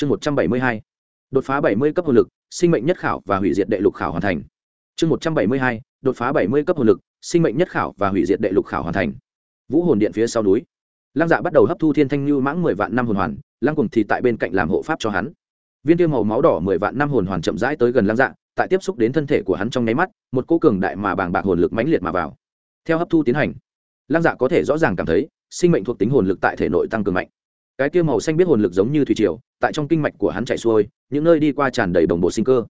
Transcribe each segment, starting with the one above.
chương một trăm bảy mươi hai. Đột phá bảy mươi cấp hồn lực, sinh mệnh nhất khảo và hủy diệt đệ lục khảo hoàn thành. Chương một trăm bảy mươi hai. Đột phá bảy mươi cấp hồn lực, sinh mệnh nhất khảo và hủy diệt đệ lục khảo hoàn thành. Vũ hồn điện phía sau núi. Lăng dạ bắt đầu hấp thu thiên thanh lưu mãng mười vạn năm hồn hoàn, lăng cùng thì tại bên cạnh làm hộ pháp cho hắn. Viên tiêu màu máu đỏ mười vạn năm hồn hoàn chậm rãi tới gần lăng dạ tại tiếp xúc đến thân thể của hắn trong nháy mắt, một cô cường đại mà bàng bạc hồn lực mãnh liệt mà vào. Theo hấp thu tiến hành, lăng dạ có thể rõ ràng cảm thấy, sinh mệnh thuộc tính hồn lực tại thể nội tăng cường mạnh cái kia màu xanh biết hồn lực giống như thủy triều, tại trong kinh mạch của hắn chạy xuôi, những nơi đi qua tràn đầy đồng bộ sinh cơ.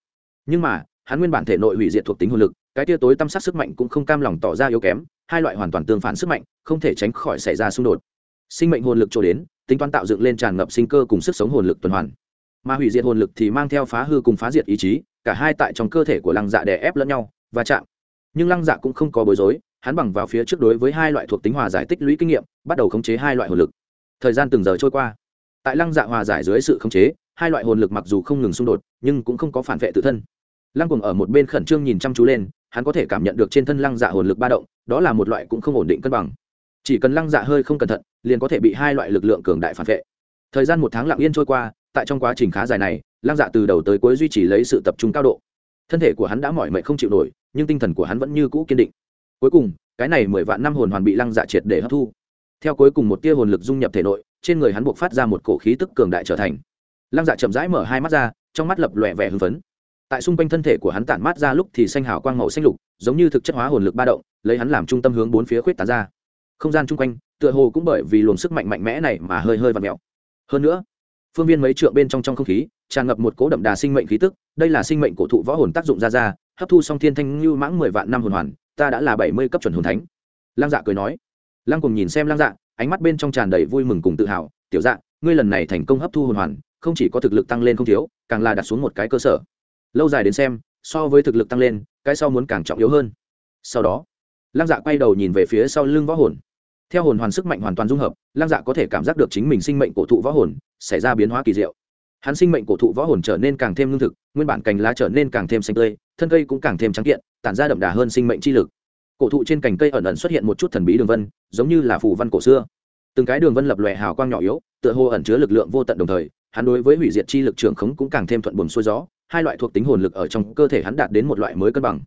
Nhưng mà, hắn nguyên bản thể nội hủy diệt thuộc tính hồn lực, cái tia tối tâm sát sức mạnh cũng không cam lòng tỏ ra yếu kém, hai loại hoàn toàn tương phản sức mạnh, không thể tránh khỏi xảy ra xung đột. Sinh mệnh hồn lực trổ đến, tính toán tạo dựng lên tràn ngập sinh cơ cùng sức sống hồn lực tuần hoàn. Mà hủy diệt hồn lực thì mang theo phá hư cùng phá diệt ý chí, cả hai tại trong cơ thể của lăng dạ đè ép lẫn nhau và chạm. Nhưng lăng dạ cũng không có bối rối, hắn bằng vào phía trước đối với hai loại thuộc tính hòa giải tích lũy kinh nghiệm, bắt đầu khống chế hai loại hồn lực thời gian từng giờ trôi qua. Tại lăng dạ hòa giải dưới sự khống chế, hai loại hồn lực mặc dù không ngừng xung đột, nhưng cũng không có phản vệ tự thân. Lăng cùng ở một bên khẩn trương nhìn chăm chú lên, hắn có thể cảm nhận được trên thân lăng dạ hồn lực ba động, đó là một loại cũng không ổn định cân bằng. Chỉ cần lăng dạ hơi không cẩn thận, liền có thể bị hai loại lực lượng cường đại phản vệ. Thời gian một tháng lặng yên trôi qua, tại trong quá trình khá dài này, lăng dạ từ đầu tới cuối duy trì lấy sự tập trung cao độ. Thân thể của hắn đã mỏi mệt không chịu nổi, nhưng tinh thần của hắn vẫn như cũ kiên định. Cuối cùng, cái này mười vạn năm hồn hoàn bị lăng dạ triệt để hấp thu theo cuối cùng một tia hồn lực dung nhập thể nội, trên người hắn buộc phát ra một cổ khí tức cường đại trở thành. Lăng dạ chậm rãi mở hai mắt ra, trong mắt lập lòe vẻ hưng phấn. Tại xung quanh thân thể của hắn tản mát ra lúc thì xanh hào quang màu xanh lục, giống như thực chất hóa hồn lực ba động, lấy hắn làm trung tâm hướng bốn phía khuyết tán ra. Không gian chung quanh, tựa hồ cũng bởi vì luồng sức mạnh mạnh mẽ này mà hơi hơi và mẹo hơn nữa, phương viên mấy trượng bên trong trong không khí, tràn ngập một cố đậm đà sinh mệnh khí tức, đây là sinh mệnh cổ thụ võ hồn tác dụng ra ra, hấp thu song thiên thanh như mãng mười vạn năm hồn hoàn, ta đã là bảy mươi cấp chuẩn hồn thánh. Lăng dạ cười nói lăng cùng nhìn xem lăng dạ ánh mắt bên trong tràn đầy vui mừng cùng tự hào. Tiểu dạ ngươi lần này thành công hấp thu hồn hoàn, không chỉ có thực lực tăng lên không thiếu, càng là đặt xuống một cái cơ sở. Lâu dài đến xem, so với thực lực tăng lên, cái sau muốn càng trọng yếu hơn. Sau đó, lăng dạ quay đầu nhìn về phía sau lưng võ hồn. Theo hồn hoàn sức mạnh hoàn toàn dung hợp, lăng dạ có thể cảm giác được chính mình sinh mệnh cổ thụ võ hồn xảy ra biến hóa kỳ diệu. Hắn sinh mệnh cổ thụ võ hồn trở nên càng thêm lương thực, nguyên bản cành lá trở nên càng thêm xanh tươi, thân cây cũng càng thêm trắng kiện, tản ra đậm đà hơn sinh mệnh chi lực cổ thụ trên cành cây ẩn ẩn xuất hiện một chút thần bí đường vân, giống như là phù văn cổ xưa. Từng cái đường vân lập lòe hào quang nhỏ yếu, tựa hồ ẩn chứa lực lượng vô tận đồng thời, hắn đối với hủy diệt chi lực trưởng khống cũng càng thêm thuận buồm xuôi gió, hai loại thuộc tính hồn lực ở trong cơ thể hắn đạt đến một loại mới cân bằng.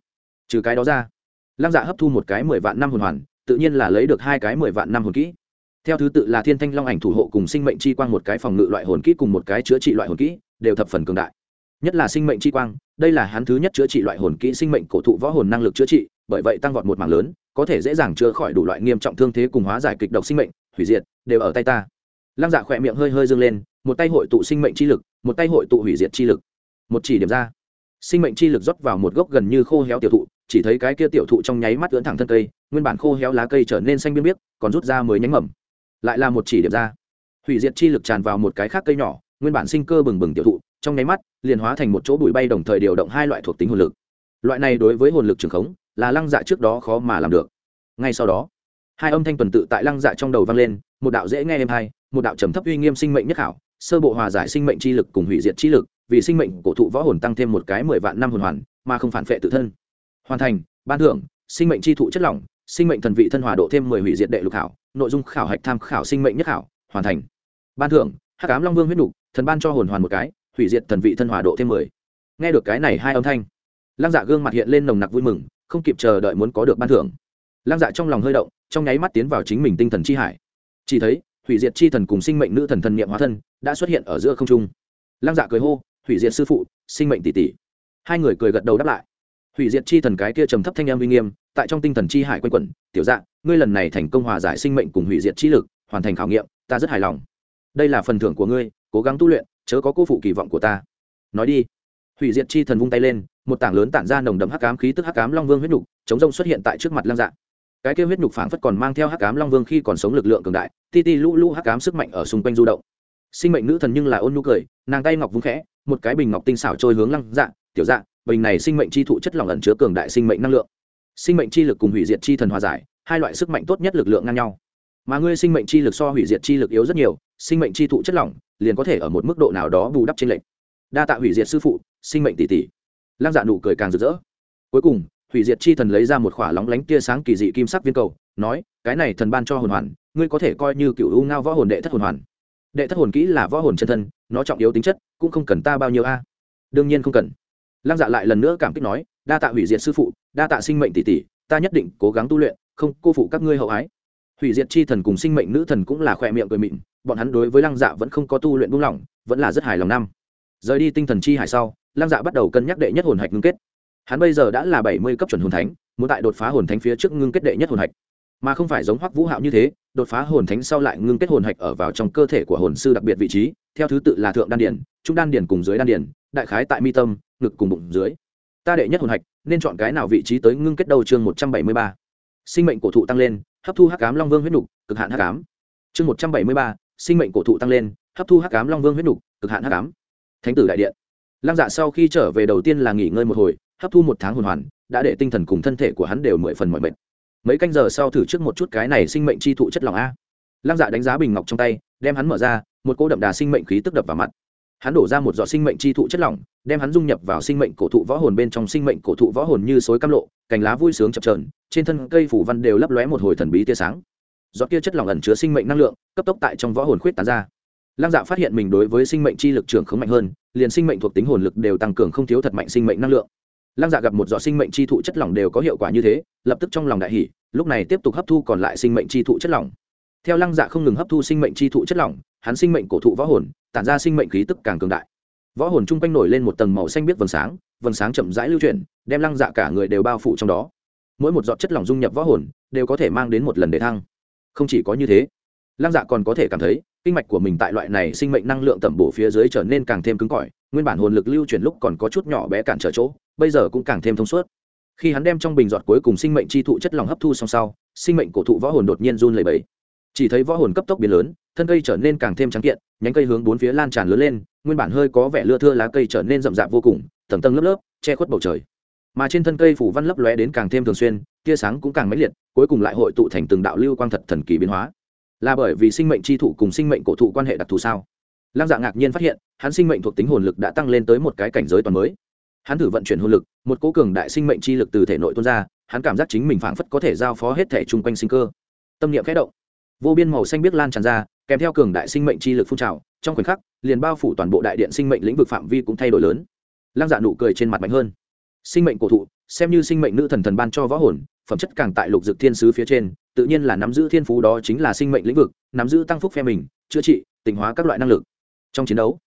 Trừ cái đó ra, lăng dạ hấp thu một cái mười vạn năm hồn hoàn, tự nhiên là lấy được hai cái mười vạn năm hồn kỹ. Theo thứ tự là thiên thanh long ảnh thủ hộ cùng sinh mệnh chi quang một cái phòng ngự loại hồn kỹ cùng một cái chữa trị loại hồn kỹ, đều thập phần cường đại. Nhất là sinh mệnh chi quang, đây là hắn thứ nhất chữa trị loại hồn kỹ sinh mệnh cổ thụ võ hồn năng lực chữa trị bởi vậy tăng vọt một mảng lớn, có thể dễ dàng chữa khỏi đủ loại nghiêm trọng thương thế cùng hóa giải kịch độc sinh mệnh, hủy diệt, đều ở tay ta. Lăng dạ khỏe miệng hơi hơi dâng lên, một tay hội tụ sinh mệnh chi lực, một tay hội tụ hủy diệt chi lực. Một chỉ điểm ra. Sinh mệnh chi lực rót vào một gốc gần như khô héo tiểu thụ, chỉ thấy cái kia tiểu thụ trong nháy mắt ưỡn thẳng thân cây, nguyên bản khô héo lá cây trở nên xanh biên biếc, còn rút ra mới nhánh mầm. Lại là một chỉ điểm ra. Hủy diệt chi lực tràn vào một cái khác cây nhỏ, nguyên bản sinh cơ bừng bừng tiểu thụ, trong nháy mắt, liền hóa thành một chỗ bụi bay đồng thời điều động hai loại thuộc tính hồn lực. Loại này đối với hồn lực trường khống là lăng dạ trước đó khó mà làm được. Ngay sau đó hai âm thanh tuần tự tại lăng dạ trong đầu vang lên một đạo dễ nghe êm hai một đạo trầm thấp uy nghiêm sinh mệnh nhất hảo sơ bộ hòa giải sinh mệnh chi lực cùng hủy diệt chi lực vì sinh mệnh cổ thụ võ hồn tăng thêm một cái mười vạn năm hồn hoàn mà không phản phệ tự thân. Hoàn thành ban thưởng sinh mệnh chi thụ chất lỏng sinh mệnh thần vị thân hòa độ thêm mười hủy diệt đệ lục hảo. nội dung khảo hạch tham khảo sinh mệnh nhất hảo, hoàn thành. Ban thưởng hắc cám long vương huyết nục thần ban cho hồn hoàn một cái hủy diệt thần vị thân hòa độ thêm mười. Nghe được cái này hai âm thanh lăng dạ gương mặt hiện lên nồng nặc vui mừng không kịp chờ đợi muốn có được ban thưởng. Lăng dạ trong lòng hơi động, trong nháy mắt tiến vào chính mình tinh thần chi hải. Chỉ thấy, hủy diệt chi thần cùng sinh mệnh nữ thần thần niệm hóa thân đã xuất hiện ở giữa không trung. Lăng dạ cười hô, hủy diệt sư phụ, sinh mệnh tỷ tỷ. Hai người cười gật đầu đáp lại. Hủy diệt chi thần cái kia trầm thấp thanh em uy nghiêm, tại trong tinh thần chi hải quanh quẩn, tiểu dạ ngươi lần này thành công hòa giải sinh mệnh cùng hủy diệt chi lực, hoàn thành khảo nghiệm, ta rất hài lòng. Đây là phần thưởng của ngươi, cố gắng tu luyện, chớ có cô phụ kỳ vọng của ta. Nói đi hủy diệt chi thần vung tay lên, một tảng lớn tản ra nồng đậm hắc ám khí tức hắc ám long vương huyết nhục chống rông xuất hiện tại trước mặt lăng dạ. Cái kêu huyết nhục phảng phất còn mang theo hắc ám long vương khi còn sống lực lượng cường đại, ti ti lũ lũ hắc ám sức mạnh ở xung quanh du động. Sinh mệnh nữ thần nhưng là ôn nhu cười, nàng tay ngọc vung khẽ, một cái bình ngọc tinh xảo trôi hướng lăng dạ tiểu dạ bình này sinh mệnh chi thụ chất lỏng ẩn chứa cường đại sinh mệnh năng lượng. Sinh mệnh chi lực cùng hủy diệt chi thần hòa giải, hai loại sức mạnh tốt nhất lực lượng ngang nhau. Mà ngươi sinh mệnh chi lực so hủy diệt chi lực yếu rất nhiều, sinh mệnh chi thụ chất lỏng, liền có thể ở một mức độ nào đó bù đắp trên lệnh đa tạ hủy diệt sư phụ sinh mệnh tỷ tỷ lăng dạ nụ cười càng rực rỡ. Cuối cùng, hủy diệt chi thần lấy ra một khỏa lóng lánh tia sáng kỳ dị kim sắc viên cầu, nói, cái này thần ban cho hồn hoàn, ngươi có thể coi như cựu u ngao võ hồn đệ thất hồn hoàn. Đệ thất hồn kỹ là võ hồn chân thân, nó trọng yếu tính chất, cũng không cần ta bao nhiêu a. Đương nhiên không cần. Lăng dạ lại lần nữa cảm kích nói, đa tạ hủy diệt sư phụ, đa tạ sinh mệnh tỷ tỷ ta nhất định cố gắng tu luyện, không cô phụ các ngươi hậu ái. Hủy diệt chi thần cùng sinh mệnh nữ thần cũng là khỏe miệng cười mịn, bọn hắn đối với lăng dạ vẫn không có tu luyện buông lỏng, vẫn là rất hài lòng năm. Rời đi tinh thần chi hải sau lăng dạ bắt đầu cân nhắc đệ nhất hồn hạch ngưng kết. Hắn bây giờ đã là bảy mươi cấp chuẩn hồn thánh, muốn tại đột phá hồn thánh phía trước ngưng kết đệ nhất hồn hạch. Mà không phải giống hoắc vũ hạo như thế, đột phá hồn thánh sau lại ngưng kết hồn hạch ở vào trong cơ thể của hồn sư đặc biệt vị trí, theo thứ tự là thượng đan điển trung đan điển cùng dưới đan điển đại khái tại mi tâm, ngực cùng bụng dưới. Ta đệ nhất hồn hạch, nên chọn cái nào vị trí tới ngưng kết đầu chương một trăm bảy mươi ba. Sinh mệnh cổ thụ tăng lên, hấp thu hắc ám long vương huyết nục, cực hạn hắc ám. Chương một trăm bảy mươi ba, sinh mệnh cổ thụ tăng lên, hấp thu hắc ám long vương huyết nục, cực hạn hắc ám. Thánh tử đại điện lăng dạ sau khi trở về đầu tiên là nghỉ ngơi một hồi, hấp thu một tháng hồn hoàn, đã để tinh thần cùng thân thể của hắn đều mười phần mọi mệt. Mấy canh giờ sau thử trước một chút cái này sinh mệnh chi thụ chất lỏng a. Lăng dạ đánh giá bình ngọc trong tay, đem hắn mở ra, một cô đậm đà sinh mệnh khí tức đập vào mặt. Hắn đổ ra một giọt sinh mệnh chi thụ chất lỏng, đem hắn dung nhập vào sinh mệnh cổ thụ võ hồn bên trong sinh mệnh cổ thụ võ hồn như xối cam lộ, cành lá vui sướng chập trờn trên thân cây phủ văn đều lấp lóe một hồi thần bí tia sáng. Giọt kia chất lỏng ẩn chứa sinh mệnh năng lượng, cấp tốc tại trong võ hồn khuyết tán ra lăng dạ phát hiện mình đối với sinh mệnh chi lực trưởng không mạnh hơn, liền sinh mệnh thuộc tính hồn lực đều tăng cường không thiếu thật mạnh sinh mệnh năng lượng. Lăng dạ gặp một giọt sinh mệnh chi thụ chất lỏng đều có hiệu quả như thế, lập tức trong lòng đại hỷ lúc này tiếp tục hấp thu còn lại sinh mệnh chi thụ chất lỏng. Theo lăng dạ không ngừng hấp thu sinh mệnh chi thụ chất lỏng, hắn sinh mệnh cổ thụ võ hồn, tản ra sinh mệnh khí tức càng cường đại. Võ hồn chung quanh nổi lên một tầng màu xanh biết vầng sáng vầng sáng chậm rãi lưu chuyển, đem lăng dạ cả người đều bao phủ trong đó. Mỗi một giọt chất lỏng dung nhập võ hồn, đều có thể mang đến một lần để thăng. Không chỉ có như thế, lăng dạ còn có thể cảm thấy kinh mạch của mình tại loại này sinh mệnh năng lượng tẩm bổ phía dưới trở nên càng thêm cứng cỏi, nguyên bản hồn lực lưu chuyển lúc còn có chút nhỏ bé cản trở chỗ, bây giờ cũng càng thêm thông suốt. Khi hắn đem trong bình giọt cuối cùng sinh mệnh chi thụ chất lỏng hấp thu xong sau, sinh mệnh cổ thụ võ hồn đột nhiên run lẩy bẩy. Chỉ thấy võ hồn cấp tốc biến lớn, thân cây trở nên càng thêm trắng kiện, nhánh cây hướng bốn phía lan tràn lớn lên, nguyên bản hơi có vẻ lưa thưa lá cây trở nên rậm rạp vô cùng, tầng tầng lớp lớp, che khuất bầu trời. Mà trên thân cây phủ văn lấp lóe đến càng thêm thường xuyên, tia sáng cũng càng mãnh liệt, cuối cùng lại hội tụ thành từng đạo lưu quang thật thần kỳ biến hóa là bởi vì sinh mệnh chi thụ cùng sinh mệnh cổ thụ quan hệ đặc thù sao? Lăng dạ ngạc nhiên phát hiện, hắn sinh mệnh thuộc tính hồn lực đã tăng lên tới một cái cảnh giới toàn mới. Hắn thử vận chuyển hồn lực, một cố cường đại sinh mệnh chi lực từ thể nội tuôn ra, hắn cảm giác chính mình phảng phất có thể giao phó hết thể chung quanh sinh cơ. Tâm niệm khẽ động. Vô biên màu xanh biết lan tràn ra, kèm theo cường đại sinh mệnh chi lực phun trào, trong khoảnh khắc, liền bao phủ toàn bộ đại điện sinh mệnh lĩnh vực phạm vi cũng thay đổi lớn. Lăng dạ nụ cười trên mặt mạnh hơn. Sinh mệnh cổ thụ, xem như sinh mệnh nữ thần thần ban cho võ hồn, phẩm chất càng tại lục dực thiên sứ phía trên tự nhiên là nắm giữ thiên phú đó chính là sinh mệnh lĩnh vực, nắm giữ tăng phúc phe mình, chữa trị tỉnh hóa các loại năng lực. Trong chiến đấu,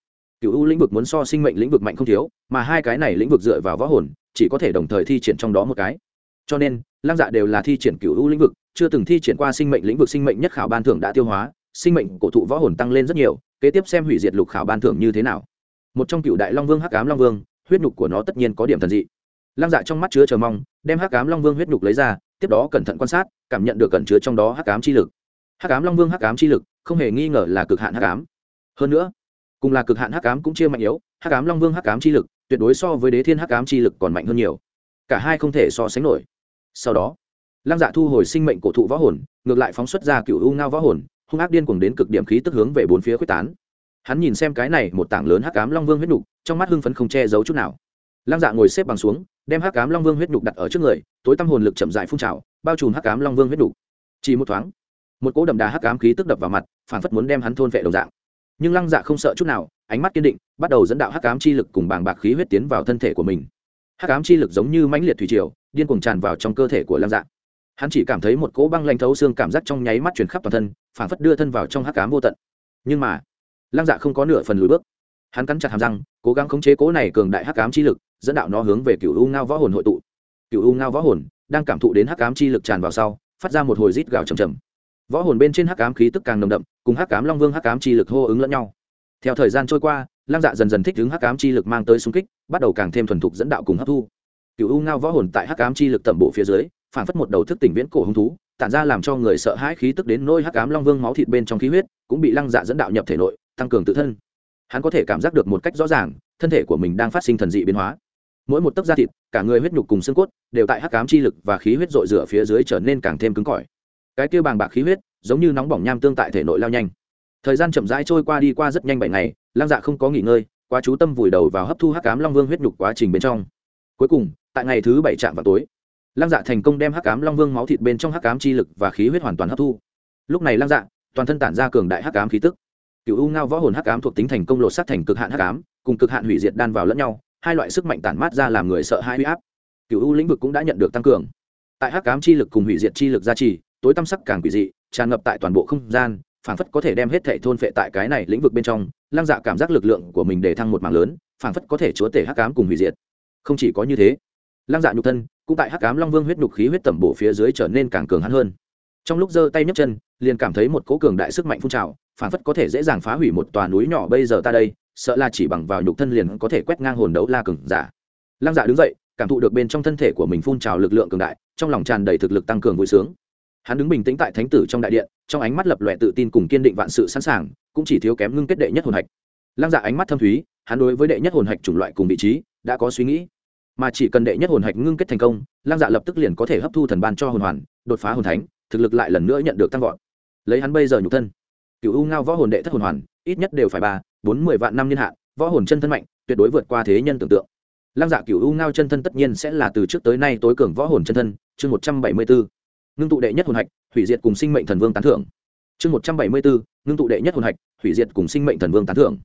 cựu u lĩnh vực muốn so sinh mệnh lĩnh vực mạnh không thiếu, mà hai cái này lĩnh vực dựa vào võ hồn, chỉ có thể đồng thời thi triển trong đó một cái. Cho nên, lăng dạ đều là thi triển cựu u lĩnh vực, chưa từng thi triển qua sinh mệnh lĩnh vực sinh mệnh nhất khảo ban thưởng đã tiêu hóa, sinh mệnh cổ thụ võ hồn tăng lên rất nhiều, kế tiếp xem hủy diệt lục khảo ban thưởng như thế nào. Một trong cựu đại long vương hắc ám long vương, huyết nhục của nó tất nhiên có điểm thần dị. Lăng dạ trong mắt chứa chờ mong, đem hắc ám long vương huyết nhục lấy ra tiếp đó cẩn thận quan sát, cảm nhận được cẩn chứa trong đó hắc ám chi lực. Hắc ám long vương hắc ám chi lực, không hề nghi ngờ là cực hạn hắc ám. Hơn nữa, cùng là cực hạn hắc ám cũng chia mạnh yếu, hắc ám long vương hắc ám chi lực, tuyệt đối so với đế thiên hắc ám chi lực còn mạnh hơn nhiều. Cả hai không thể so sánh nổi. Sau đó, lăng dạ thu hồi sinh mệnh cổ thụ võ hồn, ngược lại phóng xuất ra cựu u ngao võ hồn, hung ác điên cuồng đến cực điểm khí tức hướng về bốn phía quyết tán. Hắn nhìn xem cái này một tảng lớn hắc ám long vương huyết nhục trong mắt hưng phấn không che giấu chút nào lăng dạ ngồi xếp bằng xuống, đem hắc ám long vương huyết nhục đặt ở trước người, tối tăm hồn lực chậm dại phun trào, bao trùm hắc ám long vương huyết nhục. Chỉ một thoáng, một cỗ đậm đà hắc ám khí tức đập vào mặt phản phất muốn đem hắn thôn vệ đồng dạng. Nhưng lăng dạ không sợ chút nào, ánh mắt kiên định, bắt đầu dẫn đạo hắc ám chi lực cùng bàng bạc khí huyết tiến vào thân thể của mình. Hắc ám chi lực giống như mãnh liệt thủy triều, điên cuồng tràn vào trong cơ thể của lăng dạ. Hắn chỉ cảm thấy một cỗ băng lanh thấu xương cảm giác trong nháy mắt chuyển khắp toàn thân phản phất đưa thân vào trong hắc ám vô tận. Nhưng mà, lăng dạ không có nửa phần lùi bước. Hắn cắn chặt hàm răng, cố gắng khống chế cỗ này cường đại hắc ám chi lực dẫn đạo nó hướng về cựu u ngao võ hồn hội tụ. Cựu u ngao võ hồn đang cảm thụ đến hắc ám chi lực tràn vào sau, phát ra một hồi rít gào trầm trầm võ hồn bên trên hắc ám khí tức càng nồng đậm, cùng hắc ám long vương hắc ám chi lực hô ứng lẫn nhau. Theo thời gian trôi qua, lăng dạ dần dần thích ứng hắc ám chi lực mang tới xung kích, bắt đầu càng thêm thuần thục dẫn đạo cùng hấp thu. Cựu u ngao võ hồn tại hắc ám chi lực tẩm bộ phía dưới, phản phất một đầu thức tỉnh viễn cổ hứng thú, tản ra làm cho người sợ hãi khí tức đến nôi hắc ám long vương máu thịt bên trong khí huyết, cũng bị lăng dạ dẫn đạo nhập thể nội, tăng cường tự thân. Hắn có thể cảm giác được một cách rõ ràng, thân thể của mình đang phát sinh thần dị biến hóa mỗi một tấc da thịt, cả người huyết nhục cùng xương cốt đều tại hắc cám chi lực và khí huyết dội rửa phía dưới trở nên càng thêm cứng cỏi. Cái kia bàng bạc khí huyết, giống như nóng bỏng nham tương tại thể nội lao nhanh. Thời gian chậm rãi trôi qua đi qua rất nhanh bảy ngày, lăng dạ không có nghỉ ngơi, quá chú tâm vùi đầu vào hấp thu hắc cám long vương huyết nhục quá trình bên trong. Cuối cùng, tại ngày thứ bảy trạm vào tối, lăng dạ thành công đem hắc cám long vương máu thịt bên trong hắc cám chi lực và khí huyết hoàn toàn hấp thu. Lúc này lăng dạ toàn thân tản ra cường đại hắc cám khí tức. Cựu u ngao võ hồn hắc cám thuộc tính thành công lột sát thành cực hạn hắc cám cùng cực hạn hủy diệt đan vào lẫn nhau hai loại sức mạnh tản mát ra làm người sợ hai huy áp. Cựu u lĩnh vực cũng đã nhận được tăng cường. Tại hắc ám chi lực cùng hủy diệt chi lực gia trì, tối tăm sắc càng quỷ dị, tràn ngập tại toàn bộ không gian, phảng phất có thể đem hết thể thôn phệ tại cái này lĩnh vực bên trong, lăng dạ cảm giác lực lượng của mình để thăng một mạng lớn, phảng phất có thể chúa tể hắc ám cùng hủy diệt. Không chỉ có như thế, lăng dạ nhục thân cũng tại hắc ám long vương huyết nhục khí huyết tẩm bổ phía dưới trở nên càng cường hắn hơn. Trong lúc giơ tay nhấc chân, liền cảm thấy một cỗ cường đại sức mạnh phun trào, phảng phất có thể dễ dàng phá hủy một tòa núi nhỏ bây giờ ta đây sợ là chỉ bằng vào nhục thân liền có thể quét ngang hồn đấu la cường giả. Lăng dạ đứng dậy, cảm thụ được bên trong thân thể của mình phun trào lực lượng cường đại, trong lòng tràn đầy thực lực tăng cường vui sướng. Hắn đứng bình tĩnh tại thánh tử trong đại điện, trong ánh mắt lập lòe tự tin cùng kiên định vạn sự sẵn sàng, cũng chỉ thiếu kém ngưng kết đệ nhất hồn hạch. Lăng dạ ánh mắt thâm thúy, hắn đối với đệ nhất hồn hạch chủng loại cùng vị trí, đã có suy nghĩ. Mà chỉ cần đệ nhất hồn hạch ngưng kết thành công, lăng dạ lập tức liền có thể hấp thu thần ban cho hồn hoàn, đột phá hồn thánh, thực lực lại lần nữa nhận được tăng vọt. Lấy hắn bây giờ nhục thân cựu u ngao võ hồn đệ thất hồn hoàn ít nhất đều phải ba, bốn mươi vạn năm niên hạn, võ hồn chân thân mạnh, tuyệt đối vượt qua thế nhân tưởng tượng. Lăng dạ cựu u ngao chân thân tất nhiên sẽ là từ trước tới nay tối cường võ hồn chân thân, chương một trăm bảy mươi bốn ngưng tụ đệ nhất hồn hạch, hủy diệt cùng sinh mệnh thần vương tán thưởng. Chương một trăm bảy mươi bốn ngưng tụ đệ nhất hồn hạch, hủy diệt cùng sinh mệnh thần vương tán thưởng.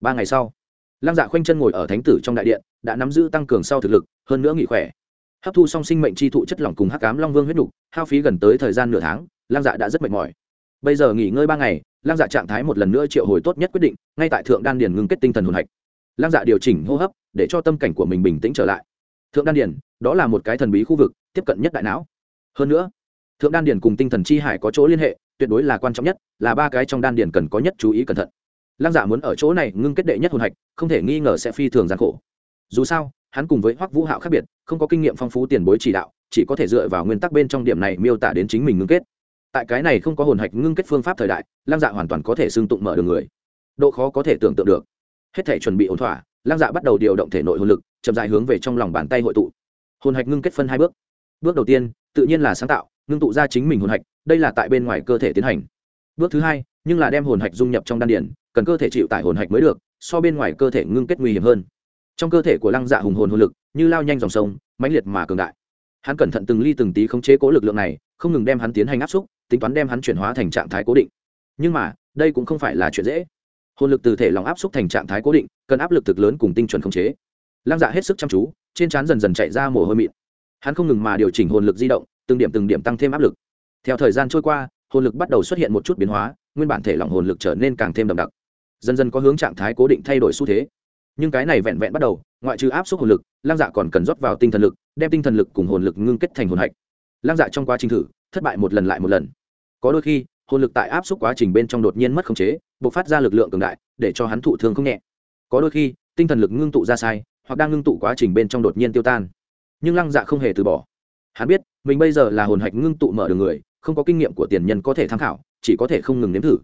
Ba ngày sau, lăng dạ khoanh chân ngồi ở thánh tử trong đại điện, đã nắm giữ tăng cường sau thực lực, hơn nữa nghỉ khỏe. Hấp thu song sinh mệnh chi thụ chất lỏng cùng hắc cám long vương huyết nục hao phí gần tới thời gian nửa tháng, lăng dạ đã rất mệt mỏi bây giờ nghỉ ngơi ba ngày, lăng dạ trạng thái một lần nữa triệu hồi tốt nhất quyết định, ngay tại thượng đan điền ngưng kết tinh thần hồn hạch. Lăng dạ điều chỉnh hô hấp, để cho tâm cảnh của mình bình tĩnh trở lại. Thượng đan điền, đó là một cái thần bí khu vực, tiếp cận nhất đại não. Hơn nữa, thượng đan điền cùng tinh thần chi hải có chỗ liên hệ, tuyệt đối là quan trọng nhất, là ba cái trong đan điền cần có nhất chú ý cẩn thận. Lăng dạ muốn ở chỗ này ngưng kết đệ nhất hồn hạch, không thể nghi ngờ sẽ phi thường gian khổ. Dù sao, hắn cùng với hoắc vũ hạo khác biệt, không có kinh nghiệm phong phú tiền bối chỉ đạo, chỉ có thể dựa vào nguyên tắc bên trong điểm này miêu tả đến chính mình ngưng kết tại cái này không có hồn hạch ngưng kết phương pháp thời đại, lăng dạ hoàn toàn có thể xương tụng mở đường người. Độ khó có thể tưởng tượng được. Hết thể chuẩn bị ổn thỏa, lăng dạ bắt đầu điều động thể nội hồn lực, chậm dài hướng về trong lòng bàn tay hội tụ. Hồn hạch ngưng kết phân hai bước. Bước đầu tiên, tự nhiên là sáng tạo, ngưng tụ ra chính mình hồn hạch, đây là tại bên ngoài cơ thể tiến hành. Bước thứ hai, nhưng là đem hồn hạch dung nhập trong đan điển cần cơ thể chịu tải hồn hạch mới được, so bên ngoài cơ thể ngưng kết nguy hiểm hơn. Trong cơ thể của lăng dạ hùng hồn hồn lực, như lao nhanh dòng sông, mãnh liệt mà cường đại. Hắn cẩn thận từng ly từng tí khống chế cố lực lượng này, không ngừng đem hắn tiến hành áp xúc tính toán đem hắn chuyển hóa thành trạng thái cố định. Nhưng mà, đây cũng không phải là chuyện dễ. Hồn lực từ thể lòng áp xúc thành trạng thái cố định, cần áp lực thực lớn cùng tinh chuẩn khống chế. Lăng dạ hết sức chăm chú, trên trán dần dần chạy ra mồ hôi mịn. Hắn không ngừng mà điều chỉnh hồn lực di động, từng điểm từng điểm tăng thêm áp lực. Theo thời gian trôi qua, hồn lực bắt đầu xuất hiện một chút biến hóa, nguyên bản thể lỏng hồn lực trở nên càng thêm đậm đặc. Dần dần có hướng trạng thái cố định thay đổi xu thế. Nhưng cái này vẹn vẹn bắt đầu, ngoại trừ áp suất hồn lực, lăng dạ còn cần rót vào tinh thần lực, đem tinh thần lực cùng hồn lực ngưng kết thành hồn hạch. Lăng dạ trong quá trình thử, thất bại một lần lại một lần có đôi khi, hồn lực tại áp suất quá trình bên trong đột nhiên mất khống chế, bộc phát ra lực lượng cường đại, để cho hắn thụ thương không nhẹ. Có đôi khi, tinh thần lực ngưng tụ ra sai, hoặc đang ngưng tụ quá trình bên trong đột nhiên tiêu tan. Nhưng lăng dạ không hề từ bỏ. Hắn biết, mình bây giờ là hồn hạch ngưng tụ mở đường người, không có kinh nghiệm của tiền nhân có thể tham khảo, chỉ có thể không ngừng nếm thử.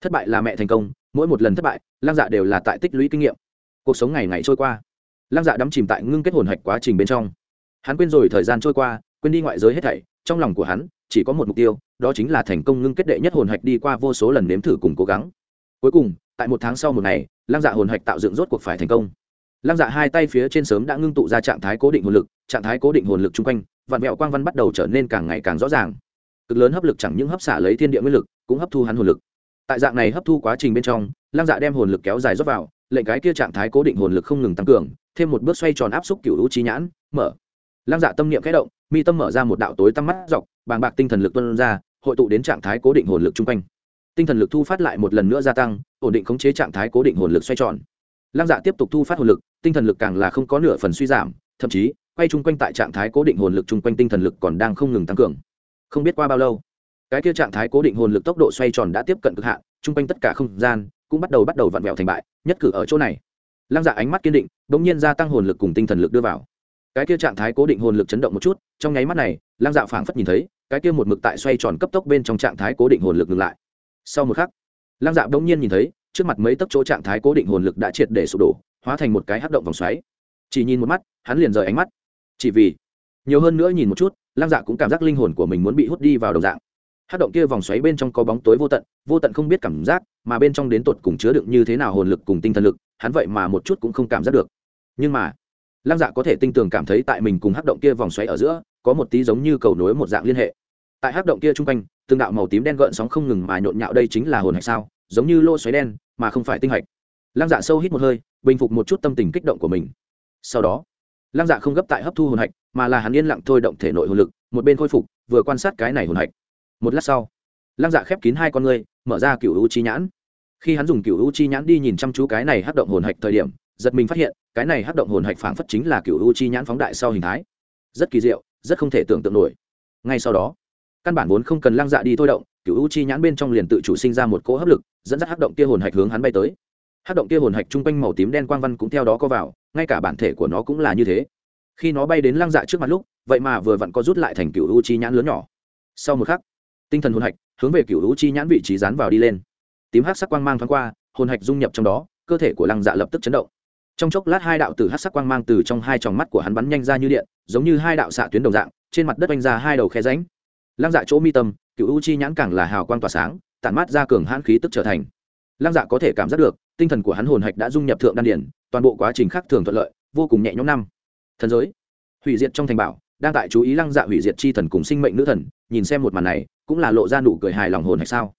Thất bại là mẹ thành công, mỗi một lần thất bại, lăng dạ đều là tại tích lũy kinh nghiệm. Cuộc sống ngày ngày trôi qua. Lăng dạ đắm chìm tại ngưng kết hồn hạch quá trình bên trong. Hắn quên rồi thời gian trôi qua, quên đi ngoại giới hết thảy, trong lòng của hắn chỉ có một mục tiêu, đó chính là thành công ngưng kết đệ nhất hồn hạch đi qua vô số lần nếm thử cùng cố gắng. Cuối cùng, tại một tháng sau một ngày, lăng dạ hồn hạch tạo dựng rốt cuộc phải thành công. Lăng dạ hai tay phía trên sớm đã ngưng tụ ra trạng thái cố định hồn lực, trạng thái cố định hồn lực chung quanh, vạn mẹo quang văn bắt đầu trở nên càng ngày càng rõ ràng. Cực lớn hấp lực chẳng những hấp xả lấy thiên địa nguyên lực, cũng hấp thu hắn hồn lực. Tại dạng này hấp thu quá trình bên trong, lăng dạ đem hồn lực kéo dài rót vào, lệnh cái kia trạng thái cố định hồn lực không ngừng tăng cường, thêm một bước xoay tròn áp xúc cựu lũ trí nhãn, mở. Lăng dạ tâm niệm khẽ động, mi tâm mở ra một đạo tối tăm mắt dọc bàng bạc tinh thần lực tuân ra, hội tụ đến trạng thái cố định hồn lực chung quanh. Tinh thần lực thu phát lại một lần nữa gia tăng, ổn định khống chế trạng thái cố định hồn lực xoay tròn. Lăng dạ tiếp tục thu phát hồn lực, tinh thần lực càng là không có nửa phần suy giảm, thậm chí, quay chung quanh tại trạng thái cố định hồn lực chung quanh tinh thần lực còn đang không ngừng tăng cường. Không biết qua bao lâu, cái kia trạng thái cố định hồn lực tốc độ xoay tròn đã tiếp cận cực hạn, chung quanh tất cả không gian cũng bắt đầu bắt đầu vặn vẹo thành bại, nhất cử ở chỗ này. Lăng dạ ánh mắt kiên định đ ỗ n g nhiên gia tăng hồn lực cùng tinh thần lực đưa vào cái kia trạng thái cố định hồn lực chấn động một chút, trong nháy mắt này, lăng dạ phảng phất nhìn thấy, cái kia một mực tại xoay tròn cấp tốc bên trong trạng thái cố định hồn lực ngừng lại. Sau một khắc, lăng dạ bỗng nhiên nhìn thấy, trước mặt mấy tấc chỗ trạng thái cố định hồn lực đã triệt để sụp đổ, hóa thành một cái hắc động vòng xoáy. Chỉ nhìn một mắt, hắn liền rời ánh mắt. Chỉ vì, nhiều hơn nữa nhìn một chút, lăng dạ cũng cảm giác linh hồn của mình muốn bị hút đi vào đồng dạng. Hát động kia vòng xoáy bên trong có bóng tối vô tận vô tận không biết cảm giác, mà bên trong đến tột cùng chứa đựng như thế nào hồn lực cùng tinh thần lực, hắn vậy mà một chút cũng không cảm giác được. Nhưng mà lăng dạ có thể tinh tường cảm thấy tại mình cùng hắc động kia vòng xoáy ở giữa, có một tí giống như cầu nối một dạng liên hệ. Tại hắc động kia chung quanh, từng đạo màu tím đen gợn sóng không ngừng mà nhộn nhạo đây chính là hồn hạch sao, giống như lô xoáy đen, mà không phải tinh hạch. Lăng dạ sâu hít một hơi, bình phục một chút tâm tình kích động của mình. Sau đó, lăng dạ không gấp tại hấp thu hồn hạch, mà là hắn yên lặng thôi động thể nội hồn lực, một bên khôi phục, vừa quan sát cái này hồn hạch. Một lát sau, lăng dạ khép kín hai con ngươi, mở ra cựu u chi nhãn. Khi hắn dùng cựu u chi nhãn đi nhìn chăm chú cái này hắc động hồn hạch thời điểm giật mình phát hiện, cái này hát động hồn hạch phảng phất chính là cựu u chi nhãn phóng đại sau hình thái. Rất kỳ diệu, rất không thể tưởng tượng nổi. Ngay sau đó, căn bản vốn không cần lăng dạ đi thôi động, cựu u chi nhãn bên trong liền tự chủ sinh ra một cỗ hấp lực, dẫn dắt hát động kia hồn hạch hướng hắn bay tới. Hát động kia hồn hạch chung quanh màu tím đen quang văn cũng theo đó có vào, ngay cả bản thể của nó cũng là như thế. Khi nó bay đến lăng dạ trước mặt lúc, vậy mà vừa vặn có rút lại thành cựu u chi nhãn lớn nhỏ. Sau một khắc, tinh thần hồn hạch hướng về cựu u chi nhãn vị trí dán vào đi lên. Tím hắc sắc quang mang thoáng qua, hồn hạch dung nhập trong đó, cơ thể của lăng dạ lập tức chấn động trong chốc lát hai đạo tử hắc sắc quang mang từ trong hai tròng mắt của hắn bắn nhanh ra như điện, giống như hai đạo xạ tuyến đồng dạng, trên mặt đất oanh ra hai đầu khe ránh lăng dạ chỗ mi tâm, cựu u chi nhãn càng là hào quang tỏa sáng, tản mát ra cường hãn khí tức trở thành. Lăng dạ có thể cảm giác được, tinh thần của hắn hồn hạch đã dung nhập thượng đan điển, toàn bộ quá trình khác thường thuận lợi, vô cùng nhẹ nhõm năm. Thần giới. Hủy diệt trong thành bảo, đang tại chú ý lăng dạ hủy diệt chi thần cùng sinh mệnh nữ thần, nhìn xem một màn này, cũng là lộ ra nụ cười hài lòng hồn hạch sao.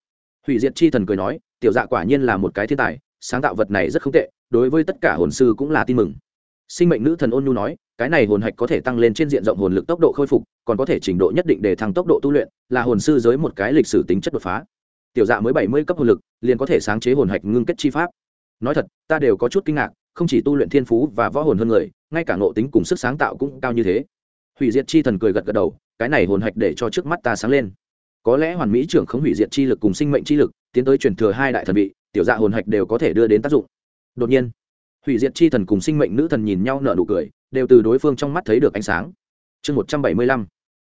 Hủy diệt chi thần cười nói, tiểu dạ quả nhiên là một cái thiên tài sáng tạo vật này rất không tệ, đối với tất cả hồn sư cũng là tin mừng. Sinh mệnh nữ thần ôn nhu nói, cái này hồn hạch có thể tăng lên trên diện rộng hồn lực tốc độ khôi phục, còn có thể trình độ nhất định để thăng tốc độ tu luyện, là hồn sư giới một cái lịch sử tính chất đột phá. Tiểu dạ mới bảy mươi cấp hồn lực, liền có thể sáng chế hồn hạch ngưng kết chi pháp. Nói thật, ta đều có chút kinh ngạc, không chỉ tu luyện thiên phú và võ hồn hơn người, ngay cả ngộ tính cùng sức sáng tạo cũng cao như thế. Hủy diệt chi thần cười gật gật đầu, cái này hồn hạch để cho trước mắt ta sáng lên. Có lẽ hoàn mỹ trưởng không hủy diệt chi lực cùng sinh mệnh chi lực, tiến tới truyền thừa hai đại thần vị tiểu dạ hồn hạch đều có thể đưa đến tác dụng. Đột nhiên, hủy diệt chi thần cùng sinh mệnh nữ thần nhìn nhau nở nụ cười, đều từ đối phương trong mắt thấy được ánh sáng. Chương một trăm bảy mươi lăm,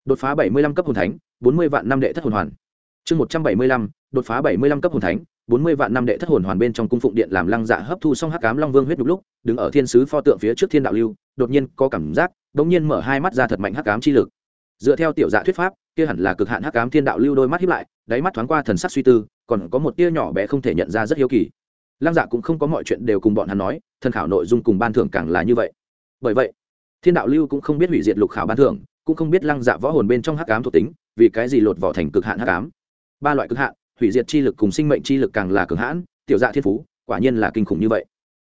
đột phá bảy mươi lăm cấp hồn thánh, bốn mươi vạn năm đệ thất hồn hoàn. Chương một trăm bảy mươi lăm, đột phá bảy mươi lăm cấp hồn thánh, bốn mươi vạn năm đệ thất hồn hoàn bên trong cung phụng điện làm lăng dạ hấp thu xong hắc cám long vương huyết đục lúc, đứng ở thiên sứ pho tượng phía trước thiên đạo lưu, đột nhiên có cảm giác đ ỗ n g nhiên mở hai mắt ra thật mạnh hắc cám chi lực. Dựa theo tiểu dạ thuyết pháp, kia hẳn là cực hạn hắc cám thiên đạo lưu đôi mắt hiếp lại, đáy mắt thoáng qua thần sắc suy tư còn có một tia nhỏ bé không thể nhận ra rất hiếu kỳ. Lăng dạ cũng không có mọi chuyện đều cùng bọn hắn nói thân khảo nội dung cùng ban thưởng càng là như vậy. Bởi vậy, thiên đạo lưu cũng không biết hủy diệt lục khảo ban thưởng, cũng không biết lăng dạ võ hồn bên trong hắc cám thuộc tính, vì cái gì lột vỏ thành cực hạn hắc cám ba loại cực hạn, hủy diệt chi lực cùng sinh mệnh chi lực càng là cường hãn, tiểu dạ thiên phú, quả nhiên là kinh khủng như vậy.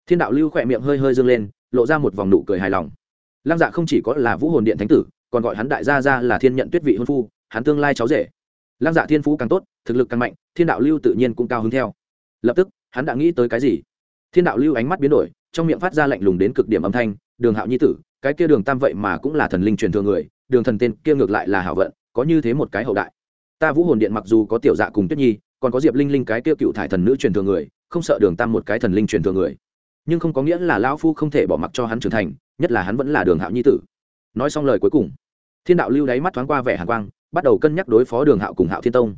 Thiên đạo lưu khỏe miệng hơi hơi dâng lên, lộ ra một vòng nụ cười hài lòng. Lăng dạ không chỉ có là vũ hồn điện thánh tử, còn gọi hắn đại gia ra là thiên nhận tuyết vị hôn phu, hắn tương lai cháu rể lăng dạ thiên phú càng tốt, thực lực càng mạnh, thiên đạo lưu tự nhiên cũng cao hứng theo. Lập tức, hắn đã nghĩ tới cái gì? Thiên đạo lưu ánh mắt biến đổi, trong miệng phát ra lạnh lùng đến cực điểm âm thanh, đường hạo nhi tử, cái kia đường tam vậy mà cũng là thần linh truyền thừa người, đường thần tên kia ngược lại là hảo vận, có như thế một cái hậu đại. Ta vũ hồn điện mặc dù có tiểu dạ cùng tuyết nhi, còn có diệp linh linh cái kia cựu thải thần nữ truyền thừa người, không sợ đường tam một cái thần linh truyền thừa người. Nhưng không có nghĩa là lão phu không thể bỏ mặc cho hắn trưởng thành, nhất là hắn vẫn là đường hạo nhi tử. Nói xong lời cuối cùng, thiên đạo lưu đáy mắt thoáng qua vẻ hàn quang bắt đầu cân nhắc đối phó đường hạo cùng hạo thiên tông.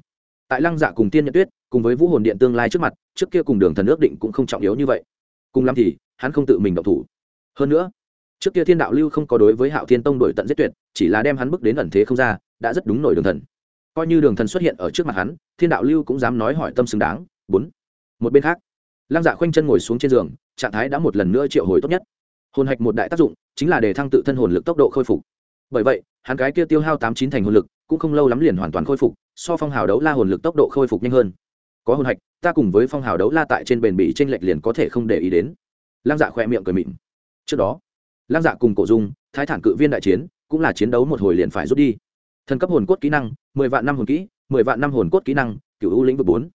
Tại lăng dạ cùng tiên nhật tuyết, cùng với vũ hồn điện tương lai trước mặt, trước kia cùng đường thần ước định cũng không trọng yếu như vậy. Cùng lắm thì, hắn không tự mình động thủ. Hơn nữa, trước kia thiên đạo lưu không có đối với hạo thiên tông đổi tận giết tuyệt, chỉ là đem hắn bước đến ẩn thế không ra, đã rất đúng nổi đường thần. Coi như đường thần xuất hiện ở trước mặt hắn, thiên đạo lưu cũng dám nói hỏi tâm xứng đáng. Bốn. Một bên khác, lăng dạ khoanh chân ngồi xuống trên giường, trạng thái đã một lần nữa triệu hồi tốt nhất. Hồn hạch một đại tác dụng, chính là để thăng tự thân hồn lực tốc độ khôi phục. Bởi vậy, hắn cái kia tiêu hao tám chín thành hồn lực cũng không lâu lắm liền hoàn toàn khôi phục, so phong hào đấu la hồn lực tốc độ khôi phục nhanh hơn. Có hồn hạch, ta cùng với phong hào đấu la tại trên bền bỉ trên lệch liền có thể không để ý đến. Lăng dạ khoe miệng cười mịn trước đó, lăng dạ cùng cổ dung, thái thản cự viên đại chiến, cũng là chiến đấu một hồi liền phải rút đi. Thần cấp hồn cốt kỹ năng, mười vạn năm hồn kỹ, mười vạn năm hồn cốt kỹ năng, cựu ưu lĩnh vực bốn.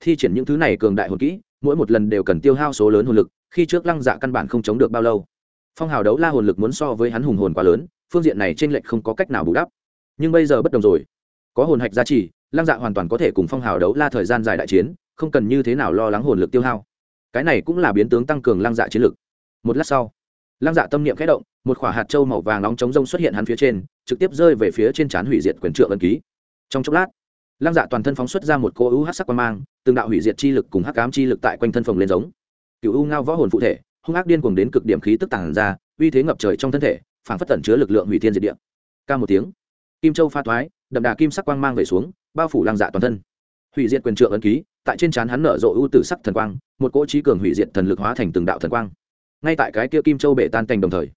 Thi triển những thứ này cường đại hồn kỹ, mỗi một lần đều cần tiêu hao số lớn hồn lực, khi trước lăng dạ căn bản không chống được bao lâu. Phong hào đấu la hồn lực muốn so với hắn hùng hồn quá lớn, phương diện này t r ê n lệch không có cách nào bù đắp nhưng bây giờ bất đồng rồi. Có hồn hạch gia trì, lăng dạ hoàn toàn có thể cùng phong hào đấu la thời gian dài đại chiến, không cần như thế nào lo lắng hồn lực tiêu hao. Cái này cũng là biến tướng tăng cường lăng dạ chiến lực. Một lát sau, lăng dạ tâm niệm khẽ động, một khỏa hạt trâu màu vàng nóng trống rông xuất hiện hắn phía trên, trực tiếp rơi về phía trên trán hủy diệt quyền trượng ân ký. Trong chốc lát, lăng dạ toàn thân phóng xuất ra một cô ưu hát sắc quan mang, từng đạo hủy diệt chi lực cùng hắc cám chi lực tại quanh thân phòng lên giống. Cựu u ngao võ hồn phụ thể, hung ác điên cuồng đến cực điểm khí tức tàng ra, uy thế ngập trời trong thân thể phản phất tẩn chứa lực lượng hủy thiên diệt địa. Ca một tiếng kim châu pha thoái đậm đà kim sắc quang mang về xuống, bao phủ lăng dạ toàn thân. Hủy diệt quyền trượng ấn ký, tại trên trán hắn nở rộ ưu tử sắc thần quang, một cỗ trí cường hủy diệt thần lực hóa thành từng đạo thần quang. Ngay tại cái kia kim châu bể tan cành đồng thời,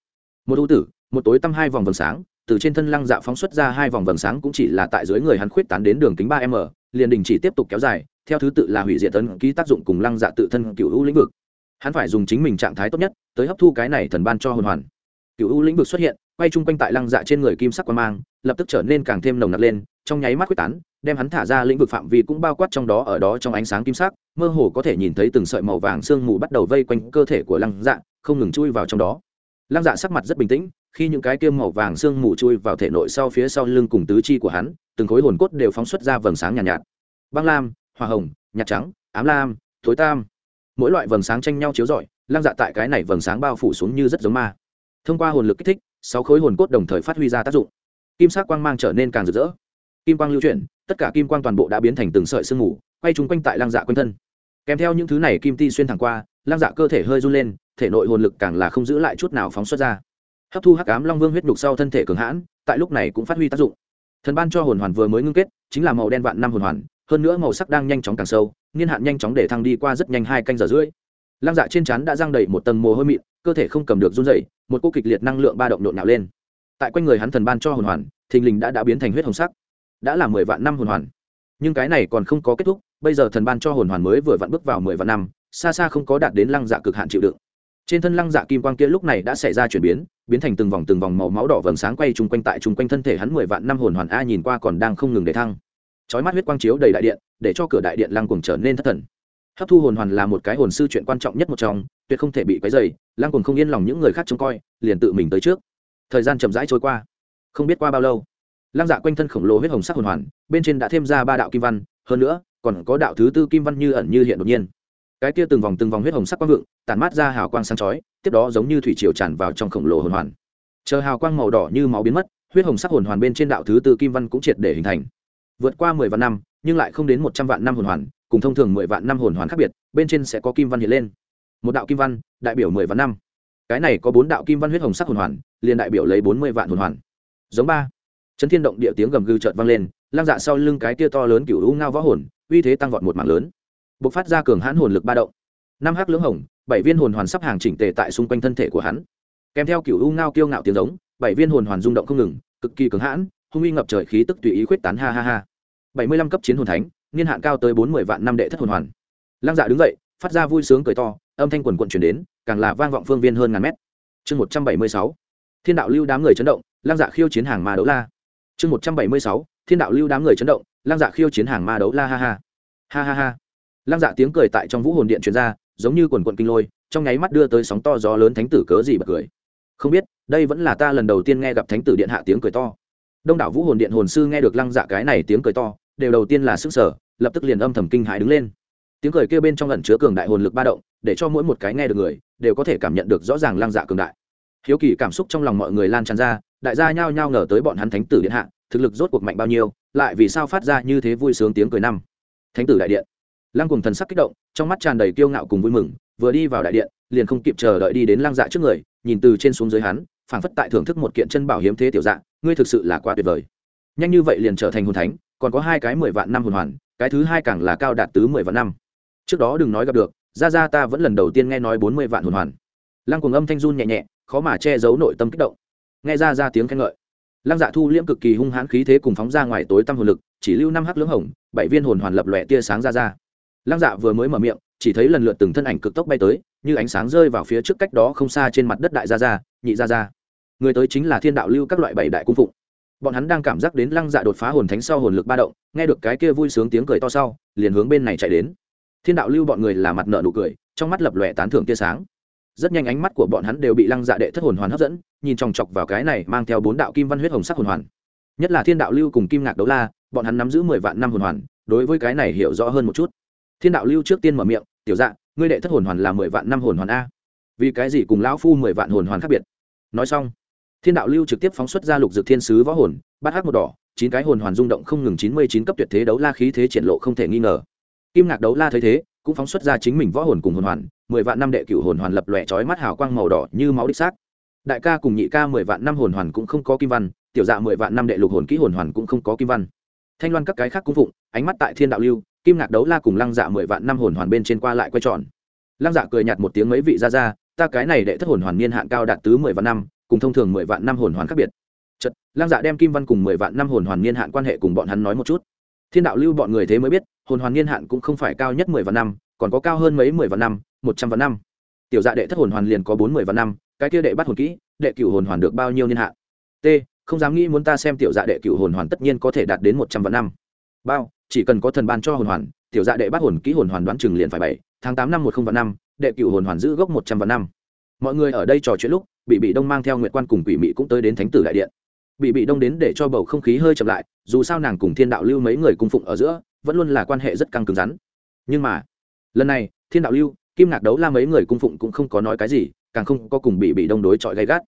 một ưu tử, một tối tăm hai vòng vầng sáng, từ trên thân lăng dạ phóng xuất ra hai vòng vầng sáng cũng chỉ là tại dưới người hắn khuyết tán đến đường kính ba m, liền đình chỉ tiếp tục kéo dài, theo thứ tự là hủy diệt ấn ký tác dụng cùng lăng dạ tự thân cựu hữu lĩnh vực. Hắn phải dùng chính mình trạng thái tốt nhất, tới hấp thu cái này thần ban cho hồn hoàn. Cựu hữu lĩnh vực xuất hiện quay chung quanh tại lăng dạ trên người kim sắc quan mang lập tức trở nên càng thêm nồng nặc lên trong nháy mắt quyết tán đem hắn thả ra lĩnh vực phạm vi cũng bao quát trong đó ở đó trong ánh sáng kim sắc mơ hồ có thể nhìn thấy từng sợi màu vàng sương mù bắt đầu vây quanh cơ thể của lăng dạ không ngừng chui vào trong đó. Lăng dạ sắc mặt rất bình tĩnh khi những cái kiêm màu vàng sương mù chui vào thể nội sau phía sau lưng cùng tứ chi của hắn từng khối hồn cốt đều phóng xuất ra vầng sáng nhàn nhạt, nhạt. Băng lam hoa hồng nhạt trắng ám lam thối tam. Mỗi loại vầng sáng tranh nhau chiếu rọi lăng dạ tại cái này vầng sáng bao phủ xuống như rất giống ma thông qua hồn lực kích thích, sáu khối hồn cốt đồng thời phát huy ra tác dụng. Kim sắc quang mang trở nên càng rực rỡ. Kim quang lưu chuyển, tất cả kim quang toàn bộ đã biến thành từng sợi sương mù, quay trúng quanh tại lăng dạ quanh thân. Kèm theo những thứ này kim ti xuyên thẳng qua, lăng dạ cơ thể hơi run lên, thể nội hồn lực càng là không giữ lại chút nào phóng xuất ra. Hấp thu hắc ám long vương huyết nhục sau thân thể cường hãn, tại lúc này cũng phát huy tác dụng. Thần ban cho hồn hoàn vừa mới ngưng kết, chính là màu đen vạn năm hồn hoàn, hơn nữa màu sắc đang nhanh chóng càng sâu, niên hạn nhanh chóng để thăng đi qua rất nhanh hai canh giờ rưỡi. Lăng dạ trên trán đã răng đầy một tầng mồ hôi mịn, cơ thể không cầm được run rẩy một cô kịch liệt năng lượng ba động nộn nhạo lên. Tại quanh người hắn thần ban cho hồn hoàn, thình lình đã đã biến thành huyết hồng sắc. Đã là mười vạn năm hồn hoàn. Nhưng cái này còn không có kết thúc, bây giờ thần ban cho hồn hoàn mới vừa vặn bước vào mười vạn năm, xa xa không có đạt đến lăng dạ cực hạn chịu đựng. Trên thân lăng dạ kim quang kia lúc này đã xảy ra chuyển biến biến thành từng vòng từng vòng màu máu đỏ vầng sáng quay chung quanh tại chung quanh thân thể hắn mười vạn năm hồn hoàn a nhìn qua còn đang không ngừng để thăng. Chói mắt huyết quang chiếu đầy đại điện, để cho cửa đại điện lăng cùng trở nên thất thần. Hấp thu hồn hoàn là một cái hồn sư chuyện quan trọng nhất một trong, tuyệt không thể bị quấy dày lăng cùng không yên lòng những người khác trông coi, liền tự mình tới trước. Thời gian chậm rãi trôi qua. Không biết qua bao lâu, lăng dạ quanh thân khổng lồ huyết hồng sắc hồn hoàn, bên trên đã thêm ra ba đạo kim văn, hơn nữa, còn có đạo thứ tư kim văn như ẩn như hiện đột nhiên. Cái kia từng vòng từng vòng huyết hồng sắc quang vượng, tản mát ra hào quang sáng chói, tiếp đó giống như thủy triều tràn vào trong khổng lồ hồn hoàn. Chờ hào quang màu đỏ như máu biến mất, huyết hồng sắc hồn hoàn bên trên đạo thứ tư kim văn cũng triệt để hình thành. Vượt qua mười vạn năm, nhưng lại không đến một trăm vạn năm hồn hoàn, cùng thông thường mười vạn năm hồn hoàn khác biệt, bên trên sẽ có kim văn hiện lên một đạo kim văn, đại biểu mười vạn năm. Cái này có bốn đạo kim văn huyết hồng sắc hồn hoàn, liền đại biểu lấy bốn mươi vạn hồn hoàn. Giống ba. Chấn thiên động địa tiếng gầm gừ trợt vang lên, lang dạ sau lưng cái tia to lớn cựu u ngao võ hồn, uy thế tăng vọt một mảng lớn. B ộ c phát ra cường hãn hồn lực ba động. Năm hắc lưỡng hồng, bảy viên hồn hoàn sắp hàng chỉnh tề tại xung quanh thân thể của hắn. Kèm theo cựu u ngao kiêu ngạo tiếng giống, bảy viên hồn hoàn rung động không ngừng, cực kỳ cường hãn, hung uy ngập trời khí tức tùy ý khuyết tán, ha ha ha. Bảy mươi lăm cấp chiến hồn thánh, niên hạn cao tới bốn mươi vạn năm đệ thất hồn hoàn. Lăng dạ đứng dậy, phát ra vui sướng cười to âm thanh quần quận chuyển đến, càng là vang vọng phương viên hơn ngàn mét. Chương một trăm bảy mươi sáu, thiên đạo lưu đám người chấn động, lăng dạ khiêu chiến hàng ma đấu la. Chương một trăm bảy mươi sáu, thiên đạo lưu đám người chấn động, lăng dạ khiêu chiến hàng ma đấu la, ha ha. Ha ha ha. Lăng dạ tiếng cười tại trong vũ hồn điện truyền ra, giống như quần quận kinh lôi, trong nháy mắt đưa tới sóng to gió lớn thánh tử cớ gì bật cười. Không biết, đây vẫn là ta lần đầu tiên nghe gặp thánh tử điện hạ tiếng cười to. Đông đảo vũ hồn điện hồn sư nghe được lăng dạ cái này tiếng cười to, đều đầu tiên là sức sở lập tức liền âm thầm kinh hãi đứng lên tiếng cười kia bên trong ẩn chứa cường đại hồn lực ba động, để cho mỗi một cái nghe được người, đều có thể cảm nhận được rõ ràng lăng dạ cường đại. Hiếu kỳ cảm xúc trong lòng mọi người lan tràn ra, đại gia nhao nhao ngờ tới bọn hắn thánh tử điện hạ, thực lực rốt cuộc mạnh bao nhiêu, lại vì sao phát ra như thế vui sướng tiếng cười năm. Thánh tử đại điện. Lăng cùng thần sắc kích động, trong mắt tràn đầy kiêu ngạo cùng vui mừng, vừa đi vào đại điện, liền không kịp chờ đợi đi đến lăng dạ trước người, nhìn từ trên xuống dưới hắn, phảng phất tại thưởng thức một kiện chân bảo hiếm thế tiểu dạng ngươi thực sự là quá tuyệt vời. Nhanh như vậy liền trở thành hồn thánh, còn có hai cái mười vạn năm hồn hoàn, cái thứ hai càng là cao đạt tứ mười vạn năm trước đó đừng nói gặp được, ra ra ta vẫn lần đầu tiên nghe nói bốn mươi vạn hồn hoàn. Lăng cùng âm thanh run nhẹ nhẹ, khó mà che giấu nội tâm kích động. Nghe ra ra tiếng khen ngợi. Lăng dạ thu liễm cực kỳ hung hãn khí thế cùng phóng ra ngoài tối tăm hồn lực, chỉ lưu năm hắc lưỡng hồng, bảy viên hồn hoàn lập lòe tia sáng ra ra. Lăng dạ vừa mới mở miệng, chỉ thấy lần lượt từng thân ảnh cực tốc bay tới, như ánh sáng rơi vào phía trước cách đó không xa trên mặt đất đại gia gia nhị gia gia người tới chính là thiên đạo lưu các loại bảy đại cung phụng. Bọn hắn đang cảm giác đến lăng dạ đột phá hồn thánh sau hồn lực ba động, nghe được cái kia vui sướng tiếng cười to sau, liền hướng bên này chạy đến thiên đạo lưu bọn người là mặt nợ nụ cười, trong mắt lập lòe tán thưởng tia sáng. Rất nhanh ánh mắt của bọn hắn đều bị lăng dạ đệ thất hồn hoàn hấp dẫn, nhìn chòng chọc vào cái này mang theo bốn đạo kim văn huyết hồng sắc hồn hoàn. Nhất là thiên đạo lưu cùng kim ngạc đấu la, bọn hắn nắm giữ mười vạn năm hồn hoàn, đối với cái này hiểu rõ hơn một chút. Thiên đạo lưu trước tiên mở miệng, tiểu dạ ngươi đệ thất hồn hoàn là mười vạn năm hồn hoàn a. Vì cái gì cùng lão phu mười vạn hồn hoàn khác biệt? Nói xong, thiên đạo lưu trực tiếp phóng xuất ra lục dược thiên sứ võ hồn, bát hát một đỏ, chín cái hồn hoàn rung động không ngừng chín mươi chín cấp tuyệt thế đấu la khí thế triển lộ không thể nghi ngờ kim ngạc đấu la thấy thế cũng phóng xuất ra chính mình võ hồn cùng hồn hoàn mười vạn năm đệ cửu hồn hoàn lập lòe trói mắt hào quang màu đỏ như máu đích xác. Đại ca cùng nhị ca mười vạn năm hồn hoàn cũng không có kim văn tiểu dạ mười vạn năm đệ lục hồn kỹ hồn hoàn cũng không có kim văn. Thanh loan các cái khác cũng vụng, ánh mắt tại thiên đạo lưu kim ngạc đấu la cùng lăng dạ mười vạn năm hồn hoàn bên trên qua lại quay tròn. Lăng dạ cười nhạt một tiếng mấy vị ra ra ta cái này đệ thất hồn hoàn niên hạn cao đạt tứ mười vạn năm cùng thông thường mười vạn năm hồn hoàn khác biệt. Chật lăng dạ đem kim văn cùng mười vạn năm hồn hoàn niên hạn quan hệ cùng bọn hắn nói một chút thiên đạo lưu bọn người thế mới biết, hồn hoàn niên hạn cũng không phải cao nhất mười vạn năm, còn có cao hơn mấy mười vạn năm, một trăm vạn năm. Tiểu dạ đệ thất hồn hoàn liền có bốn mươi vạn năm, cái kia đệ bắt hồn kỹ, đệ cửu hồn hoàn được bao nhiêu niên hạn? T, không dám nghĩ muốn ta xem tiểu dạ đệ cửu hồn hoàn tất nhiên có thể đạt đến một trăm vạn năm. Bao, chỉ cần có thần ban cho hồn hoàn, tiểu dạ đệ bắt hồn kỹ hồn hoàn đoán chừng liền phải bảy, tháng tám năm một không vạn năm, đệ cửu hồn hoàn giữ gốc một trăm vạn năm. Mọi người ở đây trò chuyện lúc bị bị đông mang theo nguyện quan cùng quỷ mị cũng tới đến thánh tử đại điện bị bị đông đến để cho bầu không khí hơi chậm lại, dù sao nàng cùng thiên đạo lưu mấy người cung phụng ở giữa, vẫn luôn là quan hệ rất căng cứng rắn. Nhưng mà, lần này, thiên đạo lưu, kim ngạc đấu la mấy người cung phụng cũng không có nói cái gì, càng không có cùng bị bị đông đối chọi gay gắt.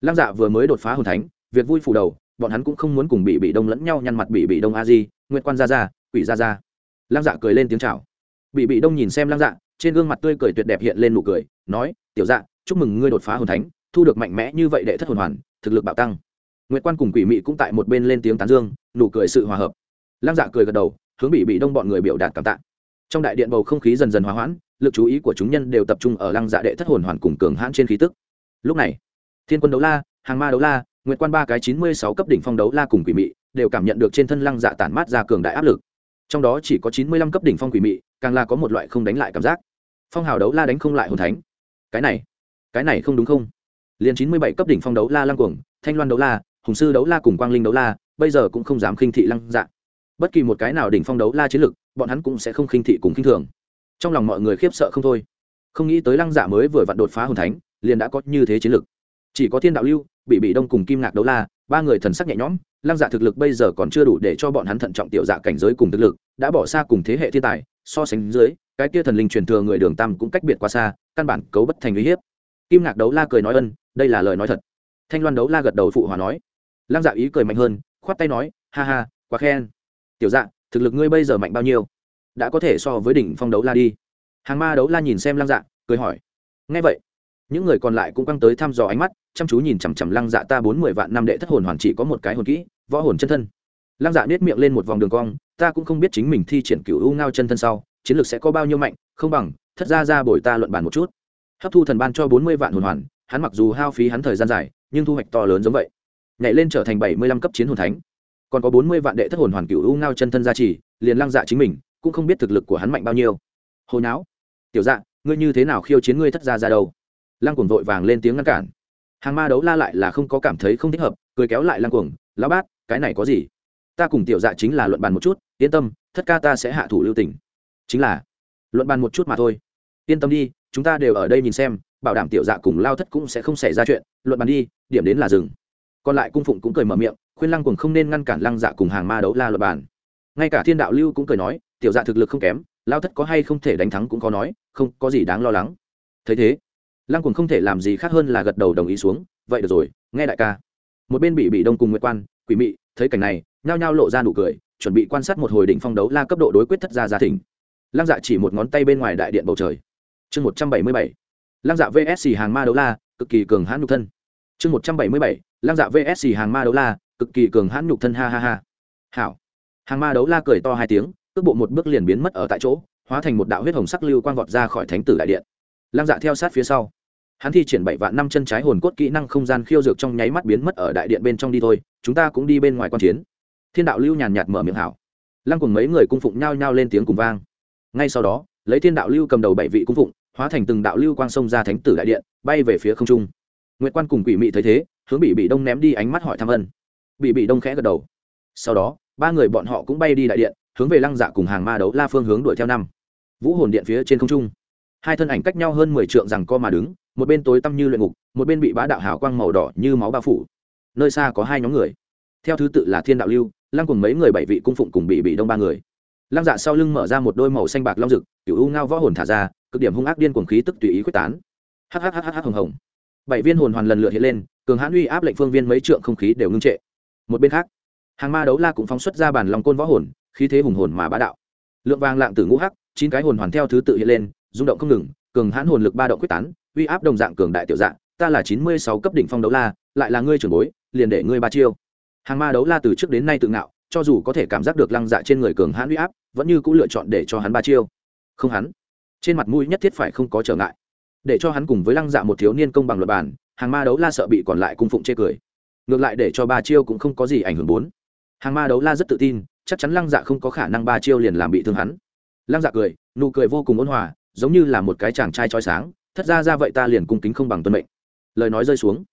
Lăng dạ vừa mới đột phá hồn thánh việc vui phủ đầu, bọn hắn cũng không muốn cùng bị bị đông lẫn nhau nhăn mặt bị bị đông a di nguyện quan ra ra quỷ ra ra lăng dạ cười lên tiếng chào. Bị bị đông nhìn xem lăng dạ trên gương mặt tươi cười tuyệt đẹp hiện lên nụ cười, nói, tiểu dạ chúc mừng ngươi đột phá hồn thánh, thu được mạnh mẽ như vậy đệ thất hồn hoàn, thực lực bạo tăng nguyệt quan cùng quỷ mị cũng tại một bên lên tiếng tán dương, nụ cười sự hòa hợp. Lăng dạ cười gật đầu, hướng bị bị đông bọn người biểu đạt cảm tạ. Trong đại điện bầu không khí dần dần hòa hoãn, lực chú ý của chúng nhân đều tập trung ở lăng dạ đệ thất hồn hoàn cùng cường hãn trên khí tức. Lúc này, thiên quân đấu la, hàng ma đấu la, nguyệt quan ba cái chín mươi sáu cấp đỉnh phong đấu la cùng quỷ mị đều cảm nhận được trên thân lăng dạ tản mát ra cường đại áp lực. Trong đó chỉ có chín mươi lăm cấp đỉnh phong quỷ mị, càng là có một loại không đánh lại cảm giác. Phong hào đấu la đánh không lại hồn thánh. Cái này cái này không đúng không? Liên chín mươi bảy cấp đỉnh phong đấu la lăng cuồng, thanh loan đấu la hùng sư đấu la cùng quang linh đấu la, bây giờ cũng không dám khinh thị lăng dạ. Bất kỳ một cái nào đỉnh phong đấu la chiến lực bọn hắn cũng sẽ không khinh thị cùng khinh thường. Trong lòng mọi người khiếp sợ không thôi. Không nghĩ tới lăng dạ mới vừa vặn đột phá hồn thánh, liền đã có như thế chiến lực chỉ có thiên đạo lưu, bị bị đông cùng kim ngạc đấu la, ba người thần sắc nhẹ nhõm, lăng dạ thực lực bây giờ còn chưa đủ để cho bọn hắn thận trọng tiểu dạ cảnh giới cùng thực lực, đã bỏ xa cùng thế hệ thiên tài, so sánh dưới, cái kia thần linh truyền thừa người đường tam cũng cách biệt quá xa, căn bản cấu bất thành uy hiếp. Kim ngạc đấu la cười nói ân, đây là lời nói thật. Thanh loan đấu la gật đầu phụ hòa nói lăng dạ ý cười mạnh hơn, khoát tay nói, ha ha, quá khen. Tiểu dạ thực lực ngươi bây giờ mạnh bao nhiêu? Đã có thể so với đỉnh phong đấu la đi. Hàng ma đấu la nhìn xem lăng dạ cười hỏi ngay vậy, những người còn lại cũng căng tới thăm dò ánh mắt, chăm chú nhìn chằm chằm lăng dạ ta bốn mươi vạn năm đệ thất hồn hoàn chỉ có một cái hồn kỹ, võ hồn chân thân. Lăng dạ nết miệng lên một vòng đường cong, ta cũng không biết chính mình thi triển cựu u ngao chân thân sau, chiến lược sẽ có bao nhiêu mạnh, không bằng, thất ra ra bồi ta luận bàn một chút. Hấp thu thần ban cho bốn mươi vạn hồn hoàn, hắn mặc dù hao phí hắn thời gian dài, nhưng thu hoạch to lớn giống vậy nhảy lên trở thành bảy mươi lăm cấp chiến hồn thánh. Còn có bốn mươi vạn đệ thất hồn hoàn cựu u ngao chân thân gia trì, liền lăng dạ chính mình, cũng không biết thực lực của hắn mạnh bao nhiêu. Hồi não tiểu dạ ngươi như thế nào khiêu chiến ngươi thất gia ra đâu? Lăng cuồng vội vàng lên tiếng ngăn cản. Hàng ma đấu la lại là không có cảm thấy không thích hợp, cười kéo lại lăng cuồng, lão bát, cái này có gì? Ta cùng tiểu dạ chính là luận bàn một chút, yên tâm, thất ca ta sẽ hạ thủ lưu tình. Chính là. Luận bàn một chút mà thôi. Yên tâm đi, chúng ta đều ở đây nhìn xem, bảo đảm tiểu dạ cùng lao thất cũng sẽ không xảy ra chuyện, luận bàn đi, điểm đến là rừng còn lại cung phụng cũng cười mở miệng, khuyên lăng cùng không nên ngăn cản lăng dạ cùng hàng ma đấu la luật bàn. Ngay cả thiên đạo lưu cũng cười nói, tiểu dạ thực lực không kém, lao thất có hay không thể đánh thắng cũng có nói, không, có gì đáng lo lắng. Thấy thế, lăng cùng không thể làm gì khác hơn là gật đầu đồng ý xuống, vậy được rồi, nghe đại ca. Một bên bị bị đông cùng nguyệt quan, quỷ mị, thấy cảnh này, nhao nhao lộ ra nụ cười, chuẩn bị quan sát một hồi đỉnh phong đấu la cấp độ đối quyết thất gia gia thỉnh. Lăng dạ chỉ một ngón tay bên ngoài đại điện bầu trời. Chương một trăm bảy mươi bảy. Lăng dạ vsc hàng ma đấu la, cực kỳ cường hãn nhục thân chương một trăm bảy mươi bảy, lăng dạ vsc hàng ma đấu la, cực kỳ cường hãn nhục thân, ha ha ha. Hảo. Hàng ma đấu la cười to hai tiếng, cước bộ một bước liền biến mất ở tại chỗ, hóa thành một đạo huyết hồng sắc lưu quang vọt ra khỏi thánh tử đại điện. Lăng dạ theo sát phía sau. Hắn thi triển bảy vạn năm chân trái hồn cốt kỹ năng không gian khiêu dược trong nháy mắt biến mất ở đại điện bên trong đi thôi, chúng ta cũng đi bên ngoài quan chiến. Thiên đạo lưu nhàn nhạt mở miệng hảo. Lăng cùng mấy người cung phụng nhao nhao lên tiếng cùng vang. Ngay sau đó, lấy thiên đạo lưu cầm đầu bảy vị cung phụng, hóa thành từng đạo lưu quang sông ra thánh tử đại điện, bay về phía không trung nguyệt quan cùng quỷ mị thấy thế, hướng bị bị đông ném đi ánh mắt hỏi thăm ân. Bị bị đông khẽ gật đầu. Sau đó, ba người bọn họ cũng bay đi đại điện, hướng về lăng dạ cùng hàng ma đấu la phương hướng đuổi theo năm. Vũ hồn điện phía trên không trung. Hai thân ảnh cách nhau hơn mười trượng rằng co mà đứng, một bên tối tăm như luyện ngục, một bên bị bá đạo hào quang màu đỏ như máu bao phủ. Nơi xa có hai nhóm người. Theo thứ tự là thiên đạo lưu, lăng cùng mấy người bảy vị cung phụng cùng bị bị đông ba người. Lăng dạ sau lưng mở ra một đôi màu xanh bạc long rực cửu u ngao võ hồn thả ra, cực điểm hung ác điên cuồng khí tức tùy ý quyết tán. Hhhh hồng hồng bảy viên hồn hoàn lần lượt hiện lên, cường hãn uy áp lệnh phương viên mấy trượng không khí đều ngưng trệ. Một bên khác, hàng ma đấu la cũng phóng xuất ra bản lòng côn võ hồn, khí thế hùng hồn mà bá đạo. Lượng vàng lạng từ ngũ hắc, chín cái hồn hoàn theo thứ tự hiện lên, rung động không ngừng, cường hãn hồn lực ba động quyết tán, uy áp đồng dạng cường đại tiểu dạng, ta là chín mươi sáu cấp đỉnh phong đấu la, lại là ngươi trưởng bối, liền để ngươi ba chiêu. Hàng ma đấu la từ trước đến nay tự ngạo, cho dù có thể cảm giác được lăng dạ trên người cường hãn uy áp, vẫn như cũng lựa chọn để cho hắn ba chiêu. Không hắn, trên mặt mũi nhất thiết phải không có trở ngại để cho hắn cùng với lăng dạ một thiếu niên công bằng luật bản, hàng ma đấu la sợ bị còn lại cung phụng chê cười. Ngược lại để cho ba chiêu cũng không có gì ảnh hưởng bốn. Hàng ma đấu la rất tự tin, chắc chắn lăng dạ không có khả năng ba chiêu liền làm bị thương hắn. Lăng dạ cười, nụ cười vô cùng ôn hòa, giống như là một cái chàng trai trói sáng, thất ra ra vậy ta liền cung kính không bằng tuân mệnh. Lời nói rơi xuống.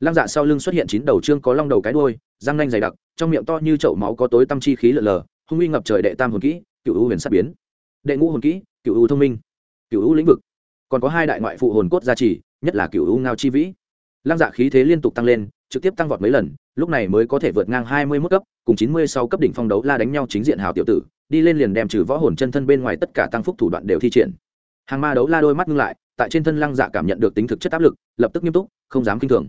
Lăng dạ sau lưng xuất hiện chín đầu trương có long đầu cái đôi răng nanh dày đặc, trong miệng to như chậu máu có tối tâm chi khí lợn lờ, hung uy ngập trời đệ tam hồn kỹ, cựu u huyền sắp biến. Đệ ngũ hồn kỹ, cựu u thông minh, cựu u lĩnh vực còn có hai đại ngoại phụ hồn cốt gia trì, nhất là cựu u ngao chi vĩ. Lăng dạ khí thế liên tục tăng lên, trực tiếp tăng vọt mấy lần, lúc này mới có thể vượt ngang hai mươi mức cấp, cùng chín mươi sau cấp đỉnh phong đấu la đánh nhau chính diện hào tiểu tử, đi lên liền đem trừ võ hồn chân thân bên ngoài tất cả tăng phúc thủ đoạn đều thi triển. Hàng ma đấu la đôi mắt ngưng lại, tại trên thân lăng dạ cảm nhận được tính thực chất áp lực, lập tức nghiêm túc, không dám kinh thường.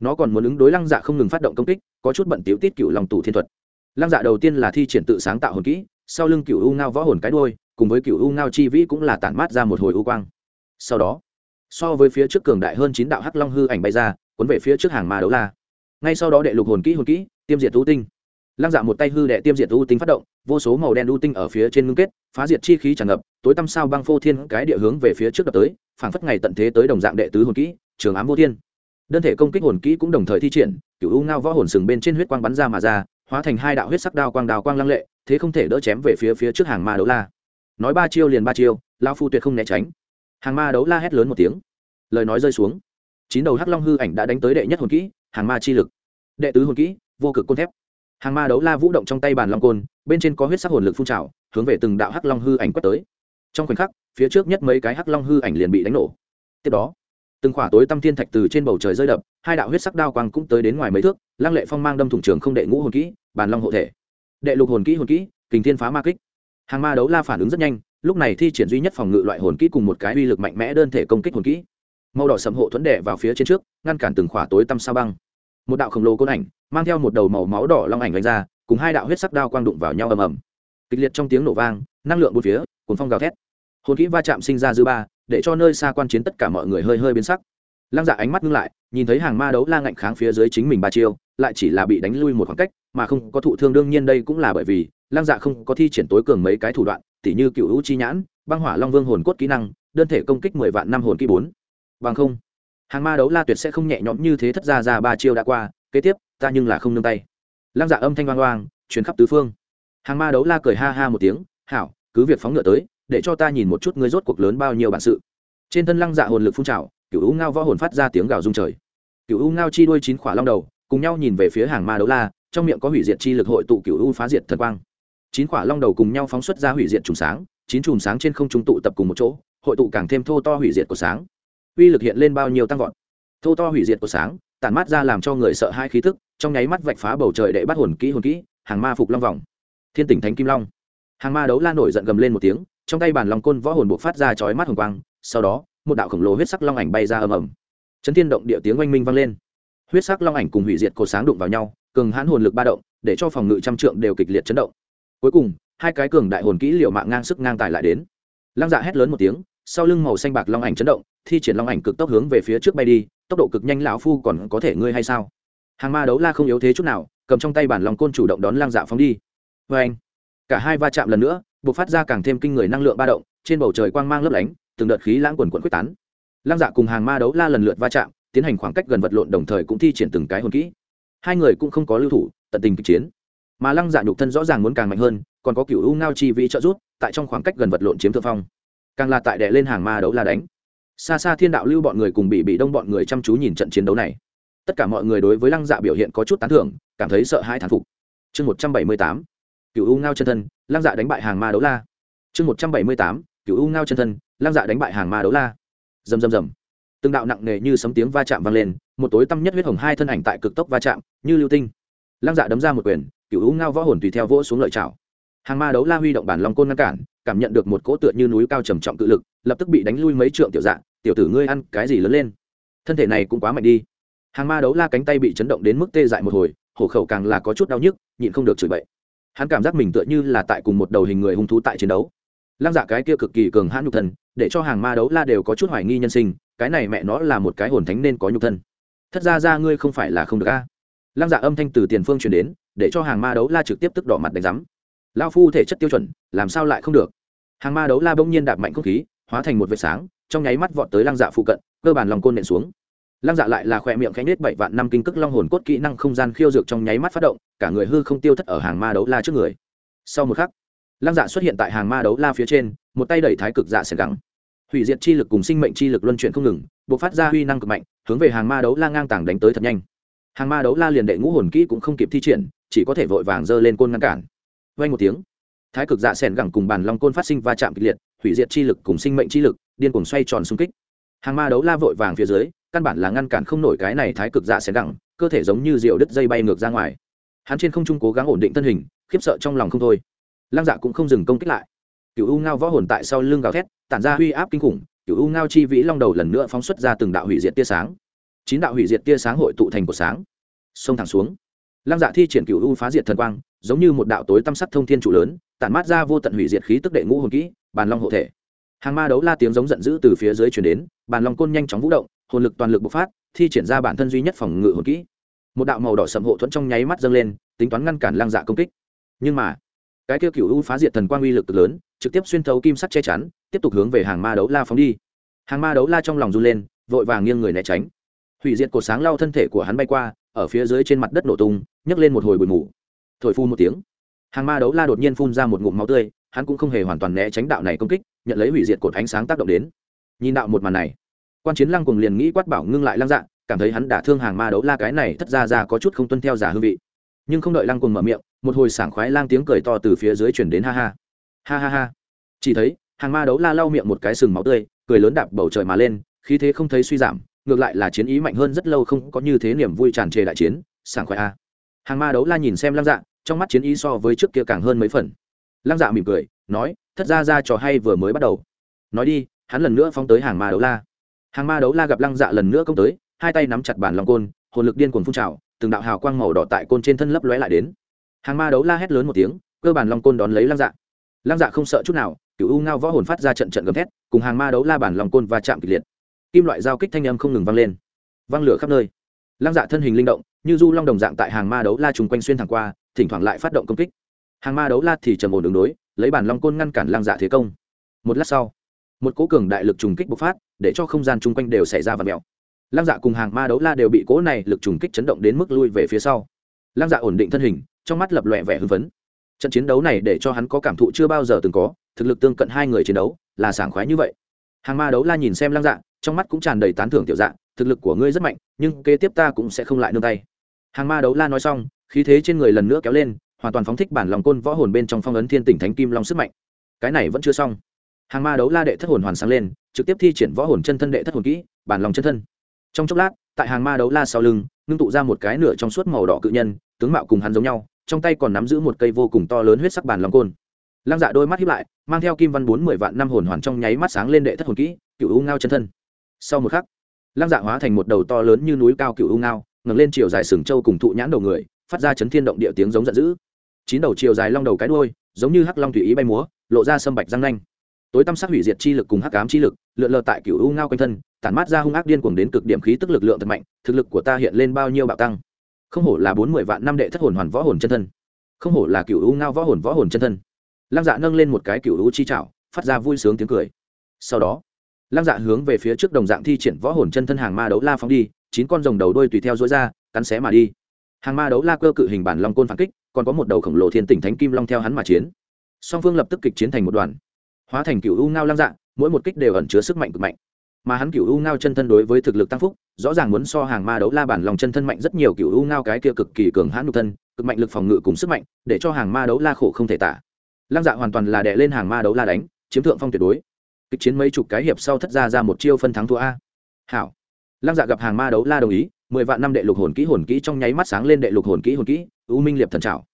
Nó còn muốn ứng đối lăng dạ không ngừng phát động công kích, có chút bận tiểu tiết cựu lòng tủ thiên thuật. Lăng dạ đầu tiên là thi triển tự sáng tạo hồn kỹ, sau lưng cựu u ngao võ hồn cái đôi cùng với cựu u ngao chi vĩ cũng là tản mát ra một hồi u quang sau đó, so với phía trước cường đại hơn chín đạo hắc long hư ảnh bay ra, cuốn về phía trước hàng ma đấu la. Ngay sau đó đệ lục hồn kỹ hồn kỹ, tiêm diệt u tinh. Lăng dạ một tay hư đệ tiêm diệt u tinh phát động, vô số màu đen u tinh ở phía trên ngưng kết, phá diệt chi khí tràn ngập, tối tăm sao băng phô thiên cái địa hướng về phía trước đập tới, phảng phất ngày tận thế tới đồng dạng đệ tứ hồn kỹ, trường ám vô thiên. Đơn thể công kích hồn kỹ cũng đồng thời thi triển cựu u ngao võ hồn sừng bên trên huyết quang bắn ra mà ra, hóa thành hai đạo huyết sắc đao quang đào quang lăng lệ, thế không thể đỡ chém về phía phía trước hàng ma đấu la. Nói ba chiêu liền ba chiêu lao phu tuyệt không né tránh hàng ma đấu la hét lớn một tiếng. Lời nói rơi xuống. Chín đầu hắc long hư ảnh đã đánh tới đệ nhất hồn kỹ, hàng ma chi lực. Đệ tứ hồn kỹ, vô cực côn thép. Hàng ma đấu la vũ động trong tay bàn long côn, bên trên có huyết sắc hồn lực phun trào, hướng về từng đạo hắc long hư ảnh quét tới. Trong khoảnh khắc, phía trước nhất mấy cái hắc long hư ảnh liền bị đánh nổ. Tiếp đó, từng khỏa tối tâm thiên thạch từ trên bầu trời rơi đập, hai đạo huyết sắc đao quang cũng tới đến ngoài mấy thước, lăng lệ phong mang đâm thủng trường không đệ ngũ hồn kỹ, bàn long hộ thể. Đệ lục hồn kỹ hồn kỹ, kình thiên phá ma kích. Hàng ma đấu la phản ứng rất nhanh lúc này thi triển duy nhất phòng ngự loại hồn kỹ cùng một cái uy lực mạnh mẽ đơn thể công kích hồn kỹ. Màu đỏ sầm hộ thuẫn đệ vào phía trên trước, ngăn cản từng khỏa tối tăm sao băng. Một đạo khổng lồ côn ảnh, mang theo một đầu màu máu đỏ long ảnh đánh ra, cùng hai đạo huyết sắc đao quang đụng vào nhau ầm ầm. Kịch liệt trong tiếng nổ vang, năng lượng bốn phía cuốn phong gào thét. Hồn kỹ va chạm sinh ra dư ba, để cho nơi xa quan chiến tất cả mọi người hơi hơi biến sắc. Lăng dạ ánh mắt ngưng lại, nhìn thấy hàng ma đấu la ngạnh kháng phía dưới chính mình ba chiêu, lại chỉ là bị đánh lui một khoảng cách, mà không có thụ thương, đương nhiên đây cũng là bởi vì Lang dạ không có thi triển tối cường mấy cái thủ đoạn, tỉ như cựu hữu chi nhãn, băng hỏa long vương hồn cốt kỹ năng, đơn thể công kích mười vạn năm hồn kỹ bốn. Bằng không, hàng ma đấu la tuyệt sẽ không nhẹ nhõm như thế thất ra ra ba chiêu đã qua, kế tiếp, ta nhưng là không nương tay. Lăng dạ âm thanh oang oang chuyến khắp tứ phương. Hàng ma đấu la cười ha ha một tiếng, hảo, cứ việc phóng ngựa tới, để cho ta nhìn một chút ngươi rốt cuộc lớn bao nhiêu bản sự. Trên thân lăng dạ hồn lực phun trào, cựu u ngao võ hồn phát ra tiếng gào rung trời. Cựu u ngao chi đuôi chín khỏa long đầu, cùng nhau nhìn về phía hàng ma đấu la, trong miệng có hủy diệt chi lực hội tụ cựu u phá diệt thần quang chín quả long đầu cùng nhau phóng xuất ra hủy diệt trùng sáng, chín chùm sáng trên không trung tụ tập cùng một chỗ, hội tụ càng thêm thô to hủy diệt của sáng. Uy lực hiện lên bao nhiêu tăng vọt. Thô to hủy diệt của sáng, tản mát ra làm cho người sợ hai khí thức trong nháy mắt vạch phá bầu trời để bắt hồn kỹ hồn kỹ, hàng ma phục long vòng. Thiên tỉnh thánh kim long. Hàng ma đấu la nổi giận gầm lên một tiếng, trong tay bàn long côn võ hồn buộc phát ra chói mắt hồng quang, sau đó, một đạo khổng lồ huyết sắc long ảnh bay ra ầm ầm. Chấn thiên động địa tiếng oanh minh vang lên. Huyết sắc long ảnh cùng hủy diệt cột sáng đụng vào nhau, cường hãn hồn lực ba động, để cho phòng ngự trăm trượng đều kịch liệt chấn động cuối cùng, hai cái cường đại hồn kỹ liệu mạng ngang sức ngang tài lại đến. Lăng dạ hét lớn một tiếng, sau lưng màu xanh bạc long ảnh chấn động, thi triển long ảnh cực tốc hướng về phía trước bay đi, tốc độ cực nhanh lão phu còn có thể ngươi hay sao? Hàng ma đấu la không yếu thế chút nào, cầm trong tay bản lòng côn chủ động đón lăng dạ phóng đi. Vê anh, cả hai va chạm lần nữa, buộc phát ra càng thêm kinh người năng lượng ba động, trên bầu trời quang mang lấp lánh, từng đợt khí lãng quần quần quyết tán. Lăng dạ cùng hàng ma đấu la lần lượt va chạm, tiến hành khoảng cách gần vật lộn đồng thời cũng thi triển từng cái hồn kỹ. Hai người cũng không có lưu thủ, tận tình kịch chiến mà lăng dạ nhục thân rõ ràng muốn càng mạnh hơn, còn có cựu u ngao chi vĩ trợ rút tại trong khoảng cách gần vật lộn chiếm thượng phong. Càng là tại đệ lên hàng ma đấu la đánh. Xa xa thiên đạo lưu bọn người cùng bị bị đông bọn người chăm chú nhìn trận chiến đấu này. Tất cả mọi người đối với lăng dạ biểu hiện có chút tán thưởng, cảm thấy sợ hãi thán phục. Chương một trăm bảy mươi tám cựu u ngao chân thân, lăng dạ đánh bại hàng ma đấu la. Chương một trăm bảy mươi tám cựu u ngao chân thân, lăng dạ đánh bại hàng ma đấu la. Dầm dầm dầm từng đạo nặng nề như sấm tiếng va chạm vang lên, một tối tăm nhất huyết hồng hai thân ảnh tại cực tốc va chạm, như lưu tinh. Lăng dạ đấm ra một quyền cựu u ngao võ hồn tùy theo vỗ xuống lợi chảo hàng ma đấu la huy động bản long côn ngăn cản, cảm nhận được một cỗ tựa như núi cao trầm trọng cự lực, lập tức bị đánh lui mấy trượng tiểu dạng, tiểu tử ngươi ăn cái gì lớn lên? Thân thể này cũng quá mạnh đi. Hàng ma đấu la cánh tay bị chấn động đến mức tê dại một hồi, hổ khẩu càng là có chút đau nhức, nhịn không được chửi bậy. Hắn cảm giác mình tựa như là tại cùng một đầu hình người hung thú tại chiến đấu. Lăng dạ cái kia cực kỳ cường hãn nhục thân, để cho hàng ma đấu la đều có chút hoài nghi nhân sinh, cái này mẹ nó là một cái hồn thánh nên có nhục thân. Thất ra ra ngươi không phải là không được a? Lăng dạ âm thanh từ tiền phương truyền đến, để cho hàng ma đấu la trực tiếp tức đỏ mặt đánh rắm lao phu thể chất tiêu chuẩn, làm sao lại không được? Hàng ma đấu la bỗng nhiên đạp mạnh không khí, hóa thành một vệt sáng, trong nháy mắt vọt tới lăng dạ phụ cận, cơ bản lòng côn nện xuống. Lăng dạ lại là khỏe miệng khánh nết bảy vạn năm kinh cức long hồn cốt kỹ năng không gian khiêu dược trong nháy mắt phát động, cả người hư không tiêu thất ở hàng ma đấu la trước người. Sau một khắc, lăng dạ xuất hiện tại hàng ma đấu la phía trên, một tay đẩy thái cực dạ sẽ gắng. Hủy diệt chi lực cùng sinh mệnh chi lực luân chuyển không ngừng buộc phát ra huy năng cực mạnh, hướng về hàng ma đấu la ngang tảng đánh tới thật nhanh hàng ma đấu la liền đệ ngũ hồn kỹ cũng không kịp thi triển, chỉ có thể vội vàng giơ lên côn ngăn cản. Vay một tiếng, thái cực dạ s ẻ n gẳng cùng bàn long côn phát sinh va chạm kịch liệt, hủy diệt chi lực cùng sinh mệnh chi lực, điên cùng xoay tròn xung kích. Hàng ma đấu la vội vàng phía dưới, căn bản là ngăn cản không nổi cái này thái cực dạ s ẻ n gẳng, cơ thể giống như rượu đứt dây bay ngược ra ngoài. Hắn trên không trung cố gắng ổn định thân hình, khiếp sợ trong lòng không thôi. Lăng dạ cũng không dừng công kích lại. Cựu u ngao võ hồn tại sau lưng gào thét, tản ra huy áp kinh khủng cựu u ngao chi vĩ long đầu lần nữa phóng xuất ra từng đạo hủy diệt tia sáng chín đạo hủy diệt tia sáng hội tụ thành của sáng. Xông thẳng xuống. Lăng dạ thi triển cựu u phá diệt thần quang, giống như một đạo tối tăm sắc thông thiên trụ lớn, tản mát ra vô tận hủy diệt khí tức đệ ngũ hồn kỹ, bàn long hộ thể. Hàng ma đấu la tiếng giống giận dữ từ phía dưới chuyển đến, bàn long côn nhanh chóng vũ động, hồn lực toàn lực bộc phát, thi triển ra bản thân duy nhất phòng ngự hồn kỹ. Một đạo màu đỏ sầm hộ thuẫn trong nháy mắt dâng lên, tính toán ngăn cản lăng dạ công kích. Nhưng mà, cái kêu cựu u phá diệt thần quang uy lực lớn, trực tiếp xuyên thấu kim sắt che chắn, tiếp tục hướng về hàng ma đấu la phóng đi. Hàng ma đấu la trong lòng run lên, vội vàng nghiêng người né tránh hủy diệt cột sáng lao thân thể của hắn bay qua, ở phía dưới trên mặt đất nổ tung, nhấc lên một hồi bụi mù. Thổi phu một tiếng, hàng ma đấu la đột nhiên phun ra một ngụm máu tươi, hắn cũng không hề hoàn toàn né tránh đạo này công kích, nhận lấy hủy diệt cột ánh sáng tác động đến. Nhìn đạo một màn này, quan chiến lăng cùng liền nghĩ quát bảo ngưng lại lăng dạ cảm thấy hắn đả thương hàng ma đấu la cái này thất ra ra có chút không tuân theo giả hương vị. Nhưng không đợi lăng cùng mở miệng, một hồi sảng khoái lang tiếng cười to từ phía dưới chuyển đến ha ha. Ha ha ha. Chỉ thấy, hàng ma đấu la lau miệng một cái sừng máu tươi, cười lớn đạp bầu trời mà lên, khí thế không thấy suy giảm ngược lại là chiến ý mạnh hơn rất lâu không có như thế niềm vui tràn trề đại chiến, sảng khoái a. Hàng ma đấu la nhìn xem lăng dạ trong mắt chiến ý so với trước kia càng hơn mấy phần. Lăng dạ mỉm cười, nói, thất ra ra trò hay vừa mới bắt đầu. Nói đi, hắn lần nữa phóng tới hàng ma đấu la. Hàng ma đấu la gặp lăng dạ lần nữa công tới, hai tay nắm chặt bàn lòng côn, hồn lực điên cuồng phun trào, từng đạo hào quang màu đỏ tại côn trên thân lấp lóe lại đến. Hàng ma đấu la hét lớn một tiếng, cơ bản long côn đón lấy lăng dạ. Lăng dạ không sợ chút nào cựu u ngao võ hồn phát ra trận trận gầm thét, cùng hàng ma đấu la bản lòng côn và chạm kịch liệt kim loại giao kích thanh âm không ngừng vang lên. Vang lửa khắp nơi. Lăng dạ thân hình linh động, như du long đồng dạng tại hàng ma đấu la trùng quanh xuyên thẳng qua, thỉnh thoảng lại phát động công kích. Hàng ma đấu la thì trầm ổn đường đối, lấy bản long côn ngăn cản lăng dạ thế công. Một lát sau, một cố cường đại lực trùng kích bộc phát, để cho không gian chung quanh đều xảy ra và mèo. Lăng dạ cùng hàng ma đấu la đều bị cố này lực trùng kích chấn động đến mức lui về phía sau. Lăng dạ ổn định thân hình, trong mắt lập lòe vẻ hưng phấn. Trận chiến đấu này để cho hắn có cảm thụ chưa bao giờ từng có, thực lực tương cận hai người chiến đấu là sảng khoái như vậy. Hàng ma đấu la nhìn xem lăng dạ trong mắt cũng tràn đầy tán thưởng tiểu dạ thực lực của ngươi rất mạnh, nhưng kế tiếp ta cũng sẽ không lại nương tay. Hàng ma đấu la nói xong, khí thế trên người lần nữa kéo lên, hoàn toàn phóng thích bản lòng côn võ hồn bên trong phong ấn thiên tỉnh thánh kim long sức mạnh. Cái này vẫn chưa xong. Hàng ma đấu la đệ thất hồn hoàn sáng lên, trực tiếp thi triển võ hồn chân thân đệ thất hồn kỹ, bản lòng chân thân. Trong chốc lát, tại hàng ma đấu la sau lưng, ngưng tụ ra một cái nửa trong suốt màu đỏ cự nhân, tướng mạo cùng hắn giống nhau, trong tay còn nắm giữ một cây vô cùng to lớn huyết sắc bản lòng côn. Lăng dạ đôi mắt hiếp lại, mang theo kim văn bốn mười vạn năm hồn hoàn trong nháy mắt sáng lên đệ thất hồn kỹ, cựu u ngao chân thân sau một khắc, lăng dạ hóa thành một đầu to lớn như núi cao cựu u ngao, ngẩng lên chiều dài sừng trâu cùng thụ nhãn đầu người, phát ra chấn thiên động địa tiếng giống giận dữ. Chín đầu chiều dài long đầu cái đuôi, giống như hắc long tùy ý bay múa, lộ ra sâm bạch răng nanh. Tối tăm sắc hủy diệt chi lực cùng hắc ám chi lực, lượn lờ tại cựu u ngao quanh thân, tản mát ra hung ác điên cuồng đến cực điểm khí tức lực lượng thật mạnh, thực lực của ta hiện lên bao nhiêu bạo tăng. Không hổ là bốn mươi vạn năm đệ thất hồn hoàn võ hồn chân thân. Không hổ là cựu u ngao võ hồn võ hồn chân thân. Lăng dạ nâng lên một cái cựu u chi trảo phát ra vui sướng tiếng cười. Sau đó lăng dạ hướng về phía trước đồng dạng thi triển võ hồn chân thân hàng ma đấu la phóng đi, chín con rồng đầu đôi tùy theo dối ra, cắn xé mà đi. Hàng ma đấu la cơ cự hình bản long côn phản kích, còn có một đầu khổng lồ thiên tỉnh thánh kim long theo hắn mà chiến. Song phương lập tức kịch chiến thành một đoàn. Hóa thành cựu u ngao lăng dạ mỗi một kích đều ẩn chứa sức mạnh cực mạnh. Mà hắn cựu u ngao chân thân đối với thực lực tăng phúc, rõ ràng muốn so hàng ma đấu la bản lòng chân thân mạnh rất nhiều cựu u ngao cái kia cực kỳ cường hãn nhục thân, cực mạnh lực phòng ngự cùng sức mạnh, để cho hàng ma đấu la khổ không thể tả. Lăng dạ hoàn toàn là đè lên hàng ma đấu la đánh, chiếm thượng phong tuyệt đối kịch chiến mấy chục cái hiệp sau thất ra ra một chiêu phân thắng thua a. Hảo. Lăng dạ gặp hàng ma đấu la đồng ý, mười vạn năm đệ lục hồn kỹ hồn kỹ trong nháy mắt sáng lên đệ lục hồn kỹ hồn kỹ, u minh liệp thần trào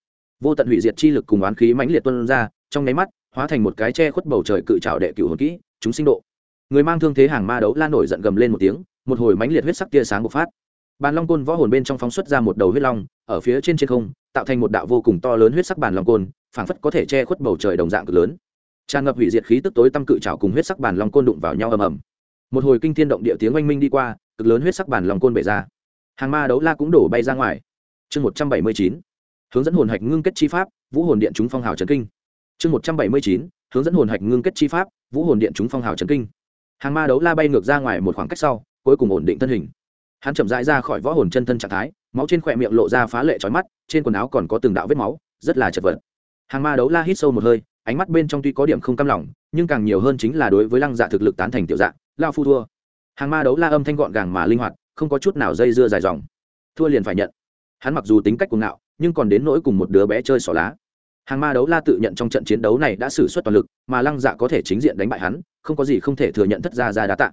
vô tận hủy diệt chi lực cùng oán khí mãnh liệt tuân ra, trong nháy mắt, hóa thành một cái che khuất bầu trời cự trào đệ cửu hồn kỹ, chúng sinh độ. Người mang thương thế hàng ma đấu la nổi giận gầm lên một tiếng, một hồi mãnh liệt huyết sắc tia sáng bộc phát. Bàn long côn võ hồn bên trong phóng xuất ra một đầu huyết long, ở phía trên trên không, tạo thành một đạo vô cùng to lớn huyết sắc bàn long côn, phảng phất có thể che khuất bầu trời đồng dạng cực lớn tràn ngập hủy diệt khí tức tối tâm cự trào cùng huyết sắc bàn long côn đụng vào nhau ầm ầm. Một hồi kinh thiên động địa tiếng oanh minh đi qua, cực lớn huyết sắc bàn long côn bể ra. Hàng ma đấu la cũng đổ bay ra ngoài. Chương một trăm bảy mươi chín, hướng dẫn hồn hạch ngưng kết chi pháp, vũ hồn điện chúng phong hào trấn kinh. Chương một trăm bảy mươi chín, hướng dẫn hồn hạch ngưng kết chi pháp, vũ hồn điện chúng phong hào trấn kinh. Hàng ma đấu la bay ngược ra ngoài một khoảng cách sau, cuối cùng ổn định thân hình. Hắn chậm rãi ra khỏi võ hồn chân thân trạng thái, máu trên khỏe miệng lộ ra phá lệ trói mắt, trên quần áo còn có từng đạo vết máu, rất là chật vật. Hàng ma đấu la hít sâu một hơi ánh mắt bên trong tuy có điểm không cam lòng, nhưng càng nhiều hơn chính là đối với lăng dạ thực lực tán thành tiểu dạ lao phu thua. Hàng ma đấu la âm thanh gọn gàng mà linh hoạt, không có chút nào dây dưa dài dòng. Thua liền phải nhận. Hắn mặc dù tính cách cuồng ngạo, nhưng còn đến nỗi cùng một đứa bé chơi xỏ lá. Hàng ma đấu la tự nhận trong trận chiến đấu này đã xử suất toàn lực, mà lăng dạ có thể chính diện đánh bại hắn, không có gì không thể thừa nhận thất ra ra đá tạ.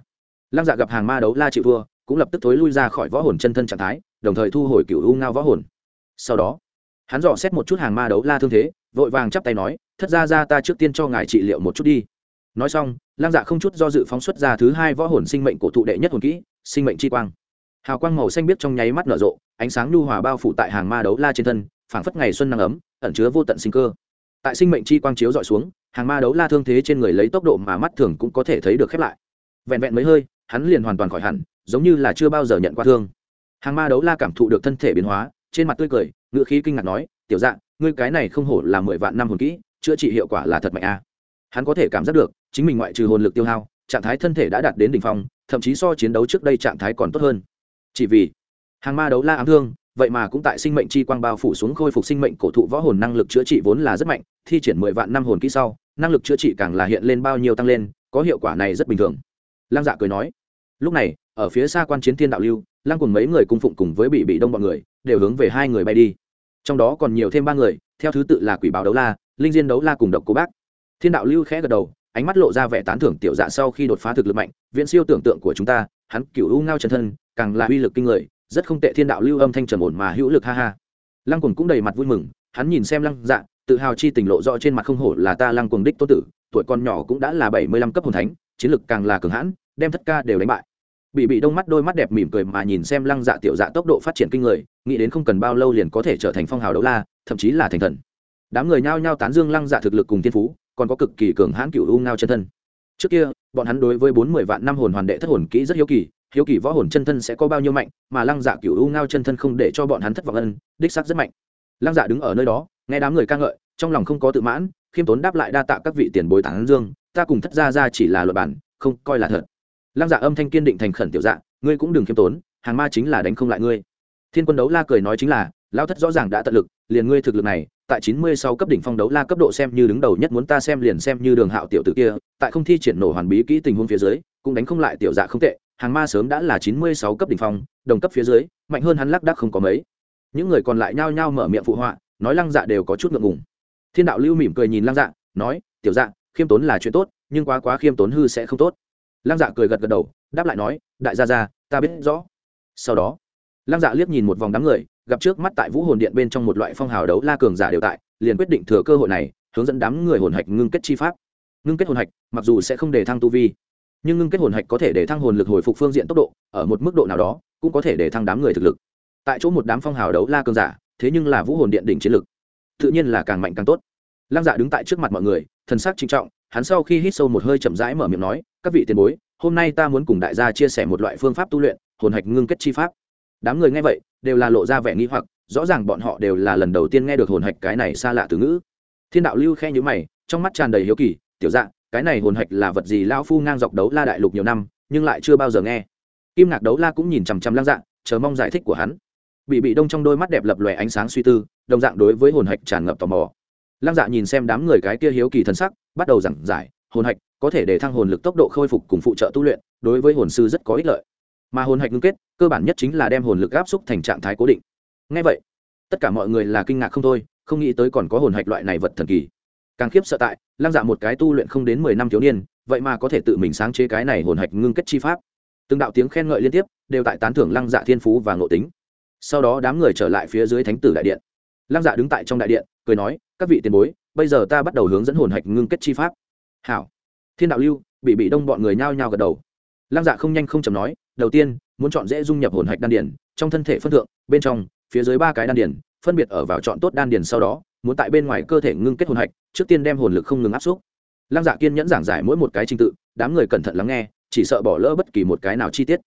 Lăng dạ gặp hàng ma đấu la chịu thua, cũng lập tức thối lui ra khỏi võ hồn chân thân trạng thái, đồng thời thu hồi cựu u ngao võ hồn. Sau đó hắn dò xét một chút hàng ma đấu la thương thế, vội vàng chắp tay nói, thất ra ra ta trước tiên cho ngài trị liệu một chút đi. Nói xong, lăng dạ không chút do dự phóng xuất ra thứ hai võ hồn sinh mệnh cổ thụ đệ nhất hồn kỹ, sinh mệnh chi quang. Hào quang màu xanh biết trong nháy mắt nở rộ, ánh sáng nhu hòa bao phủ tại hàng ma đấu la trên thân, phảng phất ngày xuân nắng ấm, ẩn chứa vô tận sinh cơ. Tại sinh mệnh chi quang chiếu dọi xuống, hàng ma đấu la thương thế trên người lấy tốc độ mà mắt thường cũng có thể thấy được khép lại. Vẹn vẹn mấy hơi, hắn liền hoàn toàn khỏi hẳn, giống như là chưa bao giờ nhận qua thương. Hàng ma đấu la cảm thụ được thân thể biến hóa trên mặt tươi cười ngựa khí kinh ngạc nói, tiểu dạng ngươi cái này không hổ là mười vạn năm hồn kỹ, chữa trị hiệu quả là thật mạnh a. Hắn có thể cảm giác được, chính mình ngoại trừ hồn lực tiêu hao, trạng thái thân thể đã đạt đến đỉnh phong, thậm chí so chiến đấu trước đây trạng thái còn tốt hơn. Chỉ vì hàng ma đấu la ám thương, vậy mà cũng tại sinh mệnh chi quang bao phủ xuống khôi phục sinh mệnh cổ thụ võ hồn năng lực chữa trị vốn là rất mạnh, thi triển mười vạn năm hồn kỹ sau, năng lực chữa trị càng là hiện lên bao nhiêu tăng lên, có hiệu quả này rất bình thường. Lăng dạ cười nói, lúc này, ở phía xa quan chiến thiên đạo lưu, lăng cùng mấy người cung phụng cùng với bị bị đông bọn người đều hướng về hai người bay đi. Trong đó còn nhiều thêm ba người, theo thứ tự là quỷ báo đấu la, linh diên đấu la cùng độc cô bác. Thiên đạo lưu khẽ gật đầu, ánh mắt lộ ra vẻ tán thưởng tiểu dạ sau khi đột phá thực lực mạnh, viễn siêu tưởng tượng của chúng ta, hắn cựu u ngao chân thân, càng là uy lực kinh người, rất không tệ thiên đạo lưu âm thanh trầm ổn mà hữu lực ha ha. Lăng cùng cũng đầy mặt vui mừng, hắn nhìn xem lăng dạ tự hào chi tình lộ rõ trên mặt không hổ là ta lăng cùng đích tô tử, tuổi con nhỏ cũng đã là bảy mươi lăm cấp hồn thánh, chiến lực càng là cường hãn, đem tất ca đều đánh bại bị bị đông mắt đôi mắt đẹp mỉm cười mà nhìn xem lăng dạ tiểu dạ tốc độ phát triển kinh người, nghĩ đến không cần bao lâu liền có thể trở thành phong hào đấu la, thậm chí là thành thần. Đám người nhao nhao tán dương lăng dạ thực lực cùng thiên phú, còn có cực kỳ cường hãn cựu u ngao chân thân. Trước kia, bọn hắn đối với bốn mươi vạn năm hồn hoàn đệ thất hồn kỹ rất hiếu kỳ hiếu kỳ võ hồn chân thân sẽ có bao nhiêu mạnh, mà lăng dạ cựu u ngao chân thân không để cho bọn hắn thất vọng ân đích sắc rất mạnh. Lăng dạ đứng ở nơi đó, nghe đám người ca ngợi, trong lòng không có tự mãn, khiêm tốn đáp lại đa tạ các vị tiền bối tán dương, ta cùng thất gia ra chỉ là luật bản, không coi là thật lăng dạ âm thanh kiên định thành khẩn tiểu dạ ngươi cũng đừng khiêm tốn, hàng ma chính là đánh không lại ngươi. Thiên quân đấu la cười nói chính là lao thất rõ ràng đã tận lực, liền ngươi thực lực này, tại chín mươi sáu cấp đỉnh phong đấu la cấp độ xem như đứng đầu nhất muốn ta xem liền xem như đường hạo tiểu tử kia, tại không thi triển nổ hoàn bí kỹ tình huống phía dưới, cũng đánh không lại tiểu dạ không tệ, hàng ma sớm đã là chín mươi sáu cấp đỉnh phong, đồng cấp phía dưới, mạnh hơn hắn lắc đắc không có mấy. Những người còn lại nhao nhao mở miệng phụ họa, nói lăng dạ đều có chút ngượng ngùng. Thiên đạo lưu mỉm cười nhìn lăng dạ nói, tiểu dạ khiêm tốn là chuyện tốt, nhưng quá quá khiêm tốn hư sẽ không tốt lăng dạ cười gật gật đầu, đáp lại nói, đại gia gia, ta biết rõ. Sau đó, lăng dạ liếc nhìn một vòng đám người, gặp trước mắt tại vũ hồn điện bên trong một loại phong hào đấu la cường giả đều tại, liền quyết định thừa cơ hội này, hướng dẫn đám người hồn hạch ngưng kết chi pháp. Ngưng kết hồn hạch, mặc dù sẽ không để thăng tu vi, nhưng ngưng kết hồn hạch có thể để thăng hồn lực hồi phục phương diện tốc độ, ở một mức độ nào đó, cũng có thể để thăng đám người thực lực. Tại chỗ một đám phong hào đấu la cường giả, thế nhưng là vũ hồn điện đỉnh chiến lực, tự nhiên là càng mạnh càng tốt lăng dạ đứng tại trước mặt mọi người, thần sắc trinh trọng, hắn sau khi hít sâu một hơi chậm rãi mở miệng nói, các vị tiền bối, hôm nay ta muốn cùng đại gia chia sẻ một loại phương pháp tu luyện, hồn hạch ngưng kết chi pháp. Đám người nghe vậy, đều là lộ ra vẻ nghi hoặc, rõ ràng bọn họ đều là lần đầu tiên nghe được hồn hạch cái này xa lạ từ ngữ. Thiên đạo lưu khe nhữ mày, trong mắt tràn đầy hiếu kỳ, tiểu dạng cái này hồn hạch là vật gì? Lao phu ngang dọc đấu la đại lục nhiều năm, nhưng lại chưa bao giờ nghe. Kim ngạc đấu la cũng nhìn chằm chằm lăng dạng chờ mong giải thích của hắn. Bị bị đông trong đôi mắt đẹp lập lòe ánh sáng suy tư, đồng dạng đối với hồn hạch tràn ngập tò mò lăng dạ nhìn xem đám người cái kia hiếu kỳ thần sắc, bắt đầu giảng giải, hồn hạch có thể để thăng hồn lực tốc độ khôi phục cùng phụ trợ tu luyện, đối với hồn sư rất có ích lợi. Mà hồn hạch ngưng kết, cơ bản nhất chính là đem hồn lực áp xúc thành trạng thái cố định. Ngay vậy, tất cả mọi người là kinh ngạc không thôi, không nghĩ tới còn có hồn hạch loại này vật thần kỳ. Càng khiếp sợ tại, lăng dạ một cái tu luyện không đến mười năm thiếu niên, vậy mà có thể tự mình sáng chế cái này hồn hạch ngưng kết chi pháp. Từng đạo tiếng khen ngợi liên tiếp, đều tại tán thưởng lăng dạ thiên phú và ngộ tính. Sau đó đám người trở lại phía dưới thánh tử đại điện. Lăng dạ đứng tại trong đại điện, cười nói các vị tiền bối, bây giờ ta bắt đầu hướng dẫn hồn hạch ngưng kết chi pháp. Hảo. Thiên đạo lưu, bị bị đông bọn người nhao nhao gật đầu. Lăng dạ không nhanh không chầm nói, đầu tiên, muốn chọn dễ dung nhập hồn hạch đan điển trong thân thể phân thượng, bên trong, phía dưới ba cái đan điển phân biệt ở vào chọn tốt đan điển sau đó, muốn tại bên ngoài cơ thể ngưng kết hồn hạch, trước tiên đem hồn lực không ngừng áp xúc. Lăng dạ kiên nhẫn giảng giải mỗi một cái trình tự, đám người cẩn thận lắng nghe, chỉ sợ bỏ lỡ bất kỳ một cái nào chi tiết.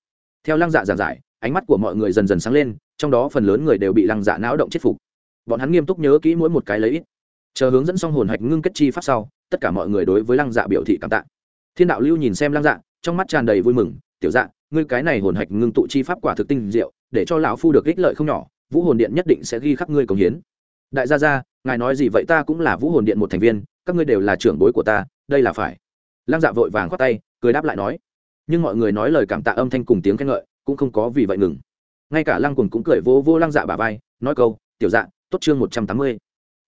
Theo lăng dạ giảng giải, ánh mắt của mọi người dần dần sáng lên, trong đó phần lớn người đều bị lăng dạ não động chết phục. Bọn hắn nghiêm túc nhớ kỹ mỗi một cái lấy ít chờ hướng dẫn xong hồn hạch ngưng kết chi pháp sau, tất cả mọi người đối với lăng dạ biểu thị cảm tạ. Thiên đạo lưu nhìn xem lăng dạ trong mắt tràn đầy vui mừng, tiểu dạ ngươi cái này hồn hạch ngưng tụ chi pháp quả thực tinh diệu, để cho lão phu được ích lợi không nhỏ, vũ hồn điện nhất định sẽ ghi khắc ngươi công hiến. Đại gia gia, ngài nói gì vậy ta cũng là vũ hồn điện một thành viên, các ngươi đều là trưởng bối của ta, đây là phải. Lăng dạ vội vàng khoát tay, cười đáp lại nói. Nhưng mọi người nói lời cảm tạ âm thanh cùng tiếng khen ngợi cũng không có vì vậy ngừng. Ngay cả lăng cùng cũng cười vô vô lăng dạ bà vai, nói câu, tiểu dạ tốt chương một trăm tám mươi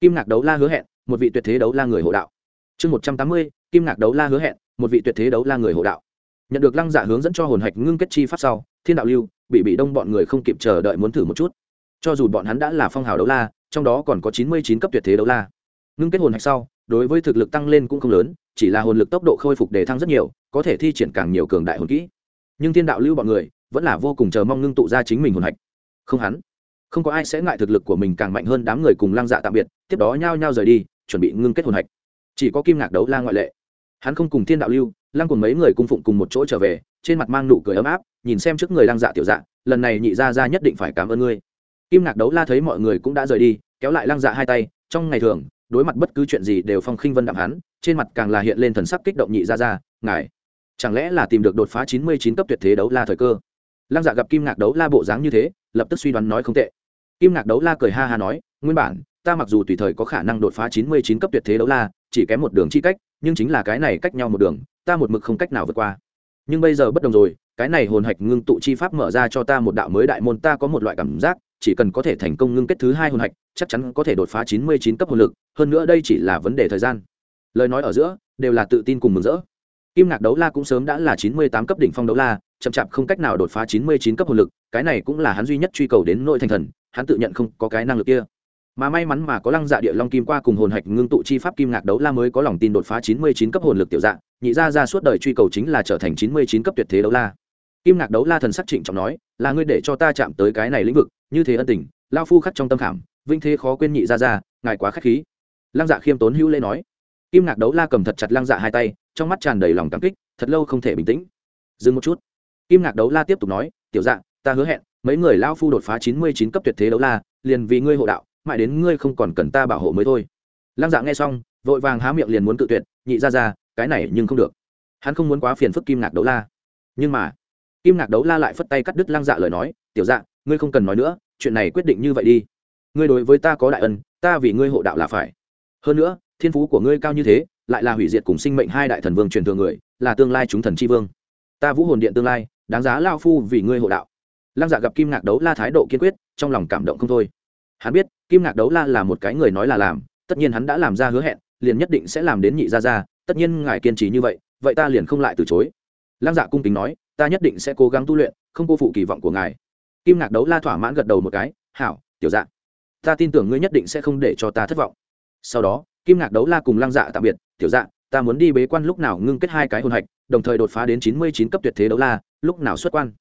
kim ngạc đấu la hứa hẹn, một vị tuyệt thế đấu la người hộ đạo. Chương một trăm tám mươi, kim ngạc đấu la hứa hẹn, một vị tuyệt thế đấu la người hộ đạo. Nhận được lăng dạ hướng dẫn cho hồn hạch ngưng kết chi pháp sau, thiên đạo lưu bị bị đông bọn người không kịp chờ đợi muốn thử một chút. Cho dù bọn hắn đã là phong hào đấu la, trong đó còn có chín mươi chín cấp tuyệt thế đấu la. Ngưng kết hồn hạch sau, đối với thực lực tăng lên cũng không lớn, chỉ là hồn lực tốc độ khôi phục đề thăng rất nhiều, có thể thi triển càng nhiều cường đại hồn kỹ. Nhưng thiên đạo lưu bọn người, vẫn là vô cùng chờ mong ngưng tụ ra chính mình hồn hạch. Không hắn không có ai sẽ ngại thực lực của mình càng mạnh hơn đám người cùng lăng dạ tạm biệt, tiếp đó nhao nhao rời đi, chuẩn bị ngưng kết hồn hạch. Chỉ có kim ngạc đấu la ngoại lệ. Hắn không cùng thiên đạo lưu, lăng cùng mấy người cung phụng cùng một chỗ trở về, trên mặt mang nụ cười ấm áp, nhìn xem trước người lăng dạ tiểu dạ lần này nhị ra ra nhất định phải cảm ơn ngươi. Kim ngạc đấu la thấy mọi người cũng đã rời đi, kéo lại lăng dạ hai tay, trong ngày thường, đối mặt bất cứ chuyện gì đều phong khinh vân đạm hắn, trên mặt càng là hiện lên thần sắc kích động nhị ra ra ngài, chẳng lẽ là tìm được đột phá chín mươi chín cấp tuyệt thế đấu la thời cơ? Lăng dạ gặp kim ngạc đấu la bộ dáng như thế, lập tức suy đoán nói không tệ kim ngạc đấu la cười ha ha nói, nguyên bản, ta mặc dù tùy thời có khả năng đột phá chín mươi chín cấp tuyệt thế đấu la, chỉ kém một đường chi cách, nhưng chính là cái này cách nhau một đường, ta một mực không cách nào vượt qua. Nhưng bây giờ bất đồng rồi, cái này hồn hạch ngưng tụ chi pháp mở ra cho ta một đạo mới đại môn, ta có một loại cảm giác, chỉ cần có thể thành công ngưng kết thứ hai hồn hạch, chắc chắn có thể đột phá chín mươi chín cấp hồn lực, hơn nữa đây chỉ là vấn đề thời gian. Lời nói ở giữa, đều là tự tin cùng mừng rỡ kim ngạc đấu la cũng sớm đã là chín mươi tám cấp đỉnh phong đấu la, chậm chạp không cách nào đột phá chín mươi chín cấp hồn lực, cái này cũng là hắn duy nhất truy cầu đến nội thành thần, hắn tự nhận không có cái năng lực kia. Mà may mắn mà có lăng dạ địa long kim qua cùng hồn hạch ngưng tụ chi pháp kim ngạc đấu la mới có lòng tin đột phá chín mươi chín cấp hồn lực tiểu dạng nhị ra ra suốt đời truy cầu chính là trở thành chín mươi chín cấp tuyệt thế đấu la. Kim ngạc đấu la thần sắc trịnh trọng nói, là ngươi để cho ta chạm tới cái này lĩnh vực, như thế ân tình lao phu khắc trong tâm khảm vinh thế khó quên nhị ra ra ngài quá k h á c h khí. Lăng dạ khiêm tốn hữu lê nói. Kim ngạc đấu la cầm thật chặt lăng dạ hai tay trong mắt tràn đầy lòng cảm kích, thật lâu không thể bình tĩnh. Dừng một chút. Kim ngạc đấu la tiếp tục nói, tiểu dạ ta hứa hẹn, mấy người lao phu đột phá chín mươi chín cấp tuyệt thế đấu la, liền vì ngươi hộ đạo, mãi đến ngươi không còn cần ta bảo hộ mới thôi. Lăng dạ nghe xong, vội vàng há miệng liền muốn tự tuyệt, nhị ra ra cái này nhưng không được. Hắn không muốn quá phiền phức kim ngạc đấu la. Nhưng mà, kim ngạc đấu la lại phất tay cắt đứt lăng dạ lời nói, tiểu dạ ngươi không cần nói nữa, chuyện này quyết định như vậy đi. Ngươi đối với ta có đại ân, ta vì ngươi hộ đạo là phải. Hơn nữa, thiên phú của ngươi cao như thế lại là hủy diệt cùng sinh mệnh hai đại thần vương truyền thừa người, là tương lai chúng thần tri vương. Ta vũ hồn điện tương lai, đáng giá lao phu vì ngươi hộ đạo. Lăng dạ gặp kim ngạc đấu la thái độ kiên quyết, trong lòng cảm động không thôi. Hắn biết, kim ngạc đấu la là một cái người nói là làm, tất nhiên hắn đã làm ra hứa hẹn, liền nhất định sẽ làm đến nhị ra ra tất nhiên ngài kiên trì như vậy vậy ta liền không lại từ chối. Lăng dạ cung kính nói, ta nhất định sẽ cố gắng tu luyện, không cô phụ kỳ vọng của ngài. Kim ngạc đấu la thỏa mãn gật đầu một cái, hảo, tiểu dạ ta tin tưởng ngươi nhất định sẽ không để cho ta thất vọng. Sau đó, kim ngạc đấu la cùng lăng dạ tạm biệt tiểu dạ ta muốn đi bế quan lúc nào ngưng kết hai cái hồn hạch, đồng thời đột phá đến chín mươi chín cấp tuyệt thế đấu la, lúc nào xuất quan?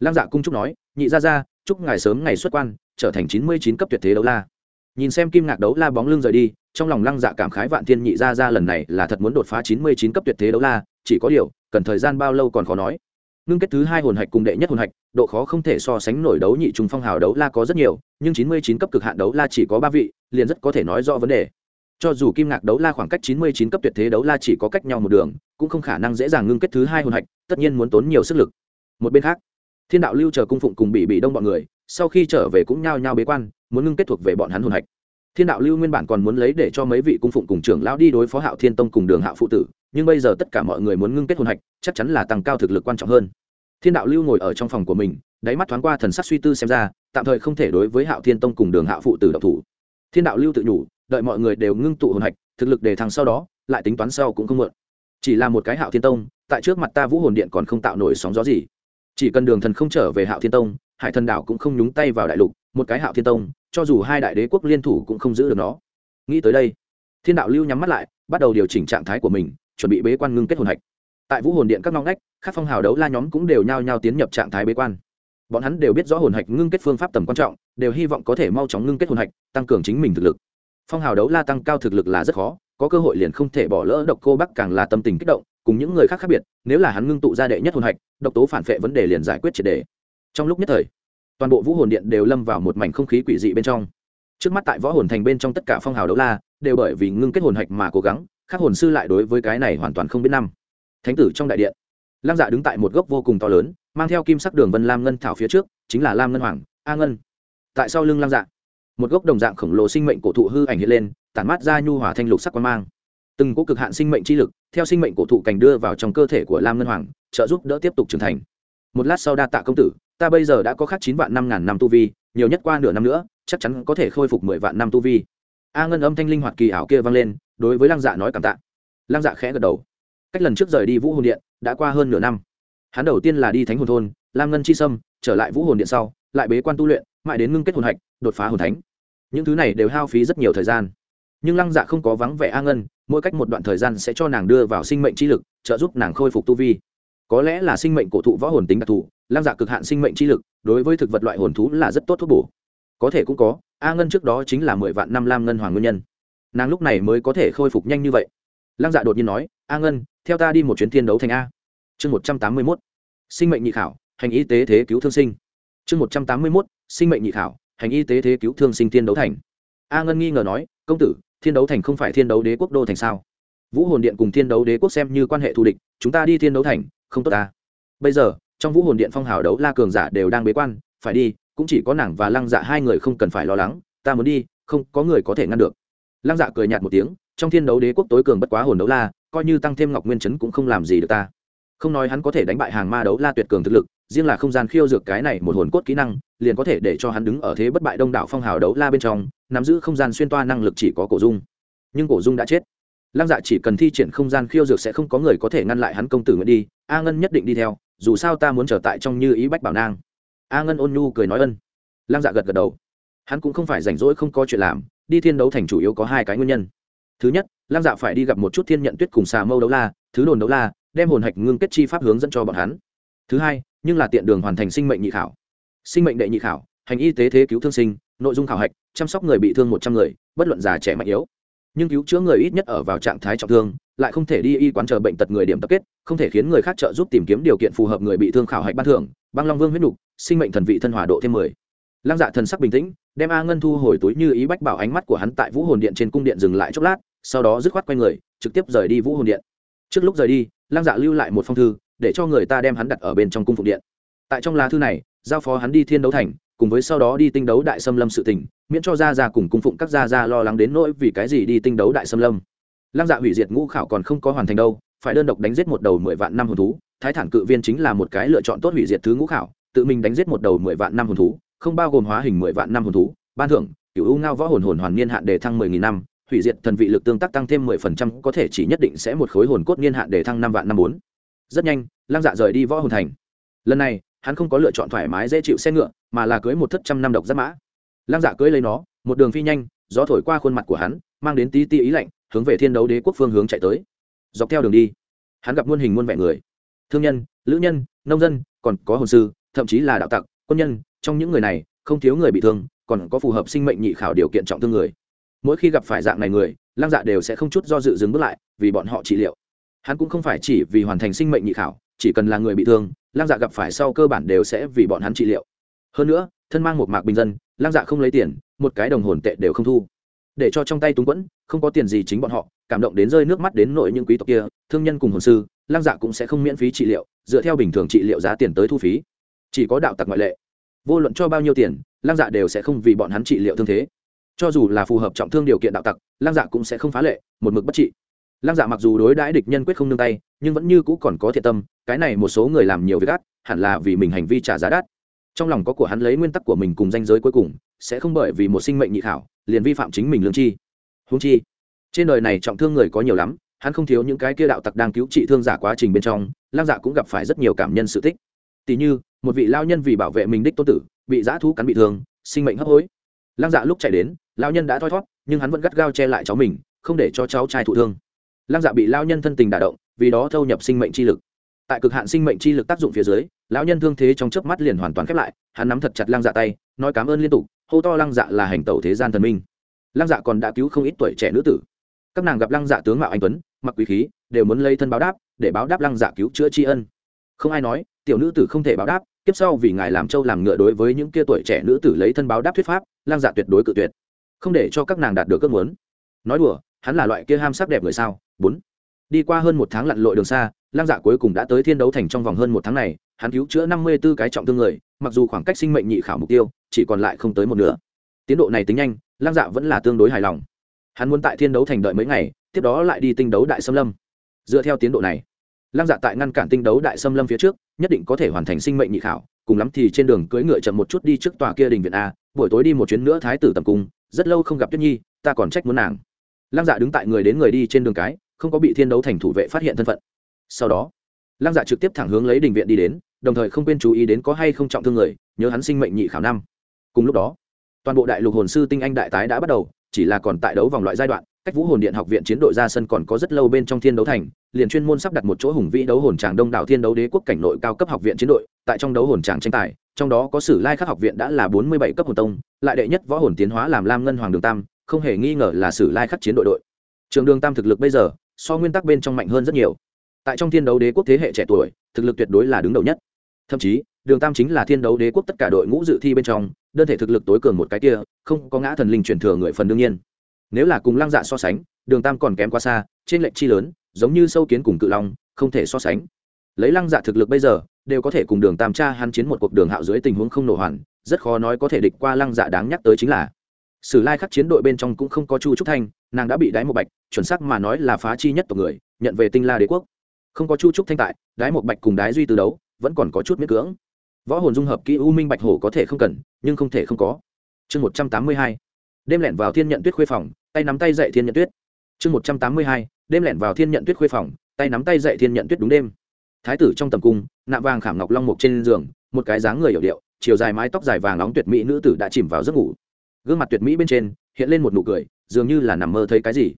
Lăng dạ cung trúc nói, nhị ra ra chúc ngài sớm ngày xuất quan, trở thành chín mươi chín cấp tuyệt thế đấu la. Nhìn xem kim ngạc đấu la bóng lưng rời đi, trong lòng lăng dạ cảm khái vạn thiên nhị ra ra lần này là thật muốn đột phá chín mươi chín cấp tuyệt thế đấu la, chỉ có điều, cần thời gian bao lâu còn khó nói. Ngưng kết thứ hai hồn hạch cùng đệ nhất hồn hạch, độ khó không thể so sánh nổi đấu nhị trung phong hào đấu la có rất nhiều, nhưng chín mươi chín cấp cực hạn đấu la chỉ có ba vị, liền rất có thể nói rõ vấn đề cho dù kim ngạc đấu la khoảng cách chín mươi chín cấp tuyệt thế đấu la chỉ có cách nhau một đường, cũng không khả năng dễ dàng ngưng kết thứ hai hồn hạch, tất nhiên muốn tốn nhiều sức lực. Một bên khác, thiên đạo lưu chờ cung phụng cùng bị bị đông bọn người, sau khi trở về cũng nhao nhao bế quan, muốn ngưng kết thuộc về bọn hắn hồn hạch. Thiên đạo lưu nguyên bản còn muốn lấy để cho mấy vị cung phụng cùng trưởng lão đi đối phó hạo thiên tông cùng đường hạo phụ tử, nhưng bây giờ tất cả mọi người muốn ngưng kết hồn hạch, chắc chắn là tăng cao thực lực quan trọng hơn. Thiên đạo lưu ngồi ở trong phòng của mình, đáy mắt thoáng qua thần sắc suy tư xem ra, tạm thời không thể đối với hạo thiên tông cùng đường hạo phụ tử độc thủ. Thiên đạo lưu tự nhủ đợi mọi người đều ngưng tụ hồn hạch, thực lực đề thăng sau đó, lại tính toán sau cũng không mượn chỉ là một cái hạo thiên tông, tại trước mặt ta vũ hồn điện còn không tạo nổi sóng gió gì. Chỉ cần đường thần không trở về hạo thiên tông, hải thần đảo cũng không nhúng tay vào đại lục, một cái hạo thiên tông, cho dù hai đại đế quốc liên thủ cũng không giữ được nó. Nghĩ tới đây, thiên đạo lưu nhắm mắt lại, bắt đầu điều chỉnh trạng thái của mình, chuẩn bị bế quan ngưng kết hồn hạch. Tại vũ hồn điện các ngõ ngách, các phong hào đấu la nhóm cũng đều nhao nhao tiến nhập trạng thái bế quan. Bọn hắn đều biết rõ hồn hạch ngưng kết phương pháp tầm quan trọng, đều hy vọng có thể mau chóng ngưng kết hồn hạch, tăng cường chính mình thực lực phong hào đấu la tăng cao thực lực là rất khó, có cơ hội liền không thể bỏ lỡ độc cô bắc càng là tâm tình kích động, cùng những người khác khác biệt, nếu là hắn ngưng tụ ra đệ nhất hồn hạch, độc tố phản vệ vấn đề liền giải quyết triệt đề. Trong lúc nhất thời, toàn bộ vũ hồn điện đều lâm vào một mảnh không khí quỷ dị bên trong. Trước mắt tại võ hồn thành bên trong tất cả phong hào đấu la, đều bởi vì ngưng kết hồn hạch mà cố gắng các hồn sư lại đối với cái này hoàn toàn không biết năm. Thánh tử trong đại điện lam dạ đứng tại một gốc vô cùng to lớn, mang theo kim sắc đường vân lam ngân thảo phía trước, chính là lam ngân hoàng, a ngân. Tại sau lưng lam dạ một gốc đồng dạng khổng lồ sinh mệnh cổ thụ hư ảnh hiện lên, tản mát ra nhu hòa thanh lục sắc quan mang. Từng có cực hạn sinh mệnh chi lực, theo sinh mệnh cổ thụ cảnh đưa vào trong cơ thể của lam ngân hoàng, trợ giúp đỡ tiếp tục trưởng thành. Một lát sau đa tạ công tử, ta bây giờ đã có khắc chín vạn năm ngàn năm tu vi, nhiều nhất qua nửa năm nữa, chắc chắn có thể khôi phục mười vạn năm tu vi. A ngân âm thanh linh hoạt kỳ ảo kia vang lên, đối với lăng dạ nói cảm tạ. Lăng dạ khẽ gật đầu. Cách lần trước rời đi vũ hồn điện, đã qua hơn nửa năm. Hắn đầu tiên là đi thánh hồn thôn, lam ngân chi sâm, trở lại vũ hồn điện sau, lại bế quan tu luyện, mãi đến ngưng kết hồn hạch, đột phá hồn thánh những thứ này đều hao phí rất nhiều thời gian. Nhưng lăng dạ không có vắng vẻ a ngân, mỗi cách một đoạn thời gian sẽ cho nàng đưa vào sinh mệnh chi lực, trợ giúp nàng khôi phục tu vi. Có lẽ là sinh mệnh cổ thụ võ hồn tính đặc thù, lăng dạ cực hạn sinh mệnh chi lực, đối với thực vật loại hồn thú là rất tốt thuốc bổ. Có thể cũng có, a ngân trước đó chính là mười vạn năm lam ngân hoàng nguyên nhân. Nàng lúc này mới có thể khôi phục nhanh như vậy. Lăng dạ đột nhiên nói, a ngân, theo ta đi một chuyến thiên đấu thành a. Chương một trăm tám mươi mốt. Sinh mệnh nhị khảo, hành y tế thế cứu thương sinh. Chương một trăm tám mươi mốt, sinh mệnh nhị khảo hành y tế thế cứu thương sinh thiên đấu thành. A ngân nghi ngờ nói, công tử, thiên đấu thành không phải thiên đấu đế quốc đô thành sao? Vũ hồn điện cùng thiên đấu đế quốc xem như quan hệ thù địch, chúng ta đi thiên đấu thành, không tốt ta. Bây giờ, trong vũ hồn điện phong hào đấu la cường giả đều đang bế quan, phải đi, cũng chỉ có nàng và lăng dạ hai người không cần phải lo lắng, ta muốn đi, không có người có thể ngăn được. Lăng dạ cười nhạt một tiếng, trong thiên đấu đế quốc tối cường bất quá hồn đấu la, coi như tăng thêm ngọc nguyên chấn cũng không làm gì được ta. Không nói hắn có thể đánh bại hàng ma đấu la tuyệt cường thực lực, riêng là không gian khiêu dược cái này một hồn cốt kỹ năng liền có thể để cho hắn đứng ở thế bất bại đông đảo phong hào đấu la bên trong, nắm giữ không gian xuyên toa năng lực chỉ có cổ dung. Nhưng cổ dung đã chết. Lăng dạ chỉ cần thi triển không gian khiêu dược sẽ không có người có thể ngăn lại hắn công tử nguyện đi, a ngân nhất định đi theo, dù sao ta muốn trở tại trong như ý bách bảo nang. A ngân ôn nhu cười nói ân. Lăng dạ gật gật đầu. Hắn cũng không phải rảnh rỗi không có chuyện làm, đi thiên đấu thành chủ yếu có hai cái nguyên nhân. Thứ nhất, lăng dạ phải đi gặp một chút thiên nhận tuyết cùng xà mâu đấu la, thứ đồn đấu la, đem hồn hạch ngưng kết chi pháp hướng dẫn cho bọn hắn. Thứ hai, nhưng là tiện đường hoàn thành sinh mệnh nhị khảo sinh mệnh đệ nhị khảo, hành y tế thế cứu thương sinh, nội dung khảo hạch, chăm sóc người bị thương một trăm người, bất luận già trẻ mạnh yếu. Nhưng cứu chữa người ít nhất ở vào trạng thái trọng thương, lại không thể đi y quán chờ bệnh tật người điểm tập kết, không thể khiến người khác trợ giúp tìm kiếm điều kiện phù hợp người bị thương khảo hạch ban thưởng. Băng long vương huyết nục, sinh mệnh thần vị thân hòa độ thêm mười. Lăng dạ thần sắc bình tĩnh, đem a ngân thu hồi túi như ý bách bảo ánh mắt của hắn tại vũ hồn điện trên cung điện dừng lại chốc lát, sau đó dứt khoát quay người, trực tiếp rời đi vũ hồn điện. Trước lúc rời đi, lăng dạ lưu lại một phong thư, để cho người ta đem hắn đặt ở bên trong cung phục điện. Tại trong lá thư này giao phó hắn đi thiên đấu thành, cùng với sau đó đi tinh đấu đại xâm lâm sự tình, miễn cho gia gia cùng cung phụng các gia gia lo lắng đến nỗi vì cái gì đi tinh đấu đại xâm lâm. Lăng dạ hủy diệt ngũ khảo còn không có hoàn thành đâu, phải đơn độc đánh giết một đầu mười vạn năm hồn thú, thái thản cự viên chính là một cái lựa chọn tốt hủy diệt thứ ngũ khảo, tự mình đánh giết một đầu mười vạn năm hồn thú, không bao gồm hóa hình mười vạn năm hồn thú, ban thưởng cựu u ngao võ hồn hồn hoàn niên hạn đề thăng mười nghìn năm, hủy diệt thần vị lực tương tác tăng thêm mười phần trăm, có thể chỉ nhất định sẽ một khối hồn cốt niên hạn đề thăng năm vạn năm bốn. Rất nhanh, lăng dạ rời đi võ hồn thành. Lần này hắn không có lựa chọn thoải mái dễ chịu xe ngựa, mà là cưới một thất trăm năm độc giáp mã. Lăng dạ cưới lấy nó, một đường phi nhanh, gió thổi qua khuôn mặt của hắn, mang đến tí ti ý lạnh, hướng về thiên đấu đế quốc phương hướng chạy tới. Dọc theo đường đi, hắn gặp muôn hình muôn vẻ người. Thương nhân, lữ nhân, nông dân, còn có hồn sư, thậm chí là đạo tặc, quân nhân, trong những người này, không thiếu người bị thương, còn có phù hợp sinh mệnh nhị khảo điều kiện trọng thương người. Mỗi khi gặp phải dạng này người, lăng dạ đều sẽ không chút do dự dừng bước lại, vì bọn họ trị liệu. Hắn cũng không phải chỉ vì hoàn thành sinh mệnh nhị khảo, chỉ cần là người bị thương lăng dạ gặp phải sau cơ bản đều sẽ vì bọn hắn trị liệu. Hơn nữa, thân mang một mạc bình dân, lăng dạ không lấy tiền, một cái đồng hồn tệ đều không thu. Để cho trong tay túng quẫn, không có tiền gì chính bọn họ, cảm động đến rơi nước mắt đến nội những quý tộc kia, thương nhân cùng hồn sư, lăng dạ cũng sẽ không miễn phí trị liệu, dựa theo bình thường trị liệu giá tiền tới thu phí. Chỉ có đạo tặc ngoại lệ. Vô luận cho bao nhiêu tiền, lăng dạ đều sẽ không vì bọn hắn trị liệu thương thế. Cho dù là phù hợp trọng thương điều kiện đạo tặc, lăng dạ cũng sẽ không phá lệ, một mực bất trị lăng dạ mặc dù đối đãi địch nhân quyết không nương tay, nhưng vẫn như cũ còn có thiện tâm, cái này một số người làm nhiều việc ác, hẳn là vì mình hành vi trả giá đắt. Trong lòng có của hắn lấy nguyên tắc của mình cùng danh giới cuối cùng, sẽ không bởi vì một sinh mệnh nhị khảo, liền vi phạm chính mình lương chi. Húng chi, trên đời này trọng thương người có nhiều lắm, hắn không thiếu những cái kia đạo tặc đang cứu trị thương giả quá trình bên trong, lăng dạ cũng gặp phải rất nhiều cảm nhân sự tích. Tỷ như, một vị lao nhân vì bảo vệ mình đích tô tử, bị dã thú cắn bị thương, sinh mệnh hấp hối. Lăng dạ lúc chạy đến, lao nhân đã thoi thót nhưng hắn vẫn gắt gao che lại cháu mình, không để cho cháu trai thụ thương lăng dạ bị lao nhân thân tình đả động, vì đó thâu nhập sinh mệnh chi lực. Tại cực hạn sinh mệnh chi lực tác dụng phía dưới, lão nhân thương thế trong chớp mắt liền hoàn toàn khép lại, hắn nắm thật chặt lăng dạ tay, nói cảm ơn liên tục, hô to lăng dạ là hành tẩu thế gian thần minh. Lăng dạ còn đã cứu không ít tuổi trẻ nữ tử. Các nàng gặp lăng dạ tướng mạo anh tuấn, mặc quý khí, đều muốn lấy thân báo đáp, để báo đáp lăng dạ cứu chữa tri ân. Không ai nói, tiểu nữ tử không thể báo đáp tiếp sau vì ngài làm trâu làm ngựa đối với những kia tuổi trẻ nữ tử lấy thân báo đáp thuyết pháp, lăng dạ tuyệt đối cự tuyệt, không để cho các nàng đạt được ước muốn. Nói đùa, hắn là loại kia ham sắc đẹp người sao? Bốn. Đi qua hơn một tháng lặn lội đường xa, lăng dạ cuối cùng đã tới thiên đấu thành trong vòng hơn một tháng này, hắn cứu chữa năm mươi b ố cái trọng thương người, mặc dù khoảng cách sinh mệnh nhị khảo mục tiêu, chỉ còn lại không tới một nửa. Tiến độ này tính nhanh, lăng dạ vẫn là tương đối hài lòng. Hắn muốn tại thiên đấu thành đợi mấy ngày, tiếp đó lại đi tinh đấu đại xâm lâm. Dựa theo tiến độ này, lăng dạ tại ngăn cản tinh đấu đại xâm lâm phía trước, nhất định có thể hoàn thành sinh mệnh nhị khảo, cùng lắm thì trên đường cưỡi ngựa chậm một chút đi trước tòa kia đình viện a, buổi tối đi một chuyến nữa thái tử tầm cung, rất lâu không gặp tuyết nhi, ta còn trách muốn nàng. Lăng dạ đứng tại người đến người đi trên đường cái không có bị thiên đấu thành thủ vệ phát hiện thân phận. Sau đó, lăng dạ trực tiếp thẳng hướng lấy đình viện đi đến, đồng thời không quên chú ý đến có hay không trọng thương người, nhớ hắn sinh mệnh nhị khảo năm. Cùng lúc đó, toàn bộ đại lục hồn sư tinh anh đại tái đã bắt đầu, chỉ là còn tại đấu vòng loại giai đoạn, cách vũ hồn điện học viện chiến đội ra sân còn có rất lâu bên trong thiên đấu thành, liền chuyên môn sắp đặt một chỗ hùng vĩ đấu hồn tràng đông đảo thiên đấu đế quốc cảnh nội cao cấp học viện chiến đội, tại trong đấu hồn tràng tranh tài, trong đó có sử lai khắc học viện đã là bốn mươi bảy cấp hồn tông, lại đệ nhất võ hồn tiến hóa làm lam ngân hoàng đường tam, không hề nghi ngờ là sử lai khắc chiến đội đội. Trường đường tam thực lực bây giờ so nguyên tắc bên trong mạnh hơn rất nhiều. Tại trong thiên đấu đế quốc thế hệ trẻ tuổi, thực lực tuyệt đối là đứng đầu nhất. Thậm chí, đường tam chính là thiên đấu đế quốc tất cả đội ngũ dự thi bên trong, đơn thể thực lực tối cường một cái kia, không có ngã thần linh truyền thừa người phần đương nhiên. Nếu là cùng lăng dạ so sánh, đường tam còn kém quá xa, trên lệnh chi lớn, giống như sâu kiến cùng cự long, không thể so sánh. Lấy lăng dạ thực lực bây giờ, đều có thể cùng đường tam cha hắn chiến một cuộc đường hạo dưới tình huống không nổ hoàn, rất khó nói có thể địch qua lăng dạ đáng nhắc tới chính là sử lai khắc chiến đội bên trong cũng không có chu trúc thanh, nàng đã bị đái một bạch, chuẩn sắc mà nói là phá chi nhất tộc người, nhận về tinh la đế quốc. Không có chu trúc thanh tại, đái một bạch cùng đái duy từ đấu, vẫn còn có chút miễn cưỡng. Võ hồn dung hợp kỹ u minh bạch hổ có thể không cần, nhưng không thể không có. Chương một trăm tám mươi hai. Đêm lẻn vào thiên nhận tuyết khuê phòng, tay nắm tay dậy thiên nhận tuyết. Chương một trăm tám mươi hai. Đêm lẻn vào thiên nhận tuyết khuê phòng, tay nắm tay dậy thiên nhận tuyết đúng đêm. Thái tử trong tầm cung, nạm vàng khảm ngọc long mục trên giường, một cái dáng người hiểu điệu, chiều dài mái tóc dài vàng nóng tuyệt mỹ nữ tử đã chìm vào giấc ngủ gương mặt tuyệt mỹ bên trên hiện lên một nụ cười, dường như là nằm mơ thấy cái gì.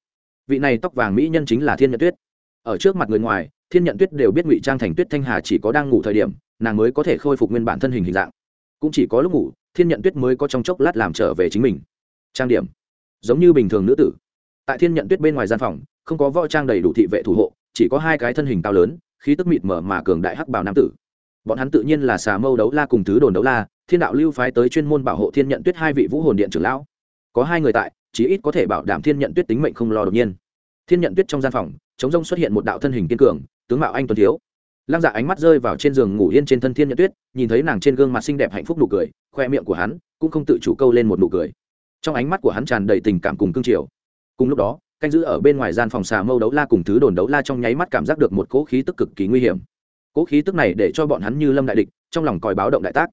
Vị này tóc vàng mỹ nhân chính là thiên nhận tuyết. Ở trước mặt người ngoài, thiên nhận tuyết đều biết ngụy trang thành tuyết thanh hà chỉ có đang ngủ thời điểm, nàng mới có thể khôi phục nguyên bản thân hình hình dạng. Cũng chỉ có lúc ngủ, thiên nhận tuyết mới có trong chốc lát làm trở về chính mình. Trang điểm, giống như bình thường nữ tử. Tại thiên nhận tuyết bên ngoài gian phòng, không có võ trang đầy đủ thị vệ thủ hộ, chỉ có hai cái thân hình cao lớn, khí tức mịt mở mà cường đại hắc bào nam tử. Bọn hắn tự nhiên là xà mâu đấu la cùng thứ đồn đấu la thiên đạo lưu phái tới chuyên môn bảo hộ thiên nhận tuyết hai vị vũ hồn điện trưởng lão. Có hai người tại, chí ít có thể bảo đảm thiên nhận tuyết tính mệnh không lo đột nhiên. Thiên nhận tuyết trong gian phòng chống rông xuất hiện một đạo thân hình kiên cường, tướng mạo anh tuấn thiếu. Lăng dạ ánh mắt rơi vào trên giường ngủ yên trên thân thiên nhận tuyết, nhìn thấy nàng trên gương mặt xinh đẹp hạnh phúc nụ cười, khoe miệng của hắn cũng không tự chủ câu lên một nụ cười. Trong ánh mắt của hắn tràn đầy tình cảm cùng cương triều. Cùng lúc đó, canh giữ ở bên ngoài gian phòng xà mâu đấu la cùng thứ đồn đấu la trong nháy mắt cảm giác được một cỗ khí tức cực kỳ nguy hiểm. Cỗ khí tức này để cho bọn hắn như lâm đại địch, trong lòng còi báo động đại tác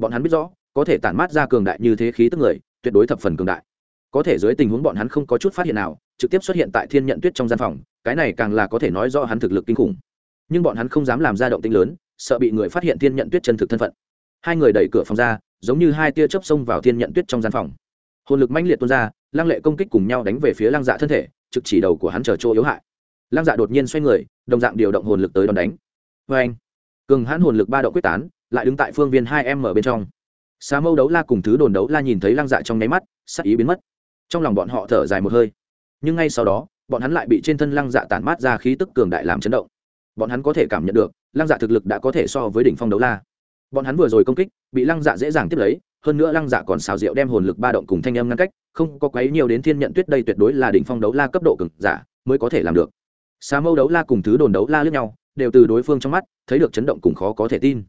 bọn hắn biết rõ, có thể tản mát ra cường đại như thế khí tức người, tuyệt đối thập phần cường đại. Có thể dưới tình huống bọn hắn không có chút phát hiện nào, trực tiếp xuất hiện tại thiên nhận tuyết trong gian phòng, cái này càng là có thể nói rõ hắn thực lực kinh khủng. Nhưng bọn hắn không dám làm ra động tinh lớn, sợ bị người phát hiện thiên nhận tuyết chân thực thân phận. Hai người đẩy cửa phòng ra, giống như hai tia chớp xông vào thiên nhận tuyết trong gian phòng. Hồn lực mãnh liệt tuôn ra, lăng lệ công kích cùng nhau đánh về phía lăng dạ thân thể, trực chỉ đầu của hắn chờ chỗ yếu hại. Lăng dạ đột nhiên xoay người, đồng dạng điều động hồn lực tới đòn đánh. Vê anh cường hãn hồn lực ba độ quyết tán lại đứng tại phương viên hai em ở bên trong. Xà mâu đấu la cùng thứ đồn đấu la nhìn thấy lăng dạ trong nháy mắt, sắc ý biến mất. Trong lòng bọn họ thở dài một hơi. Nhưng ngay sau đó, bọn hắn lại bị trên thân lăng dạ tản mát ra khí tức cường đại làm chấn động. Bọn hắn có thể cảm nhận được, lăng dạ thực lực đã có thể so với đỉnh phong đấu la. Bọn hắn vừa rồi công kích, bị lăng dạ dễ dàng tiếp lấy, hơn nữa lăng dạ còn xào rượu đem hồn lực ba động cùng thanh âm ngăn cách, không có quấy nhiều đến thiên nhận tuyết đây tuyệt đối là đỉnh phong đấu la cấp độ cực giả, mới có thể làm được. Xà mâu đấu la cùng thứ đồn đấu la lướt nhau, đều từ đối phương trong mắt, thấy được chấn động cùng khó có thể tin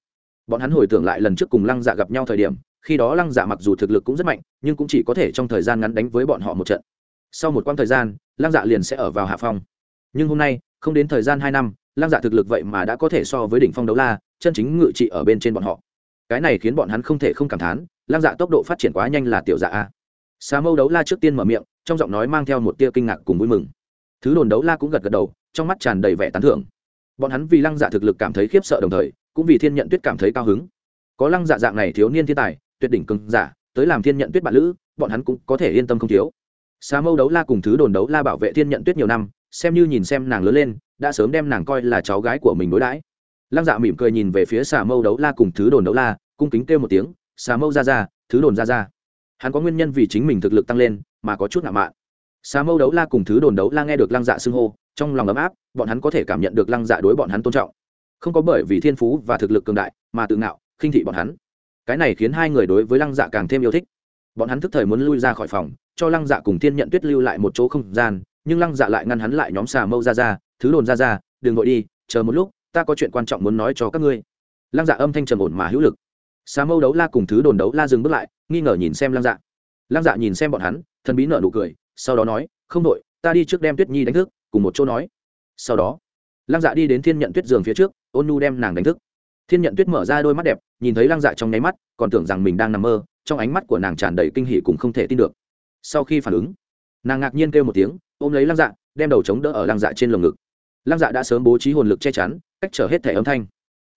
bọn hắn hồi tưởng lại lần trước cùng lăng dạ gặp nhau thời điểm, khi đó lăng dạ mặc dù thực lực cũng rất mạnh, nhưng cũng chỉ có thể trong thời gian ngắn đánh với bọn họ một trận. Sau một quãng thời gian, lăng dạ liền sẽ ở vào hạ phong. Nhưng hôm nay, không đến thời gian hai năm, lăng dạ thực lực vậy mà đã có thể so với đỉnh phong đấu la, chân chính ngự trị ở bên trên bọn họ. Cái này khiến bọn hắn không thể không cảm thán, lăng dạ tốc độ phát triển quá nhanh là tiểu dạ a. Xà mâu đấu la trước tiên mở miệng, trong giọng nói mang theo một tia kinh ngạc cùng vui mừng. Thứ đồn đấu la cũng gật gật đầu, trong mắt tràn đầy vẻ tán thưởng. Bọn hắn vì lăng dạ thực lực cảm thấy khiếp sợ đồng thời cũng vì thiên nhận tuyết cảm thấy cao hứng. Có lăng dạ dạng này thiếu niên thiên tài, tuyệt đỉnh cưng giả, tới làm thiên nhận tuyết bạn lữ, bọn hắn cũng có thể yên tâm không thiếu. Xà mâu đấu la cùng thứ đồn đấu la bảo vệ thiên nhận tuyết nhiều năm, xem như nhìn xem nàng lớn lên, đã sớm đem nàng coi là cháu gái của mình đối đãi. Lăng dạ mỉm cười nhìn về phía xà mâu đấu la cùng thứ đồn đấu la, cung kính kêu một tiếng xà mâu ra ra, thứ đồn ra ra. Hắn có nguyên nhân vì chính mình thực lực tăng lên, mà có chút ngạo mạn. Xà mâu đấu la cùng thứ đồn đấu la nghe được lăng dạ xưng hô, trong lòng ấm áp, bọn hắn có thể cảm nhận được lăng dạ đối bọn hắn tôn trọng không có bởi vì thiên phú và thực lực cường đại mà tự ngạo, khinh thị bọn hắn. Cái này khiến hai người đối với lăng dạ càng thêm yêu thích. Bọn hắn thức thời muốn lui ra khỏi phòng, cho lăng dạ cùng thiên nhận tuyết lưu lại một chỗ không gian, nhưng lăng dạ lại ngăn hắn lại nhóm xà mâu ra ra, thứ đồn ra ra, đừng vội đi, chờ một lúc, ta có chuyện quan trọng muốn nói cho các ngươi. Lăng dạ âm thanh trầm ổn mà hữu lực. Xà mâu đấu la cùng thứ đồn đấu la dừng bước lại, nghi ngờ nhìn xem lăng dạ. Lăng dạ nhìn xem bọn hắn, thần bí nợ nụ cười, sau đó nói, không đội, ta đi trước đem tuyết nhi đánh thức, cùng một chỗ nói. Sau đó lăng dạ đi đến thiên nhận tuyết giường phía trước, ôn nhu đem nàng đánh thức. Thiên nhận tuyết mở ra đôi mắt đẹp, nhìn thấy lăng dạ trong nháy mắt, còn tưởng rằng mình đang nằm mơ, trong ánh mắt của nàng tràn đầy kinh hỉ cũng không thể tin được. Sau khi phản ứng, nàng ngạc nhiên kêu một tiếng, ôm lấy lăng dạ đem đầu chống đỡ ở lăng dạ trên lồng ngực. Lăng dạ đã sớm bố trí hồn lực che chắn, cách trở hết thẻ âm thanh.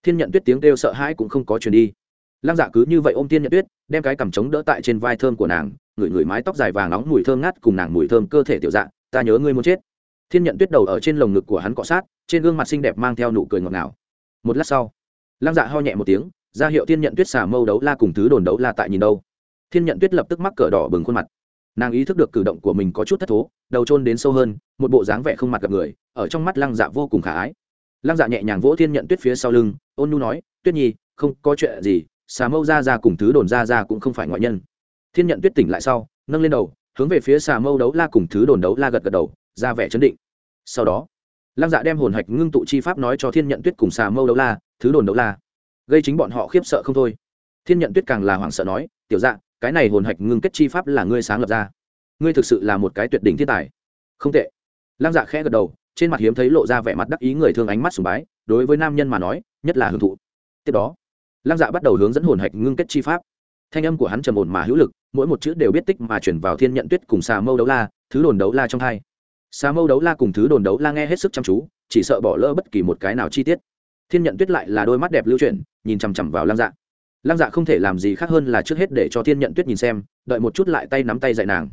Thiên nhận tuyết tiếng kêu sợ hãi cũng không có chuyển đi. Lăng dạ cứ như vậy ôm thiên nhận tuyết, đem cái cằm chống đỡ tại trên vai thơm của nàng, ngửi ngửi mái tóc dài vàng nóng mùi thơm ngát cùng nàng mùi thơm cơ thể tiểu dạ ta nhớ ngươi muốn chết thiên nhận tuyết đầu ở trên lồng ngực của hắn cọ sát, trên gương mặt xinh đẹp mang theo nụ cười ngọt ngào. Một lát sau, lăng dạ ho nhẹ một tiếng, ra hiệu thiên nhận tuyết xả mâu đấu la cùng thứ đồn đấu la tại nhìn đâu. Thiên nhận tuyết lập tức mắc cỡ đỏ bừng khuôn mặt. Nàng ý thức được cử động của mình có chút thất thố, đầu trôn đến sâu hơn, một bộ dáng vẻ không mặt gặp người, ở trong mắt lăng dạ vô cùng khả ái. Lăng dạ nhẹ nhàng vỗ thiên nhận tuyết phía sau lưng, ôn nu nói, tuyết nhi, không có chuyện gì xà mâu ra ra cùng thứ đồn ra ra cũng không phải ngoại nhân. Thiên nhận tuyết tỉnh lại sau, nâng lên đầu, hướng về phía xà mâu đấu la cùng thứ đồn đấu la gật gật đầu ra vẻ chấn định. Sau đó, lăng dạ đem hồn hạch ngưng tụ chi pháp nói cho thiên nhận tuyết cùng xà mâu đấu la, thứ đồn đấu la. Gây chính bọn họ khiếp sợ không thôi. Thiên nhận tuyết càng là hoảng sợ nói, tiểu dạ cái này hồn hạch ngưng kết chi pháp là ngươi sáng lập ra. Ngươi thực sự là một cái tuyệt đỉnh thiên tài. Không tệ. Lăng dạ khẽ gật đầu, trên mặt hiếm thấy lộ ra vẻ mặt đắc ý người thương ánh mắt sùng bái, đối với nam nhân mà nói, nhất là hưởng thụ. Tiếp đó, lăng dạ bắt đầu hướng dẫn hồn hạch ngưng kết chi pháp. Thanh âm của hắn trầm ổn mà hữu lực, mỗi một chữ đều biết tích mà chuyển vào thiên nhận tuyết cùng xà mâu đấu la, thứ đồn đấu la trong hai xà mâu đấu la cùng thứ đồn đấu la nghe hết sức chăm chú, chỉ sợ bỏ lỡ bất kỳ một cái nào chi tiết. Thiên nhận tuyết lại là đôi mắt đẹp lưu chuyển, nhìn chằm chằm vào lăng dạ. Lăng dạ không thể làm gì khác hơn là trước hết để cho thiên nhận tuyết nhìn xem, đợi một chút lại tay nắm tay dạy nàng.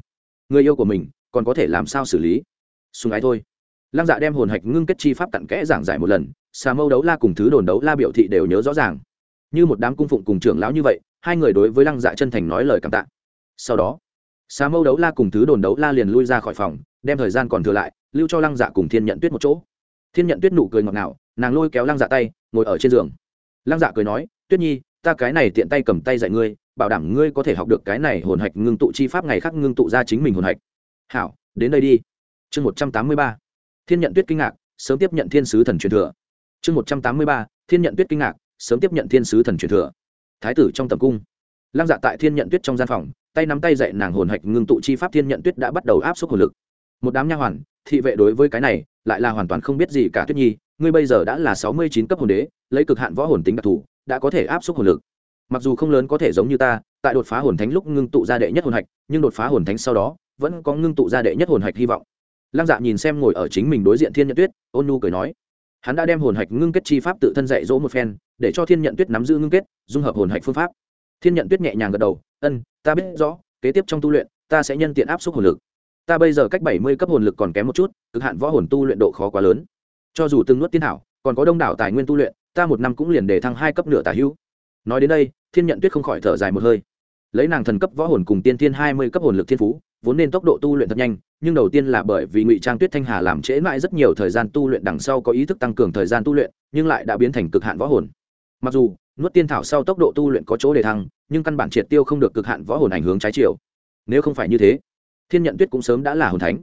Người yêu của mình, còn có thể làm sao xử lý? Sùng ái thôi. Lăng dạ đem hồn hạch ngưng kết chi pháp cặn kẽ giảng giải một lần xà mâu đấu la cùng thứ đồn đấu la biểu thị đều nhớ rõ ràng. Như một đám cung phụng cùng trưởng lão như vậy, hai người đối với lăng dạ chân thành nói lời cảm tạ. Sau đó xà mâu đấu la cùng thứ đồn đấu la liền lui ra khỏi phòng, đem thời gian còn thừa lại, lưu cho lăng dạ cùng thiên nhận tuyết một chỗ. Thiên nhận tuyết nụ cười ngọt ngào, nàng lôi kéo lăng dạ tay, ngồi ở trên giường. Lăng dạ cười nói, tuyết nhi, ta cái này tiện tay cầm tay dạy ngươi, bảo đảm ngươi có thể học được cái này hồn hạch ngưng tụ chi pháp ngày khác ngưng tụ ra chính mình hồn hạch. Hảo, đến đây đi. Chương một trăm tám mươi ba. Thiên nhận tuyết kinh ngạc, sớm tiếp nhận thiên sứ thần truyền thừa. Chương một trăm tám mươi ba. Thiên nhận tuyết kinh ngạc, sớm tiếp nhận thiên sứ thần truyền thừa. Thái tử trong tầm cung. Lăng dạ tại thiên nhận tuyết trong gian phòng tay nắm tay dạy nàng hồn hạch ngưng tụ chi pháp thiên nhận tuyết đã bắt đầu áp suất hồn lực. Một đám nha hoàn, thị vệ đối với cái này, lại là hoàn toàn không biết gì cả tuyết nhi, ngươi bây giờ đã là sáu mươi chín cấp hồn đế, lấy cực hạn võ hồn tính đặc thù, đã có thể áp suất hồn lực. Mặc dù không lớn có thể giống như ta, tại đột phá hồn thánh lúc ngưng tụ ra đệ nhất hồn hạch, nhưng đột phá hồn thánh sau đó, vẫn có ngưng tụ ra đệ nhất hồn hạch hy vọng. Lăng dạ nhìn xem ngồi ở chính mình đối diện thiên nhận tuyết, ôn nu cười nói, hắn đã đem hồn hạch ngưng kết chi pháp tự thân dạy dỗ một phen, để cho thiên nhận tuyết nắm giữ ngưng kết, dung hợp hồn hạch phương pháp thiên nhận tuyết nhẹ nhàng gật đầu ân ta biết rõ kế tiếp trong tu luyện ta sẽ nhân tiện áp suất hồn lực. Ta bây giờ cách bảy mươi cấp hồn lực còn kém một chút cực hạn võ hồn tu luyện độ khó quá lớn. Cho dù từng nuốt tiên hảo, còn có đông đảo tài nguyên tu luyện ta một năm cũng liền để thăng hai cấp nửa tả hữu. Nói đến đây thiên nhận tuyết không khỏi thở dài một hơi. Lấy nàng thần cấp võ hồn cùng tiên thiên hai mươi cấp hồn lực thiên phú vốn nên tốc độ tu luyện thật nhanh nhưng đầu tiên là bởi vì ngụy trang tuyết thanh hà làm trễ mãi rất nhiều thời gian tu luyện đằng sau có ý thức tăng cường thời gian tu luyện nhưng lại đã biến thành cực hạn võ hồn. Mặc dù nuốt tiên thảo sau tốc độ tu luyện có chỗ để thăng, nhưng căn bản triệt tiêu không được cực hạn võ hồn ảnh hướng trái chiều. Nếu không phải như thế, thiên nhận tuyết cũng sớm đã là hồn thánh.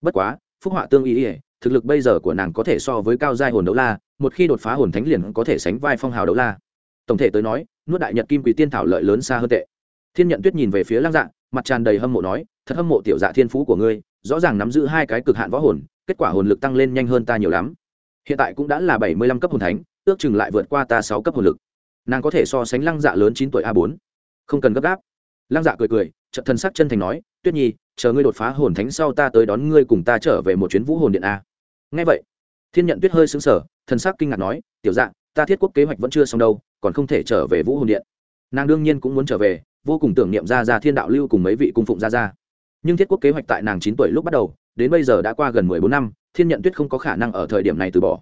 Bất quá, phúc họa tương ý ỉa thực lực bây giờ của nàng có thể so với cao giai hồn đấu la, một khi đột phá hồn thánh liền có thể sánh vai phong hào đấu la. Tổng thể tới nói, nuốt đại nhật kim quỷ tiên thảo lợi lớn xa hơn tệ. Thiên nhận tuyết nhìn về phía lăng dạ mặt tràn đầy hâm mộ nói, thật hâm mộ tiểu dạ thiên phú của ngươi, rõ ràng nắm giữ hai cái cực hạn võ hồn, kết quả hồn lực tăng lên nhanh hơn ta nhiều lắm. Hiện tại cũng đã là bảy mươi lăm cấp hồn thánh, ước chừng lại vượt qua ta sáu cấp hồn lực nàng có thể so sánh lăng dạ lớn chín tuổi a bốn. Không cần gấp gáp. Lăng dạ cười cười trận thân sắc chân thành nói, tuyết nhi, chờ ngươi đột phá hồn thánh sau ta tới đón ngươi cùng ta trở về một chuyến vũ hồn điện a. Ngay vậy, thiên nhận tuyết hơi xứng sở thần sắc kinh ngạc nói, tiểu dạ ta thiết quốc kế hoạch vẫn chưa xong đâu, còn không thể trở về vũ hồn điện. Nàng đương nhiên cũng muốn trở về, vô cùng tưởng niệm ra ra thiên đạo lưu cùng mấy vị cung phụng ra ra nhưng thiết quốc kế hoạch tại nàng chín tuổi lúc bắt đầu, đến bây giờ đã qua gần mười bốn năm, thiên nhận tuyết không có khả năng ở thời điểm này từ bỏ.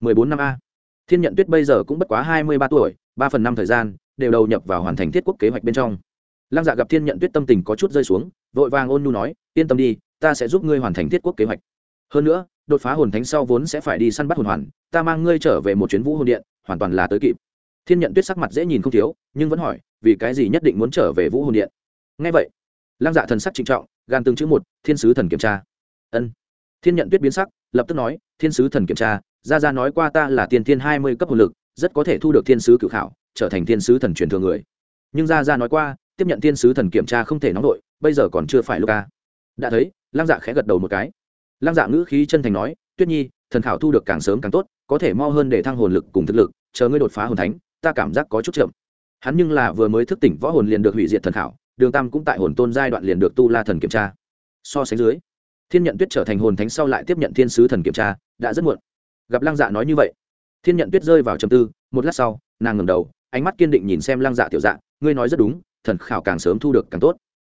mười bốn năm a. Thiên nhận tuyết bây giờ cũng bất quá hai mươi ba tuổi ba phần năm thời gian, đều đầu nhập vào hoàn thành thiết quốc kế hoạch bên trong. Lăng dạ gặp thiên nhận tuyết tâm tình có chút rơi xuống, vội vàng ôn nu nói, yên tâm đi, ta sẽ giúp ngươi hoàn thành thiết quốc kế hoạch. Hơn nữa, đột phá hồn thánh sau vốn sẽ phải đi săn bắt hồn hoàn, ta mang ngươi trở về một chuyến vũ hồn điện, hoàn toàn là tới kịp. Thiên nhận tuyết sắc mặt dễ nhìn không thiếu, nhưng vẫn hỏi, vì cái gì nhất định muốn trở về vũ hồn điện? Ngay vậy, lăng dạ thần sắc trịnh trọng, gan từng chữ một, thiên sứ thần kiểm tra. Ân. Thiên nhận tuyết biến sắc, lập tức nói, thiên sứ thần kiểm tra ra ra nói qua ta là tiền thiên hai mươi cấp hồn lực rất có thể thu được thiên sứ cự khảo, trở thành thiên sứ thần truyền thừa người. Nhưng ra ra nói qua, tiếp nhận thiên sứ thần kiểm tra không thể nóng đội bây giờ còn chưa phải lúc ca đã thấy, lăng dạ khẽ gật đầu một cái. Lăng dạ ngữ khí chân thành nói, tuyết nhi, thần khảo thu được càng sớm càng tốt, có thể mo hơn để thăng hồn lực cùng thực lực, chờ ngươi đột phá hồn thánh, ta cảm giác có chút chậm. Hắn nhưng là vừa mới thức tỉnh võ hồn liền được hủy diệt thần khảo, đường tam cũng tại hồn tôn giai đoạn liền được tu la thần kiểm tra. So sánh dưới, thiên nhận tuyết trở thành hồn thánh sau lại tiếp nhận thiên sứ thần kiểm tra, đã rất muộn. Gặp lăng dạ nói như vậy thiên nhận tuyết rơi vào trầm tư, một lát sau, nàng ngầm đầu, ánh mắt kiên định nhìn xem lăng dạ tiểu dạ ngươi nói rất đúng, thần khảo càng sớm thu được càng tốt.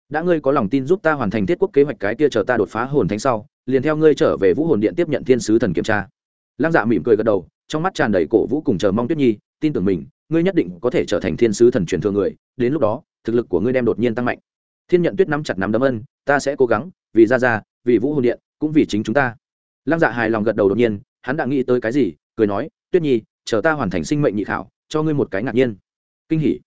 Đã ngươi có lòng tin giúp ta hoàn thành thiết quốc kế hoạch cái kia chờ ta đột phá hồn thánh sau, liền theo ngươi trở về vũ hồn điện tiếp nhận thiên sứ thần kiểm tra. Lăng dạ mỉm cười gật đầu, trong mắt tràn đầy cổ vũ cùng chờ mong tuyết nhi, tin tưởng mình, ngươi nhất định có thể trở thành thiên sứ thần truyền thừa người, đến lúc đó, thực lực của ngươi đem đột nhiên tăng mạnh. Thiên nhận tuyết nắm chặt nắm đấm ân, ta sẽ cố gắng, vì ra ra, vì vũ hồn điện, cũng vì chính chúng ta. Lăng dạ hài lòng gật đầu đột nhiên, hắn đã nghĩ tới cái gì, cười nói tuyết nhi, chờ ta hoàn thành sinh mệnh nhị khảo, cho ngươi một cái ngạc nhiên. Kinh hỉ.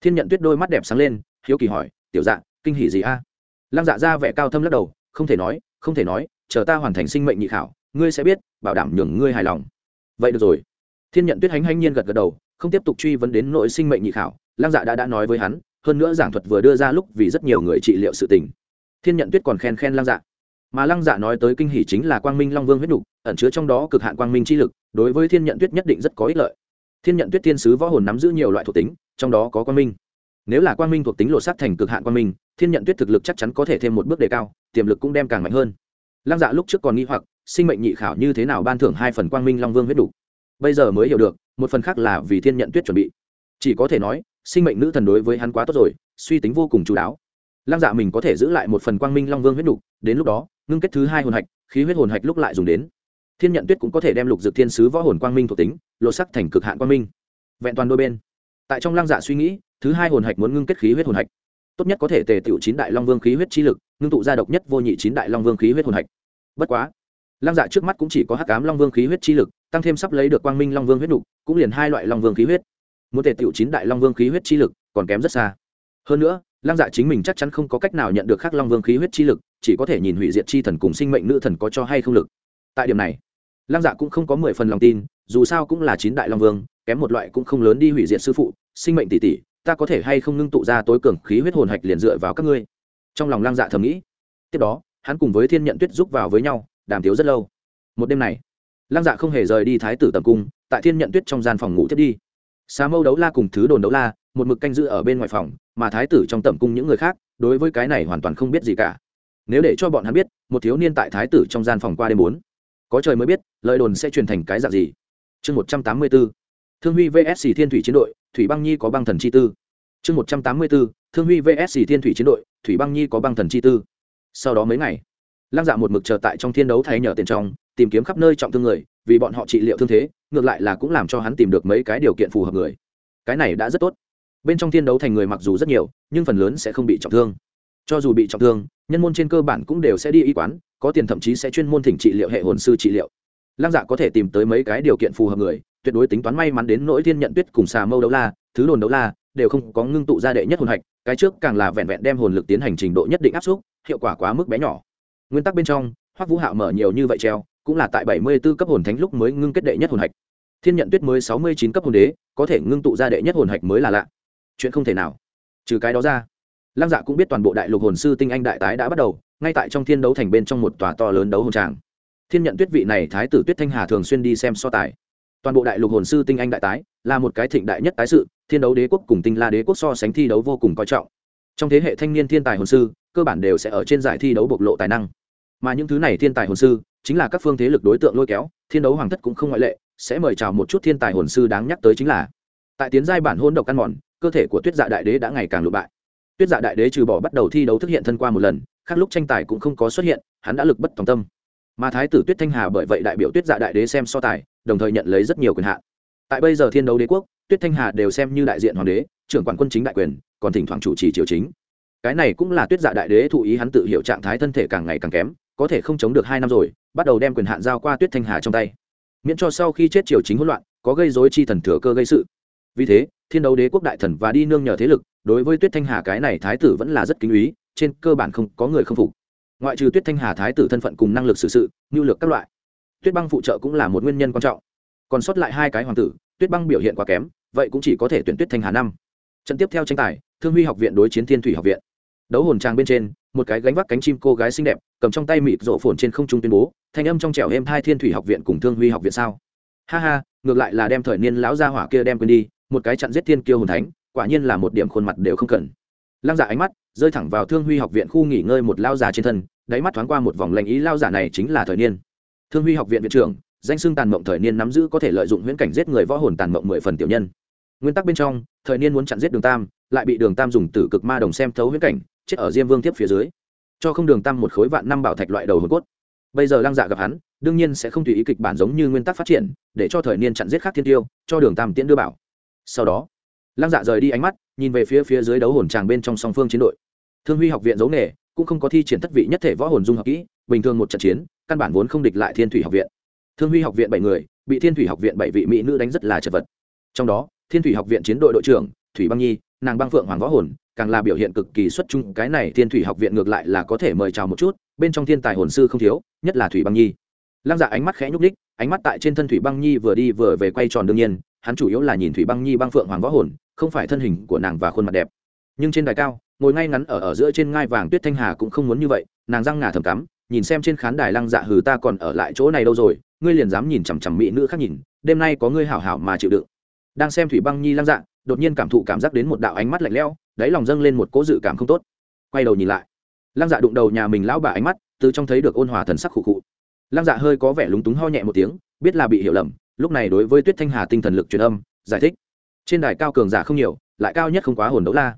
Thiên nhận tuyết đôi mắt đẹp sáng lên, hiếu kỳ hỏi, tiểu dạ kinh hỉ gì a? Lăng dạ ra vẻ cao thâm lắc đầu, không thể nói, không thể nói, chờ ta hoàn thành sinh mệnh nhị khảo, ngươi sẽ biết, bảo đảm nhường ngươi hài lòng. Vậy được rồi. Thiên nhận tuyết hánh hanh nhiên gật gật đầu, không tiếp tục truy vấn đến nội sinh mệnh nhị khảo. Lăng dạ đã đã nói với hắn, hơn nữa giảng thuật vừa đưa ra lúc vì rất nhiều người trị liệu sự tình. Thiên nhận tuyết còn khen khen lăng dạ. Mà lăng dạ nói tới kinh hỷ chính là quang minh long vương huyết đục ẩn chứa trong đó cực hạn quang minh chi lực đối với thiên nhận tuyết nhất định rất có ích lợi. Thiên nhận tuyết thiên sứ võ hồn nắm giữ nhiều loại thuộc tính trong đó có quang minh. Nếu là quang minh thuộc tính lộ sát thành cực hạn quang minh thiên nhận tuyết thực lực chắc chắn có thể thêm một bước đề cao tiềm lực cũng đem càng mạnh hơn. Lăng dạ lúc trước còn nghi hoặc sinh mệnh nhị khảo như thế nào ban thưởng hai phần quang minh long vương huyết đủ, bây giờ mới hiểu được một phần khác là vì thiên nhận tuyết chuẩn bị. Chỉ có thể nói sinh mệnh nữ thần đối với hắn quá tốt rồi suy tính vô cùng chú đáo. Lăng dạ mình có thể giữ lại một phần quang minh long vương huyết đủ, đến lúc đó ngưng kết thứ hai hồn hạch khí huyết hồn hạch lúc lại dùng đến thiên nhận tuyết cũng có thể đem lục dược thiên sứ võ hồn quang minh thuộc tính, lột sắc thành cực hạn quang minh. Vẹn toàn đôi bên. Tại trong lăng dạ suy nghĩ, thứ hai hồn hạch muốn ngưng kết khí huyết hồn hạch. Tốt nhất có thể tề tiểu chín đại long vương khí huyết chi lực, ngưng tụ ra độc nhất vô nhị chín đại long vương khí huyết hồn hạch. Bất quá, lăng dạ trước mắt cũng chỉ có hắc cám long vương khí huyết chi lực, tăng thêm sắp lấy được quang minh long vương huyết đục cũng liền hai loại long vương khí huyết. Muốn tề tiểu chín đại long vương khí huyết chi lực, còn kém rất xa. Hơn nữa, lăng dạ chính mình chắc chắn không có cách nào nhận được khác long vương khí huyết chi lực, chỉ có thể nhìn hủy diệt chi thần cùng sinh mệnh nữ thần có cho hay không lực tại điểm này, lăng dạ cũng không có mười phần lòng tin, dù sao cũng là chín đại long vương, kém một loại cũng không lớn đi hủy diệt sư phụ, sinh mệnh tỷ tỷ ta có thể hay không ngưng tụ ra tối cường khí huyết hồn hạch liền dựa vào các ngươi? Trong lòng lăng dạ thầm nghĩ. Tiếp đó, hắn cùng với thiên nhận tuyết giúp vào với nhau, đàm tiếu rất lâu. Một đêm này, lăng dạ không hề rời đi thái tử tầm cung, tại thiên nhận tuyết trong gian phòng ngủ thiết đi. Xà mâu đấu la cùng thứ đồn đấu la, một mực canh giữ ở bên ngoài phòng, mà thái tử trong tẩm cung những người khác, đối với cái này hoàn toàn không biết gì cả. Nếu để cho bọn hắn biết, một thiếu niên tại thái tử trong gian phòng qua đêm bốn có trời mới biết, lời đồn sẽ truyền thành cái dạng gì. Chương một trăm tám mươi b ố thương huy vsc thiên thủy chiến đội, thủy băng nhi có băng thần chi tư. Chương một trăm tám mươi b ố thương huy vsc thiên thủy chiến đội, thủy băng nhi có băng thần chi tư. Sau đó mấy ngày, lăng dạ một mực chờ tại trong thiên đấu thay nhờ tiền trong, tìm kiếm khắp nơi trọng thương người, vì bọn họ trị liệu thương thế, ngược lại là cũng làm cho hắn tìm được mấy cái điều kiện phù hợp người. Cái này đã rất tốt. Bên trong thiên đấu thành người mặc dù rất nhiều, nhưng phần lớn sẽ không bị trọng thương. Cho dù bị trọng thương, nhân môn trên cơ bản cũng đều sẽ đi y quán có tiền thậm chí sẽ chuyên môn thỉnh trị liệu hệ hồn sư trị liệu. Lăng dạ có thể tìm tới mấy cái điều kiện phù hợp người, tuyệt đối tính toán may mắn đến nỗi thiên nhận tuyết cùng xà mâu đấu la, thứ đồn đấu la, đều không có ngưng tụ ra đệ nhất hồn hạch, cái trước càng là vẹn vẹn đem hồn lực tiến hành trình độ nhất định áp suất, hiệu quả quá mức bé nhỏ. Nguyên tắc bên trong, hoắc vũ hạo mở nhiều như vậy treo, cũng là tại bảy mươi 74 cấp hồn thánh lúc mới ngưng kết đệ nhất hồn hạch. Thiên nhận tuyết mới sáu mươi chín cấp hồn đế, có thể ngưng tụ ra đệ nhất hồn hạch mới là lạ. Chuyện không thể nào. Trừ cái đó ra lăng dạ cũng biết toàn bộ đại lục hồn sư tinh anh đại tái đã bắt đầu, ngay tại trong thiên đấu thành bên trong một tòa to lớn đấu hồn tràng. Thiên nhận tuyết vị này thái tử tuyết thanh hà thường xuyên đi xem so tài. Toàn bộ đại lục hồn sư tinh anh đại tái là một cái thịnh đại nhất tái sự, thiên đấu đế quốc cùng tinh la đế quốc so sánh thi đấu vô cùng coi trọng. Trong thế hệ thanh niên thiên tài hồn sư, cơ bản đều sẽ ở trên giải thi đấu bộc lộ tài năng. Mà những thứ này thiên tài hồn sư, chính là các phương thế lực đối tượng lôi kéo, thiên đấu hoàng thất cũng không ngoại lệ, sẽ mời chào một chút thiên tài hồn sư đáng nhắc tới chính là. Tại tiến giai bản hôn độc căn mòn, cơ thể của tuyết dạ đại đế đã ngày càng lụ bại tuyết dạ đại đế trừ bỏ bắt đầu thi đấu thực hiện thân qua một lần, khác lúc tranh tài cũng không có xuất hiện, hắn đã lực bất tòng tâm. Mà thái tử tuyết thanh hà bởi vậy đại biểu tuyết dạ đại đế xem so tài, đồng thời nhận lấy rất nhiều quyền hạn. Tại bây giờ thiên đấu đế quốc, tuyết thanh hà đều xem như đại diện hoàng đế, trưởng quản quân chính đại quyền, còn thỉnh thoảng chủ trì triều chính. Cái này cũng là tuyết dạ đại đế thụ ý hắn tự hiểu trạng thái thân thể càng ngày càng kém, có thể không chống được hai năm rồi, bắt đầu đem quyền hạn giao qua tuyết thanh hà trong tay. Miễn cho sau khi chết triều chính hỗn loạn, có gây dối chi thần thừa cơ gây sự vì thế, thiên đấu đế quốc đại thần và đi nương nhờ thế lực, đối với tuyết thanh hà cái này thái tử vẫn là rất kính ý, trên cơ bản không có người không phục. Ngoại trừ tuyết thanh hà thái tử thân phận cùng năng lực xử sự nhu lược các loại, tuyết băng phụ trợ cũng là một nguyên nhân quan trọng. Còn sót lại hai cái hoàng tử, tuyết băng biểu hiện quá kém, vậy cũng chỉ có thể tuyển tuyết thanh hà năm. Trận tiếp theo tranh tài, thương huy học viện đối chiến thiên thủy học viện. Đấu hồn trang bên trên, một cái gánh vác cánh chim cô gái xinh đẹp, cầm trong tay mịt rộ phồn trên không trung tuyên bố, thanh âm trong trẻo êm hai thiên thủy học viện cùng thương huy học viện sao? Ha ha, ngược lại là đem thời niên lão gia hỏa kia đem quên đi một cái chặn giết thiên kiêu hồn thánh, quả nhiên là một điểm khuôn mặt đều không cần. Lăng dạ ánh mắt rơi thẳng vào thương huy học viện khu nghỉ ngơi một lao già trên thân, đáy mắt thoáng qua một vòng lành ý, lao giả này chính là thời niên. Thương huy học viện viện trưởng, danh xưng tàn mộng thời niên nắm giữ có thể lợi dụng huyễn cảnh giết người võ hồn tàn mộng mười phần tiểu nhân. Nguyên tắc bên trong, thời niên muốn chặn giết đường tam, lại bị đường tam dùng tử cực ma đồng xem thấu huyễn cảnh, chết ở diêm vương tiếp phía dưới. Cho không đường tam một khối vạn năm bảo thạch loại đầu hồn cốt. Bây giờ lăng dạ gặp hắn, đương nhiên sẽ không tùy ý kịch bản giống như nguyên tắc phát triển, để cho thời niên chặn giết khác thiên tiêu, cho đường tam tiễn đưa bảo sau đó, lăng dạ rời đi ánh mắt, nhìn về phía phía dưới đấu hồn tràng bên trong song phương chiến đội. Thương huy học viện giấu nghề, cũng không có thi triển thất vị nhất thể võ hồn dung học kỹ, bình thường một trận chiến, căn bản vốn không địch lại thiên thủy học viện. Thương huy học viện bảy người, bị thiên thủy học viện bảy vị mỹ nữ đánh rất là chật vật. Trong đó, thiên thủy học viện chiến đội đội trưởng, thủy băng nhi, nàng băng phượng hoàng võ hồn, càng là biểu hiện cực kỳ xuất chúng, cái này thiên thủy học viện ngược lại là có thể mời chào một chút, bên trong thiên tài hồn sư không thiếu, nhất là thủy băng nhi. Lăng dạ ánh mắt khẽ nhúc đích ánh mắt tại trên thân thủy băng nhi vừa đi vừa về quay tròn đương nhiên hắn chủ yếu là nhìn thủy băng nhi băng phượng hoàng võ hồn, không phải thân hình của nàng và khuôn mặt đẹp. Nhưng trên đài cao, ngồi ngay ngắn ở ở giữa trên ngai vàng tuyết thanh hà cũng không muốn như vậy, nàng răng ngà thầm cắm, nhìn xem trên khán đài lăng dạ hừ ta còn ở lại chỗ này đâu rồi, ngươi liền dám nhìn chằm chằm mỹ nữ khác nhìn, đêm nay có ngươi hảo hảo mà chịu đựng. Đang xem thủy băng nhi lăng dạ đột nhiên cảm thụ cảm giác đến một đạo ánh mắt lạnh lẽo, đáy lòng dâng lên một cỗ dự cảm không tốt. Quay đầu nhìn lại, lăng dạ đụng đầu nhà mình lão bà ánh mắt, từ trong thấy được ôn hòa thần sắc khụ khụ. Lăng dạ hơi có vẻ lúng túng ho nhẹ một tiếng, biết là bị hiểu lầm lúc này đối với tuyết thanh hà tinh thần lực truyền âm, giải thích. Trên đài cao cường giả không nhiều, lại cao nhất không quá hồn đấu la.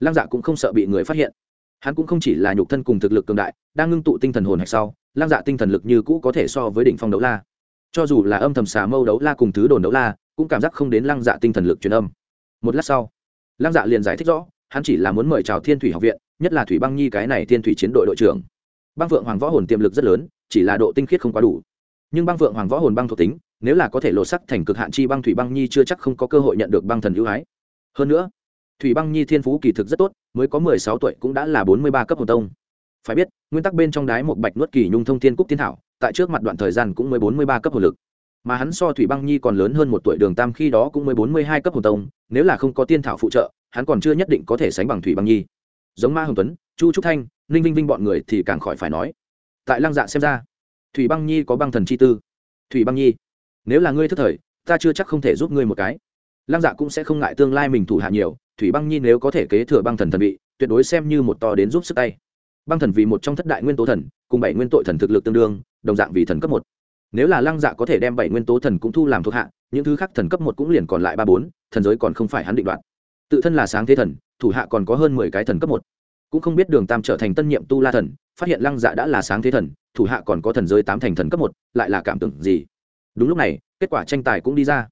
Lăng dạ cũng không sợ bị người phát hiện. Hắn cũng không chỉ là nhục thân cùng thực lực cường đại, đang ngưng tụ tinh thần hồn hạch sau, lăng dạ tinh thần lực như cũ có thể so với đỉnh phong đấu la. Cho dù là âm thầm xà mâu đấu la cùng thứ đồn đấu la, cũng cảm giác không đến lăng dạ tinh thần lực truyền âm. Một lát sau, lăng dạ liền giải thích rõ, hắn chỉ là muốn mời chào thiên thủy học viện, nhất là thủy băng nhi cái này thiên thủy chiến đội đội trưởng. Băng vượng hoàng võ hồn tiềm lực rất lớn, chỉ là độ tinh khiết không quá đủ. Nhưng băng vượng hoàng võ hồn băng thuộc tính nếu là có thể lột sắc thành cực hạn chi băng thủy băng nhi chưa chắc không có cơ hội nhận được băng thần ưu ái. Hơn nữa, thủy băng nhi thiên phú kỳ thực rất tốt, mới có mười sáu tuổi cũng đã là bốn mươi ba cấp hồn tông. Phải biết, nguyên tắc bên trong đái một bạch nuốt kỳ nhung thông thiên cúc thiên thảo tại trước mặt đoạn thời gian cũng mới bốn mươi ba cấp hồn lực. Mà hắn so thủy băng nhi còn lớn hơn một tuổi đường tam khi đó cũng mới bốn mươi hai cấp hồn tông, nếu là không có tiên thảo phụ trợ, hắn còn chưa nhất định có thể sánh bằng thủy băng nhi. Giống ma hồng tuấn, chu trúc thanh, ninh vinh vinh bọn người thì càng khỏi phải nói. Tại lăng dạ xem ra, thủy băng nhi có băng thần chi tư. Thủy băng nhi nếu là ngươi thức thời, ta chưa chắc không thể giúp ngươi một cái. Lăng dạ cũng sẽ không ngại tương lai mình thủ hạ nhiều, thủy băng nhi nếu có thể kế thừa băng thần thần vị, tuyệt đối xem như một to đến giúp sức tay. Băng thần vì một trong thất đại nguyên tố thần, cùng bảy nguyên tội thần thực lực tương đương, đồng dạng vì thần cấp một. Nếu là lăng dạ có thể đem bảy nguyên tố thần cũng thu làm thuộc hạ, những thứ khác thần cấp một cũng liền còn lại ba bốn, thần giới còn không phải hắn định đoạt. Tự thân là sáng thế thần, thủ hạ còn có hơn mười cái thần cấp một. Cũng không biết đường tam trở thành tân nhiệm tu la thần, phát hiện lăng dạ đã là sáng thế thần, thủ hạ còn có thần giới tám thành thần cấp một, lại là cảm tưởng gì? Đúng lúc này, kết quả tranh tài cũng đi ra.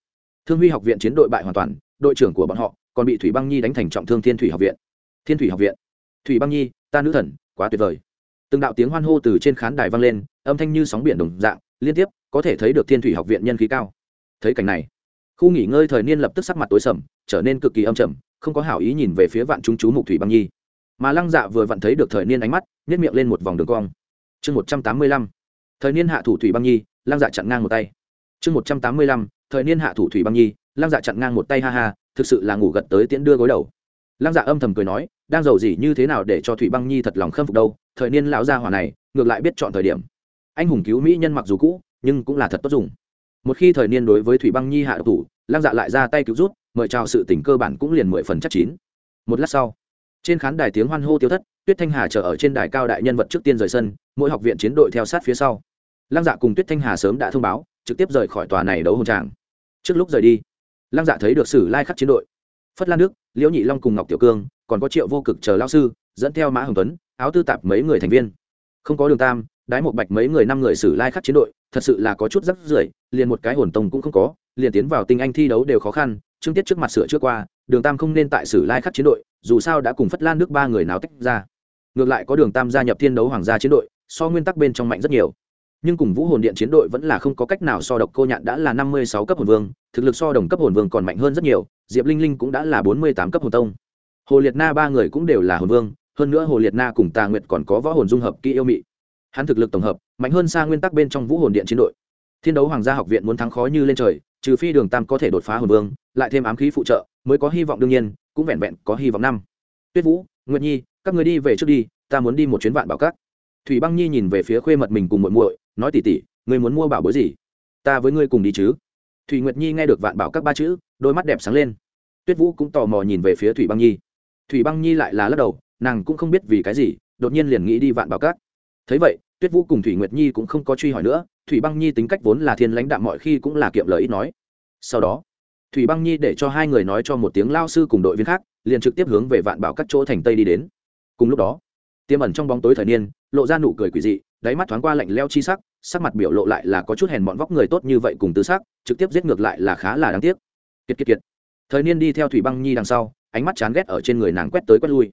Thương huy học viện chiến đội bại hoàn toàn, đội trưởng của bọn họ còn bị thủy băng nhi đánh thành trọng thương thiên thủy học viện. Thiên thủy học viện. Thủy băng nhi, ta nữ thần, quá tuyệt vời. Từng đạo tiếng hoan hô từ trên khán đài vang lên, âm thanh như sóng biển đồng dạng, liên tiếp, có thể thấy được thiên thủy học viện nhân khí cao. Thấy cảnh này, khu nghỉ ngơi thời niên lập tức sắc mặt tối sầm, trở nên cực kỳ âm trầm, không có hảo ý nhìn về phía vạn chúng chú mục thủy băng nhi. Mà lăng dạ vừa vặn thấy được thời niên ánh mắt nhét miệng lên một vòng đường cong. Chương một trăm tám mươi lăm. Thời niên hạ thủ thủy băng nhi, lăng dạ chặn ngang một tay chương một trăm tám mươi lăm, thời niên hạ thủ thủy băng nhi, lăng dạ chặn ngang một tay ha ha, thực sự là ngủ gật tới tiễn đưa gối đầu. Lăng dạ âm thầm cười nói, đang giàu gì như thế nào để cho thủy băng nhi thật lòng khâm phục đâu, thời niên lão gia hỏa này, ngược lại biết chọn thời điểm. Anh hùng cứu mỹ nhân mặc dù cũ, nhưng cũng là thật tốt dùng. Một khi thời niên đối với thủy băng nhi hạ thủ, lăng dạ lại ra tay cứu rút, mời chào sự tình cơ bản cũng liền mười phần chắc chín. Một lát sau, trên khán đài tiếng hoan hô tiêu thất, tuyết thanh hà chờ ở trên đài cao đại nhân vật trước tiên rời sân, mỗi học viện chiến đội theo sát phía sau. Lăng dạ cùng tuyết thanh hà sớm đã thông báo trực tiếp rời khỏi tòa này đấu hồn tràng. Trước lúc rời đi, lăng dạ thấy được sử lai khắc chiến đội. Phất lan đức, liễu nhị long cùng ngọc tiểu cương, còn có triệu vô cực chờ lao sư, dẫn theo mã hồng tuấn, áo tư tạp mấy người thành viên. Không có đường tam, đái một bạch mấy người năm người sử lai khắc chiến đội, thật sự là có chút rắc rưởi, liền một cái hồn tông cũng không có, liền tiến vào tinh anh thi đấu đều khó khăn chương tiết trước mặt sửa trước qua, đường tam không nên tại sử lai khắc chiến đội, dù sao đã cùng phất lan nước ba người nào tách ra. Ngược lại có đường tam gia nhập thiên đấu hoàng gia chiến đội, so nguyên tắc bên trong mạnh rất nhiều nhưng cùng vũ hồn điện chiến đội vẫn là không có cách nào so độc cô nhạn đã là năm mươi sáu cấp hồn vương, thực lực so đồng cấp hồn vương còn mạnh hơn rất nhiều, diệp linh linh cũng đã là bốn mươi tám cấp hồn tông. Hồ liệt na ba người cũng đều là hồn vương, hơn nữa hồ liệt na cùng tà nguyệt còn có võ hồn dung hợp kỹ yêu mị. Hắn thực lực tổng hợp, mạnh hơn xa nguyên tắc bên trong vũ hồn điện chiến đội. Thiên đấu hoàng gia học viện muốn thắng khó như lên trời, trừ phi đường tam có thể đột phá hồn vương, lại thêm ám khí phụ trợ, mới có hy vọng đương nhiên, cũng vẹn vẹn có hy vọng năm. Tuyết vũ, nguyệt nhi, các người đi về trước đi, ta muốn đi một chuyến vạn bảo cát thủy băng nhi nhìn về phía khuê mật mình cùng muội muội nói tỉ tỉ, ngươi muốn mua bảo bối gì? Ta với ngươi cùng đi chứ. Thủy nguyệt nhi nghe được vạn bảo các ba chữ, đôi mắt đẹp sáng lên. Tuyết vũ cũng tò mò nhìn về phía thủy băng nhi. Thủy băng nhi lại là lắc đầu, nàng cũng không biết vì cái gì, đột nhiên liền nghĩ đi vạn bảo các. Thấy vậy, tuyết vũ cùng thủy nguyệt nhi cũng không có truy hỏi nữa, thủy băng nhi tính cách vốn là thiên lãnh đạm mọi khi cũng là kiệm lời ít nói. Sau đó, thủy băng nhi để cho hai người nói cho một tiếng lao sư cùng đội viên khác, liền trực tiếp hướng về vạn bảo các chỗ thành tây đi đến. Cùng lúc đó, tiêm ẩn trong bóng tối thời niên, lộ ra nụ cười quỷ dị, đáy mắt thoáng qua lạnh leo chi sắc sắc mặt biểu lộ lại là có chút hèn mọn vóc người tốt như vậy cùng tứ sắc, trực tiếp giết ngược lại là khá là đáng tiếc. Kiệt kiệt kiệt. Thời niên đi theo thủy băng nhi đằng sau, ánh mắt chán ghét ở trên người nàng quét tới quét lui.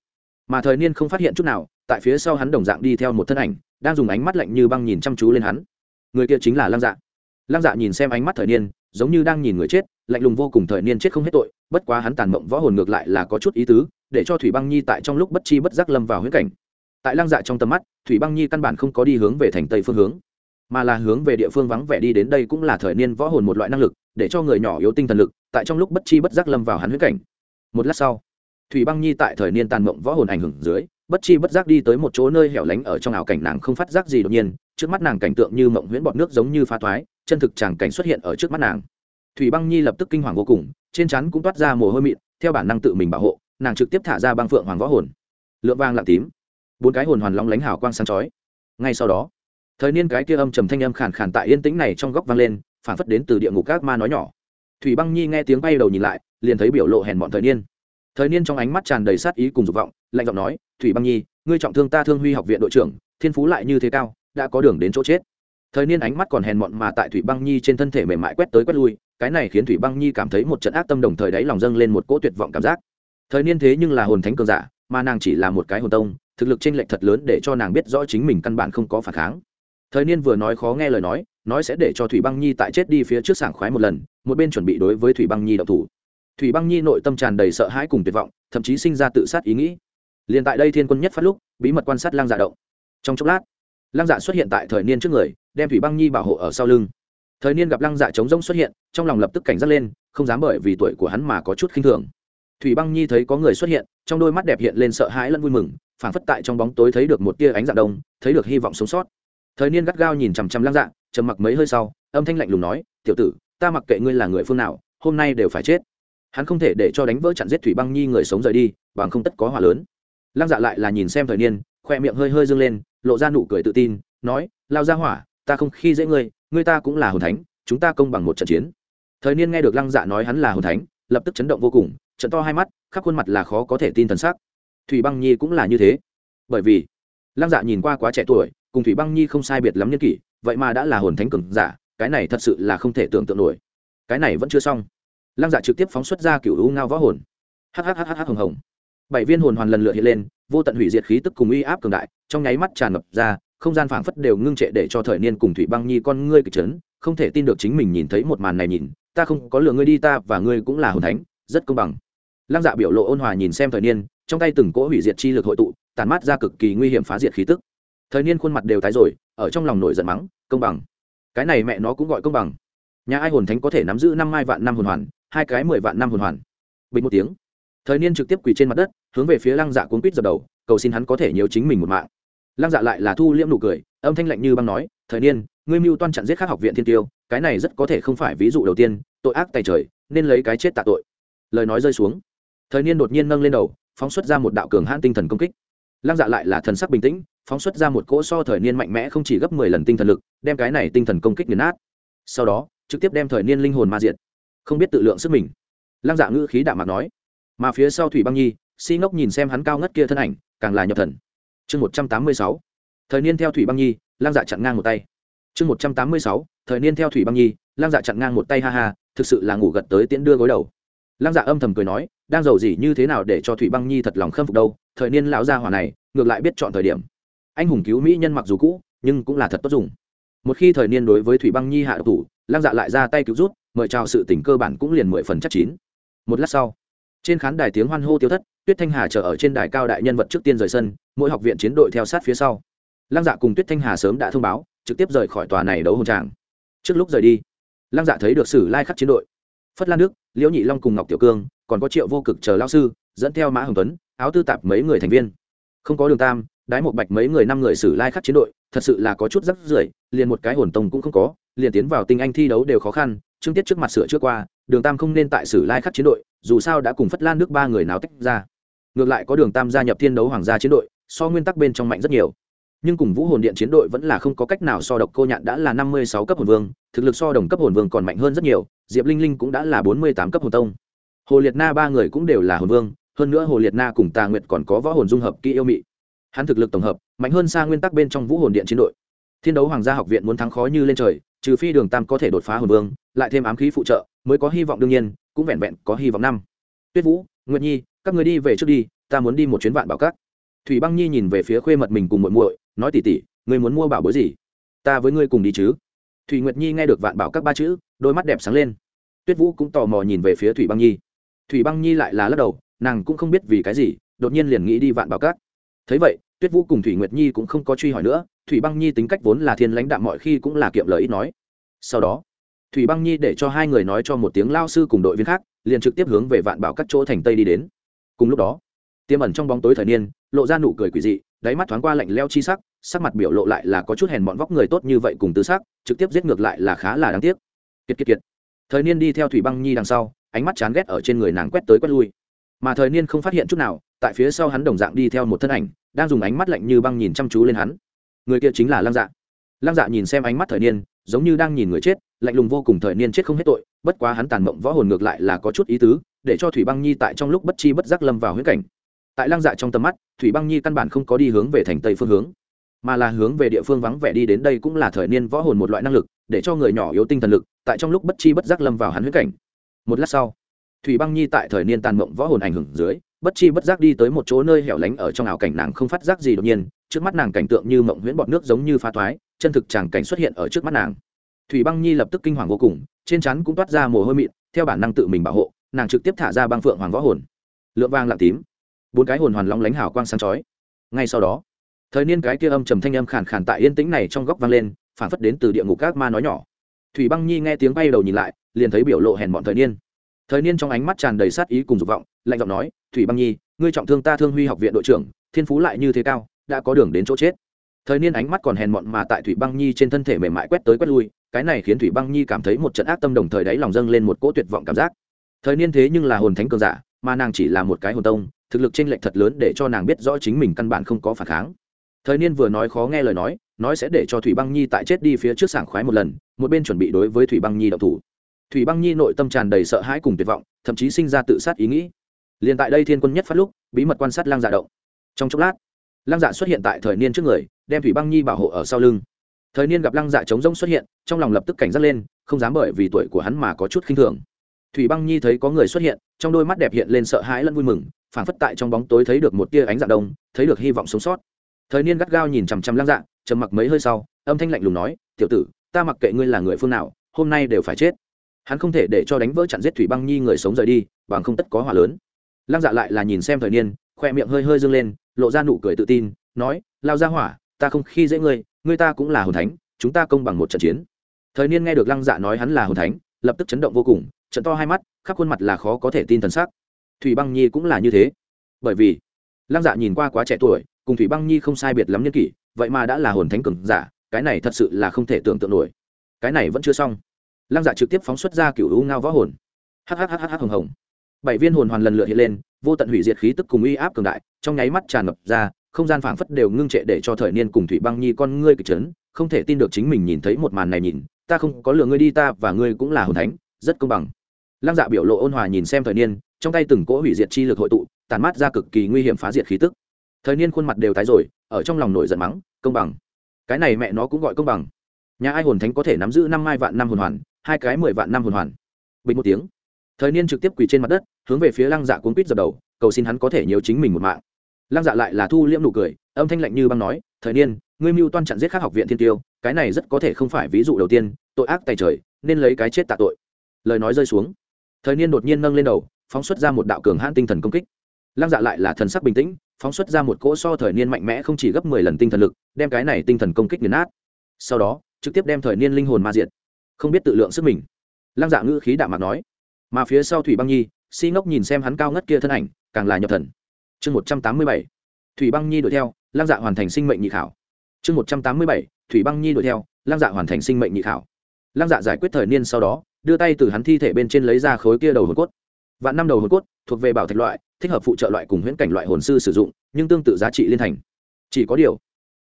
Mà thời niên không phát hiện chút nào, tại phía sau hắn đồng dạng đi theo một thân ảnh, đang dùng ánh mắt lạnh như băng nhìn chăm chú lên hắn. Người kia chính là lăng dạ. Lăng dạ nhìn xem ánh mắt thời niên, giống như đang nhìn người chết, lạnh lùng vô cùng thời niên chết không hết tội, bất quá hắn tàn mộng võ hồn ngược lại là có chút ý tứ, để cho thủy băng nhi tại trong lúc bất chi bất giác lâm vào huyết cảnh. Tại lăng dạ trong tầm mắt, thủy băng nhi căn bản không có đi hướng về thành tây phương hướng mà là hướng về địa phương vắng vẻ đi đến đây cũng là thời niên võ hồn một loại năng lực, để cho người nhỏ yếu tinh thần lực, tại trong lúc bất chi bất giác lâm vào hắn huyết cảnh. Một lát sau, thủy băng nhi tại thời niên tàn mộng võ hồn ảnh hưởng dưới, bất chi bất giác đi tới một chỗ nơi hẻo lánh ở trong ảo cảnh nàng không phát giác gì đột nhiên, trước mắt nàng cảnh tượng như mộng huyễn bọt nước giống như pha thoái chân thực tràng cảnh xuất hiện ở trước mắt nàng. Thủy băng nhi lập tức kinh hoàng vô cùng, trên chắn cũng toát ra mồ hôi mịn, theo bản năng tự mình bảo hộ, nàng trực tiếp thả ra băng phượng hoàng võ hồn. Lượng vang lặng tím, bốn cái hồn hoàn long lánh hào quang sáng chói. Ngay sau đó thời niên cái kia âm trầm thanh âm khàn khàn tại yên tĩnh này trong góc vang lên, phản phất đến từ địa ngục các ma nói nhỏ. Thủy băng nhi nghe tiếng bay đầu nhìn lại, liền thấy biểu lộ hèn bọn thời niên. Thời niên trong ánh mắt tràn đầy sát ý cùng dục vọng, lạnh giọng nói, thủy băng nhi, ngươi trọng thương ta thương huy học viện đội trưởng, thiên phú lại như thế cao, đã có đường đến chỗ chết. Thời niên ánh mắt còn hèn mọn mà tại thủy băng nhi trên thân thể mềm mại quét tới quét lui, cái này khiến thủy băng nhi cảm thấy một trận ác tâm đồng thời đáy lòng dâng lên một cỗ tuyệt vọng cảm giác. Thời niên thế nhưng là hồn thánh cường giả, mà nàng chỉ là một cái hồn tông, thực lực chênh lệch thật lớn để cho nàng biết rõ chính mình căn bản không có phản kháng thời niên vừa nói khó nghe lời nói nói sẽ để cho thủy băng nhi tại chết đi phía trước sảng khoái một lần, một bên chuẩn bị đối với thủy băng nhi đậu thủ. Thủy băng nhi nội tâm tràn đầy sợ hãi cùng tuyệt vọng, thậm chí sinh ra tự sát ý nghĩ. Liền tại đây thiên quân nhất phát lúc, bí mật quan sát lang dạ động. Trong chốc lát lang dạ xuất hiện tại thời niên trước người, đem thủy băng nhi bảo hộ ở sau lưng. Thời niên gặp lăng dạ trống rỗng xuất hiện, trong lòng lập tức cảnh giác lên, không dám bởi vì tuổi của hắn mà có chút khinh thường. Thủy băng nhi thấy có người xuất hiện, trong đôi mắt đẹp hiện lên sợ hãi lẫn vui mừng, phảng phất tại trong bóng tối thấy được một tia ánh dạng đông, thấy được hy vọng sống sót thời niên gắt gao nhìn chằm chằm lăng dạ trầm mặc mấy hơi sau, âm thanh lạnh lùng nói, tiểu tử, ta mặc kệ ngươi là người phương nào, hôm nay đều phải chết. Hắn không thể để cho đánh vỡ chặn giết thủy băng nhi người sống rời đi, bằng không tất có hỏa lớn. Lăng dạ lại là nhìn xem thời niên, khoe miệng hơi hơi dâng lên, lộ ra nụ cười tự tin, nói, lao ra hỏa, ta không khi dễ ngươi ngươi ta cũng là hồn thánh, chúng ta công bằng một trận chiến. Thời niên nghe được lăng dạ nói hắn là hồn thánh, lập tức chấn động vô cùng trận to hai mắt, khắp khuôn mặt là khó có thể tin thần sắc. Thủy băng nhi cũng là như thế. Bởi vì lăng dạ nhìn qua quá trẻ tuổi, cùng thủy băng nhi không sai biệt lắm nhân kỷ, vậy mà đã là hồn thánh cường giả, cái này thật sự là không thể tưởng tượng nổi. Cái này vẫn chưa xong. Lăng dạ trực tiếp phóng xuất ra cựu u ngao võ hồn. Hhhh hồng hồng. Bảy viên hồn hoàn lần lượt hiện lên, vô tận hủy diệt khí tức cùng uy áp cường đại, trong nháy mắt tràn ngập ra, không gian phảng phất đều ngưng trệ để cho thời niên cùng thủy băng nhi con ngươi kịch trấn không thể tin được chính mình nhìn thấy một màn này nhìn, ta không có lừa ngươi đi ta và ngươi cũng là hồn thánh, rất công bằng. Lăng dạ biểu lộ ôn hòa nhìn xem thời niên, trong tay từng cỗ hủy diệt chi lực hội tụ tàn mát ra cực kỳ nguy hiểm phá diệt khí tức. Thời niên khuôn mặt đều tái rồi, ở trong lòng nổi giận mắng, công bằng. Cái này mẹ nó cũng gọi công bằng. Nhà ai hồn thánh có thể nắm giữ năm mai vạn năm hồn hoàn, hai cái mười vạn năm hồn hoàn? Bình một tiếng. Thời niên trực tiếp quỳ trên mặt đất, hướng về phía lăng dạ cuốn quýt dập đầu, cầu xin hắn có thể nhiều chính mình một mạng. Lăng dạ lại là thu liễm nụ cười, âm thanh lạnh như băng nói, thời niên, ngươi mưu toan chặn giết khác học viện thiên tiêu, cái này rất có thể không phải ví dụ đầu tiên, tội ác tay trời, nên lấy cái chết tạ tội. Lời nói rơi xuống. Thời niên đột nhiên nâng lên đầu, phóng xuất ra một đạo cường hãn tinh thần công kích lăng dạ lại là thần sắc bình tĩnh, phóng xuất ra một cỗ so thời niên mạnh mẽ không chỉ gấp mười lần tinh thần lực, đem cái này tinh thần công kích nghiền nát. Sau đó, trực tiếp đem thời niên linh hồn ma diệt, không biết tự lượng sức mình. Lăng dạ ngữ khí đạm mạc nói, mà phía sau thủy băng nhi, si ngốc nhìn xem hắn cao ngất kia thân ảnh, càng là nhập thần. Chương một trăm tám mươi sáu, thời niên theo thủy băng nhi lang dạ chặn ngang một tay. Chương một trăm tám mươi sáu, thời niên theo thủy băng nhi lang dạ chặn ngang một tay ha ha, thực sự là ngủ gật tới tiễn đưa gối đầu. Lang dạ âm thầm cười nói, đang giàu gì như thế nào để cho thủy băng nhi thật lòng khâm phục đâu? Thời niên lão gia hỏa này, ngược lại biết chọn thời điểm. Anh hùng cứu mỹ nhân mặc dù cũ, nhưng cũng là thật tốt dùng. Một khi thời niên đối với thủy băng nhi hạ độc thủ lang dạ lại ra tay cứu rút, mời chào sự tình cơ bản cũng liền mười phần chắc chín. Một lát sau, trên khán đài tiếng hoan hô tiêu thất, tuyết thanh hà chờ ở trên đài cao đại nhân vật trước tiên rời sân, mỗi học viện chiến đội theo sát phía sau. Lăng dạ cùng tuyết thanh hà sớm đã thông báo, trực tiếp rời khỏi tòa này đấu hồn tràng. Trước lúc rời đi, lăng dạ thấy được sử lai khắc chiến đội. Phất lan đức, liễu nhị long cùng ngọc tiểu cương, còn có triệu vô cực chờ lao sư, dẫn theo mã hồng tuấn áo tư tạp mấy người thành viên. Không có đường tam, đái một bạch mấy người năm người xử lai khắc chiến đội, thật sự là có chút rắc rưởi, liền một cái hồn tông cũng không có, liền tiến vào tinh anh thi đấu đều khó khăn chương tiết trước mặt sửa trước qua, đường tam không nên tại sử lai khắc chiến đội, dù sao đã cùng phất lan nước ba người nào tách ra. Ngược lại có đường tam gia nhập thiên đấu hoàng gia chiến đội, so nguyên tắc bên trong mạnh rất nhiều. Nhưng cùng vũ hồn điện chiến đội vẫn là không có cách nào so độc cô nhạn đã là năm mươi sáu cấp hồn vương, thực lực so đồng cấp hồn vương còn mạnh hơn rất nhiều, diệp linh linh cũng đã là bốn mươi tám cấp hồn tông. Hồ liệt na ba người cũng đều là hồn vương hơn nữa hồ liệt na cùng tà nguyệt còn có võ hồn dung hợp kỹ yêu mị. Hắn thực lực tổng hợp, mạnh hơn xa nguyên tắc bên trong vũ hồn điện chiến đội. Thiên đấu hoàng gia học viện muốn thắng khó như lên trời, trừ phi đường tam có thể đột phá hồn vương, lại thêm ám khí phụ trợ, mới có hy vọng đương nhiên, cũng vẹn vẹn có hy vọng năm. Tuyết vũ, nguyệt nhi, các người đi về trước đi, ta muốn đi một chuyến vạn bảo cát thủy băng nhi nhìn về phía khuê mật mình cùng muội muội, nói tỉ tỉ, người muốn mua bảo bối gì? Ta với ngươi cùng đi chứ. Thủy nguyệt nhi nghe được vạn bảo các ba chữ, đôi mắt đẹp sáng lên. Tuyết vũ cũng tò mò nhìn về phía thủy băng nhi. Thủy băng nhi lại là lắc đầu nàng cũng không biết vì cái gì, đột nhiên liền nghĩ đi vạn bảo cát. thấy vậy, tuyết vũ cùng thủy nguyệt nhi cũng không có truy hỏi nữa, thủy băng nhi tính cách vốn là thiên lãnh đạm mọi khi cũng là kiệm lời ít nói. Sau đó, thủy băng nhi để cho hai người nói cho một tiếng lao sư cùng đội viên khác, liền trực tiếp hướng về vạn bảo các chỗ thành tây đi đến. Cùng lúc đó, tiêm ẩn trong bóng tối thời niên, lộ ra nụ cười quỷ dị, đáy mắt thoáng qua lạnh leo chi sắc sắc mặt biểu lộ lại là có chút hèn bọn vóc người tốt như vậy cùng tư sắc, trực tiếp giết ngược lại là khá là đáng tiếc. Kiệt kiệt kiệt. Thời niên đi theo thủy băng nhi đằng sau, ánh mắt chán ghét ở trên người nàng quét tới quét lui mà thời niên không phát hiện chút nào, tại phía sau hắn đồng dạng đi theo một thân ảnh, đang dùng ánh mắt lạnh như băng nhìn chăm chú lên hắn. Người kia chính là lăng dạ. Lăng dạ nhìn xem ánh mắt thời niên, giống như đang nhìn người chết, lạnh lùng vô cùng thời niên chết không hết tội, bất quá hắn tàn mộng võ hồn ngược lại là có chút ý tứ, để cho thủy băng nhi tại trong lúc bất chi bất giác lâm vào huyết cảnh. Tại lăng dạ trong tầm mắt, thủy băng nhi căn bản không có đi hướng về thành tây phương hướng, mà là hướng về địa phương vắng vẻ đi đến đây cũng là thời niên võ hồn một loại năng lực, để cho người nhỏ yếu tinh thần lực, tại trong lúc bất chi bất giác lâm vào hắn huyết cảnh. Một lát sau thủy băng nhi tại thời niên tàn mộng võ hồn ảnh hưởng dưới, bất chi bất giác đi tới một chỗ nơi hẻo lánh ở trong ảo cảnh nàng không phát giác gì đột nhiên, trước mắt nàng cảnh tượng như mộng huyễn bọt nước giống như pha thoái chân thực tràng cảnh xuất hiện ở trước mắt nàng. Thủy băng nhi lập tức kinh hoàng vô cùng, trên chắn cũng toát ra mồ hôi mịn, theo bản năng tự mình bảo hộ, nàng trực tiếp thả ra băng phượng hoàng võ hồn. Lượng vang lặng tím, bốn cái hồn hoàn long lánh hào quang sáng chói. Ngay sau đó, thời niên cái kia âm trầm thanh âm khàn khàn tại yên tĩnh này trong góc vang lên, phản phất đến từ địa ngục các ma nói nhỏ. Thủy băng nhi nghe tiếng bay đầu nhìn lại, liền thấy biểu lộ hèn bọn thời niên thời niên trong ánh mắt tràn đầy sát ý cùng dục vọng, lạnh giọng nói, thủy băng nhi, ngươi trọng thương ta thương huy học viện đội trưởng, thiên phú lại như thế cao, đã có đường đến chỗ chết. Thời niên ánh mắt còn hèn mọn mà tại thủy băng nhi trên thân thể mềm mại quét tới quét lui, cái này khiến thủy băng nhi cảm thấy một trận ác tâm đồng thời đáy lòng dâng lên một cỗ tuyệt vọng cảm giác. Thời niên thế nhưng là hồn thánh cường giả, mà nàng chỉ là một cái hồn tông, thực lực chênh lệch thật lớn để cho nàng biết rõ chính mình căn bản không có phản kháng. Thời niên vừa nói khó nghe lời nói nói sẽ để cho thủy băng nhi tại chết đi phía trước sảng khoái một lần, một bên chuẩn bị đối với thủy băng nhi đậu thủ thủy băng nhi nội tâm tràn đầy sợ hãi cùng tuyệt vọng, thậm chí sinh ra tự sát ý nghĩ. Liền tại đây thiên quân nhất phát lúc, bí mật quan sát lang dạ động. Trong chốc lát Lang dạ xuất hiện tại thời niên trước người, đem thủy băng nhi bảo hộ ở sau lưng. Thời niên gặp lăng dạ chống rông xuất hiện, trong lòng lập tức cảnh giác lên, không dám bởi vì tuổi của hắn mà có chút khinh thường. Thủy băng nhi thấy có người xuất hiện, trong đôi mắt đẹp hiện lên sợ hãi lẫn vui mừng, phảng phất tại trong bóng tối thấy được một tia ánh dạng đông, thấy được hy vọng sống sót. Thời niên gắt gao nhìn chằm chằm lăng dạ trầm mặc mấy hơi sau, âm thanh lạnh lùng nói, tiểu tử, ta mặc kệ ngươi là người phương nào, hôm nay đều phải chết hắn không thể để cho đánh vỡ chặn giết thủy băng nhi người sống rời đi, bằng không tất có hỏa lớn. Lăng dạ lại là nhìn xem thời niên, khoe miệng hơi hơi dâng lên, lộ ra nụ cười tự tin, nói, lao ra hỏa, ta không khi dễ ngươi ngươi ta cũng là hồn thánh, chúng ta công bằng một trận chiến. Thời niên nghe được lăng dạ nói hắn là hồn thánh, lập tức chấn động vô cùng, trận to hai mắt, khắp khuôn mặt là khó có thể tin thần sắc. Thủy băng nhi cũng là như thế. Bởi vì, lăng dạ nhìn qua quá trẻ tuổi, cùng thủy băng nhi không sai biệt lắm nhân kỷ, vậy mà đã là hồn thánh cường giả, cái này thật sự là không thể tưởng tượng nổi. Cái này vẫn chưa xong lăng dạ trực tiếp phóng xuất ra cựu u ngao võ hồn. Hhhh hồng hồng. Bảy viên hồn hoàn lần lượt hiện lên, vô tận hủy diệt khí tức cùng uy áp cường đại, trong nháy mắt tràn ngập ra, không gian phảng phất đều ngưng trệ để cho thời niên cùng thủy băng nhi con ngươi kịch trấn không thể tin được chính mình nhìn thấy một màn này nhìn, ta không có lừa ngươi đi, ta và ngươi cũng là hồn thánh, rất công bằng. Lăng dạ biểu lộ ôn hòa nhìn xem thời niên, trong tay từng cỗ hủy diệt chi lực hội tụ tàn mát ra cực kỳ nguy hiểm phá diệt khí tức. Thời niên khuôn mặt đều tái rồi, ở trong lòng nổi giận mắng, công bằng. Cái này mẹ nó cũng gọi công bằng. Nhà ai hồn thánh có thể nắm giữ năm mai vạn năm hồn hoàn hai cái mười vạn năm hồn hoàn. Bình một tiếng, thời niên trực tiếp quỳ trên mặt đất, hướng về phía lăng dạ cuốn quýt dập đầu, cầu xin hắn có thể nhiều chính mình một mạng. Lăng dạ lại là thu liễm nụ cười, âm thanh lạnh như băng nói, thời niên, ngươi mưu toan chặn giết khác học viện thiên tiêu, cái này rất có thể không phải ví dụ đầu tiên, tội ác tay trời, nên lấy cái chết tạ tội. Lời nói rơi xuống, thời niên đột nhiên nâng lên đầu, phóng xuất ra một đạo cường hãn tinh thần công kích. Lăng dạ lại là thần sắc bình tĩnh, phóng xuất ra một cỗ so thời niên mạnh mẽ không chỉ gấp mười lần tinh thần lực, đem cái này tinh thần công kích nghiền nát. Sau đó, trực tiếp đem thời niên linh hồn ma diệt không biết tự lượng sức mình. Lăng dạ ngữ khí đạm mặt nói, mà phía sau thủy băng nhi, si ngốc nhìn xem hắn cao ngất kia thân ảnh, càng là nhập thần. Chương một trăm tám mươi bảy, thủy băng nhi đuổi theo lang dạ hoàn thành sinh mệnh nhị khảo. Chương một trăm tám mươi bảy, thủy băng nhi đuổi theo lang dạ hoàn thành sinh mệnh nhị khảo. Lang dạ giải quyết thời niên sau đó, đưa tay từ hắn thi thể bên trên lấy ra khối kia đầu hồn cốt. Vạn năm đầu hồn cốt, thuộc về bảo thạch loại, thích hợp phụ trợ loại cùng huyễn cảnh loại hồn sư sử dụng, nhưng tương tự giá trị liên thành. Chỉ có điều,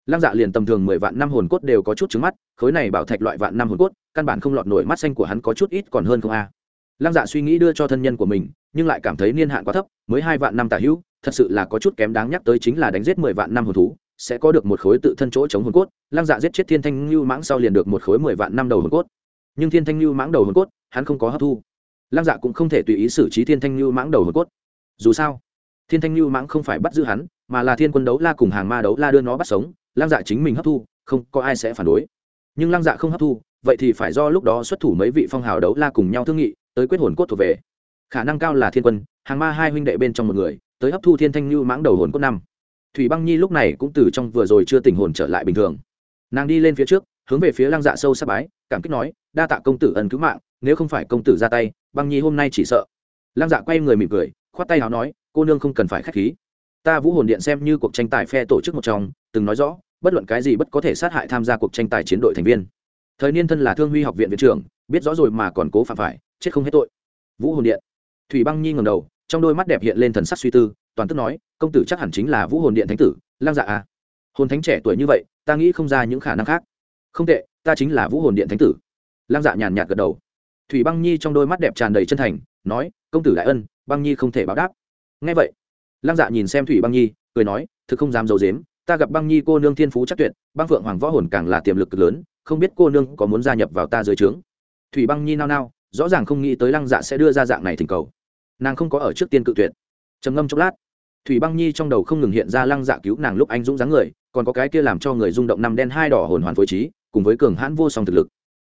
lăng dạ liền tầm thường mười vạn năm hồn cốt đều có chút trứng mắt, khối này bảo thạch loại vạn năm hồn cốt căn bản không lọt nổi mắt xanh của hắn có chút ít còn hơn không a. À. lăng dạ suy nghĩ đưa cho thân nhân của mình, nhưng lại cảm thấy niên hạn quá thấp, mới hai vạn năm tả hữu, thật sự là có chút kém đáng nhắc tới chính là đánh giết mười vạn năm hồn thú, sẽ có được một khối tự thân chỗ chống hồn cốt. Lăng dạ giết chết thiên thanh lưu mãng sau liền được một khối mười vạn năm đầu hồn cốt. Nhưng thiên thanh lưu mãng đầu hồn cốt, hắn không có hấp thu. Lăng dạ cũng không thể tùy ý xử trí thiên thanh lưu mãng đầu hồn cốt. Dù sao, thiên thanh lưu mãng không phải bắt giữ hắn, mà là thiên quân đấu la cùng hàng ma đấu la đưa nó bắt sống. Lăng dạ chính mình hấp thu, không có ai sẽ phản đối. Nhưng lăng dạ không hấp thu vậy thì phải do lúc đó xuất thủ mấy vị phong hào đấu la cùng nhau thương nghị, tới quyết hồn cốt thuộc về. Khả năng cao là thiên quân, hàng ma hai huynh đệ bên trong một người, tới hấp thu thiên thanh lưu mãng đầu hồn cốt năm. Thủy băng nhi lúc này cũng từ trong vừa rồi chưa tình hồn trở lại bình thường. Nàng đi lên phía trước, hướng về phía lăng dạ sâu sắp bái, cảm kích nói, đa tạ công tử ân cứu mạng, nếu không phải công tử ra tay, băng nhi hôm nay chỉ sợ. Lăng dạ quay người mỉm cười, khoát tay áo nói, cô nương không cần phải k h á c h khí. Ta vũ hồn điện xem như cuộc tranh tài phe tổ chức một trong, từng nói rõ, bất luận cái gì bất có thể sát hại tham gia cuộc tranh tài chiến đội thành viên thời niên thân là thương huy học viện viện trưởng, biết rõ rồi mà còn cố phạm phải, chết không hết tội. Vũ hồn điện. Thủy băng nhi ngầm đầu, trong đôi mắt đẹp hiện lên thần sắc suy tư, toàn tức nói, công tử chắc hẳn chính là vũ hồn điện thánh tử, lang dạ à. Hồn thánh trẻ tuổi như vậy, ta nghĩ không ra những khả năng khác. Không tệ, ta chính là vũ hồn điện thánh tử. Lang dạ nhàn nhạt gật đầu. Thủy băng nhi trong đôi mắt đẹp tràn đầy chân thành, nói, công tử đại ân, băng nhi không thể báo đáp. Ngay vậy, lang dạ nhìn xem thủy băng nhi, cười nói, thực không dám d i ấ u dếm ta gặp băng nhi cô nương thiên phú chắc tuyệt, băng phượng hoàng võ hồn càng là tiềm lực cực lớn không biết cô nương có muốn gia nhập vào ta dưới trướng. Thủy băng nhi nao nao, rõ ràng không nghĩ tới lăng dạ sẽ đưa ra dạng này thỉnh cầu. Nàng không có ở trước tiên cự tuyệt. Trầm ngâm chốc lát, thủy băng nhi trong đầu không ngừng hiện ra lăng dạ cứu nàng lúc anh dũng dáng người, còn có cái kia làm cho người rung động năm đen hai đỏ hồn hoàn phối trí, cùng với cường hãn vô song thực lực.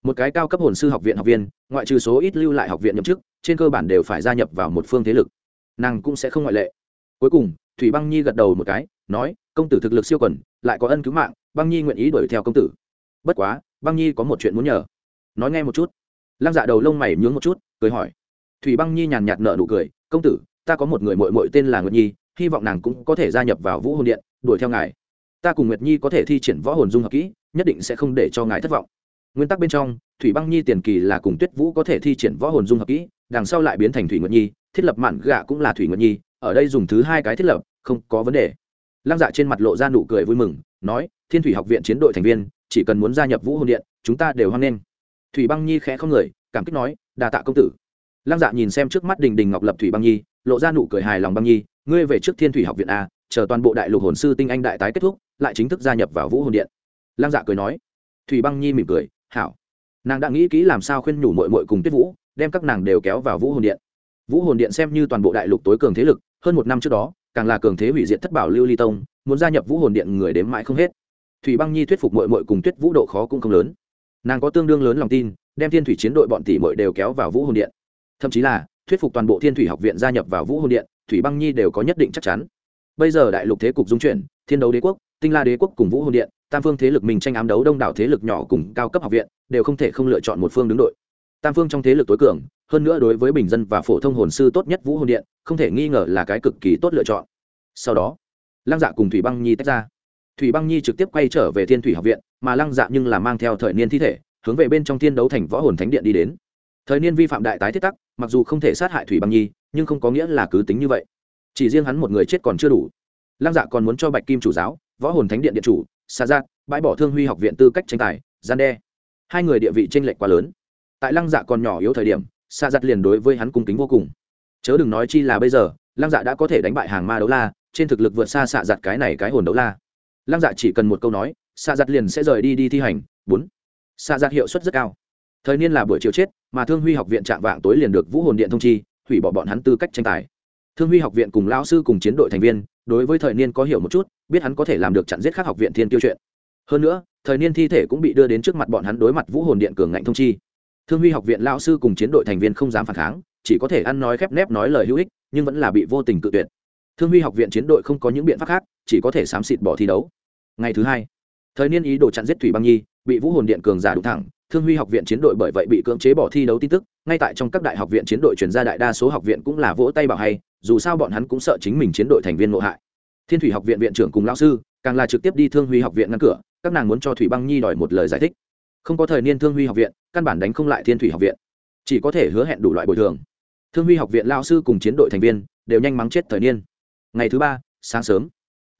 Một cái cao cấp hồn sư học viện học viên, ngoại trừ số ít lưu lại học viện nhậm chức, trên cơ bản đều phải gia nhập vào một phương thế lực. Nàng cũng sẽ không ngoại lệ. Cuối cùng, thủy băng nhi gật đầu một cái, nói, công tử thực lực siêu quẩn lại có ân cứu mạng, băng nhi nguyện ý đuổi theo công tử bất quá, băng nhi có một chuyện muốn nhờ. Nói nghe một chút. Lăng dạ đầu lông mày nhướng một chút, cười hỏi. Thủy băng nhi nhàn nhạt nợ nụ cười, công tử, ta có một người mội mội tên là nguyệt nhi, hy vọng nàng cũng có thể gia nhập vào vũ hồn điện, đuổi theo ngài. Ta cùng nguyệt nhi có thể thi triển võ hồn dung hợp kỹ, nhất định sẽ không để cho ngài thất vọng. Nguyên tắc bên trong, thủy băng nhi tiền kỳ là cùng tuyết vũ có thể thi triển võ hồn dung hợp kỹ, đằng sau lại biến thành thủy nguyệt nhi, thiết lập mạn gạ cũng là thủy nguyệt nhi, ở đây dùng thứ hai cái thiết lập, không có vấn đề. Lăng dạ trên mặt lộ ra nụ cười vui mừng, nói, thiên thủy học viện chiến đội thành viên chỉ cần muốn gia nhập vũ hồn điện, chúng ta đều hoan nghênh. Thủy băng nhi khẽ không người, cảm kích nói, đà tạ công tử. Lăng dạ nhìn xem trước mắt đình đình ngọc lập thủy băng nhi, lộ ra nụ cười hài lòng băng nhi, ngươi về trước thiên thủy học viện a, chờ toàn bộ đại lục hồn sư tinh anh đại tái kết thúc, lại chính thức gia nhập vào vũ hồn điện. Lăng dạ cười nói. Thủy băng nhi mỉm cười, hảo. Nàng đã nghĩ kỹ làm sao khuyên nhủ mội mội cùng tuyết vũ, đem các nàng đều kéo vào vũ hồn điện. Vũ hồn điện xem như toàn bộ đại lục tối cường thế lực, hơn một năm trước đó, càng là cường thế hủy diệt thất bảo lưu ly tông, muốn gia nhập vũ hồn điện người đếm mãi không hết thủy băng nhi thuyết phục mội mội cùng tuyết vũ độ khó cũng không lớn. Nàng có tương đương lớn lòng tin, đem thiên thủy chiến đội bọn tỷ mội đều kéo vào vũ hồn điện. Thậm chí là, thuyết phục toàn bộ thiên thủy học viện gia nhập vào vũ hồn điện, thủy băng nhi đều có nhất định chắc chắn. Bây giờ đại lục thế cục dung chuyển, thiên đấu đế quốc, tinh la đế quốc cùng vũ hồn điện, tam phương thế lực mình tranh ám đấu đông đảo thế lực nhỏ cùng cao cấp học viện, đều không thể không lựa chọn một phương đứng đội. Tam phương trong thế lực tối cường, hơn nữa đối với bình dân và phổ thông hồn sư tốt nhất vũ hồn điện, không thể nghi ngờ là cái cực kỳ tốt lựa chọn. Sau đó, lăng dạ cùng thủy băng nhi tách ra thủy băng nhi trực tiếp quay trở về thiên thủy học viện, mà lăng dạ nhưng là mang theo thời niên thi thể, hướng về bên trong thiên đấu thành võ hồn thánh điện đi đến. Thời niên vi phạm đại tái thiết tắc, mặc dù không thể sát hại thủy băng nhi, nhưng không có nghĩa là cứ tính như vậy. Chỉ riêng hắn một người chết còn chưa đủ. Lăng dạ còn muốn cho bạch kim chủ giáo, võ hồn thánh điện điện chủ xa giác, bãi bỏ thương huy học viện tư cách tranh tài, gian đe. Hai người địa vị tranh lệch quá lớn. Tại lăng dạ còn nhỏ yếu thời điểm xa giặt liền đối với hắn cung kính vô cùng. Chớ đừng nói chi là bây giờ, lăng dạ đã có thể đánh bại hàng ma đấu la, trên thực lực vượt xa xạ giặt cái này cái hồn đấu la lăng dạ chỉ cần một câu nói xạ giặt liền sẽ rời đi đi thi hành. Bốn. Xạ giặt hiệu suất rất cao. Thời niên là buổi chiều chết, mà thương huy học viện chạm vạng tối liền được vũ hồn điện thông chi, hủy bỏ bọn hắn tư cách tranh tài. Thương huy học viện cùng lão sư cùng chiến đội thành viên, đối với thời niên có hiểu một chút, biết hắn có thể làm được chặn giết khác học viện thiên tiêu chuyện. Hơn nữa, thời niên thi thể cũng bị đưa đến trước mặt bọn hắn đối mặt vũ hồn điện cường ngạnh thông chi. Thương huy học viện lão sư cùng chiến đội thành viên không dám phản kháng, chỉ có thể ăn nói khép nép nói lời hữu ích, nhưng vẫn là bị vô tình cự tuyệt. Thương huy học viện chiến đội không có những biện pháp khác, chỉ có thể xám xịt bỏ thi đấu ngày thứ hai, thời niên ý đồ chặn giết thủy băng nhi, bị vũ hồn điện cường giả đụng thẳng, thương huy học viện chiến đội bởi vậy bị cưỡng chế bỏ thi đấu tin tức. Ngay tại trong các đại học viện chiến đội chuyển ra đại đa số học viện cũng là vỗ tay bảo hay, dù sao bọn hắn cũng sợ chính mình chiến đội thành viên nội hại. Thiên thủy học viện viện trưởng cùng lao sư, càng là trực tiếp đi thương huy học viện ngăn cửa, các nàng muốn cho thủy băng nhi đòi một lời giải thích. Không có thời niên thương huy học viện, căn bản đánh không lại thiên thủy học viện. Chỉ có thể hứa hẹn đủ loại bồi thường. Thương huy học viện lao sư cùng chiến đội thành viên đều nhanh mắng chết thời niên. Ngày thứ ba, sáng sớm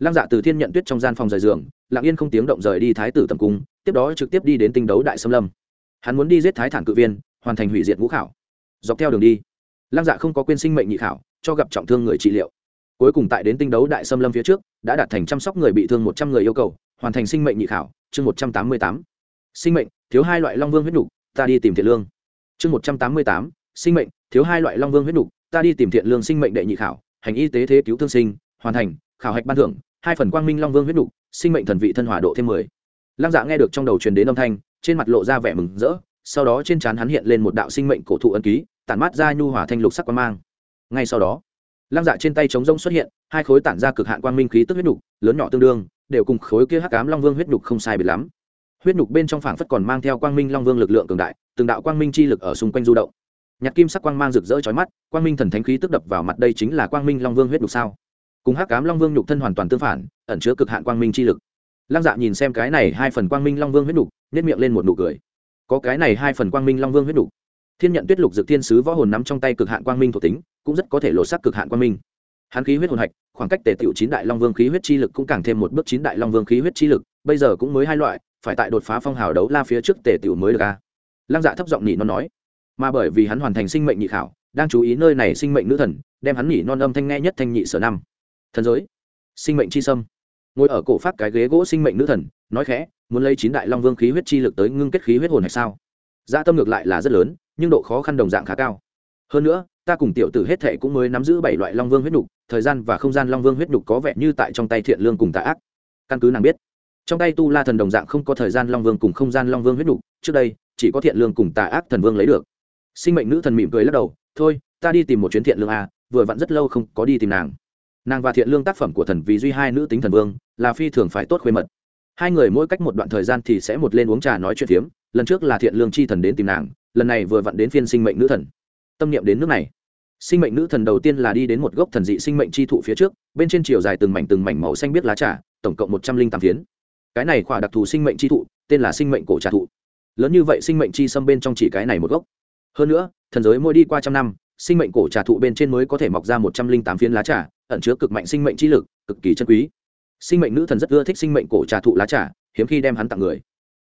lăng dạ từ thiên nhận tuyết trong gian phòng rời giường, lặng yên không tiếng động rời đi thái tử tầm cung, tiếp đó trực tiếp đi đến tinh đấu đại xâm lâm. Hắn muốn đi giết thái thản cự viên, hoàn thành hủy diệt ngũ khảo. Dọc theo đường đi, lăng dạ không có quên sinh mệnh nhị khảo, cho gặp trọng thương người trị liệu. Cuối cùng tại đến tinh đấu đại xâm lâm phía trước, đã đạt thành chăm sóc người bị thương một trăm người yêu cầu, hoàn thành sinh mệnh nhị khảo, chương một trăm tám mươi tám. Sinh mệnh, thiếu hai loại long vương huyết nục, ta đi tìm thiện lương. Chương một trăm tám mươi tám, sinh mệnh, thiếu hai loại long vương huyết nục, ta đi tìm thiện lương sinh mệnh đệ nhị khảo, hành y tế thế cứu thương sinh, hoàn thành, khảo hạch ban thưởng hai phần quang minh long vương huyết đục sinh mệnh thần vị thân hỏa độ thêm mười. Lăng dạ nghe được trong đầu truyền đến âm thanh, trên mặt lộ ra vẻ mừng rỡ, sau đó trên trán hắn hiện lên một đạo sinh mệnh cổ thụ ân ký, tản mát ra nhu hỏa thanh lục sắc quang mang. Ngay sau đó, lăng dạ trên tay chống rông xuất hiện, hai khối tản ra cực hạn quang minh khí tức huyết nhục lớn nhỏ tương đương, đều cùng khối kia hắc cám long vương huyết nhục không sai biệt lắm. Huyết nhục bên trong phảng phất còn mang theo quang minh long vương lực lượng cường đại, từng đạo quang minh chi lực ở xung quanh du động. Nhạc kim sắc quang mang rực rỡ chói mắt, quang minh thần thánh khí tức đập vào mặt đây chính là quang minh long vương huyết nhục sao? Cùng hắc cám long vương nhục thân hoàn toàn tương phản, ẩn chứa cực hạn quang minh chi lực. Lăng dạ nhìn xem cái này hai phần quang minh long vương huyết nhục nhét miệng lên một nụ cười. Có cái này hai phần quang minh long vương huyết nhục thiên nhận tuyết lục Dược thiên sứ võ hồn nắm trong tay cực hạn quang minh thuộc tính, cũng rất có thể lộ sắc cực hạn quang minh. Hắn khí huyết hồn hạch, khoảng cách tề tiểu chín đại long vương khí huyết chi lực cũng càng thêm một bước chín đại long vương khí huyết chi lực, bây giờ cũng mới hai loại, phải tại đột phá phong hào đấu la phía trước tề tiểu mới được a. Lăng dạ thấp giọng nhị non nói. Mà bởi vì hắn hoàn thành sinh mệnh nhị khảo, đang chú ý nơi này sinh mệnh nữ thần, đem hắn nhị non âm thanh nghe nhất thanh nhị sở năm thần giới. Sinh mệnh chi sâm. Ngồi ở cổ phát cái ghế gỗ sinh mệnh nữ thần, nói khẽ, muốn lấy chín đại long vương khí huyết chi lực tới ngưng kết khí huyết hồn hay sao? Gia tâm ngược lại là rất lớn, nhưng độ khó khăn đồng dạng khá cao. Hơn nữa, ta cùng tiểu tử hết thệ cũng mới nắm giữ bảy loại long vương huyết nhục, thời gian và không gian long vương huyết nhục có vẻ như tại trong tay thiện lương cùng tà ác. Căn cứ nàng biết, trong tay tu la thần đồng dạng không có thời gian long vương cùng không gian long vương huyết nhục, trước đây, chỉ có thiện lương cùng tà ác thần vương lấy được. Sinh mệnh nữ thần mỉm cười lắc đầu, thôi, ta đi tìm một chuyến thiện lương à vừa vặn rất lâu không có đi tìm nàng nàng và thiện lương tác phẩm của thần vì duy hai nữ tính thần vương, là phi thường phải tốt khuê mật. Hai người mỗi cách một đoạn thời gian thì sẽ một lên uống trà nói chuyện phiếm, lần trước là thiện lương chi thần đến tìm nàng, lần này vừa vặn đến phiên sinh mệnh nữ thần. Tâm niệm đến nước này. Sinh mệnh nữ thần đầu tiên là đi đến một gốc thần dị sinh mệnh chi thụ phía trước, bên trên chiều dài từng mảnh từng mảnh màu xanh biết lá trà, tổng cộng một trăm linh tám phiến. Cái này khỏa đặc thù sinh mệnh chi thụ, tên là sinh mệnh cổ trà thụ. Lớn như vậy sinh mệnh chi xâm bên trong chỉ cái này một gốc. Hơn nữa, thần giới mỗi đi qua trăm năm, sinh mệnh cổ trà thụ bên trên mới có thể mọc ra một trăm linh tám phiến lá trà ẩn chứa cực mạnh sinh mệnh chi lực, cực kỳ chân quý. Sinh mệnh nữ thần rất ưa thích sinh mệnh cổ trà thụ lá trà, hiếm khi đem hắn tặng người.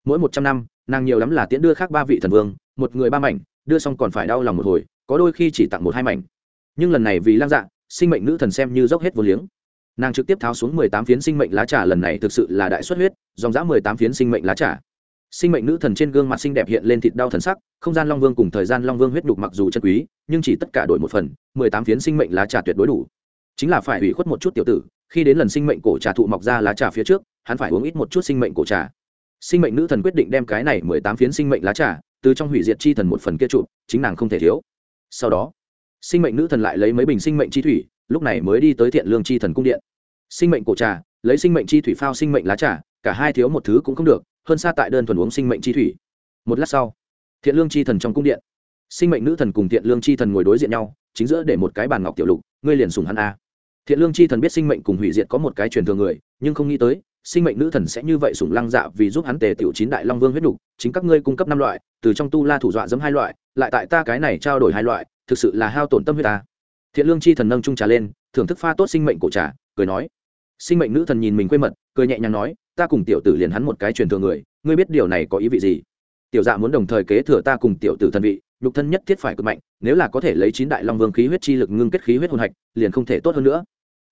Mỗi một trăm năm, nàng nhiều lắm là tiễn đưa khác ba vị thần vương, một người ba mảnh, đưa xong còn phải đau lòng một hồi, có đôi khi chỉ tặng một hai mảnh. Nhưng lần này vì lang dạ sinh mệnh nữ thần xem như dốc hết vô liếng. Nàng trực tiếp tháo xuống mười tám phiến sinh mệnh lá trà, lần này thực sự là đại xuất huyết, dòng dã mười tám phiến sinh mệnh lá trà. Sinh mệnh nữ thần trên gương mặt xinh đẹp hiện lên thịt đau thần sắc, không gian long vương cùng thời gian long vương huyết đục mặc dù chân quý, nhưng chỉ tất cả đổi một phần, mười tám phiến sinh mệnh lá trà tuyệt đối đủ chính là phải hủy khuất một chút tiểu tử, khi đến lần sinh mệnh cổ trà thụ mọc ra lá trà phía trước, hắn phải uống ít một chút sinh mệnh cổ trà. Sinh mệnh nữ thần quyết định đem cái này mười tám phiến sinh mệnh lá trà từ trong hủy diệt chi thần một phần kia trụ, chính nàng không thể thiếu. Sau đó, sinh mệnh nữ thần lại lấy mấy bình sinh mệnh chi thủy, lúc này mới đi tới thiện lương chi thần cung điện. Sinh mệnh cổ trà, lấy sinh mệnh chi thủy phao sinh mệnh lá trà, cả hai thiếu một thứ cũng không được, hơn xa tại đơn thuần uống sinh mệnh chi thủy. Một lát sau, thiện lương chi thần trong cung điện. Sinh mệnh nữ thần cùng thiện lương chi thần ngồi đối diện nhau, chính giữa để một cái bàn ngọc tiểu lục, ngươi liền sùng hắn a thiện lương chi thần biết sinh mệnh cùng hủy diệt có một cái truyền thừa người, nhưng không nghĩ tới, sinh mệnh nữ thần sẽ như vậy sủng lăng dạ vì giúp hắn tề tiểu chín đại long vương huyết đục chính các ngươi cung cấp năm loại, từ trong tu la thủ dọa dẫm hai loại, lại tại ta cái này trao đổi hai loại, thực sự là hao tổn tâm huyết ta. Thiện lương chi thần nâng trung trà lên, thưởng thức pha tốt sinh mệnh cổ trà, cười nói. Sinh mệnh nữ thần nhìn mình quê mật, cười nhẹ nhàng nói, ta cùng tiểu tử liền hắn một cái truyền thừa người, ngươi biết điều này có ý vị gì? Tiểu dạ muốn đồng thời kế thừa ta cùng tiểu tử thần vị, nhục thân nhất thiết phải cực mạnh, nếu là có thể lấy chín đại long vương khí huyết chi lực ngưng kết khí huyết hồn hạch, liền không thể tốt hơn nữa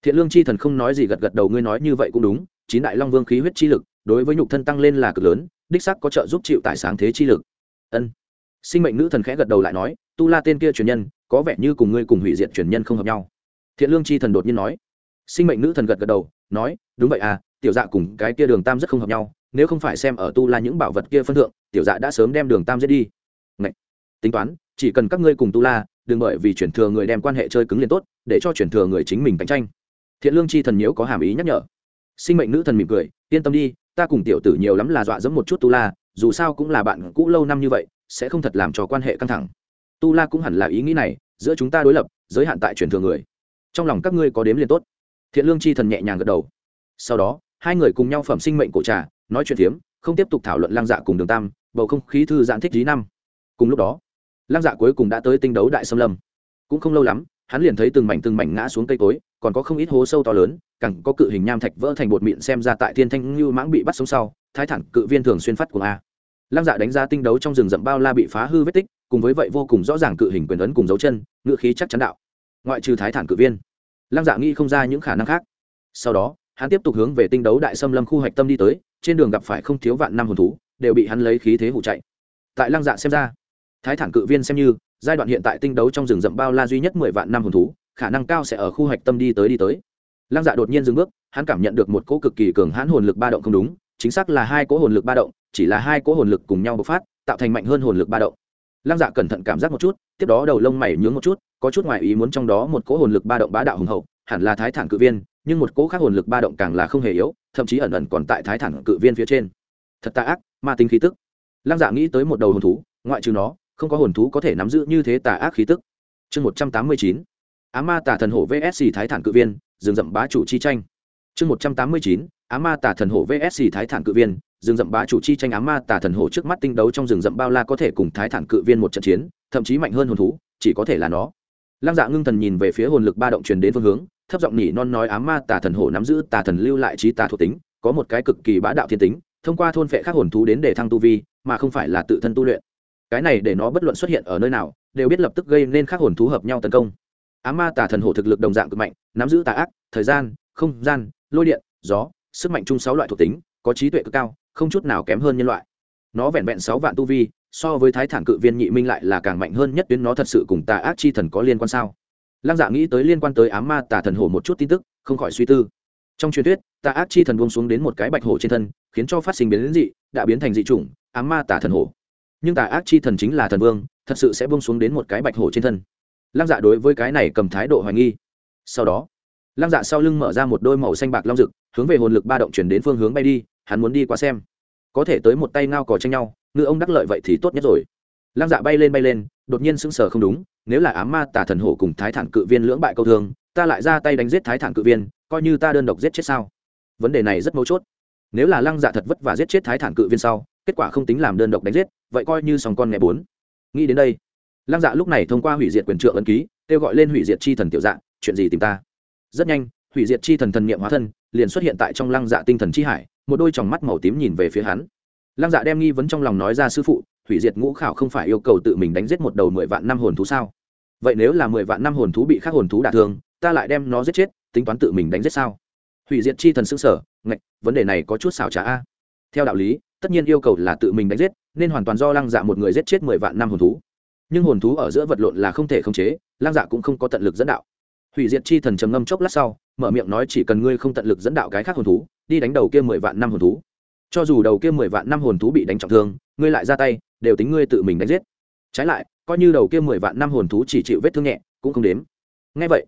thiện lương chi thần không nói gì gật gật đầu, ngươi nói như vậy cũng đúng, chín đại long vương khí huyết chi lực, đối với nhục thân tăng lên là cực lớn, đích sắc có trợ giúp chịu tại sáng thế chi lực. Ân. Sinh mệnh nữ thần khẽ gật đầu lại nói, tu la tên kia truyền nhân, có vẻ như cùng ngươi cùng hủy diệt truyền nhân không hợp nhau. Thiện lương chi thần đột nhiên nói. Sinh mệnh nữ thần gật gật đầu, nói, đúng vậy à tiểu dạ cùng cái kia đường tam rất không hợp nhau, nếu không phải xem ở tu la những bảo vật kia phân thượng, tiểu dạ đã sớm đem đường tam giết đi. Ngậy! tính toán, chỉ cần các ngươi cùng tu la, đừng bởi vì chuyển thừa người đem quan hệ chơi cứng liền tốt, để cho chuyển thừa người chính mình cạnh tranh thiện lương chi thần nhiễu có hàm ý nhắc nhở. Sinh mệnh nữ thần mỉm cười, yên tâm đi, ta cùng tiểu tử nhiều lắm là dọa dẫm một chút tu la, dù sao cũng là bạn cũ lâu năm như vậy, sẽ không thật làm cho quan hệ căng thẳng. Tu la cũng hẳn là ý nghĩ này, giữa chúng ta đối lập, giới hạn tại truyền thừa người. Trong lòng các ngươi có đếm liền tốt. Thiện lương chi thần nhẹ nhàng gật đầu. Sau đó, hai người cùng nhau phẩm sinh mệnh cổ trà, nói chuyện phiếm, không tiếp tục thảo luận lang dạ cùng đường tam, bầu không khí thư giãn thích dí năm. Cùng lúc đó lang dạ cuối cùng đã tới tinh đấu đại xâm lâm. Cũng không lâu lắm hắn liền thấy từng mảnh từng mảnh ngã xuống cây cối, còn có không ít hố sâu to lớn cẳng có cự hình nham thạch vỡ thành bột mịn xem ra tại thiên thanh lưu mãng bị bắt sống sau, thái thẳng cự viên thường xuyên phát của a. Lăng dạ đánh ra tinh đấu trong rừng rậm bao la bị phá hư vết tích, cùng với vậy vô cùng rõ ràng cự hình quyền ấn cùng dấu chân, ngựa khí chắc chắn đạo. Ngoại trừ thái thản cự viên, lăng dạ nghĩ không ra những khả năng khác. Sau đó, hắn tiếp tục hướng về tinh đấu đại xâm lâm khu hạch tâm đi tới, trên đường gặp phải không thiếu vạn năm hồn thú, đều bị hắn lấy khí thế hụ chạy. Tại lăng dạ xem ra, thái thản cự viên xem như giai đoạn hiện tại tinh đấu trong rừng rậm bao la duy nhất mười vạn năm hồn thú, khả năng cao sẽ ở khu hạch tâm đi tới đi tới. Lăng dạ đột nhiên dừng bước, hắn cảm nhận được một cỗ cực kỳ cường hãn hồn lực ba động không đúng, chính xác là hai cỗ hồn lực ba động, chỉ là hai cỗ hồn lực cùng nhau bộc phát, tạo thành mạnh hơn hồn lực ba động. Lăng dạ cẩn thận cảm giác một chút, tiếp đó đầu lông mày nhướng một chút, có chút ngoài ý muốn trong đó một cỗ hồn lực ba động bá đạo hùng hậu, hẳn là thái thản cự viên, nhưng một cỗ khác hồn lực ba động càng là không hề yếu, thậm chí ẩn ẩn còn tại thái thản cự viên phía trên. Thật tà ác, ma tính khí tức. Lăng dạ nghĩ tới một đầu hồn thú, ngoại trừ nó không có hồn thú có thể nắm giữ như thế tà ác khí tức. Chương một trăm tám mươi chín. Á ma tà thần hổ vsc thái thản cự viên, rừng rậm bá chủ chi tranh. Chương một trăm tám mươi chín. Á ma tà thần hổ vsc thái thản cự viên, rừng rậm bá chủ chi tranh. Á ma tà thần hổ trước mắt tinh đấu trong rừng rậm bao la có thể cùng thái thản cự viên một trận chiến, thậm chí mạnh hơn hồn thú, chỉ có thể là nó. Lăng dạ ngưng thần nhìn về phía hồn lực ba động truyền đến phương hướng, thấp giọng nhỉ non nói á ma tà thần hổ nắm giữ tà thần lưu lại trí tà thuộc tính, có một cái cực kỳ bá đạo thiên tính, thông qua thôn phệ các hồn thú đến để thăng tu vi, mà không phải là tự thân tu luyện cái này để nó bất luận xuất hiện ở nơi nào, đều biết lập tức gây nên các hồn thú hợp nhau tấn công. Á ma tà thần hổ thực lực đồng dạng cực mạnh, nắm giữ tà ác, thời gian, không gian, lôi điện, gió, sức mạnh chung sáu loại thuộc tính, có trí tuệ cực cao, không chút nào kém hơn nhân loại. Nó vẹn vẹn sáu vạn tu vi, so với thái thản cự viên nhị minh lại là càng mạnh hơn nhất tuyến nó thật sự cùng tà ác chi thần có liên quan sao? Lăng dạ nghĩ tới liên quan tới á ma tà thần hổ một chút tin tức, không khỏi suy tư. Trong truyền thuyết, tà ác chi thần buông xuống đến một cái bạch hổ trên thân, khiến cho phát sinh biến dị, đã biến thành dị chủng á ma tà thần hổ nhưng tà ác chi thần chính là thần vương, thật sự sẽ bông xuống đến một cái bạch hổ trên thân. Lăng dạ đối với cái này cầm thái độ hoài nghi. Sau đó, lăng dạ sau lưng mở ra một đôi màu xanh bạc long rực, hướng về hồn lực ba động chuyển đến phương hướng bay đi, hắn muốn đi qua xem. Có thể tới một tay ngao cò tranh nhau, ngư ông đắc lợi vậy thì tốt nhất rồi. Lăng dạ bay lên bay lên, đột nhiên sững sờ không đúng, nếu là ám ma tà thần hổ cùng thái thản cự viên lưỡng bại câu thương, ta lại ra tay đánh giết thái thản cự viên, coi như ta đơn độc giết chết sao? Vấn đề này rất mấu chốt. Nếu là lăng dạ thật vất và giết chết thái thản cự viên sau kết quả không tính làm đơn độc đánh giết, vậy coi như sòng con nghe bốn. Nghĩ đến đây, lăng dạ lúc này thông qua hủy diệt quyền trượng ấn ký, kêu gọi lên hủy diệt chi thần tiểu dạ chuyện gì tìm ta? Rất nhanh, hủy diệt chi thần thần niệm hóa thân, liền xuất hiện tại trong lăng dạ tinh thần chi hải, một đôi tròng mắt màu tím nhìn về phía hắn. Lăng dạ đem nghi vấn trong lòng nói ra sư phụ, hủy diệt ngũ khảo không phải yêu cầu tự mình đánh giết một đầu mười vạn năm hồn thú sao? Vậy nếu là mười vạn năm hồn thú bị khác hồn thú đả thương, ta lại đem nó giết chết, tính toán tự mình đánh giết sao? Hủy diệt chi thần xương sở ngạch, vấn đề này có chút xảo trá a theo đạo lý, tất nhiên yêu cầu là tự mình đánh giết, nên hoàn toàn do lăng dạ một người giết chết mười vạn năm hồn thú. Nhưng hồn thú ở giữa vật lộn là không thể khống chế, lăng dạ cũng không có tận lực dẫn đạo. Hủy diệt chi thần trầm ngâm chốc lát sau, mở miệng nói chỉ cần ngươi không tận lực dẫn đạo cái khác hồn thú, đi đánh đầu kia mười vạn năm hồn thú. Cho dù đầu kia mười vạn năm hồn thú bị đánh trọng thương, ngươi lại ra tay, đều tính ngươi tự mình đánh giết. Trái lại, coi như đầu kia mười vạn năm hồn thú chỉ chịu vết thương nhẹ, cũng không đếm. Ngay vậy,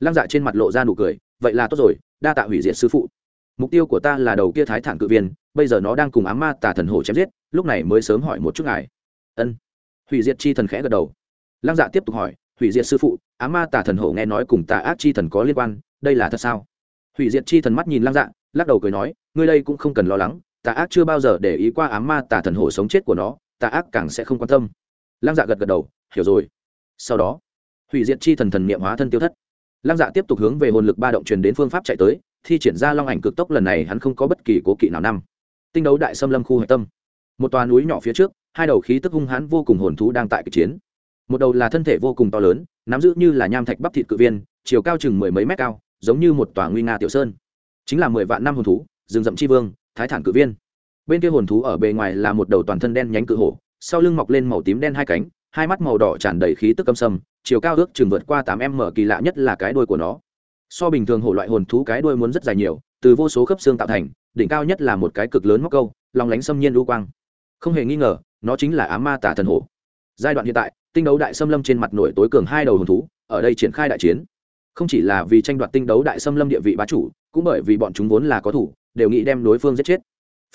lăng dạ trên mặt lộ ra nụ cười, vậy là tốt rồi, đa tạ hủy diệt sư phụ mục tiêu của ta là đầu kia thái thản cự viên, bây giờ nó đang cùng ám ma tà thần hổ chém giết, lúc này mới sớm hỏi một chút ngài. Ân. Hủy diệt chi thần khẽ gật đầu. Lăng dạ tiếp tục hỏi, hủy diệt sư phụ, ám ma tà thần hổ nghe nói cùng tà ác chi thần có liên quan, đây là thật sao? Hủy diệt chi thần mắt nhìn lăng dạ lắc đầu cười nói, ngươi đây cũng không cần lo lắng, tà ác chưa bao giờ để ý qua ám ma tà thần hổ sống chết của nó, tà ác càng sẽ không quan tâm. Lăng dạ gật gật đầu, hiểu rồi. Sau đó, hủy diệt chi thần thần niệm hóa thân tiêu thất. Lăng dạ tiếp tục hướng về hồn lực ba động truyền đến phương pháp chạy tới thi triển ra long ảnh cực tốc lần này hắn không có bất kỳ cố kỵ nào năm. Tinh đấu đại xâm lâm khu hạch tâm. Một tòa núi nhỏ phía trước, hai đầu khí tức hung hãn vô cùng hồn thú đang tại kịch chiến. Một đầu là thân thể vô cùng to lớn, nắm giữ như là nham thạch bắp thịt cự viên, chiều cao chừng mười mấy mét cao, giống như một tòa nguy nga tiểu sơn. Chính là mười vạn năm hồn thú, rừng rậm tri vương, thái thản cự viên. Bên kia hồn thú ở bề ngoài là một đầu toàn thân đen nhánh cự hổ, sau lưng mọc lên màu tím đen hai cánh, hai mắt màu đỏ tràn đầy khí tức âm sâm chiều cao ước chừng vượt qua tám m kỳ lạ nhất là cái đuôi của nó so bình thường hổ loại hồn thú cái đuôi muốn rất dài nhiều, từ vô số khớp xương tạo thành, đỉnh cao nhất là một cái cực lớn móc câu lòng lánh xâm nhiên lưu quang. Không hề nghi ngờ, nó chính là á ma tả thần hổ. Giai đoạn hiện tại, tinh đấu đại xâm lâm trên mặt nổi tối cường hai đầu hồn thú, ở đây triển khai đại chiến. Không chỉ là vì tranh đoạt tinh đấu đại xâm lâm địa vị bá chủ, cũng bởi vì bọn chúng vốn là có thủ, đều nghĩ đem đối phương giết chết.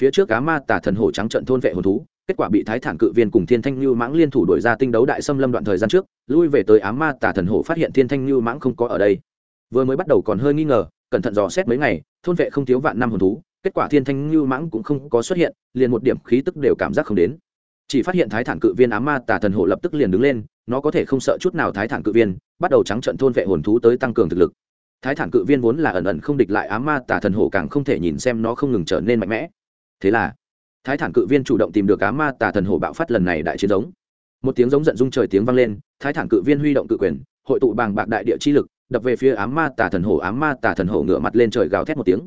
Phía trước cá ma tả thần hổ trắng trận thôn vệ hồn thú, kết quả bị thái thản cự viên cùng thiên thanh lưu mãng liên thủ đổi ra tinh đấu đại xâm lâm đoạn thời gian trước, lui về tới ám ma tả thần hổ phát hiện thiên thanh lưu mãng không có ở đây vừa mới bắt đầu còn hơi nghi ngờ, cẩn thận dò xét mấy ngày, thôn vệ không thiếu vạn năm hồn thú, kết quả thiên thanh lưu mãng cũng không có xuất hiện, liền một điểm khí tức đều cảm giác không đến. Chỉ phát hiện thái thản cự viên á ma tà thần hổ lập tức liền đứng lên, nó có thể không sợ chút nào thái thản cự viên, bắt đầu trắng trận thôn vệ hồn thú tới tăng cường thực lực. Thái thản cự viên vốn là ẩn ẩn không địch lại á ma tà thần hổ càng không thể nhìn xem nó không ngừng trở nên mạnh mẽ. Thế là, thái thản cự viên chủ động tìm được á ma tà thần hổ bạo phát lần này đại chiến giống. Một tiếng giống giận dung trời tiếng vang lên, thái thản cự viên huy động cự quyền, hội tụ bàng bạc đại địa chi lực đập về phía ám ma tà thần hổ, ám ma tà thần hổ ngửa mặt lên trời gào thét một tiếng.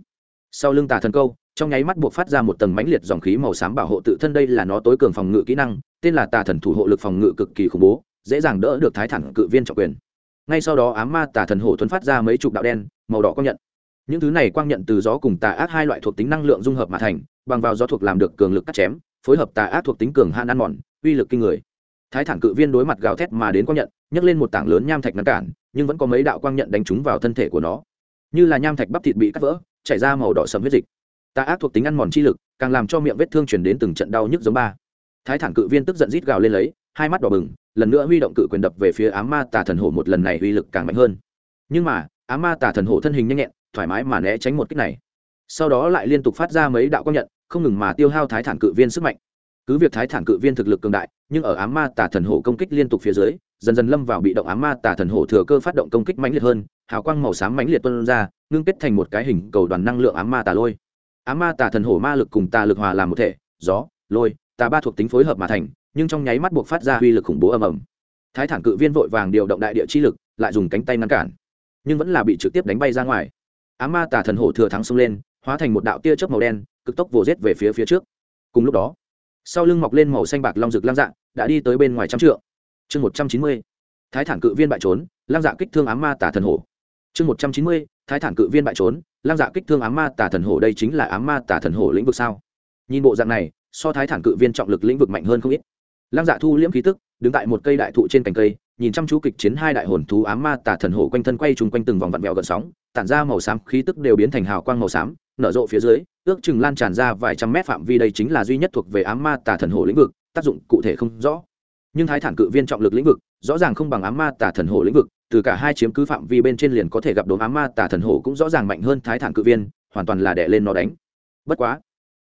Sau lưng tà thần câu, trong nháy mắt buộc phát ra một tầng mãnh liệt dòng khí màu xám bảo hộ tự thân đây là nó tối cường phòng ngự kỹ năng, tên là tà thần thủ hộ lực phòng ngự cực kỳ khủng bố, dễ dàng đỡ được thái thẳng cự viên trọng quyền. Ngay sau đó ám ma tà thần hổ thuấn phát ra mấy chục đạo đen, màu đỏ quang nhận. Những thứ này quang nhận từ gió cùng tà ác hai loại thuộc tính năng lượng dung hợp mà thành, bằng vào gió thuộc làm được cường lực cắt chém, phối hợp tà ác thuộc tính cường hạn ăn mòn, uy lực kinh người thái thản cự viên đối mặt gào thét mà đến quang nhận, nhấc lên một tảng lớn nham thạch ngăn cản, nhưng vẫn có mấy đạo quang nhận đánh trúng vào thân thể của nó. Như là nham thạch bắp thịt bị cắt vỡ, chảy ra màu đỏ sầm huyết dịch. Tà ác thuộc tính ăn mòn chi lực, càng làm cho miệng vết thương chuyển đến từng trận đau nhức giống ba. Thái thản cự viên tức giận rít gào lên lấy, hai mắt đỏ bừng, lần nữa huy động cự quyền đập về phía Á ma tà thần hổ một lần này uy lực càng mạnh hơn. Nhưng mà Á ma tà thần hổ thân hình nhanh nhẹn, thoải mái mà né tránh một kích này. Sau đó lại liên tục phát ra mấy đạo quang nhận, không ngừng mà tiêu hao thái thản cự viên sức mạnh cứ việc thái thản cự viên thực lực cường đại, nhưng ở ám ma tà thần hổ công kích liên tục phía dưới, dần dần lâm vào bị động ám ma tà thần hổ thừa cơ phát động công kích mãnh liệt hơn, hào quang màu xám mãnh liệt tuân ra, ngưng kết thành một cái hình cầu đoàn năng lượng ám ma tà lôi. Ám ma tà thần hổ ma lực cùng tà lực hòa làm một thể, gió, lôi, tà ba thuộc tính phối hợp mà thành, nhưng trong nháy mắt buộc phát ra uy lực khủng bố ầm ầm. Thái thản cự viên vội vàng điều động đại địa chi lực, lại dùng cánh tay ngăn cản, nhưng vẫn là bị trực tiếp đánh bay ra ngoài. Ám ma tà thần hổ thừa thắng xông lên, hóa thành một đạo tia chớp màu đen, cực tốc vồ rết về phía phía trước. Cùng lúc đó sau lưng mọc lên màu xanh bạc long rực lang dạ đã đi tới bên ngoài trăm trượng. Chương một trăm chín mươi, thái thản cự viên bại trốn, lang dạ kích thương ám ma tả thần hổ. Chương một trăm chín mươi, thái thản cự viên bại trốn, lang dạ kích thương ám ma tả thần hổ đây chính là ám ma tả thần hổ lĩnh vực sao? Nhìn bộ dạng này, so thái thản cự viên trọng lực lĩnh vực mạnh hơn không ít. Lang dạ thu liễm khí tức, đứng tại một cây đại thụ trên cành cây, nhìn chăm chú kịch chiến hai đại hồn thú ám ma tả thần hổ quanh thân quay chung quanh từng vòng vặn vẹo gần sóng, tản ra màu xám, khí tức đều biến thành hào quang màu xám nở rộ phía dưới, ước chừng lan tràn ra vài trăm mét phạm vi đây chính là duy nhất thuộc về ám ma tà thần hổ lĩnh vực, tác dụng cụ thể không rõ. Nhưng thái thản cự viên trọng lực lĩnh vực, rõ ràng không bằng ám ma tà thần hổ lĩnh vực, từ cả hai chiếm cứ phạm vi bên trên liền có thể gặp đốm ám ma tà thần hổ cũng rõ ràng mạnh hơn thái thản cự viên, hoàn toàn là đè lên nó đánh. Bất quá,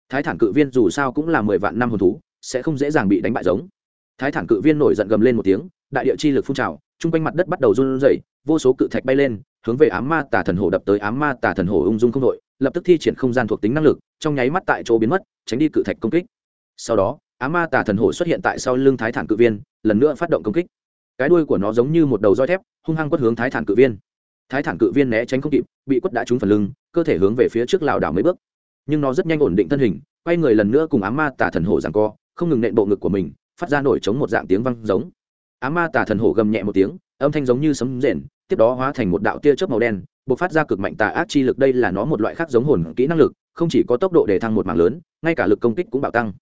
thái thản cự viên dù sao cũng là mười vạn năm hồn thú, sẽ không dễ dàng bị đánh bại giống. Thái thản cự viên nổi giận gầm lên một tiếng, đại địa chi lực phun trào, chung quanh mặt đất bắt đầu run rẩy, vô số cự thạch bay lên, hướng về ám ma tà thần hổ đập tới ám ma tà thần hổ ung dung không đội lập tức thi triển không gian thuộc tính năng lực, trong nháy mắt tại chỗ biến mất, tránh đi cự thạch công kích. Sau đó, á ma tà thần hổ xuất hiện tại sau lưng thái thản cự viên, lần nữa phát động công kích. Cái đuôi của nó giống như một đầu roi thép, hung hăng quất hướng thái thản cự viên. Thái thản cự viên né tránh không kịp, bị quất đã trúng phần lưng, cơ thể hướng về phía trước lảo đảo mấy bước. Nhưng nó rất nhanh ổn định thân hình, quay người lần nữa cùng á ma tà thần hổ giằng co, không ngừng nện bộ ngực của mình, phát ra nổi chống một dạng tiếng văng giống. Á ma tà thần hổ gầm nhẹ một tiếng, âm thanh giống như sấm rền tiếp đó hóa thành một đạo tia chớp màu đen, bộc phát ra cực mạnh tà ác chi lực, đây là nó một loại khác giống hồn kỹ năng lực, không chỉ có tốc độ để thăng một mảng lớn, ngay cả lực công kích cũng bạo tăng.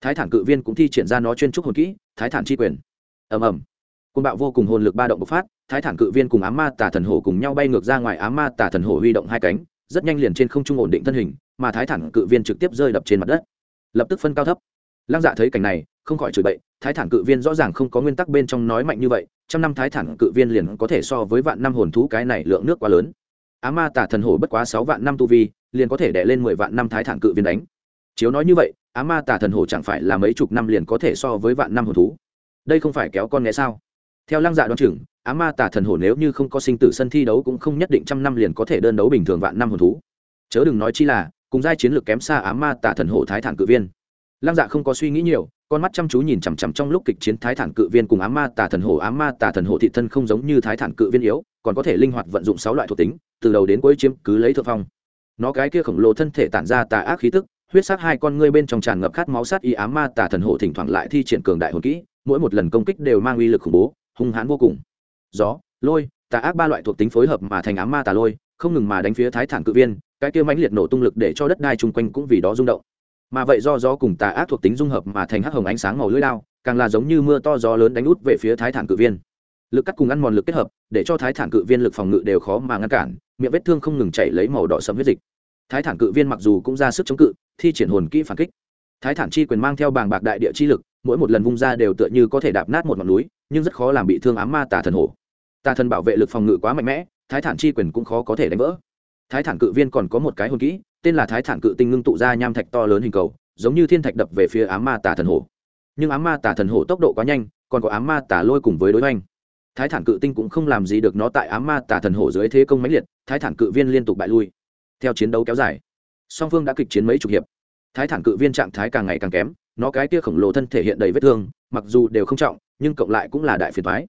Thái thản cự viên cũng thi triển ra nó chuyên trúc hồn kỹ, thái thản chi quyền. Ầm ầm. Côn bạo vô cùng hồn lực ba động bộc phát, thái thản cự viên cùng ám ma tà thần hổ cùng nhau bay ngược ra ngoài, ám ma tà thần hổ huy động hai cánh, rất nhanh liền trên không trung ổn định thân hình, mà thái thản cự viên trực tiếp rơi đập trên mặt đất. Lập tức phân cao thấp. Lăng dạ thấy cảnh này, không khỏi chửi bậy, thái thản cự viên rõ ràng không có nguyên tắc bên trong nói mạnh như vậy trăm năm thái thản cự viên liền có thể so với vạn năm hồn thú cái này lượng nước quá lớn. Á ma tả thần hổ bất quá sáu vạn năm tu vi, liền có thể đẻ lên mười vạn năm thái thản cự viên đánh. Chiếu nói như vậy, á ma tả thần hổ chẳng phải là mấy chục năm liền có thể so với vạn năm hồn thú? Đây không phải kéo con nghe sao? Theo lăng dạ Đoan chừng, á ma tả thần hổ nếu như không có sinh tử sân thi đấu cũng không nhất định trăm năm liền có thể đơn đấu bình thường vạn năm hồn thú. Chớ đừng nói chi là, cùng giai chiến lược kém xa á ma tả thần hổ thái thản cự viên lăng dạ không có suy nghĩ nhiều, con mắt chăm chú nhìn chằm chằm trong lúc kịch chiến thái thản cự viên cùng á ma tà thần hổ. Á ma tà thần hổ thị thân không giống như thái thản cự viên yếu, còn có thể linh hoạt vận dụng sáu loại thuộc tính, từ đầu đến cuối chiếm cứ lấy thượng phong. Nó cái kia khổng lồ thân thể tản ra tà ác khí tức, huyết sắc hai con ngươi bên trong tràn ngập khát máu sát y á ma tà thần hổ thỉnh thoảng lại thi triển cường đại hồn kỹ, mỗi một lần công kích đều mang uy lực khủng bố, hung hãn vô cùng. Gió, lôi, tà ác ba loại thuộc tính phối hợp mà thành á ma tà lôi, không ngừng mà đánh phía thái thản cự viên, cái kia mãnh liệt nổ tung lực để cho đất đai chung quanh cũng vì đó rung động mà vậy do gió cùng tà ác thuộc tính dung hợp mà thành hắc hồng ánh sáng màu lưỡi lao càng là giống như mưa to gió lớn đánh út về phía thái thản cự viên. Lực cắt cùng ăn mòn lực kết hợp, để cho thái thản cự viên lực phòng ngự đều khó mà ngăn cản, miệng vết thương không ngừng chảy lấy màu đỏ sẫm huyết dịch. Thái thản cự viên mặc dù cũng ra sức chống cự, thi triển hồn kỹ phản kích. Thái thản chi quyền mang theo bàng bạc đại địa chi lực, mỗi một lần vung ra đều tựa như có thể đạp nát một ngọn núi, nhưng rất khó làm bị thương ám ma tà thần hổ. Tà thần bảo vệ lực phòng ngự quá mạnh mẽ, thái thản chi quyền cũng khó có thể đánh vỡ. Thái thản cự viên còn có một cái hồn kỹ tên là thái thản cự tinh ngưng tụ ra nham thạch to lớn hình cầu, giống như thiên thạch đập về phía ám ma tà thần hổ. Nhưng ám ma tà thần hổ tốc độ quá nhanh, còn có ám ma tà lôi cùng với đối oanh thái thản cự tinh cũng không làm gì được nó tại ám ma tà thần hổ dưới thế công mãnh liệt, thái thản cự viên liên tục bại lui. Theo chiến đấu kéo dài, song phương đã kịch chiến mấy chục hiệp. Thái thản cự viên trạng thái càng ngày càng kém, nó cái tia khổng lồ thân thể hiện đầy vết thương, mặc dù đều không trọng, nhưng cộng lại cũng là đại phiền thoái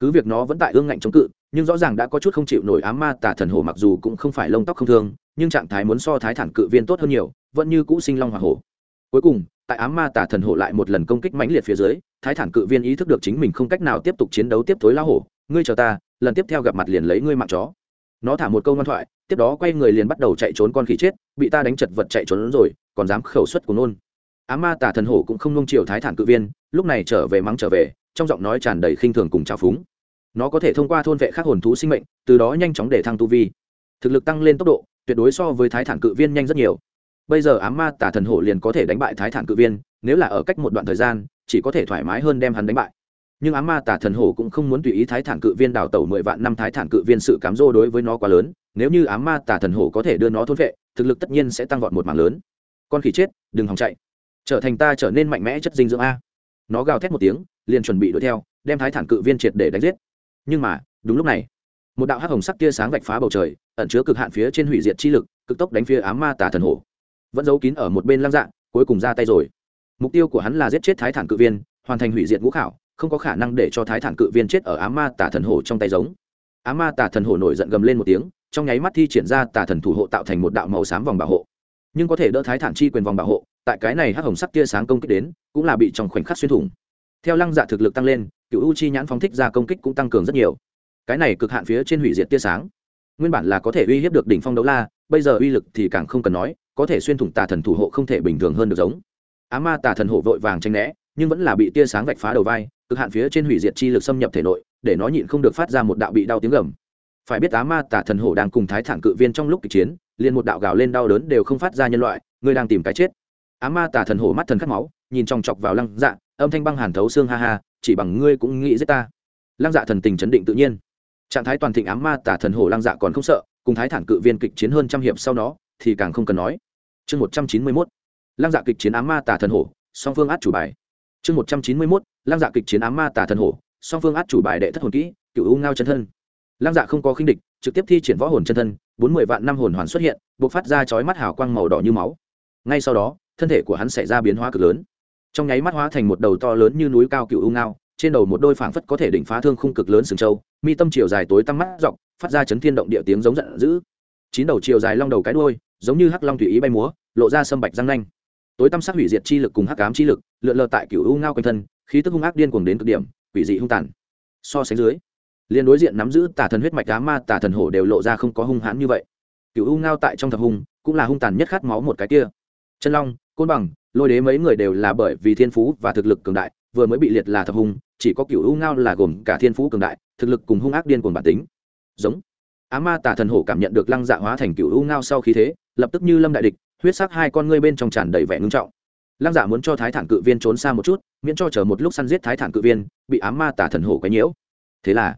cứ việc nó vẫn tại ương ngạnh chống cự nhưng rõ ràng đã có chút không chịu nổi ám ma tà thần hổ mặc dù cũng không phải lông tóc không thương, nhưng trạng thái muốn so thái thản cự viên tốt hơn nhiều, vẫn như cũ sinh long hoa hổ. Cuối cùng, tại ám ma tà thần hổ lại một lần công kích mãnh liệt phía dưới, thái thản cự viên ý thức được chính mình không cách nào tiếp tục chiến đấu tiếp tối lao hổ, ngươi chờ ta, lần tiếp theo gặp mặt liền lấy ngươi mạng chó. Nó thả một câu ngoan thoại, tiếp đó quay người liền bắt đầu chạy trốn con khỉ chết, bị ta đánh chật vật chạy trốn rồi, còn dám khẩu suất của nôn. Ám ma tà thần hổ cũng không nông chiều thái thản cự viên, lúc này trở về mắng trở về, trong giọng nói tràn đầy khinh thường cùng trào phúng nó có thể thông qua thôn vệ khắc hồn thú sinh mệnh, từ đó nhanh chóng để thăng tu vi. Thực lực tăng lên tốc độ, tuyệt đối so với thái thản cự viên nhanh rất nhiều. Bây giờ ám ma Tả thần hổ liền có thể đánh bại thái thản cự viên, nếu là ở cách một đoạn thời gian, chỉ có thể thoải mái hơn đem hắn đánh bại. Nhưng ám ma Tả thần hổ cũng không muốn tùy ý thái thản cự viên đào tẩu mười vạn năm thái thản cự viên sự cám dỗ đối với nó quá lớn. Nếu như ám ma Tả thần hổ có thể đưa nó thôn vệ, thực lực tất nhiên sẽ tăng vọt một mảng lớn. Con khỉ chết, đừng hòng chạy. Trở thành ta trở nên mạnh mẽ chất dinh dưỡng a. Nó gào thét một tiếng, liền chuẩn bị đuổi theo, đem thái thản cự viên triệt để đánh giết nhưng mà, đúng lúc này, một đạo hắc hồng sắc tia sáng vạch phá bầu trời, ẩn chứa cực hạn phía trên hủy diệt chi lực, cực tốc đánh phía ám ma tà thần hổ. Vẫn giấu kín ở một bên lăng dạng, cuối cùng ra tay rồi. Mục tiêu của hắn là giết chết thái thản cự viên, hoàn thành hủy diệt ngũ khảo, không có khả năng để cho thái thản cự viên chết ở ám ma tà thần hổ trong tay giống. Ám ma tà thần hổ nổi giận gầm lên một tiếng, trong nháy mắt thi triển ra tà thần thủ hộ tạo thành một đạo màu xám vòng bảo hộ. Nhưng có thể đỡ thái thản chi quyền vòng bảo hộ, tại cái này hắc hồng sắc tia sáng công kích đến, cũng là bị trong khoảnh khắc xuyên thủng theo lăng dạ thực lực tăng lên, cựu u chi nhãn phóng thích ra công kích cũng tăng cường rất nhiều. Cái này cực hạn phía trên hủy diệt tia sáng. Nguyên bản là có thể uy hiếp được đỉnh phong đấu la, bây giờ uy lực thì càng không cần nói, có thể xuyên thủng tà thần thủ hộ không thể bình thường hơn được giống. Á ma tà thần hộ vội vàng tranh né, nhưng vẫn là bị tia sáng vạch phá đầu vai, cực hạn phía trên hủy diệt chi lực xâm nhập thể nội, để nó nhịn không được phát ra một đạo bị đau tiếng gầm. Phải biết á ma tà thần hổ đang cùng thái thản cự viên trong lúc kịch chiến, liền một đạo gào lên đau đớn đều không phát ra nhân loại ngươi đang tìm cái chết. Á ma tà thần hổ mắt thần khát máu, nhìn trong chọc vào lăng dạ âm thanh băng hàn thấu xương ha ha, chỉ bằng ngươi cũng nghĩ giết ta. Lăng dạ thần tình chấn định tự nhiên. Trạng thái toàn thịnh ám ma tà thần hổ lăng dạ còn không sợ, cùng thái thản cự viên kịch chiến hơn trăm hiệp sau đó, thì càng không cần nói. Chương một trăm chín mươi mốt. Lăng dạ kịch chiến ám ma tà thần hổ, song phương át chủ bài. Chương một trăm chín mươi mốt. Lăng dạ kịch chiến ám ma tà thần hổ, song phương át chủ bài đệ thất hồn kỹ, cựu u ngao chân thân. Lăng dạ không có khinh địch, trực tiếp thi triển võ hồn chân thân, bốn mươi vạn năm hồn hoàn xuất hiện buộc phát ra chói mắt hào quang màu đỏ như máu. Ngay sau đó, thân thể của hắn xảy ra biến hóa cực lớn trong nháy mắt hóa thành một đầu to lớn như núi cao cựu u ngao, trên đầu một đôi phảng phất có thể đỉnh phá thương khung cực lớn sừng châu, mi tâm chiều dài tối tăm mắt dọc, phát ra chấn thiên động địa tiếng giống giận dữ. Chín đầu chiều dài long đầu cái đuôi, giống như hắc long thủy ý bay múa, lộ ra sâm bạch răng nanh. Tối tăm sắc hủy diệt chi lực cùng hắc ám chi lực, lượn lờ tại cựu u ngao quanh thân, khí tức hung ác điên cuồng đến cực điểm, quỷ dị hung tàn. So sánh dưới, liên đối diện nắm giữ tà thần huyết mạch cá ma, tà thần hổ đều lộ ra không có hung hãn như vậy. Cựu u ngao tại trong thập hung, cũng là hung tàn nhất khát máu một cái kia. Chân long côn bằng, lôi đế mấy người đều là bởi vì thiên phú và thực lực cường đại, vừa mới bị liệt là thập hùng chỉ có cựu u ngao là gồm cả thiên phú cường đại, thực lực cùng hung ác điên cuồng bản tính. Giống. Á ma tà thần hổ cảm nhận được lăng dạ hóa thành cựu u ngao sau khí thế, lập tức như lâm đại địch, huyết sắc hai con ngươi bên trong tràn đầy vẻ ngưng trọng. Lăng dạ muốn cho thái thản cự viên trốn xa một chút, miễn cho chờ một lúc săn giết thái thản cự viên, bị á ma tà thần hổ quấy nhiễu. Thế là,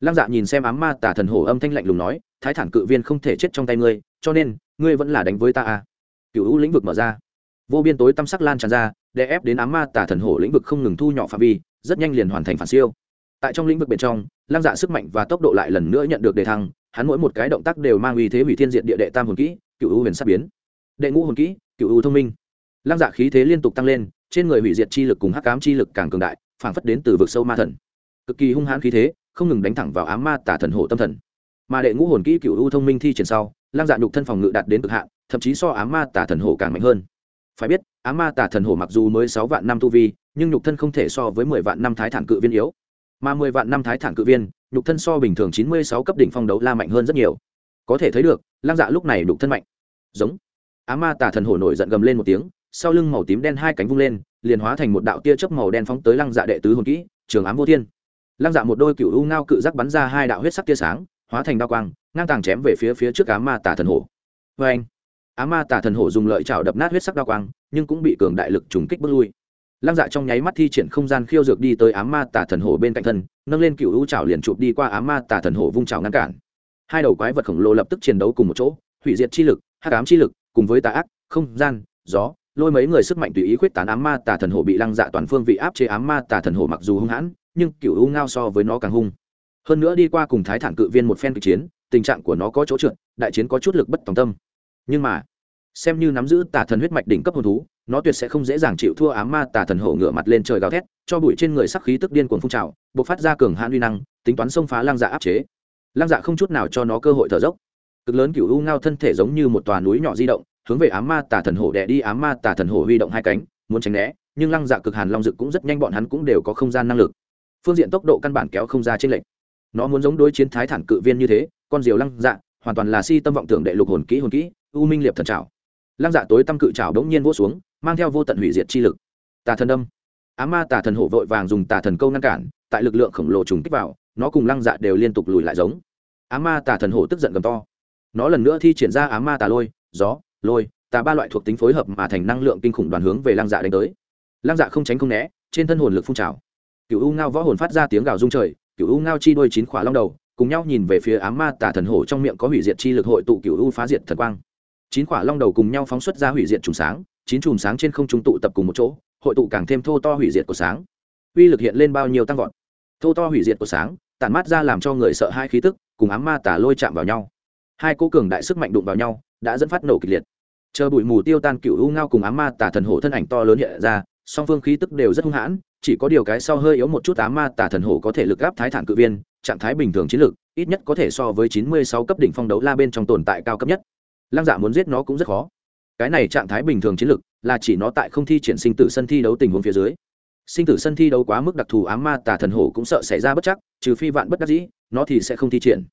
lăng dạ nhìn xem á ma tà thần hổ âm thanh lạnh lùng nói, thái thản cự viên không thể chết trong tay ngươi, cho nên, ngươi vẫn là đánh với ta à. Cựu u lĩnh vực mở ra vô biên tối tăm sắc lan tràn ra để ép đến ám ma tà thần hổ lĩnh vực không ngừng thu nhỏ phạm vi, rất nhanh liền hoàn thành phản siêu. Tại trong lĩnh vực bên trong, lăng dạ sức mạnh và tốc độ lại lần nữa nhận được đề thăng, hắn mỗi một cái động tác đều mang uy thế hủy thiên diện địa đệ tam hồn kỹ, cựu u huyền sắp biến. Đệ ngũ hồn kỹ, cựu u thông minh. Lăng dạ khí thế liên tục tăng lên, trên người hủy diệt chi lực cùng hắc ám chi lực càng cường đại, phảng phất đến từ vực sâu ma thần. Cực kỳ hung hãn khí thế, không ngừng đánh thẳng vào ám ma tả thần hộ tâm thần. Mà đệ ngũ hồn kỹ cựu u thông minh thi triển sau, lăng dạ nhục thân phòng ngự đạt đến cực hạn, thậm chí so ám ma tả thần hộ càng mạnh hơn phải biết, á ma tà thần hổ mặc dù mới sáu vạn năm tu vi, nhưng nhục thân không thể so với mười vạn năm thái thản cự viên yếu. Mà mười vạn năm thái thản cự viên, nhục thân so bình thường chín mươi sáu cấp đỉnh phong đấu la mạnh hơn rất nhiều. Có thể thấy được, lăng dạ lúc này nhục thân mạnh. Giống. Á ma tà thần hổ nổi giận gầm lên một tiếng, sau lưng màu tím đen hai cánh vung lên, liền hóa thành một đạo tia chớp màu đen phóng tới lăng dạ đệ tứ hồn kỹ, trường ám vô thiên. Lăng dạ một đôi cựu u ngao cự giác bắn ra hai đạo huyết sắc tia sáng, hóa thành đao quang, ngang tàng chém về phía phía trước á ma tà thần hổ. Vê anh á ma tả thần hổ dùng lợi chảo đập nát huyết sắc đao quang, nhưng cũng bị cường đại lực trùng kích bước lui. Lăng dạ trong nháy mắt thi triển không gian khiêu dược đi tới á ma tả thần hổ bên cạnh thân, nâng lên cựu hữu chảo liền chụp đi qua á ma tả thần hổ vung chảo ngăn cản. Hai đầu quái vật khổng lồ lập tức chiến đấu cùng một chỗ, hủy diệt chi lực, hắc cám chi lực, cùng với tà ác, không gian, gió, lôi mấy người sức mạnh tùy ý khuyết tán ám ma tà thần hổ bị lăng dạ toàn phương vị áp chế ám ma tà thần hổ mặc dù hung hãn, nhưng cựu u ngao so với nó càng hung. Hơn nữa đi qua cùng thái thản cự viên một phen kịch chiến, tình trạng của nó có chỗ trượt, đại chiến có chút lực bất tòng tâm nhưng mà, xem như nắm giữ tà thần huyết mạch đỉnh cấp hồn thú, nó tuyệt sẽ không dễ dàng chịu thua ám ma tà thần hổ ngửa mặt lên trời gào thét, cho bụi trên người sắc khí tức điên cuồng phun trào buộc phát ra cường hãn uy năng, tính toán xông phá lăng dạ áp chế. Lăng dạ không chút nào cho nó cơ hội thở dốc. Cực lớn cựu u ngao thân thể giống như một tòa núi nhỏ di động, hướng về ám ma tà thần hổ đè đi, ám ma tà thần hổ huy động hai cánh, muốn tránh né, nhưng lăng dạ cực hàn long dực cũng rất nhanh bọn hắn cũng đều có không gian năng lực. Phương diện tốc độ căn bản kéo không ra trên lệnh nó muốn giống đối chiến thái thản cự viên như thế, con diều lăng dạ hoàn toàn là si tâm vọng tưởng đệ lục hồn kỹ hồn kỹ u minh liệp thần trào lăng dạ tối tâm cự trào đống nhiên vỗ xuống, mang theo vô tận hủy diệt chi lực. Tà thần đâm á ma tà thần hổ vội vàng dùng tà thần câu ngăn cản, tại lực lượng khổng lồ trùng kích vào, nó cùng lăng dạ đều liên tục lùi lại giống. Á ma tà thần hổ tức giận gầm to. Nó lần nữa thi triển ra á ma tà lôi, gió, lôi, tà ba loại thuộc tính phối hợp mà thành năng lượng kinh khủng đoàn hướng về lăng dạ đánh tới. Lăng dạ không tránh không né, trên thân hồn lực phun trào. Cựu u ngao võ hồn phát ra tiếng gào rung trời cựu u ngao chi đôi chín khỏa long đầu, cùng nhau nhìn về phía ám ma tà thần hổ trong miệng có hủy diệt chi lực hội tụ cựu u phá diệt thần quang chín quả long đầu cùng nhau phóng xuất ra hủy diệt trùng sáng, chín chùm sáng trên không trung tụ tập cùng một chỗ, hội tụ càng thêm thô to hủy diệt của sáng. Uy lực hiện lên bao nhiêu tăng vọt. Thô to hủy diệt của sáng, tản mát ra làm cho người sợ hai khí tức, cùng ám ma tả lôi chạm vào nhau. Hai cố cường đại sức mạnh đụng vào nhau, đã dẫn phát nổ kịch liệt. Chờ bụi mù tiêu tan cựu u ngao cùng ám ma tả thần hổ thân ảnh to lớn hiện ra, song phương khí tức đều rất hung hãn, chỉ có điều cái sau hơi yếu một chút ám ma tả thần hổ có thể lực gáp thái thản cự viên, trạng thái bình thường chiến lược ít nhất có thể so với chín mươi sáu cấp đỉnh phong đấu la bên trong tồn tại cao cấp nhất lăng dạ muốn giết nó cũng rất khó. Cái này trạng thái bình thường chiến lược là chỉ nó tại không thi triển sinh tử sân thi đấu tình huống phía dưới. Sinh tử sân thi đấu quá mức đặc thù ám ma tà thần hổ cũng sợ xảy ra bất chắc, trừ phi vạn bất đắc dĩ, nó thì sẽ không thi triển.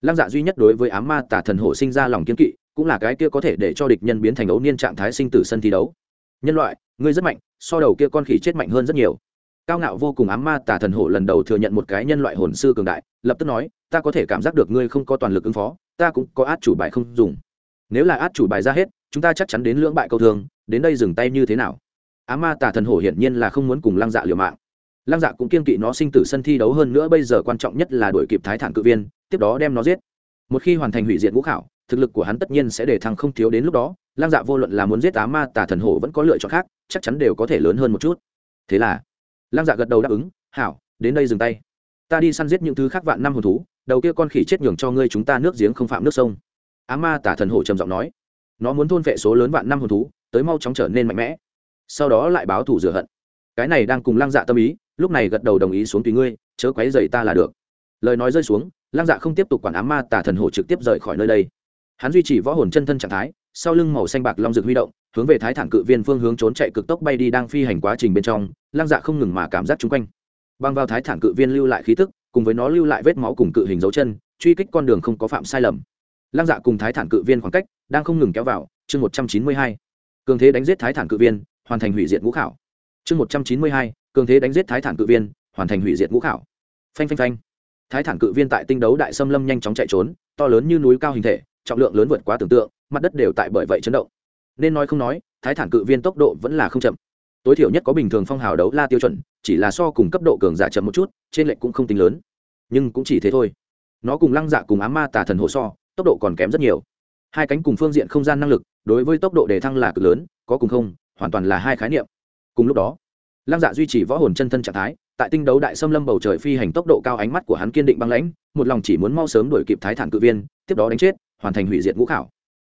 Lăng dạ duy nhất đối với ám ma tà thần hổ sinh ra lòng kiên kỵ, cũng là cái kia có thể để cho địch nhân biến thành ấu niên trạng thái sinh tử sân thi đấu. Nhân loại, ngươi rất mạnh, so đầu kia con khỉ chết mạnh hơn rất nhiều. Cao ngạo vô cùng ám ma tà thần hổ lần đầu thừa nhận một cái nhân loại hồn sư cường đại, lập tức nói, ta có thể cảm giác được ngươi không có toàn lực ứng phó, ta cũng có át chủ bài không dùng nếu là át chủ bài ra hết chúng ta chắc chắn đến lưỡng bại câu thường, đến đây dừng tay như thế nào? Á ma tà thần hổ hiển nhiên là không muốn cùng lăng dạ liều mạng. Lăng dạ cũng kiên kỵ nó sinh tử sân thi đấu hơn nữa bây giờ quan trọng nhất là đuổi kịp thái thản cự viên tiếp đó đem nó giết. Một khi hoàn thành hủy diệt ngũ khảo thực lực của hắn tất nhiên sẽ để thăng không thiếu đến lúc đó. Lăng dạ vô luận là muốn giết á ma tà thần hổ vẫn có lựa chọn khác chắc chắn đều có thể lớn hơn một chút. Thế là lăng dạ gật đầu đáp ứng hảo đến đây dừng tay. Ta đi săn giết những thứ khác vạn năm hồn thú đầu kia con khỉ chết nhường cho ngươi chúng ta nước giếng không phạm nước sông á ma tả thần hổ trầm giọng nói, nó muốn thôn vệ số lớn vạn năm hồn thú, tới mau chóng trở nên mạnh mẽ. Sau đó lại báo thủ rửa hận. Cái này đang cùng lăng dạ tâm ý, lúc này gật đầu đồng ý xuống tùy ngươi, chớ quấy dày ta là được. Lời nói rơi xuống, lăng dạ không tiếp tục quản á ma tả thần hổ trực tiếp rời khỏi nơi đây. Hắn duy trì võ hồn chân thân trạng thái, sau lưng màu xanh bạc long rực huy động, hướng về thái thản cự viên phương hướng trốn chạy cực tốc bay đi đang phi hành quá trình bên trong, lăng dạ không ngừng mà cảm giác chung quanh. Băng vào thái thản cự viên lưu lại khí tức, cùng với nó lưu lại vết máu cùng cự hình dấu chân, truy kích con đường không có phạm sai lầm lăng dạ cùng thái thản cự viên khoảng cách đang không ngừng kéo vào, chương một trăm chín mươi hai. Cường thế đánh giết thái thản cự viên, hoàn thành hủy diệt ngũ khảo. Chương một trăm chín mươi hai, cường thế đánh giết thái thản cự viên, hoàn thành hủy diệt ngũ khảo. Phanh phanh phanh. Thái thản cự viên tại tinh đấu đại xâm lâm nhanh chóng chạy trốn, to lớn như núi cao hình thể, trọng lượng lớn vượt quá tưởng tượng, mặt đất đều tại bởi vậy chấn động. Nên nói không nói, thái thản cự viên tốc độ vẫn là không chậm. Tối thiểu nhất có bình thường phong hào đấu la tiêu chuẩn, chỉ là so cùng cấp độ cường giả chậm một chút, trên lệnh cũng không tính lớn. Nhưng cũng chỉ thế thôi. Nó cùng lăng dạ cùng ám ma tà thần hồ so tốc độ còn kém rất nhiều. Hai cánh cùng phương diện không gian năng lực đối với tốc độ đề thăng là cực lớn, có cùng không, hoàn toàn là hai khái niệm. Cùng lúc đó, lăng dạ duy trì võ hồn chân thân trạng thái, tại tinh đấu đại xâm lâm bầu trời phi hành tốc độ cao ánh mắt của hắn kiên định băng lãnh, một lòng chỉ muốn mau sớm đuổi kịp thái thản cự viên, tiếp đó đánh chết, hoàn thành hủy diệt ngũ khảo.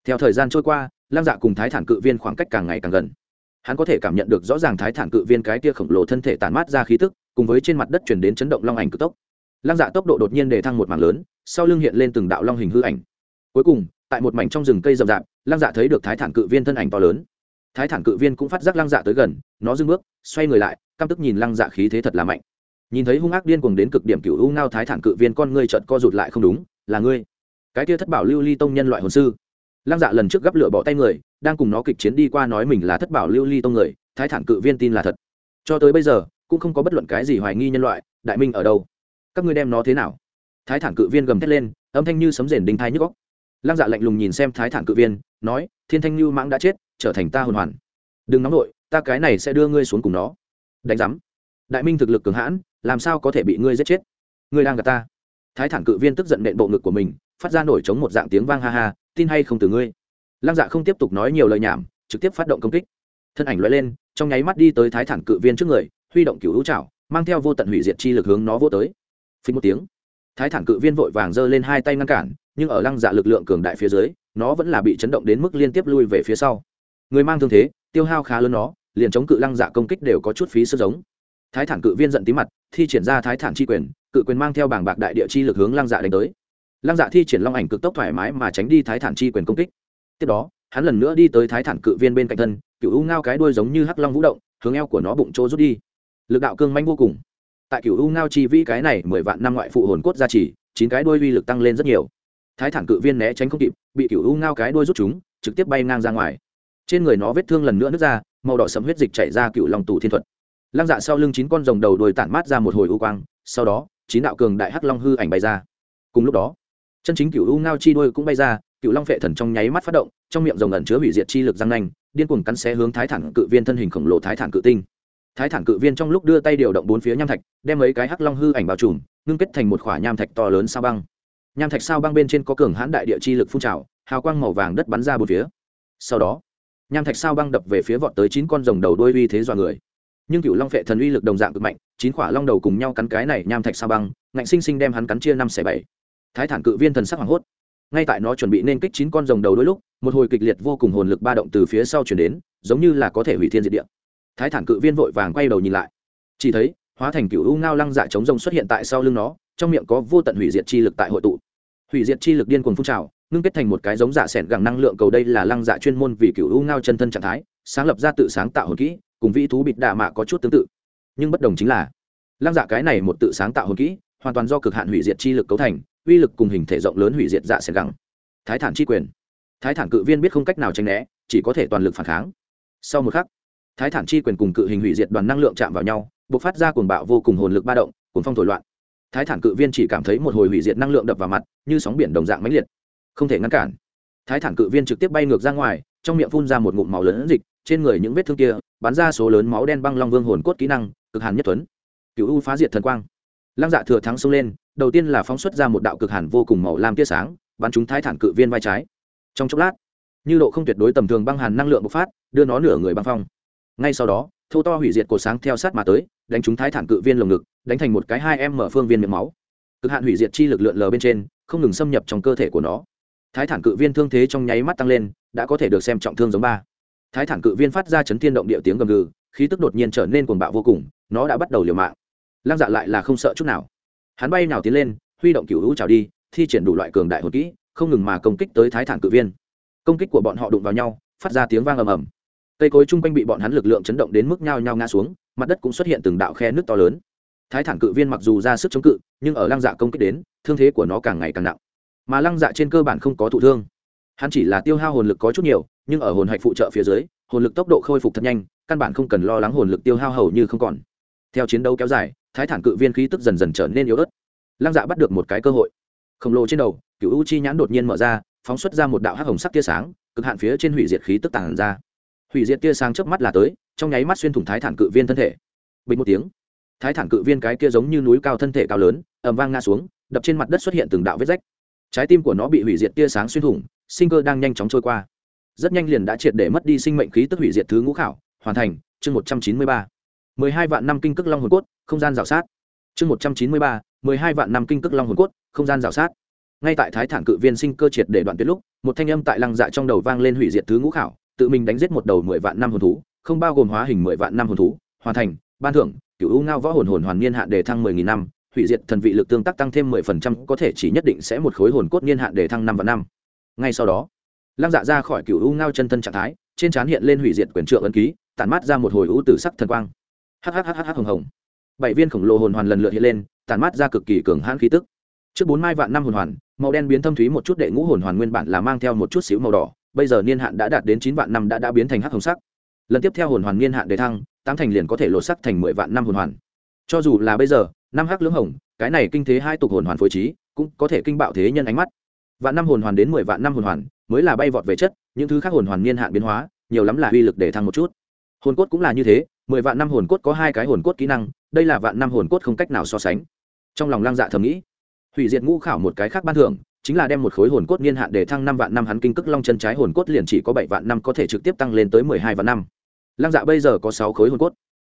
Theo thời gian trôi qua, lăng dạ cùng thái thản cự viên khoảng cách càng ngày càng gần. Hắn có thể cảm nhận được rõ ràng thái thản cự viên cái tia khổng lồ thân thể tàn mát ra khí tức, cùng với trên mặt đất chuyển đến chấn động long ảnh cực tốc. Lăng dạ tốc độ đột nhiên đề thăng một mảng lớn, sau lưng hiện lên từng đạo long hình hư ảnh cuối cùng, tại một mảnh trong rừng cây rậm rạp, lăng dạ thấy được thái thản cự viên thân ảnh to lớn. Thái thản cự viên cũng phát giác lăng dạ tới gần, nó dưng bước, xoay người lại, căm tức nhìn lăng dạ khí thế thật là mạnh. Nhìn thấy hung ác điên cuồng đến cực điểm cựu u ngao thái thản cự viên con ngươi trợn co rụt lại không đúng, là ngươi? Cái kia thất bảo lưu ly tông nhân loại hồn sư? Lăng dạ lần trước gấp lửa bỏ tay người, đang cùng nó kịch chiến đi qua nói mình là thất bảo lưu ly tông người, thái thản cự viên tin là thật. Cho tới bây giờ, cũng không có bất luận cái gì hoài nghi nhân loại, đại minh ở đâu? Các ngươi đem nó thế nào? Thái thản cự viên gầm thét lên, âm thanh như sấm rền đinh thai nhức góc lăng dạ lạnh lùng nhìn xem thái thản cự viên, nói, thiên thanh lưu mãng đã chết, trở thành ta hồn hoàn. Đừng nóng nổi ta cái này sẽ đưa ngươi xuống cùng nó. Đánh giám. Đại minh thực lực cường hãn, làm sao có thể bị ngươi giết chết? Ngươi đang gặp ta. Thái thản cự viên tức giận nện bộ ngực của mình, phát ra nổi trống một dạng tiếng vang ha ha, tin hay không từ ngươi? Lăng dạ không tiếp tục nói nhiều lời nhảm, trực tiếp phát động công kích. Thân ảnh loại lên, trong nháy mắt đi tới thái thản cự viên trước người, huy động cựu hữu trảo, mang theo vô tận hủy diệt chi lực hướng nó vô tới. Phí một tiếng, thái thản cự viên vội vàng giơ lên hai tay ngăn cản nhưng ở lăng dạ lực lượng cường đại phía dưới, nó vẫn là bị chấn động đến mức liên tiếp lui về phía sau. Người mang thương thế, tiêu hao khá lớn nó, liền chống cự lăng dạ công kích đều có chút phí sức giống. Thái thản cự viên giận tí mặt, thi triển ra thái thản chi quyền, cự quyền mang theo bảng bạc đại địa chi lực hướng lăng dạ đánh tới. Lăng dạ thi triển long ảnh cực tốc thoải mái mà tránh đi thái thản chi quyền công kích. Tiếp đó, hắn lần nữa đi tới thái thản cự viên bên cạnh thân, cựu u ngao cái đuôi giống như hắc long vũ động, hướng eo của nó bụng trô rút đi. Lực đạo cương manh vô cùng. Tại cựu u ngao chi vĩ cái này mười vạn năm ngoại phụ hồn cốt gia trì, chín cái đuôi uy lực tăng lên rất nhiều thái thản cự viên né tránh không kịp, bị cựu u ngao cái đuôi rút chúng, trực tiếp bay ngang ra ngoài. Trên người nó vết thương lần nữa nứt ra, màu đỏ sẫm huyết dịch chảy ra cựu lòng tủ thiên thuật. Lăng dạ sau lưng chín con rồng đầu đuôi tản mát ra một hồi u quang, sau đó, chín đạo cường đại hắc long hư ảnh bay ra. Cùng lúc đó, chân chính cựu u ngao chi đuôi cũng bay ra cựu long phệ thần trong nháy mắt phát động, trong miệng rồng ẩn chứa hủy diệt chi lực răng nanh, điên cuồng cắn xé hướng thái thản cự viên thân hình khổng lồ thái thản cự tinh. Thái thản cự viên trong lúc đưa tay điều động bốn phía nham thạch, đem mấy cái hắc long hư ảnh bao trùm, ngưng kết thành một khoả nham thạch to lớn sao băng nham thạch sao băng bên trên có cường hãn đại địa chi lực phun trào, hào quang màu vàng đất bắn ra bốn phía. Sau đó, nham thạch sao băng đập về phía vọt tới chín con rồng đầu đôi uy thế dọa người. Nhưng cựu long phệ thần uy lực đồng dạng cực mạnh, chín quả long đầu cùng nhau cắn cái này nham thạch sao băng, ngạnh sinh sinh đem hắn cắn chia năm xẻ bảy. Thái thản cự viên thần sắc hoảng hốt. Ngay tại nó chuẩn bị nên kích chín con rồng đầu đôi lúc, một hồi kịch liệt vô cùng hồn lực ba động từ phía sau chuyển đến, giống như là có thể hủy thiên diệt địa. Thái thản cự viên vội vàng quay đầu nhìn lại. Chỉ thấy, hóa thành cựu u ngao lăng dạ chống rồng xuất hiện tại sau lưng nó, trong miệng có vô tận hủy diệt chi lực tại hội tụ hủy diệt chi lực điên cuồng phun trào, ngưng kết thành một cái giống dạ s ẻ n gẳng năng lượng cầu đây là lăng dạ chuyên môn vì cựu u ngao chân thân trạng thái, sáng lập ra tự sáng tạo hồn kỹ, cùng vĩ thú bịt đạ mạ có chút tương tự. Nhưng bất đồng chính là, lăng dạ cái này một tự sáng tạo hồn kỹ, hoàn toàn do cực hạn hủy diệt chi lực cấu thành, uy lực cùng hình thể rộng lớn hủy diệt dạ s ẻ n gẳng. Thái thản chi quyền. Thái thản cự viên biết không cách nào tranh né, chỉ có thể toàn lực phản kháng. Sau một khắc, thái thản chi quyền cùng cự hình hủy diệt đoàn năng lượng chạm vào nhau b ộ c phát ra cuồng bạo vô cùng hồn lực ba động cồn phong thổi loạn thái thản cự viên chỉ cảm thấy một hồi hủy diệt năng lượng đập vào mặt, như sóng biển đồng dạng mãnh liệt. Không thể ngăn cản. Thái thản cự viên trực tiếp bay ngược ra ngoài, trong miệng phun ra một ngụm máu lớn dịch, trên người những vết thương kia, bắn ra số lớn máu đen băng long vương hồn cốt kỹ năng, cực hàn nhất tuấn. Cựu u phá diệt thần quang. Lăng dạ thừa thắng xông lên, đầu tiên là phóng xuất ra một đạo cực hàn vô cùng màu lam tia sáng, bắn trúng thái thản cự viên vai trái. Trong chốc lát, như độ không tuyệt đối tầm thường băng hàn năng lượng bộc phát, đưa nó nửa người băng phong. Ngay sau đó thô to hủy diệt cổ sáng theo sát mà tới đánh trúng thái thản cự viên lồng ngực, đánh thành một cái hai em mở phương viên miệng máu. Cực hạn hủy diệt chi lực lượn lờ bên trên, không ngừng xâm nhập trong cơ thể của nó. Thái thản cự viên thương thế trong nháy mắt tăng lên, đã có thể được xem trọng thương giống ba. Thái thản cự viên phát ra chấn thiên động địa tiếng gầm gừ, khí tức đột nhiên trở nên cuồng bạo vô cùng, nó đã bắt đầu liều mạng. Lăng dạ lại là không sợ chút nào. Hắn bay nào tiến lên, huy động cựu hữu trào đi, thi triển đủ loại cường đại hồn kỹ, không ngừng mà công kích tới thái thản cự viên. Công kích của bọn họ đụng vào nhau, phát ra tiếng vang ầm ầm cây cối chung quanh bị bọn hắn lực lượng chấn động đến mức nhao nhao ngã xuống, mặt đất cũng xuất hiện từng đạo khe nước to lớn. Thái thản cự viên mặc dù ra sức chống cự, nhưng ở lăng dạ công kích đến, thương thế của nó càng ngày càng nặng. Mà lăng dạ trên cơ bản không có thụ thương. Hắn chỉ là tiêu hao hồn lực có chút nhiều, nhưng ở hồn hạch phụ trợ phía dưới, hồn lực tốc độ khôi phục thật nhanh, căn bản không cần lo lắng hồn lực tiêu hao hầu như không còn. Theo chiến đấu kéo dài, thái thản cự viên khí tức dần dần trở nên yếu ớt. Lăng dạ bắt được một cái cơ hội. Khổng lồ trên đầu cựu u chi nhãn đột nhiên mở ra, phóng xuất ra một đạo hắc hồng sắc tia sáng, cực hạn phía trên hủy diệt khí tức tàn ra hủy diệt tia sáng chớp mắt là tới, trong nháy mắt xuyên thủng thái thản cự viên thân thể. Bình một tiếng, thái thản cự viên cái kia giống như núi cao thân thể cao lớn, ầm vang ngã xuống, đập trên mặt đất xuất hiện từng đạo vết rách. Trái tim của nó bị hủy diệt tia sáng xuyên thủng, sinh cơ đang nhanh chóng trôi qua. Rất nhanh liền đã triệt để mất đi sinh mệnh khí tức hủy diệt thứ ngũ khảo, hoàn thành, chương một trăm chín mươi ba. mười hai vạn năm kinh cước long hồn cốt, không gian rào sát. Chương một trăm chín mươi ba, mười hai vạn năm kinh cước long hồn cốt, không gian rào sát. Ngay tại thái thản cự viên sinh cơ triệt để đoạn tuyệt lúc, một thanh âm tại lăng dạ trong đầu vang lên hủy diệt thứ ngũ khảo tự mình đánh giết một đầu mười vạn năm hồn thú, không bao gồm hóa hình mười vạn năm hồn thú, hoàn thành, ban thưởng cựu u ngao võ hồn hồn hoàn niên hạn đề thăng mười nghìn năm, hủy diệt thần vị lực tương tác tăng thêm mười phần trăm, có thể chỉ nhất định sẽ một khối hồn cốt niên hạn đề thăng năm và năm. Ngay sau đó, lăng dạ ra khỏi cựu u ngao chân thân trạng thái, trên trán hiện lên hủy diệt quyền trượng ấn ký, tản mát ra một hồi u tử sắc thần quang. Hhhh hồng hồng. Bảy viên khổng lồ hồn hoàn lần lượt hiện lên, tản mát ra cực kỳ cường hãn khí tức. Trước bốn mai vạn năm hồn hoàn, màu đen biến thâm thúy một chút đệ ngũ hồn hoàn nguyên bản là mang theo một chút xíu màu đỏ bây giờ niên hạn đã đạt đến chín vạn năm đã đã biến thành hắc hồng sắc. Lần tiếp theo hồn hoàn niên hạn đề thăng, tám thành liền có thể lột sắc thành mười vạn năm hồn hoàn. Cho dù là bây giờ, năm hắc lưỡng hồng, cái này kinh thế hai tục hồn hoàn phối trí, cũng có thể kinh bạo thế nhân ánh mắt. Vạn năm hồn hoàn đến mười vạn năm hồn hoàn, mới là bay vọt về chất, những thứ khác hồn hoàn niên hạn biến hóa, nhiều lắm là uy lực để thăng một chút. Hồn cốt cũng là như thế, mười vạn năm hồn cốt có hai cái hồn cốt kỹ năng, đây là vạn năm hồn cốt không cách nào so sánh. Trong lòng lang dạ thầm nghĩ, hủy diệt ngũ khảo một cái khác ban thưởng chính là đem một khối hồn cốt niên hạn để thăng năm vạn năm hắn kinh cức long chân trái hồn cốt liền chỉ có bảy vạn năm có thể trực tiếp tăng lên tới mười hai vạn năm. Lăng dạ bây giờ có sáu khối hồn cốt.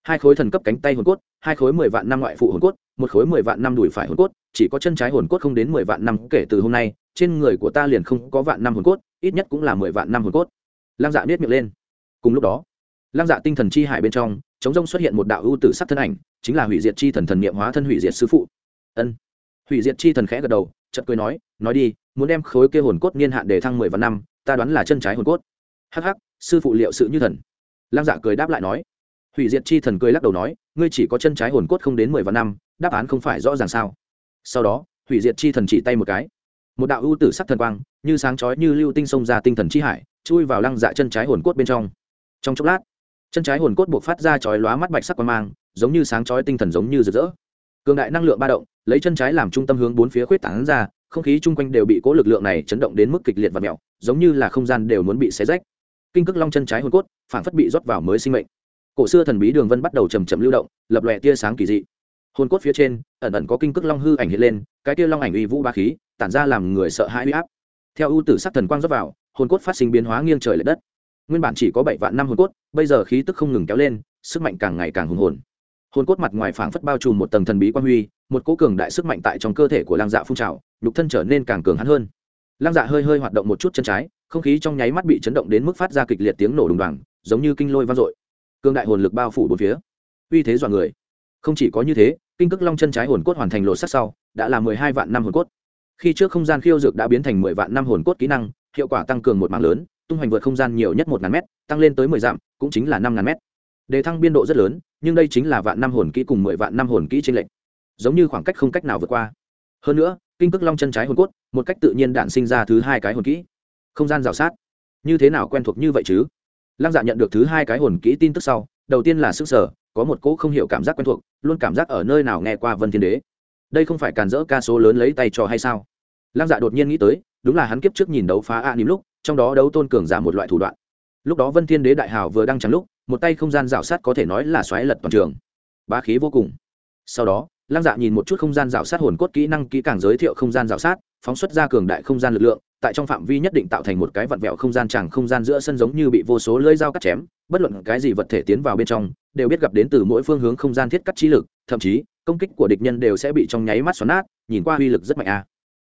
Hai khối thần cấp cánh tay hồn cốt, hai khối mười vạn năm ngoại phụ hồn cốt, một khối mười vạn năm đùi phải hồn cốt, chỉ có chân trái hồn cốt không đến mười vạn năm kể từ hôm nay, trên người của ta liền không có vạn năm hồn cốt, ít nhất cũng là mười vạn năm hồn cốt. Lăng dạ biết miệng lên. Cùng lúc đó, lăng dạ tinh thần chi hải bên trong chống rông xuất hiện một đạo ưu tử sắc thân ảnh, chính là hủy diệt chi thần thần niệm hóa thân hủy diệt sư phụ. Ân. Hủy diệt chi thần khẽ gật đầu chợt cười nói nói đi, muốn đem khối kia hồn cốt niên hạn để thăng mười vạn năm, ta đoán là chân trái hồn cốt. Hắc hắc, sư phụ liệu sự như thần. Lăng dạ cười đáp lại nói. Hủy diệt chi thần cười lắc đầu nói, ngươi chỉ có chân trái hồn cốt không đến mười vạn năm, đáp án không phải rõ ràng sao? Sau đó, hủy diệt chi thần chỉ tay một cái. Một đạo ưu tử sắc thần quang, như sáng chói như lưu tinh sông ra tinh thần chi hải, chui vào lăng dạ chân trái hồn cốt bên trong. Trong chốc lát, chân trái hồn cốt buộc phát ra chói lóa mắt bạch sắc quang mang, giống như sáng chói tinh thần giống như rực rỡ. Cường đại năng lượng ba động lấy chân trái làm trung tâm hướng bốn phía khuyết tảng ra, không khí chung quanh đều bị cố lực lượng này chấn động đến mức kịch liệt và mẹo, giống như là không gian đều muốn bị xé rách. Kinh cước long chân trái hồn cốt phản phất bị rót vào mới sinh mệnh. Cổ xưa thần bí đường vân bắt đầu chầm chậm lưu động, lập lòe tia sáng kỳ dị. Hồn cốt phía trên, ẩn ẩn có kinh cước long hư ảnh hiện lên, cái tia long ảnh uy vũ ba khí, tản ra làm người sợ hãi uy áp. Theo ưu tử sắc thần quang rót vào, hồn cốt phát sinh biến hóa nghiêng trời l ệ đất. Nguyên bản chỉ có bảy vạn năm hồn cốt, bây giờ khí tức không ngừng kéo lên, sức mạnh càng ngày càng hùng hồn hồn cốt mặt ngoài phảng phất bao trùm một tầng thần bí quan huy, một cỗ cường đại sức mạnh tại trong cơ thể của lang dạ phun trào, nhục thân trở nên càng cường hắn hơn. Lang dạ hơi hơi hoạt động một chút chân trái, không khí trong nháy mắt bị chấn động đến mức phát ra kịch liệt tiếng nổ đùng đoàng, giống như kinh lôi vang dội. Cương đại hồn lực bao phủ bốn phía. Uy thế dọa người. Không chỉ có như thế, kinh cước long chân trái hồn cốt hoàn thành lột sắc sau, đã là mười hai vạn năm hồn cốt. Khi trước không gian khiêu dược đã biến thành mười vạn năm hồn cốt kỹ năng, hiệu quả tăng cường một mạng lớn, tung hoành vượt không gian nhiều nhất một ngàn m tăng lên tới mười dặm, cũng chính là năm ngàn m đề thăng biên độ rất lớn nhưng đây chính là vạn năm hồn kỹ cùng mười vạn năm hồn kỹ trên lệnh giống như khoảng cách không cách nào vượt qua. Hơn nữa, kinh cước long chân trái hồn cốt, một cách tự nhiên đạn sinh ra thứ hai cái hồn kỹ. Không gian rào sát. Như thế nào quen thuộc như vậy chứ? Lăng dạ nhận được thứ hai cái hồn kỹ tin tức sau, đầu tiên là sức sở, có một cỗ không hiểu cảm giác quen thuộc, luôn cảm giác ở nơi nào nghe qua vân thiên đế. Đây không phải càn dỡ ca số lớn lấy tay trò hay sao? Lăng dạ đột nhiên nghĩ tới, đúng là hắn kiếp trước nhìn đấu phá a à lúc, trong đó đấu tôn cường giả một loại thủ đoạn. Lúc đó vân thiên đế đại hào vừa đang trắng lúc một tay không gian rào sát có thể nói là xoáy lật toàn trường bá khí vô cùng sau đó, lăng dạ nhìn một chút không gian rào sát hồn cốt kỹ năng, kỹ càng giới thiệu không gian rào sát, phóng xuất ra cường đại không gian lực lượng, tại trong phạm vi nhất định tạo thành một cái vặn vẹo không gian chẳng không gian giữa sân giống như bị vô số lưỡi dao cắt chém, bất luận cái gì vật thể tiến vào bên trong, đều biết gặp đến từ mỗi phương hướng không gian thiết cắt trí lực, thậm chí, công kích của địch nhân đều sẽ bị trong nháy mắt xoắn nát, nhìn qua uy lực rất mạnh a à.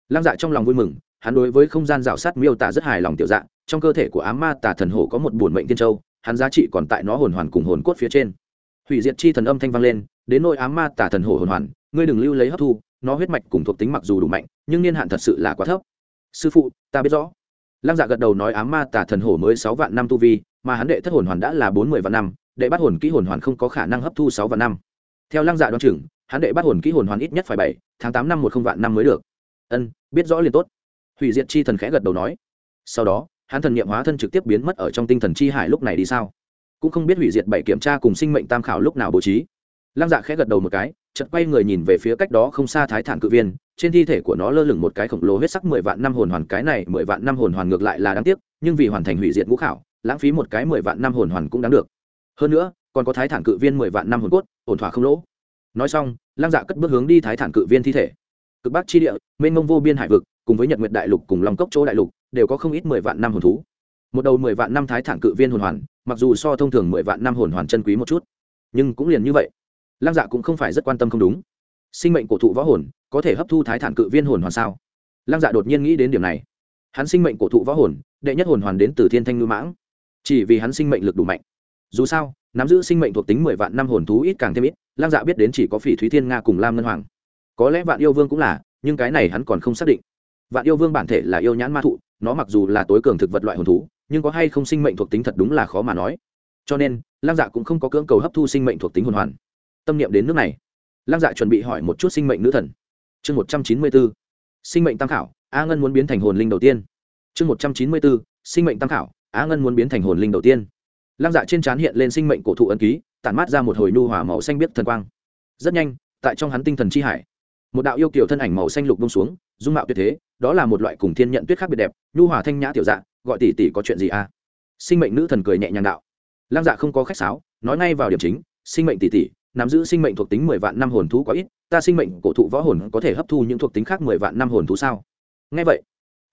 lăng dạ trong lòng vui mừng, hắn đối với không gian rào sát miêu tả rất hài lòng tiểu dạng trong cơ thể của ám ma tà thần hổ có một bổn mệnh tiên châu hắn giá trị còn tại nó hồn hoàn cùng hồn cốt phía trên. Hủy diệt chi thần âm thanh vang lên, đến nỗi ám ma tả thần hổ hồn hoàn, ngươi đừng lưu lấy hấp thu, nó huyết mạch cùng thuộc tính mặc dù đủ mạnh, nhưng niên hạn thật sự là quá thấp. Sư phụ, ta biết rõ. Lăng dạ gật đầu nói ám ma tả thần hổ mới sáu vạn năm tu vi, mà hắn đệ thất hồn hoàn đã là bốn mươi vạn năm, đệ bắt hồn kỹ hồn hoàn không có khả năng hấp thu sáu vạn năm. Theo lăng dạ đoán chừng, hắn đệ bắt hồn kỹ hồn hoàn ít nhất phải bảy, tháng tám năm một không vạn năm mới được. Ân, biết rõ liền tốt. Hủy diệt chi thần khẽ gật đầu nói. Sau đó hắn thần nghiệm hóa thân trực tiếp biến mất ở trong tinh thần chi hải lúc này đi sao? Cũng không biết hủy diệt bảy kiểm tra cùng sinh mệnh tam khảo lúc nào bố trí. Lăng dạ khẽ gật đầu một cái, chợt quay người nhìn về phía cách đó không xa thái thản cự viên, trên thi thể của nó lơ lửng một cái khổng lồ huyết sắc mười vạn năm hồn hoàn, cái này mười vạn năm hồn hoàn ngược lại là đáng tiếc, nhưng vì hoàn thành hủy diệt ngũ khảo, lãng phí một cái mười vạn năm hồn hoàn cũng đáng được. Hơn nữa, còn có thái thản cự viên mười vạn năm hồn cốt, ổn thỏa không lỗ. Nói xong, lăng dạ cất bước hướng đi thái thản cự viên thi thể. Cực bắc chi địa, mênh mông vô biên hải vực, cùng với nhật nguyệt đại lục cùng lòng cốc chỗ đại lục đều có không ít mười vạn năm hồn thú. Một đầu mười vạn năm thái thản cự viên hồn hoàn, mặc dù so thông thường mười vạn năm hồn hoàn chân quý một chút, nhưng cũng liền như vậy. Lăng dạ cũng không phải rất quan tâm không đúng. Sinh mệnh cổ thụ võ hồn, có thể hấp thu thái thản cự viên hồn hoàn sao? Lăng dạ đột nhiên nghĩ đến điểm này. Hắn sinh mệnh cổ thụ võ hồn, đệ nhất hồn hoàn đến từ thiên thanh ngư mãng. Chỉ vì hắn sinh mệnh lực đủ mạnh. Dù sao, nắm giữ sinh mệnh thuộc tính mười vạn năm hồn thú ít càng thêm ít, lăng dạ biết đến chỉ có phỉ thúy thiên nga cùng lam ngân hoàng. Có lẽ vạn yêu vương cũng là, nhưng cái này hắn còn không xác định. Vạn yêu vương bản thể là yêu nhãn ma thụ nó mặc dù là tối cường thực vật loại hồn thú, nhưng có hay không sinh mệnh thuộc tính thật đúng là khó mà nói. Cho nên, lăng dạ cũng không có cưỡng cầu hấp thu sinh mệnh thuộc tính hồn hoàn. Tâm niệm đến nước này, lăng dạ chuẩn bị hỏi một chút sinh mệnh nữ thần. Chương một trăm chín mươi bốn, sinh mệnh tam khảo, a ngân muốn biến thành hồn linh đầu tiên. Chương một trăm chín mươi bốn, sinh mệnh tam khảo, a ngân muốn biến thành hồn linh đầu tiên. Lăng dạ trên trán hiện lên sinh mệnh cổ thụ ấn ký, tản mát ra một hồi nu hỏa màu xanh biết thần quang. Rất nhanh, tại trong hắn tinh thần chi hải, một đạo yêu kiểu thân ảnh màu xanh lục bông xuống dung mạo tuyệt thế, đó là một loại cùng thiên nhận tuyết khác biệt đẹp, nhu hòa thanh nhã tiểu dạ gọi tỷ tỷ có chuyện gì à? Sinh mệnh nữ thần cười nhẹ nhàng đạo. Lăng dạ không có khách sáo, nói ngay vào điểm chính, sinh mệnh tỷ tỷ, nắm giữ sinh mệnh thuộc tính mười vạn năm hồn thú quá ít, ta sinh mệnh cổ thụ võ hồn có thể hấp thu những thuộc tính khác mười vạn năm hồn thú sao? Ngay vậy,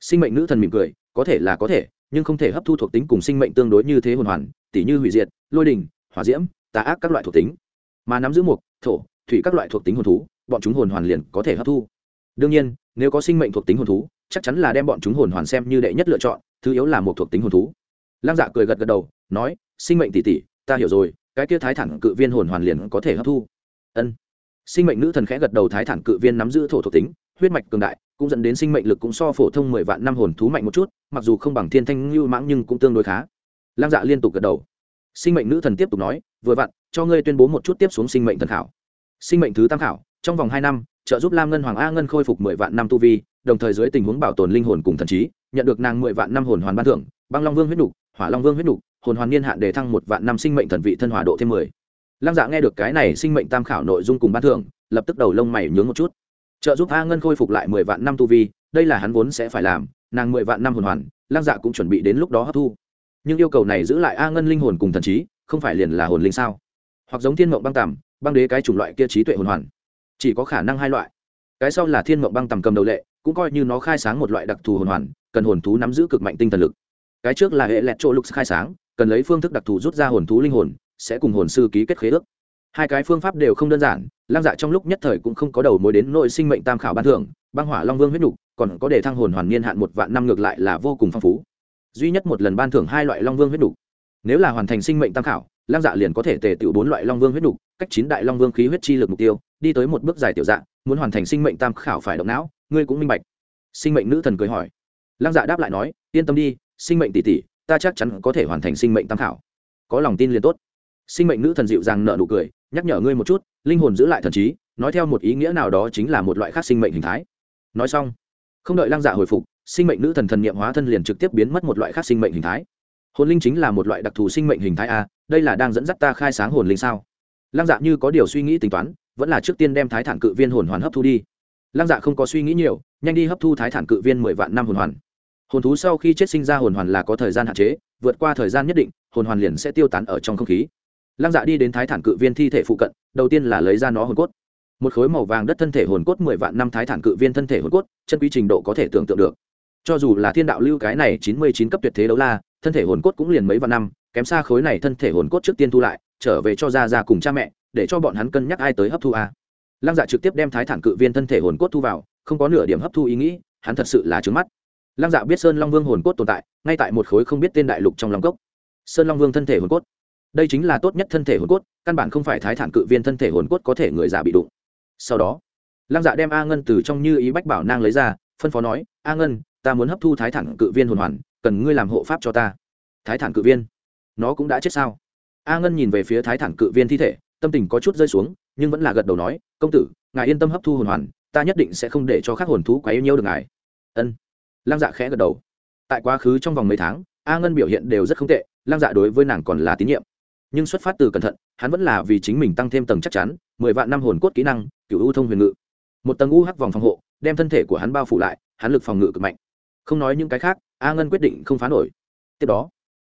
sinh mệnh nữ thần mỉm cười, có thể là có thể, nhưng không thể hấp thu thuộc tính cùng sinh mệnh tương đối như thế hồn hoàn tỷ như hủy diệt, lôi đình, hỏa diễm, tà ác các loại thuộc tính. Mà nắm giữ mục, thổ, thủy các loại thuộc tính hồn thú, bọn chúng hồn hoàn liền có thể hấp thu. Đương nhiên nếu có sinh mệnh thuộc tính hồn thú, chắc chắn là đem bọn chúng hồn hoàn xem như đệ nhất lựa chọn, thứ yếu là một thuộc tính hồn thú. Lăng dạ cười gật gật đầu, nói, sinh mệnh tỷ tỷ, ta hiểu rồi, cái kia thái thản cự viên hồn hoàn liền có thể hấp thu. Ân. Sinh mệnh nữ thần khẽ gật đầu, thái thản cự viên nắm giữ thổ thuộc tính, huyết mạch cường đại, cũng dẫn đến sinh mệnh lực cũng so phổ thông mười vạn năm hồn thú mạnh một chút, mặc dù không bằng thiên thanh lưu mãng nhưng cũng tương đối khá. Lăng dạ liên tục gật đầu. Sinh mệnh nữ thần tiếp tục nói, vừa vặn, cho ngươi tuyên bố một chút tiếp xuống sinh mệnh thần khảo. Sinh mệnh thứ tam khảo, trong vòng hai năm trợ giúp lam ngân hoàng a ngân khôi phục mười vạn năm tu vi đồng thời dưới tình huống bảo tồn linh hồn cùng thần trí nhận được nàng mười vạn năm hồn hoàn ban thưởng băng long vương huyết nục hỏa long vương huyết nục hồn hoàn niên hạn để thăng một vạn năm sinh mệnh thần vị thân hòa độ thêm mười. Lăng dạ nghe được cái này sinh mệnh tam khảo nội dung cùng ban thưởng lập tức đầu lông mày nhướng một chút. Trợ giúp a ngân khôi phục lại mười vạn năm tu vi đây là hắn vốn sẽ phải làm nàng mười vạn năm hồn hoàn lăng dạ cũng chuẩn bị đến lúc đó hấp thu. Nhưng yêu cầu này giữ lại a ngân linh hồn cùng thần trí không phải liền là hồn linh sao? Hoặc giống thiên mộng băng tẩm, băng đế cái chủng loại kia trí tuệ hồn hoàn chỉ có khả năng hai loại. Cái sau là thiên mộng băng tầm cầm đầu lệ, cũng coi như nó khai sáng một loại đặc thù hồn hoàn, cần hồn thú nắm giữ cực mạnh tinh thần lực. Cái trước là hệ lẹt chỗ lục khai sáng, cần lấy phương thức đặc thù rút ra hồn thú linh hồn, sẽ cùng hồn sư ký kết khế ước. Hai cái phương pháp đều không đơn giản lam dạ trong lúc nhất thời cũng không có đầu mối đến nội sinh mệnh tam khảo ban thưởng, băng hỏa long vương huyết nhục còn có để thăng hồn hoàn niên hạn một vạn năm ngược lại là vô cùng phong phú. Duy nhất một lần ban thưởng hai loại long vương huyết nhục nếu là hoàn thành sinh mệnh tam khảo lam dạ liền có thể tề tựu bốn loại long vương huyết nhục cách chín đại long vương khí huyết chi lực mục tiêu đi tới một bước dài tiểu dạng, muốn hoàn thành sinh mệnh tam khảo phải động não, ngươi cũng minh bạch. Sinh mệnh nữ thần cười hỏi. Lăng dạ đáp lại nói, yên tâm đi, sinh mệnh tỷ tỷ, ta chắc chắn có thể hoàn thành sinh mệnh tam khảo. Có lòng tin liền tốt. Sinh mệnh nữ thần dịu dàng nợ nụ cười, nhắc nhở ngươi một chút, linh hồn giữ lại thần trí, nói theo một ý nghĩa nào đó chính là một loại khác sinh mệnh hình thái. Nói xong, không đợi lăng dạ hồi phục, sinh mệnh nữ thần thần niệm hóa thân liền trực tiếp biến mất một loại khác sinh mệnh hình thái. Hồn linh chính là một loại đặc thù sinh mệnh hình thái a, đây là đang dẫn dắt ta khai sáng hồn linh sao? Lăng dạ như có điều suy nghĩ tính toán vẫn là trước tiên đem thái thản cự viên hồn hoàn hấp thu đi. Lăng dạ không có suy nghĩ nhiều, nhanh đi hấp thu thái thản cự viên mười vạn năm hồn hoàn. Hồn thú sau khi chết sinh ra hồn hoàn là có thời gian hạn chế, vượt qua thời gian nhất định, hồn hoàn liền sẽ tiêu tán ở trong không khí. Lăng dạ đi đến thái thản cự viên thi thể phụ cận, đầu tiên là lấy ra nó hồn cốt. Một khối màu vàng đất thân thể hồn cốt mười vạn năm thái thản cự viên thân thể hồn cốt, chân quý trình độ có thể tưởng tượng được. Cho dù là thiên đạo lưu cái này chín mươi chín cấp tuyệt thế đấu la, thân thể hồn cốt cũng liền mấy vạn năm, kém xa khối này thân thể hồn cốt trước tiên thu lại, trở về cho ra ra cùng cha mẹ để cho bọn hắn cân nhắc ai tới hấp thu a. Lăng dạ trực tiếp đem thái thản cự viên thân thể hồn cốt thu vào, không có nửa điểm hấp thu ý nghĩ, hắn thật sự là trướng mắt. Lăng dạ biết sơn long vương hồn cốt tồn tại, ngay tại một khối không biết tên đại lục trong lòng cốc. Sơn long vương thân thể hồn cốt. Đây chính là tốt nhất thân thể hồn cốt, căn bản không phải thái thản cự viên thân thể hồn cốt có thể người già bị đụng. Sau đó, lăng dạ đem a ngân từ trong như ý bách bảo nang lấy ra, phân phó nói, a ngân, ta muốn hấp thu thái thản cự viên hồn hoàn, cần ngươi làm hộ pháp cho ta. Thái thản cự viên, nó cũng đã chết sao? A ngân nhìn về phía thái thản cự viên thi thể tâm tình có chút rơi xuống, nhưng vẫn là gật đầu nói, công tử, ngài yên tâm hấp thu hồn hoàn, ta nhất định sẽ không để cho các hồn thú quá yêu nhiêu được ngài. Ân. Lăng dạ khẽ gật đầu. Tại quá khứ trong vòng mấy tháng, a ngân biểu hiện đều rất không tệ, lăng dạ đối với nàng còn là tín nhiệm. Nhưng xuất phát từ cẩn thận, hắn vẫn là vì chính mình tăng thêm tầng chắc chắn, mười vạn năm hồn cốt kỹ năng cựu ưu thông huyền ngự. Một tầng u hắc vòng phòng hộ, đem thân thể của hắn bao phủ lại, hắn lực phòng ngự cực mạnh. Không nói những cái khác, a ngân quyết định không phá nổi. Tiếp đó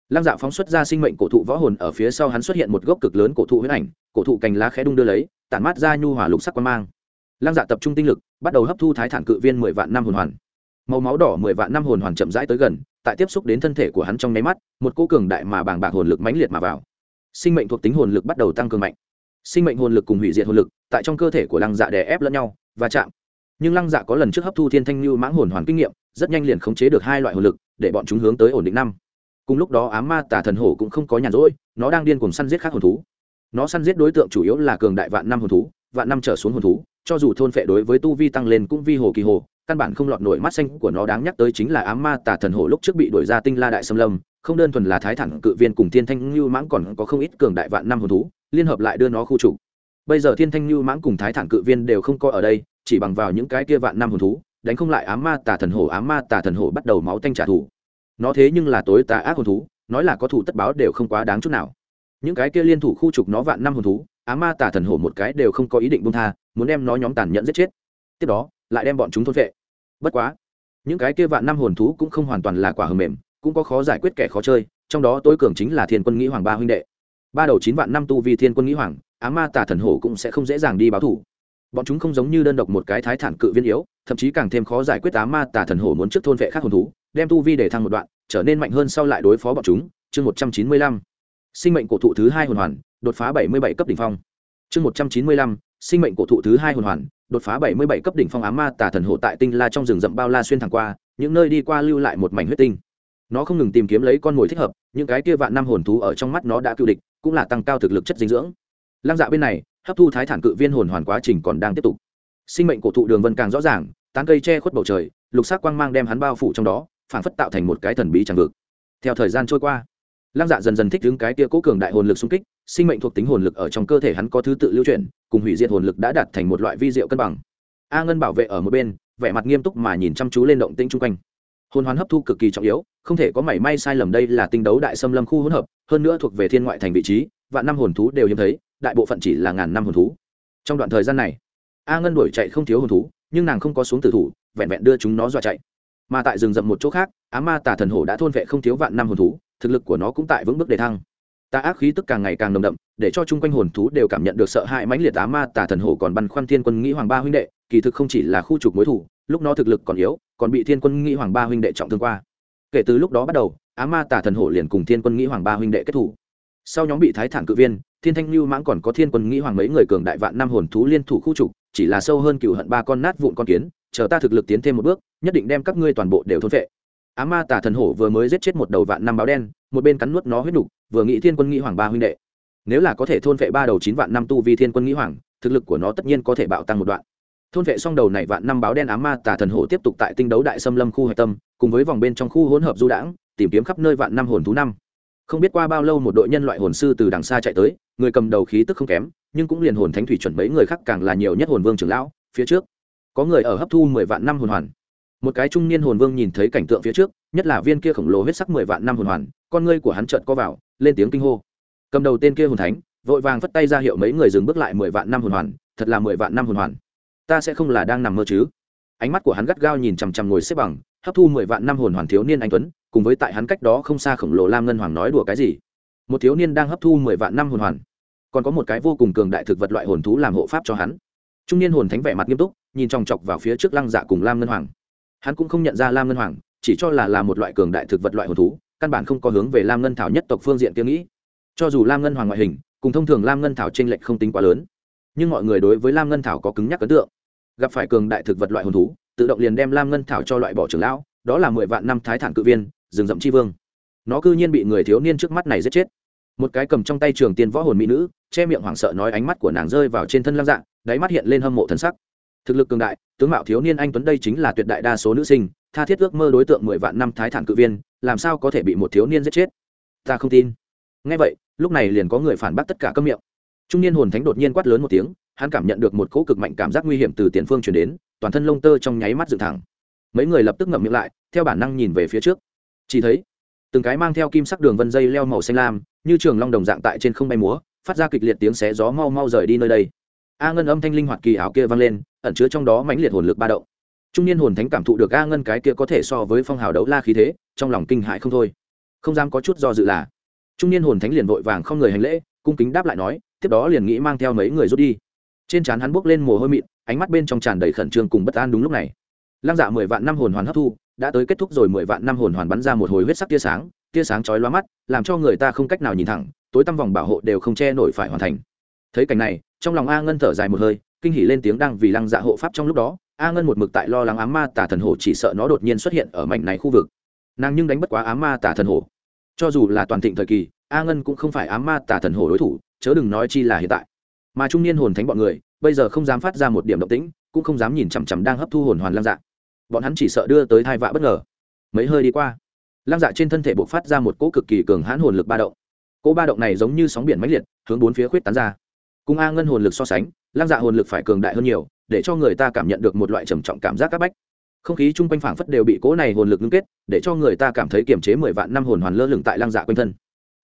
lăng dạ phóng xuất ra sinh mệnh cổ thụ võ hồn, ở phía sau hắn xuất hiện một gốc cực lớn cổ thụ huyết ảnh, cổ thụ cành lá khẽ đung đưa lấy, tản mát ra nhu hỏa lục sắc quan mang. Lăng dạ tập trung tinh lực, bắt đầu hấp thu thái thản cự viên mười vạn năm hồn hoàn. Màu máu đỏ mười vạn năm hồn hoàn chậm rãi tới gần, tại tiếp xúc đến thân thể của hắn trong nháy mắt, một cô cường đại mà bàng bạc hồn lực mãnh liệt mà vào. Sinh mệnh thuộc tính hồn lực bắt đầu tăng cường mạnh. Sinh mệnh hồn lực cùng hủy diệt hồn lực, tại trong cơ thể của lăng dạ đè ép lẫn nhau và chạm. Nhưng lăng dạ có lần trước hấp thu thiên thanh lưu mãng hồn hoàn kinh nghiệm, rất nhanh liền khống chế được hai loại hồn lực, để bọn chúng hướng tới ổn định năm cùng lúc đó ám ma tà thần hổ cũng không có nhàn rỗi, nó đang điên cùng săn giết khác hồn thú. Nó săn giết đối tượng chủ yếu là cường đại vạn năm hồn thú, vạn năm trở xuống hồn thú, cho dù thôn phệ đối với tu vi tăng lên cũng vi hồ kỳ hồ, căn bản không lọt nổi mắt xanh của nó đáng nhắc tới chính là ám ma tà thần hổ lúc trước bị đổi ra tinh la đại xâm lâm, không đơn thuần là thái thẳng cự viên cùng thiên thanh lưu mãng còn có không ít cường đại vạn năm hồn thú, liên hợp lại đưa nó khu trục. Bây giờ thiên thanh lưu mãng cùng thái thẳng cự viên đều không có ở đây, chỉ bằng vào những cái kia vạn năm hồn thú, đánh không lại ám ma tà thần hổ, ám ma tà thần hổ bắt đầu máu tanh trả thù nó thế nhưng là tối tà ác hồn thú, nói là có thủ tất báo đều không quá đáng chút nào. Những cái kia liên thủ khu trục nó vạn năm hồn thú, á ma tà thần hổ một cái đều không có ý định buông tha, muốn đem nó nhóm tàn nhẫn giết chết. Tiếp đó, lại đem bọn chúng thôn vệ bất quá, những cái kia vạn năm hồn thú cũng không hoàn toàn là quả hầm mềm, cũng có khó giải quyết kẻ khó chơi, trong đó tối cường chính là thiên quân nghĩ hoàng ba huynh đệ. Ba đầu chín vạn năm tu vì thiên quân nghĩ hoàng, á ma tà thần hổ cũng sẽ không dễ dàng đi báo thủ. Bọn chúng không giống như đơn độc một cái thái thản cự viên yếu, thậm chí càng thêm khó giải quyết á ma tà thần hổ muốn trước thôn vệ khác hồn thú đem tu vi để thăng một đoạn, trở nên mạnh hơn sau lại đối phó bọn chúng. Chương một trăm chín mươi lăm, sinh mệnh cổ thụ thứ hai hồn hoàn, đột phá bảy mươi bảy cấp đỉnh phong. Chương một trăm chín mươi lăm, sinh mệnh cổ thụ thứ hai hồn hoàn, đột phá bảy mươi bảy cấp đỉnh phong á ma tà thần hộ tại tinh la trong rừng rậm bao la xuyên thẳng qua, những nơi đi qua lưu lại một mảnh huyết tinh. Nó không ngừng tìm kiếm lấy con mồi thích hợp, những cái kia vạn năm hồn thú ở trong mắt nó đã cựu địch, cũng là tăng cao thực lực chất dinh dưỡng. Lăng dạ bên này, hấp thu thái thản cự viên hồn hoàn quá trình còn đang tiếp tục. Sinh mệnh cổ thụ đường vân càng rõ ràng, tán cây che khuất bầu trời, lục sắc quang mang đem hắn bao phủ trong đó phản phất tạo thành một cái thần bí tràng vực. Theo thời gian trôi qua, lăng dạ dần dần thích ứng cái kia cố cường đại hồn lực xung kích, sinh mệnh thuộc tính hồn lực ở trong cơ thể hắn có thứ tự lưu chuyển, cùng hủy diệt hồn lực đã đạt thành một loại vi diệu cân bằng. A ngân bảo vệ ở một bên, vẻ mặt nghiêm túc mà nhìn chăm chú lên động tĩnh chung quanh. Hồn hoàn hấp thu cực kỳ trọng yếu, không thể có mảy may sai lầm đây là tinh đấu đại xâm lâm khu hỗn hợp, hơn nữa thuộc về thiên ngoại thành vị trí và năm hồn thú đều hiếm thấy, đại bộ phận chỉ là ngàn năm hồn thú. Trong đoạn thời gian này, a ngân đuổi chạy không thiếu hồn thú, nhưng nàng không có xuống tử thủ, vẹn vẹn đưa chúng nó dọa chạy mà tại rừng rậm một chỗ khác, á ma tà thần hổ đã thôn vệ không thiếu vạn năm hồn thú, thực lực của nó cũng tại vững bước đề thăng. Tà ác khí tức càng ngày càng nồng đậm, để cho chung quanh hồn thú đều cảm nhận được sợ hãi mãnh liệt á ma tà thần hổ còn băn khoăn thiên quân nghĩ hoàng ba huynh đệ, kỳ thực không chỉ là khu trục mối thủ lúc nó thực lực còn yếu, còn bị thiên quân nghĩ hoàng ba huynh đệ trọng thương qua. Kể từ lúc đó bắt đầu, á ma tà thần hổ liền cùng thiên quân nghĩ hoàng ba huynh đệ kết thủ sau nhóm bị thái thản cự viên, thiên thanh lưu mãng còn có thiên quân nghĩ hoàng mấy người cường đại vạn năm hồn thú liên thủ khu trục, chỉ là sâu hơn cựu hận ba con nát vụn con kiến chờ ta thực lực tiến thêm một bước, nhất định đem các ngươi toàn bộ đều thôn vệ á ma tà thần hổ vừa mới giết chết một đầu vạn năm báo đen, một bên cắn nuốt nó huyết nục, vừa nghĩ thiên quân nghĩ hoàng ba huynh đệ. Nếu là có thể thôn vệ ba đầu chín vạn năm tu vi thiên quân nghĩ hoàng, thực lực của nó tất nhiên có thể bạo tăng một đoạn. Thôn vệ xong đầu này vạn năm báo đen á ma tà thần hổ tiếp tục tại tinh đấu đại xâm lâm khu hạch tâm, cùng với vòng bên trong khu hỗn hợp du đãng, tìm kiếm khắp nơi vạn năm hồn thú năm. Không biết qua bao lâu một đội nhân loại hồn sư từ đằng xa chạy tới, người cầm đầu khí tức không kém, nhưng cũng liền hồn thánh thủy chuẩn mấy người khác càng là nhiều nhất hồn vương trưởng lão, phía trước có người ở hấp thu mười vạn năm hồn hoàn. Một cái trung niên hồn vương nhìn thấy cảnh tượng phía trước, nhất là viên kia khổng lồ huyết sắc mười vạn năm hồn hoàn, con ngươi của hắn trợn co vào, lên tiếng kinh hô. Cầm đầu tên kia hồn thánh, vội vàng vất tay ra hiệu mấy người dừng bước lại mười vạn năm hồn hoàn, thật là mười vạn năm hồn hoàn. Ta sẽ không là đang nằm mơ chứ? Ánh mắt của hắn gắt gao nhìn chằm chằm ngồi xếp bằng, hấp thu mười vạn năm hồn hoàn thiếu niên anh tuấn, cùng với tại hắn cách đó không xa khổng lồ lam ngân hoàng nói đùa cái gì? Một thiếu niên đang hấp thu mười vạn năm hồn hoàn. Còn có một cái vô cùng cường đại thực vật loại hồn thú làm hộ pháp cho hắn. Trung niên hồn thánh vẻ mặt nghiêm túc nhìn chòng chọc vào phía trước lăng dạ cùng lam ngân hoàng hắn cũng không nhận ra lam ngân hoàng chỉ cho là là một loại cường đại thực vật loại hồn thú căn bản không có hướng về lam ngân thảo nhất tộc phương diện tiêu nghĩ cho dù lam ngân hoàng ngoại hình cùng thông thường lam ngân thảo t r ê n lệch không tính quá lớn nhưng mọi người đối với lam ngân thảo có cứng nhắc ấn tượng gặp phải cường đại thực vật loại hồn thú tự động liền đem lam ngân thảo cho loại bỏ trưởng lão đó là mười vạn năm thái thản cự viên rừng rậm tri vương nó cư nhiên bị người thiếu niên trước mắt này giết chết một cái cầm trong tay trường tiên võ hồn mỹ nữ che miệng hoảng sợ nói ánh mắt của nàng rơi vào trên thân lam dạng đáy mắt hiện lên hâm mộ thân sắc thực lực cường đại, tướng mạo thiếu niên anh tuấn đây chính là tuyệt đại đa số nữ sinh, tha thiết ước mơ đối tượng mười vạn năm thái thản cự viên, làm sao có thể bị một thiếu niên giết chết? Ta không tin. Ngay vậy, lúc này liền có người phản bác tất cả các miệng. Trung niên hồn thánh đột nhiên quát lớn một tiếng, hắn cảm nhận được một cỗ cực mạnh cảm giác nguy hiểm từ tiền phương chuyển đến, toàn thân lông tơ trong nháy mắt dựng thẳng. Mấy người lập tức ngậm miệng lại, theo bản năng nhìn về phía trước. Chỉ thấy, từng cái mang theo kim sắc đường vân dây leo màu xanh lam, như trường long đồng dạng tại trên không bay múa, phát ra kịch liệt tiếng xé gió mau mau rời đi nơi đây a ngân âm thanh linh hoạt kỳ ảo kia vang lên, ẩn chứa trong đó mãnh liệt hồn lực ba động. Trung niên hồn thánh cảm thụ được a ngân cái kia có thể so với phong hào đấu la khí thế, trong lòng kinh hãi không thôi. Không dám có chút do dự là, trung niên hồn thánh liền vội vàng không người hành lễ, cung kính đáp lại nói, tiếp đó liền nghĩ mang theo mấy người rút đi. Trên trán hắn buốc lên mồ hôi mịn, ánh mắt bên trong tràn đầy khẩn trương cùng bất an đúng lúc này. Lăng dạ mười vạn năm hồn hoàn hấp thu, đã tới kết thúc rồi mười vạn năm hồn hoàn bắn ra một hồi huyết sắc tia sáng tia sáng chói lóa mắt, làm cho người ta không cách nào nhìn thẳng, tối tăm vòng bảo hộ đều không che nổi phải hoàn thành. Thấy cảnh này trong lòng a ngân thở dài một hơi, kinh hỉ lên tiếng đang vì lăng dạ hộ pháp trong lúc đó, a ngân một mực tại lo lắng ám ma tả thần hổ chỉ sợ nó đột nhiên xuất hiện ở mảnh này khu vực. Nàng nhưng đánh bất quá ám ma tả thần hổ. Cho dù là toàn thịnh thời kỳ, a ngân cũng không phải ám ma tả thần hổ đối thủ, chớ đừng nói chi là hiện tại. Mà trung niên hồn thánh bọn người, bây giờ không dám phát ra một điểm động tĩnh, cũng không dám nhìn chằm chằm đang hấp thu hồn hoàn lăng dạ. Bọn hắn chỉ sợ đưa tới thai vạ bất ngờ. Mấy hơi đi qua, lăng dạ trên thân thể buộc phát ra một cỗ cực kỳ cường hãn hồn lực ba động. Cỗ ba động này giống như sóng biển mãnh liệt, hướng bốn phía khuyết tán ra cùng a ngân hồn lực so sánh, lăng dạ hồn lực phải cường đại hơn nhiều, để cho người ta cảm nhận được một loại trầm trọng cảm giác áp bách. Không khí chung quanh phảng phất đều bị cỗ này hồn lực ngưng kết, để cho người ta cảm thấy kiềm chế mười vạn năm hồn hoàn lơ lửng tại lăng dạ quanh thân.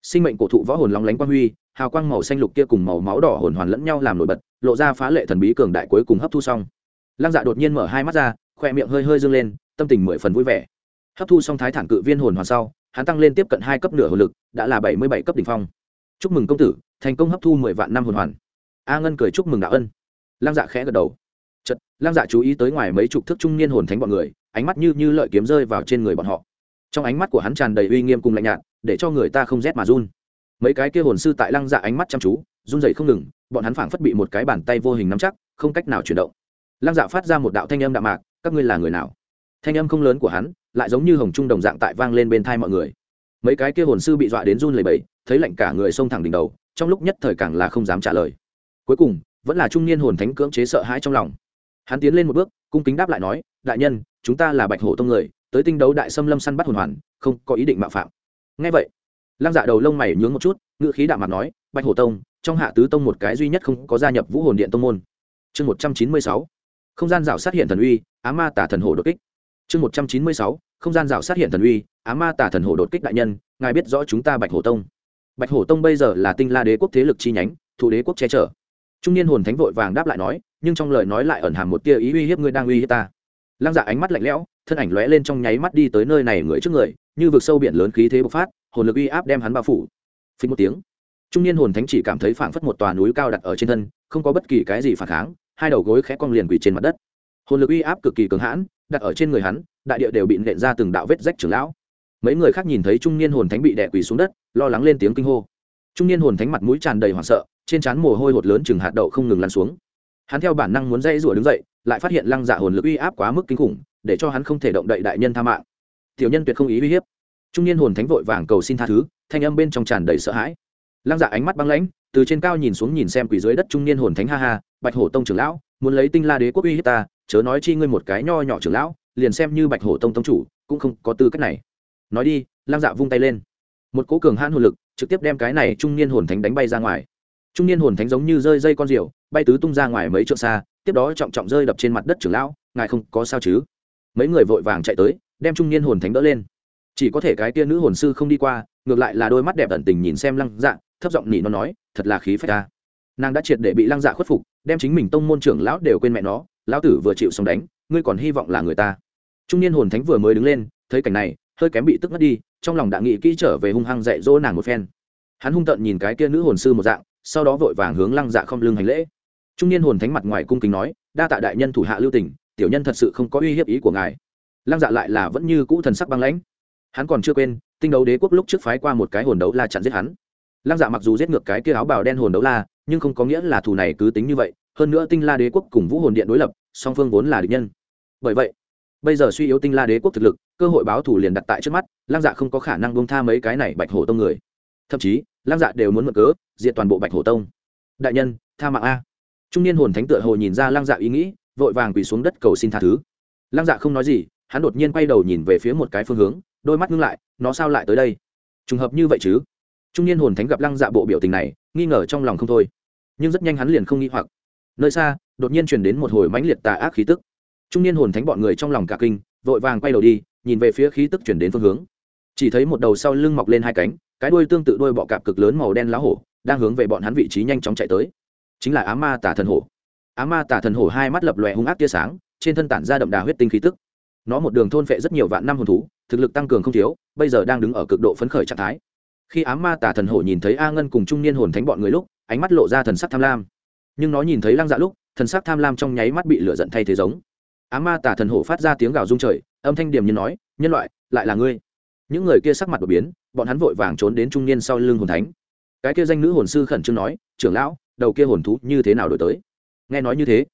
Sinh mệnh cổ thụ võ hồn lóng lánh quang huy, hào quang màu xanh lục kia cùng màu máu đỏ hồn hoàn lẫn nhau làm nổi bật, lộ ra phá lệ thần bí cường đại cuối cùng hấp thu xong. Lăng dạ đột nhiên mở hai mắt ra khoe miệng hơi hơi dâng lên, tâm tình mười phần vui vẻ. Hấp thu xong thái thản cự viên hồn hoàn sau, hắn tăng lên tiếp cận hai cấp nửa hồn lực, đã là bảy mươi bảy cấp đ ỉ n h phong. Chúc mừng công tử, thành công hấp thu mười vạn năm hồn hoàn a ngân cười chúc mừng đạo ân. Lăng dạ khẽ gật đầu. Chật lang dạ chú ý tới ngoài mấy chục thước trung niên hồn thánh bọn người ánh mắt như như lợi kiếm rơi vào trên người bọn họ. Trong ánh mắt của hắn tràn đầy uy nghiêm cùng lạnh nhạt để cho người ta không rét mà run. Mấy cái kia hồn sư tại lăng dạ ánh mắt chăm chú run dậy không ngừng bọn hắn phảng phất bị một cái bàn tay vô hình nắm chắc không cách nào chuyển động. Lăng dạ phát ra một đạo thanh âm đạm mạc các ngươi là người nào? Thanh âm không lớn của hắn lại giống như hồng trung đồng dạng tại vang lên bên thai mọi người. Mấy cái kia hồn sư bị dọa đến run lầy bẩy, thấy lạnh cả người xông thẳng đỉnh đầu trong lúc nhất thời càng là không dám trả lời cuối cùng, vẫn là trung niên hồn thánh cưỡng chế sợ hãi trong lòng. Hắn tiến lên một bước, cung kính đáp lại nói, đại nhân, chúng ta là bạch hổ tông người, tới tinh đấu đại xâm lâm săn bắt hồn hoàn, không có ý định mạo phạm. Ngay vậy, lăng dạ đầu lông mày nhướng một chút ngự khí đạm mặt nói, bạch hổ tông, trong hạ tứ tông một cái duy nhất không có gia nhập vũ hồn điện tông môn. Chương một trăm chín mươi sáu, không gian rào sát hiện thần uy, á ma tả thần hổ đột kích. Chương một trăm chín mươi sáu, không gian rào sát hiện thần uy, á ma tả thần hổ đột kích đại nhân, ngài biết rõ chúng ta bạch hổ tông. Bạch hổ tông bây giờ là tinh la đế quốc thế lực chi nhánh thủ đế quốc che chở trung niên hồn thánh vội vàng đáp lại nói, nhưng trong lời nói lại ẩn hàm một tia ý uy hiếp ngươi đang uy hiếp ta. Lăng dạ ánh mắt lạnh lẽo, thân ảnh lóe lên trong nháy mắt đi tới nơi này người trước người, như vực sâu biển lớn khí thế bộc phát, hồn lực uy áp đem hắn bao phủ. Phí một tiếng, trung niên hồn thánh chỉ cảm thấy phảng phất một tòa núi cao đặt ở trên thân, không có bất kỳ cái gì phản kháng, hai đầu gối khẽ cong liền quỳ trên mặt đất. Hồn lực uy áp cực kỳ cường hãn, đặt ở trên người hắn, đại địa đều bị nện ra từng đạo vết rách trưởng lão. Mấy người khác nhìn thấy trung niên hồn thánh bị đè quỳ xuống đất, lo lắng lên tiếng kinh hô trung niên hồn thánh mặt mũi tràn đầy hoảng sợ, trên trán mồ hôi hột lớn chừng hạt đậu không ngừng lăn xuống. Hắn theo bản năng muốn dây rủa đứng dậy, lại phát hiện lăng dạ hồn lực uy áp quá mức kinh khủng, để cho hắn không thể động đậy đại nhân tha mạng. Tiểu nhân tuyệt không ý uy hiếp. Trung niên hồn thánh vội vàng cầu xin tha thứ, thanh âm bên trong tràn đầy sợ hãi. Lăng dạ ánh mắt băng lãnh, từ trên cao nhìn xuống nhìn xem quỷ dưới đất trung niên hồn thánh ha ha, bạch hổ tông trưởng lão, muốn lấy tinh la đế quốc uy hiếp ta, chớ nói chi ngươi một cái nho nhỏ trưởng lão, liền xem như bạch hổ tông tông chủ, cũng không có tư cách này. Nói đi, lăng dạ vung tay lên một cố cường hãn hồn lực trực tiếp đem cái này trung niên hồn thánh đánh bay ra ngoài. Trung niên hồn thánh giống như rơi dây con rượu bay tứ tung ra ngoài mấy trượng xa, tiếp đó trọng trọng rơi đập trên mặt đất trưởng lão, ngài không có sao chứ? Mấy người vội vàng chạy tới, đem trung niên hồn thánh đỡ lên. Chỉ có thể cái tia nữ hồn sư không đi qua, ngược lại là đôi mắt đẹp tận tình nhìn xem lăng dạ thấp giọng nỉ nó nói, thật là khí phách ta. Nàng đã triệt để bị lăng dạ khuất phục, đem chính mình tông môn trưởng lão đều quên mẹ nó, lão tử vừa chịu xong đánh, ngươi còn hy vọng là người ta. Trung niên hồn thánh vừa mới đứng lên, thấy cảnh này hơi kém bị tức mất đi, trong lòng đã nghĩ kỹ trở về hung hăng dạy dỗ nàng một phen. Hắn hung tợn nhìn cái kia nữ hồn sư một dạng, sau đó vội vàng hướng lăng dạ không lưng hành lễ. Trung niên hồn thánh mặt ngoài cung kính nói, đa tạ đại nhân thủ hạ lưu tỉnh tiểu nhân thật sự không có uy hiếp ý của ngài. Lăng dạ lại là vẫn như cũ thần sắc băng lãnh. Hắn còn chưa quên, tinh đấu đế quốc lúc trước phái qua một cái hồn đấu la chặn giết hắn. Lăng dạ mặc dù giết ngược cái kia áo bào đen hồn đấu la, nhưng không có nghĩa là thù này cứ tính như vậy, hơn nữa tinh la đế quốc cùng vũ hồn điện đối lập, song phương vốn là địch nhân. Bởi vậy bây giờ suy yếu tinh la đế quốc thực lực, cơ hội báo thù liền đặt tại trước mắt lang dạ không có khả năng bông tha mấy cái này bạch hổ tông người. Thậm chí lang dạ đều muốn mượn cớ, diệt toàn bộ bạch hổ tông. Đại nhân, tha mạng a. Trung niên hồn thánh tựa hồ nhìn ra lang dạ ý nghĩ, vội vàng quỳ xuống đất cầu xin tha thứ. Lang dạ không nói gì, hắn đột nhiên quay đầu nhìn về phía một cái phương hướng, đôi mắt ngưng lại, nó sao lại tới đây? Trùng hợp như vậy chứ? Trung niên hồn thánh gặp lăng dạ bộ biểu tình này, nghi ngờ trong lòng không thôi. Nhưng rất nhanh hắn liền không nghi hoặc. Nơi xa, đột nhiên truyền đến một hồi mãnh liệt tà ác khí tức trung niên hồn thánh bọn người trong lòng cả kinh, vội vàng quay đầu đi, nhìn về phía khí tức chuyển đến phương hướng. Chỉ thấy một đầu sau lưng mọc lên hai cánh, cái đuôi tương tự đuôi bọ cạp cực lớn màu đen lá hổ, đang hướng về bọn hắn vị trí nhanh chóng chạy tới. Chính là á ma tả thần hổ. Á ma tả thần hổ hai mắt lập lòe hung ác tia sáng, trên thân tản ra đậm đà huyết tinh khí tức. Nó một đường thôn phệ rất nhiều vạn năm hồn thú, thực lực tăng cường không thiếu, bây giờ đang đứng ở cực độ phấn khởi trạng thái. Khi á ma tả thần hổ nhìn thấy a ngân cùng trung niên hồn thánh bọn người lúc, ánh mắt lộ ra thần sắc tham lam. Nhưng nó nhìn thấy lăng dạ lúc, thần sắc tham lam trong nháy mắt bị lửa giận thay thế giống á ma tả thần hổ phát ra tiếng gào rung trời, âm thanh điểm như nói, nhân loại, lại là ngươi. Những người kia sắc mặt đột biến, bọn hắn vội vàng trốn đến trung niên sau lưng hồn thánh. Cái kia danh nữ hồn sư khẩn trương nói, trưởng lão, đầu kia hồn thú như thế nào đổi tới? Nghe nói như thế,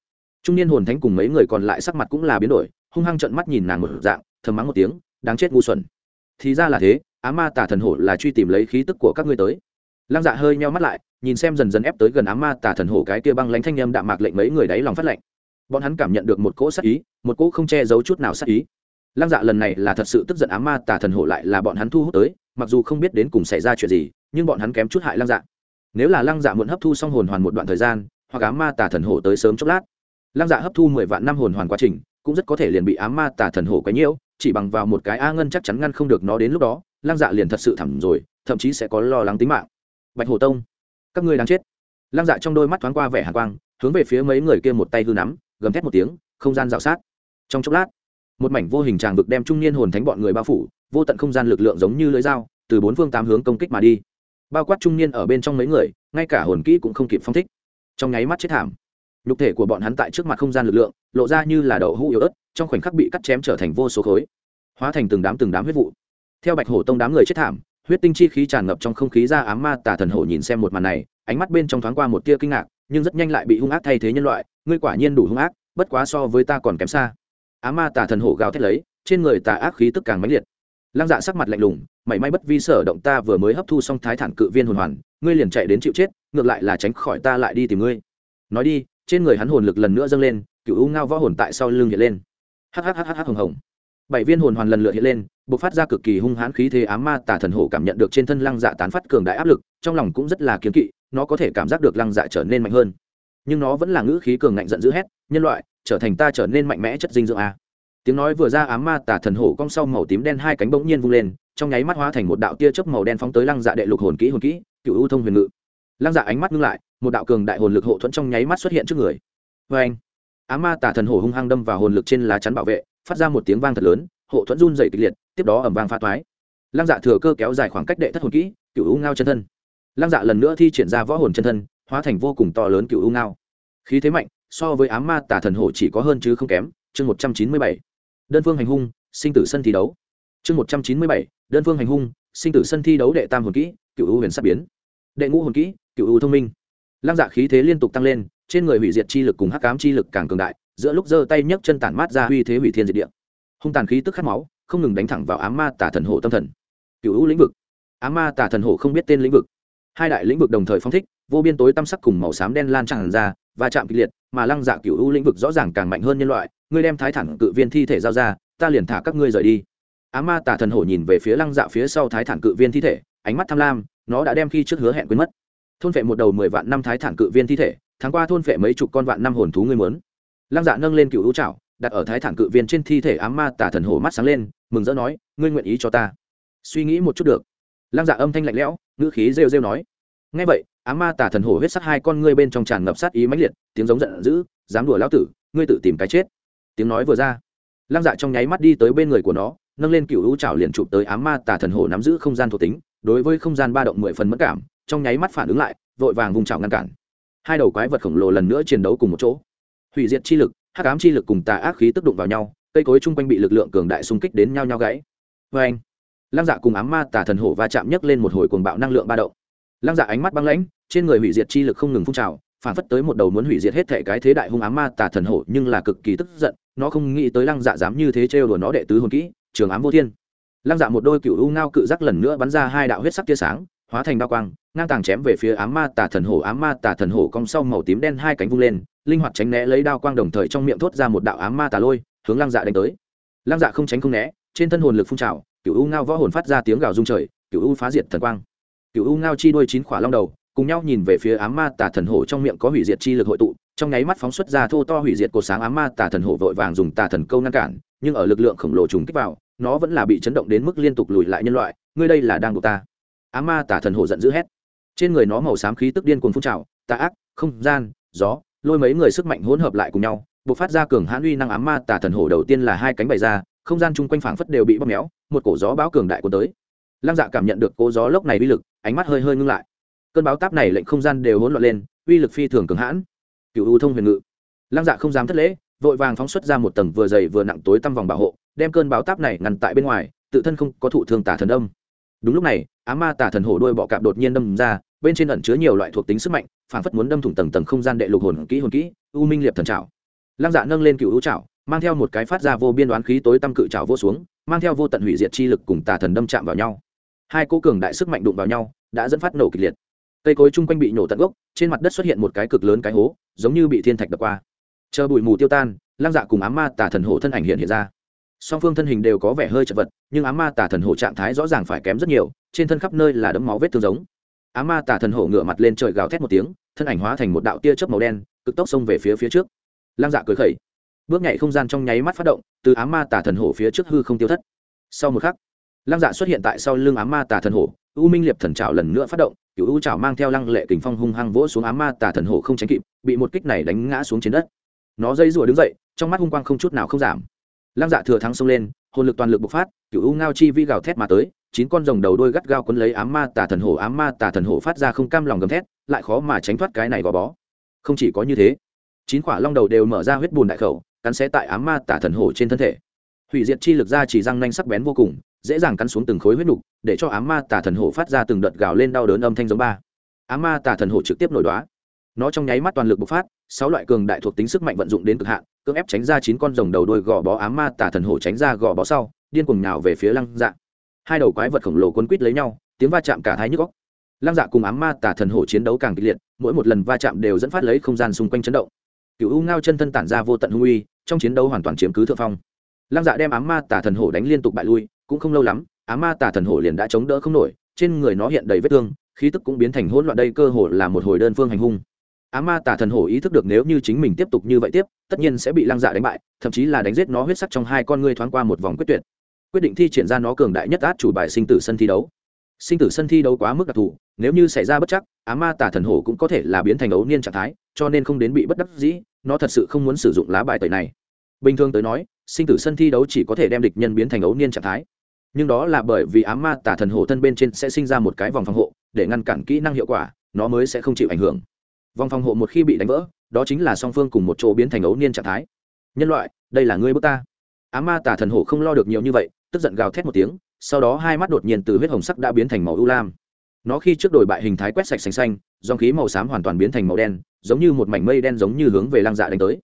trung niên hồn thánh cùng mấy người còn lại sắc mặt cũng là biến đổi, hung hăng trận mắt nhìn nàng một dạng, thầm mắng một tiếng, đáng chết ngu xuẩn. Thì ra là thế, á ma tả thần hổ là truy tìm lấy khí tức của các ngươi tới. Lăng dạ hơi meo mắt lại, nhìn xem dần dần ép tới gần á ma tả thần hổ cái kia băng lánh thanh â m đạm mạc lệnh mấy người đáy lòng phát lệnh bọn hắn cảm nhận được một cỗ sát ý, một cỗ không che giấu chút nào sát ý. Lăng dạ lần này là thật sự tức giận á ma tả thần hổ lại là bọn hắn thu hút tới, mặc dù không biết đến cùng xảy ra chuyện gì, nhưng bọn hắn kém chút hại lăng dạ. Nếu là lăng dạ muộn hấp thu xong hồn hoàn một đoạn thời gian, hoặc á ma tả thần hổ tới sớm chốc lát, lăng dạ hấp thu mười vạn năm hồn hoàn quá trình, cũng rất có thể liền bị á ma tả thần hổ quấy nhiễu, chỉ bằng vào một cái a ngân chắc chắn ngăn không được nó đến lúc đó, lăng dạ liền thật sự thẳm rồi, thậm chí sẽ có lo lắng tính mạng. Bạch hổ tông, các ngươi đang chết. Lăng dạ trong đôi mắt thoáng qua vẻ hàn quang, hướng về phía mấy người kia một tay hư nắm gầm thét một tiếng, không gian dạo sát. Trong chốc lát, một mảnh vô hình tràng vực đem trung niên hồn thánh bọn người bao phủ, vô tận không gian lực lượng giống như lưỡi dao, từ bốn phương tám hướng công kích mà đi. Bao quát trung niên ở bên trong mấy người, ngay cả hồn kỹ cũng không kịp phong thích. Trong nháy mắt chết thảm. Nhục thể của bọn hắn tại trước mặt không gian lực lượng, lộ ra như là đậu hũ yếu ớt, trong khoảnh khắc bị cắt chém trở thành vô số khối, hóa thành từng đám từng đám huyết vụ. Theo bạch hổ tông đám người chết thảm, huyết tinh chi khí tràn ngập trong không khí ra ám ma tà thần hổ nhìn xem một màn này, ánh mắt bên trong thoáng qua một tia kinh ngạc nhưng rất nhanh lại bị hung ác thay thế nhân loại, ngươi quả nhiên đủ hung ác, bất quá so với ta còn kém xa. Á ma tà thần hổ gào thét lấy, trên người tà ác khí tức càng mãnh liệt. Lăng dạ sắc mặt lạnh lùng, mảy may bất vi sở động ta vừa mới hấp thu xong thái thản cự viên hồn hoàn, ngươi liền chạy đến chịu chết, ngược lại là tránh khỏi ta lại đi tìm ngươi. Nói đi, trên người hắn hồn lực lần nữa dâng lên, cựu u ngao võ hồn tại sau lưng hiện lên. Hhhh hồng hồng. Bảy viên hồn hoàn lần lượt hiện lên b ộ c phát ra cực kỳ hung hãn khí thế ám ma tà thần hổ cảm nhận được trên thân lăng dạ tán phát cường đại áp lực, trong lòng cũng rất là kiếm kỵ nó có thể cảm giác được lăng dạ trở nên mạnh hơn. Nhưng nó vẫn là ngữ khí cường ngạnh giận dữ hét, nhân loại, trở thành ta trở nên mạnh mẽ chất dinh dưỡng a. Tiếng nói vừa ra, ám ma tả thần hổ cong sau màu tím đen hai cánh bỗng nhiên vung lên, trong nháy mắt hóa thành một đạo tia chớp màu đen phóng tới lăng dạ đệ lục hồn kỹ hồn kỹ, cựu ưu thông huyền ngự. Lăng dạ ánh mắt ngưng lại, một đạo cường đại hồn lực hộ thuẫn trong nháy mắt xuất hiện trước người. Vê anh á ma tả thần hổ hung hăng đâm vào hồn lực trên lá chắn bảo vệ, phát ra một tiếng vang thật lớn, hộ thuẫn run dày kịch liệt, tiếp đó ẩm vang pha toái. Lăng dạ thừa cơ kéo dài khoảng cách đệ thất hồn kỹ, cựu u ngao chân thân lăng dạ lần nữa thi triển ra võ hồn chân thân, hóa thành vô cùng to lớn cựu u ngao. Khí thế mạnh, so với ám ma tả thần hổ chỉ có hơn chứ không kém, chương một trăm chín mươi bảy. Đơn phương hành hung, sinh tử sân thi đấu. Chương một trăm chín mươi bảy, đơn phương hành hung, sinh tử sân thi đấu đệ tam hồn kỹ, cựu u huyền sắp biến. Đệ ngũ hồn kỹ, cựu u thông minh. Lăng dạ khí thế liên tục tăng lên, trên người hủy diệt chi lực cùng hắc cám chi lực càng cường đại, giữa lúc giơ tay nhấc chân tản mát ra uy thế hủy thiên diệt địa. Hung tàn khí tức khát máu, không ngừng đánh thẳng vào ám ma tả thần hổ tâm thần. Cựu u lĩnh vực. Ám ma tả thần hổ không biết tên lĩnh vực hai đại lĩnh vực đồng thời phong thích, vô biên tối tăm sắc cùng màu xám đen lan tràn ra và chạm kịch liệt, mà lăng dạ cựu u lĩnh vực rõ ràng càng mạnh hơn nhân loại, ngươi đem thái thản cự viên thi thể giao ra, ta liền thả các ngươi rời đi. Á ma tả thần hổ nhìn về phía lăng dạ phía sau thái thản cự viên thi thể, ánh mắt tham lam, nó đã đem khi trước hứa hẹn quên mất. Thôn phệ một đầu mười vạn năm thái thản cự viên thi thể, tháng qua thôn phệ mấy chục con vạn năm hồn thú ngươi muốn. Lăng dạ nâng lên cựu hữu trảo đặt ở thái thản cự viên trên thi thể á ma tả thần hổ mắt sáng lên, mừng rỡ nói, ngươi nguyện ý cho ta? Suy nghĩ một chút được. Lăng dạ âm thanh lạnh lẽo ngữ khí rêu rêu nói. Ngay vậy, ám ma tả thần hổ huyết sắt hai con ngươi bên trong tràn ngập sát ý mãnh liệt, tiếng giống giận dữ, dám đùa lão tử, ngươi tự tìm cái chết. Tiếng nói vừa ra, lăng dạ trong nháy mắt đi tới bên người của nó, nâng lên cựu hữu trảo liền chụp tới ám ma tả thần hổ nắm giữ không gian thuộc tính, đối với không gian ba động mười phần mất cảm, trong nháy mắt phản ứng lại, vội vàng vùng trào ngăn cản. Hai đầu quái vật khổng lồ lần nữa chiến đấu cùng một chỗ. Hủy diệt chi lực, hắc ám chi lực cùng tà ác khí tức đụng vào nhau, cây cối chung quanh bị lực lượng cường đại xung kích đến nhau nhau gãy. Vê anh lăng dạ cùng ám ma tà thần hổ va chạm nhấc lên một hồi cuồng bạo năng lượng ba động. Lăng dạ ánh mắt băng lãnh, trên người hủy diệt chi lực không ngừng phun trào, phản phất tới một đầu muốn hủy diệt hết thể cái thế đại hung ám ma tà thần hổ, nhưng là cực kỳ tức giận, nó không nghĩ tới lăng dạ dám như thế trêu đùa nó đệ tứ hồn kỹ, trường ám vô thiên. Lăng dạ một đôi cựu u ngao cự giác lần nữa bắn ra hai đạo huyết sắc tia sáng, hóa thành đao quang, ngang tàng chém về phía ám ma tà thần hổ, ám ma tà thần hổ cong sau màu tím đen hai cánh vung lên, linh hoạt tránh né lấy đao quang đồng thời trong miệng thốt ra một đạo ám ma tà lôi, hướng lăng dạ đánh tới. Lăng dạ không tránh không né, trên thân hồn lực phun trào cựu u ngao võ hồn phát ra tiếng gào rung trời cựu u phá diệt thần quang. Cựu u ngao chi đuôi chín khỏa long đầu, cùng nhau nhìn về phía ám ma tà thần hổ trong miệng có hủy diệt chi lực hội tụ, trong nháy mắt phóng xuất ra thô to hủy diệt cột sáng ám ma tà thần hổ vội vàng dùng tà thần câu ngăn cản, nhưng ở lực lượng khổng lồ trùng kích vào, nó vẫn là bị chấn động đến mức liên tục lùi lại nhân loại, ngươi đây là đang buộc ta. Ám ma tà thần hổ giận dữ hét. Trên người nó màu xám khí tức điên cuồng phun trào, tà ác, không gian, gió, lôi mấy người sức mạnh hỗn hợp lại cùng nhau b ộ c phát ra cường hãn uy năng ám ma tà thần hổ đầu tiên là hai cánh bày ra không gian chung quanh phảng phất đều bị bóp méo, một cổ gió báo cường đại cuốn tới. Lăng dạ cảm nhận được cố gió lốc này uy lực, ánh mắt hơi hơi ngưng lại. Cơn báo táp này lệnh không gian đều hỗn loạn lên, uy lực phi thường cường hãn. Cựu u thông huyền ngự. Lăng dạ không dám thất lễ, vội vàng phóng xuất ra một tầng vừa dày vừa nặng tối tăm vòng bảo hộ, đem cơn báo táp này ngăn tại bên ngoài, tự thân không có thụ thương tả thần âm. đúng lúc này á ma tả thần hổ đuôi bọ cạp đột nhiên đâm ra, bên trên ẩn chứa nhiều loại thuộc tính sức mạnh phản phất muốn đâm thủng tầng tầng không gian đệ lục hồn kỹ hồn kỹ, u minh liệp thần trảo. Lăng dạ nâng lên cựu u trảo mang theo một cái phát ra vô biên đoán khí tối tăm cự trào vô xuống, mang theo vô tận hủy diệt chi lực cùng tà thần đâm chạm vào nhau. Hai cố cường đại sức mạnh đụng vào nhau, đã dẫn phát nổ kịch liệt. Cây cối chung quanh bị nổ tận gốc, trên mặt đất xuất hiện một cái cực lớn cái hố, giống như bị thiên thạch đập qua. Chờ bụi mù tiêu tan, lăng dạ cùng ám ma tà thần hổ thân ảnh hiện hiện ra. Song phương thân hình đều có vẻ hơi chật vật, nhưng ám ma tà thần hổ trạng thái rõ ràng phải kém rất nhiều, trên thân khắp nơi là đấm máu vết thương giống. Ám ma tà thần hổ ngửa mặt lên trời gào thét một tiếng, thân ảnh hóa thành một đạo tia chớp màu đen, cực tốc xông về phía phía trước. Lăng dạ cười khẩy bước nhảy không gian trong nháy mắt phát động, từ ám ma tà thần hổ phía trước hư không tiêu thất. Sau một khắc, lăng dạ xuất hiện tại sau lưng ám ma tà thần hổ, u minh liệp thần trào lần nữa phát động cựu u trào mang theo lăng lệ kình phong hung hăng vỗ xuống ám ma tà thần hổ không tránh kịp, bị một kích này đánh ngã xuống trên đất. Nó dây rùa đứng dậy, trong mắt hung quang không chút nào không giảm. Lăng dạ thừa thắng xông lên, hồn lực toàn lực bộc phát cựu u ngao chi vi gào thét mà tới, chín con rồng đầu đôi gắt gao quấn lấy á ma tà thần hổ á ma tà thần hổ phát ra không cam lòng gầm thét, lại khó mà tránh thoát cái này gò bó. Không chỉ có như thế, chín quả long đầu đều mở ra huyết bùn đại khẩu cắn xé tại ám ma tả thần hổ trên thân thể. Hủy diệt chi lực ra chỉ răng nanh sắc bén vô cùng, dễ dàng cắn xuống từng khối huyết nục, để cho ám ma tả thần hổ phát ra từng đợt gào lên đau đớn âm thanh giống ba. Ám ma tả thần hổ trực tiếp nổi đoá. Nó trong nháy mắt toàn lực bộc phát, sáu loại cường đại thuộc tính sức mạnh vận dụng đến cực hạn, cưỡng ép tránh ra chín con rồng đầu đôi gò bó ám ma tả thần hổ tránh ra gò bó sau, điên cuồng nhào về phía lăng dạ. Hai đầu quái vật khổng lồ quấn quít lấy nhau, tiếng va chạm cả thái nhức góc lăng dạ cùng ám ma tả thần hổ chiến đấu càng kịch liệt, mỗi một lần va chạm đều dẫn phát lấy không gian xung quanh chấn động cựu u ngao chân thân tản ra vô tận hung uy, trong chiến đấu hoàn toàn chiếm cứ thượng phong. Lăng dạ đem ám ma tả thần hổ đánh liên tục bại lui, cũng không lâu lắm, ám ma tả thần hổ liền đã chống đỡ không nổi, trên người nó hiện đầy vết thương, khí tức cũng biến thành hỗn loạn đây cơ hồ là một hồi đơn phương hành hung. Á ma tả thần hổ ý thức được nếu như chính mình tiếp tục như vậy tiếp, tất nhiên sẽ bị lăng dạ đánh bại, thậm chí là đánh giết nó huyết sắc trong hai con ngươi thoáng qua một vòng quyết tuyệt. Quyết định thi triển ra nó cường đại nhất át chủ bài sinh tử sân thi đấu. Sinh tử sân thi đấu quá mức đặc thù, nếu như xảy ra bất chắc á ma tả thần hổ cũng có thể là biến thành ấu niên trạng thái cho nên không đến bị bất đắc dĩ, nó thật sự không muốn sử dụng lá bài tẩy này. Bình thường tới nói, sinh tử sân thi đấu chỉ có thể đem địch nhân biến thành ấu niên trạng thái. Nhưng đó là bởi vì ám ma tả thần hổ thân bên trên sẽ sinh ra một cái vòng phòng hộ, để ngăn cản kỹ năng hiệu quả, nó mới sẽ không chịu ảnh hưởng. Vòng phòng hộ một khi bị đánh vỡ, đó chính là song phương cùng một chỗ biến thành ấu niên trạng thái. Nhân loại, đây là ngươi bước ta. Á ma tả thần hổ không lo được nhiều như vậy, tức giận gào thét một tiếng, sau đó hai mắt đột nhiên từ huyết hồng sắc đã biến thành màu ưu lam. Nó khi trước đổi bại hình thái quét sạch xanh xanh dòng khí màu xám hoàn toàn biến thành màu đen, giống như một mảnh mây đen giống như hướng về lăng dạ đánh tới.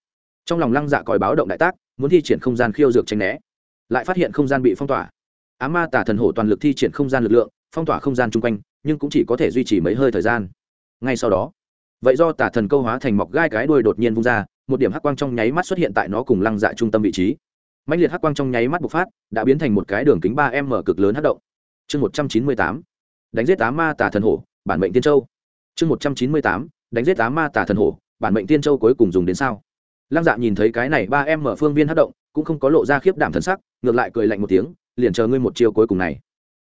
Trong lòng lăng dạ còi báo động đại tác, muốn thi triển không gian khiêu dược tranh né, lại phát hiện không gian bị phong tỏa. Á ma tả thần hổ toàn lực thi triển không gian lực lượng, phong tỏa không gian chung quanh, nhưng cũng chỉ có thể duy trì mấy hơi thời gian. Ngay sau đó, vậy do tả thần câu hóa thành mọc gai cái đuôi đột nhiên vung ra, một điểm hắc quang trong nháy mắt xuất hiện tại nó cùng lăng dạ trung tâm vị trí. Mạnh liệt hắc quang trong nháy mắt bộc phát, đã biến thành một cái đường kính ba m cực lớn hắc động. Chương một trăm chín mươi tám. Đánh giết á ma tả thần hổ, bản mệnh tiên châu chương một trăm chín mươi tám, đánh giết á ma tả thần hổ, bản mệnh tiên châu cuối cùng dùng đến sao? Lăng dạ nhìn thấy cái này ba em mở phương viên hát động, cũng không có lộ ra khiếp đảm thần sắc, ngược lại cười lạnh một tiếng, liền chờ ngươi một chiều cuối cùng này.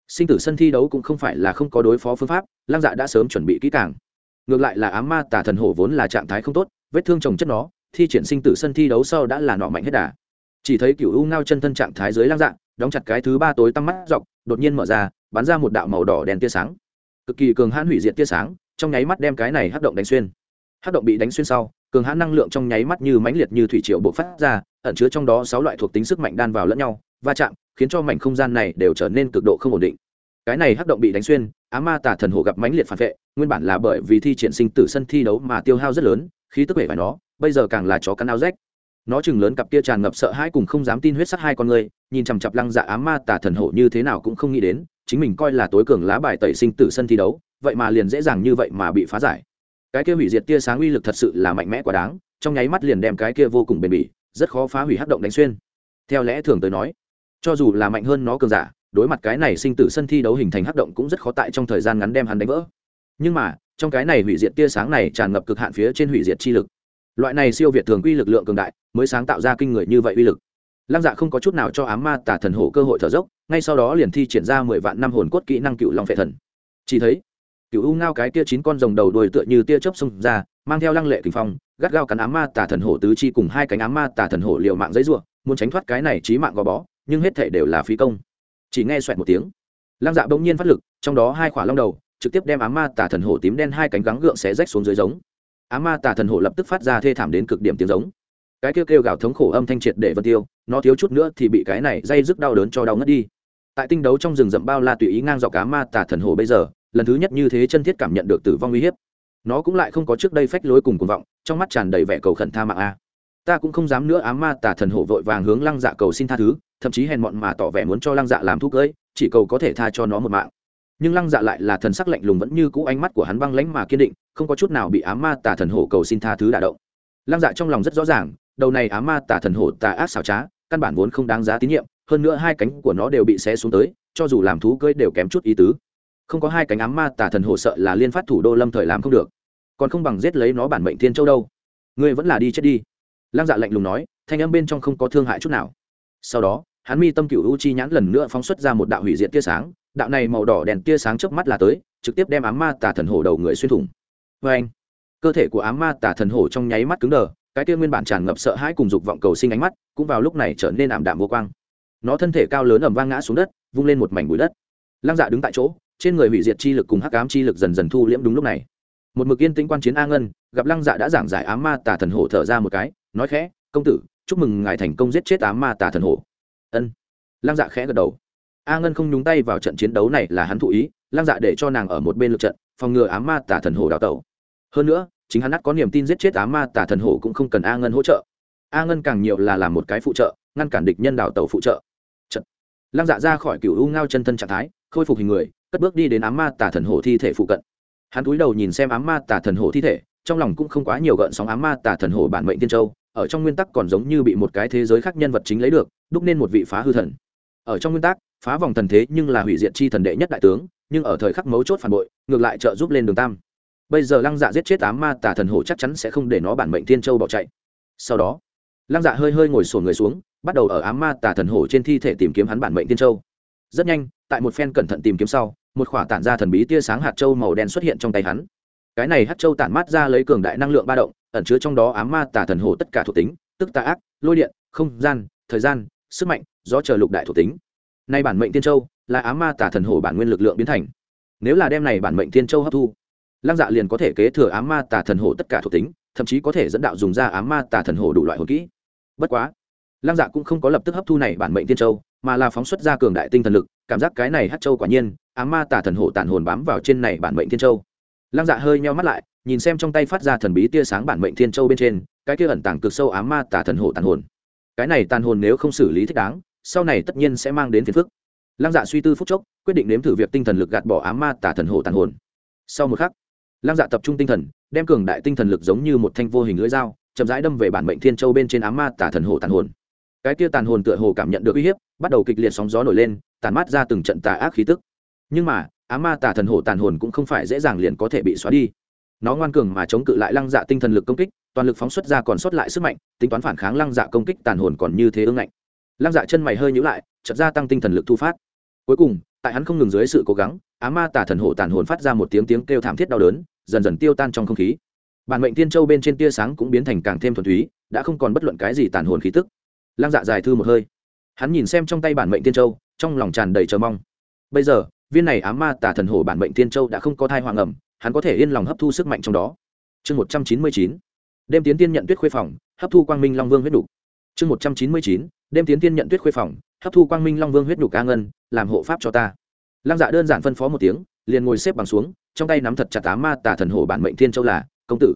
Sinh tử sân thi đấu cũng không phải là không có đối phó phương pháp, lăng dạ đã sớm chuẩn bị kỹ càng. Ngược lại là ám ma tả thần hổ vốn là trạng thái không tốt, vết thương trồng chất nó, thi triển sinh tử sân thi đấu sau đã là nọ mạnh hết đà. Chỉ thấy cựu u ngao chân thân trạng thái dưới lăng dạ đóng chặt cái thứ ba tối tăng mắt dọc, đột nhiên mở ra, bắn ra một đạo màu đỏ đèn tia sáng. Cực kỳ cường hãn hủy diệt tia sáng trong nháy mắt đem cái này hắc động đánh xuyên. Hắc động bị đánh xuyên sau, cường hãn năng lượng trong nháy mắt như mãnh liệt như thủy triều bộc phát ra, ẩn chứa trong đó sáu loại thuộc tính sức mạnh đan vào lẫn nhau, va chạm, khiến cho mảnh không gian này đều trở nên cực độ không ổn định. Cái này hắc động bị đánh xuyên, á ma tả thần hồ gặp mãnh liệt phản vệ, nguyên bản là bởi vì thi triển sinh tử sân thi đấu mà tiêu hao rất lớn, khí tức vẻ phải nó, bây giờ càng là chó cắn áo rách. Nó chừng lớn cặp kia tràn ngập sợ hãi cùng không dám tin huyết sắc hai con người, nhìn chằm chặp lăng dạ á ma tả thần hổ như thế nào cũng không nghĩ đến, chính mình coi là tối cường lá bài tẩy sinh tử sân thi đấu vậy mà liền dễ dàng như vậy mà bị phá giải. Cái kia hủy diệt tia sáng uy lực thật sự là mạnh mẽ quá đáng, trong nháy mắt liền đem cái kia vô cùng bền bỉ, rất khó phá hủy hắc động đánh xuyên. Theo lẽ thường tới nói, cho dù là mạnh hơn nó cường giả, đối mặt cái này sinh tử sân thi đấu hình thành hắc động cũng rất khó tại trong thời gian ngắn đem hắn đánh vỡ. Nhưng mà, trong cái này hủy diệt tia sáng này tràn ngập cực hạn phía trên hủy diệt chi lực. Loại này siêu việt thường quy lực lượng cường đại, mới sáng tạo ra kinh người như vậy uy lực. Lăng dạ không có chút nào cho ám ma tả thần hổ cơ hội thở dốc, ngay sau đó liền thi triển ra mười vạn năm hồn cốt kỹ năng cựu long phệ thần. Chỉ thấy cựu u ngao cái tia chín con rồng đầu đuôi tựa như tia chớp xông ra, mang theo lăng lệ kinh phong, gắt gao cắn ám ma tả thần hổ tứ chi cùng hai cánh ám ma tả thần hổ liều mạng giấy ruộng muốn tránh thoát cái này trí mạng gò bó, nhưng hết thể đều là phí công. Chỉ nghe xoẹt một tiếng. Lăng dạ bỗng nhiên phát lực, trong đó hai khỏa long đầu, trực tiếp đem ám ma tả thần hổ tím đen hai cánh gắng gượng xé rách xuống dưới giống. Ám ma tả thần hổ lập tức phát ra thê thảm đến cực điểm tiếng giống. Cái kêu kêu gào thống khổ âm thanh triệt để vân tiêu, nó thiếu chút nữa thì bị cái này dây dứt đau đớn cho đau ngất đi. Tại tinh đấu trong rừng rậm bao la tùy ý ngang dọc cá ma tả thần hổ bây giờ lần thứ nhất như thế chân thiết cảm nhận được tử vong uy hiếp. Nó cũng lại không có trước đây phách lối cùng cuồng vọng, trong mắt tràn đầy vẻ cầu khẩn tha mạng a. Ta cũng không dám nữa ám ma tả thần hổ vội vàng hướng lăng dạ cầu xin tha thứ, thậm chí hèn mọn mà tỏ vẻ muốn cho lăng dạ làm thuốc cưỡi chỉ cầu có thể tha cho nó một mạng. Nhưng lăng dạ lại là thần sắc lạnh lùng vẫn như cũ ánh mắt của hắn băng lãnh mà kiên định, không có chút nào bị ám ma tả thần hổ cầu xin tha thứ đả động. Lăng dạ trong lòng rất rõ ràng, đầu này ám ma tả thần hổ tà ác xảo trá, căn bản vốn không đáng giá tín nhiệm, hơn nữa hai cánh của nó đều bị xé xuống tới, cho dù làm thú cưỡi đều kém chút ý tứ không có hai cánh ám ma tả thần hổ sợ là liên phát thủ đô lâm thời làm không được. Còn không bằng giết lấy nó bản mệnh thiên châu đâu. Ngươi vẫn là đi chết đi. Lăng dạ lạnh lùng nói, thanh âm bên trong không có thương hại chút nào. Sau đó, hắn mi tâm cựu u chi nhãn lần nữa phóng xuất ra một đạo hủy diệt tia sáng, đạo này màu đỏ đèn tia sáng trước mắt là tới, trực tiếp đem ám ma tả thần hổ đầu người xuyên thủng. Vê anh, cơ thể của ám ma tả thần hổ trong nháy mắt cứng đờ, cái tia nguyên bản tràn ngập sợ hãi cùng dục vọng cầu sinh ánh mắt, cũng vào lúc này trở nên ảm đạm vô quang. Nó thân thể cao lớn ẩm vang ngã xuống đất, vung lên một mảnh bụi đất. Lăng dạ đứng tại chỗ trên người hủy diệt chi lực cùng hắc ám chi lực dần dần thu liễm đúng lúc này. Một mực yên tĩnh quan chiến a ngân, gặp lăng dạ đã giảng giải ám ma tà thần hổ thở ra một cái, nói khẽ, công tử, chúc mừng ngài thành công giết chết ám ma tà thần hổ. Ân. Lăng dạ khẽ gật đầu. A ngân không nhúng tay vào trận chiến đấu này là hắn thụ ý, lăng dạ để cho nàng ở một bên lượt trận, phòng ngừa ám ma tà thần hổ đào tẩu. Hơn nữa, chính hắn ắt có niềm tin giết chết ám ma tà thần hổ cũng không cần a ngân hỗ trợ. A ngân càng nhiều là làm một cái phụ trợ, ngăn cản địch nhân đào tẩu phụ trợ. Trận lăng dạ ra khỏi cựu u ngao chân thân trạng thái, khôi phục hình người cất bước đi đến ám ma tà thần hổ thi thể phụ cận. Hắn cúi đầu nhìn xem ám ma tà thần hổ thi thể, trong lòng cũng không quá nhiều gợn sóng ám ma tà thần hổ bản mệnh tiên châu, ở trong nguyên tắc còn giống như bị một cái thế giới khác nhân vật chính lấy được, đúc nên một vị phá hư thần. Ở trong nguyên tắc, phá vòng thần thế nhưng là hủy diệt chi thần đệ nhất đại tướng, nhưng ở thời khắc mấu chốt phản bội, ngược lại trợ giúp lên đường tam. Bây giờ lăng dạ giết chết ám ma tà thần hổ chắc chắn sẽ không để nó bản mệnh tiên châu bỏ chạy. Sau đó, lăng dạ hơi hơi ngồi sổn người xuống, bắt đầu ở ám ma tà thần hổ trên thi thể tìm kiếm hắn bản mệnh tiên châu. Rất nhanh, tại một phen cẩn thận tìm kiếm sau một khỏa tản ra thần bí tia sáng hạt châu màu đen xuất hiện trong tay hắn. Cái này hạt châu tản mát ra lấy cường đại năng lượng ba động, ẩn chứa trong đó ám ma tà thần hồ tất cả thuộc tính, tức tà ác, lôi điện, không gian, thời gian, sức mạnh do chờ lục đại thuộc tính. Nay bản mệnh tiên châu là ám ma tà thần hồ bản nguyên lực lượng biến thành. Nếu là đem này bản mệnh tiên châu hấp thu, lăng dạ liền có thể kế thừa ám ma tà thần hồ tất cả thuộc tính, thậm chí có thể dẫn đạo dùng ra ám ma tà thần hồ đủ loại hồn kỹ. Bất quá, lăng dạ cũng không có lập tức hấp thu này bản mệnh tiên châu, mà là phóng xuất ra cường đại tinh thần lực, cảm giác cái này hát châu quả nhiên ám ma tà thần hổ tàn hồn bám vào trên này bản mệnh thiên châu. Lăng dạ hơi meo mắt lại, nhìn xem trong tay phát ra thần bí tia sáng bản mệnh thiên châu bên trên, cái kia ẩn tàng cực sâu ám ma tà thần hổ tàn hồn. Cái này tàn hồn nếu không xử lý thích đáng, sau này tất nhiên sẽ mang đến phiền phức. Lăng dạ suy tư phúc chốc, quyết định nếm thử việc tinh thần lực gạt bỏ ám ma tà thần hổ tàn hồn. Sau một khắc, lăng dạ tập trung tinh thần, đem cường đại tinh thần lực giống như một thanh vô hình lưỡi dao, chậm rãi đâm về bản mệnh thiên châu bên trên ám ma tà thần hổ tàn hồn. Cái kia tàn hồn tựa hồ cảm nhận được uy hiếp, bắt đầu kịch liệt sóng gió nổi lên tàn mát ra từng trận tà ác khí tức nhưng mà, á ma tà thần hổ tàn hồn cũng không phải dễ dàng liền có thể bị xóa đi. Nó ngoan cường mà chống cự lại lăng dạ tinh thần lực công kích, toàn lực phóng xuất ra còn sót lại sức mạnh, tính toán phản kháng lăng dạ công kích tàn hồn còn như thế ương ngạnh. Lăng dạ chân mày hơi nhữ lại, chợt ra tăng tinh thần lực thu phát. Cuối cùng, tại hắn không ngừng dưới sự cố gắng, á ma tà thần hổ tàn hồn phát ra một tiếng tiếng kêu thảm thiết đau đớn, dần dần tiêu tan trong không khí. Bản mệnh tiên châu bên trên tia sáng cũng biến thành càng thêm thuần túy, đã không còn bất luận cái gì tàn hồn khí tức. Lăng dạ dài thư một hơi. Hắn nhìn xem trong tay bản mệnh tiên châu, trong lòng tràn đầy chờ mong. Bây giờ viên này ám ma tà thần hổ bản mệnh thiên châu đã không có thai hoàng ẩm, hắn có thể yên lòng hấp thu sức mạnh trong đó. Chương một trăm chín mươi chín, đêm tiến tiên nhận tuyết khuê phòng, hấp thu quang minh long vương huyết đục chương một trăm chín mươi chín, đêm tiến tiên nhận tuyết khuê phòng, hấp thu quang minh long vương huyết đục ca ngân, làm hộ pháp cho ta. Lăng dạ đơn giản phân phó một tiếng, liền ngồi xếp bằng xuống, trong tay nắm thật chặt ám ma tà thần hổ bản mệnh thiên châu là công tử.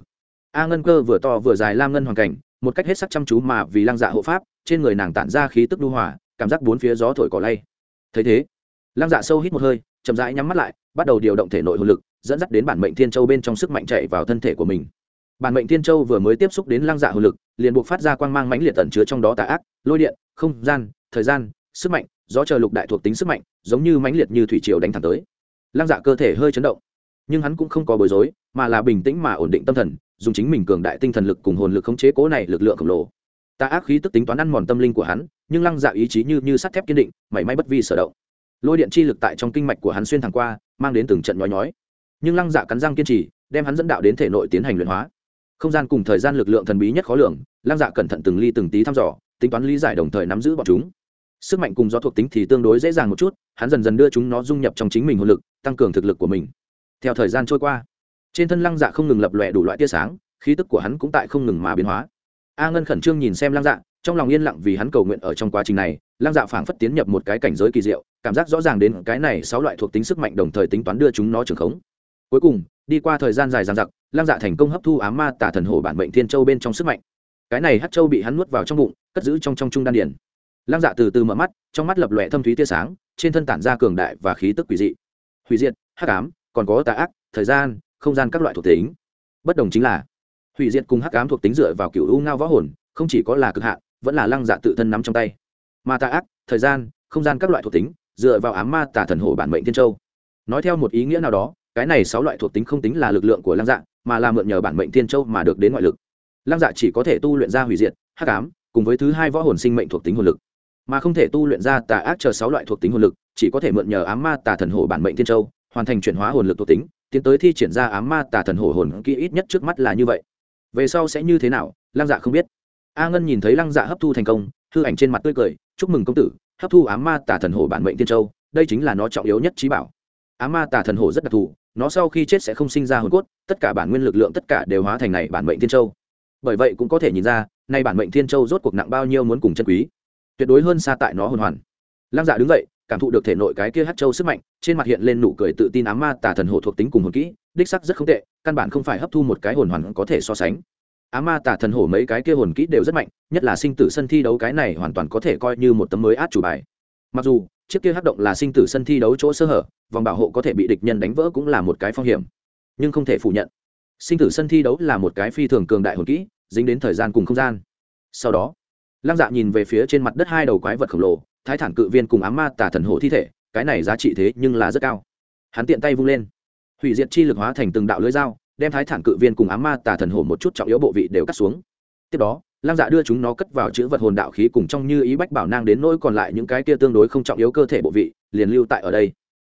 A ngân cơ vừa to vừa dài lam ngân hoàn cảnh, một cách hết sắc chăm chú mà vì lăng dạ hộ pháp, trên người nàng tản ra khí tức đu hỏa cảm giác bốn phía gió thổi cỏ lay. Thấy thế, lăng dạ sâu hít một hơi chậm rãi nhắm mắt lại, bắt đầu điều động thể nội hồn lực, dẫn dắt đến bản mệnh thiên châu bên trong sức mạnh chạy vào thân thể của mình. Bản mệnh thiên châu vừa mới tiếp xúc đến lăng dạ hồn lực, liền buộc phát ra quang mang mãnh liệt tẩn chứa trong đó tà ác, lôi điện, không gian, thời gian, sức mạnh, gió chờ lục đại thuộc tính sức mạnh, giống như mãnh liệt như thủy triều đánh thẳng tới. Lăng dạ cơ thể hơi chấn động, nhưng hắn cũng không có bối rối, mà là bình tĩnh mà ổn định tâm thần, dùng chính mình cường đại tinh thần lực cùng hồn lực khống chế cố này lực lượng khổng lồ. Tà ác khí tức tính toán ăn mòn tâm linh của hắn, nhưng lăng dạ ý chí như như sắt thép kiên định, mảy may bất vi sở động lôi điện chi lực tại trong kinh mạch của hắn xuyên thẳng qua, mang đến từng trận nhói nhói. Nhưng lăng dạ cắn răng kiên trì, đem hắn dẫn đạo đến thể nội tiến hành luyện hóa. Không gian cùng thời gian lực lượng thần bí nhất khó lường, lăng dạ cẩn thận từng ly từng tí thăm dò, tính toán lý giải đồng thời nắm giữ bọn chúng. Sức mạnh cùng do thuộc tính thì tương đối dễ dàng một chút, hắn dần dần đưa chúng nó dung nhập trong chính mình hồn lực, tăng cường thực lực của mình. Theo thời gian trôi qua, trên thân lăng dạ không ngừng lập lòe đủ loại tia sáng, khí tức của hắn cũng tại không ngừng mà biến hóa. A ngân khẩn trương nhìn xem lăng dạ trong lòng yên lặng vì hắn cầu nguyện ở trong quá trình này, lăng dạ phảng phất tiến nhập một cái cảnh giới kỳ diệu cảm giác rõ ràng đến cái này sáu loại thuộc tính sức mạnh đồng thời tính toán đưa chúng nó trưởng khống. Cuối cùng, đi qua thời gian dài dằng dặc, lăng dạ thành công hấp thu ám ma tả thần hổ bản mệnh thiên châu bên trong sức mạnh. Cái này hát châu bị hắn nuốt vào trong bụng, cất giữ trong trong trung đan điển lăng dạ từ từ mở mắt, trong mắt lập lòe thâm thúy tia sáng, trên thân tản ra cường đại và khí tức quỷ dị. Hủy diệt, hắc ám, còn có tà ác, thời gian, không gian các loại thuộc tính. Bất đồng chính là, hủy diệt cùng hắc ám thuộc tính dựa vào kiểu u ngao võ hồn, không chỉ có là cực hạn, vẫn là lăng dạ tự thân nắm trong tay. Mà tà ác, thời gian, không gian các loại thuộc tính dựa vào ám ma tà thần hổ bản mệnh thiên châu. Nói theo một ý nghĩa nào đó, cái này sáu loại thuộc tính không tính là lực lượng của lăng dạ mà là mượn nhờ bản mệnh thiên châu mà được đến ngoại lực. Lăng dạ chỉ có thể tu luyện ra hủy diệt, hắc ám, cùng với thứ hai võ hồn sinh mệnh thuộc tính hồn lực. Mà không thể tu luyện ra tà ác chờ sáu loại thuộc tính hồn lực, chỉ có thể mượn nhờ ám ma tà thần hổ bản mệnh thiên châu, hoàn thành chuyển hóa hồn lực thuộc tính, tiến tới thi triển ra ám ma tà thần hổ hồn kỹ ít nhất trước mắt là như vậy. Về sau sẽ như thế nào, lăng dạ không biết. A ngân nhìn thấy lăng dạ hấp thu thành công, hư ảnh trên mặt tươi cười, chúc mừng công tử hấp thu ám ma tà thần hổ bản mệnh tiên châu, đây chính là nó trọng yếu nhất trí bảo. Ám ma tà thần hổ rất đặc thù, nó sau khi chết sẽ không sinh ra hồn cốt, tất cả bản nguyên lực lượng tất cả đều hóa thành này bản mệnh thiên châu. Bởi vậy cũng có thể nhìn ra nay bản mệnh thiên châu rốt cuộc nặng bao nhiêu muốn cùng chân quý. Tuyệt đối hơn xa tại nó hồn hoàn. Lăng dạ đứng dậy, cảm thụ được thể nội cái kia hát châu sức mạnh, trên mặt hiện lên nụ cười tự tin ám ma tà thần hồ thuộc tính cùng hồn kỹ, đích sắc rất không tệ, căn bản không phải hấp thu một cái hồn hoàn có thể so sánh á ma tả thần hổ mấy cái kia hồn kỹ đều rất mạnh, nhất là sinh tử sân thi đấu cái này hoàn toàn có thể coi như một tấm mới át chủ bài. Mặc dù, chiếc kia hát động là sinh tử sân thi đấu chỗ sơ hở, vòng bảo hộ có thể bị địch nhân đánh vỡ cũng là một cái phong hiểm. Nhưng không thể phủ nhận, sinh tử sân thi đấu là một cái phi thường cường đại hồn kỹ, dính đến thời gian cùng không gian. Sau đó, lăng dạ nhìn về phía trên mặt đất hai đầu quái vật khổng lồ, thái thản cự viên cùng á ma tả thần hổ thi thể, cái này giá trị thế nhưng là rất cao. Hắn tiện tay vung lên, hủy diệt chi lực hóa thành từng đạo lưới dao đem thái thản cự viên cùng ám ma tà thần hổ một chút trọng yếu bộ vị đều cắt xuống. Tiếp đó lam dạ đưa chúng nó cất vào chữ vật hồn đạo khí cùng trong như ý bách bảo nang đến nỗi còn lại những cái kia tương đối không trọng yếu cơ thể bộ vị, liền lưu tại ở đây.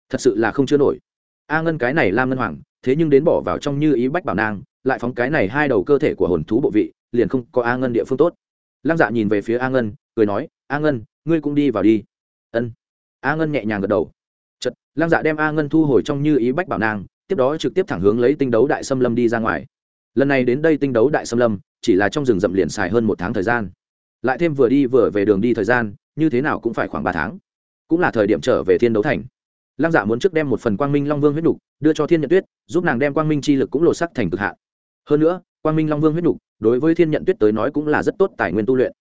Thật sự là không chứa nổi. A ngân cái này lam ngân hoàng, thế nhưng đến bỏ vào trong như ý bách bảo nang, lại phóng cái này hai đầu cơ thể của hồn thú bộ vị, liền không có a ngân địa phương tốt. Lăng dạ nhìn về phía a ngân, cười nói, a ngân, ngươi cũng đi vào đi. Ân. A ngân nhẹ nhàng gật đầu. Chật lăng dạ đem a ngân thu hồi trong như ý bách bảo nang tiếp đó trực tiếp thẳng hướng lấy tinh đấu đại xâm lâm đi ra ngoài. Lần này đến đây tinh đấu đại xâm lâm, chỉ là trong rừng rậm liền xài hơn một tháng thời gian. Lại thêm vừa đi vừa về đường đi thời gian, như thế nào cũng phải khoảng ba tháng. Cũng là thời điểm trở về thiên đấu thành. Lăng dạ muốn trước đem một phần quang minh long vương huyết nục đưa cho thiên nhận tuyết, giúp nàng đem quang minh chi lực cũng lột sắc thành cực hạ hơn nữa, quang minh long vương huyết nục đối với thiên nhận tuyết tới nói cũng là rất tốt tài nguyên tu luyện.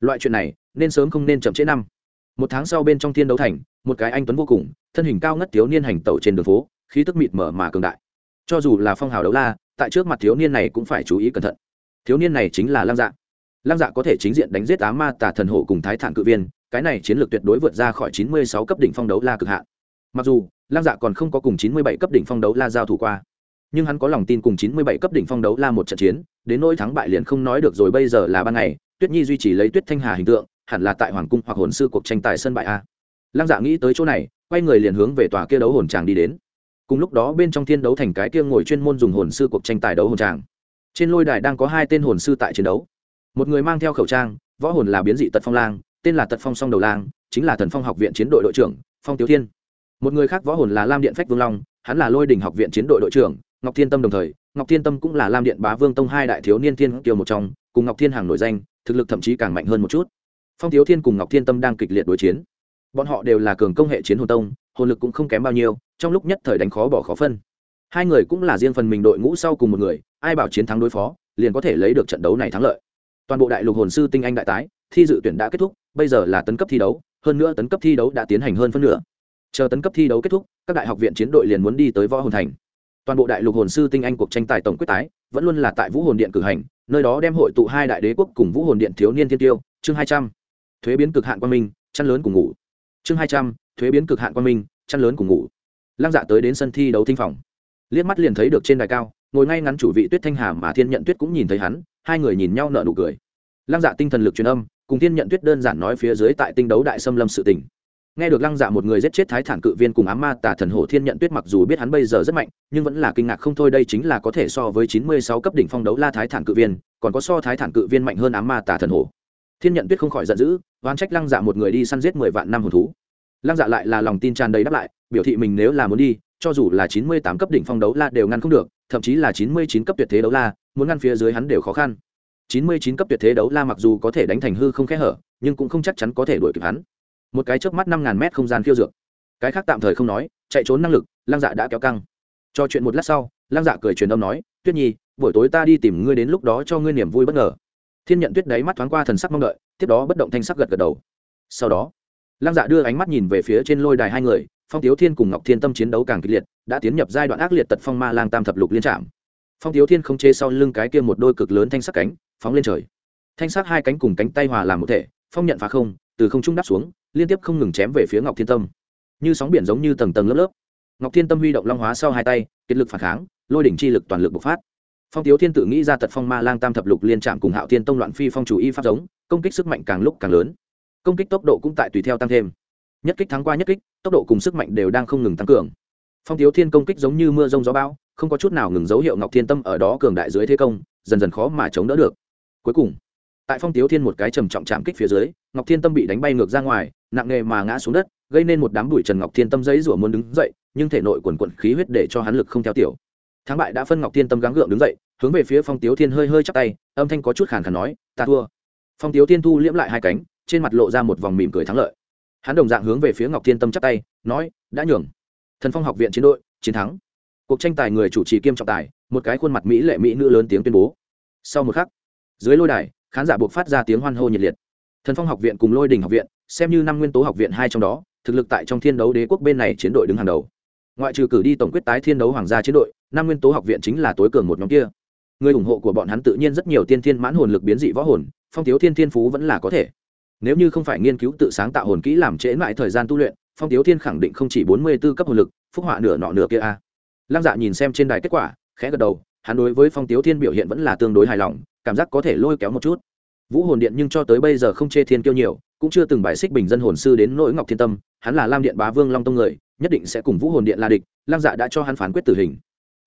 Loại chuyện này, nên sớm không nên chậm trễ năm. Một tháng sau bên trong thiên đấu thành, một cái anh tuấn vô cùng, thân hình cao ngất thiếu niên hành tẩu trên đường phố khí tức mịt mở mà cường đại. Cho dù là phong hào đấu la, tại trước mặt thiếu niên này cũng phải chú ý cẩn thận. Thiếu niên này chính là lăng dạ. Lăng dạ có thể chính diện đánh giết á ma tà thần hộ cùng thái thản cự viên, cái này chiến lược tuyệt đối vượt ra khỏi chín mươi sáu cấp đỉnh phong đấu la cực hạn. Mặc dù, lăng dạ còn không có cùng chín mươi bảy cấp đỉnh phong đấu la giao thủ qua, nhưng hắn có lòng tin cùng chín mươi bảy cấp đỉnh phong đấu la một trận chiến, đến nỗi thắng bại liền không nói được rồi bây giờ là ban ngày, tuyết nhi duy trì lấy tuyết thanh hà hình tượng, hẳn là tại hoàng cung hoặc hồn sư cuộc tranh tài sân bại a. Lăng dạ nghĩ tới chỗ này, quay người liền hướng về tòa kia đấu hồn tràng đi đến cùng lúc đó bên trong thiên đấu thành cái kia ngồi chuyên môn dùng hồn sư cuộc tranh tài đấu hồn tràng. Trên lôi đài đang có hai tên hồn sư tại chiến đấu. Một người mang theo khẩu trang, võ hồn là biến dị tật phong lang, tên là tật phong song đầu lang, chính là thần phong học viện chiến đội đội trưởng, phong tiếu thiên. Một người khác võ hồn là lam điện phách vương long, hắn là lôi đình học viện chiến đội đội trưởng, ngọc thiên tâm đồng thời, ngọc thiên tâm cũng là lam điện bá vương tông hai đại thiếu niên thiên kiều một trong, cùng ngọc thiên hàng nổi danh, thực lực thậm chí càng mạnh hơn một chút. Phong tiếu thiên cùng ngọc thiên tâm đang kịch liệt đối chiến. Bọn họ đều là cường công hệ chiến hồn tông hồn lực cũng không kém bao nhiêu, trong lúc nhất thời đánh khó bỏ khó phân. Hai người cũng là riêng phần mình đội ngũ sau cùng một người, ai bảo chiến thắng đối phó, liền có thể lấy được trận đấu này thắng lợi. Toàn bộ đại lục hồn sư tinh anh đại tái, thi dự tuyển đã kết thúc, bây giờ là tấn cấp thi đấu, hơn nữa tấn cấp thi đấu đã tiến hành hơn phân nửa. Chờ tấn cấp thi đấu kết thúc, các đại học viện chiến đội liền muốn đi tới võ hồn thành. Toàn bộ đại lục hồn sư tinh anh cuộc tranh tài tổng quyết tái, vẫn luôn là tại vũ hồn điện cử hành, nơi đó đem hội tụ hai đại đế quốc cùng vũ hồn điện thiếu niên thiên tiêu, chương hai trăm. Thuế biến cực hạn quang minh, chăn lớn cùng ngủ. Chương hai trăm thuế biến cực hạn quan minh, chăn lớn cùng ngủ. Lăng dạ tới đến sân thi đấu thinh phòng. Liếc mắt liền thấy được trên đài cao, ngồi ngay ngắn chủ vị tuyết thanh hà mà thiên nhận tuyết cũng nhìn thấy hắn, hai người nhìn nhau nợ nụ cười. Lăng dạ tinh thần lực truyền âm, cùng thiên nhận tuyết đơn giản nói phía dưới tại tinh đấu đại xâm lâm sự tình. Nghe được lăng dạ một người giết chết thái thản cự viên cùng ám ma tà thần hổ, thiên nhận tuyết mặc dù biết hắn bây giờ rất mạnh, nhưng vẫn là kinh ngạc không thôi, đây chính là có thể so với chín mươi sáu cấp đỉnh phong đấu la thái thản cự viên, còn có so thái thản cự viên mạnh hơn ám ma tà thần hổ. Thiên nhận tuyết không khỏi giận dữ oan trách lăng dạ một người đi săn giết mười vạn năm hồn thú lăng dạ lại là lòng tin tràn đầy đáp lại, biểu thị mình nếu là muốn đi, cho dù là chín mươi tám cấp đỉnh phong đấu la đều ngăn không được, thậm chí là chín mươi chín cấp tuyệt thế đấu la, muốn ngăn phía dưới hắn đều khó khăn. chín mươi chín cấp tuyệt thế đấu la mặc dù có thể đánh thành hư không khẽ hở, nhưng cũng không chắc chắn có thể đuổi kịp hắn. Một cái chớp mắt năm ngàn mét không gian khiêu dược. Cái khác tạm thời không nói, chạy trốn năng lực, lăng dạ đã kéo căng. Cho chuyện một lát sau, lăng dạ cười truyền âm nói, tuyết nhi, buổi tối ta đi tìm ngươi đến lúc đó cho ngươi niềm vui bất ngờ. Thiên nhận tuyết đáy mắt thoáng qua thần sắc mong đợi, tiếp đó bất động thanh sắc gật gật đầu. Sau đó lăng dạ đưa ánh mắt nhìn về phía trên lôi đài hai người, phong tiếu thiên cùng ngọc thiên tâm chiến đấu càng kịch liệt, đã tiến nhập giai đoạn ác liệt tật phong ma lang tam thập lục liên trạm. Phong tiếu thiên không chế sau lưng cái kia một đôi cực lớn thanh sắc cánh, phóng lên trời. Thanh sắc hai cánh cùng cánh tay hòa làm một thể, phong nhận phá không, từ không trung đáp xuống, liên tiếp không ngừng chém về phía ngọc thiên tâm. Như sóng biển giống như tầng tầng lớp lớp. Ngọc thiên tâm huy động long hóa sau hai tay kết lực phản kháng, lôi đỉnh chi lực toàn lực bộc phát. Phong tiếu thiên tự nghĩ ra tật phong ma lang tam thập lục liên trạm cùng hạo thiên tông loạn phi phong chủ y pháp giống, công kích sức mạnh càng lúc càng lớn công kích tốc độ cũng tại tùy theo tăng thêm. Nhất kích thắng qua nhất kích, tốc độ cùng sức mạnh đều đang không ngừng tăng cường. Phong tiếu thiên công kích giống như mưa rông gió bão, không có chút nào ngừng dấu hiệu ngọc thiên tâm ở đó cường đại dưới thế công, dần dần khó mà chống đỡ được. Cuối cùng, tại phong tiếu thiên một cái trầm trọng chạm kích phía dưới, ngọc thiên tâm bị đánh bay ngược ra ngoài, nặng nề mà ngã xuống đất, gây nên một đám bụi trần ngọc thiên tâm giấy rủa muốn đứng dậy, nhưng thể nội quần quận khí huyết để cho hắn lực không theo tiểu. Thắng bại đã phân ngọc thiên tâm gắng gượng đứng dậy, hướng về phía phong tiếu thiên hơi hơi chắp tay, âm thanh có chút khàn khàn nói, ta thua. Phong tiếu thiên thu liễm lại hai cánh trên mặt lộ ra một vòng mỉm cười thắng lợi. Hắn đồng dạng hướng về phía ngọc thiên tâm chắp tay, nói, đã nhường. Thần phong học viện chiến đội, chiến thắng. Cuộc tranh tài người chủ trì kiêm trọng tài, một cái khuôn mặt mỹ lệ mỹ nữ lớn tiếng tuyên bố. Sau một khắc, dưới lôi đài, khán giả buộc phát ra tiếng hoan hô nhiệt liệt. Thần phong học viện cùng lôi đình học viện, xem như năm nguyên tố học viện hai trong đó, thực lực tại trong thiên đấu đế quốc bên này chiến đội đứng hàng đầu. Ngoại trừ cử đi tổng quyết tái thiên đấu hoàng gia chiến đội, năm nguyên tố học viện chính là tối cường một nhóm kia. Người ủng hộ của bọn hắn tự nhiên rất nhiều tiên thiên mãn hồn lực biến dị võ hồn, phong thiếu thiên thiên phú vẫn là có thể nếu như không phải nghiên cứu tự sáng tạo hồn kỹ làm trễ lại thời gian tu luyện, phong thiếu thiên khẳng định không chỉ bốn mươi b ố cấp hồn lực, phúc họa nửa nọ nửa kia a. À. lăng dạ nhìn xem trên đài kết quả, khẽ gật đầu, hắn đối với phong tiếu thiên biểu hiện vẫn là tương đối hài lòng, cảm giác có thể lôi kéo một chút. Vũ hồn điện nhưng cho tới bây giờ không chê thiên kiêu nhiều, cũng chưa từng bài xích bình dân hồn sư đến nỗi ngọc thiên tâm, hắn là lam điện bá vương long tông người, nhất định sẽ cùng vũ hồn điện la địch, lăng dạ đã cho hắn phán quyết tử hình.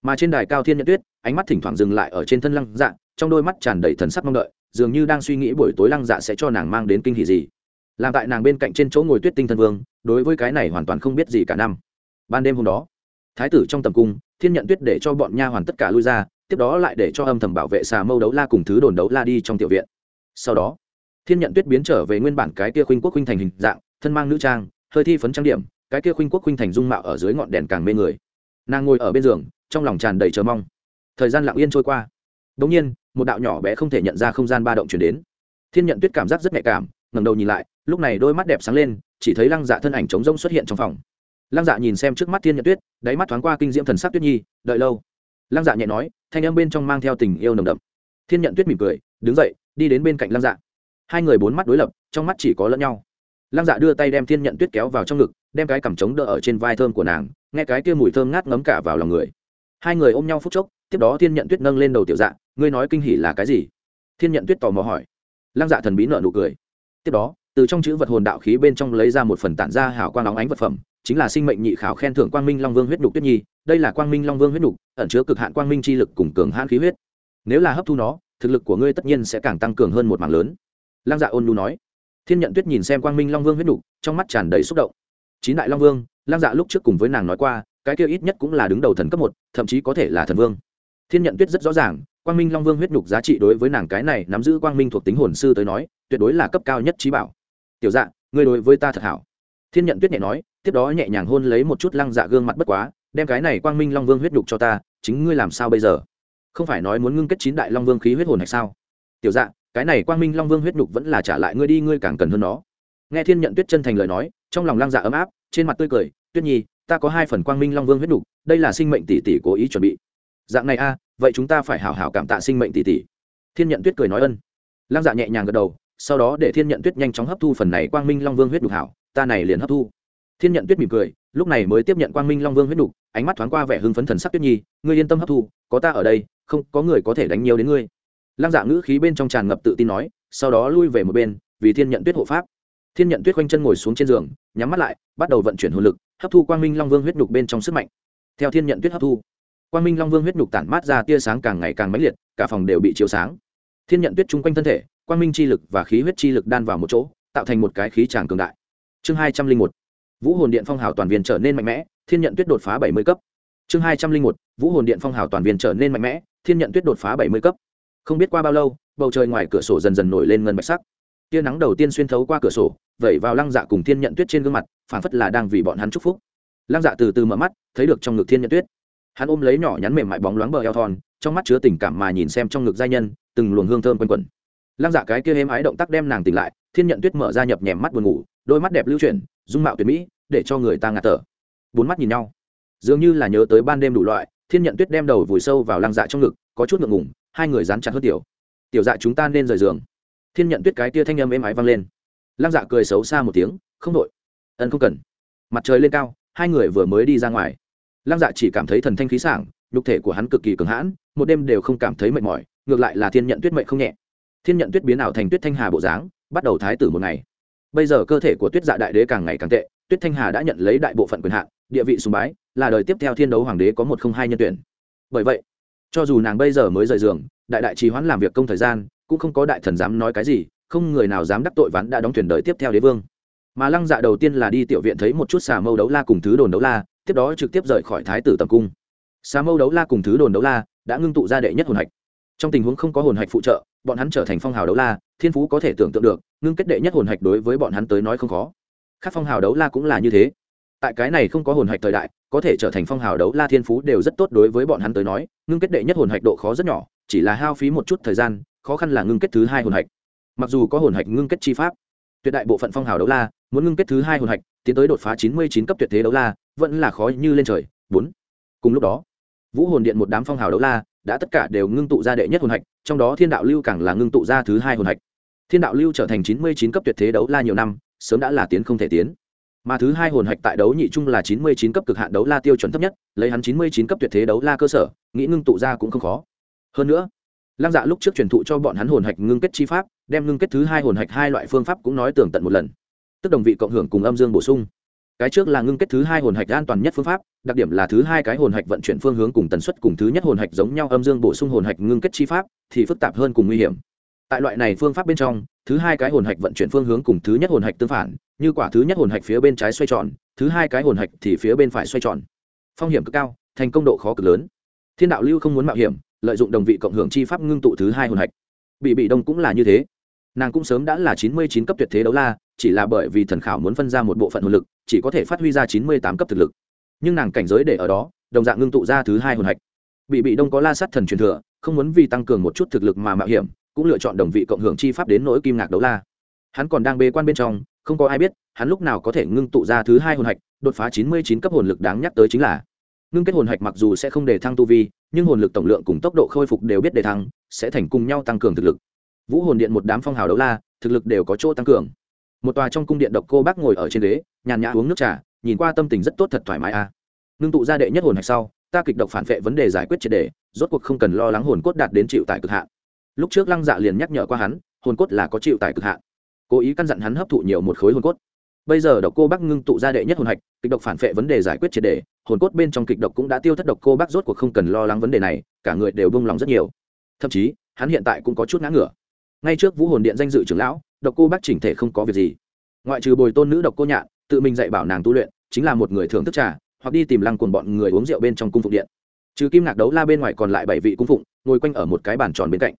Mà trên đài cao thiên nhận tuyết, ánh mắt thỉnh thoảng dừng lại ở trên thân lăng dạ trong đôi mắt tràn đầy thần sắc mong đợi dường như đang suy nghĩ buổi tối lăng dạ sẽ cho nàng mang đến kinh hỷ gì. Làm tại nàng bên cạnh trên chỗ ngồi tuyết tinh thân vương, đối với cái này hoàn toàn không biết gì cả năm. Ban đêm hôm đó, thái tử trong tầm cung, thiên nhận tuyết để cho bọn nha hoàn tất cả lui ra, tiếp đó lại để cho âm thầm bảo vệ xà mâu đấu la cùng thứ đồn đấu la đi trong tiểu viện. Sau đó, thiên nhận tuyết biến trở về nguyên bản cái kia khuynh quốc khuynh thành hình dạng, thân mang nữ trang, hơi thi phấn trang điểm, cái kia khuynh quốc khuynh thành dung mạo ở dưới ngọn đèn càng mê người. Nàng ngồi ở bên giường, trong lòng tràn đầy chờ mong. Thời gian lặng yên trôi qua. Đ ỗ n g nhiên một đạo nhỏ bé không thể nhận ra không gian ba động chuyển đến. Thiên nhận tuyết cảm giác rất nhạy cảm ngầm đầu nhìn lại, lúc này đôi mắt đẹp sáng lên, chỉ thấy lăng dạ thân ảnh trống rông xuất hiện trong phòng. Lăng dạ nhìn xem trước mắt thiên nhận tuyết, đáy mắt thoáng qua kinh diễm thần sắc tuyết nhi, đợi lâu. Lăng dạ nhẹ nói, thanh âm bên trong mang theo tình yêu nồng đậm. Thiên nhận tuyết mỉm cười, đứng dậy, đi đến bên cạnh lăng dạ. Hai người bốn mắt đối lập, trong mắt chỉ có lẫn nhau. Lăng dạ đưa tay đem thiên nhận tuyết kéo vào trong ngực, đem cái cằm trống đỡ ở trên vai thơm của nàng, nghe cái kia mùi thơm ngát ngấm cả vào lòng người. Hai người ôm nhau phút chốc, tiếp đó thiên nhận tuyết nâng lên đầu tiểu dạ ngươi nói kinh hỉ là cái gì? Thiên nhận tuyết tò mò hỏi. Lăng dạ thần bí nợ nụ cười. Tiếp đó, từ trong chữ vật hồn đạo khí bên trong lấy ra một phần tản ra hảo quang óng ánh vật phẩm, chính là sinh mệnh nhị khảo khen thưởng quang minh long vương huyết nhục tuyết nhi. Đây là quang minh long vương huyết nhục, ẩn chứa cực hạn quang minh chi lực cùng cường hãn khí huyết. Nếu là hấp thu nó, thực lực của ngươi tất nhiên sẽ càng tăng cường hơn một mảng lớn. Lăng dạ ôn nhu nói. Thiên nhận tuyết nhìn xem quang minh long vương huyết nhục, trong mắt tràn đầy xúc động. Chín đại long vương, lăng dạ lúc trước cùng với nàng nói qua, cái kia ít nhất cũng là đứng đầu thần cấp một, thậm chí có thể là thần vương. Thiên nhận tuyết rất rõ ràng quang minh long vương huyết nhục giá trị đối với nàng cái này nắm giữ quang minh thuộc tính hồn sư tới nói, tuyệt đối là cấp cao nhất trí bảo. Tiểu dạ ngươi đối với ta thật hảo. Thiên nhận tuyết nhẹ nói, tiếp đó nhẹ nhàng hôn lấy một chút lăng dạ gương mặt bất quá, đem cái này quang minh long vương huyết nhục cho ta, chính ngươi làm sao bây giờ? Không phải nói muốn ngưng kết chín đại long vương khí huyết hồn hay sao? Tiểu dạ cái này quang minh long vương huyết nhục vẫn là trả lại ngươi đi, ngươi càng cần hơn nó. Nghe thiên nhận tuyết chân thành lời nói, trong lòng lăng dạ ấm áp, trên mặt tươi cười, tuyết nhi, ta có hai phần quang minh long vương huyết nhục, đây là sinh mệnh tỷ tỷ cố ý chuẩn bị. Dạng này a vậy chúng ta phải hảo hảo cảm tạ sinh mệnh tỷ tỷ. Thiên nhận tuyết cười nói ân. Lăng dạ nhẹ nhàng gật đầu, sau đó để thiên nhận tuyết nhanh chóng hấp thu phần này quang minh long vương huyết đục hảo, ta này liền hấp thu. Thiên nhận tuyết mỉm cười, lúc này mới tiếp nhận quang minh long vương huyết đục ánh mắt thoáng qua vẻ hưng phấn thần sắc tuyết nhi, ngươi yên tâm hấp thu, có ta ở đây, không, có người có thể đánh nhiều đến ngươi. Lăng dạ ngữ khí bên trong tràn ngập tự tin nói, sau đó lui về một bên, vì thiên nhận tuyết hộ pháp. Thiên nhận tuyết quanh chân ngồi xuống trên giường, nhắm mắt lại, bắt đầu vận chuyển hồn lực, hấp thu quang minh long vương huyết đục bên trong sức mạnh. Theo thiên nhận tuyết hấp thu quang minh long vương huyết nhục tản mát ra tia sáng càng ngày càng mãnh liệt, cả phòng đều bị chiếu sáng. Thiên nhận tuyết chung quanh thân thể, quang minh chi lực và khí huyết chi lực đan vào một chỗ, tạo thành một cái khí tràng cường đại. Chương hai trăm linh một, vũ hồn điện phong hào toàn viên trở nên mạnh mẽ, thiên nhận tuyết đột phá bảy mươi cấp. Chương hai trăm linh một, vũ hồn điện phong hào toàn viên trở nên mạnh mẽ, thiên nhận tuyết đột phá bảy mươi cấp. Không biết qua bao lâu, bầu trời ngoài cửa sổ dần dần nổi lên ngân bạch sắc. Tia nắng đầu tiên xuyên thấu qua cửa sổ, vẩy vào lăng dạ cùng thiên nhận tuyết trên gương mặt, phảng phất là đang vì bọn hắn chúc phúc. Lăng dạ từ từ mở mắt, thấy được trong ngực thiên nhận tuyết hắn ôm lấy nhỏ nhắn mềm mại bóng loáng bờ eo thon trong mắt chứa tình cảm mà nhìn xem trong ngực giai nhân, từng luồng hương thơm quanh quẩn. Lăng dạ cái kia êm ái động tác đem nàng tỉnh lại, thiên nhận tuyết mở ra nhập nhèm mắt buồn ngủ, đôi mắt đẹp lưu chuyển, dung mạo tuyệt mỹ, để cho người ta ngạt thở. Bốn mắt nhìn nhau. Dường như là nhớ tới ban đêm đủ loại, thiên nhận tuyết đem đầu vùi sâu vào lăng dạ trong ngực, có chút ngượng ngủng hai người dán chặt hơn tiểu. Tiểu dạ chúng ta nên rời giường. Thiên nhận tuyết cái tia thanh âm êm ái vang lên. Lăng dạ cười xấu xa một tiếng, không đội. Ân không cần. Mặt trời lên cao, hai người vừa mới đi ra ngoài lăng dạ chỉ cảm thấy thần thanh khí sảng, nhục thể của hắn cực kỳ cường hãn, một đêm đều không cảm thấy mệt mỏi, ngược lại là thiên nhận tuyết mệnh không nhẹ. Thiên nhận tuyết biến ảo thành tuyết thanh hà bộ dáng, bắt đầu thái tử một ngày. Bây giờ cơ thể của tuyết dạ đại đế càng ngày càng tệ, tuyết thanh hà đã nhận lấy đại bộ phận quyền hạn, địa vị sùng bái, là đời tiếp theo thiên đấu hoàng đế có một không hai nhân tuyển. Bởi vậy, cho dù nàng bây giờ mới rời giường, đại đại trì hoãn làm việc công thời gian, cũng không có đại thần dám nói cái gì, không người nào dám đắc tội ván đã đóng thuyền đời tiếp theo đế vương. Mà lăng dạ đầu tiên là đi tiểu viện thấy một chút xà mâu đấu la cùng thứ đồn đấu la tiếp đó trực tiếp rời khỏi thái tử tầm cung. Xà mâu đấu la cùng thứ đồn đấu la đã ngưng tụ ra đệ nhất hồn hạch. Trong tình huống không có hồn hạch phụ trợ, bọn hắn trở thành phong hào đấu la, thiên phú có thể tưởng tượng được, ngưng kết đệ nhất hồn hạch đối với bọn hắn tới nói không khó. Các phong hào đấu la cũng là như thế. Tại cái này không có hồn hạch thời đại, có thể trở thành phong hào đấu la thiên phú đều rất tốt đối với bọn hắn tới nói, ngưng kết đệ nhất hồn hạch độ khó rất nhỏ, chỉ là hao phí một chút thời gian, khó khăn là ngưng kết thứ hai hồn hạch. Mặc dù có hồn hạch ngưng kết chi pháp, tuyệt đại bộ phận phong hào đấu la muốn ngưng kết thứ hai hồn hạch, tiến tới đột phá chín mươi chín cấp tuyệt thế đấu la vẫn là khó như lên trời. Bốn. Cùng lúc đó, vũ hồn điện một đám phong hào đấu la đã tất cả đều ngưng tụ ra đệ nhất hồn hạch, trong đó thiên đạo lưu càng là ngưng tụ ra thứ hai hồn hạch. Thiên đạo lưu trở thành chín mươi chín cấp tuyệt thế đấu la nhiều năm, sớm đã là tiến không thể tiến. Mà thứ hai hồn hạch tại đấu nhị trung là chín mươi chín cấp cực hạn đấu la tiêu chuẩn thấp nhất, lấy hắn chín mươi chín cấp tuyệt thế đấu la cơ sở, nghĩ ngưng tụ ra cũng không khó. Hơn nữa, lăng dạ lúc trước truyền thụ cho bọn hắn hồn hạch ngưng kết chi pháp, đem ngưng kết thứ hai hồn hạch hai loại phương pháp cũng nói tường tận một lần. Tức đồng vị cộng hưởng cùng âm dương bổ sung cái trước là ngưng kết thứ hai hồn hạch an toàn nhất phương pháp, đặc điểm là thứ hai cái hồn hạch vận chuyển phương hướng cùng tần suất cùng thứ nhất hồn hạch giống nhau âm dương bổ sung hồn hạch ngưng kết chi pháp, thì phức tạp hơn cùng nguy hiểm. Tại loại này phương pháp bên trong, thứ hai cái hồn hạch vận chuyển phương hướng cùng thứ nhất hồn hạch tương phản, như quả thứ nhất hồn hạch phía bên trái xoay tròn, thứ hai cái hồn hạch thì phía bên phải xoay tròn. Phong hiểm cực cao, thành công độ khó cực lớn. Thiên đạo lưu không muốn mạo hiểm, lợi dụng đồng vị cộng hưởng chi pháp ngưng tụ thứ hai hồn hạch. Bị bị đông cũng là như thế nàng cũng sớm đã là chín mươi chín cấp tuyệt thế đấu la, chỉ là bởi vì thần khảo muốn phân ra một bộ phận hồn lực, chỉ có thể phát huy ra chín mươi tám cấp thực lực. Nhưng nàng cảnh giới để ở đó, đồng dạng ngưng tụ ra thứ hai hồn hạch. Bị bị đông có la sát thần truyền thừa, không muốn vì tăng cường một chút thực lực mà mạo hiểm, cũng lựa chọn đồng vị cộng hưởng chi pháp đến nỗi kim ngạc đấu la. Hắn còn đang bế quan bên trong, không có ai biết, hắn lúc nào có thể ngưng tụ ra thứ hai hồn hạch, đột phá chín mươi chín cấp hồn lực đáng nhắc tới chính là. Ngưng kết hồn hạch mặc dù sẽ không để thăng tu vi, nhưng hồn lực tổng lượng cùng tốc độ khôi phục đều biết để thăng, sẽ thành cùng nhau tăng cường thực lực vũ hồn điện một đám phong hào đấu la, thực lực đều có chỗ tăng cường. Một tòa trong cung điện độc cô bác ngồi ở trên ghế, nhàn nhã uống nước trà, nhìn qua tâm tình rất tốt thật thoải mái a. À. ngưng tụ ra đệ nhất hồn hạch sau, ta kịch độc phản vệ vấn đề giải quyết triệt đề, rốt cuộc không cần lo lắng hồn cốt đạt đến chịu tại cực hạn. Lúc trước lăng dạ liền nhắc nhở qua hắn, hồn cốt là có chịu tại cực hạn. Cố ý căn dặn hắn hấp thụ nhiều một khối hồn cốt. Bây giờ độc cô bác ngưng tụ ra đệ nhất hồn hạch, kịch độc phản vệ vấn đề giải quyết triệt đề, hồn cốt bên trong kịch độc cũng đã tiêu thất độc cô bác rốt cuộc không cần lo lắng vấn đề này, cả người đều bông lòng rất nhiều. Thậm chí, hắn hiện tại cũng có chút ngã ngửa ngay trước vũ hồn điện danh dự trưởng lão, độc cô bác chỉnh thể không có việc gì. Ngoại trừ bồi tôn nữ độc cô nhạn, tự mình dạy bảo nàng tu luyện, chính là một người thưởng thức trà, hoặc đi tìm lăng cuồng bọn người uống rượu bên trong cung phụng điện. Trừ kim ngạc đấu la bên ngoài còn lại bảy vị cung phụng, ngồi quanh ở một cái bàn tròn bên cạnh.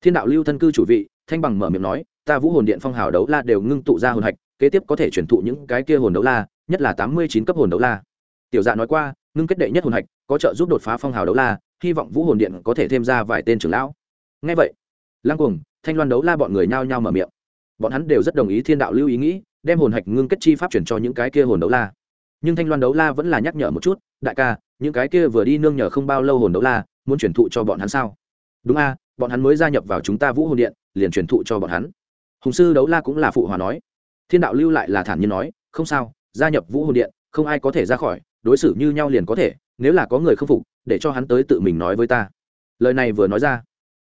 Thiên đạo lưu thân cư chủ vị, thanh bằng mở miệng nói, ta vũ hồn điện phong hào đấu la đều ngưng tụ ra hồn hạch, kế tiếp có thể truyền thụ những cái kia hồn đấu la, nhất là tám mươi chín cấp hồn đấu la. Tiểu dạ nói qua, ngưng kết đệ nhất hồn hạch, có trợ giúp đột phá phong hào đấu la, hy vọng vũ hồn điện có thể thêm ra vài tên trưởng lão. Ngay vậy, lăng cuồng thanh loan đấu la bọn người nhao nhao mở miệng. Bọn hắn đều rất đồng ý thiên đạo lưu ý nghĩ, đem hồn hạch ngưng kết chi pháp chuyển cho những cái kia hồn đấu la. Nhưng thanh loan đấu la vẫn là nhắc nhở một chút, đại ca, những cái kia vừa đi nương nhờ không bao lâu hồn đấu la, muốn chuyển thụ cho bọn hắn sao? Đúng a, bọn hắn mới gia nhập vào chúng ta vũ hồn điện, liền truyền thụ cho bọn hắn. Hùng sư đấu la cũng là phụ hòa nói. Thiên đạo lưu lại là thản nhiên nói, không sao, gia nhập vũ hồn điện, không ai có thể ra khỏi, đối xử như nhau liền có thể, nếu là có người không phục, để cho hắn tới tự mình nói với ta. Lời này vừa nói ra,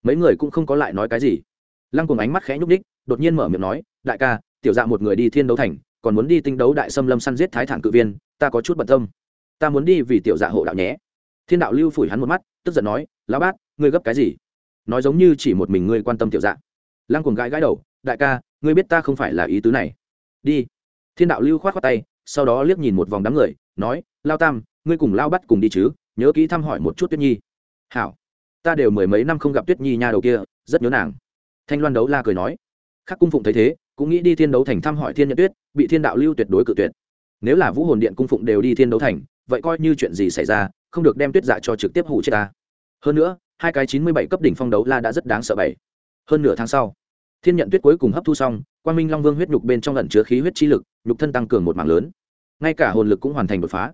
mấy người cũng không có lại nói cái gì lăng cùng ánh mắt khẽ nhúc ních đột nhiên mở miệng nói, đại ca, tiểu dạ một người đi thiên đấu thành, còn muốn đi tinh đấu đại xâm lâm săn giết thái thản cự viên, ta có chút bận tâm. Ta muốn đi vì tiểu dạ hộ đạo nhé. Thiên đạo lưu phủi hắn một mắt, tức giận nói, lão bát, ngươi gấp cái gì? Nói giống như chỉ một mình ngươi quan tâm tiểu dạ. Lăng cuồng gãi gãi đầu, đại ca, ngươi biết ta không phải là ý tứ này. Đi. Thiên đạo lưu k h o á t tay, sau đó liếc nhìn một vòng đám người, nói, lao tam, ngươi cùng lao bắt cùng đi chứ, nhớ kỹ thăm hỏi một chút tuyết nhi. Hảo. Ta đều mười mấy năm không gặp tuyết nhi nha đầu kia, rất nhớ nàng thanh loan đấu la cười nói, khắc cung phụng thấy thế, cũng nghĩ đi thiên đấu thành thăm hỏi thiên nhận tuyết, bị thiên đạo lưu tuyệt đối cự tuyệt. Nếu là vũ hồn điện cung phụng đều đi thiên đấu thành, vậy coi như chuyện gì xảy ra, không được đem tuyết dạ cho trực tiếp hủ chết ta. Hơn nữa, hai cái chín mươi bảy cấp đỉnh phong đấu la đã rất đáng sợ bảy. Hơn nửa tháng sau, thiên nhận tuyết cuối cùng hấp thu xong quan minh long vương huyết nhục bên trong lẩn chứa khí huyết chi lực, nhục thân tăng cường một mạng lớn. Ngay cả hồn lực cũng hoàn thành đột phá.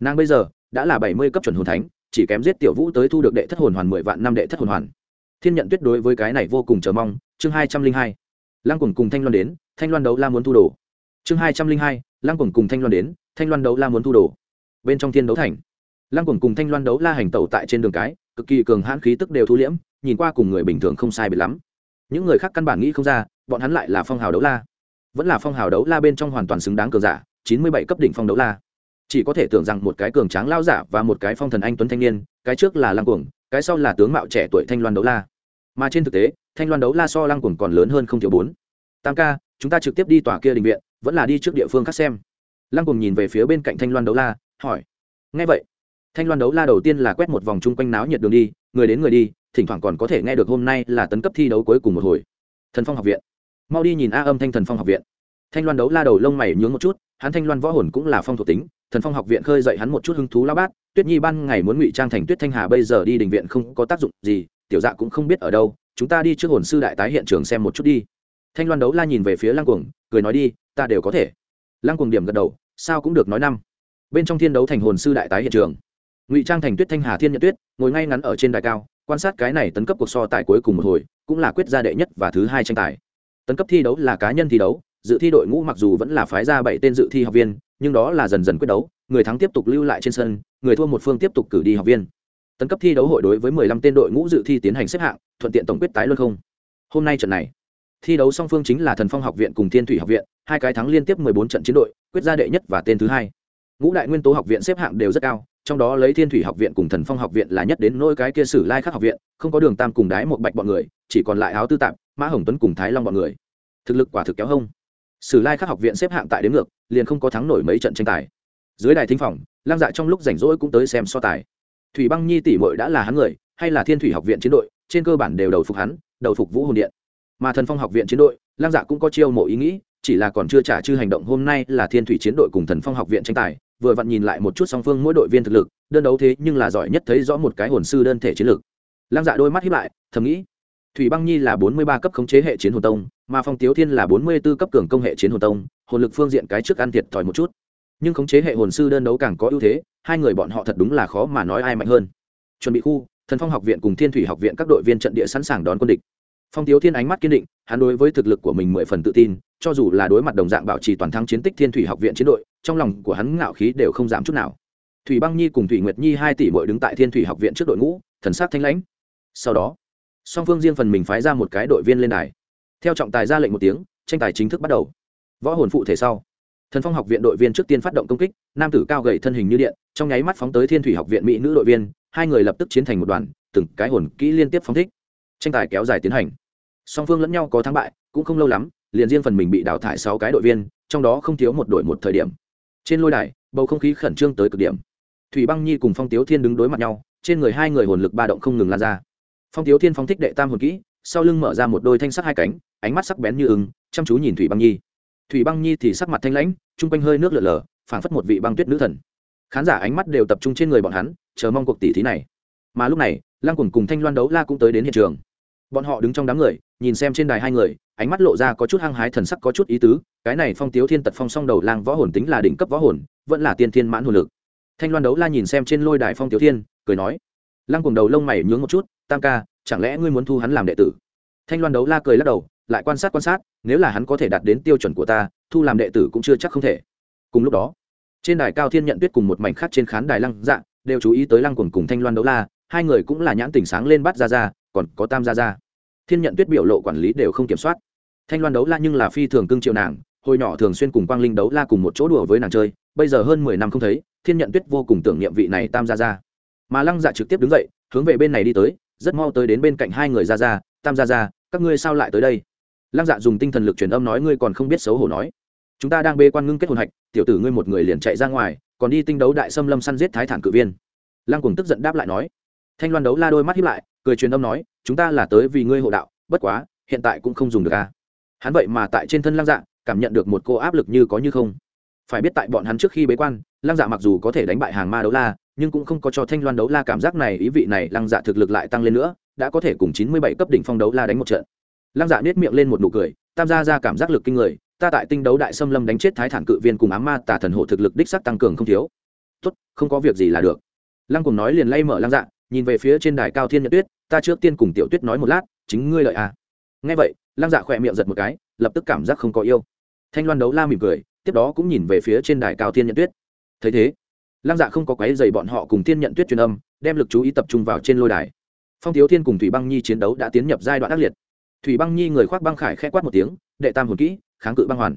Nàng bây giờ đã là bảy mươi cấp chuẩn hồn thánh, chỉ kém giết tiểu vũ tới thu được đệ thất hồn hoàn mười vạn năm đệ thất hồn hoàn thiên nhận tuyết đối với cái này vô cùng chờ mong, chương hai trăm linh hai. Lăng cùng cùng thanh loan đến, thanh loan đấu la muốn thu đồ. Chương hai trăm linh hai, lăng cùng cùng thanh loan đến, thanh loan đấu la muốn thu đồ. Bên trong thiên đấu thành. Lăng cùng cùng thanh loan đấu la hành tẩu tại trên đường cái, cực kỳ cường hãn khí tức đều thu liễm, nhìn qua cùng người bình thường không sai biệt lắm. Những người khác căn bản nghĩ không ra, bọn hắn lại là phong hào đấu la. Vẫn là phong hào đấu la bên trong hoàn toàn xứng đáng cường giả, chín mươi bảy cấp đỉnh phong đấu la. Chỉ có thể tưởng rằng một cái cường tráng lao giả và một cái phong thần anh tuấn thanh niên, cái trước là lăng cuồng, cái sau là tướng mạo trẻ tuổi thanh loan đấu la mà trên thực tế, thanh loan đấu la so lăng cuồng còn lớn hơn không thiếu bốn. Tam ca, chúng ta trực tiếp đi tòa kia đình viện, vẫn là đi trước địa phương khác xem. Lăng cuồng nhìn về phía bên cạnh thanh loan đấu la, hỏi. Ngay vậy, thanh loan đấu la đầu tiên là quét một vòng chung quanh náo nhiệt đường đi, người đến người đi, thỉnh thoảng còn có thể nghe được hôm nay là tấn cấp thi đấu cuối cùng một hồi. Thần phong học viện. Mau đi nhìn a âm thanh thần phong học viện. Thanh loan đấu la đầu lông mày nhướng một chút, hắn thanh loan võ hồn cũng là phong thuộc tính, thần phong học viện khơi dậy hắn một chút hứng thú lao bát, tuyết nhi ban ngày muốn ngụy trang thành tuyết thanh hà bây giờ đi đình viện không có tác dụng gì tiểu dạ cũng không biết ở đâu, chúng ta đi trước hồn sư đại tái hiện trường xem một chút đi. Thanh loan đấu la nhìn về phía lăng cuồng, cười nói đi, ta đều có thể. Lăng cuồng điểm gật đầu, sao cũng được nói năm. Bên trong thiên đấu thành hồn sư đại tái hiện trường. Ngụy trang thành tuyết thanh hà thiên nhận tuyết, ngồi ngay ngắn ở trên đài cao, quan sát cái này tấn cấp cuộc so tài cuối cùng một hồi, cũng là quyết gia đệ nhất và thứ hai tranh tài. Tấn cấp thi đấu là cá nhân thi đấu, dự thi đội ngũ mặc dù vẫn là phái ra bảy tên dự thi học viên, nhưng đó là dần dần quyết đấu, người thắng tiếp tục lưu lại trên sân, người thua một phương tiếp tục cử đi học viên tấn cấp thi đấu hội đối với mười lăm tên đội ngũ dự thi tiến hành xếp hạng thuận tiện tổng quyết tái luân không. Hôm nay trận này thi đấu song phương chính là thần phong học viện cùng thiên thủy học viện hai cái thắng liên tiếp mười bốn trận chiến đội quyết ra đệ nhất và tên thứ hai. Ngũ đại nguyên tố học viện xếp hạng đều rất cao trong đó lấy thiên thủy học viện cùng thần phong học viện là nhất đến nỗi cái kia sử lai khắc học viện không có đường tam cùng đái một bạch bọn người chỉ còn lại áo tư Tạm, mã hồng tuấn cùng thái long bọn người. Thực lực quả thực kéo hông. Sử lai khắc học viện xếp hạng tại đến ngược liền không có thắng nổi mấy trận tranh tài. Dưới đài thính phòng Lang dạ trong lúc rảnh rỗi cũng tới xem so tài thủy băng nhi tỷ mội đã là hắn người, hay là thiên thủy học viện chiến đội, trên cơ bản đều đầu phục hắn, đầu phục vũ hồn điện. Mà thần phong học viện chiến đội, lăng dạ cũng có chiêu mộ ý nghĩ, chỉ là còn chưa trả chư hành động hôm nay là thiên thủy chiến đội cùng thần phong học viện tranh tài, vừa vặn nhìn lại một chút song phương mỗi đội viên thực lực, đơn đấu thế nhưng là giỏi nhất thấy rõ một cái hồn sư đơn thể chiến lược. Lăng dạ đôi mắt hiếp lại, thầm nghĩ, thủy băng nhi là bốn mươi ba cấp khống chế hệ chiến hồn tông, mà phong tiếu thiên là bốn mươi b ố cấp cường công hệ chiến hồn tông, hồn lực phương diện cái trước ăn thiệt thòi một chút nhưng khống chế hệ hồn sư đơn đấu càng có ưu thế, hai người bọn họ thật đúng là khó mà nói ai mạnh hơn. Chuẩn bị khu, thần phong học viện cùng thiên thủy học viện các đội viên trận địa sẵn sàng đón quân địch. Phong tiếu thiên ánh mắt kiên định, hắn đối với thực lực của mình mười phần tự tin, cho dù là đối mặt đồng dạng bảo trì toàn thắng chiến tích thiên thủy học viện chiến đội, trong lòng của hắn ngạo khí đều không giảm chút nào. Thủy băng nhi cùng thủy nguyệt nhi hai tỷ mội đứng tại thiên thủy học viện trước đội ngũ, thần sát thanh lãnh. Sau đó, song phương riêng phần mình phái ra một cái đội viên lên đài. Theo trọng tài ra lệnh một tiếng, tranh tài chính thức bắt đầu. Võ hồn phụ thể sau thần phong học viện đội viên trước tiên phát động công kích, nam tử cao gầy thân hình như điện, trong nháy mắt phóng tới thiên thủy học viện mỹ nữ đội viên, hai người lập tức chiến thành một đoàn, từng cái hồn kỹ liên tiếp phóng thích. Tranh tài kéo dài tiến hành. Song phương lẫn nhau có thắng bại, cũng không lâu lắm, liền riêng phần mình bị đào thải sáu cái đội viên, trong đó không thiếu một đội một thời điểm. Trên lôi đài, bầu không khí khẩn trương tới cực điểm. Thủy băng nhi cùng phong tiếu thiên đứng đối mặt nhau, trên người hai người hồn lực ba động không ngừng lan ra. Phong tiếu thiên phóng thích đệ tam hồn kỹ, sau lưng mở ra một đôi thanh sắc hai cánh, ánh mắt sắc bén như ứng chăm chú nhìn thủy băng nhi thủy băng nhi thì sắc mặt thanh lãnh, chung quanh hơi nước lở lở, phảng phất một vị băng tuyết nữ thần. Khán giả ánh mắt đều tập trung trên người bọn hắn, chờ mong cuộc tỷ thí này. Mà lúc này, lăng cùng cùng thanh loan đấu la cũng tới đến hiện trường. Bọn họ đứng trong đám người, nhìn xem trên đài hai người, ánh mắt lộ ra có chút hăng hái thần sắc có chút ý tứ, cái này phong tiếu thiên tật phong song đầu lang võ hồn tính là đỉnh cấp võ hồn, vẫn là tiên thiên mãn hồn lực. Thanh loan đấu la nhìn xem trên lôi đài phong tiếu thiên, cười nói, lăng cùng đầu lông mày nhướng một chút, tam ca, chẳng lẽ ngươi muốn thu hắn làm đệ tử? Thanh loan đấu la cười lắc đầu lại quan sát quan sát, nếu là hắn có thể đạt đến tiêu chuẩn của ta, thu làm đệ tử cũng chưa chắc không thể. Cùng lúc đó, trên đài cao thiên nhận tuyết cùng một mảnh khác trên khán đài lăng dạ đều chú ý tới lăng quần cùng thanh loan đấu la, hai người cũng là nhãn tỉnh sáng lên bắt ra ra còn có tam gia ra thiên nhận tuyết biểu lộ quản lý đều không kiểm soát. Thanh loan đấu la nhưng là phi thường cưng triệu nàng, hồi nhỏ thường xuyên cùng quang linh đấu la cùng một chỗ đùa với nàng chơi, bây giờ hơn mười năm không thấy, thiên nhận tuyết vô cùng tưởng niệm vị này tam gia ra mà lăng dạ trực tiếp đứng dậy, hướng về bên này đi tới, rất mau tới đến bên cạnh hai người ra ra tam gia ra các ngươi sao lại tới đây? Lăng dạ dùng tinh thần lực truyền âm nói, ngươi còn không biết xấu hổ nói. Chúng ta đang bê quan ngưng kết hồn hạch, tiểu tử ngươi một người liền chạy ra ngoài, còn đi tinh đấu đại xâm lâm săn giết thái thản cự viên. Lăng cùng tức giận đáp lại nói. Thanh loan đấu la đôi mắt hiếp lại, cười truyền âm nói, chúng ta là tới vì ngươi hộ đạo, bất quá, hiện tại cũng không dùng được a hắn vậy mà tại trên thân lăng dạ cảm nhận được một cô áp lực như có như không. Phải biết tại bọn hắn trước khi bế quan, lăng dạ mặc dù có thể đánh bại hàng ma đấu la, nhưng cũng không có cho thanh loan đấu la cảm giác này, ý vị này lăng dạ thực lực lại tăng lên nữa, đã có thể cùng chín mươi bảy cấp đỉnh phong đấu la đánh một trận lăng dạ nết miệng lên một nụ cười, tam gia ra cảm giác lực kinh người, ta tại tinh đấu đại xâm lâm đánh chết thái thản cự viên cùng ám ma tả thần hộ thực lực đích sắc tăng cường không thiếu. Tốt, không có việc gì là được. Lăng cùng nói liền lay mở lăng dạ nhìn về phía trên đài cao thiên nhật tuyết, ta trước tiên cùng tiểu tuyết nói một lát, chính ngươi lợi à. Nghe vậy, lăng dạ khỏe miệng giật một cái, lập tức cảm giác không có yêu. Thanh loan đấu la mỉm cười, tiếp đó cũng nhìn về phía trên đài cao thiên nhận tuyết. Thấy thế, lăng dạ không có quấy dày bọn họ cùng thiên nhận tuyết truyền âm, đem lực chú ý tập trung vào trên lôi đài. Phong thiếu thiên cùng thủy băng nhi chiến đấu đã tiến nhập giai đoạn ác liệt thủy băng nhi người khoác băng khải khẽ quát một tiếng, đệ tam hồn kỹ, kháng cự băng hoàn.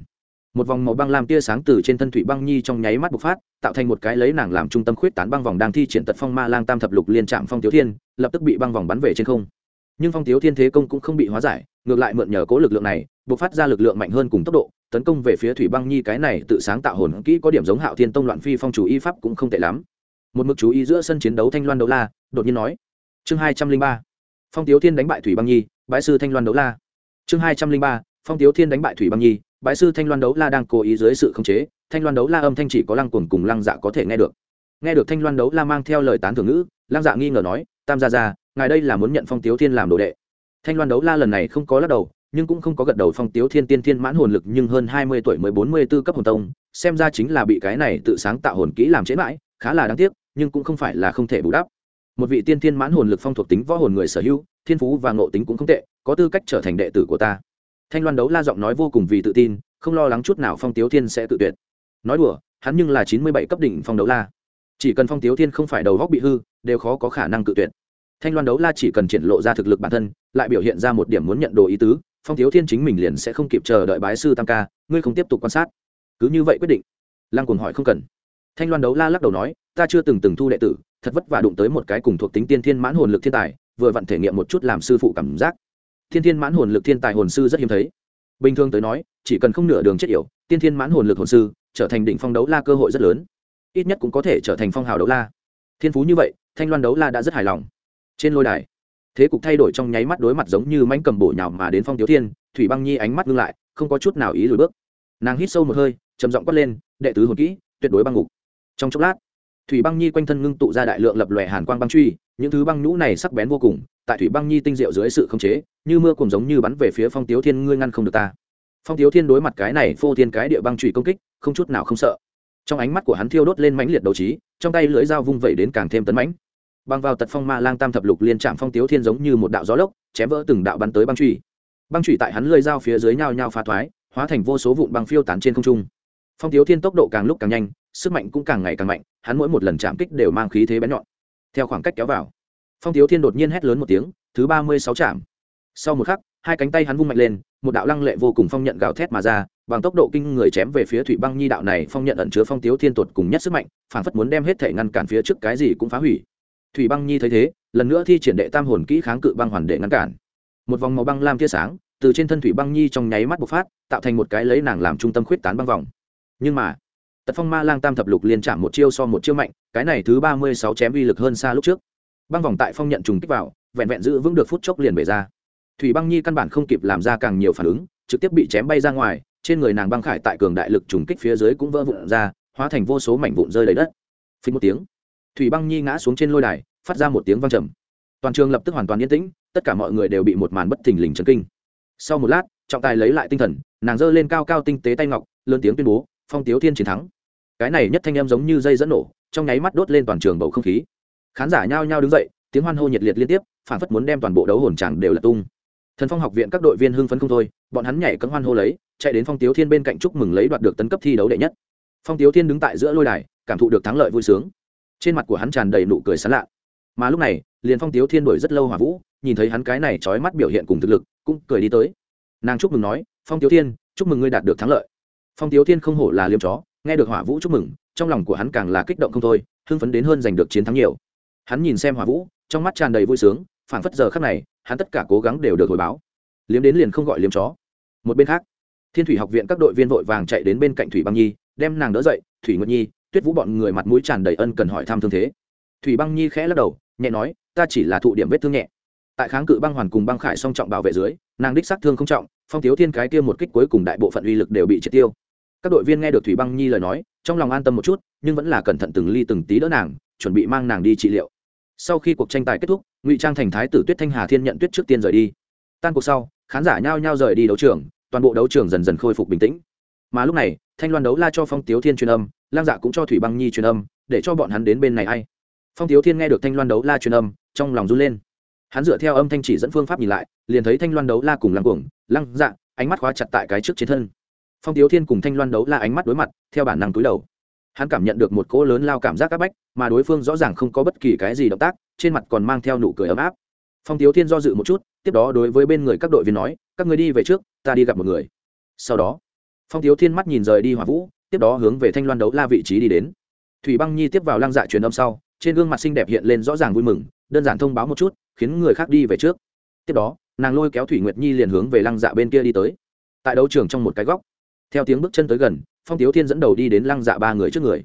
Một vòng màu băng làm tia sáng từ trên thân thủy băng nhi trong nháy mắt bộc phát, tạo thành một cái lấy nàng làm trung tâm khuyết tán băng vòng đang thi triển tật phong ma lang tam thập lục liên trạm phong thiếu thiên, lập tức bị băng vòng bắn về trên không. Nhưng phong thiếu thiên thế công cũng không bị hóa giải, ngược lại mượn nhờ cố lực lượng này, bộc phát ra lực lượng mạnh hơn cùng tốc độ, tấn công về phía thủy băng nhi cái này tự sáng tạo hồn kỹ có điểm giống hạo thiên tông loạn phi phong chủ y pháp cũng không tệ lắm. Một mực chú ý giữa sân chiến đấu thanh loan đấu la, đột nhiên nói, chương hai trăm linh ba, phong tiếu thiên đánh bại thủy băng nhi bãi sư thanh loan đấu la. Chương hai trăm linh ba, phong tiếu thiên đánh bại thủy băng nhi bãi sư thanh loan đấu la đang cố ý dưới sự khống chế, thanh loan đấu la âm thanh chỉ có lăng cuồng cùng lăng dạ có thể nghe được. Nghe được thanh loan đấu la mang theo lời tán thưởng ngữ, lăng dạ nghi ngờ nói, tam gia gia, ngài đây là muốn nhận phong tiếu thiên làm đồ đệ. Thanh loan đấu la lần này không có lắc đầu, nhưng cũng không có gật đầu phong tiếu thiên tiên thiên mãn hồn lực nhưng hơn hai mươi tuổi mới bốn mươi b ố cấp hồn tông, xem ra chính là bị cái này tự sáng tạo hồn kỹ làm chế mãi, khá là đáng tiếc, nhưng cũng không phải là không thể bù đắp một vị tiên thiên mãn hồn lực phong thuộc tính võ hồn người sở hữu, thiên phú và ngộ tính cũng không tệ, có tư cách trở thành đệ tử của ta. Thanh loan đấu la giọng nói vô cùng vì tự tin, không lo lắng chút nào phong tiếu thiên sẽ tự tuyệt. Nói đùa, hắn nhưng là chín mươi bảy cấp đỉnh phong đấu la. Chỉ cần phong tiếu thiên không phải đầu góc bị hư, đều khó có khả năng tự tuyệt. Thanh loan đấu la chỉ cần triển lộ ra thực lực bản thân, lại biểu hiện ra một điểm muốn nhận đồ ý tứ, phong tiếu thiên chính mình liền sẽ không kịp chờ đợi bái sư tam ca, ngươi không tiếp tục quan sát. Cứ như vậy quyết định. Lăng cùng hỏi không cần. Thanh loan đấu la lắc đầu nói ta chưa từng từng thu đệ tử, thật vất vả đụng tới một cái cùng thuộc tính tiên thiên mãn hồn lực thiên tài, vừa vặn thể nghiệm một chút làm sư phụ cảm giác. Thiên thiên mãn hồn lực thiên tài hồn sư rất hiếm thấy. Bình thường tới nói, chỉ cần không nửa đường chết yểu, tiên thiên mãn hồn lực hồn sư trở thành đỉnh phong đấu la cơ hội rất lớn. Ít nhất cũng có thể trở thành phong hào đấu la. Thiên phú như vậy, thanh loan đấu la đã rất hài lòng. Trên lôi đài, thế cục thay đổi trong nháy mắt đối mặt giống như mánh cầm bổ nhào mà đến phong tiếu thiên, thủy băng nhi ánh mắt ngưng lại, không có chút nào ý lùi bước. Nàng hít sâu một hơi, trầm giọng quát lên, đệ tứ hồn kỹ, tuyệt đối băng ngục. Trong chốc lát thủy băng nhi quanh thân ngưng tụ ra đại lượng lập lòe hàn quang băng truy, những thứ băng nhũ này sắc bén vô cùng, tại thủy băng nhi tinh diệu dưới sự khống chế, như mưa cùng giống như bắn về phía phong tiếu thiên, ngươi ngăn không được ta. Phong tiếu thiên đối mặt cái này phô thiên cái địa băng truy công kích, không chút nào không sợ. Trong ánh mắt của hắn thiêu đốt lên mãnh liệt đấu trí, trong tay lưỡi dao vung vẩy đến càng thêm tấn mãnh. Băng vào tật phong ma lang tam thập lục liên chạm phong tiếu thiên giống như một đạo gió lốc, chém vỡ từng đạo bắn tới băng truy. Băng truy tại hắn lưỡi dao phía dưới nhao nhao phá thoái, hóa thành vô số vụn băng phiêu tán trên không trung. Phong tiếu thiên tốc độ càng lúc càng nhanh sức mạnh cũng càng ngày càng mạnh, hắn mỗi một lần chạm kích đều mang khí thế bén nhọn. Theo khoảng cách kéo vào, phong tiếu thiên đột nhiên hét lớn một tiếng, thứ ba mươi sáu chạm. Sau một khắc, hai cánh tay hắn vung mạnh lên, một đạo lăng lệ vô cùng phong nhận gào thét mà ra, bằng tốc độ kinh người chém về phía thủy băng nhi đạo này phong nhận ẩn chứa phong tiếu thiên tuột cùng nhất sức mạnh, phản phất muốn đem hết thể ngăn cản phía trước cái gì cũng phá hủy. Thủy băng nhi thấy thế, lần nữa thi triển đệ tam hồn kỹ kháng cự băng hoàn để ngăn cản. Một vòng màu băng lam tia sáng, từ trên thân thủy băng nhi trong nháy mắt bộc phát, tạo thành một cái lấy nàng làm trung tâm khuyết tán băng vòng. Nhưng mà tật phong ma lang tam thập lục liên chạm một chiêu so một chiêu mạnh, cái này thứ ba mươi sáu chém uy lực hơn xa lúc trước. Băng vòng tại phong nhận trùng kích vào, vẹn vẹn giữ vững được phút chốc liền bể ra. Thủy băng nhi căn bản không kịp làm ra càng nhiều phản ứng, trực tiếp bị chém bay ra ngoài, trên người nàng băng khải tại cường đại lực trùng kích phía dưới cũng vỡ vụn ra, hóa thành vô số mảnh vụn rơi đầy đất. Phí một tiếng, thủy băng nhi ngã xuống trên lôi đài, phát ra một tiếng vang trầm. Toàn trường lập tức hoàn toàn yên tĩnh, tất cả mọi người đều bị một màn bất thình lình chấn kinh. Sau một lát, trọng tài lấy lại tinh thần, nàng giơ lên cao cao tinh tế tay ngọc, lớn tiếng tuyên bố, phong tiếu thiên chiến thắng cái này nhất thanh em giống như dây dẫn nổ, trong nháy mắt đốt lên toàn trường bầu không khí. Khán giả nhao nhao đứng dậy, tiếng hoan hô nhiệt liệt liên tiếp, phản phất muốn đem toàn bộ đấu hồn chẳng đều là tung. Thần phong học viện các đội viên hưng phấn không thôi, bọn hắn nhảy cấm hoan hô lấy, chạy đến phong tiếu thiên bên cạnh chúc mừng lấy đoạt được tấn cấp thi đấu đệ nhất. Phong tiếu thiên đứng tại giữa lôi đài, cảm thụ được thắng lợi vui sướng. Trên mặt của hắn tràn đầy nụ cười sán lạ. Mà lúc này, liền phong tiếu thiên đổi rất lâu hỏa vũ, nhìn thấy hắn cái này trói mắt biểu hiện cùng thực lực, cũng cười đi tới. Nàng chúc mừng nói, phong tiếu thiên, chúc mừng ngươi đạt được thắng lợi. Phong tiếu thiên không hổ là liêm chó nghe được hỏa vũ chúc mừng, trong lòng của hắn càng là kích động không thôi, hưng phấn đến hơn giành được chiến thắng nhiều. Hắn nhìn xem hỏa vũ, trong mắt tràn đầy vui sướng, phảng phất giờ khắc này, hắn tất cả cố gắng đều được hồi báo. Liếm đến liền không gọi liếm chó. Một bên khác, thiên thủy học viện các đội viên vội vàng chạy đến bên cạnh thủy băng nhi, đem nàng đỡ dậy. Thủy nguyệt nhi, tuyết vũ bọn người mặt mũi tràn đầy ân cần hỏi thăm thương thế. Thủy băng nhi khẽ lắc đầu, nhẹ nói, ta chỉ là thụ điểm vết thương nhẹ. Tại kháng cự băng hoàn cùng băng khải song trọng bảo vệ dưới, nàng đích sát thương không trọng, phong thiếu thiên cái kia một kích cuối cùng đại bộ phận uy lực đều bị triệt tiêu các đội viên nghe được thủy băng nhi lời nói, trong lòng an tâm một chút, nhưng vẫn là cẩn thận từng ly từng tí đỡ nàng, chuẩn bị mang nàng đi trị liệu. Sau khi cuộc tranh tài kết thúc, ngụy trang thành thái tử tuyết thanh hà thiên nhận tuyết trước tiên rời đi. Tan cuộc sau, khán giả nhao nhao rời đi đấu trường, toàn bộ đấu trường dần dần khôi phục bình tĩnh. Mà lúc này, thanh loan đấu la cho phong tiếu thiên truyền âm, lang dạ cũng cho thủy băng nhi truyền âm, để cho bọn hắn đến bên này a i phong tiếu thiên nghe được thanh loan đấu la truyền âm, trong lòng run lên. Hắn dựa theo âm thanh chỉ dẫn phương pháp nhìn lại, liền thấy thanh loan đấu la cùng lăng cuồng lăng dạ ánh mắt khóa chặt tại cái trước trên thân phong tiếu thiên cùng thanh loan đấu la ánh mắt đối mặt, theo bản năng túi đầu. Hắn cảm nhận được một cỗ lớn lao cảm giác áp bách, mà đối phương rõ ràng không có bất kỳ cái gì động tác, trên mặt còn mang theo nụ cười ấm áp. Phong tiếu thiên do dự một chút, tiếp đó đối với bên người các đội viên nói, các người đi về trước, ta đi gặp một người. Sau đó, phong tiếu thiên mắt nhìn rời đi hỏa vũ, tiếp đó hướng về thanh loan đấu la vị trí đi đến. Thủy băng nhi tiếp vào lăng dạ truyền âm sau, trên gương mặt xinh đẹp hiện lên rõ ràng vui mừng, đơn giản thông báo một chút, khiến người khác đi về trước. Tiếp đó, nàng lôi kéo thủy nguyệt nhi liền hướng về lăng dạ bên kia đi tới. Tại đấu trường trong một cái góc theo tiếng bước chân tới gần, phong tiếu thiên dẫn đầu đi đến lăng dạ ba người trước người.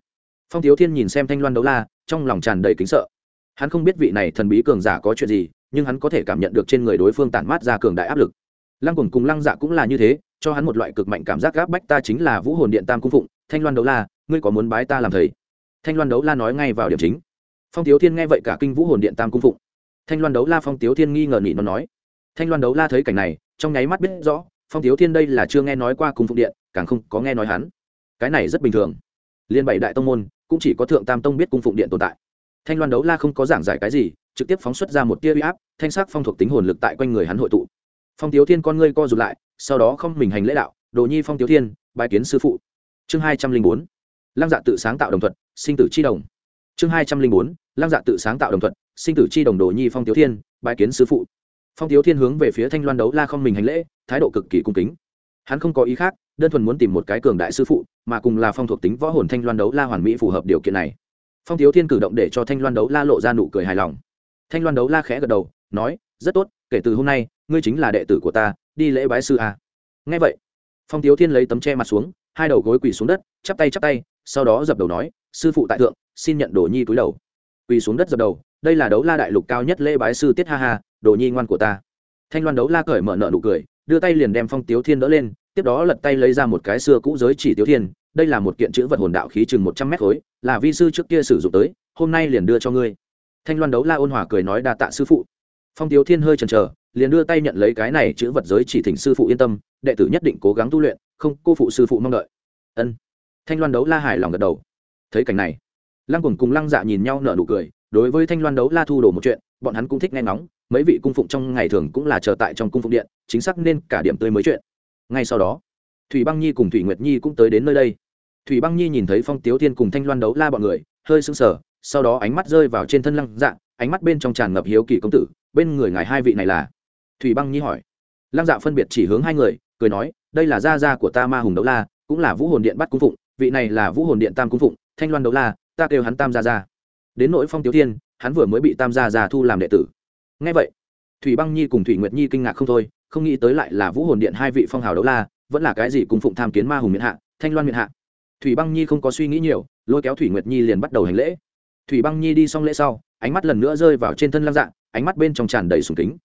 Phong tiếu thiên nhìn xem thanh loan đấu la, trong lòng tràn đầy kính sợ. Hắn không biết vị này thần bí cường giả có chuyện gì, nhưng hắn có thể cảm nhận được trên người đối phương tản mát ra cường đại áp lực. Lăng cùng cùng lăng dạ cũng là như thế, cho hắn một loại cực mạnh cảm giác gáp bách ta chính là vũ hồn điện tam cung phụng. Thanh loan đấu la, ngươi có muốn bái ta làm thầy? Thanh loan đấu la nói ngay vào điểm chính. Phong tiếu thiên nghe vậy cả kinh vũ hồn điện tam cung phụng. Thanh loan đấu la phong tiếu thiên nghi ngờ nghị nó nói. Thanh loan đấu la thấy cảnh này, trong nháy mắt biết rõ, phong tiếu thiên đây là chưa nghe nói qua cung phụng điện càng không có nghe nói hắn. Cái này rất bình thường. Liên bảy đại tông môn, cũng chỉ có thượng tam tông biết cung phụng điện tồn tại. Thanh loan đấu la không có giảng giải cái gì, trực tiếp phóng xuất ra một tia uy áp, thanh sắc phong thuộc tính hồn lực tại quanh người hắn hội tụ. Phong tiếu thiên con ngươi co rụt lại, sau đó không mình hành lễ đạo, đồ nhi phong tiếu thiên bài kiến sư phụ. Chương hai trăm linh bốn, lăng dạ tự sáng tạo đồng thuận sinh tử chi đồng. Chương hai trăm linh bốn, lăng dạ tự sáng tạo đồng thuận sinh tử chi đồng đồ nhi phong tiếu thiên bài kiến sư phụ. Phong tiếu thiên hướng về phía thanh loan đấu la không mình hành lễ, thái độ cực kỳ cung kính. Hắn không có ý khác đơn thuần muốn tìm một cái cường đại sư phụ, mà cùng là phong thuộc tính võ hồn thanh loan đấu la hoàn mỹ phù hợp điều kiện này. Phong thiếu thiên cử động để cho thanh loan đấu la lộ ra nụ cười hài lòng. Thanh loan đấu la khẽ gật đầu, nói, rất tốt, kể từ hôm nay, ngươi chính là đệ tử của ta, đi lễ bái sư a. Ngay vậy, phong thiếu thiên lấy tấm che mặt xuống, hai đầu gối quỳ xuống đất, chắp tay chắp tay, sau đó dập đầu nói, sư phụ tại thượng, xin nhận đồ nhi túi đầu. Quỳ xuống đất dập đầu, đây là đấu la đại lục cao nhất lễ bái sư tiết ha ha, đồ nhi ngoan của ta. Thanh loan đấu la cởi mở nợ nụ cười, đưa tay liền đem phong tiếu thiên đỡ lên tiếp đó lật tay lấy ra một cái xưa cũ giới chỉ tiêu thiên, đây là một kiện chữ vật hồn đạo khí chừng một trăm mét khối, là vi sư trước kia sử dụng tới, hôm nay liền đưa cho ngươi. Thanh loan đấu la ôn hòa cười nói đa tạ sư phụ. Phong tiếu thiên hơi chần chờ, liền đưa tay nhận lấy cái này chữ vật giới chỉ thỉnh sư phụ yên tâm, đệ tử nhất định cố gắng tu luyện, không, cô phụ sư phụ mong đợi. Ân. Thanh loan đấu la hài lòng gật đầu. Thấy cảnh này, lăng cùng cùng lăng dạ nhìn nhau nở nụ cười, đối với thanh loan đấu la thu đồ một chuyện, bọn hắn cũng thích nghe ngóng, mấy vị cung phụng trong ngày thường cũng là chờ tại trong cung phụng điện, chính xác nên cả điểm tươi mới chuyện ngay sau đó, thủy băng nhi cùng thủy nguyệt nhi cũng tới đến nơi đây. Thủy băng nhi nhìn thấy phong tiếu thiên cùng thanh loan đấu la bọn người, hơi sững sờ, sau đó ánh mắt rơi vào trên thân lăng dạ ánh mắt bên trong tràn ngập hiếu kỳ công tử, bên người ngài hai vị này là? Thủy băng nhi hỏi. Lăng dạ phân biệt chỉ hướng hai người, cười nói, đây là gia gia của ta ma hùng đấu la, cũng là vũ hồn điện bắt cung phụng, vị này là vũ hồn điện tam cung phụng, thanh loan đấu la, ta kêu hắn tam gia gia. Đến nỗi phong tiếu thiên, hắn vừa mới bị tam gia gia thu làm đệ tử. Ngay vậy, thủy băng nhi cùng thủy nguyệt nhi kinh ngạc không thôi không nghĩ tới lại là vũ hồn điện hai vị phong hào đấu la, vẫn là cái gì cùng phụng tham kiến ma hùng miền hạ, thanh loan miền hạ. Thủy băng nhi không có suy nghĩ nhiều, lôi kéo thủy nguyệt nhi liền bắt đầu hành lễ. Thủy băng nhi đi xong lễ sau, ánh mắt lần nữa rơi vào trên thân lăng dạ ánh mắt bên trong tràn đầy sùng kính.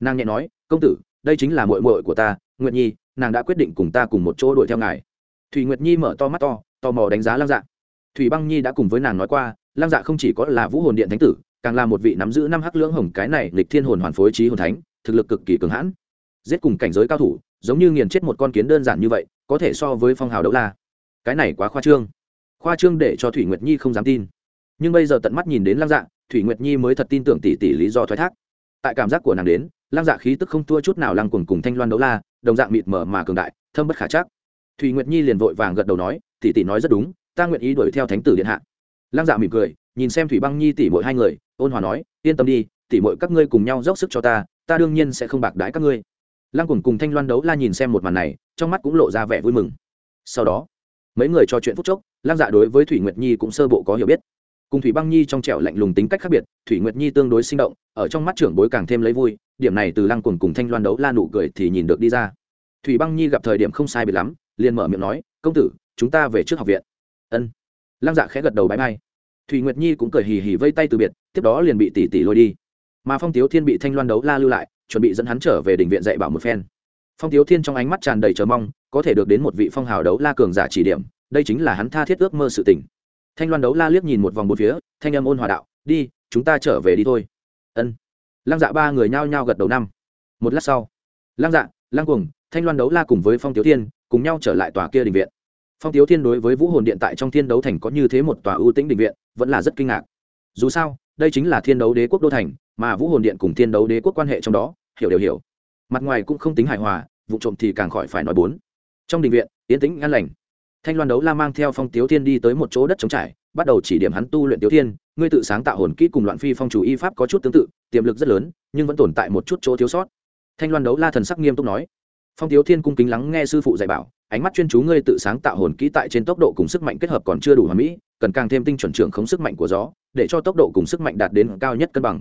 Nàng nhẹ nói, công tử, đây chính là mội mội của ta, nguyệt nhi, nàng đã quyết định cùng ta cùng một chỗ đuổi theo ngài. Thủy nguyệt nhi mở to mắt to, tò mò đánh giá lăng dạ. Thủy băng nhi đã cùng với nàng nói qua, lăng dạ không chỉ có là vũ hồn điện thánh tử, càng là một vị nắm giữ năm hắc lưỡng hồng cái này lịch thiên hồn hoàn phối trí hồn thánh, thực lực cực kỳ cường hãn giết cùng cảnh giới cao thủ, giống như nghiền chết một con kiến đơn giản như vậy, có thể so với phong hào đấu la. Cái này quá khoa trương. Khoa trương để cho thủy nguyệt nhi không dám tin. Nhưng bây giờ tận mắt nhìn đến lăng dạ thủy nguyệt nhi mới thật tin tưởng tỷ tỷ lý do thoái thác. Tại cảm giác của nàng đến, lăng dạ khí tức không thua chút nào lăng cuồng cùng thanh loan đấu la, đồng dạng mịt mờ mà cường đại, thâm bất khả chắc. Thủy nguyệt nhi liền vội vàng gật đầu nói, tỷ tỷ nói rất đúng, ta nguyện ý đuổi theo thánh tử điện hạ. Lăng dạ mỉm cười, nhìn xem thủy băng nhi tỷ mỗi hai người, ôn hòa nói, yên tâm đi, tỷ mỗi các ngươi cùng nhau dốc sức cho ta ta đương nhiên sẽ không bạc đái các ngươi lăng cùng cùng thanh loan đấu la nhìn xem một màn này, trong mắt cũng lộ ra vẻ vui mừng. Sau đó, mấy người trò chuyện phút chốc, lăng dạ đối với thủy nguyệt nhi cũng sơ bộ có hiểu biết. Cùng thủy băng nhi trong trẻo lạnh lùng tính cách khác biệt, thủy nguyệt nhi tương đối sinh động, ở trong mắt trưởng bối càng thêm lấy vui, điểm này từ lăng cùng cùng thanh loan đấu la nụ cười thì nhìn được đi ra. Thủy băng nhi gặp thời điểm không sai biệt lắm, liền mở miệng nói, công tử, chúng ta về trước học viện. Ân. Lăng dạ khẽ gật đầu bãi bay thủy nguyệt nhi cũng cười hì hì vây tay từ biệt, tiếp đó liền bị tỷ tỷ lôi đi. Mà phong tiếu thiên bị thanh loan đấu la lưu lại chuẩn bị dẫn hắn trở về đình viện dạy bảo một phen. Phong tiếu thiên trong ánh mắt tràn đầy chờ mong, có thể được đến một vị phong hào đấu la cường giả chỉ điểm, đây chính là hắn tha thiết ước mơ sự tình. Thanh loan đấu la liếc nhìn một vòng bốn phía, thanh âm ôn hòa đạo, đi, chúng ta trở về đi thôi. Ân. Lăng dạ ba người nhao nhao gật đầu năm. Một lát sau, lăng dạ lăng cuồng, thanh loan đấu la cùng với phong tiếu thiên, cùng nhau trở lại tòa kia đình viện. Phong tiếu thiên đối với vũ hồn điện tại trong thiên đấu thành có như thế một tòa ưu tĩnh đình viện, vẫn là rất kinh ngạc. Dù sao, đây chính là thiên đấu đế quốc đô thành, mà vũ hồn điện cùng thiên đấu đế quốc quan hệ trong đó hiểu đều hiểu. Mặt ngoài cũng không tính hài hòa, vụ trộm thì càng khỏi phải nói bốn. Trong đình viện yến tĩnh ngăn lành. Thanh loan đấu la mang theo phong tiếu thiên đi tới một chỗ đất trống trải, bắt đầu chỉ điểm hắn tu luyện tiếu thiên. Ngươi tự sáng tạo hồn kỹ cùng loạn phi phong chủ y pháp có chút tương tự, tiềm lực rất lớn, nhưng vẫn tồn tại một chút chỗ thiếu sót. Thanh loan đấu la thần sắc nghiêm túc nói. Phong tiếu thiên cung kính lắng nghe sư phụ dạy bảo, ánh mắt chuyên chú ngươi tự sáng tạo hồn kỹ tại trên tốc độ cùng sức mạnh kết hợp còn chưa đủ hoàn mỹ, cần càng thêm tinh chuẩn trưởng khống sức mạnh của gió, để cho tốc độ cùng sức mạnh đạt đến cao nhất cân bằng.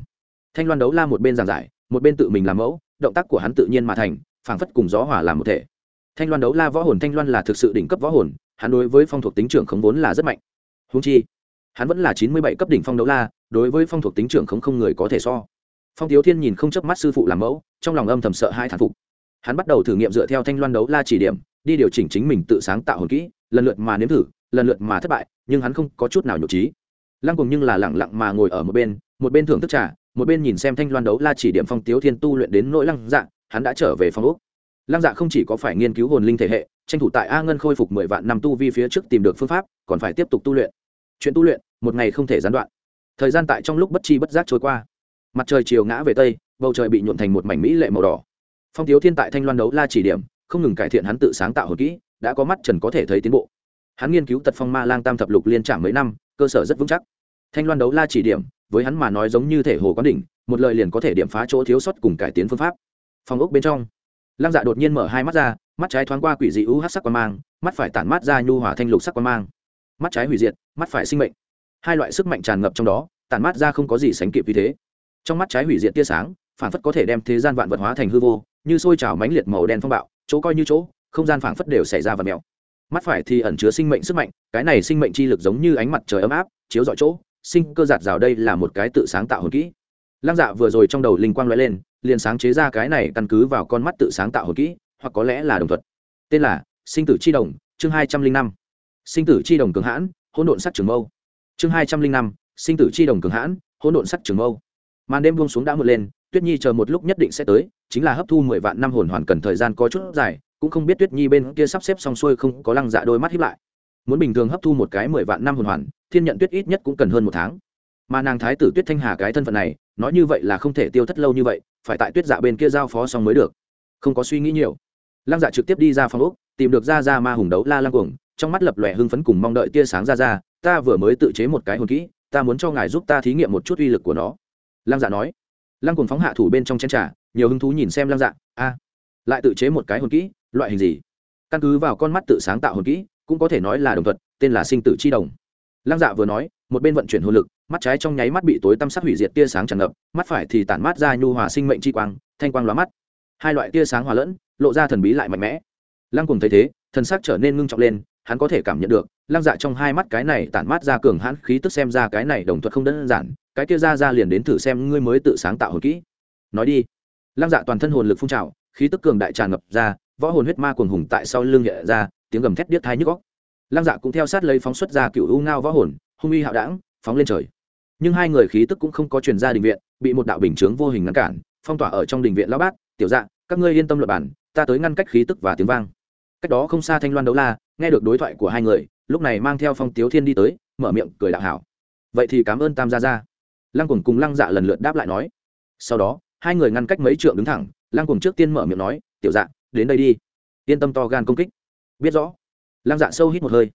Thanh loan đấu la một bên giảng giải một bên tự mình làm mẫu, động tác của hắn tự nhiên mà thành, phảng phất cùng gió hỏa làm một thể. Thanh loan đấu la võ hồn thanh loan là thực sự đỉnh cấp võ hồn, hắn đối với phong thuộc tính trưởng khống vốn là rất mạnh. Húng chi, hắn vẫn là chín mươi bảy cấp đỉnh phong đấu la, đối với phong thuộc tính trưởng không không người có thể so. Phong Tiếu thiên nhìn không chớp mắt sư phụ làm mẫu, trong lòng âm thầm sợ hai thản phục. Hắn bắt đầu thử nghiệm dựa theo thanh loan đấu la chỉ điểm, đi điều chỉnh chính mình tự sáng tạo hồn kỹ, lần lượt mà nếm thử, lần lượt mà thất bại, nhưng hắn không có chút nào nhục trí. Lăng cùng nhưng là lẳng lặng mà ngồi ở một bên một bên thưởng thức trà một bên nhìn xem thanh loan đấu la chỉ điểm phong tiếu thiên tu luyện đến nỗi lăng dạ hắn đã trở về phong úc. Lăng dạ không chỉ có phải nghiên cứu hồn linh thể hệ, tranh thủ tại a ngân khôi phục mười vạn năm tu vi phía trước tìm được phương pháp, còn phải tiếp tục tu luyện. Chuyện tu luyện, một ngày không thể gián đoạn. Thời gian tại trong lúc bất chi bất giác trôi qua. Mặt trời chiều ngã về tây, bầu trời bị nhuộn thành một mảnh mỹ lệ màu đỏ. Phong tiếu thiên tại thanh loan đấu la chỉ điểm, không ngừng cải thiện hắn tự sáng tạo hồn kỹ, đã có mắt trần có thể thấy tiến bộ. Hắn nghiên cứu tật phong ma lang tam thập lục liên trạm mấy năm, cơ sở rất vững chắc thanh loan đấu la chỉ điểm, với hắn mà nói giống như thể hồ quán đỉnh, một lời liền có thể điểm phá chỗ thiếu sót cùng cải tiến phương pháp. Phòng ốc bên trong, lăng dạ đột nhiên mở hai mắt ra, mắt trái thoáng qua quỷ dị u hát sắc quan mang, mắt phải tản mát ra nhu hỏa thanh lục sắc quan mang. Mắt trái hủy diệt, mắt phải sinh mệnh. Hai loại sức mạnh tràn ngập trong đó, tản mát ra không có gì sánh kịp vì thế. Trong mắt trái hủy diệt tia sáng phản phất có thể đem thế gian vạn vật hóa thành hư vô, như sôi trào mánh liệt màu đen phong bạo, chỗ coi như chỗ, không gian phản phất đều xảy ra và mèo. Mắt phải thì ẩn chứa sinh mệnh sức mạnh, cái này sinh mệnh chi lực giống như ánh mặt trời ấm áp, chiếu dọi chỗ sinh cơ giạt rào đây là một cái tự sáng tạo hồn kỹ. Lăng dạ vừa rồi trong đầu linh quang l lên, liền sáng chế ra cái này căn cứ vào con mắt tự sáng tạo hồn kỹ, hoặc có lẽ là đồng thuật. Tên là sinh tử chi đồng, chương hai trăm linh năm. Sinh tử chi đồng cường hãn, hỗn độn sắc trường mâu. Chương hai trăm linh năm, sinh tử chi đồng cường hãn, hỗn độn sắc trường mâu. Màn đêm buông xuống đã một lên, tuyết nhi chờ một lúc nhất định sẽ tới, chính là hấp thu mười vạn năm hồn hoàn cần thời gian có chút dài, cũng không biết tuyết nhi bên kia sắp xếp xong xuôi không có lăng dạ đôi mắt hiếp lại muốn bình thường hấp thu một cái mười vạn năm hồn hoàn, thiên nhận tuyết ít nhất cũng cần hơn một tháng. Mà nàng thái tử tuyết thanh hà cái thân phận này, nói như vậy là không thể tiêu thất lâu như vậy, phải tại tuyết dạ bên kia giao phó xong mới được. Không có suy nghĩ nhiều. Lăng dạ trực tiếp đi ra phòng úc tìm được ra ra ma hùng đấu la lăng cuồng, trong mắt lập lòe hưng phấn cùng mong đợi tia sáng ra ra ta vừa mới tự chế một cái hồn kỹ, ta muốn cho ngài giúp ta thí nghiệm một chút uy lực của nó. Lăng dạ nói. Lăng cuồng phóng hạ thủ bên trong chén trà, nhiều hứng thú nhìn xem lăng dạ a, lại tự chế một cái hồn kỹ, loại hình gì? Căn cứ vào con mắt tự sáng tạo hồn kỹ cũng có thể nói là đồng thuật tên là sinh tử chi đồng. Lăng dạ vừa nói, một bên vận chuyển hồn lực, mắt trái trong nháy mắt bị tối tăm sắc hủy diệt tia sáng tràn ngập, mắt phải thì tản mát ra nhu hòa sinh mệnh chi quang, thanh quang lóa mắt. Hai loại tia sáng hòa lẫn, lộ ra thần bí lại mạnh mẽ. Lăng cùng thấy thế, thần sắc trở nên ngưng trọng lên, hắn có thể cảm nhận được, lăng dạ trong hai mắt cái này tản mát ra cường hãn khí tức xem ra cái này đồng thuật không đơn giản, cái kia ra ra liền đến thử xem ngươi mới tự sáng tạo hồn kỹ. Nói đi. Lăng dạ toàn thân hồn lực phun trào, khí tức cường đại tràn ngập ra, võ hồn huyết ma cuồng hùng tại sau lưng nhẹ ra tiếng gầm thét điếc thai nhức góc. Lăng dạ cũng theo sát lấy phóng xuất ra cựu u ngao võ hồn, hung uy hạo đảng, phóng lên trời. Nhưng hai người khí tức cũng không có truyền ra đình viện, bị một đạo bình chướng vô hình ngăn cản, phong tỏa ở trong đình viện lao bát. Tiểu dạ các ngươi yên tâm luật bản ta tới ngăn cách khí tức và tiếng vang. Cách đó không xa thanh loan đấu la, nghe được đối thoại của hai người, lúc này mang theo phong tiếu thiên đi tới, mở miệng cười đạo hảo. Vậy thì cảm ơn tam gia gia. Lăng cùng cùng lăng dạ lần lượt đáp lại nói. Sau đó, hai người ngăn cách mấy trượng đứng thẳng, lăng cùng trước tiên mở miệng nói, tiểu dạ đến đây đi. Yên tâm to gan công kích biết rõ. Lăng dạ sâu hít một hơi.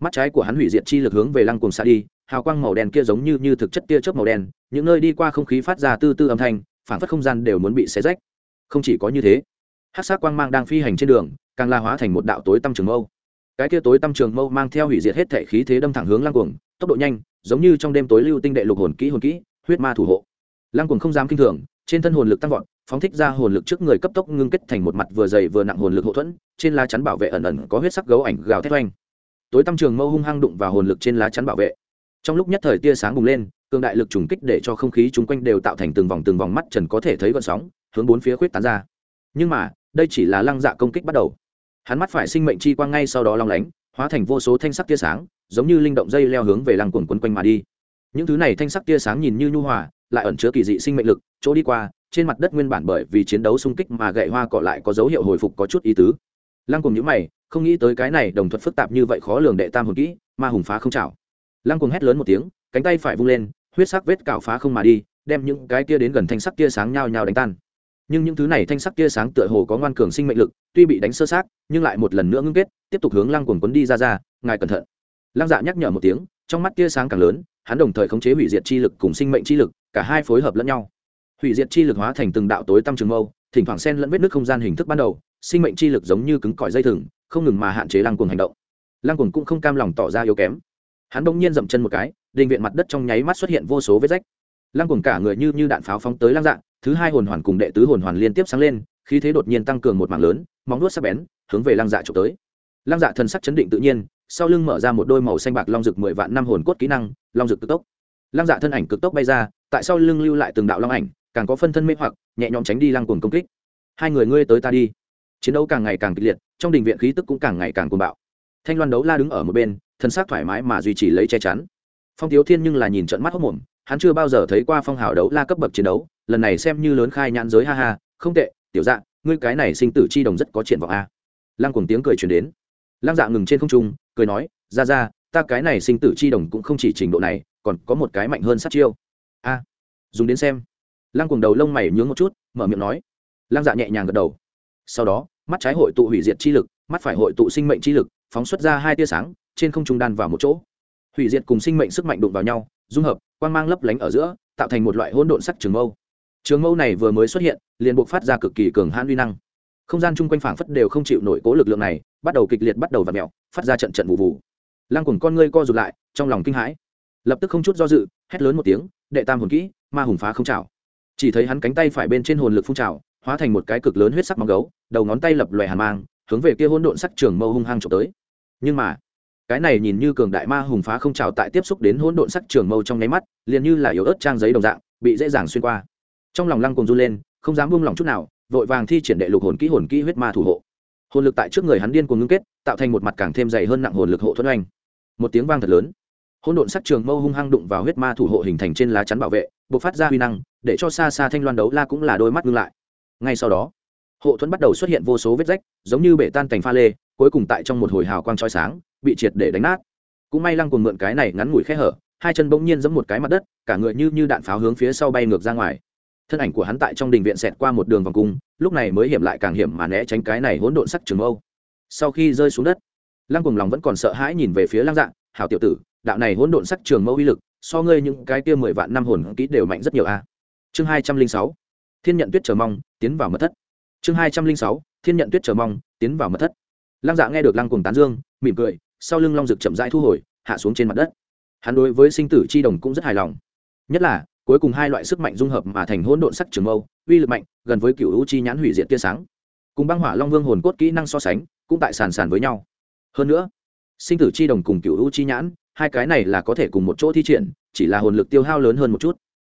Mắt trái của hắn hủy diệt chi lực hướng về lăng cùng xa đi, hào quang màu đen kia giống như như thực chất tia chớp màu đen, những nơi đi qua không khí phát ra tư tư âm thanh, phản phất không gian đều muốn bị xé rách. Không chỉ có như thế hát sát quang mang đang phi hành trên đường, càng la hóa thành một đạo tối tăm trường mâu. Cái kia tối tăm trường mâu mang theo hủy diệt hết thể khí thế đâm thẳng hướng lăng cuồng, tốc độ nhanh, giống như trong đêm tối lưu tinh đệ lục hồn kỹ hồn kỹ, huyết ma thủ hộ. Lăng cuồng không dám kinh thường, trên thân hồn lực tăng vọt phóng thích ra hồn lực trước người cấp tốc ngưng kết thành một mặt vừa dày vừa nặng hồn lực hậu thuẫn, trên lá chắn bảo vệ ẩn ẩn có huyết sắc gấu ảnh gào thét oanh. Tối tăm trường mâu hung hăng đụng vào hồn lực trên lá chắn bảo vệ. Trong lúc nhất thời tia sáng bùng lên, cường đại lực trùng kích để cho không khí chung quanh đều tạo thành từng vòng từng vòng mắt trần có thể thấy gọn sóng, hướng bốn phía khuyết tán ra. Nhưng mà, đây chỉ là lăng dạ công kích bắt đầu. Hắn mắt phải sinh mệnh chi quang ngay sau đó long lánh, hóa thành vô số thanh sắc tia sáng, giống như linh động dây leo hướng về lăng cuồng quấn quanh mà đi. Những thứ này thanh sắc tia sáng nhìn như nhu hòa, lại ẩn chứa kỳ dị sinh mệnh lực, chỗ đi qua trên mặt đất nguyên bản bởi vì chiến đấu xung kích mà gậy hoa cọ lại có dấu hiệu hồi phục có chút ý tứ. Lăng cùng nhíu mày, không nghĩ tới cái này đồng thuật phức tạp như vậy khó lường đệ tam hồn kỹ, ma hùng phá không chảo. Lăng cùng hét lớn một tiếng, cánh tay phải vung lên, huyết sắc vết cào phá không mà đi, đem những cái kia đến gần thanh sắc kia sáng nhao nhao đánh tan. Nhưng những thứ này thanh sắc kia sáng tựa hồ có ngoan cường sinh mệnh lực, tuy bị đánh sơ sát nhưng lại một lần nữa ngưng kết, tiếp tục hướng lăng cuồng quấn đi ra ra, ngài cẩn thận. Lăng dạ nhắc nhở một tiếng, trong mắt kia sáng càng lớn, hắn đồng thời khống chế hủy diệt chi lực cùng sinh mệnh chi lực, cả hai phối hợp lẫn nhau hủy diệt chi lực hóa thành từng đạo tối tăm trường mâu, thỉnh thoảng xen lẫn vết nước không gian hình thức ban đầu, sinh mệnh chi lực giống như cứng cỏi dây thừng, không ngừng mà hạn chế lăng cuồng hành động. Lăng cuồng cũng không cam lòng tỏ ra yếu kém. Hắn bỗng nhiên dậm chân một cái, đình viện mặt đất trong nháy mắt xuất hiện vô số vết rách. Lăng cuồng cả người như như đạn pháo phóng tới lăng dạng, thứ hai hồn hoàn cùng đệ tứ hồn hoàn liên tiếp sáng lên, khí thế đột nhiên tăng cường một mảng lớn, móng nuốt sắc bén, hướng về lăng dạ trộm tới. Lăng dạ thần sắc chấn định tự nhiên, sau lưng mở ra một đôi màu xanh bạc long rực mười vạn năm hồn cốt kỹ năng, long rực cực tốc. Lăng dạ thân ảnh cực tốc bay ra, tại sau lưng lưu lại từng đạo long ảnh càng có phân thân mê hoặc, nhẹ nhõm tránh đi lăng cuồng công kích. Hai người ngươi tới ta đi. Chiến đấu càng ngày càng kịch liệt, trong đình viện khí tức cũng càng ngày càng cuồng bạo. Thanh loan đấu la đứng ở một bên thân xác thoải mái mà duy trì lấy che chắn. Phong thiếu thiên nhưng là nhìn trận mắt hốc mồm hắn chưa bao giờ thấy qua phong hào đấu la cấp bậc chiến đấu, lần này xem như lớn khai nhãn giới ha ha, không tệ, tiểu dạ ngươi cái này sinh tử chi đồng rất có triển vọng a. Lăng cùng tiếng cười truyền đến. Lăng dạ ngừng trên không trung, cười nói, ra ra, ta cái này sinh tử chi đồng cũng không chỉ trình độ này, còn có một cái mạnh hơn sát chiêu. A, dùng đến xem lăng cuồng đầu lông mày nhướng một chút, mở miệng nói. Lăng dạ nhẹ nhàng gật đầu. Sau đó, mắt trái hội tụ hủy diệt chi lực, mắt phải hội tụ sinh mệnh chi lực, phóng xuất ra hai tia sáng, trên không trung đan vào một chỗ. Hủy diệt cùng sinh mệnh sức mạnh đụng vào nhau, dung hợp, quang mang lấp lánh ở giữa, tạo thành một loại hỗn độn sắc trường mâu. Trường mâu này vừa mới xuất hiện, liền buộc phát ra cực kỳ cường hãn uy năng. Không gian chung quanh phảng phất đều không chịu nổi cố lực lượng này, bắt đầu kịch liệt bắt đầu và mẹo phát ra trận trận vụ vụ. Lăng cùng con ngươi co rụt lại, trong lòng kinh hãi. Lập tức không chút do dự, hét lớn một tiếng, đệ tam hồn kỹ, ma hùng phá không trào chỉ thấy hắn cánh tay phải bên trên hồn lực phun trào, hóa thành một cái cực lớn huyết sắc móng gấu, đầu ngón tay lập lòe hàn mang, hướng về kia hỗn độn sắc trường mâu hung hăng trộm tới. Nhưng mà, cái này nhìn như cường đại ma hùng phá không trào tại tiếp xúc đến hỗn độn sắc trường mâu trong nháy mắt, liền như là yếu ớt trang giấy đồng dạng, bị dễ dàng xuyên qua. Trong lòng lăng cùng run lên, không dám buông lòng chút nào, vội vàng thi triển đệ lục hồn kỹ hồn kỹ huyết ma thủ hộ. Hồn lực tại trước người hắn điên cuồng ngưng kết, tạo thành một mặt càng thêm dày hơn nặng hồn lực hộ thuẫn oanh. Một tiếng vang thật lớn. Hỗn độn sắc trường mâu hung hăng đụng vào huyết ma thủ hộ hình thành trên lá chắn bảo vệ bộc phát ra huy năng, để cho xa xa thanh loan đấu la cũng là đôi mắt ngưng lại. Ngay sau đó, hộ thuẫn bắt đầu xuất hiện vô số vết rách, giống như bể tan cành pha lê, cuối cùng tại trong một hồi hào quang trói sáng, bị triệt để đánh nát. Cũng may lăng cùng mượn cái này ngắn ngủi khe hở, hai chân bỗng nhiên giẫm một cái mặt đất, cả người như như đạn pháo hướng phía sau bay ngược ra ngoài. Thân ảnh của hắn tại trong đình viện xẹt qua một đường vòng cung, lúc này mới hiểm lại càng hiểm mà né tránh cái này hỗn độn sắc trường mâu. Sau khi rơi xuống đất, lăng cùng lòng vẫn còn sợ hãi nhìn về phía lăng dạng hảo tiểu tử, đạo này hỗn độn sắc trường mâu uy lực so ngươi những cái kia mười vạn năm hồn kỹ đều mạnh rất nhiều a. Chương hai trăm linh sáu, thiên nhận tuyết chờ mong, tiến vào mật thất. Chương hai trăm linh sáu, thiên nhận tuyết chờ mong, tiến vào mật thất. Lăng dạ nghe được lăng cùng tán dương, mỉm cười, sau lưng long rực chậm rãi thu hồi, hạ xuống trên mặt đất. Hắn đối với sinh tử chi đồng cũng rất hài lòng. Nhất là, cuối cùng hai loại sức mạnh dung hợp mà thành hỗn độn sắc trường mâu, uy lực mạnh, gần với cựu u chi nhãn hủy diệt tia sáng. Cùng băng hỏa long vương hồn cốt kỹ năng so sánh, cũng tại sàn sàn với nhau. Hơn nữa, sinh tử chi đồng cùng cựu u chi nhãn hai cái này là có thể cùng một chỗ thi triển chỉ là hồn lực tiêu hao lớn hơn một chút.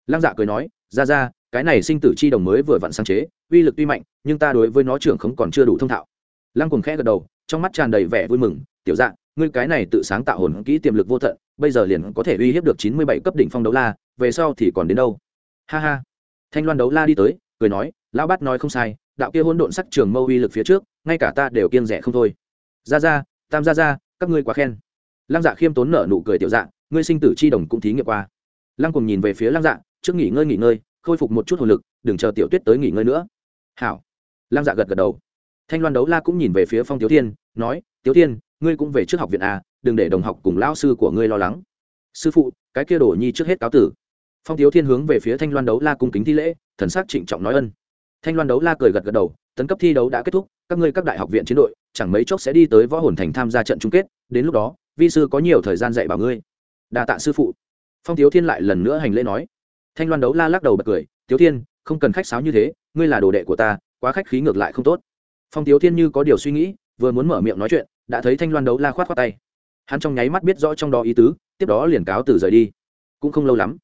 Lăng dạ cười nói ra ra cái này sinh tử chi đồng mới vừa vặn sáng chế uy lực tuy mạnh nhưng ta đối với nó trưởng không còn chưa đủ thông thạo. Lăng cùng khẽ gật đầu trong mắt tràn đầy vẻ vui mừng tiểu Dạng, ngươi cái này tự sáng tạo hồn kỹ tiềm lực vô tận bây giờ liền có thể uy hiếp được chín mươi bảy cấp đỉnh phong đấu la về sau thì còn đến đâu? Ha ha. Thanh loan đấu la đi tới cười nói lão bát nói không sai đạo kia hỗn độn sắc trường mâu uy lực phía trước ngay cả ta đều kiêng rẻ không thôi. Ra ra tam ra ra các ngươi quá khen lăng dạ khiêm tốn nở nụ cười tiểu dạ ngươi sinh tử chi đồng cũng thí nghiệm qua. Lăng cùng nhìn về phía lăng dạ trước nghỉ ngơi nghỉ ngơi, khôi phục một chút hồ lực, đừng chờ tiểu tuyết tới nghỉ ngơi nữa. Hảo. Lăng dạ gật gật đầu. Thanh loan đấu la cũng nhìn về phía phong tiểu thiên, nói tiểu thiên, ngươi cũng về trước học viện a đừng để đồng học cùng lão sư của ngươi lo lắng. Sư phụ, cái kia đổ nhi trước hết cáo tử. Phong Tiếu thiên hướng về phía thanh loan đấu la cung kính thi lễ, thần sắc trịnh trọng nói ân. Thanh loan đấu la cười gật gật đầu, tấn cấp thi đấu đã kết thúc, các ngươi các đại học viện chiến đội, chẳng mấy chốc sẽ đi tới võ hồn thành tham gia trận chung kết, đến lúc đó vi sư có nhiều thời gian dạy bảo ngươi. Đa tạ sư phụ. Phong thiếu thiên lại lần nữa hành lễ nói. Thanh loan đấu la lắc đầu bật cười. Thiếu thiên, không cần khách sáo như thế, ngươi là đồ đệ của ta, quá khách khí ngược lại không tốt. Phong thiếu thiên như có điều suy nghĩ, vừa muốn mở miệng nói chuyện, đã thấy thanh loan đấu la khoát khoát tay. Hắn trong nháy mắt biết rõ trong đó ý tứ, tiếp đó liền cáo từ rời đi. Cũng không lâu lắm,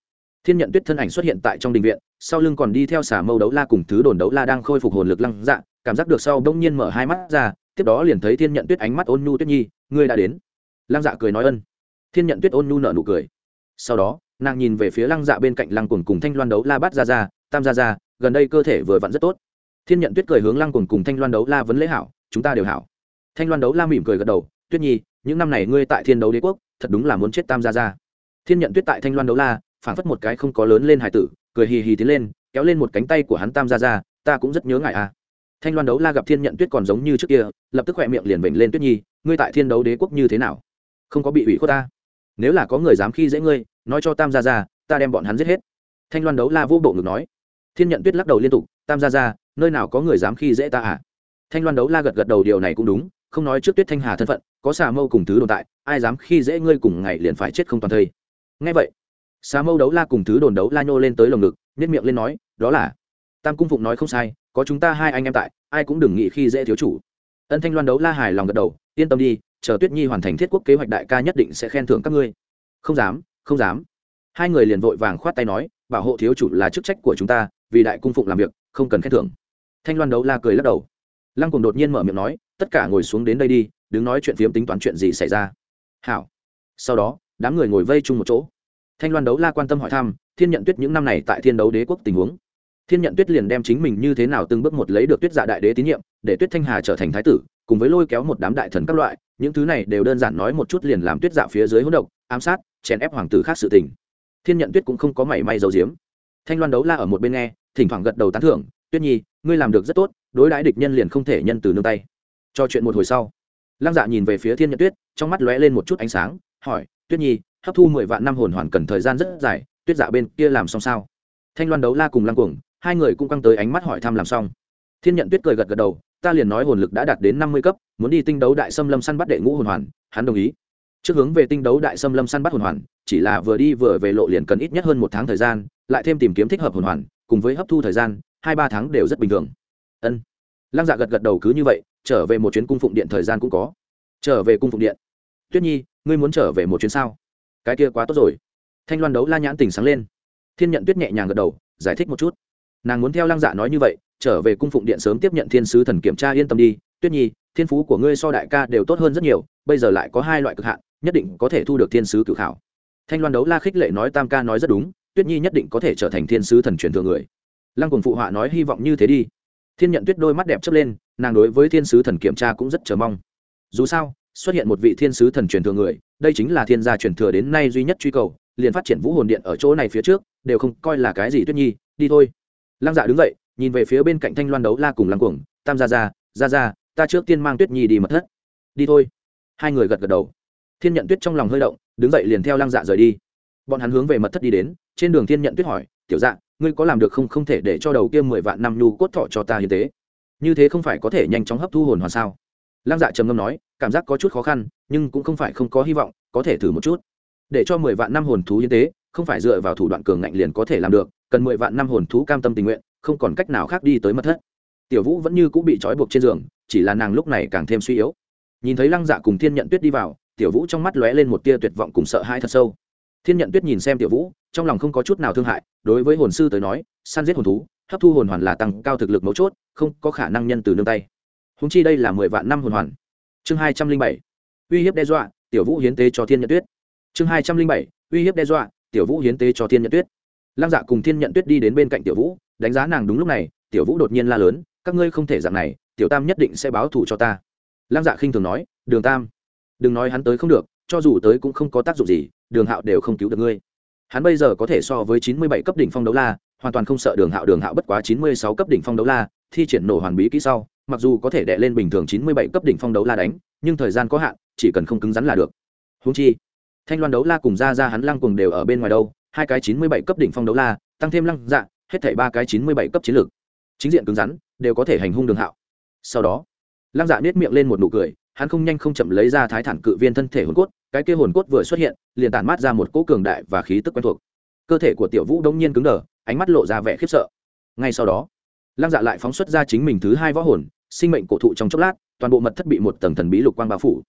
thiên nhận tuyết thân ảnh xuất hiện tại trong đình viện, sau lưng còn đi theo xả mâu đấu la cùng thứ đồn đấu la đang khôi phục hồn lực lăng dạ cảm giác được sau bỗng nhiên mở hai mắt ra, tiếp đó liền thấy thiên nhận tuyết ánh mắt ôn nhu tuyết nhi, ngươi đã đến lăng dạ cười nói ân. Thiên nhận tuyết ôn nhu nở nụ cười. Sau đó, nàng nhìn về phía lăng dạ bên cạnh lăng cuồng cùng thanh loan đấu la Bát ra ra tam ra ra gần đây cơ thể vừa vặn rất tốt. Thiên nhận tuyết cười hướng lăng cuồng cùng thanh loan đấu la vấn lễ hảo, chúng ta đều hảo. Thanh loan đấu la mỉm cười gật đầu, tuyết nhi, những năm này ngươi tại thiên đấu đế quốc, thật đúng là muốn chết tam gia ra thiên nhận tuyết tại thanh loan đấu la phản phất một cái không có lớn lên hải tử, cười hì hì tiến lên, kéo lên một cánh tay của hắn tam gia ra ta cũng rất nhớ ngài à. Thanh loan đấu la gặp thiên nhận tuyết còn giống như trước kia, lập tức khỏe miệng liền vểnh lên, tuyết nhi, ngươi tại thiên đấu đế quốc như thế nào? Không có bị ủy khuất ta. Nếu là có người dám khi dễ ngươi, nói cho tam gia ra ta đem bọn hắn giết hết. Thanh loan đấu la vô bộ ngực nói. Thiên nhận tuyết lắc đầu liên tục, tam gia ra nơi nào có người dám khi dễ ta à? Thanh loan đấu la gật gật đầu, điều này cũng đúng, không nói trước tuyết thanh hà thân phận, có xà mâu cùng thứ đồn tại, ai dám khi dễ ngươi cùng ngày liền phải chết không toàn thây. Ngay vậy xà mâu đấu la cùng thứ đồn đấu la nhô lên tới lồng ngực nếp miệng lên nói, đó là, tam cung phụng nói không sai, có chúng ta hai anh em tại, ai cũng đừng nghĩ khi dễ thiếu chủ. Ân thanh loan đấu la hài lòng gật đầu, yên tâm đi chờ tuyết nhi hoàn thành thiết quốc kế hoạch đại ca nhất định sẽ khen thưởng các ngươi. Không dám không dám. Hai người liền vội vàng khoát tay nói, bảo hộ thiếu chủ là chức trách của chúng ta, vì đại cung phụng làm việc, không cần khen thưởng. Thanh loan đấu la cười lắc đầu. Lăng cùng đột nhiên mở miệng nói, tất cả ngồi xuống đến đây đi đứng nói chuyện phiếm tính toán chuyện gì xảy ra. Hảo. Sau đó, đám người ngồi vây chung một chỗ. Thanh loan đấu la quan tâm hỏi thăm, thiên nhận tuyết những năm này tại thiên đấu đế quốc tình huống. Thiên nhận tuyết liền đem chính mình như thế nào từng bước một lấy được tuyết dạ đại đế tín nhiệm, để tuyết thanh hà trở thành thái tử, cùng với lôi kéo một đám đại thần các loại những thứ này đều đơn giản nói một chút liền làm tuyết dạ phía dưới hỗn độc, ám sát, chèn ép hoàng tử khác sự tình. Thiên nhận tuyết cũng không có mảy may dầu diếm thanh loan đấu la ở một bên nghe, thỉnh thoảng gật đầu tán thưởng, tuyết nhi, ngươi làm được rất tốt, đối đãi địch nhân liền không thể nhân từ nương tay. Cho chuyện một hồi sau, lăng dạ nhìn về phía thiên nhận tuyết, trong mắt lóe lên một chút ánh sáng, hỏi, tuyết nhi, hấp thu mười vạn năm hồn hoàn cần thời gian rất dài, tuyết dạ bên kia làm xong sao? Thanh loan đấu la cùng lăng cuồng, hai người cũng căng tới ánh mắt hỏi thăm làm xong. Thiên nhận tuyết cười gật gật đầu ta liền nói hồn lực đã đạt đến năm mươi cấp, muốn đi tinh đấu đại xâm lâm săn bắt đệ ngũ hồn hoàn, hắn đồng ý. Trước hướng về tinh đấu đại xâm lâm săn bắt hồn hoàn, chỉ là vừa đi vừa về lộ liền cần ít nhất hơn một tháng thời gian, lại thêm tìm kiếm thích hợp hồn hoàn, cùng với hấp thu thời gian, hai ba tháng đều rất bình thường. Ân. Lăng dạ gật gật đầu cứ như vậy, trở về một chuyến cung phụng điện thời gian cũng có. Trở về cung phụng điện. Tuyết nhi, ngươi muốn trở về một chuyến sao? Cái kia quá tốt rồi. Thanh loan đấu la nhãn tình sáng lên. Thiên nhận tuyết nhẹ nhàng gật đầu, giải thích một chút. Nàng muốn theo lăng dạ nói như vậy trở về cung phụng điện sớm tiếp nhận thiên sứ thần kiểm tra yên tâm đi. Tuyết nhi, thiên phú của ngươi so đại ca đều tốt hơn rất nhiều, bây giờ lại có hai loại cực hạn, nhất định có thể thu được thiên sứ cử khảo. Thanh loan đấu la khích lệ nói tam ca nói rất đúng, tuyết nhi nhất định có thể trở thành thiên sứ thần truyền thừa người. Lăng cùng phụ họa nói hy vọng như thế đi. Thiên nhận tuyết đôi mắt đẹp chớp lên, nàng đối với thiên sứ thần kiểm tra cũng rất chờ mong. Dù sao, xuất hiện một vị thiên sứ thần truyền thừa người, đây chính là thiên gia truyền thừa đến nay duy nhất truy cầu, liền phát triển vũ hồn điện ở chỗ này phía trước, đều không coi là cái gì tuyết nhi, đi thôi. Lăng dạ đứng dậy nhìn về phía bên cạnh thanh loan đấu la cùng lăng cuồng, tam gia gia gia gia, ta trước tiên mang tuyết nhi đi mật thất. Đi thôi. Hai người gật gật đầu. Thiên nhận tuyết trong lòng hơi động, đứng dậy liền theo lăng dạ rời đi. Bọn hắn hướng về mật thất đi đến, trên đường thiên nhận tuyết hỏi, tiểu dạ ngươi có làm được không không thể để cho đầu kia mười vạn năm nhu cốt thọ cho ta hiến tế? Như thế không phải có thể nhanh chóng hấp thu hồn hoàn sao? Lăng dạ trầm ngâm nói, cảm giác có chút khó khăn, nhưng cũng không phải không có hy vọng, có thể thử một chút. Để cho mười vạn năm hồn thú hiến tế, không phải dựa vào thủ đoạn cường ngạnh liền có thể làm được, cần mười vạn năm hồn thú cam tâm tình nguyện không còn cách nào khác đi tới mật thất. Tiểu vũ vẫn như cũng bị trói buộc trên giường, chỉ là nàng lúc này càng thêm suy yếu. Nhìn thấy lăng dạ cùng thiên nhận tuyết đi vào, tiểu vũ trong mắt lóe lên một tia tuyệt vọng cùng sợ hãi thật sâu. Thiên nhận tuyết nhìn xem tiểu vũ, trong lòng không có chút nào thương hại, đối với hồn sư tới nói, săn giết hồn thú, hấp thu hồn hoàn là tăng cao thực lực mấu chốt, không có khả năng nhân từ nương tay. Húng chi đây là mười vạn năm hồn hoàn. Chương hai trăm linh bảy, uy hiếp đe dọa, tiểu vũ hiến tế cho thiên nhận tuyết. Chương hai trăm linh bảy, uy hiếp đe dọa, tiểu vũ hiến tế cho thiên nhận tuyết. Lăng dạ cùng thiên nhận tuyết đi đến bên cạnh tiểu vũ đánh giá nàng đúng lúc này, tiểu vũ đột nhiên la lớn, các ngươi không thể dạng này, tiểu tam nhất định sẽ báo thù cho ta. Lăng dạ khinh thường nói, đường tam, đừng nói hắn tới không được, cho dù tới cũng không có tác dụng gì, đường hạo đều không cứu được ngươi. Hắn bây giờ có thể so với chín mươi bảy cấp đỉnh phong đấu la, hoàn toàn không sợ đường hạo đường hạo bất quá chín mươi sáu cấp đỉnh phong đấu la, thi triển nổ hoàn bí kỹ sau, mặc dù có thể đệ lên bình thường chín mươi bảy cấp đỉnh phong đấu la đánh, nhưng thời gian có hạn, chỉ cần không cứng rắn là được. Húng chi, thanh loan đấu la cùng ra ra hắn lăng cùng đều ở bên ngoài đâu, hai cái chín mươi bảy cấp đỉnh phong đấu la, tăng thêm lăng dạ hết thảy ba cái chín mươi bảy cấp chiến lược. Chính diện cứng rắn, đều có thể hành hung đường hạo. Sau đó, lăng dạ nết miệng lên một nụ cười, hắn không nhanh không chậm lấy ra thái thản cự viên thân thể hồn cốt, cái kia hồn cốt vừa xuất hiện, liền tản mát ra một cỗ cường đại và khí tức quen thuộc. Cơ thể của tiểu vũ đông nhiên cứng đờ, ánh mắt lộ ra vẻ khiếp sợ. Ngay sau đó, lăng dạ lại phóng xuất ra chính mình thứ hai võ hồn, sinh mệnh cổ thụ trong chốc lát, toàn bộ mật thất bị một tầng thần bí lục quang bao phủ.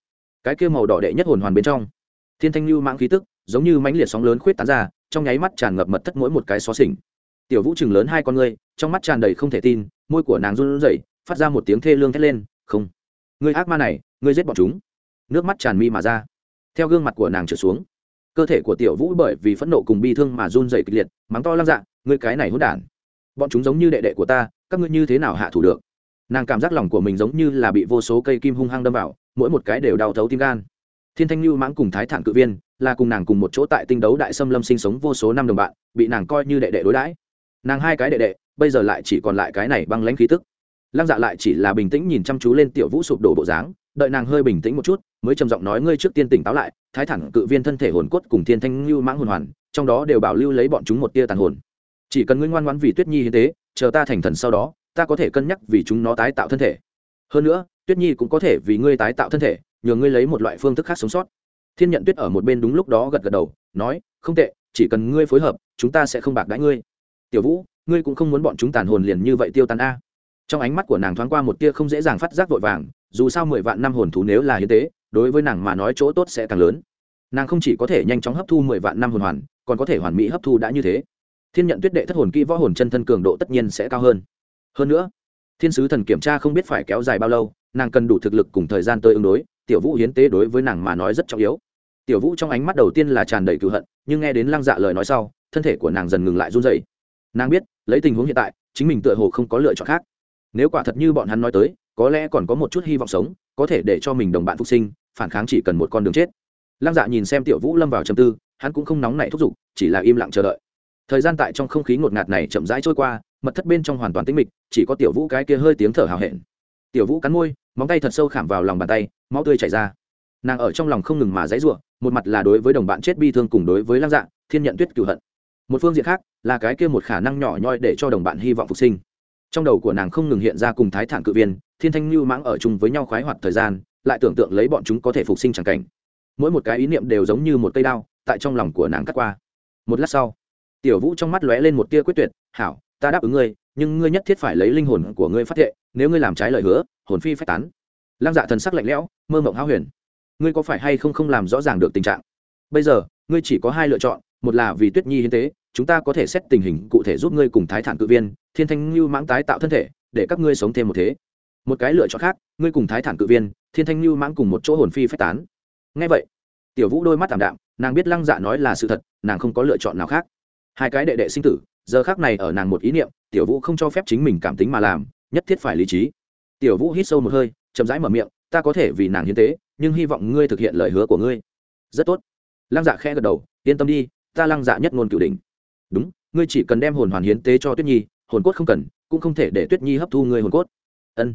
Cái kia màu đỏ đệ nhất hồn hoàn bên trong, thiên thanh lưu mãng khí tức, giống như mãnh liệt sóng lớn khuyết tán ra, trong nháy mắt tràn ngập mật thất mỗi một cái xó xỉnh tiểu vũ chừng lớn hai con ngươi, trong mắt tràn đầy không thể tin, môi của nàng run rẩy, phát ra một tiếng thê lương thét lên, không, ngươi ác ma này, ngươi giết bọn chúng. Nước mắt tràn mi mà ra. Theo gương mặt của nàng trở xuống, cơ thể của tiểu vũ bởi vì phẫn nộ cùng bi thương mà run rẩy kịch liệt, mắng to lăng dạ ngươi cái này hỗn đản! Bọn chúng giống như đệ đệ của ta, các ngươi như thế nào hạ thủ được? Nàng cảm giác lòng của mình giống như là bị vô số cây kim hung hăng đâm vào, mỗi một cái đều đau thấu tim gan. Thiên thanh lưu mãng cùng thái thản cự viên, là cùng nàng cùng một chỗ tại tinh đấu đại xâm lâm sinh sống vô số năm đồng bạn, bị nàng coi như đệ đệ đối đãi nàng hai cái đệ đệ, bây giờ lại chỉ còn lại cái này băng lãnh khí tức. Lăng dạ lại chỉ là bình tĩnh nhìn chăm chú lên tiểu vũ sụp đổ bộ dáng, đợi nàng hơi bình tĩnh một chút, mới trầm giọng nói, ngươi trước tiên tỉnh táo lại, thái thẳng cự viên thân thể hồn cốt cùng thiên thanh lưu mãng hồn hoàn, trong đó đều bảo lưu lấy bọn chúng một tia tàn hồn. Chỉ cần ngươi ngoan ngoãn vì tuyết nhi hiến tế, chờ ta thành thần sau đó, ta có thể cân nhắc vì chúng nó tái tạo thân thể. Hơn nữa, tuyết nhi cũng có thể vì ngươi tái tạo thân thể, nhờ ngươi lấy một loại phương thức khác sống sót. Thiên nhận tuyết ở một bên đúng lúc đó gật gật đầu, nói, không tệ, chỉ cần ngươi phối hợp, chúng ta sẽ không bạc đãi ngươi tiểu vũ, ngươi cũng không muốn bọn chúng tàn hồn liền như vậy tiêu tan a. Trong ánh mắt của nàng thoáng qua một tia không dễ dàng phát giác vội vàng, dù sao mười vạn năm hồn thú nếu là hiến tế, đối với nàng mà nói chỗ tốt sẽ càng lớn. Nàng không chỉ có thể nhanh chóng hấp thu mười vạn năm hồn hoàn, còn có thể hoàn mỹ hấp thu đã như thế. Thiên nhận tuyết đệ thất hồn kỹ võ hồn chân thân cường độ tất nhiên sẽ cao hơn. Hơn nữa, thiên sứ thần kiểm tra không biết phải kéo dài bao lâu, nàng cần đủ thực lực cùng thời gian tới ứng đối, tiểu vũ hiến tế đối với nàng mà nói rất trọng yếu. Tiểu vũ trong ánh mắt đầu tiên là tràn đầy cựu hận, nhưng nghe đến lăng dạ lời nói sau, thân thể của nàng dần ngừng lại run dậy nàng biết, lấy tình huống hiện tại, chính mình tựa hồ không có lựa chọn khác. Nếu quả thật như bọn hắn nói tới, có lẽ còn có một chút hy vọng sống, có thể để cho mình đồng bạn phục sinh, phản kháng chỉ cần một con đường chết. Lăng dạ nhìn xem tiểu vũ lâm vào chầm tư, hắn cũng không nóng nảy thúc giục, chỉ là im lặng chờ đợi. Thời gian tại trong không khí ngột ngạt này chậm rãi trôi qua, mật thất bên trong hoàn toàn tĩnh mịch, chỉ có tiểu vũ cái kia hơi tiếng thở hào hẹn. Tiểu vũ cắn môi, móng tay thật sâu khảm vào lòng bàn tay, máu tươi chảy ra. Nàng ở trong lòng không ngừng mà dãy ruộng một mặt là đối với đồng bạn chết bi thương cùng đối với lăng dạ thiên nhận tuyết cửu hận một phương diện khác, là cái kia một khả năng nhỏ nhoi để cho đồng bạn hy vọng phục sinh. Trong đầu của nàng không ngừng hiện ra cùng thái thản cự viên, thiên thanh lưu mãng ở chung với nhau khoái hoạt thời gian, lại tưởng tượng lấy bọn chúng có thể phục sinh chẳng cảnh. Mỗi một cái ý niệm đều giống như một cây đao, tại trong lòng của nàng cắt qua. Một lát sau, tiểu vũ trong mắt lóe lên một tia quyết tuyệt, hảo, ta đáp ứng ngươi, nhưng ngươi nhất thiết phải lấy linh hồn của ngươi phát thệ, nếu ngươi làm trái lời hứa, hồn phi phát tán. Lăng dạ thần sắc lạnh lẽo, mơ mộng háo huyền. Ngươi có phải hay không không làm rõ ràng được tình trạng? Bây giờ, ngươi chỉ có hai lựa chọn một là vì tuyết nhi hiến tế, chúng ta có thể xét tình hình cụ thể giúp ngươi cùng thái thản cự viên, thiên thanh lưu mãng tái tạo thân thể, để các ngươi sống thêm một thế. Một cái lựa chọn khác, ngươi cùng thái thản cự viên, thiên thanh lưu mãng cùng một chỗ hồn phi phách tán. Ngay vậy, tiểu vũ đôi mắt tảm đạm, nàng biết lăng dạ nói là sự thật, nàng không có lựa chọn nào khác. Hai cái đệ đệ sinh tử, giờ khác này ở nàng một ý niệm, tiểu vũ không cho phép chính mình cảm tính mà làm, nhất thiết phải lý trí. Tiểu vũ hít sâu một hơi, chậm rãi mở miệng, ta có thể vì nàng hiến tế, nhưng hy vọng ngươi thực hiện lời hứa của ngươi. Rất tốt. Lăng dạ khẽ gật đầu, yên tâm đi ta lăng dạ nhất ngôn cửu đỉnh. đúng, ngươi chỉ cần đem hồn hoàn hiến tế cho tuyết nhi, hồn cốt không cần, cũng không thể để tuyết nhi hấp thu ngươi hồn cốt. Ân.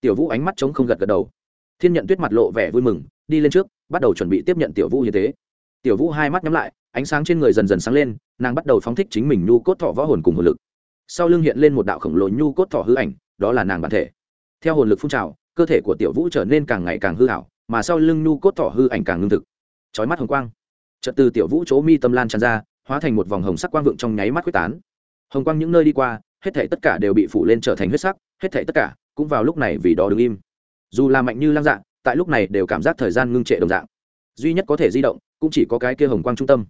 Tiểu vũ ánh mắt trống không gật gật đầu. Thiên nhận tuyết mặt lộ vẻ vui mừng, đi lên trước, bắt đầu chuẩn bị tiếp nhận tiểu vũ hiến tế. Tiểu vũ hai mắt nhắm lại, ánh sáng trên người dần dần sáng lên, nàng bắt đầu phóng thích chính mình nhu cốt thọ võ hồn cùng hồn lực. Sau lưng hiện lên một đạo khổng lồ nhu cốt thọ hư ảnh, đó là nàng bản thể. Theo hồn lực phun trào, cơ thể của tiểu vũ trở nên càng ngày càng hư hảo mà sau lưng nhu cốt thọ hư ảnh càng ngưng thực. Trói mắt hồng quang trật từ tiểu vũ chỗ mi tâm lan tràn ra, hóa thành một vòng hồng sắc quang vượng trong nháy mắt quyết tán. Hồng quang những nơi đi qua, hết thể tất cả đều bị phủ lên trở thành huyết sắc, hết thể tất cả cũng vào lúc này vì đó đứng im. Dù là mạnh như lăng dạng tại lúc này đều cảm giác thời gian ngưng trệ đồng dạng. Duy nhất có thể di động, cũng chỉ có cái kia hồng quang trung tâm.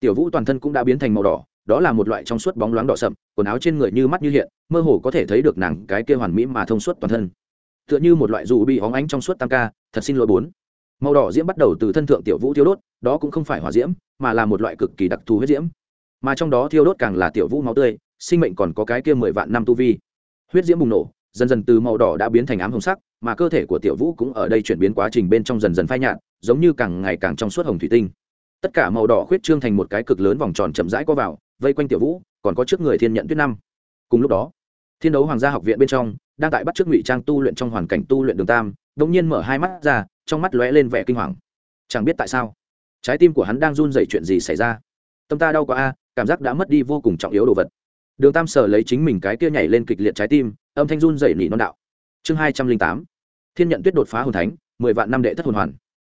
Tiểu vũ toàn thân cũng đã biến thành màu đỏ, đó là một loại trong suốt bóng loáng đỏ sậm, quần áo trên người như mắt như hiện, mơ hồ có thể thấy được nàng cái kia hoàn mỹ mà thông suốt toàn thân. Tựa như một loại dù bị hóng ánh trong suốt tam ca, thật xin lỗi bốn màu đỏ diễm bắt đầu từ thân thượng tiểu vũ thiêu đốt, đó cũng không phải hỏa diễm, mà là một loại cực kỳ đặc thù huyết diễm. Mà trong đó thiêu đốt càng là tiểu vũ máu tươi, sinh mệnh còn có cái kia mười vạn năm tu vi. Huyết diễm bùng nổ, dần dần từ màu đỏ đã biến thành ám hồng sắc, mà cơ thể của tiểu vũ cũng ở đây chuyển biến quá trình bên trong dần dần phai nhạt, giống như càng ngày càng trong suốt hồng thủy tinh. Tất cả màu đỏ khuyết trương thành một cái cực lớn vòng tròn chậm rãi có vào, vây quanh tiểu vũ, còn có trước người thiên nhận tuyết năm. Cùng lúc đó, thiên đấu hoàng gia học viện bên trong đang tại bắt trước ngụy trang tu luyện trong hoàn cảnh tu luyện đường tam đ ỗ n g nhiên mở hai mắt ra, trong mắt lóe lên vẻ kinh hoàng. Chẳng biết tại sao, trái tim của hắn đang run dậy chuyện gì xảy ra. Tâm ta đau quá a, cảm giác đã mất đi vô cùng trọng yếu đồ vật. Đường tam sở lấy chính mình cái kia nhảy lên kịch liệt trái tim, âm thanh run dậy nỉ non đạo. Chương hai trăm linh tám, thiên nhận tuyết đột phá hồn thánh, mười vạn năm đệ thất hồn hoàn.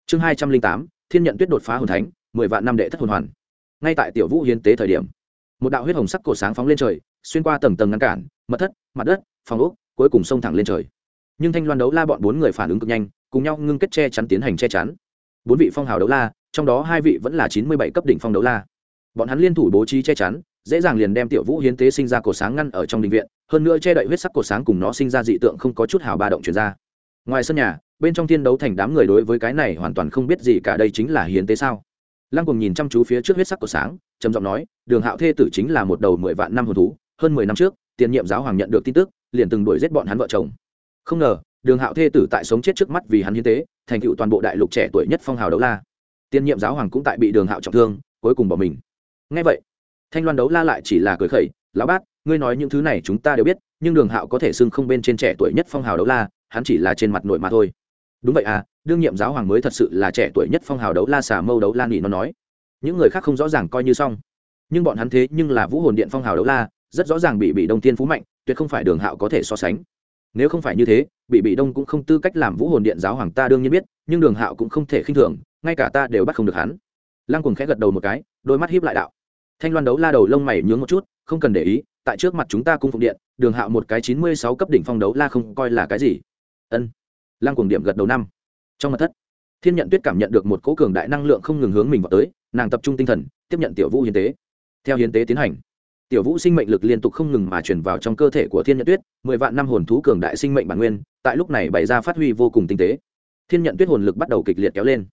Chương hai trăm linh tám, thiên nhận tuyết đột phá hồn thánh, mười vạn năm đệ thất hồn hoàn. Ngay tại tiểu vũ hiến tế thời điểm, một đạo huyết hồng sắc cổ sáng phóng lên trời, xuyên qua tầng tầng ngăn cản, mật thất, mặt đất, phòng úc cuối cùng xông thẳng lên trời. Nhưng thanh loan đấu la bọn bốn người phản ứng cực nhanh, cùng nhau ngưng kết che chắn tiến hành che chắn. Bốn vị phong hào đấu la, trong đó hai vị vẫn là chín mươi bảy cấp đỉnh phong đấu la. Bọn hắn liên thủ bố trí che chắn, dễ dàng liền đem tiểu vũ hiến tế sinh ra cổ sáng ngăn ở trong đình viện, hơn nữa che đậy huyết sắc cổ sáng cùng nó sinh ra dị tượng không có chút hào ba động chuyển ra. Ngoài sân nhà, bên trong thiên đấu thành đám người đối với cái này hoàn toàn không biết gì cả đây chính là hiến tế sao. Lăng cùng nhìn chăm chú phía trước huyết sắc của sáng, trầm giọng nói, đường hạo thê tử chính là một đầu mười vạn năm hồn thú, hơn mười năm trước, tiền nhiệm giáo hoàng nhận được tin tức liền từng đuổi giết bọn hắn vợ chồng. Không ngờ, đường hạo thê tử tại sống chết trước mắt vì hắn hiến tế, thành tựu toàn bộ đại lục trẻ tuổi nhất phong hào đấu la. Tiên nhiệm giáo hoàng cũng tại bị đường hạo trọng thương, cuối cùng bỏ mình. Ngay vậy, thanh loan đấu la lại chỉ là cười khẩy, lão bát, ngươi nói những thứ này chúng ta đều biết, nhưng đường hạo có thể xưng không bên trên trẻ tuổi nhất phong hào đấu la, hắn chỉ là trên mặt nội mà thôi. Đúng vậy à đương nhiệm giáo hoàng mới thật sự là trẻ tuổi nhất phong hào đấu la xà mâu đấu la nỉ nó nói. Những người khác không rõ ràng coi như xong. Nhưng bọn hắn thế nhưng là vũ hồn điện phong hào đấu la rất rõ ràng bị bị đông Thiên phú mạnh, tuyệt không phải đường hạo có thể so sánh. Nếu không phải như thế, bị bị đông cũng không tư cách làm vũ hồn điện giáo hoàng ta đương nhiên biết, nhưng đường hạo cũng không thể khinh thường, ngay cả ta đều bắt không được hắn. Lăng cùng khẽ gật đầu một cái, đôi mắt hiếp lại đạo. Thanh loan đấu la đầu lông mày nhướng một chút, không cần để ý, tại trước mặt chúng ta cung phụng điện, đường hạo một cái chín mươi sáu cấp đỉnh phong đấu la không coi là cái gì. Ân. Lăng cùng điểm gật đầu năm. Trong mặt thất, thiên nhận tuyết cảm nhận được một cỗ cường đại năng lượng không ngừng hướng mình vào tới, nàng tập trung tinh thần, tiếp nhận tiểu vũ hiến tế. Theo hiến tế tiến hành tiểu vũ sinh mệnh lực liên tục không ngừng mà chuyển vào trong cơ thể của thiên nhận tuyết, mười vạn năm hồn thú cường đại sinh mệnh bản nguyên, tại lúc này bày ra phát huy vô cùng tinh tế. Thiên nhận tuyết hồn lực bắt đầu kịch liệt kéo lên.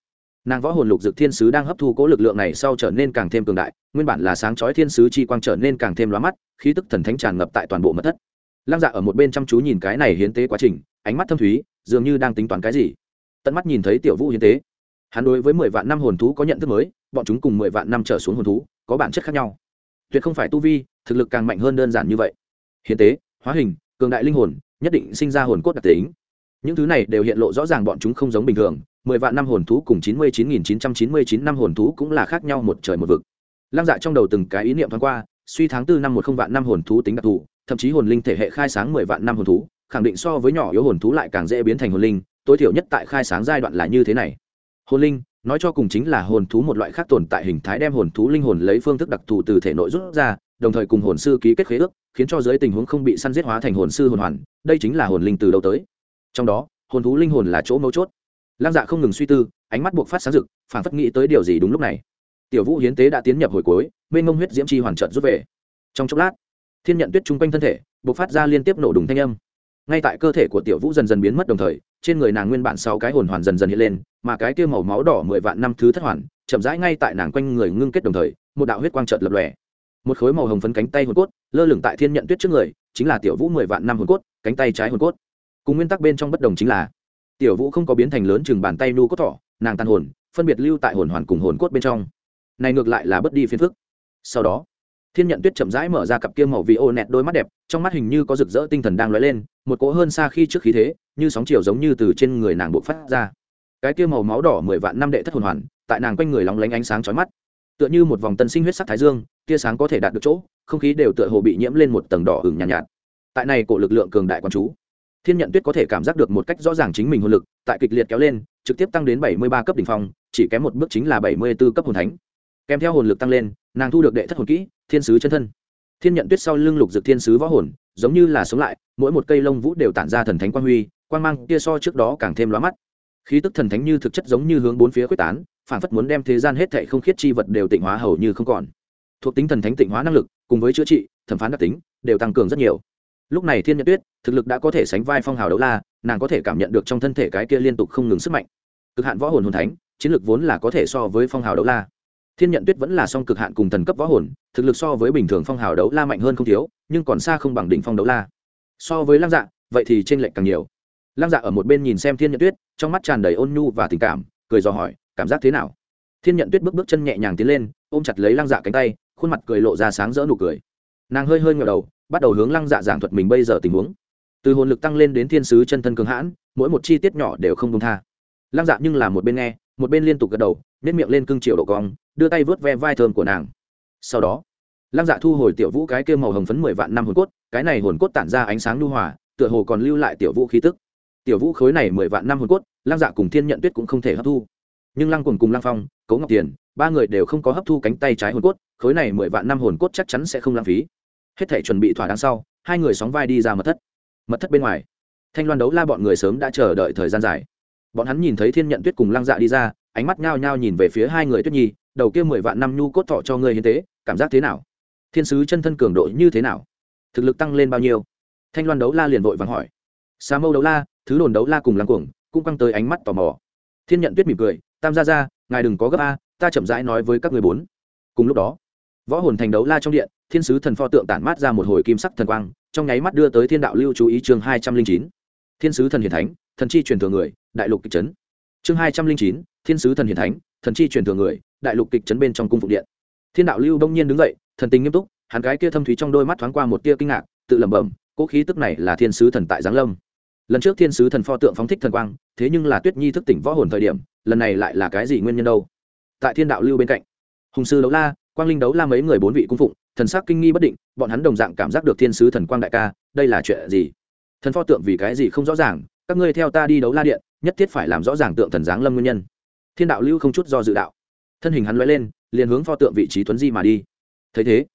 Nàng võ hồn lục dực thiên sứ đang hấp thu cố lực lượng này sau trở nên càng thêm cường đại, nguyên bản là sáng chói thiên sứ chi quang trở nên càng thêm lóa mắt, khí tức thần thánh tràn ngập tại toàn bộ mật thất. Lăng dạ ở một bên chăm chú nhìn cái này hiến tế quá trình, ánh mắt thâm thúy, dường như đang tính toán cái gì. Tận mắt nhìn thấy tiểu vũ hiến tế. Hắn đối với mười vạn năm hồn thú có nhận thức mới, bọn chúng cùng mười vạn năm trở xuống hồn thú, có bản chất khác nhau tuyệt không phải tu vi, thực lực càng mạnh hơn đơn giản như vậy. Hiến tế, hóa hình, cường đại linh hồn, nhất định sinh ra hồn cốt đặc tính. Những thứ này đều hiện lộ rõ ràng bọn chúng không giống bình thường, mười vạn năm hồn thú cùng chín mươi chín nghìn chín trăm chín mươi chín năm hồn thú cũng là khác nhau một trời một vực. Lăng dạ trong đầu từng cái ý niệm thoáng qua, suy tháng tư năm một không vạn năm hồn thú tính đặc thù, thậm chí hồn linh thể hệ khai sáng mười vạn năm hồn thú, khẳng định so với nhỏ yếu hồn thú lại càng dễ biến thành hồn linh, tối thiểu nhất tại khai sáng giai đoạn là như thế này. Hồn linh nói cho cùng chính là hồn thú một loại khác tồn tại hình thái đem hồn thú linh hồn lấy phương thức đặc thù từ thể nội rút ra, đồng thời cùng hồn sư ký kết khế ước, khiến cho giới tình huống không bị săn giết hóa thành hồn sư hồn hoàn, đây chính là hồn linh từ đâu tới. Trong đó, hồn thú linh hồn là chỗ mấu chốt. Lăng dạ không ngừng suy tư, ánh mắt buộc phát sáng rực, phản phất nghĩ tới điều gì đúng lúc này. Tiểu vũ hiến tế đã tiến nhập hồi cuối bên ngông huyết diễm chi hoàn trận rút về. Trong chốc lát, thiên nhận tuyết chung quanh thân thể, buộc phát ra liên tiếp nổ đùng thanh âm. Ngay tại cơ thể của tiểu vũ dần dần biến mất đồng thời trên người nàng nguyên bản sáu cái hồn hoàn dần dần hiện lên, mà cái kia màu máu đỏ mười vạn năm thứ thất hoàn, chậm rãi ngay tại nàng quanh người ngưng kết đồng thời, một đạo huyết quang trợt lập lòe. Một khối màu hồng phấn cánh tay hồn cốt, lơ lửng tại thiên nhận tuyết trước người, chính là tiểu vũ mười vạn năm hồn cốt, cánh tay trái hồn cốt. Cùng nguyên tắc bên trong bất đồng chính là, tiểu vũ không có biến thành lớn chừng bàn tay nu cốt thỏ, nàng tan hồn, phân biệt lưu tại hồn hoàn cùng hồn cốt bên trong. Này ngược lại là bất đi phiền phức. Sau đó, thiên nhận tuyết chậm rãi mở ra cặp kia màu vì ô nẹt đôi mắt đẹp, trong mắt hình như có rực rỡ tinh thần đang lóe lên, một cỗ hơn xa khi trước khí thế như sóng chiều giống như từ trên người nàng bộ phát ra. Cái kia màu máu đỏ mười vạn năm đệ thất hồn hoàn tại nàng quanh người lóng lánh ánh sáng chói mắt. Tựa như một vòng tân sinh huyết sắc thái dương tia sáng có thể đạt được chỗ không khí đều tựa hồ bị nhiễm lên một tầng đỏ hừng nhàn nhạt, nhạt. Tại này cổ lực lượng cường đại quan chú thiên nhận tuyết có thể cảm giác được một cách rõ ràng chính mình hồn lực tại kịch liệt kéo lên trực tiếp tăng đến bảy mươi ba cấp đ ỉ n h phong chỉ kém một bước chính là bảy mươi b ố cấp hồn thánh. Kèm theo hồn lực tăng lên nàng thu được đệ thất hồn kỹ thiên sứ chân thân. Thiên nhận tuyết sau lưng lục dực thiên sứ võ hồn giống như là sống lại mỗi một cây lông vũ đều tản ra thần thánh quang huy quang mang kia so trước đó càng thêm lóa mắt. Khí tức thần thánh như thực chất giống như hướng bốn phía quyết tán, phản phất muốn đem thế gian hết thệ không khiết chi vật đều tịnh hóa hầu như không còn. Thuộc tính thần thánh tịnh hóa năng lực, cùng với chữa trị, thẩm phán đặc tính, đều tăng cường rất nhiều. Lúc này thiên nhật tuyết, thực lực đã có thể sánh vai phong hào đấu la, nàng có thể cảm nhận được trong thân thể cái kia liên tục không ngừng sức mạnh. Cực hạn võ hồn hồn thánh, chiến lược vốn là có thể so với phong hào đấu la. Thiên nhận tuyết vẫn là song cực hạn cùng thần cấp võ hồn, thực lực so với bình thường phong hào đấu la mạnh hơn không thiếu, nhưng còn xa không bằng đỉnh phong đấu la. So với lăng dạ vậy thì t r ê n lệch càng nhiều lăng dạ ở một bên nhìn xem thiên nhận tuyết, trong mắt tràn đầy ôn nhu và tình cảm, cười dò hỏi, cảm giác thế nào? Thiên nhận tuyết bước bước chân nhẹ nhàng tiến lên, ôm chặt lấy lăng dạ cánh tay, khuôn mặt cười lộ ra sáng rỡ nụ cười. Nàng hơi hơi ngờ đầu, bắt đầu hướng lăng dạ giảng thuật mình bây giờ tình huống. Từ hồn lực tăng lên đến thiên sứ chân thân cường hãn, mỗi một chi tiết nhỏ đều không công tha. Lăng dạ nhưng là một bên nghe, một bên liên tục gật đầu nếp miệng lên cưng triều độ cong, đưa tay vớt ve vai thơm của nàng. Sau đó, lăng dạ thu hồi tiểu vũ cái kêu màu hồng phấn mười vạn năm hồn cốt, cái này hồn cốt tản ra ánh sáng lưu hòa, tựa hồ còn lưu lại tiểu vũ khí tức tiểu vũ khối này mười vạn năm hồn cốt, lăng dạ cùng thiên nhận tuyết cũng không thể hấp thu. Nhưng lăng cùng cùng lăng phong, cấu ngọc tiền, ba người đều không có hấp thu cánh tay trái hồn cốt, khối này mười vạn năm hồn cốt chắc chắn sẽ không lãng phí. Hết thể chuẩn bị thỏa đáng sau, hai người sóng vai đi ra mật thất. Mật thất bên ngoài, thanh loan đấu la bọn người sớm đã chờ đợi thời gian dài. Bọn hắn nhìn thấy thiên nhận tuyết cùng lăng dạ đi ra, ánh mắt nhao nhao nhìn về phía hai người tuyết nhi, đầu kia mười vạn năm nhu cốt thọ cho người hiến tế, cảm giác thế nào? Thiên sứ chân thân cường độ như thế nào? Thực lực tăng lên bao nhiêu? Thanh loan đấu la liền vội vắng hỏi. Sa mâu đấu la thứ đồn đấu la cùng lăng cuồng cũng căng tới ánh mắt tò mò. Thiên nhận tuyết mỉm cười, tam gia ra ngài đừng có gấp a, ta chậm rãi nói với các người bốn. Cùng lúc đó, võ hồn thành đấu la trong điện, thiên sứ thần pho tượng tản mát ra một hồi kim sắc thần quang, trong nháy mắt đưa tới thiên đạo lưu chú ý chương hai trăm linh chín. Thiên sứ thần hiền thánh, thần chi truyền thừa người, đại lục kịch trấn chương hai trăm linh chín, thiên sứ thần hiền thánh, thần chi truyền thừa người, đại lục kịch trấn bên trong cung phục điện. Thiên đạo lưu đông nhiên đứng dậy, thần tình nghiêm túc, hắn gái kia thâm thúy trong đôi mắt thoáng qua một tia kinh ngạc, tự lẩm bẩm cỗ khí tức này là thiên sứ thần tại giáng lâm lần trước thiên sứ thần pho tượng phóng thích thần quang, thế nhưng là tuyết nhi thức tỉnh võ hồn thời điểm, lần này lại là cái gì nguyên nhân đâu? Tại thiên đạo lưu bên cạnh, hùng sư đấu la, quang linh đấu la mấy người bốn vị cung phụng, thần sắc kinh nghi bất định, bọn hắn đồng dạng cảm giác được thiên sứ thần quang đại ca, đây là chuyện gì? Thần pho tượng vì cái gì không rõ ràng, các ngươi theo ta đi đấu la điện, nhất thiết phải làm rõ ràng tượng thần giáng lâm nguyên nhân. Thiên đạo lưu không chút do dự đạo. Thân hình hắn l lên, liền hướng pho tượng vị trí tuấn di mà đi. Thấy thế,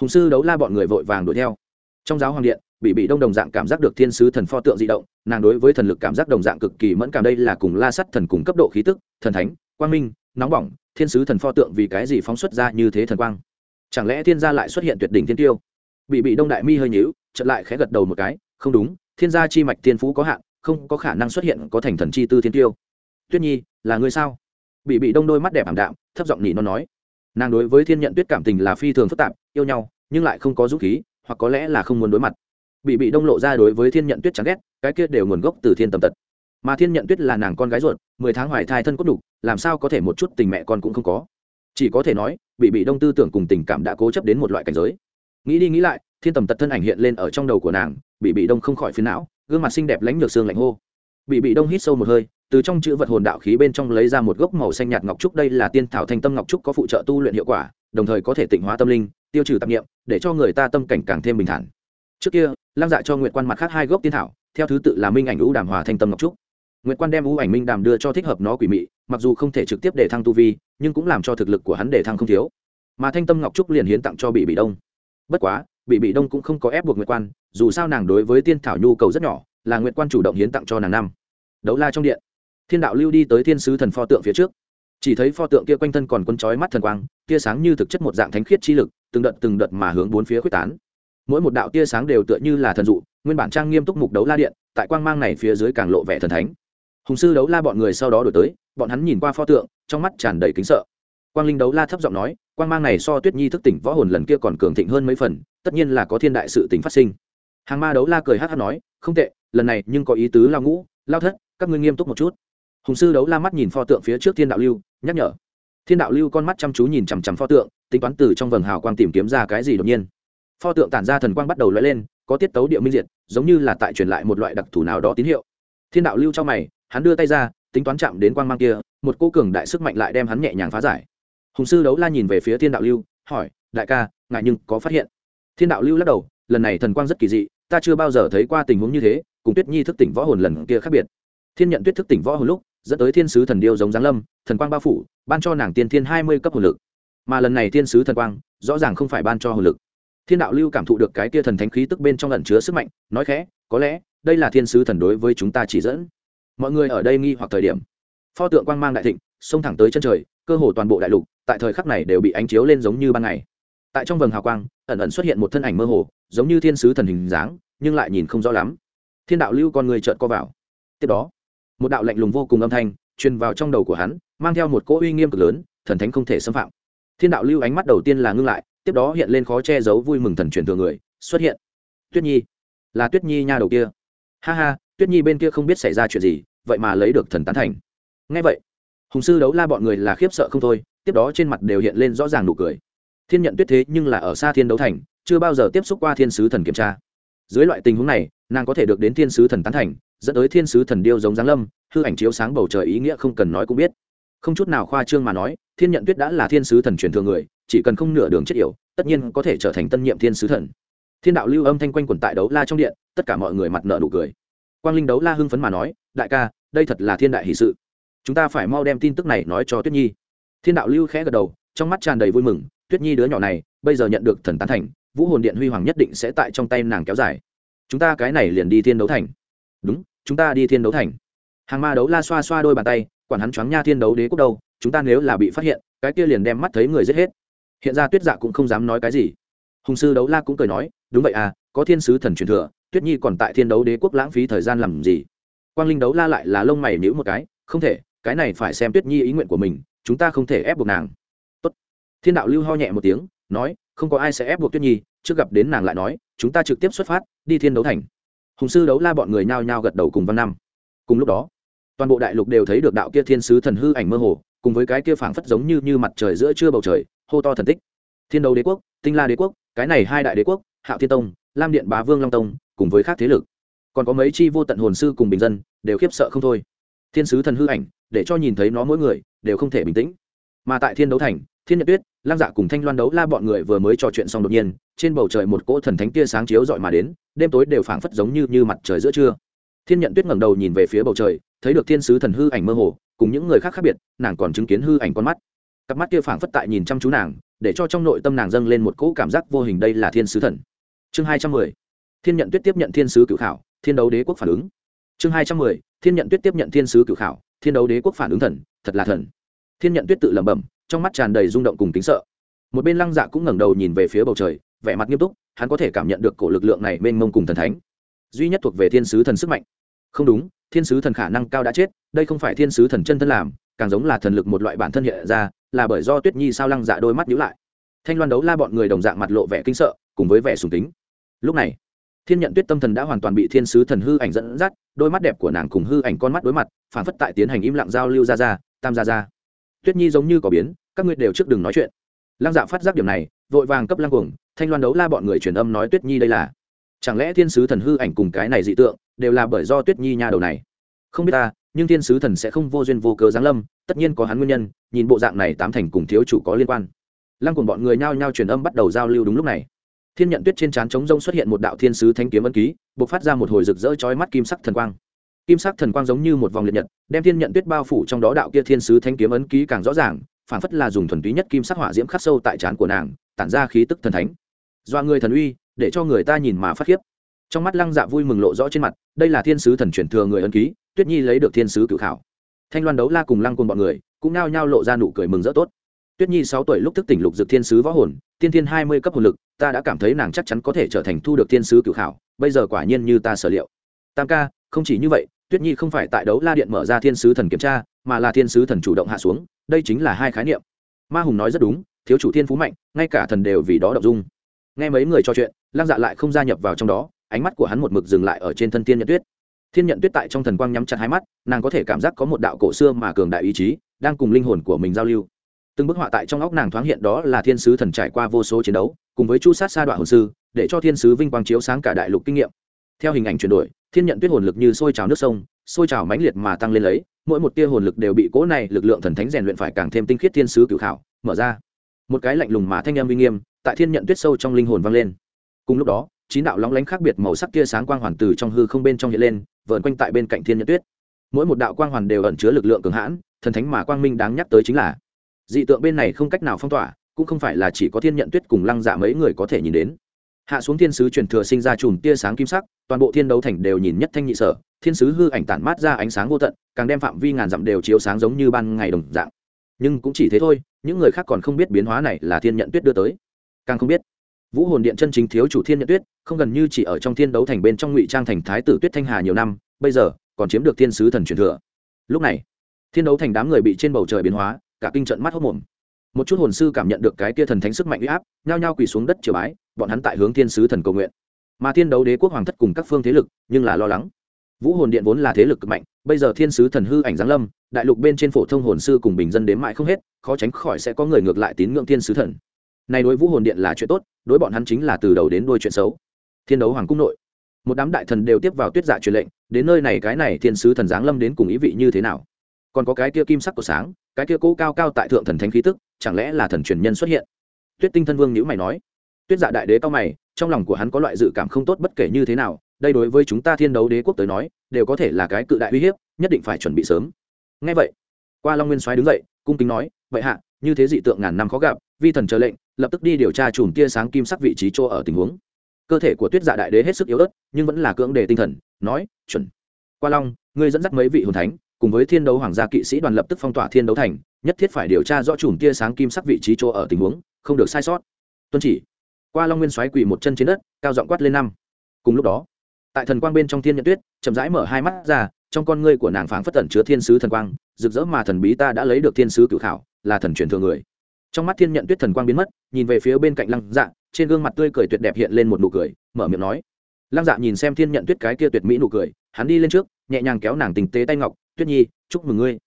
hùng sư đấu la bọn người vội vàng đuổi theo. Trong giáo hoàng điện bị bị đông đồng dạng cảm giác được thiên sứ thần pho tượng di động, nàng đối với thần lực cảm giác đồng dạng cực kỳ mẫn cảm. Đây là cùng la sắt thần cùng cấp độ khí tức, thần thánh, quang minh, nóng bỏng, thiên sứ thần pho tượng vì cái gì phóng xuất ra như thế thần quang? Chẳng lẽ thiên gia lại xuất hiện tuyệt đỉnh thiên tiêu? Bị bị đông đại mi hơi nhíu, chợt lại khẽ gật đầu một cái, không đúng, thiên gia chi mạch thiên phú có hạn, không có khả năng xuất hiện có thành thần chi tư thiên tiêu. Tuyết nhi, là người sao? Bị bị đông đôi mắt đẹp ảm đạm, thấp giọng nhị nó nói. Nàng đối với thiên nhận tuyết cảm tình là phi thường phức tạp, yêu nhau, nhưng lại không có dũng khí, hoặc có lẽ là không muốn đối mặt bị bị đông lộ ra đối với thiên nhận tuyết chán ghét, cái kia đều nguồn gốc từ thiên tầm tật. Mà thiên nhận tuyết là nàng con gái ruột, mười tháng hoài thai thân cốt đục, làm sao có thể một chút tình mẹ con cũng không có. Chỉ có thể nói, bị bị đông tư tưởng cùng tình cảm đã cố chấp đến một loại cảnh giới. Nghĩ đi nghĩ lại, thiên tầm tật thân ảnh hiện lên ở trong đầu của nàng, bị bị đông không khỏi phiến não, gương mặt xinh đẹp lánh nhược xương lạnh hô. Bị bị đông hít sâu một hơi, từ trong chữ vật hồn đạo khí bên trong lấy ra một gốc màu xanh nhạt ngọc trúc, đây là tiên thảo thanh tâm ngọc trúc có phụ trợ tu luyện hiệu quả, đồng thời có thể tịnh hóa tâm linh, tiêu trừ tạp nghiệm để cho người ta tâm cảnh càng thêm bình thản trước kia, lăng dạ cho nguyệt quan mặt khác hai gốc tiên thảo, theo thứ tự là minh ảnh ưu đàm hòa thanh tâm ngọc trúc. Nguyệt quan đem ưu ảnh minh đàm đưa cho thích hợp nó quỷ mị, mặc dù không thể trực tiếp để thăng tu vi, nhưng cũng làm cho thực lực của hắn để thăng không thiếu. Mà thanh tâm ngọc trúc liền hiến tặng cho bị bị đông. Bất quá, bị bị đông cũng không có ép buộc nguyệt quan, dù sao nàng đối với tiên thảo nhu cầu rất nhỏ, là nguyệt quan chủ động hiến tặng cho nàng năm. Đấu la trong điện, thiên đạo lưu đi tới thiên sứ thần pho tượng phía trước. Chỉ thấy pho tượng kia quanh thân còn quân chói mắt thần quang, tia sáng như thực chất một dạng thánh khiết chi lực, từng đợt từng đợt mà hướng bốn phía quyết tán mỗi một đạo tia sáng đều tựa như là thần dụ, nguyên bản trang nghiêm túc mục đấu la điện, tại quang mang này phía dưới càng lộ vẻ thần thánh. Hùng sư đấu la bọn người sau đó đổi tới, bọn hắn nhìn qua pho tượng, trong mắt tràn đầy kính sợ. Quang linh đấu la thấp giọng nói, quang mang này so tuyết nhi thức tỉnh võ hồn lần kia còn cường thịnh hơn mấy phần, tất nhiên là có thiên đại sự tính phát sinh. Hàng ma đấu la cười hát hát nói, không tệ, lần này nhưng có ý tứ lao ngũ, lao thất, các ngươi nghiêm túc một chút. Hùng sư đấu la mắt nhìn pho tượng phía trước thiên đạo lưu, nhắc nhở. Thiên đạo lưu con mắt chăm chú nhìn chằm chằm pho tượng, tính toán từ trong vầng hào quang tìm kiếm ra cái gì đột nhiên pho tượng tản ra thần quang bắt đầu lóe lên, có tiết tấu địa minh diệt, giống như là tại truyền lại một loại đặc thù nào đó tín hiệu. Thiên đạo lưu cho mày, hắn đưa tay ra, tính toán chạm đến quang mang kia, một cô cường đại sức mạnh lại đem hắn nhẹ nhàng phá giải. Hùng sư đấu la nhìn về phía thiên đạo lưu, hỏi, đại ca ngại nhưng có phát hiện? Thiên đạo lưu lắc đầu, lần này thần quang rất kỳ dị, ta chưa bao giờ thấy qua tình huống như thế, cùng tuyết nhi thức tỉnh võ hồn lần kia khác biệt. Thiên nhận tuyết thức tỉnh võ hồn lúc, dẫn tới thiên sứ thần điêu giống giáng lâm, thần quang bao phủ, ban cho nàng tiên thiên hai mươi cấp hồn lực. Mà lần này thiên sứ thần quang, rõ ràng không phải ban cho hồn lực thiên đạo lưu cảm thụ được cái kia thần thánh khí tức bên trong ẩn chứa sức mạnh, nói khẽ, có lẽ, đây là thiên sứ thần đối với chúng ta chỉ dẫn. Mọi người ở đây nghi hoặc thời điểm. Pho tượng quang mang đại thịnh, xông thẳng tới chân trời, cơ hồ toàn bộ đại lục, tại thời khắc này đều bị ánh chiếu lên giống như ban ngày. Tại trong vầng hào quang, ẩn ẩn xuất hiện một thân ảnh mơ hồ, giống như thiên sứ thần hình dáng, nhưng lại nhìn không rõ lắm. Thiên đạo lưu con người trợn co vào. Tiếp đó, một đạo lạnh lùng vô cùng âm thanh truyền vào trong đầu của hắn, mang theo một cỗ uy nghiêm cực lớn, thần thánh không thể xâm phạm. Thiên đạo lưu ánh mắt đầu tiên là ngưng lại tiếp đó hiện lên khó che giấu vui mừng thần truyền thừa người, xuất hiện. Tuyết nhi, là tuyết nhi nha đầu kia. Ha ha, tuyết nhi bên kia không biết xảy ra chuyện gì, vậy mà lấy được thần tán thành. Ngay vậy, hùng sư đấu la bọn người là khiếp sợ không thôi, tiếp đó trên mặt đều hiện lên rõ ràng nụ cười. Thiên nhận tuyết thế nhưng là ở xa thiên đấu thành, chưa bao giờ tiếp xúc qua thiên sứ thần kiểm tra. Dưới loại tình huống này, nàng có thể được đến thiên sứ thần tán thành, dẫn tới thiên sứ thần điêu giống giáng lâm, hư ảnh chiếu sáng bầu trời ý nghĩa không cần nói cũng biết. Không chút nào khoa trương mà nói, thiên nhận tuyết đã là thiên sứ thần truyền thừa người chỉ cần không nửa đường chết yểu, tất nhiên có thể trở thành tân nhiệm thiên sứ thần. Thiên đạo lưu âm thanh quanh quần tại đấu la trong điện, tất cả mọi người mặt nợ nụ cười. Quang linh đấu la hưng phấn mà nói, đại ca, đây thật là thiên đại hỷ sự. Chúng ta phải mau đem tin tức này nói cho tuyết nhi. Thiên đạo lưu khẽ gật đầu, trong mắt tràn đầy vui mừng, tuyết nhi đứa nhỏ này, bây giờ nhận được thần tán thành, vũ hồn điện huy hoàng nhất định sẽ tại trong tay nàng kéo dài. Chúng ta cái này liền đi thiên đấu thành. Đúng, chúng ta đi thiên đấu thành. Hàng ma đấu la xoa xoa đôi bàn tay, quản hắn choáng nha thiên đấu đế quốc đâu, chúng ta nếu là bị phát hiện, cái kia liền đem mắt thấy người giết hết hiện ra tuyết dạ cũng không dám nói cái gì. Hùng sư đấu la cũng cười nói, đúng vậy à có thiên sứ thần truyền thừa, tuyết nhi còn tại thiên đấu đế quốc lãng phí thời gian làm gì? Quang linh đấu la lại là lông mày nhữ một cái, không thể, cái này phải xem tuyết nhi ý nguyện của mình, chúng ta không thể ép buộc nàng. Tốt. thiên đạo lưu ho nhẹ một tiếng, nói, không có ai sẽ ép buộc tuyết nhi, trước gặp đến nàng lại nói, chúng ta trực tiếp xuất phát, đi thiên đấu thành. Hùng sư đấu la bọn người nhao nhao gật đầu cùng văn năm. Cùng lúc đó, toàn bộ đại lục đều thấy được đạo kia thiên sứ thần hư ảnh mơ hồ, cùng với cái kia phảng phất giống như như mặt trời giữa trưa bầu trời hô to thần tích. Thiên đấu đế quốc, tinh la đế quốc, cái này hai đại đế quốc, hạo thiên tông, lam điện bá vương long tông, cùng với khác thế lực. Còn có mấy chi vô tận hồn sư cùng bình dân, đều khiếp sợ không thôi. Thiên sứ thần hư ảnh, để cho nhìn thấy nó mỗi người, đều không thể bình tĩnh. Mà tại thiên đấu thành, thiên nhật tuyết lang dạ cùng thanh loan đấu la bọn người vừa mới trò chuyện xong đột nhiên, trên bầu trời một cỗ thần thánh tia sáng chiếu dọi mà đến, đêm tối đều phảng phất giống như như mặt trời giữa trưa. Thiên nhận tuyết ngẩng đầu nhìn về phía bầu trời, thấy được thiên sứ thần hư ảnh mơ hồ, cùng những người khác khác biệt, nàng còn chứng kiến hư ảnh con mắt cặp mắt kia phảng phất tại nhìn chăm chú nàng, để cho trong nội tâm nàng dâng lên một cỗ cảm giác vô hình đây là thiên sứ thần. Chương hai trăm mười, thiên nhận tuyết tiếp nhận thiên sứ cự khảo, thiên đấu đế quốc phản ứng. Chương hai trăm mười, thiên nhận tuyết tiếp nhận thiên sứ cự khảo, thiên đấu đế quốc phản ứng thần, thật là thần. Thiên nhận tuyết tự lẩm bẩm, trong mắt tràn đầy rung động cùng tính sợ. Một bên lăng dạ cũng ngẩng đầu nhìn về phía bầu trời, vẻ mặt nghiêm túc, hắn có thể cảm nhận được cổ lực lượng này mênh mông cùng thần thánh. Duy nhất thuộc về thiên sứ thần sức mạnh. Không đúng, thiên sứ thần khả năng cao đã chết, đây không phải thiên sứ thần chân thân làm, càng giống là thần lực một loại bản thân hiện ra là bởi do tuyết nhi sao lăng dạ đôi mắt nhíu lại. Thanh loan đấu la bọn người đồng dạng mặt lộ vẻ kinh sợ, cùng với vẻ sùng tính lúc này, thiên nhận tuyết tâm thần đã hoàn toàn bị thiên sứ thần hư ảnh dẫn dắt, đôi mắt đẹp của nàng cùng hư ảnh con mắt đối mặt phản phất tại tiến hành im lặng giao lưu ra ra, tam ra ra. Tuyết nhi giống như có biến, các ngươi đều trước đừng nói chuyện. Lăng dạ phát giác điểm này, vội vàng cấp lăng cuồng, thanh loan đấu la bọn người truyền âm nói tuyết nhi đây là. Chẳng lẽ thiên sứ thần hư ảnh cùng cái này dị tượng, đều là bởi do tuyết nhi nhà đầu này? Không biết ta nhưng thiên sứ thần sẽ không vô duyên vô cớ giáng lâm, tất nhiên có hắn nguyên nhân, nhìn bộ dạng này tám thành cùng thiếu chủ có liên quan. Lăng cùng bọn người nhao nhao truyền âm bắt đầu giao lưu đúng lúc này. Thiên nhận tuyết trên trán trống rông xuất hiện một đạo thiên sứ thanh kiếm ân ký b ộ c phát ra một hồi rực rỡ chói mắt kim sắc thần quang. Kim sắc thần quang giống như một vòng liệt nhật, đem thiên nhận tuyết bao phủ trong đó đạo kia thiên sứ thanh kiếm ấn ký càng rõ ràng, phản phất là dùng thuần túy nhất kim sắc hỏa diễm khắc sâu tại trán của nàng, tản ra khí tức thần thánh. Do người thần uy, để cho người ta nhìn mà phát khiếp. Trong mắt lăng dạ vui mừng lộ rõ trên mặt, đây là thiên sứ thần truyền thừa người ân ký tuyết nhi lấy được thiên sứ cự khảo. Thanh loan đấu la cùng lăng cùng bọn người cũng nao nhao lộ ra nụ cười mừng rỡ tốt. Tuyết nhi sáu tuổi lúc thức tỉnh lục dược thiên sứ võ hồn, tiên thiên hai mươi cấp hồn lực, ta đã cảm thấy nàng chắc chắn có thể trở thành thu được thiên sứ cự khảo, bây giờ quả nhiên như ta sở liệu. Tam ca, không chỉ như vậy, tuyết nhi không phải tại đấu la điện mở ra thiên sứ thần kiểm tra, mà là thiên sứ thần chủ động hạ xuống, đây chính là hai khái niệm. Ma hùng nói rất đúng, thiếu chủ thiên phú mạnh, ngay cả thần đều vì đó đọc dung. Nghe mấy người trò chuyện, lăng dạ lại không gia nhập vào trong đó, ánh mắt của hắn một mực dừng lại ở trên thân thiên nhật tuyết thiên nhận tuyết tại trong thần quang nhắm chặt hai mắt, nàng có thể cảm giác có một đạo cổ xưa mà cường đại ý chí đang cùng linh hồn của mình giao lưu. Từng bức họa tại trong óc nàng thoáng hiện đó là thiên sứ thần trải qua vô số chiến đấu, cùng với chu sát sa đoạn hồn sư, để cho thiên sứ vinh quang chiếu sáng cả đại lục kinh nghiệm. Theo hình ảnh chuyển đổi, thiên nhận tuyết hồn lực như sôi trào nước sông, sôi trào mãnh liệt mà tăng lên lấy, mỗi một tia hồn lực đều bị cố này lực lượng thần thánh rèn luyện phải càng thêm tinh khiết thiên sứ cửu khảo, mở ra. Một cái lạnh lùng mà thanh em uy nghiêm tại thiên nhận tuyết sâu trong linh hồn vang lên. Cùng lúc đó chín đạo lóng lánh khác biệt màu sắc tia sáng quang hoàn từ trong hư không bên trong hiện lên, vờn quanh tại bên cạnh thiên nhật tuyết. Mỗi một đạo quang hoàn đều ẩn chứa lực lượng cường hãn, thần thánh mà quang minh đáng nhắc tới chính là, dị tượng bên này không cách nào phong tỏa, cũng không phải là chỉ có thiên nhận tuyết cùng lăng dạ mấy người có thể nhìn đến. Hạ xuống thiên sứ truyền thừa sinh ra chùm tia sáng kim sắc, toàn bộ thiên đấu thành đều nhìn nhất thanh nhị sở, thiên sứ hư ảnh tản mát ra ánh sáng vô tận, càng đem phạm vi ngàn dặm đều chiếu sáng giống như ban ngày đồng dạng. Nhưng cũng chỉ thế thôi, những người khác còn không biết biến hóa này là thiên nhận tuyết đưa tới. Càng không biết vũ hồn điện chân chính thiếu chủ thiên nhận tuyết, không gần như chỉ ở trong thiên đấu thành bên trong ngụy trang thành thái tử tuyết thanh hà nhiều năm, bây giờ, còn chiếm được thiên sứ thần truyền thừa. Lúc này, thiên đấu thành đám người bị trên bầu trời biến hóa, cả kinh trận mắt hốc mồm. Một chút hồn sư cảm nhận được cái kia thần thánh sức mạnh uy áp, nhao nhao quỳ xuống đất triều bái, bọn hắn tại hướng thiên sứ thần cầu nguyện. Mà thiên đấu đế quốc hoàng thất cùng các phương thế lực, nhưng là lo lắng. Vũ hồn điện vốn là thế lực cực mạnh, bây giờ thiên sứ thần hư ảnh giáng lâm, đại lục bên trên phổ thông hồn sư cùng bình dân đếm mãi không hết, khó tránh khỏi sẽ có người ngược lại tín ngưỡng thiên sứ thần này đối vũ hồn điện là chuyện tốt, đối bọn hắn chính là từ đầu đến đuôi chuyện xấu. Thiên đấu hoàng cung nội, một đám đại thần đều tiếp vào tuyết dạ truyền lệnh, đến nơi này cái này thiên sứ thần giáng lâm đến cùng ý vị như thế nào? Còn có cái kia kim sắc của sáng, cái kia cũ cao cao tại thượng thần thánh khí tức, chẳng lẽ là thần truyền nhân xuất hiện? Tuyết tinh thân vương nhữ mày nói. Tuyết dạ đại đế cao mày, trong lòng của hắn có loại dự cảm không tốt bất kể như thế nào, đây đối với chúng ta thiên đấu đế quốc tới nói, đều có thể là cái cự đại uy hiếp, nhất định phải chuẩn bị sớm. Ngay vậy, qua long nguyên soái đứng dậy, cung kính nói, vậy hạ, như thế dị tượng ngàn năm khó gặp, vi thần chờ lệnh lập tức đi điều tra chùm tia sáng kim sắc vị trí chỗ ở tình huống. Cơ thể của tuyết dạ đại đế hết sức yếu ớt, nhưng vẫn là cưỡng đề tinh thần, nói, chuẩn. Qua long, ngươi dẫn dắt mấy vị hồn thánh, cùng với thiên đấu hoàng gia kỵ sĩ đoàn lập tức phong tỏa thiên đấu thành, nhất thiết phải điều tra rõ chùm tia sáng kim sắc vị trí chỗ ở tình huống, không được sai sót. Tuân chỉ. Qua long nguyên xoáy quỳ một chân trên đất, cao giọng quát lên năm. Cùng lúc đó, tại thần quang bên trong thiên nhận tuyết, chậm rãi mở hai mắt ra, trong con ngươi của nàng phảng phất tẩn chứa thiên sứ thần quang, rực rỡ mà thần bí ta đã lấy được thiên sứ cửu khảo, là thần truyền thừa người trong mắt thiên nhận tuyết thần quang biến mất, nhìn về phía bên cạnh lăng dạ trên gương mặt tươi cười tuyệt đẹp hiện lên một nụ cười, mở miệng nói. Lăng dạ nhìn xem thiên nhận tuyết cái kia tuyệt mỹ nụ cười, hắn đi lên trước, nhẹ nhàng kéo nàng tình tế tay ngọc, tuyết nhi, chúc mừng ngươi.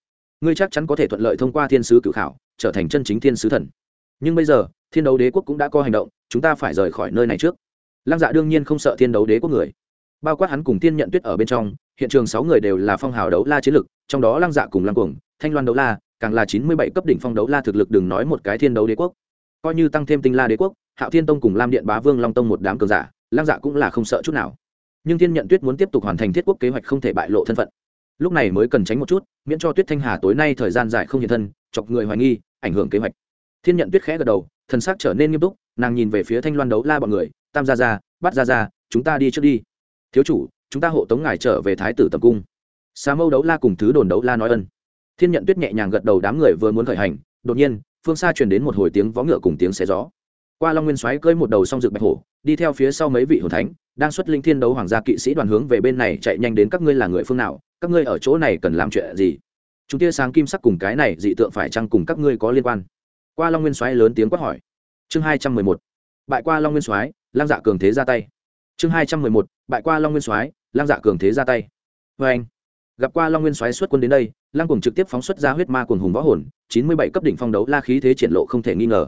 Ngươi chắc chắn có thể thuận lợi thông qua thiên sứ cự khảo, trở thành chân chính thiên sứ thần. Nhưng bây giờ, thiên đấu đế quốc cũng đã có hành động, chúng ta phải rời khỏi nơi này trước. Lăng dạ đương nhiên không sợ thiên đấu đế quốc người. Bao quát hắn cùng tiên nhận tuyết ở bên trong, hiện trường sáu người đều là phong hào đấu la chiến lực, trong đó lăng dạ cùng lăng cuồng, thanh loan đấu la càng là chín mươi bảy cấp đỉnh phong đấu la thực lực đừng nói một cái thiên đấu đế quốc. Coi như tăng thêm tinh la đế quốc, hạo thiên tông cùng lam điện bá vương long tông một đám cường giả lam dạ cũng là không sợ chút nào. Nhưng thiên nhận tuyết muốn tiếp tục hoàn thành thiết quốc kế hoạch không thể bại lộ thân phận. Lúc này mới cần tránh một chút, miễn cho tuyết thanh hà tối nay thời gian dài không hiện thân, chọc người hoài nghi, ảnh hưởng kế hoạch. Thiên nhận tuyết khẽ gật đầu, thần sắc trở nên nghiêm túc, nàng nhìn về phía thanh loan đấu la bọn người, tam gia gia, bắt gia gia, chúng ta đi trước đi. Thiếu chủ, chúng ta hộ tống ngài trở về thái tử tập cung. Xà mâu đấu la cùng thứ đồn đấu la nói ân thiên nhận tuyết nhẹ nhàng gật đầu đám người vừa muốn khởi hành, đột nhiên, phương xa truyền đến một hồi tiếng vó ngựa cùng tiếng xé gió. Qua long nguyên xoáy cơi một đầu song rực bạch hổ, đi theo phía sau mấy vị hồn thánh, đang xuất linh thiên đấu hoàng gia kỵ sĩ đoàn hướng về bên này chạy nhanh đến các ngươi là người phương nào, các ngươi ở chỗ này cần làm chuyện gì? Chúng tia sáng kim sắc cùng cái này dị tượng phải chăng cùng các ngươi có liên quan? Qua long nguyên xoáy lớn tiếng quát hỏi. Chương hai trăm mười một, bại qua long nguyên soái lang dạ cường thế ra tay. Chương hai trăm mười một, bại qua long nguyên soái lang dạ cường thế ra tay. Vê anh gặp qua long nguyên xoáy xuất quân đến đây lang cùng trực tiếp phóng xuất ra huyết ma cùng hùng võ hồn, chín mươi bảy cấp đỉnh phong đấu la khí thế triển lộ không thể nghi ngờ.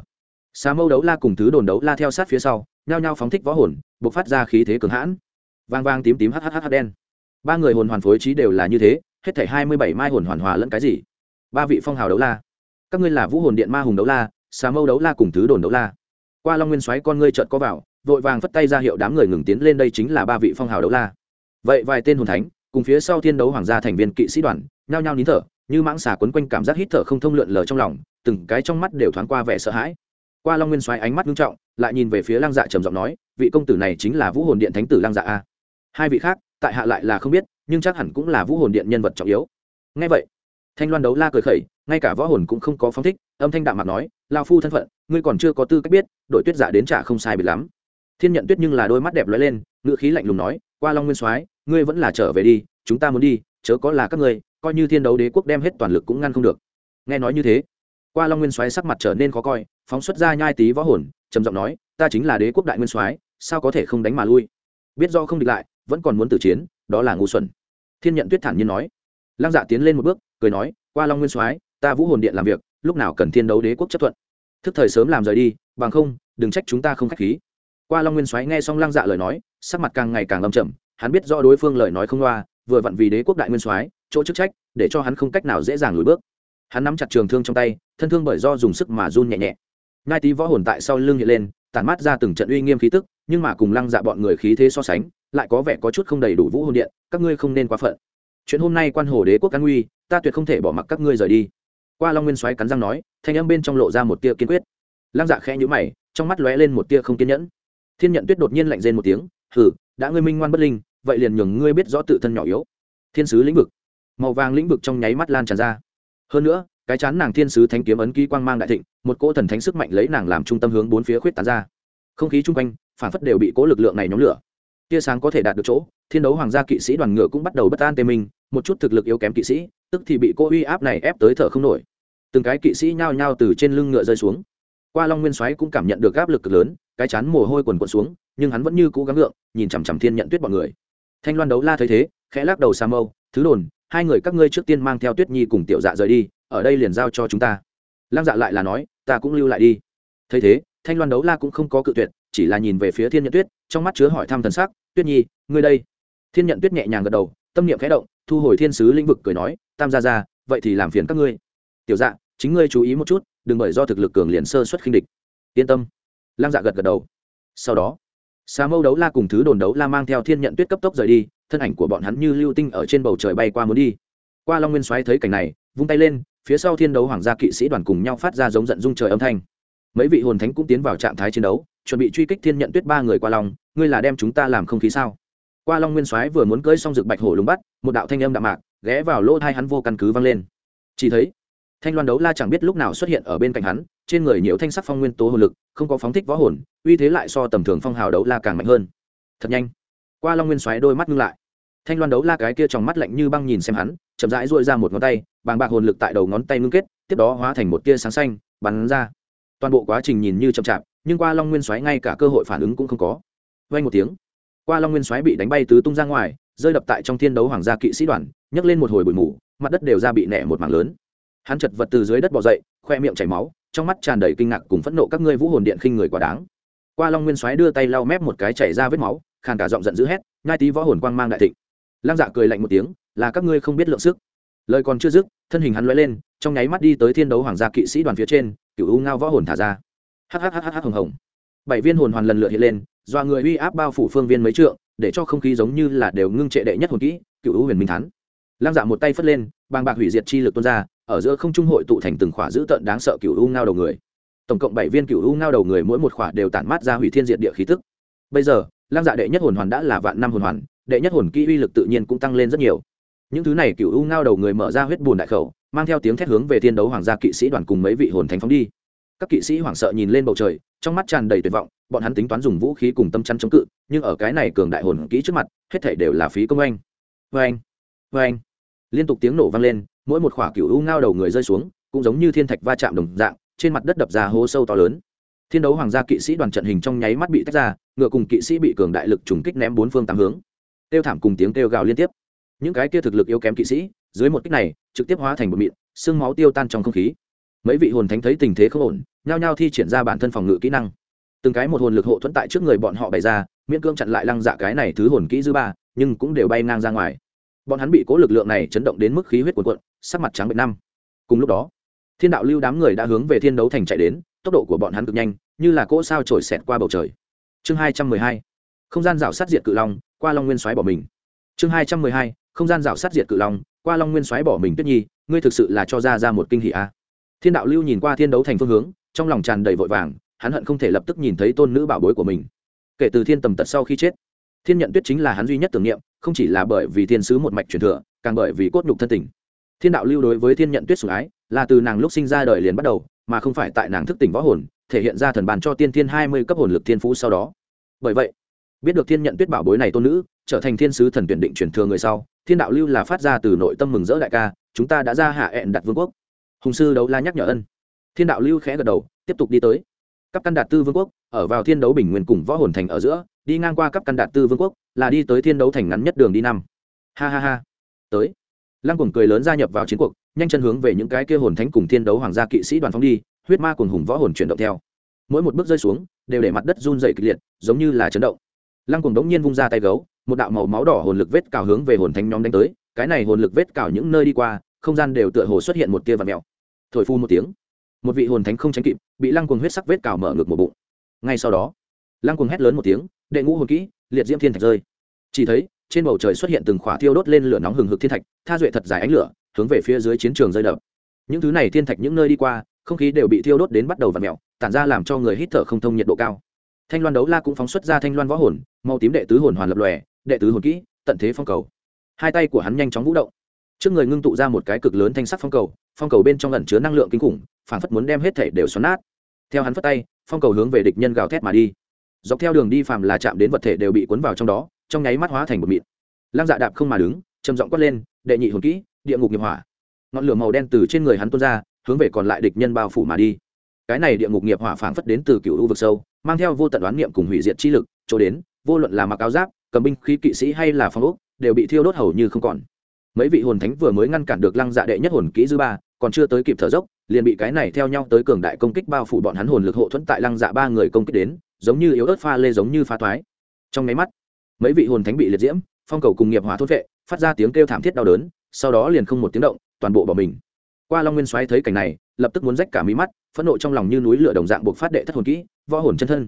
Xà mâu đấu la cùng thứ đồn đấu la theo sát phía sau, nhao nhao phóng thích võ hồn buộc phát ra khí thế cường hãn. Vang vang tím tím hhh đen. Ba người hồn hoàn phối trí đều là như thế, hết thảy hai mươi bảy mai hồn hoàn hòa lẫn cái gì? Ba vị phong hào đấu la. Các ngươi là vũ hồn điện ma hùng đấu la, xà mâu đấu la cùng thứ đồn đấu la. Qua long nguyên xoáy con ngươi trợt có vào, vội vàng phất tay ra hiệu đám người ngừng tiến lên đây chính là ba vị phong hào đấu la. Vậy vài tên hồn thánh cùng phía sau thiên đấu hoàng gia thành viên kỵ sĩ đoàn, nhao nhao nín thở, như mãng xà quấn quanh cảm giác hít thở không thông lượn lờ trong lòng, từng cái trong mắt đều thoáng qua vẻ sợ hãi. Qua long nguyên xoáy ánh mắt nghiêm trọng, lại nhìn về phía lăng dạ trầm giọng nói, vị công tử này chính là vũ hồn điện thánh tử lăng dạ a. Hai vị khác, tại hạ lại là không biết, nhưng chắc hẳn cũng là vũ hồn điện nhân vật trọng yếu. Ngay vậy, thanh loan đấu la cười khẩy, ngay cả võ hồn cũng không có phóng thích, âm thanh đạm mặt nói lao phu thân phận, ngươi còn chưa có tư cách biết, đội tuyết giả đến trả không sai biệt lắm. Thiên nhận tuyết nhưng là đôi mắt đẹp lóe lên ngựa khí lạnh lùng nói qua long nguyên soái, ngươi vẫn là trở về đi, chúng ta muốn đi, chớ có là các ngươi, coi như thiên đấu đế quốc đem hết toàn lực cũng ngăn không được. Nghe nói như thế, qua long nguyên soái sắc mặt trở nên khó coi, phóng xuất ra nhai tí võ hồn, trầm giọng nói, ta chính là đế quốc đại nguyên soái, sao có thể không đánh mà lui? Biết do không địch lại, vẫn còn muốn tử chiến, đó là ngu xuẩn. Thiên nhận tuyết thản nhiên nói. Lăng dạ tiến lên một bước, cười nói, qua long nguyên soái, ta vũ hồn điện làm việc, lúc nào cần thiên đấu đế quốc chấp thuận? Thức thời sớm làm rời đi, bằng không, đừng trách chúng ta không k h á c h khí. Qua long nguyên soái nghe xong lăng dạ lời nói sắc mặt càng ngày càng lâm chậm hắn biết rõ đối phương lời nói không loa, vừa vặn vì đế quốc đại nguyên soái, chỗ chức trách, để cho hắn không cách nào dễ dàng lùi bước. Hắn nắm chặt trường thương trong tay, thân thương bởi do dùng sức mà run nhẹ nhẹ. Ngai tí võ hồn tại sau lưng hiện lên, tản mát ra từng trận uy nghiêm khí tức, nhưng mà cùng lăng dạ bọn người khí thế so sánh, lại có vẻ có chút không đầy đủ vũ hồn điện, các ngươi không nên quá phận. Chuyện hôm nay quan hồ đế quốc căn nguy, ta tuyệt không thể bỏ mặc các ngươi rời đi. Qua long nguyên soái cắn răng nói, thanh âm bên trong lộ ra một tia kiên quyết. Lăng dạ khẽ nhũ mày, trong mắt lóe lên một tia không kiên nhẫn. Thiên nhận tuyết đột nhiên lạnh rên một tiếng hừ, đã ngươi minh ngoan bất linh, vậy liền nhường ngươi biết rõ tự thân nhỏ yếu. Thiên sứ lĩnh vực. Màu vàng lĩnh vực trong nháy mắt lan tràn ra. Hơn nữa, cái chán nàng thiên sứ thánh kiếm ấn ký quang mang đại thịnh, một cỗ thần thánh sức mạnh lấy nàng làm trung tâm hướng bốn phía khuyết tán ra. Không khí chung quanh phản phất đều bị cỗ lực lượng này nhóm lửa. Tia sáng có thể đạt được chỗ, thiên đấu hoàng gia kỵ sĩ đoàn ngựa cũng bắt đầu bất an tê minh, một chút thực lực yếu kém kỵ sĩ, tức thì bị cô uy áp này ép tới thở không nổi. Từng cái kỵ sĩ nhao nhao từ trên lưng ngựa rơi xuống qua long nguyên soái cũng cảm nhận được áp lực cực lớn, cái chán mồ hôi quần quần xuống, nhưng hắn vẫn như cố gắng ngượng nhìn chằm chằm thiên nhận tuyết bọn người. Thanh loan đấu la thấy thế, khẽ lắc đầu sa mâu, thứ đồn, hai người các ngươi trước tiên mang theo tuyết nhi cùng tiểu dạ rời đi, ở đây liền giao cho chúng ta. Lăng dạ lại là nói, ta cũng lưu lại đi. Thấy thế, thanh loan đấu la cũng không có cự tuyệt, chỉ là nhìn về phía thiên nhận tuyết, trong mắt chứa hỏi thăm thần sắc, tuyết nhi, ngươi đây? Thiên nhận tuyết nhẹ nhàng gật đầu, tâm niệm khẽ động, thu hồi thiên sứ lĩnh vực cười nói, tam gia ra vậy thì làm phiền các ngươi. Tiểu dạ chính ngươi chú ý một chút đừng bởi do thực lực cường liền sơ xuất khinh địch. Yên tâm. Lăng dạ gật gật đầu. Sau đó xà mâu đấu la cùng thứ đồn đấu la mang theo thiên nhận tuyết cấp tốc rời đi, thân ảnh của bọn hắn như lưu tinh ở trên bầu trời bay qua muốn đi. Qua long nguyên soái thấy cảnh này, vung tay lên, phía sau thiên đấu hoàng gia kỵ sĩ đoàn cùng nhau phát ra giống giận dung trời âm thanh. Mấy vị hồn thánh cũng tiến vào trạng thái chiến đấu, chuẩn bị truy kích thiên nhận tuyết ba người qua long, ngươi là đem chúng ta làm không khí sao? Qua long nguyên soái vừa muốn cưỡi xong rực bạch hổ lùng bắt, một đạo thanh âm đạm mạc, ghé vào lỗ thai hắn vô căn cứ vang lên. Chỉ thấy thanh loan đấu la chẳng biết lúc nào xuất hiện ở bên cạnh hắn, trên người nhiều thanh sắc phong nguyên tố hồn lực, không có phóng thích võ hồn, uy thế lại so tầm thường phong hào đấu la càng mạnh hơn. Thật nhanh. Qua long nguyên xoáy đôi mắt ngưng lại. Thanh loan đấu la cái kia trong mắt lạnh như băng nhìn xem hắn, chậm rãi dội ra một ngón tay, bàng bạc hồn lực tại đầu ngón tay ngưng kết, tiếp đó hóa thành một tia sáng xanh, bắn ra. Toàn bộ quá trình nhìn như chậm chạp, nhưng qua long nguyên xoáy ngay cả cơ hội phản ứng cũng không có. Vay một tiếng, qua long nguyên xoáy bị đánh bay tứ tung ra ngoài, rơi đập tại trong thiên đấu hoàng gia kỵ sĩ đoàn, nhấc lên một hồi bụi mù, mặt đất đều ra bị nẹ một mảng lớn hắn chật vật từ dưới đất bỏ dậy, khoe miệng chảy máu, trong mắt tràn đầy kinh ngạc cùng phẫn nộ các ngươi vũ hồn điện khinh người quá đáng. Qua long nguyên soái đưa tay lau mép một cái chảy ra vết máu, khàn cả giọng giận dữ hét ngai tí võ hồn quang mang đại thịnh. Lăng dạ cười lạnh một tiếng, là các ngươi không biết lượng sức. Lời còn chưa dứt, thân hình hắn lóe lên, trong nháy mắt đi tới thiên đấu hoàng gia kỵ sĩ đoàn phía trên cựu u ngao võ hồn thả ra. Hhhh hồng hồng. Bảy viên hồn hoàn lần lượt hiện lên do người uy áp bao phủ phương viên mấy trượng, để cho không khí giống như là đều ngưng trệ đệ nhất hồn kỹ cựu u huyền minh thắn lăng dạ một tay phất lên, bàng bạc hủy diệt chi lực tuôn ra ở giữa không trung hội tụ thành từng khỏa dữ tợn đáng sợ cựu u ngao đầu người. Tổng cộng bảy viên cựu u ngao đầu người mỗi một khỏa đều tản mát ra hủy thiên diệt địa khí tức. Bây giờ, lăng dạ đệ nhất hồn hoàn đã là vạn năm hồn hoàn, đệ nhất hồn kỹ uy lực tự nhiên cũng tăng lên rất nhiều. Những thứ này cựu u ngao đầu người mở ra huyết bùn đại khẩu, mang theo tiếng thét hướng về thiên đấu hoàng gia kỵ sĩ đoàn cùng mấy vị hồn thánh phóng đi. Các kỵ sĩ hoảng sợ nhìn lên bầu trời, trong mắt tràn đầy tuyệt vọng, bọn hắn tính toán dùng vũ khí cùng tâm chắn chống cự, nhưng ở cái này cường đại hồn kỹ trước mặt, hết thể đều là phí công anh vê anh vê anh liên tục tiếng nổ vang lên mỗi một khỏa cựu u ngao đầu người rơi xuống, cũng giống như thiên thạch va chạm đồng dạng, trên mặt đất đập ra hố sâu to lớn. Thiên đấu hoàng gia kỵ sĩ đoàn trận hình trong nháy mắt bị tách ra, ngựa cùng kỵ sĩ bị cường đại lực trùng kích ném bốn phương tám hướng. Kêu thảm cùng tiếng kêu gào liên tiếp. Những cái kia thực lực yếu kém kỵ sĩ, dưới một kích này, trực tiếp hóa thành một mịn, xương máu tiêu tan trong không khí. Mấy vị hồn thánh thấy tình thế không ổn, nhao nhao thi triển ra bản thân phòng ngự kỹ năng. Từng cái một hồn lực hộ thuẫn tại trước người bọn họ bày ra, miễn cưỡng chặn lại lăng dạ cái này thứ hồn kỹ dư ba, nhưng cũng đều bay ngang ra ngoài bọn hắn bị cố lực lượng này chấn động đến mức khí huyết cuồn cuộn, sắc mặt trắng bệnh năm. Cùng lúc đó, thiên đạo lưu đám người đã hướng về thiên đấu thành chạy đến, tốc độ của bọn hắn cực nhanh, như là cỗ sao trổi xẹt qua bầu trời. Chương hai trăm mười hai, không gian rào sát diệt cự long, qua long nguyên xoáy bỏ mình. Chương hai trăm mười hai, không gian rào sát diệt cự long, qua long nguyên xoáy bỏ mình tuyết nhi, ngươi thực sự là cho ra ra một kinh hỷ a. À. thiên đạo lưu nhìn qua thiên đấu thành phương hướng, trong lòng tràn đầy vội vàng, hắn hận không thể lập tức nhìn thấy tôn nữ bảo bối của mình. Kể từ thiên tầm tật sau khi chết, thiên nhận tuyết chính là hắn duy nhất tưởng niệm không chỉ là bởi vì thiên sứ một mạch truyền thừa, càng bởi vì cốt nhục thân tình. Thiên đạo lưu đối với thiên nhận tuyết sủng ái, là từ nàng lúc sinh ra đời liền bắt đầu, mà không phải tại nàng thức tỉnh võ hồn, thể hiện ra thần bàn cho tiên thiên hai mươi cấp hồn lực thiên phú sau đó. Bởi vậy, biết được thiên nhận tuyết bảo bối này tôn nữ, trở thành thiên sứ thần tuyển định truyền thừa người sau, thiên đạo lưu là phát ra từ nội tâm mừng rỡ đại ca, chúng ta đã ra hạ hẹn đặt vương quốc. Hùng sư đấu la nhắc nhở ân. Thiên đạo lưu khẽ gật đầu, tiếp tục đi tới. Các căn đạt tư vương quốc, ở vào thiên đấu bình nguyên cùng võ hồn thành ở giữa đi ngang qua cấp căn đạt tư vương quốc, là đi tới thiên đấu thành ngắn nhất đường đi năm. Ha ha ha. Tới. Lăng cùng cười lớn gia nhập vào chiến cuộc, nhanh chân hướng về những cái kia hồn thánh cùng thiên đấu hoàng gia kỵ sĩ đoàn phóng đi, huyết ma cùng hùng võ hồn chuyển động theo. Mỗi một bước rơi xuống, đều để mặt đất run dày kịch liệt, giống như là chấn động. Lăng cùng đống nhiên vung ra tay gấu, một đạo màu máu đỏ hồn lực vết cào hướng về hồn thánh nhóm đánh tới, cái này hồn lực vết cào những nơi đi qua, không gian đều tựa hồ xuất hiện một tia vật mèo. Thổi phu một tiếng, một vị hồn thánh không tránh kịp, bị lăng cùng huyết sắc vết cào mở ngực một bụng. Ngay sau đó, lăng cùng hét lớn một tiếng đệ ngũ hồn kỹ, liệt diễm thiên thạch rơi. Chỉ thấy, trên bầu trời xuất hiện từng khỏa thiêu đốt lên lửa nóng hừng hực thiên thạch, tha duệ thật dài ánh lửa, hướng về phía dưới chiến trường rơi đập. Những thứ này thiên thạch những nơi đi qua, không khí đều bị thiêu đốt đến bắt đầu và mèo, tản ra làm cho người hít thở không thông nhiệt độ cao. Thanh loan đấu la cũng phóng xuất ra thanh loan võ hồn, màu tím đệ tứ hồn hoàn lập lòe, đệ tứ hồn kỹ, tận thế phong cầu. Hai tay của hắn nhanh chóng vũ động. Trước người ngưng tụ ra một cái cực lớn thanh sắc phong cầu phong cầu bên trong lẩn chứa năng lượng kinh khủng phản phất muốn đem hết thể đều xoắn nát. Theo hắn phất tay, phong cầu hướng về địch nhân gào thét mà đi dọc theo đường đi phàm là chạm đến vật thể đều bị cuốn vào trong đó, trong nháy mắt hóa thành một mịn. Lăng dạ đạp không mà đứng, trầm giọng quát lên, đệ nhị hồn kỹ, địa ngục nghiệp hỏa. Ngọn lửa màu đen từ trên người hắn tuôn ra, hướng về còn lại địch nhân bao phủ mà đi. Cái này địa ngục nghiệp hỏa phảng phất đến từ cựu u vực sâu, mang theo vô tận đoán niệm cùng hủy diệt chi lực, chỗ đến, vô luận là mặc áo giáp, cầm binh khí kỵ sĩ hay là phong ốc, đều bị thiêu đốt hầu như không còn. Mấy vị hồn thánh vừa mới ngăn cản được lăng dạ đệ nhất hồn kỹ dư ba, còn chưa tới kịp thở dốc, liền bị cái này theo nhau tới cường đại công kích bao phủ bọn hắn hồn lực hộ thuẫn tại lăng dạ ba người công kích đến giống như yếu ớt pha lê giống như pha thoái trong máy mắt, mấy vị hồn thánh bị liệt diễm, phong cầu cùng nghiệp hỏa thốt vệ, phát ra tiếng kêu thảm thiết đau đớn, sau đó liền không một tiếng động, toàn bộ bỏ mình. Qua long nguyên xoáy thấy cảnh này, lập tức muốn rách cả mí mắt, phẫn nộ trong lòng như núi lửa đồng dạng buộc phát đệ thất hồn kỹ, võ hồn chân thân.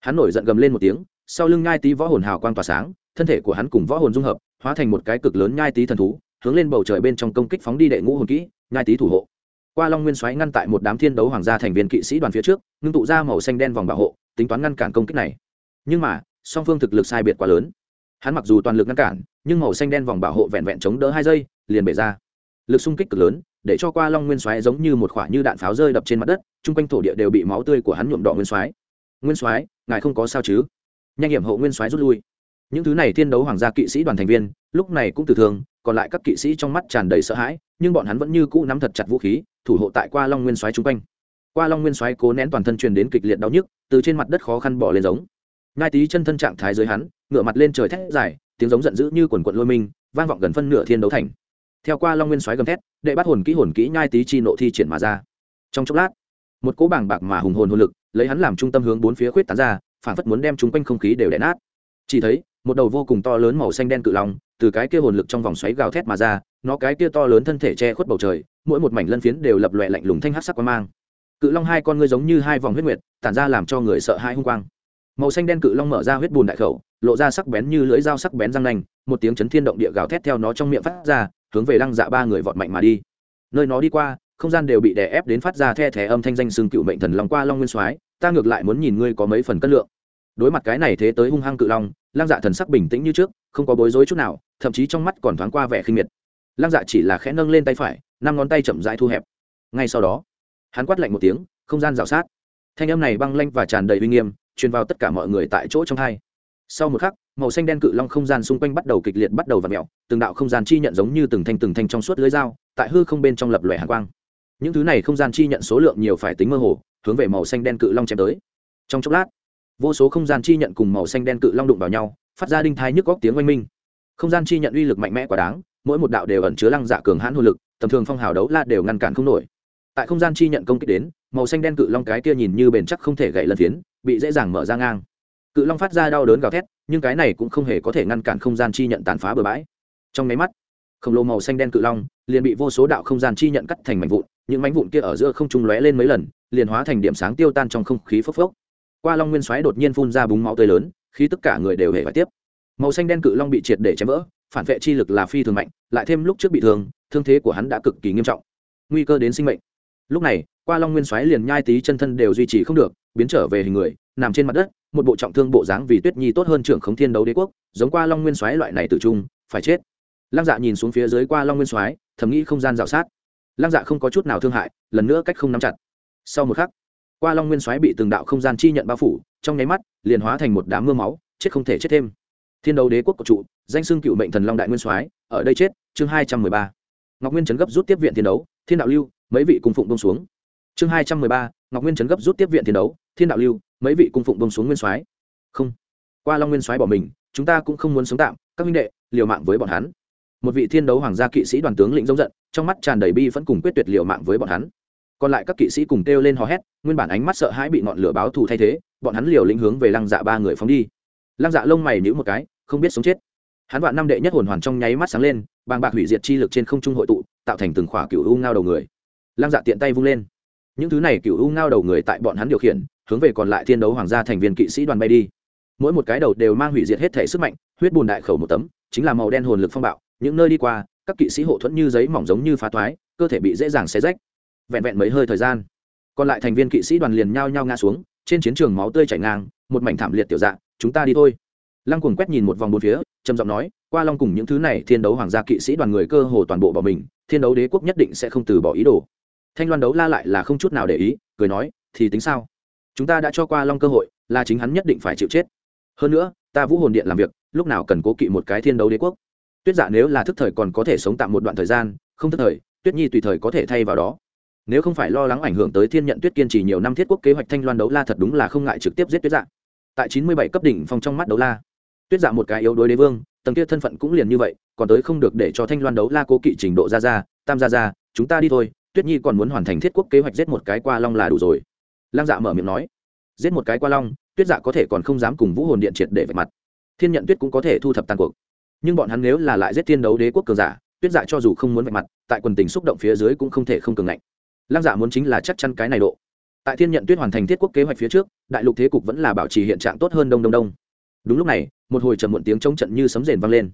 Hắn nổi giận gầm lên một tiếng, sau lưng ngai tí võ hồn hào quang tỏa sáng, thân thể của hắn cùng võ hồn dung hợp, hóa thành một cái cực lớn ngai tí thần thú, hướng lên bầu trời bên trong công kích phóng đi đệ ngũ hồn kỹ ngai tí thủ hộ. Qua long nguyên xoáy ngăn tại một đám thiên đấu hoàng gia thành viên kỵ sĩ đoàn phía trước, ngưng tụ ra màu xanh đen vòng bảo hộ tính toán ngăn cản công kích này. Nhưng mà song phương thực lực sai biệt quá lớn. Hắn mặc dù toàn lực ngăn cản nhưng màu xanh đen vòng bảo hộ vẹn vẹn chống đỡ hai giây liền bể ra. Lực xung kích cực lớn để cho qua long nguyên Xoáy giống như một khoả như đạn pháo rơi đập trên mặt đất chung quanh thổ địa đều bị máu tươi của hắn nhuộm đỏ nguyên xoáy. nguyên Xoáy, ngài không có sao chứ? Nhanh hiểm hộ nguyên xoáy rút lui. Những thứ này thiên đấu hoàng gia kỵ sĩ đoàn thành viên lúc này cũng từ thường còn lại các kỵ sĩ trong mắt tràn đầy sợ hãi nhưng bọn hắn vẫn như cũ nắm thật chặt vũ khí thủ hộ tại qua long nguyên Xoáy chung quanh. Qua long nguyên Xoáy cố nén toàn thân truyền đến kịch liệt đau nhức từ trên mặt đất khó khăn bỏ lên giống. Ngai tí chân thân trạng thái dưới hắn ngựa mặt lên trời thét dài, tiếng giống giận dữ như quần quận lôi minh vang vọng gần phân nửa thiên đấu thành. Theo qua long nguyên xoáy gầm thét, đệ bắt hồn kỹ hồn kỹ nhai tí chi nộ thi triển mà ra. Trong chốc lát, một cỗ bảng bạc mà hùng hồn hồn lực, lấy hắn làm trung tâm hướng bốn phía khuyết tán ra, phản phất muốn đem chúng quanh không khí đều đè nát. Chỉ thấy, một đầu vô cùng to lớn màu xanh đen cự long, từ cái kia hồn lực trong vòng xoáy gào thét mà ra, nó cái kia to lớn thân thể che khuất bầu trời, mỗi một mảnh lân phiến đều lập lòe lạnh lùng thanh hắc sắc quan mang cự long hai con ngươi giống như hai vòng huyết nguyệt, tản ra làm cho người sợ hai hung quang. Màu xanh đen cự long mở ra huyết bùn đại khẩu, lộ ra sắc bén như lưỡi dao sắc bén răng nanh, một tiếng chấn thiên động địa gào thét theo nó trong miệng phát ra, hướng về lăng dạ ba người vọt mạnh mà đi. Nơi nó đi qua, không gian đều bị đè ép đến phát ra the thẻ âm thanh danh xương cựu mệnh thần long qua long nguyên soái, ta ngược lại muốn nhìn ngươi có mấy phần cân lượng. Đối mặt cái này thế tới hung hăng cự long, lăng dạ thần sắc bình tĩnh như trước, không có bối rối chút nào, thậm chí trong mắt còn thoáng qua vẻ khinh miệt. Lăng dạ chỉ là khẽ nâng lên tay phải, năm ngón tay chậm rãi thu hẹp. Ngay sau đó hắn quát lạnh một tiếng, không gian rào sát. Thanh âm này băng lanh và tràn đầy uy nghiêm, truyền vào tất cả mọi người tại chỗ trong hai. Sau một khắc, màu xanh đen cự long không gian xung quanh bắt đầu kịch liệt bắt đầu v ặ mẹo từng đạo không gian chi nhận giống như từng thanh từng thanh trong suốt lưới dao, tại hư không bên trong lập lòe hàng quang. Những thứ này không gian chi nhận số lượng nhiều phải tính mơ hồ, hướng về màu xanh đen cự long chém tới. Trong chốc lát, vô số không gian chi nhận cùng màu xanh đen cự long đụng vào nhau, phát ra đinh thai nhức góc tiếng oanh minh. Không gian chi nhận uy lực mạnh mẽ quá đáng, mỗi một đạo đều ẩn chứa lăng dạ cường hãn hồn lực, tầm thường phong hào đấu la đều ngăn cản không nổi tại không gian chi nhận công kích đến, màu xanh đen cự long cái kia nhìn như bền chắc không thể gậy lần phiến, bị dễ dàng mở ra ngang. Cự long phát ra đau đớn gào thét, nhưng cái này cũng không hề có thể ngăn cản không gian chi nhận tàn phá bừa bãi. Trong máy mắt, khổng lồ màu xanh đen cự long liền bị vô số đạo không gian chi nhận cắt thành mảnh vụn, những mảnh vụn kia ở giữa không trung lóe lên mấy lần, liền hóa thành điểm sáng tiêu tan trong không khí phốc phốc. Qua long nguyên xoáy đột nhiên phun ra búng máu tươi lớn khi tất cả người đều hề phải tiếp. Màu xanh đen cự long bị triệt để chém vỡ, phản vệ chi lực là phi thường mạnh, lại thêm lúc trước bị thương thương thế của hắn đã cực kỳ nghiêm trọng. Nguy cơ đến sinh mệnh lúc này, qua long nguyên xoáy liền nhai tí chân thân đều duy trì không được, biến trở về hình người, nằm trên mặt đất, một bộ trọng thương bộ dáng vì tuyết nhi tốt hơn trưởng khống thiên đấu đế quốc, giống qua long nguyên xoáy loại này tự trung, phải chết. Lăng dạ nhìn xuống phía dưới qua long nguyên xoáy thầm nghĩ không gian dạo sát. Lăng dạ không có chút nào thương hại, lần nữa cách không nắm chặt. Sau một khắc, qua long nguyên xoáy bị từng đạo không gian chi nhận bao phủ, trong nháy mắt, liền hóa thành một đám mưa máu, chết không thể chết thêm. Thiên đấu đế quốc của trụ, danh xưng cựu mệnh thần long đại nguyên soái, ở đây chết, chương hai trăm mười ba. Ngọc nguyên chấn gấp rút tiếp viện thiên đấu, thiên đạo lưu mấy vị cung phụng bông xuống. Chương hai trăm mười ba, ngọc nguyên chấn gấp rút tiếp viện thi đấu, thiên đạo lưu, mấy vị cung phụng bông xuống nguyên soái. Không, qua long nguyên soái bỏ mình, chúng ta cũng không muốn sống tạm, các minh đệ, liều mạng với bọn hắn. Một vị thiên đấu hoàng gia kỵ sĩ đoàn tướng lĩnh giống giận, trong mắt tràn đầy bi vẫn cùng quyết tuyệt liều mạng với bọn hắn. Còn lại các kỵ sĩ cùng kêu lên hò hét, nguyên bản ánh mắt sợ hãi bị ngọn lửa báo thù thay thế, bọn hắn liều lĩnh hướng về lăng dạ ba người phóng đi. Lăng dạ lông mày nhữ một cái, không biết sống chết. Hắn vạn năm đệ nhất hồn hoàn trong nháy mắt sáng lên, bàng bạc hủy diệt chi lực trên không trung hội tụ, tạo thành từng khỏa cựu u ngao đầu người lăng dạ tiện tay vung lên. Những thứ này cựu u ngao đầu người tại bọn hắn điều khiển, hướng về còn lại thiên đấu hoàng gia thành viên kỵ sĩ đoàn bay đi. Mỗi một cái đầu đều mang hủy diệt hết thể sức mạnh, huyết bùn đại khẩu một tấm, chính là màu đen hồn lực phong bạo, những nơi đi qua, các kỵ sĩ hộ thuẫn như giấy mỏng giống như phá thoái cơ thể bị dễ dàng xé rách. Vẹn vẹn mấy hơi thời gian, còn lại thành viên kỵ sĩ đoàn liền nhao nhao ngã xuống, trên chiến trường máu tươi chảy ngang, một mảnh thảm liệt tiểu dạng, chúng ta đi thôi. Lăng cuồng quét nhìn một vòng bốn phía, trầm giọng nói, qua long cùng những thứ này, thiên đấu hoàng gia kỵ sĩ đoàn người cơ hồ toàn bộ bỏ mình, thiên đấu đế quốc nhất định sẽ không từ bỏ ý đồ thanh loan đấu la lại là không chút nào để ý, cười nói, thì tính sao? Chúng ta đã cho qua long cơ hội, là chính hắn nhất định phải chịu chết. Hơn nữa, ta vũ hồn điện làm việc, lúc nào cần cố kỵ một cái thiên đấu đế quốc? Tuyết dạ nếu là thức thời còn có thể sống tạm một đoạn thời gian, không thức thời, tuyết nhi tùy thời có thể thay vào đó. Nếu không phải lo lắng ảnh hưởng tới thiên nhận tuyết kiên trì nhiều năm thiết quốc kế hoạch thanh loan đấu la thật đúng là không ngại trực tiếp giết tuyết dạ. Tại chín mươi bảy cấp đỉnh phong trong mắt đấu la, tuyết dạ một cái yếu đối đế vương, tầng kia thân phận cũng liền như vậy, còn tới không được để cho thanh loan đấu la cố kỵ trình độ ra ra, tam ra ra, chúng ta đi thôi tuyết nhi còn muốn hoàn thành thiết quốc kế hoạch giết một cái qua long là đủ rồi. Lăng dạ mở miệng nói, giết một cái qua long, tuyết dạ có thể còn không dám cùng vũ hồn điện triệt để vạch mặt. Thiên nhận tuyết cũng có thể thu thập tàn cuộc. Nhưng bọn hắn nếu là lại giết thiên đấu đế quốc cường giả, tuyết dạ cho dù không muốn vạch mặt, tại quần tình xúc động phía dưới cũng không thể không cường ngạnh. Lăng dạ muốn chính là chắc chắn cái này độ. Tại thiên nhận tuyết hoàn thành thiết quốc kế hoạch phía trước, đại lục thế cục vẫn là bảo trì hiện trạng tốt hơn đông đông đông. Đúng lúc này, một hồi trầm muộn tiếng chống trận như sấm rền vang lên.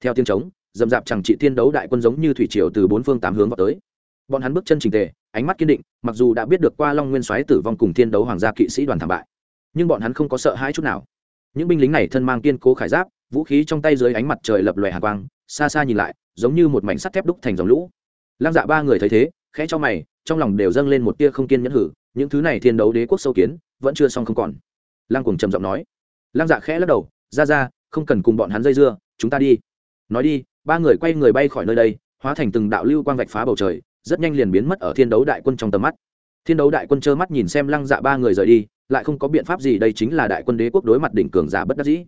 Theo tiếng trống, dầm dạp chẳng trị thiên đấu đại quân giống như thủy triều từ bốn phương tám hướng vào tới bọn hắn bước chân trình tề, ánh mắt kiên định, mặc dù đã biết được qua long nguyên soái tử vong cùng thiên đấu hoàng gia kỵ sĩ đoàn thảm bại, nhưng bọn hắn không có sợ hãi chút nào. Những binh lính này thân mang kiên cố khải giáp, vũ khí trong tay dưới ánh mặt trời lập lòe hạ quang, xa xa nhìn lại, giống như một mảnh sắt thép đúc thành dòng lũ. Lăng dạ ba người thấy thế, khẽ cho mày, trong lòng đều dâng lên một tia không kiên nhẫn hử, những thứ này thiên đấu đế quốc sâu kiến, vẫn chưa xong không còn. Lăng cùng trầm giọng nói. Lăng dạ khẽ lắc đầu, ra ra, không cần cùng bọn hắn dây dưa, chúng ta đi. Nói đi. Ba người quay người bay khỏi nơi đây, hóa thành từng đạo lưu quang vạch phá bầu trời rất nhanh liền biến mất ở thiên đấu đại quân trong tầm mắt. Thiên đấu đại quân trơ mắt nhìn xem lăng dạ ba người rời đi, lại không có biện pháp gì, đây chính là đại quân đế quốc đối mặt đỉnh cường giả bất đắc dĩ.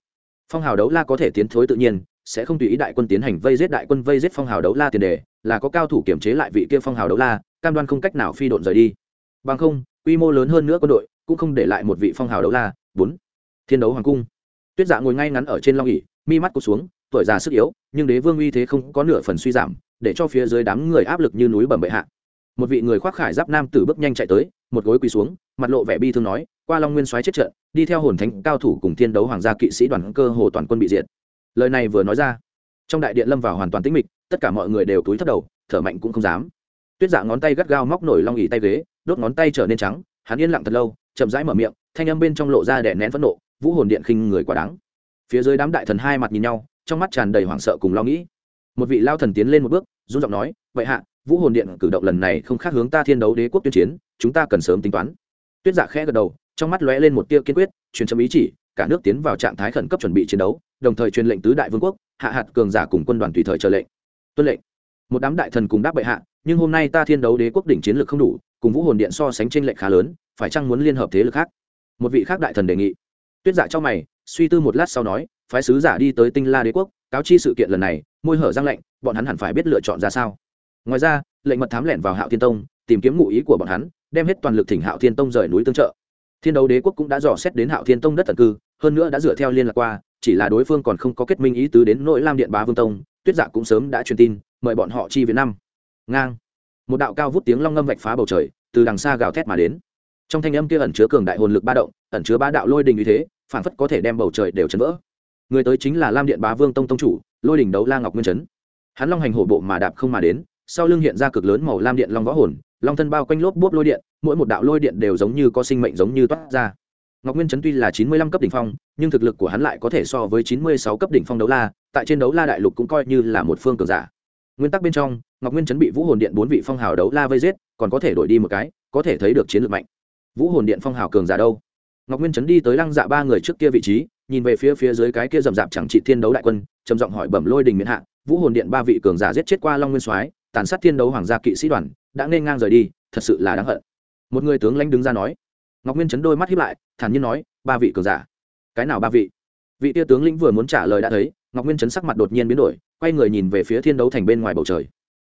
Phong hào đấu la có thể tiến thối tự nhiên, sẽ không tùy ý đại quân tiến hành vây giết đại quân, vây giết phong hào đấu la tiền đề, là có cao thủ kiểm chế lại vị kia phong hào đấu la, cam đoan không cách nào phi độn rời đi. Bằng không, quy mô lớn hơn nữa quân đội, cũng không để lại một vị phong hào đấu la. Bốn. Thiên đấu hoàng cung. Tuyết dạ ngồi ngay ngắn ở trên long ỉ mi mắt cụt xuống, tuổi già sức yếu, nhưng đế vương uy thế không có nửa phần suy giảm để cho phía dưới đám người áp lực như núi bẩm bệ hạ. Một vị người khoác khải giáp nam tử bước nhanh chạy tới, một gối quỳ xuống, mặt lộ vẻ bi thương nói, qua long nguyên soái chết trận, đi theo hồn thánh cao thủ cùng thiên đấu hoàng gia kỵ sĩ đoàn cơ hồ toàn quân bị diệt. Lời này vừa nói ra, trong đại điện lâm vào hoàn toàn tĩnh mịch, tất cả mọi người đều túi thấp đầu, thở mạnh cũng không dám. Tuyết dạ ngón tay gắt gao móc nổi long ỉ tay ghế, đốt ngón tay trở nên trắng, hắn yên lặng thật lâu, chậm rãi mở miệng, thanh âm bên trong lộ ra đè nén phẫn nộ, vũ hồn điện khinh người quá đáng. Phía dưới đám đại thần hai mặt nhìn nhau, trong mắt tràn đầy hoảng sợ cùng lo nghĩ một vị lao thần tiến lên một bước, run giọng nói, vậy hạ, vũ hồn điện cử động lần này không khác hướng ta thiên đấu đế quốc tuyên chiến, chúng ta cần sớm tính toán. Tuyết dạ khẽ gật đầu, trong mắt lóe lên một tia kiên quyết, truyền châm ý chỉ, cả nước tiến vào trạng thái khẩn cấp chuẩn bị chiến đấu, đồng thời truyền lệnh tứ đại vương quốc, hạ hạt cường giả cùng quân đoàn tùy thời chờ lệnh. Tuân lệnh. Một đám đại thần cùng đáp bệ hạ, nhưng hôm nay ta thiên đấu đế quốc đỉnh chiến lược không đủ, cùng vũ hồn điện so sánh tranh lệnh khá lớn, phải chăng muốn liên hợp thế lực khác? Một vị khác đại thần đề nghị. Tuyết dạ cho mày suy tư một lát sau nói, phái sứ giả đi tới tinh la đế quốc, cáo chi sự kiện lần này, môi hở răng lệnh bọn hắn hẳn phải biết lựa chọn ra sao. Ngoài ra, lệnh mật thám lẻn vào hạo thiên tông, tìm kiếm ngụ ý của bọn hắn, đem hết toàn lực thỉnh hạo thiên tông rời núi tương trợ. Thiên đấu đế quốc cũng đã dò xét đến hạo thiên tông đất tần cư, hơn nữa đã dựa theo liên lạc qua, chỉ là đối phương còn không có kết minh ý tứ đến nỗi lam điện bá vương tông, tuyết dạ cũng sớm đã truyền tin, mời bọn họ chi việt nam ngang. Một đạo cao vút tiếng long ngâm vạch phá bầu trời, từ đằng xa gào thét mà đến. Trong thanh âm kia ẩn chứa cường đại hồn lực ba động, ẩn chứa ba đạo lôi đình như thế phản phất có thể đem bầu trời đều chấn vỡ. Người tới chính là lam điện bá vương tông tông chủ, lôi đình đấu la ngọc nguyên chấn hắn long hành hổ bộ mà đạp không mà đến, sau lưng hiện ra cực lớn màu lam điện long võ hồn, long thân bao quanh lốp bốp lôi điện, mỗi một đạo lôi điện đều giống như có sinh mệnh giống như toát ra. Ngọc nguyên chấn tuy là chín mươi lăm cấp đỉnh phong, nhưng thực lực của hắn lại có thể so với chín mươi sáu cấp đỉnh phong đấu la, tại trên đấu la đại lục cũng coi như là một phương cường giả. Nguyên tắc bên trong, ngọc nguyên chấn bị vũ hồn điện bốn vị phong hào đấu la vây giết, còn có thể đổi đi một cái, có thể thấy được chiến lược mạnh. Vũ hồn điện phong hào cường giả đâu? Ngọc nguyên chấn đi tới lăng dạ ba người trước kia vị trí, nhìn về phía phía dưới cái kia rậm rạp chẳng trị thiên đấu đại quân, trầm giọng hỏi bẩm lôi đình miễn hạ, vũ hồn điện ba vị cường giả giết chết qua long nguyên soái, tàn sát thiên đấu hoàng gia kỵ sĩ đoàn, đã nên ngang rời đi, thật sự là đáng hận. Một người tướng lãnh đứng ra nói. Ngọc nguyên chấn đôi mắt hiếp lại, thản nhiên nói, ba vị cường giả. Cái nào ba vị? Vị tia tướng lĩnh vừa muốn trả lời đã thấy, ngọc nguyên chấn sắc mặt đột nhiên biến đổi, quay người nhìn về phía thiên đấu thành bên ngoài bầu trời.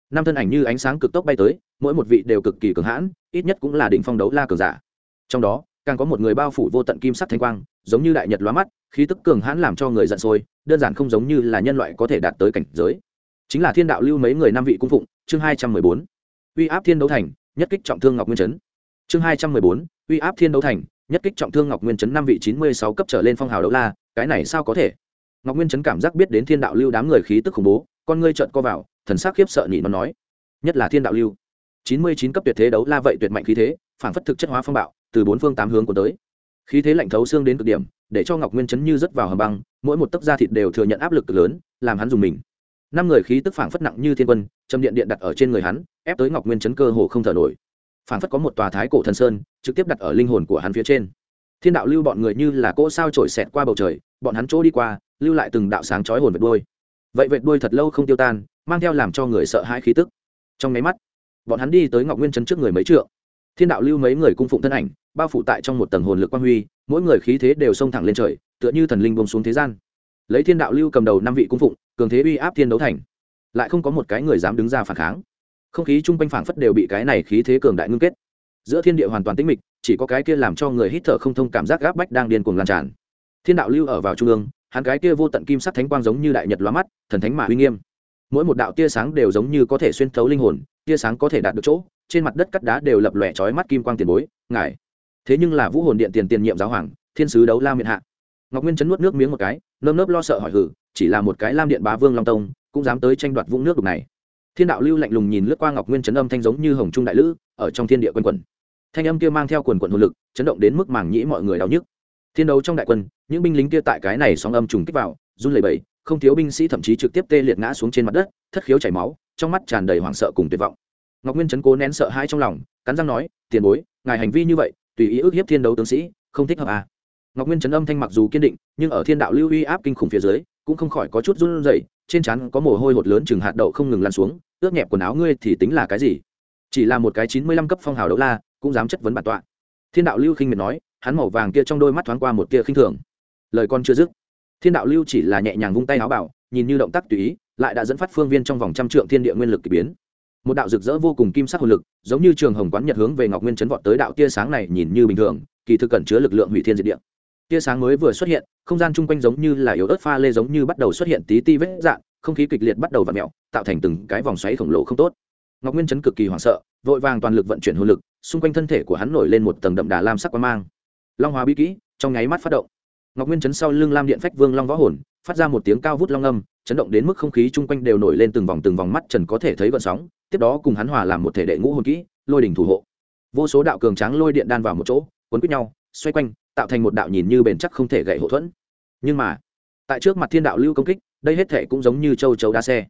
Năm thân ảnh như ánh sáng cực tốc bay tới, mỗi một vị đều cực kỳ cường hãn, ít nhất cũng là đỉnh phong đấu la cường giả. Trong đó càng có một người bao phủ vô tận kim sắc thanh quang, giống như đại nhật lóa mắt, khí tức cường hãn làm cho người giận sôi, đơn giản không giống như là nhân loại có thể đạt tới cảnh giới. Chính là thiên đạo lưu mấy người năm vị cung phụng, chương hai trăm mười bốn. Uy áp thiên đấu thành, nhất kích trọng thương ngọc nguyên chấn chương hai trăm mười bốn, uy áp thiên đấu thành, nhất kích trọng thương ngọc nguyên chấn năm vị chín mươi sáu cấp trở lên phong hào đấu la, cái này sao có thể? Ngọc nguyên chấn cảm giác biết đến thiên đạo lưu đám người khí tức khủng bố, con ngươi trợn co vào, thần sắc khiếp sợ nhị nó nói, nhất là thiên đạo lưu. Chín mươi chín cấp tuyệt thế đấu la vậy tuyệt mạnh khí thế phản phất thực chất hóa phong bạo từ bốn phương tám hướng của tới. Khí thế lạnh thấu xương đến cực điểm, để cho ngọc nguyên chấn như rớt vào hầm băng, mỗi một tấc da thịt đều thừa nhận áp lực cực lớn, làm hắn dùng mình. Năm người khí tức phảng phất nặng như thiên quân, châm điện điện đặt ở trên người hắn, ép tới ngọc nguyên chấn cơ hồ không thở nổi. Phảng phất có một tòa thái cổ thần sơn, trực tiếp đặt ở linh hồn của hắn phía trên. Thiên đạo lưu bọn người như là cỗ sao trổi xẹt qua bầu trời, bọn hắn chỗ đi qua, lưu lại từng đạo sáng chói hồn vệt đuôi. Vậy vệt đuôi thật lâu không tiêu tan, mang theo làm cho người sợ hãi khí tức. Trong máy mắt, bọn hắn đi tới ngọc nguyên chấn trước người mấy trượng thiên đạo lưu mấy người cung phụng thân ảnh, bao phủ tại trong một tầng hồn lực quang huy, mỗi người khí thế đều xông thẳng lên trời, tựa như thần linh bông xuống thế gian. Lấy thiên đạo lưu cầm đầu năm vị cung phụng, cường thế uy áp thiên đấu thành. Lại không có một cái người dám đứng ra phản kháng. Không khí chung quanh phảng phất đều bị cái này khí thế cường đại ngưng kết. Giữa thiên địa hoàn toàn tĩnh mịch, chỉ có cái kia làm cho người hít thở không thông cảm giác gáp bách đang điên cuồng lan tràn. Thiên đạo lưu ở vào trung ương, hắn cái kia vô tận kim sắc thánh quang giống như đại nhật lóa mắt, thần thánh mà uy nghiêm. Mỗi một đạo tia sáng đều giống như có thể xuyên thấu linh hồn, tia sáng có thể đạt được chỗ trên mặt đất cắt đá đều lập lòe chói mắt kim quang tiền bối, ngài, thế nhưng là vũ hồn điện tiền tiền nhiệm giáo hoàng, thiên sứ đấu la miệng hạ. Ngọc nguyên chấn nuốt nước miếng một cái, nơm nớp lo sợ hỏi hử, chỉ là một cái lam điện bá vương long tông, cũng dám tới tranh đoạt vũng nước đục này. Thiên đạo lưu lạnh lùng nhìn lướt qua ngọc nguyên chấn âm thanh giống như hồng trung đại lữ, ở trong thiên địa quân quần thanh âm kia mang theo quần quận hồn lực, chấn động đến mức màng nhĩ mọi người đau nhức. Thiên đấu trong đại quân, những binh lính kia tại cái này sóng âm trùng kích vào, run lẩy bẩy, không thiếu binh sĩ thậm chí trực tiếp tê liệt ngã xuống trên mặt đất, thất khiếu chảy máu, trong mắt tràn đầy hoảng sợ cùng tuyệt vọng ngọc nguyên chấn cố nén sợ hãi trong lòng, cắn răng nói, tiền bối, ngài hành vi như vậy, tùy ý ước hiếp thiên đấu tướng sĩ, không thích hợp à. ngọc nguyên chấn âm thanh mặc dù kiên định, nhưng ở thiên đạo lưu uy áp kinh khủng phía dưới, cũng không khỏi có chút run rẩy, trên trán có mồ hôi hột lớn chừng hạt đậu không ngừng lan xuống, ướt nhẹp quần áo ngươi thì tính là cái gì? Chỉ là một cái chín mươi lăm cấp phong hào đấu la, cũng dám chất vấn bản tọa. Thiên đạo lưu khinh miệt nói, hắn màu vàng kia trong đôi mắt thoáng qua một tia khinh thường. Lời con chưa dứt, thiên đạo lưu chỉ là nhẹ nhàng vung tay áo bảo, nhìn như động tác tùy ý, lại đã dẫn phát phương viên trong vòng trăm trượng thiên địa nguyên lực k ỳ biến một đạo rực rỡ vô cùng kim sắc hồn lực, giống như trường hồng quán nhật hướng về ngọc nguyên chấn vọt tới đạo tia sáng này nhìn như bình thường, kỳ thực cẩn chứa lực lượng hủy thiên diệt địa. Tia sáng mới vừa xuất hiện, không gian chung quanh giống như là yếu ớt pha lê giống như bắt đầu xuất hiện tí ti vết dạng, không khí kịch liệt bắt đầu v ặ mẹo tạo thành từng cái vòng xoáy khổng lồ không tốt. Ngọc nguyên chấn cực kỳ hoảng sợ, vội vàng toàn lực vận chuyển hồn lực, xung quanh thân thể của hắn nổi lên một tầng đậm đà lam sắc quang mang. Long hóa bí kỹ, trong nháy mắt phát động. Ngọc nguyên chấn sau lưng lam điện phách vương long võ hồn, phát ra một tiếng cao vút long âm chấn động đến mức không khí chung quanh đều nổi lên từng vòng từng vòng mắt trần có thể thấy vận sóng, tiếp đó cùng hắn hòa làm một thể đệ ngũ hồn kỹ, lôi đỉnh thủ hộ. Vô số đạo cường tráng lôi điện đan vào một chỗ cuốn quýt nhau, xoay quanh, tạo thành một đạo nhìn như bền chắc không thể gậy hậu thuẫn. Nhưng mà, tại trước mặt thiên đạo lưu công kích, đây hết thể cũng giống như châu chấu đa xe.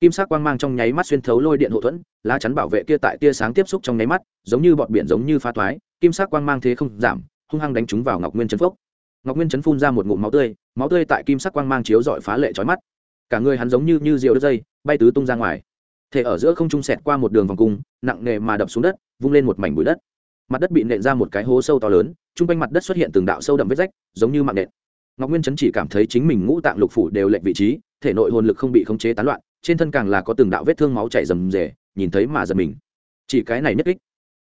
Kim sắc quang mang trong nháy mắt xuyên thấu lôi điện hậu thuẫn, lá chắn bảo vệ kia tại tia sáng tiếp xúc trong nháy mắt, giống như bọt biển giống như phá thoái kim sắc quang mang thế không giảm, hung hăng đánh trúng vào ngọc nguyên chấn phốc ngọc nguyên chấn phun ra một ngụm máu tươi máu tươi tại kim sắc quang mang chiếu dọi phá lệ trói mắt cả người hắn giống như như diều đứt dây, bay tứ tung ra ngoài. Thể ở giữa không trung sẹt qua một đường vòng cung, nặng nề mà đập xuống đất, vung lên một mảnh bụi đất. Mặt đất bị nện ra một cái hố sâu to lớn chung quanh mặt đất xuất hiện từng đạo sâu đậm vết rách, giống như mạng nện. Ngọc nguyên chấn chỉ cảm thấy chính mình ngũ tạng lục phủ đều lệnh vị trí, thể nội hồn lực không bị khống chế tán loạn, trên thân càng là có từng đạo vết thương máu chảy rầm rề, nhìn thấy mà giật mình. Chỉ cái này nhất kích,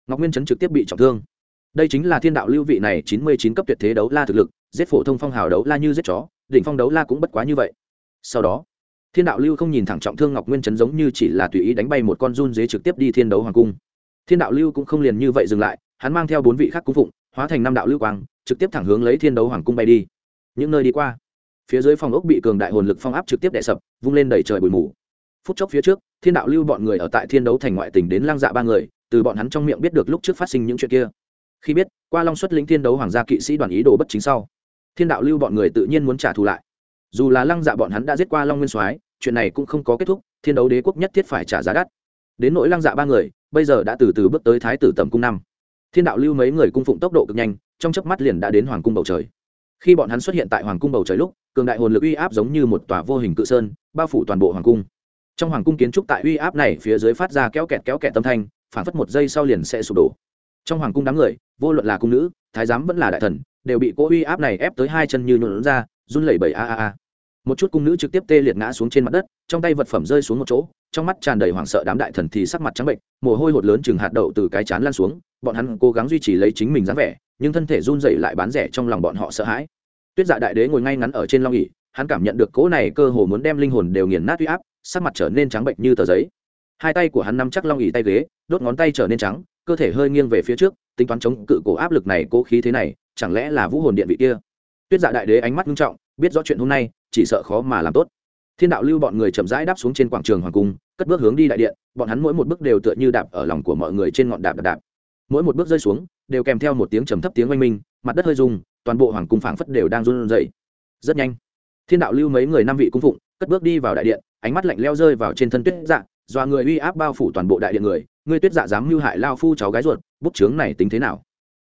ngọc nguyên chấn trực tiếp bị trọng thương. Đây chính là thiên đạo lưu vị này chín mươi chín cấp tuyệt thế đấu la thực lực, giết phổ thông phong hào đấu la như giết chó, đỉnh phong đấu la cũng bất quá như vậy. Sau đó thiên đạo lưu không nhìn thẳng trọng thương ngọc nguyên chấn giống như chỉ là tùy ý đánh bay một con run dế trực tiếp đi thiên đấu hoàng cung. Thiên đạo lưu cũng không liền như vậy dừng lại, hắn mang theo bốn vị khác cung phụng, hóa thành năm đạo lưu quang, trực tiếp thẳng hướng lấy thiên đấu hoàng cung bay đi. Những nơi đi qua, phía dưới phòng ốc bị cường đại hồn lực phong áp trực tiếp đè sập, vung lên đầy trời bụi mù. Phút chốc phía trước, thiên đạo lưu bọn người ở tại thiên đấu thành ngoại tỉnh đến lang dạ ba người, từ bọn hắn trong miệng biết được lúc trước phát sinh những chuyện kia. Khi biết, qua long xuất lĩnh thiên đấu hoàng gia kỵ sĩ đoàn ý đồ bất chính sau, thiên đạo lưu bọn người tự nhiên muốn trả thù lại. Dù là lăng dạ bọn hắn đã giết qua long nguyên soái chuyện này cũng không có kết thúc, thiên đấu đế quốc nhất thiết phải trả giá đắt. Đến nỗi lăng dạ ba người, bây giờ đã từ từ bước tới thái tử tầm cung năm. Thiên đạo lưu mấy người cung phụng tốc độ cực nhanh, trong chớp mắt liền đã đến hoàng cung bầu trời. Khi bọn hắn xuất hiện tại hoàng cung bầu trời lúc, cường đại hồn lực uy áp giống như một tòa vô hình cự sơn, bao phủ toàn bộ hoàng cung. Trong hoàng cung kiến trúc tại uy áp này phía dưới phát ra kéo kẹt kéo kẹt tâm thanh phản phất một giây sau liền sẽ sụp đổ. Trong hoàng cung đám người, vô luận là cung nữ, thái giám vẫn là đại thần, đều bị cỗ uy áp này ép tới hai chân như nhuộn ra, run lẩy bẩy a a a một chút cung nữ trực tiếp tê liệt ngã xuống trên mặt đất, trong tay vật phẩm rơi xuống một chỗ, trong mắt tràn đầy hoảng sợ đám đại thần thì sắc mặt trắng bệnh, mồ hôi hột lớn chừng hạt đậu từ cái chán lan xuống, bọn hắn cố gắng duy trì lấy chính mình dáng vẻ, nhưng thân thể run dậy lại bán rẻ trong lòng bọn họ sợ hãi. Tuyết dạ đại đế ngồi ngay ngắn ở trên long ỉ hắn cảm nhận được cỗ này cơ hồ muốn đem linh hồn đều nghiền nát uy áp, sắc mặt trở nên trắng bệnh như tờ giấy. Hai tay của hắn nắm chắc long ỉ tay ghế, đốt ngón tay trở nên trắng, cơ thể hơi nghiêng về phía trước, tính toán chống cự cổ áp lực này cố khí thế này, chẳng lẽ là vũ hồn điện vị kia? Tuyết dạ đại đế ánh mắt nghiêm trọng, biết rõ chuyện hôm nay chỉ sợ khó mà làm tốt. Thiên đạo lưu bọn người chậm rãi đáp xuống trên quảng trường hoàng cung, cất bước hướng đi đại điện, bọn hắn mỗi một bước đều tựa như đạp ở lòng của mọi người trên ngọn đạp đạp đạp. Mỗi một bước rơi xuống, đều kèm theo một tiếng trầm thấp tiếng oanh minh, mặt đất hơi rung, toàn bộ hoàng cung phảng phất đều đang run rẩy. Rất nhanh, thiên đạo lưu mấy người năm vị cung phụng, cất bước đi vào đại điện, ánh mắt lạnh leo rơi vào trên thân tuyết dạ dọa người uy áp bao phủ toàn bộ đại điện người ngươi tuyết dạ dám mưu hại lao phu cháu gái ruột, bút chướng này tính thế nào?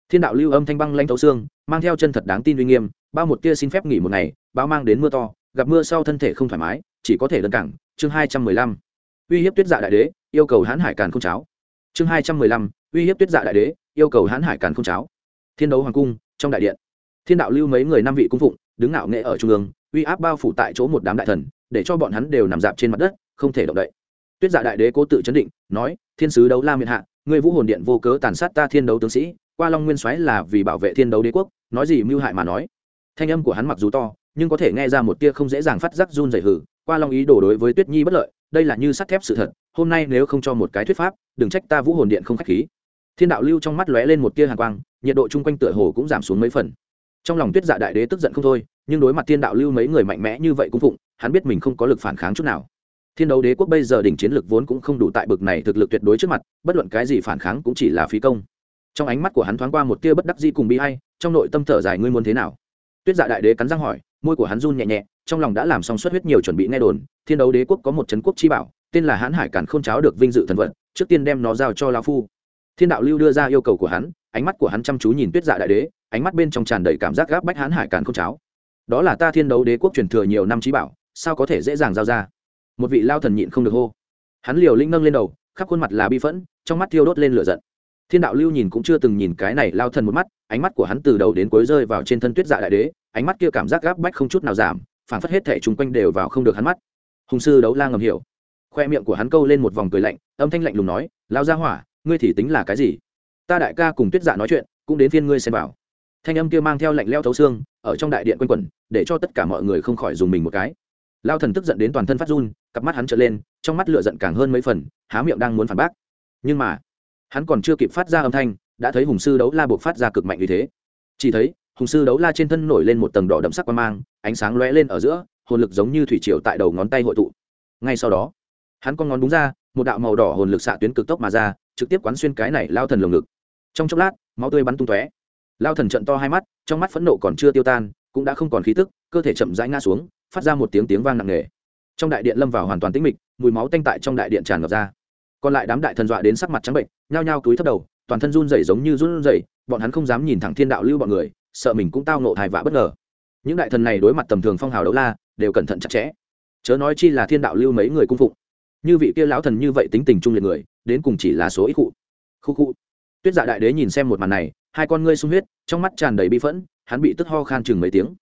Thiên đạo lưu âm thanh băng lanh thấu xương, mang theo chân thật đáng tin uy nghiêm, bao một tia xin phép nghỉ một ngày, bao mang đến mưa to gặp mưa sau thân thể không thoải mái, chỉ có thể đơn cảng chương hai trăm mười lăm. Uy hiếp tuyết dạ đại đế, yêu cầu hãn hải càn không cháo. Chương hai trăm mười lăm. Uy hiếp tuyết dạ đại đế, yêu cầu hãn hải càn không cháo. Thiên đấu hoàng cung, trong đại điện. Thiên đạo lưu mấy người năm vị cung phụng, đứng ngạo nghệ ở trung ương, uy áp bao phủ tại chỗ một đám đại thần, để cho bọn hắn đều nằm dạp trên mặt đất, không thể động đậy. Tuyết dạ đại đế cố tự chấn định, nói, thiên sứ đấu la miệt hạ người vũ hồn điện vô cớ tàn sát ta thiên đấu tướng sĩ, qua long nguyên soái là vì bảo vệ thiên đấu đế quốc, nói gì mưu hại mà nói. Thanh âm của hắn mặc dù to nhưng có thể nghe ra một tia không dễ dàng phát giác run dày hử, qua long ý đồ đối với tuyết nhi bất lợi, đây là như sắt thép sự thật, hôm nay nếu không cho một cái thuyết pháp, đừng trách ta vũ hồn điện không k h á c h khí. Thiên đạo lưu trong mắt lóe lên một tia hàng quang, nhiệt độ chung quanh tựa hồ cũng giảm xuống mấy phần. Trong lòng tuyết dạ đại đế tức giận không thôi, nhưng đối mặt thiên đạo lưu mấy người mạnh mẽ như vậy cũng phụng, hắn biết mình không có lực phản kháng chút nào. Thiên đấu đế quốc bây giờ đỉnh chiến lực vốn cũng không đủ tại bực này thực lực tuyệt đối trước mặt, bất luận cái gì phản kháng cũng chỉ là phí công. Trong ánh mắt của hắn thoáng qua một tia bất đắc di cùng bi hay trong nội tâm thở dài, ngươi muốn thế nào? Tuyết dạ đại đế cắn răng hỏi môi của hắn run nhẹ nhẹ, trong lòng đã làm xong suất huyết nhiều chuẩn bị nghe đồn, thiên đấu đế quốc có một trấn quốc chi bảo, tên là hãn hải cản k h ô n cháo được vinh dự thần vật, trước tiên đem nó giao cho lao phu. Thiên đạo lưu đưa ra yêu cầu của hắn, ánh mắt của hắn chăm chú nhìn tuyết dạ đại đế, ánh mắt bên trong tràn đầy cảm giác gáp bách hãn hải cản k h ô n cháo. Đó là ta thiên đấu đế quốc truyền thừa nhiều năm trí bảo, sao có thể dễ dàng giao ra? Một vị lao thần nhịn không được hô. Hắn liều linh nâng lên đầu, khắp khuôn mặt là bi phẫn, trong mắt thiêu đốt lên lửa giận. Thiên đạo lưu nhìn cũng chưa từng nhìn cái này lao thần một mắt, ánh mắt của hắn từ đầu đến cuối rơi vào trên thân tuyết dạ đại đế ánh mắt kia cảm giác gáp bách không chút nào giảm phản phất hết thể chung quanh đều vào không được hắn mắt. Hùng sư đấu la ngầm hiểu. Khoe miệng của hắn câu lên một vòng cười lạnh, âm thanh lạnh lùng nói lao ra hỏa, ngươi thì tính là cái gì? Ta đại ca cùng tuyết dạ nói chuyện, cũng đến phiên ngươi xem vào. Thanh âm kia mang theo lạnh leo thấu xương, ở trong đại điện quanh quẩn, để cho tất cả mọi người không khỏi dùng mình một cái. Lao thần tức giận đến toàn thân phát run, cặp mắt hắn trở lên, trong mắt lửa giận càng hơn mấy phần, há miệng đang muốn phản bác. Nhưng mà, hắn còn chưa kịp phát ra âm thanh, đã thấy hùng sư đấu la buộc phát ra cực mạnh như thế. Chỉ thấy hùng sư đấu la trên thân nổi lên một tầng đỏ đậm sắc quang mang, ánh sáng lóe lên ở giữa, hồn lực giống như thủy triều tại đầu ngón tay hội tụ. Ngay sau đó, hắn con ngón đúng ra, một đạo màu đỏ hồn lực xạ tuyến cực tốc mà ra, trực tiếp quán xuyên cái này lao thần lồng ngực. Trong chốc lát, máu tươi bắn tung tóe. Lao thần trận to hai mắt, trong mắt phẫn nộ còn chưa tiêu tan, cũng đã không còn khí tức, cơ thể chậm rãi ngã xuống, phát ra một tiếng tiếng vang nặng nề. Trong đại điện lâm vào hoàn toàn tĩnh mịch, mùi máu tanh tại trong đại điện tràn ngập ra. Còn lại đám đại thần dọa đến sắc mặt trắng bệnh, nhao nhao túi thấp đầu, toàn thân run rẩy giống như run rẩy, bọn hắn không dám nhìn thẳng thiên đạo lưu bọn người sợ mình cũng tao nộ hài vạ bất ngờ. Những đại thần này đối mặt tầm thường phong hào đấu la, đều cẩn thận chặt chẽ. Chớ nói chi là thiên đạo lưu mấy người cung phụng. Như vị kia lão thần như vậy tính tình trung liệt người, đến cùng chỉ là số ít cụ khu khu. Tuyết dạ đại đế nhìn xem một màn này, hai con ngươi sung huyết, trong mắt tràn đầy bi phẫn, hắn bị tức ho khan chừng mấy tiếng.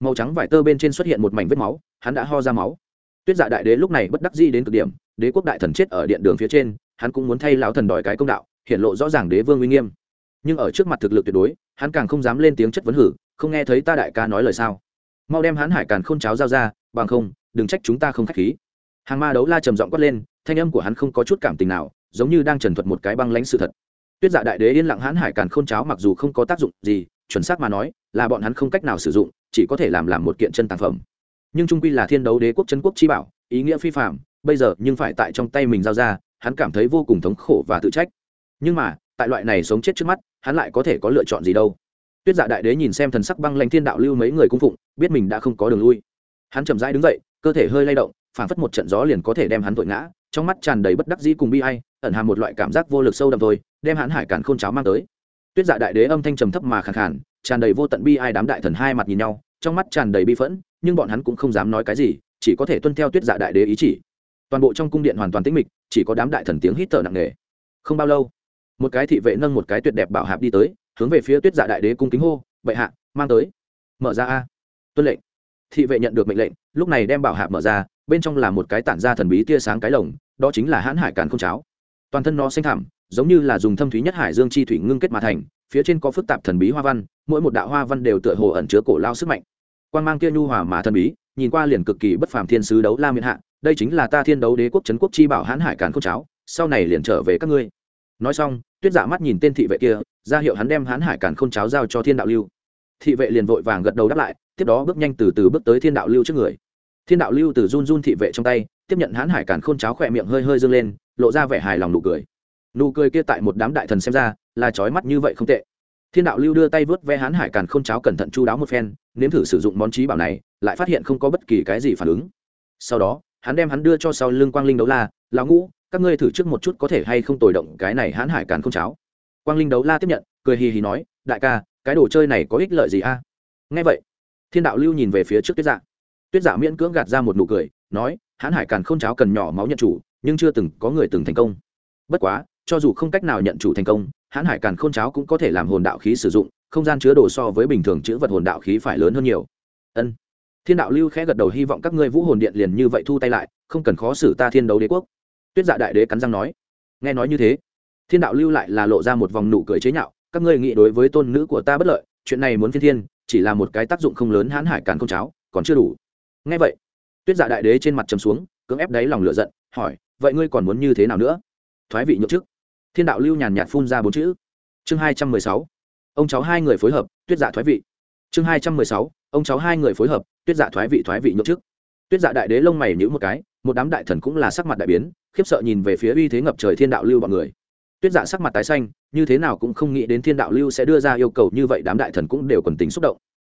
Màu trắng vải tơ bên trên xuất hiện một mảnh vết máu, hắn đã ho ra máu. Tuyết dạ đại đế lúc này bất đắc dĩ đến cực điểm, đế quốc đại thần chết ở điện đường phía trên, hắn cũng muốn thay lão thần đòi cái công đạo, hiện lộ rõ ràng đế vương uy nghiêm. Nhưng ở trước mặt thực lực tuyệt đối hắn càng không dám lên tiếng chất vấn hử, không nghe thấy ta đại ca nói lời sao. Mau đem hắn hải càn khôn cháo giao ra, bằng không, đừng trách chúng ta không khách khí. Hàng ma đấu la trầm giọng quát lên, thanh âm của hắn không có chút cảm tình nào, giống như đang trần thuật một cái băng lãnh sự thật. Tuyết dạ đại đế yên lặng hãn hải càn khôn cháo mặc dù không có tác dụng gì, chuẩn xác mà nói, là bọn hắn không cách nào sử dụng, chỉ có thể làm làm một kiện chân tàng phẩm. Nhưng trung quy là thiên đấu đế quốc chân quốc chi bảo, ý nghĩa phi phạm bây giờ nhưng phải tại trong tay mình giao ra, hắn cảm thấy vô cùng thống khổ và tự trách. Nhưng mà tại loại này sống chết trước mắt, hắn lại có thể có lựa chọn gì đâu. Tuyết dạ đại đế nhìn xem thần sắc băng lanh thiên đạo lưu mấy người cung phụng, biết mình đã không có đường lui. Hắn chậm rãi đứng dậy, cơ thể hơi lay động phản phất một trận gió liền có thể đem hắn vội ngã, trong mắt tràn đầy bất đắc dĩ cùng bi ai, ẩn hàm một loại cảm giác vô lực sâu đậm thôi, đem hắn hải cản khôn cháo mang tới. Tuyết dạ đại đế âm thanh trầm thấp mà khàn khàn, tràn đầy vô tận bi ai đám đại thần hai mặt nhìn nhau, trong mắt tràn đầy bi phẫn, nhưng bọn hắn cũng không dám nói cái gì, chỉ có thể tuân theo tuyết dạ đại đế ý chỉ. Toàn bộ trong cung điện hoàn toàn tĩnh mịch, chỉ có đám đại thần tiếng hít thở nặng nề. Không bao lâu một cái thị vệ nâng một cái tuyệt đẹp bảo hạp đi tới, hướng về phía tuyết dạ đại đế cung kính hô, bệ hạ, mang tới. Mở ra a. Tuân lệnh. Thị vệ nhận được mệnh lệnh, lúc này đem bảo hạp mở ra, bên trong là một cái tản ra thần bí tia sáng cái lồng, đó chính là hãn hải càn không cháo. Toàn thân nó xanh thẳm, giống như là dùng thâm thúy nhất hải dương chi thủy ngưng kết mà thành, phía trên có phức tạp thần bí hoa văn, mỗi một đạo hoa văn đều tựa hồ ẩn chứa cổ lao sức mạnh. Quan mang kia nhu hòa mà thần bí, nhìn qua liền cực kỳ bất phàm thiên sứ đấu la miền hạ, đây chính là ta thiên đấu đế quốc trấn quốc chi bảo hãn hải càn không cháo, sau này liền trở về các ngươi. Nói xong tuyết dạ mắt nhìn tên thị vệ kia, ra hiệu hắn đem hán hải càn không cháo giao cho thiên đạo lưu. Thị vệ liền vội vàng gật đầu đáp lại, tiếp đó bước nhanh từ từ bước tới thiên đạo lưu trước người. Thiên đạo lưu từ run run thị vệ trong tay, tiếp nhận hán hải càn khôn cháo khỏe miệng hơi hơi dâng lên, lộ ra vẻ hài lòng nụ cười. Nụ cười kia tại một đám đại thần xem ra, là trói mắt như vậy không tệ. Thiên đạo lưu đưa tay vớt ve hán hải càn khôn cháo cẩn thận chu đáo một phen, nếm thử sử dụng món trí bảo này, lại phát hiện không có bất kỳ cái gì phản ứng. Sau đó, hắn đem hắn đưa cho sau lưng quang linh đấu la, lão ngũ các ngươi thử trước một chút có thể hay không tồi động cái này hãn hải càn khôn cháo. Quang linh đấu la tiếp nhận, cười hì hì nói, đại ca, cái đồ chơi này có ích lợi gì a? Nghe vậy, thiên đạo lưu nhìn về phía trước tuyết dạ. Tuyết dạ miễn cưỡng gạt ra một nụ cười, nói, hãn hải càn khôn cháo cần nhỏ máu nhận chủ, nhưng chưa từng có người từng thành công. Bất quá, cho dù không cách nào nhận chủ thành công, hãn hải càn khôn cháo cũng có thể làm hồn đạo khí sử dụng, không gian chứa đồ so với bình thường chữ vật hồn đạo khí phải lớn hơn nhiều. Ân. Thiên đạo lưu khẽ gật đầu, hy vọng các ngươi vũ hồn điện liền như vậy thu tay lại, không cần khó xử ta thiên đấu đế quốc tuyết dạ đại đế cắn răng nói. Nghe nói như thế, thiên đạo lưu lại là lộ ra một vòng nụ cười chế nhạo, các ngươi nghĩ đối với tôn nữ của ta bất lợi, chuyện này muốn phiên thiên, chỉ là một cái tác dụng không lớn hãn hải càn không cháo, còn chưa đủ. Nghe vậy, tuyết dạ đại đế trên mặt trầm xuống, cưỡng ép đáy lòng lửa giận, hỏi, vậy ngươi còn muốn như thế nào nữa? Thoái vị nhậm chức. Thiên đạo lưu nhàn nhạt phun ra bốn chữ. Chương hai trăm mười sáu. Ông cháu hai người phối hợp, tuyết dạ thoái vị. Chương hai trăm mười sáu. Ông cháu hai người phối hợp, tuyết dạ thoái vị thoái vị nhậm chức tuyết dạ đại đế lông mày nhữ một cái, một đám đại thần cũng là sắc mặt đại biến, khiếp sợ nhìn về phía uy thế ngập trời thiên đạo lưu bọn người. Tuyết dạ sắc mặt tái xanh, như thế nào cũng không nghĩ đến thiên đạo lưu sẽ đưa ra yêu cầu như vậy, đám đại thần cũng đều còn tính xúc động.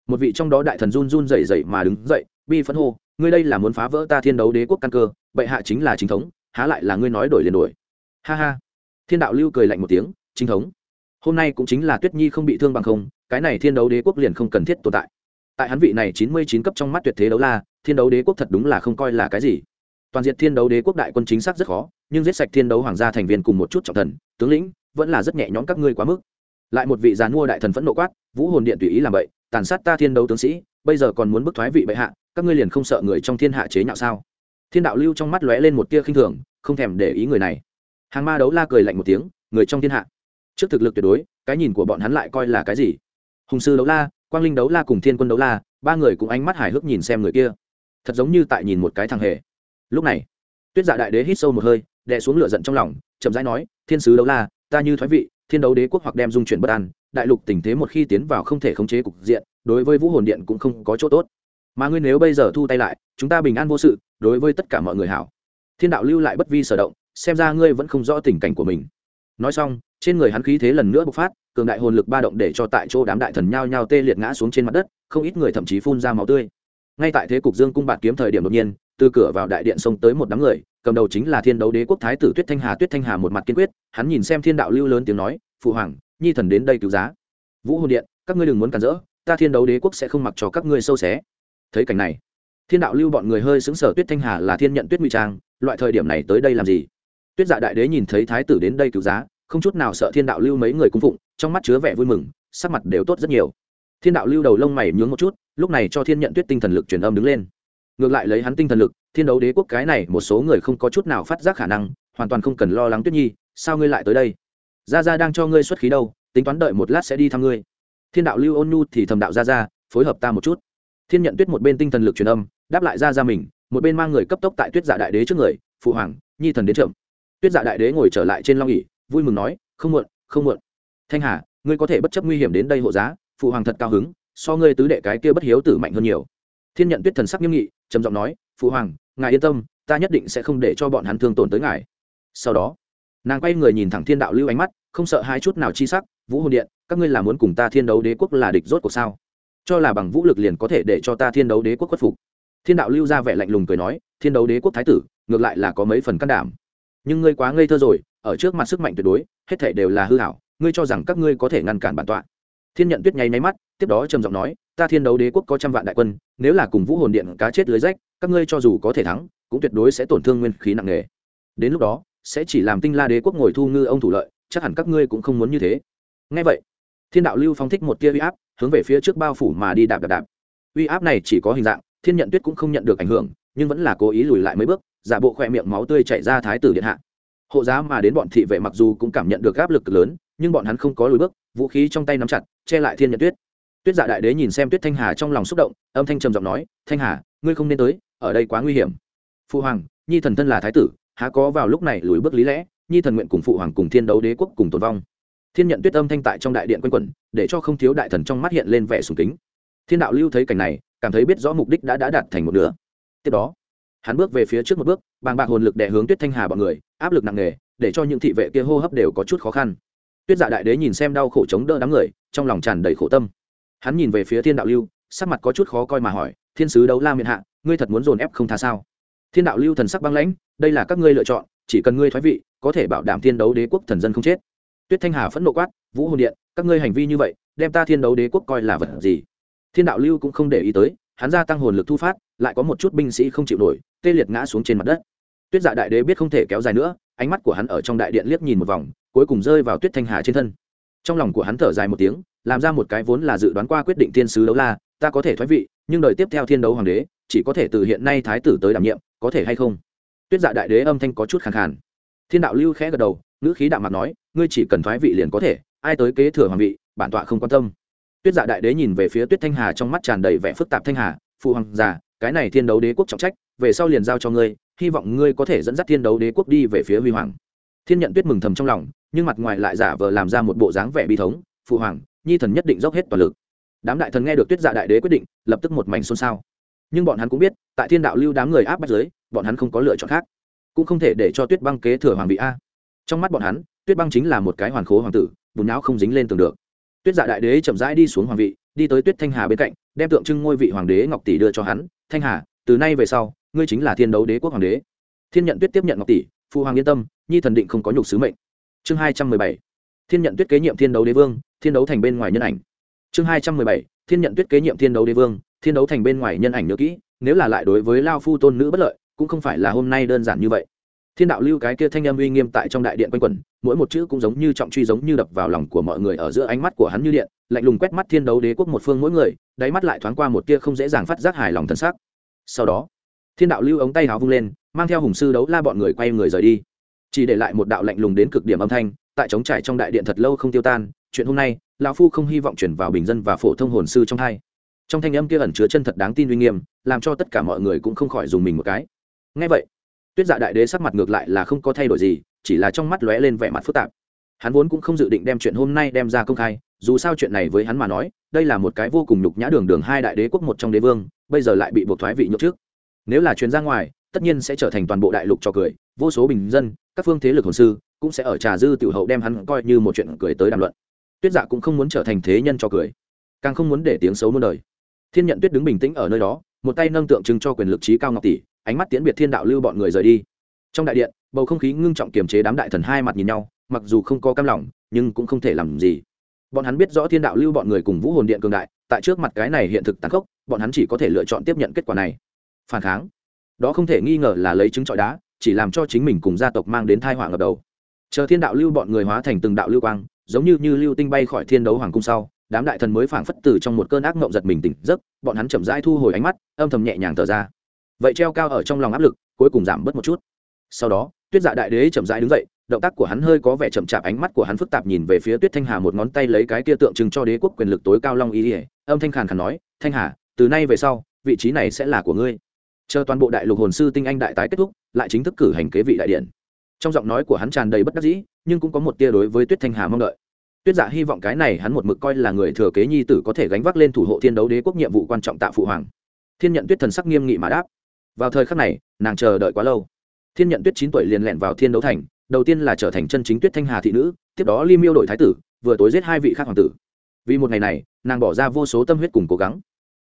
Một vị trong đó đại thần run run rẩy rẩy mà đứng dậy, bi phẫn hô, ngươi đây là muốn phá vỡ ta thiên đấu đế quốc căn cơ, bệ hạ chính là chính thống, há lại là ngươi nói đổi liền đổi. Ha ha. Thiên đạo lưu cười lạnh một tiếng, chính thống. Hôm nay cũng chính là tuyết nhi không bị thương bằng không, cái này thiên đấu đế quốc liền không cần thiết tồn tại tại hắn vị này chín mươi chín cấp trong mắt tuyệt thế đấu la, thiên đấu đế quốc thật đúng là không coi là cái gì. Toàn diện thiên đấu đế quốc đại quân chính xác rất khó, nhưng giết sạch thiên đấu hoàng gia thành viên cùng một chút trọng thần, tướng lĩnh, vẫn là rất nhẹ nhõm các ngươi quá mức. Lại một vị giàn mua đại thần phẫn nộ quát, vũ hồn điện tùy ý làm vậy tàn sát ta thiên đấu tướng sĩ, bây giờ còn muốn bức thoái vị bệ hạ, các ngươi liền không sợ người trong thiên hạ chế nhạo sao? Thiên đạo lưu trong mắt lóe lên một tia khinh thường, không thèm để ý người này. Hàng ma đấu la cười lạnh một tiếng, người trong thiên hạ. Trước thực lực tuyệt đối, cái nhìn của bọn hắn lại coi là cái gì? Hùng sư đấu la quang linh đấu la cùng thiên quân đấu la, ba người cũng ánh mắt hài hước nhìn xem người kia. Thật giống như tại nhìn một cái thằng hề. Lúc này, tuyết dạ đại đế hít sâu một hơi, đè xuống lửa giận trong lòng, chậm rãi nói, thiên sứ đấu la, ta như thoái vị, thiên đấu đế quốc hoặc đem dung chuyển bất an, đại lục tình thế một khi tiến vào không thể khống chế cục diện, đối với vũ hồn điện cũng không có chỗ tốt. Mà ngươi nếu bây giờ thu tay lại, chúng ta bình an vô sự, đối với tất cả mọi người hảo. Thiên đạo lưu lại bất vi sở động, xem ra ngươi vẫn không rõ tình cảnh của mình. Nói xong, trên người hắn khí thế lần nữa bộc phát cường đại hồn lực ba động để cho tại chỗ đám đại thần nhao nhao tê liệt ngã xuống trên mặt đất, không ít người thậm chí phun ra máu tươi. Ngay tại thế cục dương cung bạt kiếm thời điểm đột nhiên, từ cửa vào đại điện xông tới một đám người, cầm đầu chính là thiên đấu đế quốc thái tử tuyết thanh hà. Tuyết thanh hà một mặt kiên quyết, hắn nhìn xem thiên đạo lưu lớn tiếng nói, phụ hoàng, nhi thần đến đây cứu giá. Vũ hồn điện, các ngươi đừng muốn cản rỡ, ta thiên đấu đế quốc sẽ không mặc cho các ngươi sâu xé. Thấy cảnh này, thiên đạo lưu bọn người hơi xứng sở tuyết thanh hà là thiên nhận tuyết nguy trang, loại thời điểm này tới đây làm gì? Tuyết dạ đại đế nhìn thấy thái tử đến đây cứu giá, không chút nào sợ thiên đạo lưu mấy người cung phụng trong mắt chứa vẻ vui mừng, sắc mặt đều tốt rất nhiều. Thiên đạo lưu đầu lông mày nhướng một chút, lúc này cho thiên nhận tuyết tinh thần lực truyền âm đứng lên. Ngược lại lấy hắn tinh thần lực, thiên đấu đế quốc cái này một số người không có chút nào phát giác khả năng, hoàn toàn không cần lo lắng tuyết nhi, sao ngươi lại tới đây? Gia gia đang cho ngươi xuất khí đâu, tính toán đợi một lát sẽ đi thăm ngươi. Thiên đạo lưu ôn nhu thì thầm đạo gia gia, phối hợp ta một chút. Thiên nhận tuyết một bên tinh thần lực truyền âm, đáp lại Gia Gia mình, một bên mang người cấp tốc tại tuyết dạ đại đế trước người, phụ hoàng, nhi thần đến trưởng tuyết dạ đại đế ngồi trở lại trên long ỉ vui mừng nói, không muộn không muộn thanh hà ngươi có thể bất chấp nguy hiểm đến đây hộ giá phụ hoàng thật cao hứng so ngươi tứ đệ cái kia bất hiếu tử mạnh hơn nhiều thiên nhận tuyết thần sắc nghiêm nghị trầm giọng nói phụ hoàng ngài yên tâm ta nhất định sẽ không để cho bọn hắn thương tổn tới ngài sau đó nàng quay người nhìn thẳng thiên đạo lưu ánh mắt không sợ hai chút nào chi sắc vũ hồn điện các ngươi là muốn cùng ta thiên đấu đế quốc là địch rốt cuộc sao cho là bằng vũ lực liền có thể để cho ta thiên đấu đế quốc khuất phục thiên đạo lưu ra vẻ lạnh lùng cười nói thiên đấu đế quốc thái tử ngược lại là có mấy phần can đảm nhưng ngươi quá ngây thơ rồi ở trước mặt sức mạnh tuyệt đối hết thể đều là hư hảo ngươi cho rằng các ngươi có thể ngăn cản bản tọa. Thiên nhận tuyết nháy máy mắt, tiếp đó trầm giọng nói, ta thiên đấu đế quốc có trăm vạn đại quân, nếu là cùng vũ hồn điện cá chết lưới rách, các ngươi cho dù có thể thắng, cũng tuyệt đối sẽ tổn thương nguyên khí nặng nề. Đến lúc đó, sẽ chỉ làm tinh la đế quốc ngồi thu ngư ông thủ lợi, chắc hẳn các ngươi cũng không muốn như thế. Ngay vậy, thiên đạo lưu phóng thích một tia uy áp, hướng về phía trước bao phủ mà đi đạp đạp đạp. Uy áp này chỉ có hình dạng, thiên nhận tuyết cũng không nhận được ảnh hưởng, nhưng vẫn là cố ý lùi lại mấy bước, giả bộ khỏe miệng máu tươi chảy ra thái tử điện hạ. Hộ giá mà đến bọn thị vệ mặc dù cũng cảm nhận được áp lực lớn nhưng bọn hắn không có lùi bước, vũ khí trong tay nắm chặt, che lại thiên nhận tuyết. Tuyết dạ đại đế nhìn xem tuyết thanh hà trong lòng xúc động, âm thanh trầm giọng nói, thanh hà, ngươi không nên tới, ở đây quá nguy hiểm. Phụ hoàng, nhi thần thân là thái tử, há có vào lúc này lùi bước lý lẽ, nhi thần nguyện cùng phụ hoàng cùng thiên đấu đế quốc cùng tồn vong. Thiên nhận tuyết âm thanh tại trong đại điện quanh quẩn, để cho không thiếu đại thần trong mắt hiện lên vẻ sùng kính. Thiên đạo lưu thấy cảnh này, cảm thấy biết rõ mục đích đã đã đạt thành một nửa. Tiếp đó, hắn bước về phía trước một bước, bàng bạc hồn lực đè hướng tuyết thanh hà bọn người, áp lực nặng nề, để cho những thị vệ kia hô hấp đều có chút khó khăn tuyết dạ đại đế nhìn xem đau khổ chống đỡ đám người, trong lòng tràn đầy khổ tâm. Hắn nhìn về phía thiên đạo lưu, sắc mặt có chút khó coi mà hỏi, thiên sứ đấu la miện hạ, ngươi thật muốn dồn ép không tha sao? Thiên đạo lưu thần sắc băng lãnh, đây là các ngươi lựa chọn, chỉ cần ngươi thoái vị, có thể bảo đảm thiên đấu đế quốc thần dân không chết. Tuyết thanh hà phẫn nộ quát, vũ hồn điện, các ngươi hành vi như vậy, đem ta thiên đấu đế quốc coi là vật gì? Thiên đạo lưu cũng không để ý tới, hắn gia tăng hồn lực thu phát, lại có một chút binh sĩ không chịu nổi, tê liệt ngã xuống trên mặt đất. Tuyết dạ đại đế biết không thể kéo dài nữa ánh mắt của hắn ở trong đại điện liếc nhìn một vòng, cuối cùng rơi vào tuyết thanh hà trên thân. Trong lòng của hắn thở dài một tiếng, làm ra một cái vốn là dự đoán qua quyết định thiên sứ đấu la, ta có thể thoái vị, nhưng đời tiếp theo thiên đấu hoàng đế, chỉ có thể từ hiện nay thái tử tới đảm nhiệm, có thể hay không? Tuyết dạ đại đế âm thanh có chút khàn khàn. Thiên đạo lưu khẽ gật đầu, ngữ khí đạo mặt nói, ngươi chỉ cần thoái vị liền có thể, ai tới kế thừa hoàng vị, bản tọa không quan tâm. Tuyết dạ đại đế nhìn về phía tuyết thanh hà trong mắt tràn đầy vẻ phức tạp thanh hà, phụ hoàng già, cái này thiên đấu đế quốc trọng trách, về sau liền giao cho ngươi hy vọng ngươi có thể dẫn dắt thiên đấu đế quốc đi về phía huy hoàng. Thiên nhận tuyết mừng thầm trong lòng, nhưng mặt ngoài lại giả vờ làm ra một bộ dáng vẻ bi thống, phụ hoàng, nhi thần nhất định dốc hết toàn lực. Đám đại thần nghe được tuyết dạ đại đế quyết định, lập tức một mảnh xôn xao. Nhưng bọn hắn cũng biết, tại thiên đạo lưu đám người áp bắt giới bọn hắn không có lựa chọn khác. Cũng không thể để cho tuyết băng kế thừa hoàng vị a. Trong mắt bọn hắn, tuyết băng chính là một cái hoàn khố hoàng tử, bùn não không dính lên tường được. Tuyết dạ đại đế chậm rãi đi xuống hoàng vị, đi tới tuyết thanh hà bên cạnh, đem tượng trưng ngôi vị hoàng đế ngọc tỷ đưa cho hắn. Thanh hà, từ nay về sau ngươi chính là thiên đấu đế quốc hoàng đế. Thiên nhận tuyết tiếp nhận ngọc tỷ phụ hoàng yên tâm, nhi thần định không có nhục sứ mệnh. Chương hai trăm mười bảy. Thiên nhận tuyết kế nhiệm thiên đấu đế vương, thiên đấu thành bên ngoài nhân ảnh. Chương hai trăm mười bảy. Thiên nhận tuyết kế nhiệm thiên đấu đế vương, thiên đấu thành bên ngoài nhân ảnh nhớ kỹ, nếu là lại đối với lao phu tôn nữ bất lợi, cũng không phải là hôm nay đơn giản như vậy. Thiên đạo lưu cái kia thanh âm uy nghiêm tại trong đại điện quanh quẩn, mỗi một chữ cũng giống như trọng truy giống như đập vào lòng của mọi người ở giữa ánh mắt của hắn như điện, lạnh lùng quét mắt thiên đấu đế quốc một phương mỗi người, đáy mắt lại thoáng qua một tia không dễ dàng phát giác hài lòng thân xác. Sau đó thiên đạo lưu ống tay háo vung lên, mang theo hùng sư đấu la bọn người quay người rời đi. Chỉ để lại một đạo lạnh lùng đến cực điểm âm thanh, tại trống trải trong đại điện thật lâu không tiêu tan, chuyện hôm nay, lão phu không hy vọng chuyển vào bình dân và phổ thông hồn sư trong hai. Trong thanh âm kia ẩn chứa chân thật đáng tin uy nghiêm, làm cho tất cả mọi người cũng không khỏi dùng mình một cái. Ngay vậy, tuyết dạ đại đế sắc mặt ngược lại là không có thay đổi gì, chỉ là trong mắt lóe lên vẻ mặt phức tạp. Hắn vốn cũng không dự định đem chuyện hôm nay đem ra công khai, dù sao chuyện này với hắn mà nói, đây là một cái vô cùng nhục nhã đường đường hai đại đế quốc một trong đế vương, bây giờ lại bị buộc thoái vị nhục trước nếu là chuyến ra ngoài, tất nhiên sẽ trở thành toàn bộ đại lục cho cười. Vô số bình dân, các phương thế lực hồn sư cũng sẽ ở trà dư tiểu hậu đem hắn coi như một chuyện cười tới đàm luận. Tuyết dạ cũng không muốn trở thành thế nhân cho cười, càng không muốn để tiếng xấu muôn đời. Thiên nhận tuyết đứng bình tĩnh ở nơi đó, một tay nâng tượng trưng cho quyền lực trí cao ngọc tỷ, ánh mắt tiễn biệt thiên đạo lưu bọn người rời đi. Trong đại điện, bầu không khí ngưng trọng kiềm chế đám đại thần hai mặt nhìn nhau, mặc dù không có cam lòng, nhưng cũng không thể làm gì. Bọn hắn biết rõ thiên đạo lưu bọn người cùng vũ hồn điện cường đại, tại trước mặt cái này hiện thực tàn khốc, bọn hắn chỉ có thể lựa chọn tiếp nhận kết quả này phản kháng. Đó không thể nghi ngờ là lấy chứng trọi đá, chỉ làm cho chính mình cùng gia tộc mang đến thai họa ngập đầu. Chờ thiên đạo lưu bọn người hóa thành từng đạo lưu quang, giống như như lưu tinh bay khỏi thiên đấu hoàng cung sau, đám đại thần mới phảng phất từ trong một cơn ác mộng giật mình tỉnh giấc, bọn hắn chậm rãi thu hồi ánh mắt, âm thầm nhẹ nhàng thở ra. Vậy treo cao ở trong lòng áp lực, cuối cùng giảm bớt một chút. Sau đó, tuyết dạ đại đế chậm rãi đứng dậy, động tác của hắn hơi có vẻ chậm chạp, ánh mắt của hắn phức tạp nhìn về phía tuyết thanh hà một ngón tay lấy cái kia tượng trưng cho đế quốc quyền lực tối cao long ý ỉa âm thanh khàn khàn nói, thanh hà, từ nay về sau, vị trí này sẽ là của ngươi chờ toàn bộ đại lục hồn sư tinh anh đại tái kết thúc, lại chính thức cử hành kế vị đại điện. Trong giọng nói của hắn tràn đầy bất đắc dĩ, nhưng cũng có một tia đối với tuyết thanh hà mong đợi. Tuyết dạ hy vọng cái này hắn một mực coi là người thừa kế nhi tử có thể gánh vác lên thủ hộ thiên đấu đế quốc nhiệm vụ quan trọng tạ phụ hoàng. Thiên nhận tuyết thần sắc nghiêm nghị mà đáp. Vào thời khắc này, nàng chờ đợi quá lâu. Thiên nhận tuyết chín tuổi liền lẹn vào thiên đấu thành, đầu tiên là trở thành chân chính tuyết thanh hà thị nữ, tiếp đó ly miêu đổi thái tử, vừa tối giết hai vị khác hoàng tử. Vì một ngày này, nàng bỏ ra vô số tâm huyết cùng cố gắng.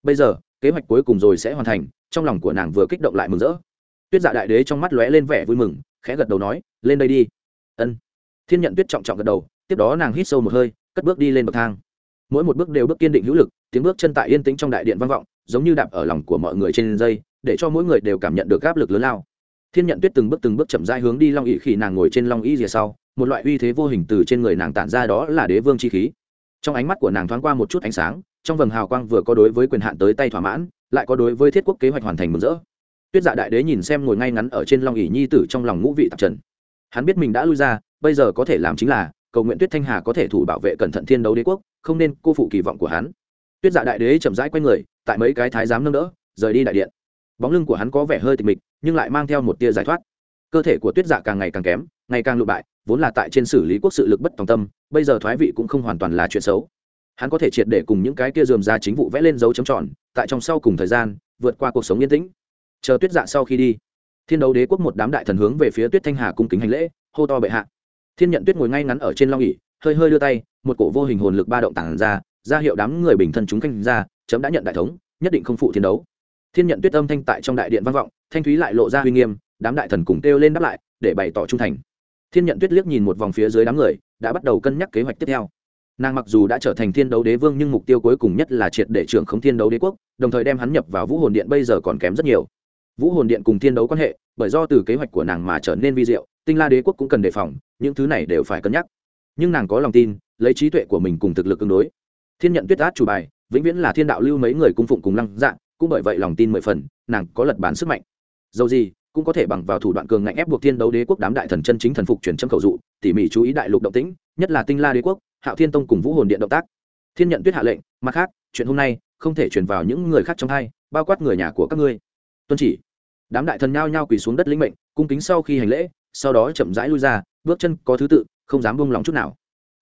Bây giờ kế hoạch cuối cùng rồi sẽ hoàn thành, trong lòng của nàng vừa kích động lại mừng rỡ. Tuyết dạ đại đế trong mắt lóe lên vẻ vui mừng, khẽ gật đầu nói, lên đây đi. Ân. Thiên nhận tuyết trọng trọng gật đầu, tiếp đó nàng hít sâu một hơi, cất bước đi lên bậc thang. Mỗi một bước đều bước kiên định hữu lực, tiếng bước chân tại yên tĩnh trong đại điện vang vọng, giống như đạp ở lòng của mọi người trên dây, để cho mỗi người đều cảm nhận được áp lực lớn lao. Thiên nhận tuyết từng bước từng bước chậm rãi hướng đi long ỵ khi nàng ngồi trên long ỵ rìa sau, một loại uy thế vô hình từ trên người nàng tản ra đó là đế vương chi khí. Trong ánh mắt của nàng thoáng qua một chút ánh sáng trong vầng hào quang vừa có đối với quyền hạn tới tay thỏa mãn, lại có đối với thiết quốc kế hoạch hoàn thành mừng rỡ. Tuyết dạ đại đế nhìn xem ngồi ngay ngắn ở trên long ỷ nhi tử trong lòng ngũ vị tạp trần. Hắn biết mình đã lui ra, bây giờ có thể làm chính là, cầu nguyện tuyết thanh hà có thể thủ bảo vệ cẩn thận thiên đấu đế quốc, không nên cô phụ kỳ vọng của hắn. Tuyết dạ đại đế chậm rãi quay người, tại mấy cái thái giám nâng đỡ, rời đi đại điện. Bóng lưng của hắn có vẻ hơi tịch mịch, nhưng lại mang theo một tia giải thoát. Cơ thể của tuyết dạ càng ngày càng kém, ngày càng lụ bại, vốn là tại trên xử lý quốc sự lực bất tòng tâm, bây giờ thoái vị cũng không hoàn toàn là chuyện xấu hắn có thể triệt để cùng những cái kia dườm ra chính vụ vẽ lên dấu chấm tròn, tại trong sau cùng thời gian, vượt qua cuộc sống yên tĩnh. Chờ tuyết dạ sau khi đi, thiên đấu đế quốc một đám đại thần hướng về phía tuyết thanh hà cung kính hành lễ, hô to bệ hạ. Thiên nhận tuyết ngồi ngay ngắn ở trên long ỉ hơi hơi đưa tay, một cổ vô hình hồn lực ba động tản ra ra hiệu đám người bình thân chúng canh ra, chấm đã nhận đại thống, nhất định không phụ thiên đấu. Thiên nhận tuyết âm thanh tại trong đại điện vang vọng, thanh thúy lại lộ ra uy nghiêm, đám đại thần cùng kêu lên đáp lại, để bày tỏ trung thành. Thiên nhận tuyết liếc nhìn một vòng phía dưới đám người, đã bắt đầu cân nhắc kế hoạch tiếp theo nàng mặc dù đã trở thành thiên đấu đế vương nhưng mục tiêu cuối cùng nhất là triệt để trưởng không thiên đấu đế quốc, đồng thời đem hắn nhập vào vũ hồn điện bây giờ còn kém rất nhiều. Vũ hồn điện cùng thiên đấu quan hệ, bởi do từ kế hoạch của nàng mà trở nên vi diệu, tinh la đế quốc cũng cần đề phòng, những thứ này đều phải cân nhắc. Nhưng nàng có lòng tin, lấy trí tuệ của mình cùng thực lực tương đối. Thiên nhận tuyết át chủ bài, vĩnh viễn là thiên đạo lưu mấy người cung phụng cùng lăng dạng, cũng bởi vậy lòng tin mười phần, nàng có lật bản sức mạnh. Dầu gì, cũng có thể bằng vào thủ đoạn cường ngạnh ép buộc thiên đấu đế quốc đám đại thần chân chính thần phục truyền châm khẩu dụ, tỉ mỉ chú ý đại lục động tĩnh, nhất là tinh la đế quốc hạo thiên tông cùng vũ hồn điện động tác. Thiên nhận tuyết hạ lệnh, mặt khác, chuyện hôm nay không thể truyền vào những người khác trong hai, bao quát người nhà của các ngươi. Tuân chỉ. Đám đại thần nhao nhao quỳ xuống đất lĩnh mệnh, cung kính sau khi hành lễ, sau đó chậm rãi lui ra, bước chân có thứ tự, không dám buông lòng chút nào.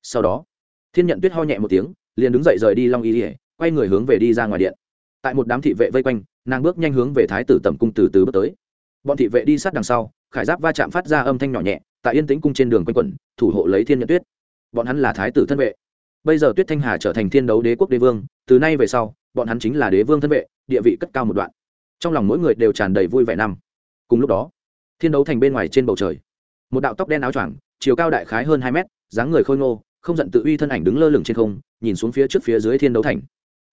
Sau đó, thiên nhận tuyết ho nhẹ một tiếng, liền đứng dậy rời đi long y ỉa quay người hướng về đi ra ngoài điện. Tại một đám thị vệ vây quanh, nàng bước nhanh hướng về thái tử tẩm cung từ từ bước tới. Bọn thị vệ đi sát đằng sau, khải giáp va chạm phát ra âm thanh nhỏ nhẹ, tại yên tĩnh cung trên đường quanh quẩn, thủ hộ lấy thiên nhận tuyết bọn hắn là thái tử thân vệ. Bây giờ tuyết thanh hà trở thành thiên đấu đế quốc đế vương, từ nay về sau, bọn hắn chính là đế vương thân vệ, địa vị cất cao một đoạn. Trong lòng mỗi người đều tràn đầy vui vẻ năm. Cùng lúc đó, thiên đấu thành bên ngoài trên bầu trời, một đạo tóc đen áo choàng, chiều cao đại khái hơn hai mét, dáng người khôi ngô, không giận tự uy thân ảnh đứng lơ lửng trên không, nhìn xuống phía trước phía dưới thiên đấu thành.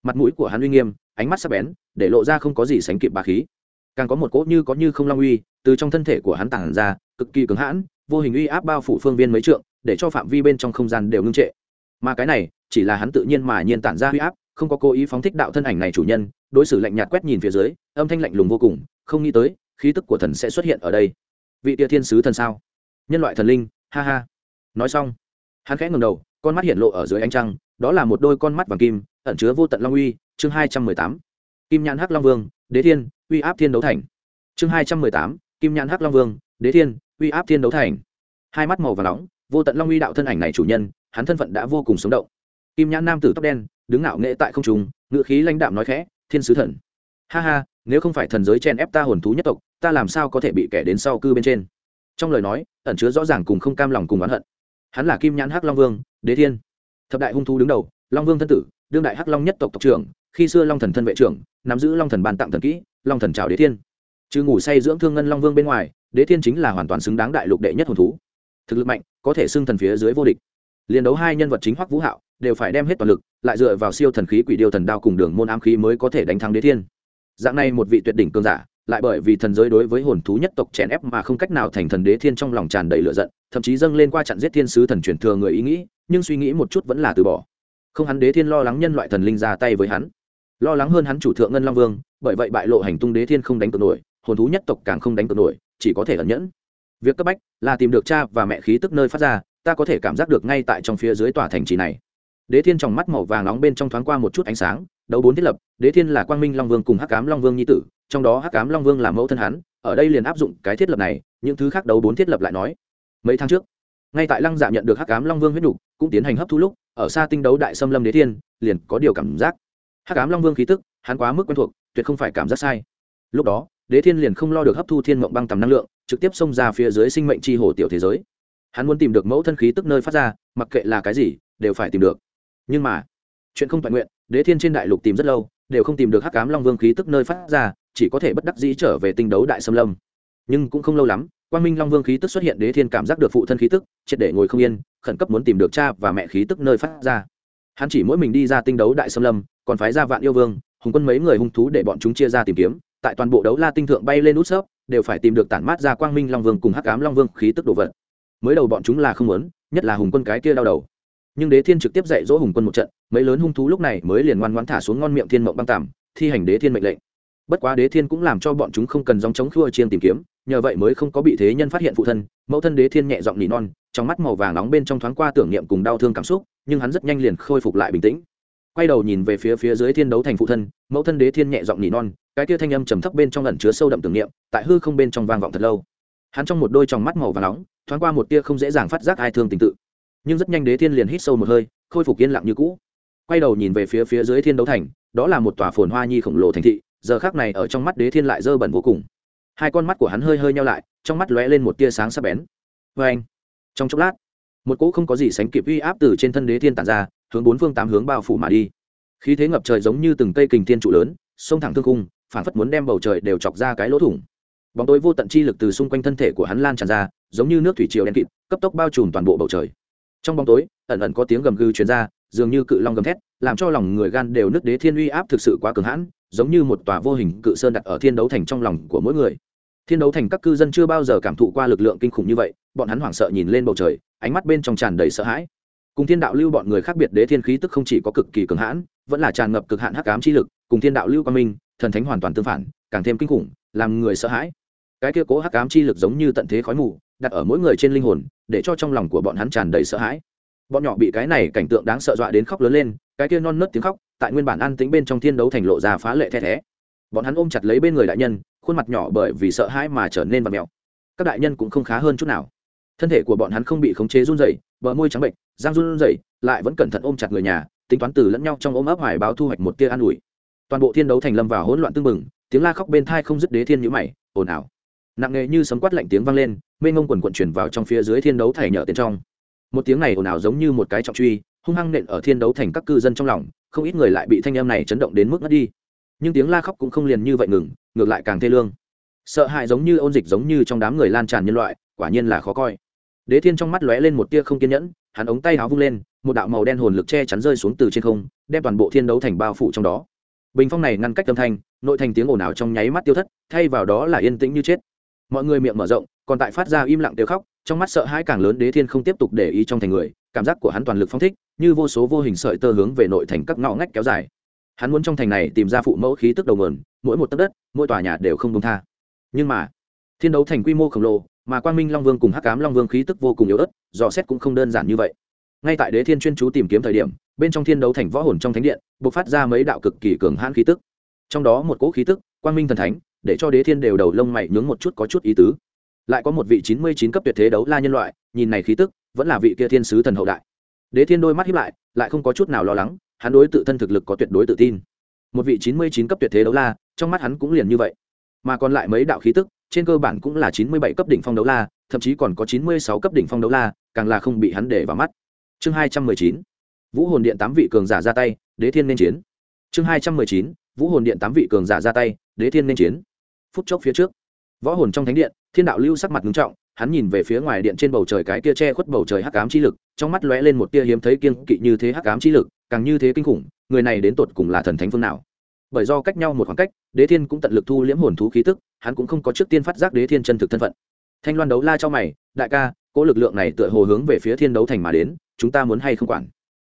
Mặt mũi của hắn uy nghiêm, ánh mắt sắc bén, để lộ ra không có gì sánh kịp bà khí. Càng có một cỗ như có như không long uy, từ trong thân thể của hắn tản ra, cực kỳ cứng hãn, vô hình uy áp bao phủ phương viên mấy trượng để cho phạm vi bên trong không gian đều ngưng trệ. Mà cái này, chỉ là hắn tự nhiên mà nhiên tản ra uy áp, không có cố ý phóng thích đạo thân ảnh này chủ nhân, đối xử lạnh nhạt quét nhìn phía dưới, âm thanh lạnh lùng vô cùng, không nghĩ tới, khí tức của thần sẽ xuất hiện ở đây. Vị tia thiên sứ thần sao? Nhân loại thần linh, ha ha. Nói xong, hắn khẽ ngầm đầu, con mắt hiện lộ ở dưới ánh trăng, đó là một đôi con mắt vàng kim, ẩn chứa vô tận long uy, chương hai trăm mười tám. Kim nhãn hắc long vương, đế thiên, uy áp thiên đấu thành. Chương hai trăm mười tám, kim nhãn hắc long vương, đế thiên, uy áp thiên đấu thành. Hai mắt màu và nóng vô tận long uy đạo thân ảnh này chủ nhân, hắn thân phận đã vô cùng sống động. Kim nhãn nam tử tóc đen, đứng ngạo nghệ tại không trung ngựa khí lãnh đạm nói khẽ, thiên sứ thần. Ha ha, nếu không phải thần giới chen ép ta hồn thú nhất tộc, ta làm sao có thể bị kẻ đến sau cư bên trên? Trong lời nói, ẩn chứa rõ ràng cùng không cam lòng cùng oán hận. Hắn là kim nhãn hắc long vương, đế thiên. Thập đại hung thú đứng đầu, long vương thân tử, đương đại hắc long nhất tộc tộc trưởng, khi xưa long thần thân vệ trưởng, nắm giữ long thần ban tặng thần kỹ, long thần trào đế thiên. Chứ ngủ say dưỡng thương ngân long vương bên ngoài, đế thiên chính là hoàn toàn xứng đáng đại lục đệ nhất hồn thú thực lực mạnh, có thể xưng thần phía dưới vô địch. Liên đấu hai nhân vật chính hoắc vũ hạo đều phải đem hết toàn lực, lại dựa vào siêu thần khí quỷ điêu thần đao cùng đường môn ám khí mới có thể đánh thắng đế thiên. Dạng này một vị tuyệt đỉnh cường giả, lại bởi vì thần giới đối với hồn thú nhất tộc chèn ép mà không cách nào thành thần đế thiên trong lòng tràn đầy lửa giận, thậm chí dâng lên qua trận giết thiên sứ thần truyền thừa người ý nghĩ, nhưng suy nghĩ một chút vẫn là từ bỏ. Không hắn đế thiên lo lắng nhân loại thần linh ra tay với hắn. Lo lắng hơn hắn chủ thượng ngân long vương, bởi vậy bại lộ hành tung đế thiên không đánh cược nổi, hồn thú nhất tộc càng không đánh cược nổi, chỉ có thể ẩn nhẫn việc cấp bách là tìm được cha và mẹ khí tức nơi phát ra, ta có thể cảm giác được ngay tại trong phía dưới tòa thành trì này. Đế thiên trong mắt màu vàng nóng bên trong thoáng qua một chút ánh sáng, đấu bốn thiết lập, đế thiên là quang minh long vương cùng hắc cám long vương nhi tử, trong đó hắc cám long vương là mẫu thân hắn, ở đây liền áp dụng cái thiết lập này, những thứ khác đấu bốn thiết lập lại nói. Mấy tháng trước, ngay tại lăng dạ nhận được hắc cám long vương huyết đục cũng tiến hành hấp thu lúc, ở xa tinh đấu đại xâm lâm đế thiên, liền có điều cảm giác. Hắc cám long vương khí tức, hắn quá mức quen thuộc, tuyệt không phải cảm giác sai. Lúc đó, đế thiên liền không lo được hấp thu thiên mộng băng tầm năng lượng trực tiếp xông ra phía dưới sinh mệnh chi hồ tiểu thế giới. Hắn muốn tìm được mẫu thân khí tức nơi phát ra, mặc kệ là cái gì, đều phải tìm được. Nhưng mà, chuyện không toàn nguyện, đế thiên trên đại lục tìm rất lâu, đều không tìm được hắc cám long vương khí tức nơi phát ra, chỉ có thể bất đắc dĩ trở về tinh đấu đại xâm lâm. Nhưng cũng không lâu lắm, quang minh long vương khí tức xuất hiện đế thiên cảm giác được phụ thân khí tức, triệt để ngồi không yên, khẩn cấp muốn tìm được cha và mẹ khí tức nơi phát ra. Hắn chỉ mỗi mình đi ra tinh đấu đại xâm lâm, còn phái ra vạn yêu vương, hùng quân mấy người hung thú để bọn chúng chia ra tìm kiếm, tại toàn bộ đấu la tinh thượng bay lên nút sấp đều phải tìm được tản mát ra quang minh long vương cùng hắc ám long vương khí tức đồ vật. Mới đầu bọn chúng là không muốn, nhất là hùng quân cái kia đau đầu. Nhưng đế thiên trực tiếp dạy dỗ hùng quân một trận, mấy lớn hung thú lúc này mới liền ngoan ngoãn thả xuống ngon miệng thiên mộng băng tàm thi hành đế thiên mệnh lệnh. Bất quá đế thiên cũng làm cho bọn chúng không cần dòng chống khua chiên tìm kiếm, nhờ vậy mới không có bị thế nhân phát hiện phụ thân, mẫu thân đế thiên nhẹ giọng nỉ non, trong mắt màu vàng nóng bên trong thoáng qua tưởng niệm cùng đau thương cảm xúc, nhưng hắn rất nhanh liền khôi phục lại bình tĩnh quay đầu nhìn về phía phía dưới thiên đấu thành phụ thân, mẫu thân đế thiên nhẹ giọng nỉ non, cái tia thanh âm trầm thấp bên trong lần chứa sâu đậm tưởng niệm, tại hư không bên trong vang vọng thật lâu. Hắn trong một đôi tròng mắt màu vàng nóng, thoáng qua một tia không dễ dàng phát giác ai thương tình tự. Nhưng rất nhanh đế thiên liền hít sâu một hơi, khôi phục yên lặng như cũ. Quay đầu nhìn về phía phía dưới thiên đấu thành, đó là một tòa phồn hoa nhi khổng lồ thành thị, giờ khác này ở trong mắt đế thiên lại dơ bẩn vô cùng. Hai con mắt của hắn hơi hơi nhau lại, trong mắt lóe lên một tia sáng sắc bén. Vê anh trong chốc lát một cỗ không có gì sánh kịp uy áp từ trên thân đế thiên tản ra, hướng bốn phương tám hướng bao phủ mà đi. Khí thế ngập trời giống như từng cây kình thiên trụ lớn xông thẳng thương cung phản phất muốn đem bầu trời đều chọc ra cái lỗ thủng. Bóng tối vô tận chi lực từ xung quanh thân thể của hắn lan tràn ra, giống như nước thủy triều đen kịt, cấp tốc bao trùm toàn bộ bầu trời. Trong bóng tối, ẩn ẩn có tiếng gầm gừ truyền ra, dường như cự long gầm thét, làm cho lòng người gan đều nứt đế thiên uy áp thực sự quá cường hãn, giống như một tòa vô hình cự sơn đặt ở thiên đấu thành trong lòng của mỗi người. Thiên đấu thành các cư dân chưa bao giờ cảm thụ qua lực lượng kinh khủng như vậy, bọn hắn hoảng sợ nhìn lên bầu trời ánh mắt bên trong tràn đầy sợ hãi. Cùng thiên đạo lưu bọn người khác biệt đế thiên khí tức không chỉ có cực kỳ cường hãn, vẫn là tràn ngập cực hạn hắc ám chi lực, cùng thiên đạo lưu quan minh, thần thánh hoàn toàn tương phản, càng thêm kinh khủng, làm người sợ hãi. Cái kia cố hắc ám chi lực giống như tận thế khói mù, đặt ở mỗi người trên linh hồn, để cho trong lòng của bọn hắn tràn đầy sợ hãi. Bọn nhỏ bị cái này cảnh tượng đáng sợ dọa đến khóc lớn lên, cái kia non nớt tiếng khóc, tại nguyên bản an tính bên trong thiên đấu thành lộ ra phá lệ the thé. Bọn hắn ôm chặt lấy bên người đại nhân, khuôn mặt nhỏ bởi vì sợ hãi mà trở nên vật mèo. Các đại nhân cũng không khá hơn chút nào thân thể của bọn hắn không bị khống chế run rẩy, bờ môi trắng bệnh giang run rẩy, lại vẫn cẩn thận ôm chặt người nhà, tính toán từ lẫn nhau trong ôm ấp hoài báo thu hoạch một tia an ủi. Toàn bộ thiên đấu thành lâm vào hỗn loạn tương mừng tiếng la khóc bên thai không dứt đế thiên nhữ mày, ồn ào. Nặng nề như sấm quát lạnh tiếng vang lên mê ngông quần quận chuyển vào trong phía dưới thiên đấu thảy nhở tiền trong. Một tiếng này ồn ào giống như một cái trọng truy, hung hăng nện ở thiên đấu thành các cư dân trong lòng, không ít người lại bị thanh em này chấn động đến mức ngất đi. Nhưng tiếng la khóc cũng không liền như vậy ngừng, ngược lại càng thê lương. Sợ hãi giống như ôn dịch giống như trong đám người lan tràn nhân loại, quả nhiên là khó coi đế thiên trong mắt lóe lên một tia không kiên nhẫn, hắn ống tay áo vung lên, một đạo màu đen hồn lực che chắn rơi xuống từ trên không, đem toàn bộ thiên đấu thành bao phủ trong đó. Bình phong này ngăn cách âm thanh, nội thành tiếng ồn ào trong nháy mắt tiêu thất, thay vào đó là yên tĩnh như chết. Mọi người miệng mở rộng, còn tại phát ra im lặng tiêu khóc, trong mắt sợ hãi càng lớn đế thiên không tiếp tục để ý trong thành người, cảm giác của hắn toàn lực phong thích, như vô số vô hình sợi tơ hướng về nội thành các ngõ ngách kéo dài. Hắn muốn trong thành này tìm ra phụ mẫu khí tức đầu nguồn, mỗi một tấc đất, mỗi tòa nhà đều không buông tha. Nhưng mà, thiên đấu thành quy mô khổng lồ mà quang minh long vương cùng hắc cám long vương khí tức vô cùng yếu ớt, dò xét cũng không đơn giản như vậy. Ngay tại đế thiên chuyên chú tìm kiếm thời điểm, bên trong thiên đấu thành võ hồn trong thánh điện b ộ c phát ra mấy đạo cực kỳ cường hãn khí tức. Trong đó một cỗ khí tức, quang minh thần thánh, để cho đế thiên đều đầu lông mày nhướng một chút có chút ý tứ. Lại có một vị chín mươi chín cấp tuyệt thế đấu la nhân loại, nhìn này khí tức, vẫn là vị kia thiên sứ thần hậu đại. Đế thiên đôi mắt hiếp lại lại không có chút nào lo lắng, hắn đối tự thân thực lực có tuyệt đối tự tin. Một vị chín mươi chín cấp tuyệt thế đấu la, trong mắt hắn cũng liền như vậy. Mà còn lại mấy đạo khí tức trên cơ bản cũng là chín mươi bảy cấp đỉnh phong đấu la, thậm chí còn có chín mươi sáu cấp đỉnh phong đấu la, càng là không bị hắn để vào mắt. Chương hai trăm mười chín, vũ hồn điện tám vị cường giả ra tay, đế thiên nên chiến. Chương hai trăm mười chín, vũ hồn điện tám vị cường giả ra tay, đế thiên nên chiến. Phút chốc phía trước, võ hồn trong thánh điện, thiên đạo lưu sắc mặt nghiêm trọng, hắn nhìn về phía ngoài điện trên bầu trời cái kia che khuất bầu trời hắc ám chi lực, trong mắt lóe lên một tia hiếm thấy kiên kỵ như thế hắc ám chi lực, càng như thế kinh khủng, người này đến tột cùng là thần thánh phương nào? Bởi do cách nhau một khoảng cách đế thiên cũng tận lực thu liễm hồn thú khí tức hắn cũng không có trước tiên phát giác đế thiên chân thực thân phận. Thanh loan đấu la cho mày đại ca cỗ lực lượng này tựa hồ hướng về phía thiên đấu thành mà đến chúng ta muốn hay không quản?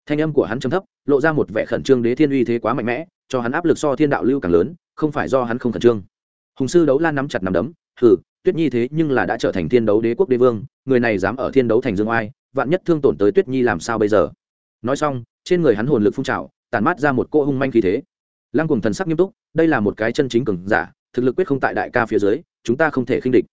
Thanh âm của hắn trầm thấp lộ ra một vẻ khẩn trương đế thiên uy thế quá mạnh mẽ cho hắn áp lực so thiên đạo lưu càng lớn không phải do hắn không khẩn trương. Hùng sư đấu la nắm chặt nắm đấm thử, tuyết nhi thế nhưng là đã trở thành thiên đấu đế quốc đế vương người này dám ở thiên đấu thành dương oai vạn nhất thương tổn tới tuyết nhi làm sao bây giờ? Nói xong trên người hắn hồn lực phun trào tàn mát ra một cỗ hung manh khí thế lăng cùng thần sắc nghiêm túc, đây là một cái chân chính cường giả, thực lực quyết không tại đại ca phía dưới, chúng ta không thể khinh địch.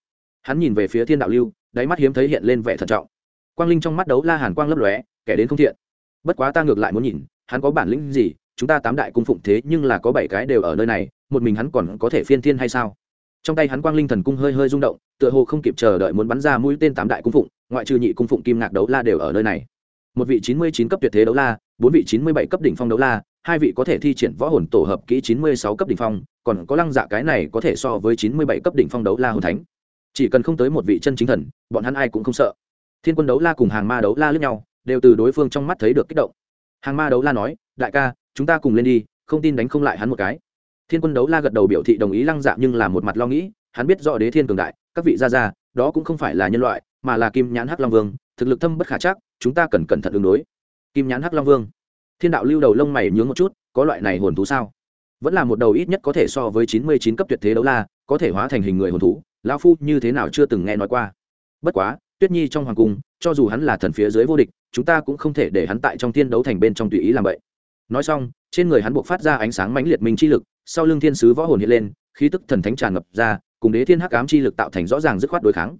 Hắn nhìn về phía thiên đạo lưu, đáy mắt hiếm thấy hiện lên vẻ thận trọng. Quang linh trong mắt đấu la hàn quang lấp lóe, kẻ đến không thiện. Bất quá ta ngược lại muốn nhìn, hắn có bản lĩnh gì, chúng ta tám đại cung phụng thế nhưng là có bảy cái đều ở nơi này, một mình hắn còn có thể phiên thiên hay sao? Trong tay hắn quang linh thần cung hơi hơi rung động, tựa hồ không kịp chờ đợi muốn bắn ra mũi tên tám đại cung phụng, ngoại trừ nhị cung phụng kim ngạc đấu la đều ở nơi này. Một vị chín mươi chín cấp tuyệt thế đấu la bốn vị chín mươi bảy cấp đỉnh phong đấu la, hai vị có thể thi triển võ hồn tổ hợp kỹ chín mươi sáu cấp đỉnh phong, còn có lăng dạ cái này có thể so với chín mươi bảy cấp đỉnh phong đấu la hồn thánh. Chỉ cần không tới một vị chân chính thần, bọn hắn ai cũng không sợ. Thiên quân đấu la cùng hàng ma đấu la lướt nhau, đều từ đối phương trong mắt thấy được kích động. Hàng ma đấu la nói, đại ca, chúng ta cùng lên đi, không tin đánh không lại hắn một cái. Thiên quân đấu la gật đầu biểu thị đồng ý lăng dạ nhưng là một mặt lo nghĩ, hắn biết rõ đế thiên cường đại, các vị gia gia, đó cũng không phải là nhân loại, mà là kim nhãn hắc long vương, thực lực thâm bất khả chắc, chúng ta cần cẩn thận ứng đối kim nhãn hắc long vương. Thiên đạo lưu đầu lông mày nhướng một chút, có loại này hồn thú sao? Vẫn là một đầu ít nhất có thể so với chín mươi chín cấp tuyệt thế đấu la, có thể hóa thành hình người hồn thú, lão phu như thế nào chưa từng nghe nói qua. Bất quá, tuyết nhi trong hoàng cung, cho dù hắn là thần phía dưới vô địch, chúng ta cũng không thể để hắn tại trong thiên đấu thành bên trong tùy ý làm vậy. Nói xong, trên người hắn buộc phát ra ánh sáng mãnh liệt minh chi lực, sau lưng thiên sứ võ hồn hiện lên, khí tức thần thánh tràn ngập ra, cùng đế thiên hắc ám chi lực tạo thành rõ ràng dứt khoát đối kháng.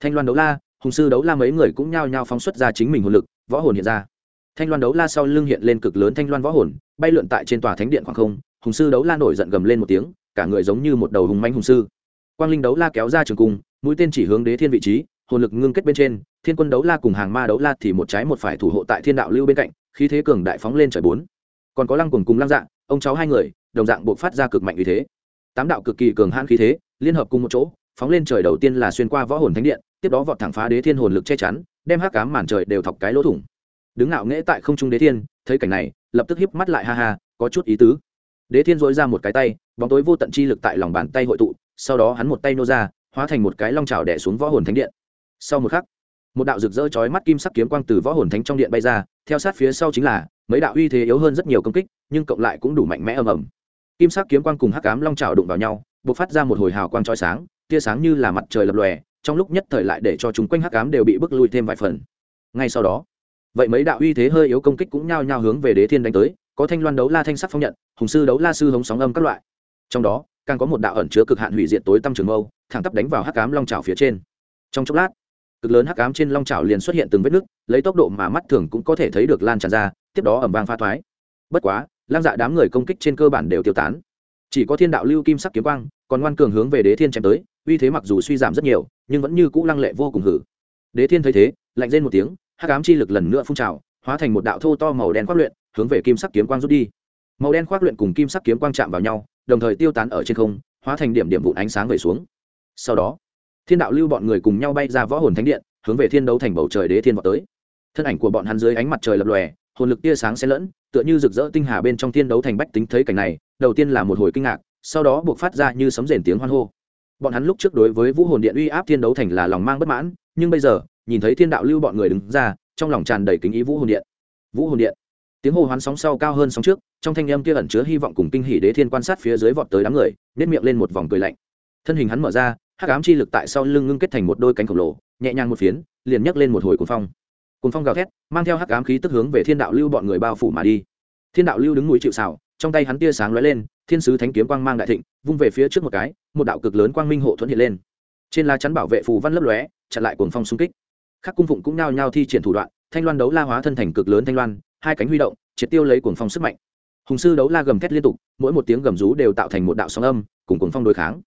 Thanh loan đấu la, hùng sư đấu la mấy người cũng nhao nhao phóng xuất ra chính mình hồn lực, võ hồn hiện ra thanh loan đấu la sau lưng hiện lên cực lớn thanh loan võ hồn, bay lượn tại trên tòa thánh điện khoảng không, hùng sư đấu la nổi giận gầm lên một tiếng, cả người giống như một đầu hùng manh hùng sư. Quang linh đấu la kéo ra trường cung, mũi tên chỉ hướng đế thiên vị trí, hồn lực ngưng kết bên trên, thiên quân đấu la cùng hàng ma đấu la thì một trái một phải thủ hộ tại thiên đạo lưu bên cạnh, khí thế cường đại phóng lên trời bốn. Còn có lăng cùng cùng lăng dạng ông cháu hai người, đồng dạng buộc phát ra cực mạnh vì thế. Tám đạo cực kỳ cường hãn khí thế, liên hợp cùng một chỗ, phóng lên trời đầu tiên là xuyên qua võ hồn thánh điện, tiếp đó vọt thẳng phá đế thiên hồn lực che chắn, đem hắc cám màn trời đều thọc cái lỗ thủng đứng ngạo nghễ tại không trung đế thiên, thấy cảnh này, lập tức hiếp mắt lại ha ha, có chút ý tứ. Đế thiên dối ra một cái tay, bóng tối vô tận chi lực tại lòng bàn tay hội tụ, sau đó hắn một tay nô ra, hóa thành một cái long trào đẻ xuống võ hồn thánh điện. Sau một khắc, một đạo rực rỡ chói mắt kim sắc kiếm quang từ võ hồn thánh trong điện bay ra, theo sát phía sau chính là, mấy đạo uy thế yếu hơn rất nhiều công kích, nhưng cộng lại cũng đủ mạnh mẽ ầm ầm. Kim sắc kiếm quang cùng hắc ám long trào đụng vào nhau, bộc phát ra một hồi hào quang chói sáng, tia sáng như là mặt trời lập lòe, trong lúc nhất thời lại để cho chúng quanh hắc ám đều bị bức lui thêm vài phần. Ngay sau đó vậy mấy đạo uy thế hơi yếu công kích cũng nhao nhao hướng về đế thiên đánh tới, có thanh loan đấu la thanh sắc phong nhận, hùng sư đấu la sư hống sóng âm các loại. Trong đó, càng có một đạo ẩn chứa cực hạn hủy diệt tối tâm trường mâu, thẳng tắp đánh vào hắc ám long trào phía trên. Trong chốc lát, cực lớn hắc ám trên long trào liền xuất hiện từng vết nứt, lấy tốc độ mà mắt thường cũng có thể thấy được lan tràn ra, tiếp đó ẩm vang pha thoái. Bất quá, lang dạ đám người công kích trên cơ bản đều tiêu tán. Chỉ có thiên đạo lưu kim sắc kiếm quang, còn ngoan cường hướng về đế thiên chém tới, uy thế mặc dù suy giảm rất nhiều, nhưng vẫn như cũ lăng lệ vô cùng hử. Đế thiên thấy thế, lạnh rên một tiếng hắc ám chi lực lần nữa phun trào, hóa thành một đạo thô to màu đen khoác luyện, hướng về kim sắc kiếm quang rút đi. Màu đen khoác luyện cùng kim sắc kiếm quang chạm vào nhau, đồng thời tiêu tán ở trên không, hóa thành điểm điểm vụn ánh sáng về xuống. Sau đó, thiên đạo lưu bọn người cùng nhau bay ra võ hồn thánh điện, hướng về thiên đấu thành bầu trời đế thiên vọt tới. Thân ảnh của bọn hắn dưới ánh mặt trời lập lòe, hồn lực tia sáng xen lẫn, tựa như rực rỡ tinh hà bên trong thiên đấu thành bách tính thấy cảnh này, đầu tiên là một hồi kinh ngạc, sau đó buộc phát ra như sấm rền tiếng hoan hô. Bọn hắn lúc trước đối với vũ hồn điện uy áp thiên đấu thành là lòng mang bất mãn, nhưng bây giờ nhìn thấy thiên đạo lưu bọn người đứng ra, trong lòng tràn đầy kính ý vũ hồn điện. Vũ hồn điện. Tiếng hô hoán sóng sau cao hơn sóng trước, trong thanh âm kia ẩn chứa hy vọng cùng kinh hỉ đế thiên quan sát phía dưới vọt tới đám người nếp miệng lên một vòng cười lạnh. Thân hình hắn mở ra, hắc ám chi lực tại sau lưng ngưng kết thành một đôi cánh khổng lồ, nhẹ nhàng một phiến, liền nhấc lên một hồi cuồng phong. Cuồng phong gào thét, mang theo hắc ám khí tức hướng về thiên đạo lưu bọn người bao phủ mà đi. Thiên đạo lưu đứng núi chịu xảo trong tay hắn tia sáng lóe lên, thiên sứ thánh kiếm quang mang đại thịnh, vung về phía trước một cái, một đạo cực lớn quang minh hộ thuẫn hiện lên. Trên lá chắn bảo vệ phù văn lấp lóe, chặn lại cuồng phong xung kích các cung phụng cũng nao nhao thi triển thủ đoạn, thanh loan đấu la hóa thân thành cực lớn thanh loan, hai cánh huy động, triệt tiêu lấy cuồng phong sức mạnh. Hùng sư đấu la gầm thét liên tục, mỗi một tiếng gầm rú đều tạo thành một đạo sóng âm, cùng cuồng phong đối kháng.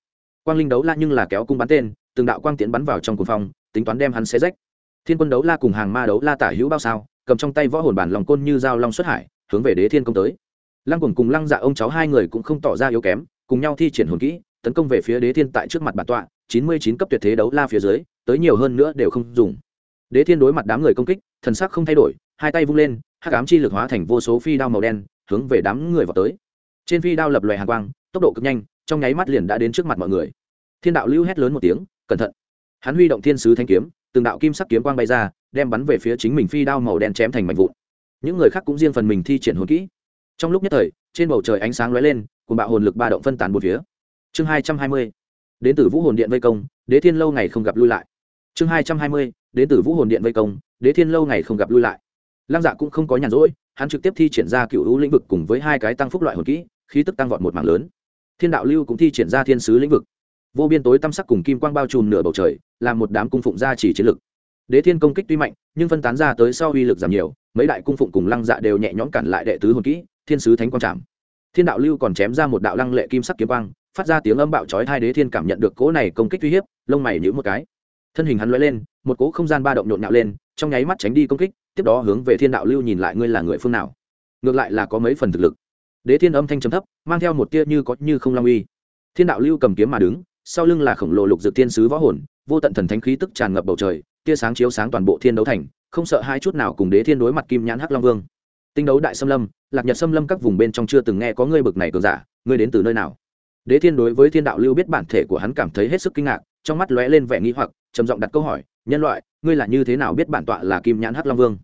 Quang linh đấu la nhưng là kéo cung bắn tên, từng đạo quang tiễn bắn vào trong cuồng phong, tính toán đem hắn xé rách. Thiên quân đấu la cùng hàng ma đấu la tả hữu bao sao, cầm trong tay võ hồn bản lòng côn như dao long xuất hải, hướng về đế thiên công tới. Lăng cuồng cùng lăng dạ ông cháu hai người cũng không tỏ ra yếu kém, cùng nhau thi triển hồn kỹ, tấn công về phía đế thiên tại trước mặt bản tọa, chín mươi chín cấp tuyệt thế đấu la phía dưới, tới nhiều hơn nữa đều không dùng đế thiên đối mặt đám người công kích, thần sắc không thay đổi, hai tay vung lên, hắc ám chi lực hóa thành vô số phi đao màu đen, hướng về đám người vào tới. Trên phi đao lập loè hàng quang, tốc độ cực nhanh, trong nháy mắt liền đã đến trước mặt mọi người. Thiên đạo lưu hét lớn một tiếng, cẩn thận. Hắn huy động thiên sứ thanh kiếm, từng đạo kim sắc kiếm quang bay ra, đem bắn về phía chính mình phi đao màu đen chém thành mảnh vụn. Những người khác cũng riêng phần mình thi triển hồn kỹ. Trong lúc nhất thời, trên bầu trời ánh sáng lóe lên cùng bạo hồn lực ba động phân tán một phía. Chương hai trăm hai mươi. Đến từ vũ hồn điện vây công, đế thiên lâu ngày không gặp lui lại chương hai trăm hai mươi, đến từ vũ hồn điện vây công, đế thiên lâu ngày không gặp lui lại. Lăng dạ cũng không có nhàn rỗi, hắn trực tiếp thi triển ra cựu hữu lĩnh vực cùng với hai cái tăng phúc loại hồn kỹ, khí tức tăng vọt một mảng lớn. Thiên đạo lưu cũng thi triển ra thiên sứ lĩnh vực. Vô biên tối tam sắc cùng kim quang bao trùm nửa bầu trời, làm một đám cung phụng gia chỉ chiến lực. Đế thiên công kích tuy mạnh, nhưng phân tán ra tới sau uy lực giảm nhiều, mấy đại cung phụng cùng lăng dạ đều nhẹ nhõm cản lại đệ tứ hồn kỹ, thiên sứ thánh quang trảm thiên đạo lưu còn chém ra một đạo lăng lệ kim sắc kiếm quang, phát ra tiếng âm bạo chói hai đế thiên cảm nhận được cỗ này công kích uy hiếp, lông mày nhíu một cái thân hình hắn lóe lên, một cỗ không gian ba động nhộn nhạo lên, trong nháy mắt tránh đi công kích, tiếp đó hướng về thiên đạo lưu nhìn lại ngươi là người phương nào. Ngược lại là có mấy phần thực lực. Đế thiên âm thanh trầm thấp, mang theo một tia như có như không long uy. Thiên đạo lưu cầm kiếm mà đứng, sau lưng là khổng lồ lục dược thiên sứ võ hồn, vô tận thần thánh khí tức tràn ngập bầu trời, tia sáng chiếu sáng toàn bộ thiên đấu thành, không sợ hai chút nào cùng đế thiên đối mặt kim nhãn hắc long vương. Tinh đấu đại xâm lâm, lạc nhật xâm lâm các vùng bên trong chưa từng nghe có ngươi bực này cường giả, ngươi đến từ nơi nào? Đế thiên đối với thiên đạo lưu biết bản thể của hắn cảm thấy hết sức kinh ngạc trong mắt lóe lên vẻ nghi hoặc, trầm giọng đặt câu hỏi, nhân loại, ngươi là như thế nào biết bản tọa là kim nhãn hắc long vương?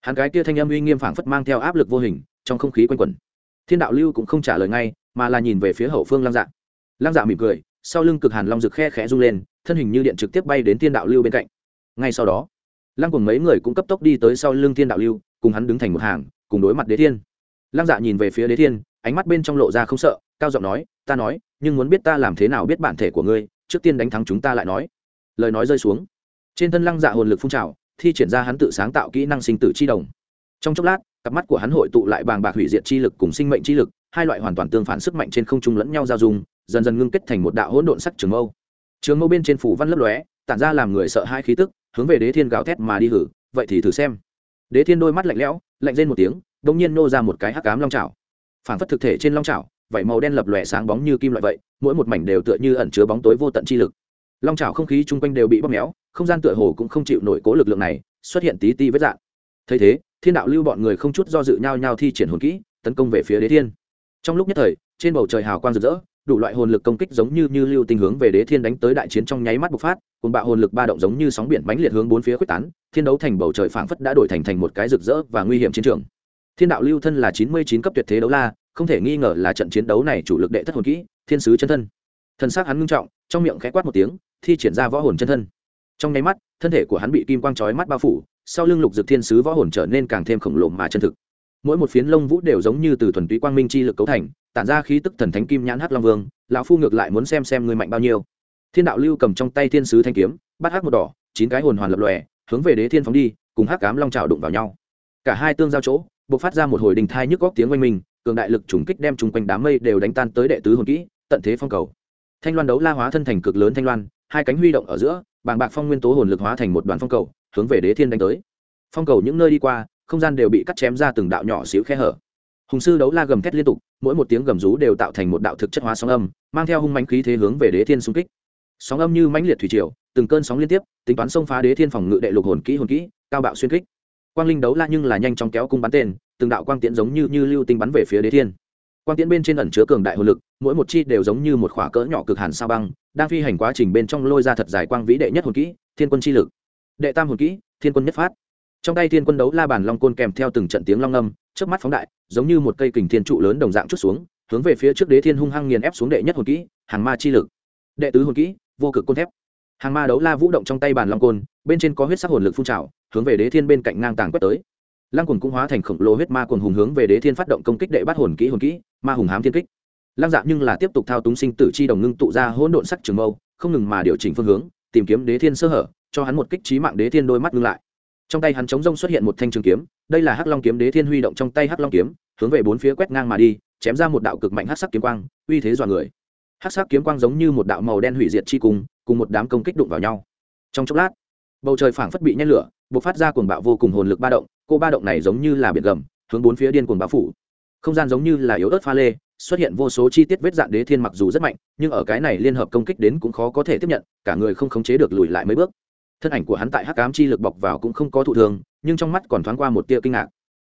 Hắn gái kia thanh âm uy nghiêm phảng phất mang theo áp lực vô hình, trong không khí quanh quẩn. Thiên đạo lưu cũng không trả lời ngay, mà là nhìn về phía hậu phương lăng dạ. Lăng dạ mỉm cười, sau lưng cực hàn long rực khe khẽ rung lên, thân hình như điện trực tiếp bay đến thiên đạo lưu bên cạnh. Ngay sau đó, lăng cùng mấy người cũng cấp tốc đi tới sau lưng thiên đạo lưu, cùng hắn đứng thành một hàng, cùng đối mặt đế thiên. Lăng dạ nhìn về phía đế thiên ánh mắt bên trong lộ ra không sợ, cao giọng nói, ta nói, nhưng muốn biết ta làm thế nào biết bản thể của ngươi, trước tiên đánh thắng chúng ta lại nói. Lời nói rơi xuống. Trên thân lăng dạ hồn lực phun trào, thi triển ra hắn tự sáng tạo kỹ năng sinh tử chi đồng. Trong chốc lát, cặp mắt của hắn hội tụ lại bàng bạc hủy diệt chi lực cùng sinh mệnh chi lực, hai loại hoàn toàn tương phản sức mạnh trên không trung lẫn nhau giao dung, dần dần ngưng kết thành một đạo hỗn độn sắc trường mâu. Trường mâu bên trên phủ văn lấp lóe, tản ra làm người sợ hai khí tức, hướng về đế thiên gào thét mà đi hử. Vậy thì thử xem. Đế thiên đôi mắt lạnh lẽo, lạnh rên một tiếng đ ỗ n g nhiên nô ra một cái hắc cám long trào phản phất thực thể trên long trào vảy màu đen lập lòe sáng bóng như kim loại vậy, mỗi một mảnh đều tựa như ẩn chứa bóng tối vô tận chi lực. Long trào không khí chung quanh đều bị bóp méo, không gian tựa hồ cũng không chịu nổi cố lực lượng này, xuất hiện tí ti vết dạng thấy thế, thiên đạo lưu bọn người không chút do dự nhau nhau thi triển hồn kỹ, tấn công về phía đế thiên. Trong lúc nhất thời, trên bầu trời hào quang rực rỡ, đủ loại hồn lực công kích giống như như lưu tinh hướng về đế thiên đánh tới đại chiến trong nháy mắt bộc phát cùng bạo hồn lực ba động giống như sóng biển bánh liệt hướng bốn phía quyết tán, thiên đấu thành bầu trời phảng phất đã đổi thành thành một cái rực rỡ và nguy hiểm chiến trường thiên đạo lưu thân là chín mươi chín cấp tuyệt thế đấu la, không thể nghi ngờ là trận chiến đấu này chủ lực đệ thất hồn kỹ, thiên sứ chân thân. Thân xác hắn ngưng trọng, trong miệng khẽ quát một tiếng, thi triển ra võ hồn chân thân. Trong nháy mắt, thân thể của hắn bị kim quang chói mắt bao phủ, sau lưng lục dực thiên sứ võ hồn trở nên càng thêm khổng lồ mà chân thực. Mỗi một phiến lông vũ đều giống như từ thuần túy quang minh chi lực cấu thành, tản ra khí tức thần thánh kim nhãn hắc long vương, lão phu ngược lại muốn xem xem người mạnh bao nhiêu. Thiên đạo lưu cầm trong tay thiên sứ thanh kiếm, bắt hắc một đỏ, chín cái hồn hoàn lập lòe, hướng về đế thiên phóng đi, cùng hắc cám long trào đụng vào nhau. Cả hai tương giao chỗ bộc phát ra một hồi đình thai nhức góc tiếng oanh minh, cường đại lực trùng kích đem chung quanh đám mây đều đánh tan tới đệ tứ hồn kỹ, tận thế phong cầu. Thanh loan đấu la hóa thân thành cực lớn thanh loan, hai cánh huy động ở giữa, bàng bạc phong nguyên tố hồn lực hóa thành một đoàn phong cầu, hướng về đế thiên đánh tới. Phong cầu những nơi đi qua, không gian đều bị cắt chém ra từng đạo nhỏ xíu khe hở. Hùng sư đấu la gầm thét liên tục, mỗi một tiếng gầm rú đều tạo thành một đạo thực chất hóa sóng âm, mang theo hung mánh khí thế hướng về đế thiên xung kích. Sóng âm như mãnh liệt thủy triều, từng cơn sóng liên tiếp, tính toán xông phá đế thiên phòng ngự đệ lục hồn kỹ hồn kỹ, cao bạo xuyên kích quang linh đấu la nhưng là nhanh chóng kéo cung bắn tên, từng đạo quang tiễn giống như như lưu tinh bắn về phía đế thiên. Quang tiễn bên trên ẩn chứa cường đại hồn lực, mỗi một chi đều giống như một khỏa cỡ nhỏ cực hàn sao băng, đang phi hành quá trình bên trong lôi ra thật dài quang vĩ đệ nhất hồn kỹ, thiên quân chi lực. Đệ tam hồn kỹ, thiên quân nhất phát. Trong tay thiên quân đấu la bàn long côn kèm theo từng trận tiếng long âm trước mắt phóng đại, giống như một cây kình thiên trụ lớn đồng dạng chút xuống, hướng về phía trước đế thiên hung hăng nghiền ép xuống đệ nhất hồn kỹ, hàng ma chi lực. Đệ tứ hồn kỹ, vô cực côn thép. Hàng ma đấu la vũ động trong tay bàn long côn, bên trên có huyết sắc hồn lực phun trào hướng về đế thiên bên cạnh ngang tàng quét tới. Lăng cuồng cũng hóa thành khổng lồ huyết ma cuồng hùng hướng về đế thiên phát động công kích đệ bắt hồn kỹ hồn kỹ, ma hùng hám thiên kích. Lăng dạ nhưng là tiếp tục thao túng sinh tử chi đồng ngưng tụ ra hỗn độn sắc trường mâu, không ngừng mà điều chỉnh phương hướng, tìm kiếm đế thiên sơ hở, cho hắn một kích trí mạng đế thiên đôi mắt ngưng lại. Trong tay hắn chống rông xuất hiện một thanh trường kiếm, đây là hắc long kiếm đế thiên huy động trong tay hắc long kiếm, hướng về bốn phía quét ngang mà đi, chém ra một đạo cực mạnh hắc sắc kiếm quang, uy thế dọa người. Hắc sắc kiếm quang giống như một đạo màu đen hủy diệt chi cùng cùng một đám công kích đụng vào nhau. Trong chốc lát bầu trời phảng phất bị nhen lửa b ộ c phát ra cuồng bạo vô cùng hồn lực ba động, cô ba động này giống như là biển gầm, hướng bốn phía điên cuồng bão phủ. Không gian giống như là yếu ớt pha lê, xuất hiện vô số chi tiết vết dạn đế thiên mặc dù rất mạnh, nhưng ở cái này liên hợp công kích đến cũng khó có thể tiếp nhận, cả người không khống chế được lùi lại mấy bước. Thân ảnh của hắn tại hắc ám chi lực bọc vào cũng không có thụ thường nhưng trong mắt còn thoáng qua một tia kinh ngạc.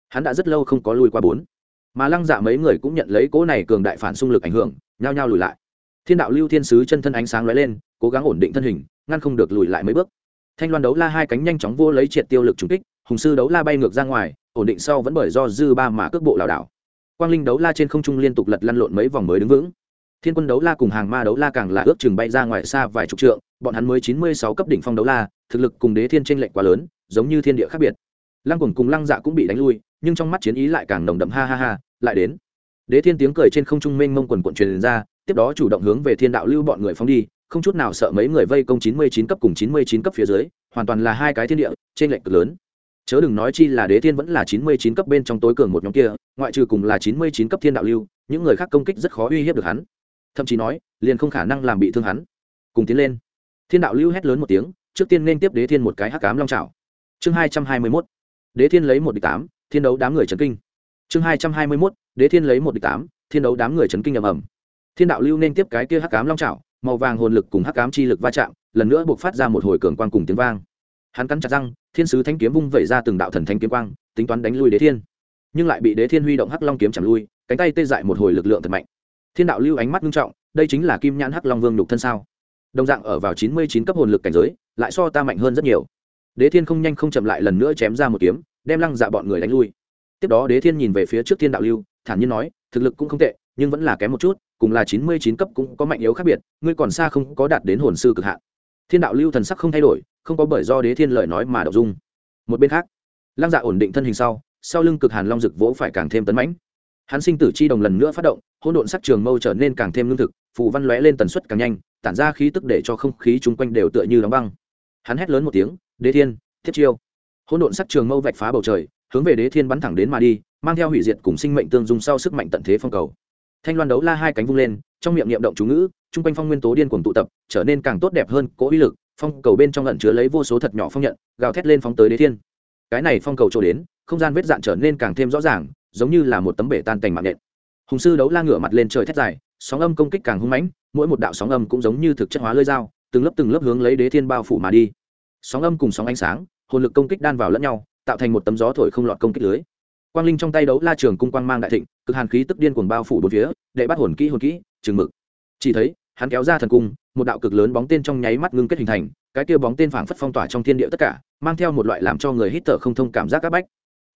Hắn đã rất lâu không có lùi qua bốn. Mà lăng dạ mấy người cũng nhận lấy cỗ này cường đại phản xung lực ảnh hưởng, nhao nhao lùi lại. Thiên đạo lưu thiên sứ chân thân ánh sáng lóe lên, cố gắng ổn định thân hình, ngăn không được lùi lại mấy bước thanh loan đấu la hai cánh nhanh chóng vô lấy triệt tiêu lực trúng kích, hùng sư đấu la bay ngược ra ngoài, ổn định sau vẫn bởi do dư ba mà cước bộ lảo đảo. Quang linh đấu la trên không trung liên tục lật lăn lộn mấy vòng mới đứng vững. Thiên quân đấu la cùng hàng ma đấu la càng là ước chừng bay ra ngoài xa vài chục trượng, bọn hắn mới chín mươi sáu cấp đỉnh phong đấu la, thực lực cùng đế thiên tranh lệch quá lớn, giống như thiên địa khác biệt. Lăng cùng cùng lăng dạ cũng bị đánh lui, nhưng trong mắt chiến ý lại càng nồng đậm, ha ha ha, lại đến. Đế thiên tiếng cười trên không trung mênh mông quần quận truyền ra, tiếp đó chủ động hướng về thiên đạo lưu bọn người phóng đi không chút nào sợ mấy người vây công chín mươi chín cấp cùng chín mươi chín cấp phía dưới, hoàn toàn là hai cái thiên địa trên lệnh cực lớn. Chớ đừng nói chi là đế thiên vẫn là chín mươi chín cấp bên trong tối cường một nhóm kia, ngoại trừ cùng là chín mươi chín cấp thiên đạo lưu, những người khác công kích rất khó uy hiếp được hắn. Thậm chí nói, liền không khả năng làm bị thương hắn. Cùng tiến lên. Thiên đạo lưu hét lớn một tiếng, trước tiên nên tiếp đế thiên một cái hắc cám long trào chương hai trăm hai mươi mốt. Đế thiên lấy một địch tám, thiên đấu đám người trấn kinh. Chương hai trăm hai mươi mốt. Đế thiên lấy một địch tám, thiên đấu đám người trấn kinh ầm ầm. Thiên đạo lưu nên tiếp cái kia hắc cám long trào màu vàng hồn lực cùng hắc ám chi lực va chạm, lần nữa buộc phát ra một hồi cường quang cùng tiếng vang. Hắn cắn chặt răng, thiên sứ thanh kiếm vung vẩy ra từng đạo thần thanh kiếm quang, tính toán đánh lui đế thiên. Nhưng lại bị đế thiên huy động hắc long kiếm chạm lui, cánh tay tê dại một hồi lực lượng thật mạnh. Thiên đạo lưu ánh mắt nghiêm trọng, đây chính là kim nhãn hắc long vương nhục thân sao? Đồng dạng ở vào chín mươi chín cấp hồn lực cảnh giới, lại so ta mạnh hơn rất nhiều. Đế thiên không nhanh không chậm lại lần nữa chém ra một kiếm, đem lăng dạ bọn người đánh lui. Tiếp đó đế thiên nhìn về phía trước thiên đạo lưu, thản nhiên nói, thực lực cũng không tệ, nhưng vẫn là kém một chút cùng là chín mươi chín cấp cũng có mạnh yếu khác biệt, ngươi còn xa không có đạt đến hồn sư cực hạn. Thiên đạo lưu thần sắc không thay đổi, không có bởi do đế thiên lời nói mà đậu dung. Một bên khác, lăng dạ ổn định thân hình sau sau lưng cực hàn long rực vỗ phải càng thêm tấn mãnh. Hắn sinh tử chi đồng lần nữa phát động, hỗn độn sắc trường mâu trở nên càng thêm lương thực, phù văn lóe lên tần suất càng nhanh, tản ra khí tức để cho không khí chung quanh đều tựa như đóng băng. Hắn hét lớn một tiếng, đế thiên, thiết chiêu. Hỗn độn sắc trường mâu vạch phá bầu trời, hướng về đế thiên bắn thẳng đến mà đi, mang theo hủy diệt cùng sinh mệnh tương dung sau sức mạnh tận thế phong cầu thanh loan đấu la hai cánh vung lên, trong miệng niệm động chú ngữ, chung quanh phong nguyên tố điên cuồng tụ tập, trở nên càng tốt đẹp hơn, cố uy lực, phong cầu bên trong lẩn chứa lấy vô số thật nhỏ phong nhận, gào thét lên phóng tới đế thiên. Cái này phong cầu trổ đến, không gian vết dạn trở nên càng thêm rõ ràng, giống như là một tấm bể tan cành mạng nện hùng sư đấu la ngửa mặt lên trời thét dài, sóng âm công kích càng hung mãnh, mỗi một đạo sóng âm cũng giống như thực chất hóa lưỡi dao, từng lớp từng lớp hướng lấy đế thiên bao phủ mà đi. Sóng âm cùng sóng ánh sáng, hồn lực công kích đan vào lẫn nhau, tạo thành một tấm gió thổi không lọt công kích lưới quang linh trong tay đấu la trường cung quang mang đại thịnh, cực hàn khí tức điên cuồng bao phủ bốn phía để bắt hồn kỹ hồn kỹ chừng mực. Chỉ thấy, hắn kéo ra thần cung, một đạo cực lớn bóng tên trong nháy mắt ngưng kết hình thành, cái kia bóng tên phảng phất phong tỏa trong thiên địa tất cả, mang theo một loại làm cho người hít thở không thông cảm giác áp bách.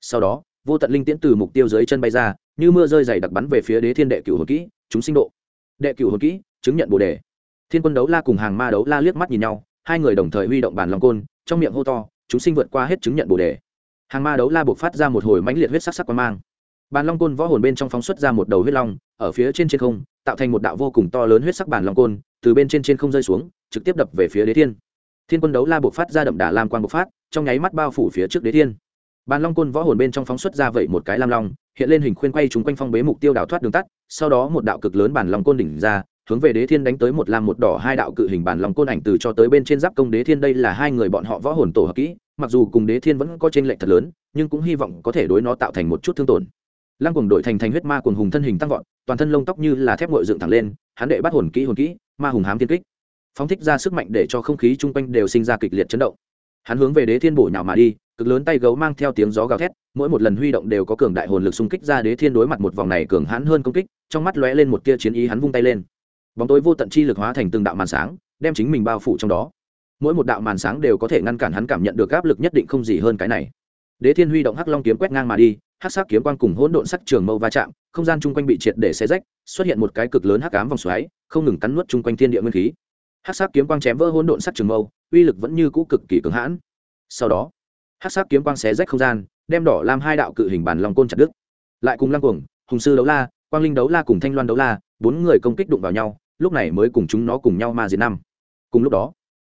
Sau đó, vô tận linh tiễn từ mục tiêu dưới chân bay ra, như mưa rơi dày đặc bắn về phía đế thiên đệ cửu hồn kỹ, chúng sinh độ. Đệ cửu hồn kỹ, chứng nhận bồ đề. Thiên quân đấu la cùng hàng ma đấu la liếc mắt nhìn nhau, hai người đồng thời huy động bản lòng côn, trong miệng hô to, chúng sinh vượt qua hết chứng nhận bồ đề hàng ma đấu la buộc phát ra một hồi mãnh liệt huyết sắc sắc quang mang. Bàn long côn võ hồn bên trong phóng xuất ra một đầu huyết long, ở phía trên trên không, tạo thành một đạo vô cùng to lớn huyết sắc bàn long côn, từ bên trên trên không rơi xuống, trực tiếp đập về phía đế thiên. Thiên quân đấu la buộc phát ra đậm đà lam quan bộc phát, trong nháy mắt bao phủ phía trước đế thiên. Bàn long côn võ hồn bên trong phóng xuất ra vậy một cái lam long, hiện lên hình khuyên quay chúng quanh phong bế mục tiêu đào thoát đường tắt, sau đó một đạo cực lớn bản long côn đỉnh ra, hướng về đế thiên đánh tới một lam một đỏ hai đạo cự hình bản long côn ảnh từ cho tới bên trên giáp công đế thiên, đây là hai người bọn họ võ hồn tổ hợp kỹ mặc dù cùng đế thiên vẫn có trên lệnh thật lớn, nhưng cũng hy vọng có thể đối nó tạo thành một chút thương tổn. Lăng cùng đội thành thành huyết ma cùng hùng thân hình tăng vọt, toàn thân lông tóc như là thép ngội dựng thẳng lên, hắn đệ bắt hồn kỹ hồn kỹ, ma hùng hám tiên kích. Phóng thích ra sức mạnh để cho không khí chung quanh đều sinh ra kịch liệt chấn động. Hắn hướng về đế thiên bổ nhào mà đi, cực lớn tay gấu mang theo tiếng gió gào thét, mỗi một lần huy động đều có cường đại hồn lực xung kích ra đế thiên đối mặt một vòng này cường hãn hơn công kích, trong mắt lóe lên một tia chiến ý hắn vung tay lên. Bóng tối vô tận chi lực hóa thành từng đạo màn sáng, đem chính mình bao phủ trong đó mỗi một đạo màn sáng đều có thể ngăn cản hắn cảm nhận được áp lực nhất định không gì hơn cái này. Đế thiên huy động hắc long kiếm quét ngang mà đi, hắc sắc kiếm quang cùng hỗn độn sắc trường mâu va chạm, không gian chung quanh bị triệt để xé rách, xuất hiện một cái cực lớn hắc ám vòng xoáy, không ngừng cắn nuốt chung quanh thiên địa nguyên khí. Hắc sắc kiếm quang chém vỡ hỗn độn sắc trường mâu, uy lực vẫn như cũ cực kỳ cứng hãn. Sau đó, hắc sắc kiếm quang xé rách không gian, đem đỏ làm hai đạo cự hình bản lòng côn chặt đứt. Lại cùng lăng cuồng, hùng sư đấu la, quang linh đấu la cùng thanh loan đấu la, bốn người công kích đụng vào nhau, lúc này mới cùng chúng nó cùng nhau ma diệt năm. Cùng lúc đó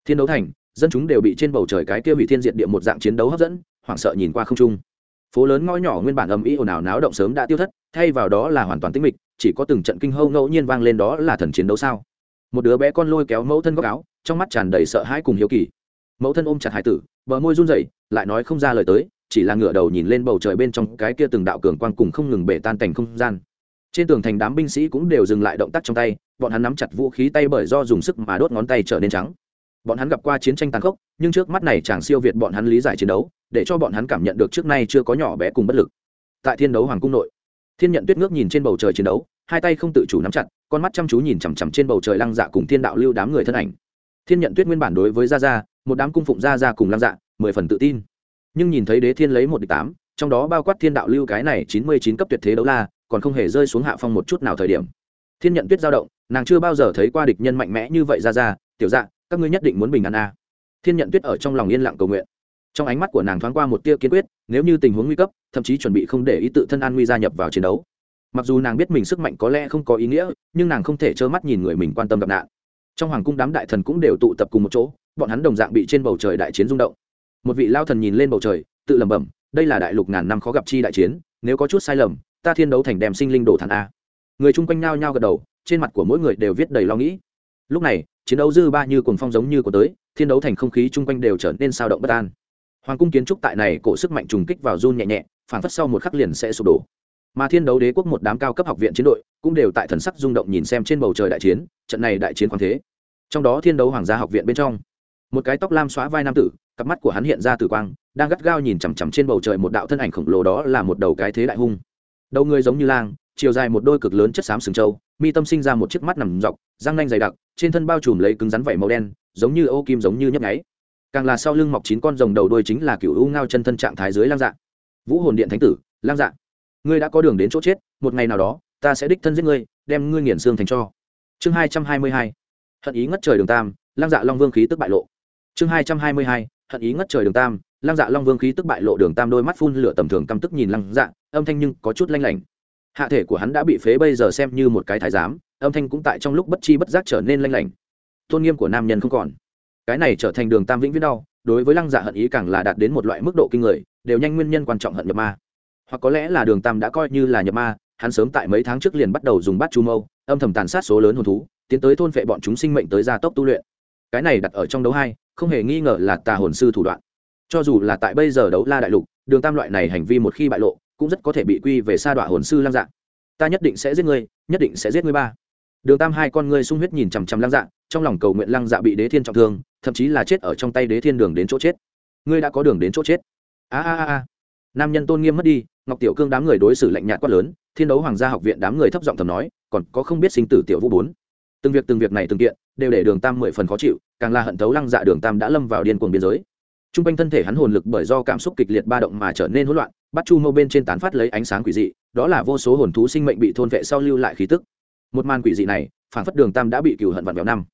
thiên đấu thành, dân chúng đều bị trên bầu trời cái kia bị thiên diệt địa một dạng chiến đấu hấp dẫn, hoảng sợ nhìn qua không trung. Phố lớn ngõ nhỏ nguyên bản ầm ĩ ồn ào náo động sớm đã tiêu thất, thay vào đó là hoàn toàn tĩnh mịch, chỉ có từng trận kinh hâu ngẫu nhiên vang lên đó là thần chiến đấu sao. Một đứa bé con lôi kéo mẫu thân góc áo, trong mắt tràn đầy sợ hãi cùng hiếu kỳ. Mẫu thân ôm chặt hải tử, bờ môi run rẩy, lại nói không ra lời tới, chỉ là ngửa đầu nhìn lên bầu trời bên trong cái kia từng đạo cường quang cùng không ngừng bể tan cảnh không gian. Trên tường thành đám binh sĩ cũng đều dừng lại động tác trong tay, bọn hắn nắm chặt vũ khí tay bởi do dùng sức mà đốt ngón tay trở nên trắng bọn hắn gặp qua chiến tranh tàn khốc, nhưng trước mắt này chàng siêu việt bọn hắn lý giải chiến đấu, để cho bọn hắn cảm nhận được trước nay chưa có nhỏ bé cùng bất lực. Tại thiên đấu hoàng cung nội, thiên nhận tuyết ngước nhìn trên bầu trời chiến đấu, hai tay không tự chủ nắm chặt, con mắt chăm chú nhìn chằm chằm trên bầu trời lăng dạ cùng thiên đạo lưu đám người thân ảnh. Thiên nhận tuyết nguyên bản đối với gia gia, một đám cung phụng gia gia cùng lăng dạ mười phần tự tin. Nhưng nhìn thấy đế thiên lấy một địch tám, trong đó bao quát thiên đạo lưu cái này chín mươi chín cấp tuyệt thế đấu la, còn không hề rơi xuống hạ phong một chút nào thời điểm. Thiên nhận tuyết giao động, nàng chưa bao giờ thấy qua địch nhân mạnh mẽ như vậy ra ra tiểu dạ các ngươi nhất định muốn bình an a. À. thiên nhận tuyết ở trong lòng yên lặng cầu nguyện. Trong ánh mắt của nàng thoáng qua một tia kiên quyết, nếu như tình huống nguy cấp, thậm chí chuẩn bị không để ý tự thân an nguy gia nhập vào chiến đấu. Mặc dù nàng biết mình sức mạnh có lẽ không có ý nghĩa, nhưng nàng không thể trơ mắt nhìn người mình quan tâm gặp nạn. Trong hoàng cung đám đại thần cũng đều tụ tập cùng một chỗ, bọn hắn đồng dạng bị trên bầu trời đại chiến rung động. Một vị lao thần nhìn lên bầu trời, tự lẩm bẩm, đây là đại lục ngàn năm khó gặp chi đại chiến, nếu có chút sai lầm, ta thiên đấu thành đem sinh linh đổ thản a. Người chung quanh nao nhao gật đầu, trên mặt của mỗi người đều viết đầy lo nghĩ. Lúc này chiến đấu dư ba như cuồng phong giống như của tới, thiên đấu thành không khí chung quanh đều trở nên sao động bất an. Hoàng cung kiến trúc tại này cổ sức mạnh trùng kích vào run nhẹ nhẹ phản phất sau một khắc liền sẽ sụp đổ. Mà thiên đấu đế quốc một đám cao cấp học viện chiến đội cũng đều tại thần sắc rung động nhìn xem trên bầu trời đại chiến, trận này đại chiến khoáng thế. Trong đó thiên đấu hoàng gia học viện bên trong, một cái tóc lam xóa vai nam tử, cặp mắt của hắn hiện ra tử quang, đang gắt gao nhìn chằm chằm trên bầu trời một đạo thân ảnh khổng lồ đó là một đầu cái thế đại hung. Đầu người giống như lang, chiều dài một đôi cực lớn chất xám sừng trâu, mi tâm sinh ra một chiếc mắt nằm dọc, răng nanh dày đặc trên thân bao trùm lấy cứng rắn vảy màu đen, giống như ô kim giống như nhấp nháy. Càng là sau lưng mọc chín con rồng đầu đuôi chính là cựu u ngao chân thân trạng thái dưới lang dạ. Vũ hồn điện thánh tử, lang dạ. Ngươi đã có đường đến chỗ chết, một ngày nào đó, ta sẽ đích thân giết ngươi, đem ngươi nghiền xương thành cho. Chương hai trăm hai mươi hai. Hận ý ngất trời đường tam, lang dạ long vương khí tức bại lộ. Chương hai trăm hai mươi hai. Hận ý ngất trời đường tam, lang dạ long vương khí tức bại lộ đường tam đôi mắt phun lửa tầm thường căm tức nhìn lang dạ âm thanh nhưng có chút lanh lảnh. Hạ thể của hắn đã bị phế bây giờ xem như một cái thái giám âm thanh cũng tại trong lúc bất chi bất giác trở nên lanh lảnh. Tôn nghiêm của nam nhân không còn. Cái này trở thành đường tam vĩnh viễn đau, đối với lăng dạ hận ý càng là đạt đến một loại mức độ kinh người, đều nhanh nguyên nhân quan trọng hận nhập ma. Hoặc có lẽ là đường tam đã coi như là nhập ma, hắn sớm tại mấy tháng trước liền bắt đầu dùng bát chu mâu, âm thầm tàn sát số lớn hồn thú, tiến tới thôn phệ bọn chúng sinh mệnh tới gia tốc tu luyện. Cái này đặt ở trong đấu hai, không hề nghi ngờ là tà hồn sư thủ đoạn. Cho dù là tại bây giờ đấu la đại lục, đường tam loại này hành vi một khi bại lộ, cũng rất có thể bị quy về sa đọa hồn sư lăng dạng ta nhất định sẽ giết ngươi, nhất định sẽ giết ngươi ba đường tam hai con ngươi sung huyết nhìn chằm chằm lăng dạ trong lòng cầu nguyện lăng dạ bị đế thiên trọng thương, thậm chí là chết ở trong tay đế thiên đường đến chỗ chết. Ngươi đã có đường đến chỗ chết. A a a nam nhân tôn nghiêm mất đi, ngọc tiểu cương đám người đối xử lạnh nhạt quát lớn, thiên đấu hoàng gia học viện đám người thấp giọng thầm nói, còn có không biết sinh tử tiểu vũ bốn. Từng việc từng việc này từng kiện, đều để đường tam mười phần khó chịu, càng là hận thấu lăng dạ đường tam đã lâm vào điên cuồng biên giới. T r u n g quanh thân thể hắn hồn lực bởi do cảm xúc kịch liệt ba động mà trở nên hỗn loạn, bắt chu mâu bên trên tán phát lấy ánh sáng quỷ dị, đó là vô số hồn thú sinh mệnh bị thôn vệ sau lưu lại khí tức một màn quỷ dị này phản phất đường tam đã bị cửu hận vặn vẹo năm.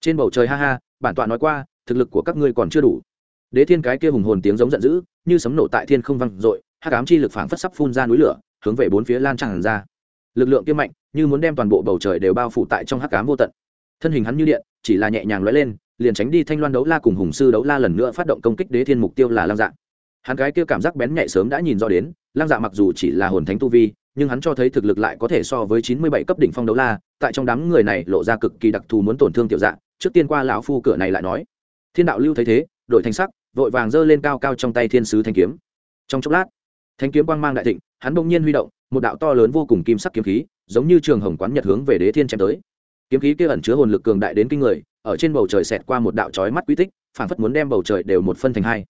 Trên bầu trời ha ha, bản tọa nói qua, thực lực của các ngươi còn chưa đủ. Đế thiên cái kia hùng hồn tiếng giống giận dữ, như sấm nổ tại thiên không văng r ộ i hắc ám chi lực phản phất sắp phun ra núi lửa, hướng về bốn phía lan tràn ra. Lực lượng kia mạnh, như muốn đem toàn bộ bầu trời đều bao phủ tại trong hắc ám vô tận. Thân hình hắn như điện, chỉ là nhẹ nhàng lóe lên, liền tránh đi thanh loan đấu la cùng hùng sư đấu la lần nữa phát động công kích đế thiên mục tiêu là lang dạng. hắn gái kia cảm giác bén nhạy sớm đã nhìn rõ đến lang dạ mặc dù chỉ là hồn thánh tu vi nhưng hắn cho thấy thực lực lại có thể so với chín mươi bảy cấp đỉnh phong đấu la, tại trong đám người này lộ ra cực kỳ đặc thù muốn tổn thương tiểu dạ trước tiên qua lão phu cửa này lại nói. Thiên đạo lưu thấy thế, đổi thành sắc, vội vàng giơ lên cao cao trong tay thiên sứ thanh kiếm. Trong chốc lát, thanh kiếm quang mang đại thịnh, hắn bỗng nhiên huy động, một đạo to lớn vô cùng kim sắc kiếm khí, giống như trường hồng quán nhật hướng về đế thiên chém tới. Kiếm khí kia ẩn chứa hồn lực cường đại đến kinh người, ở trên bầu trời xẹt qua một đạo chói mắt quy tích phản phất muốn đem bầu trời đều một phân thành hai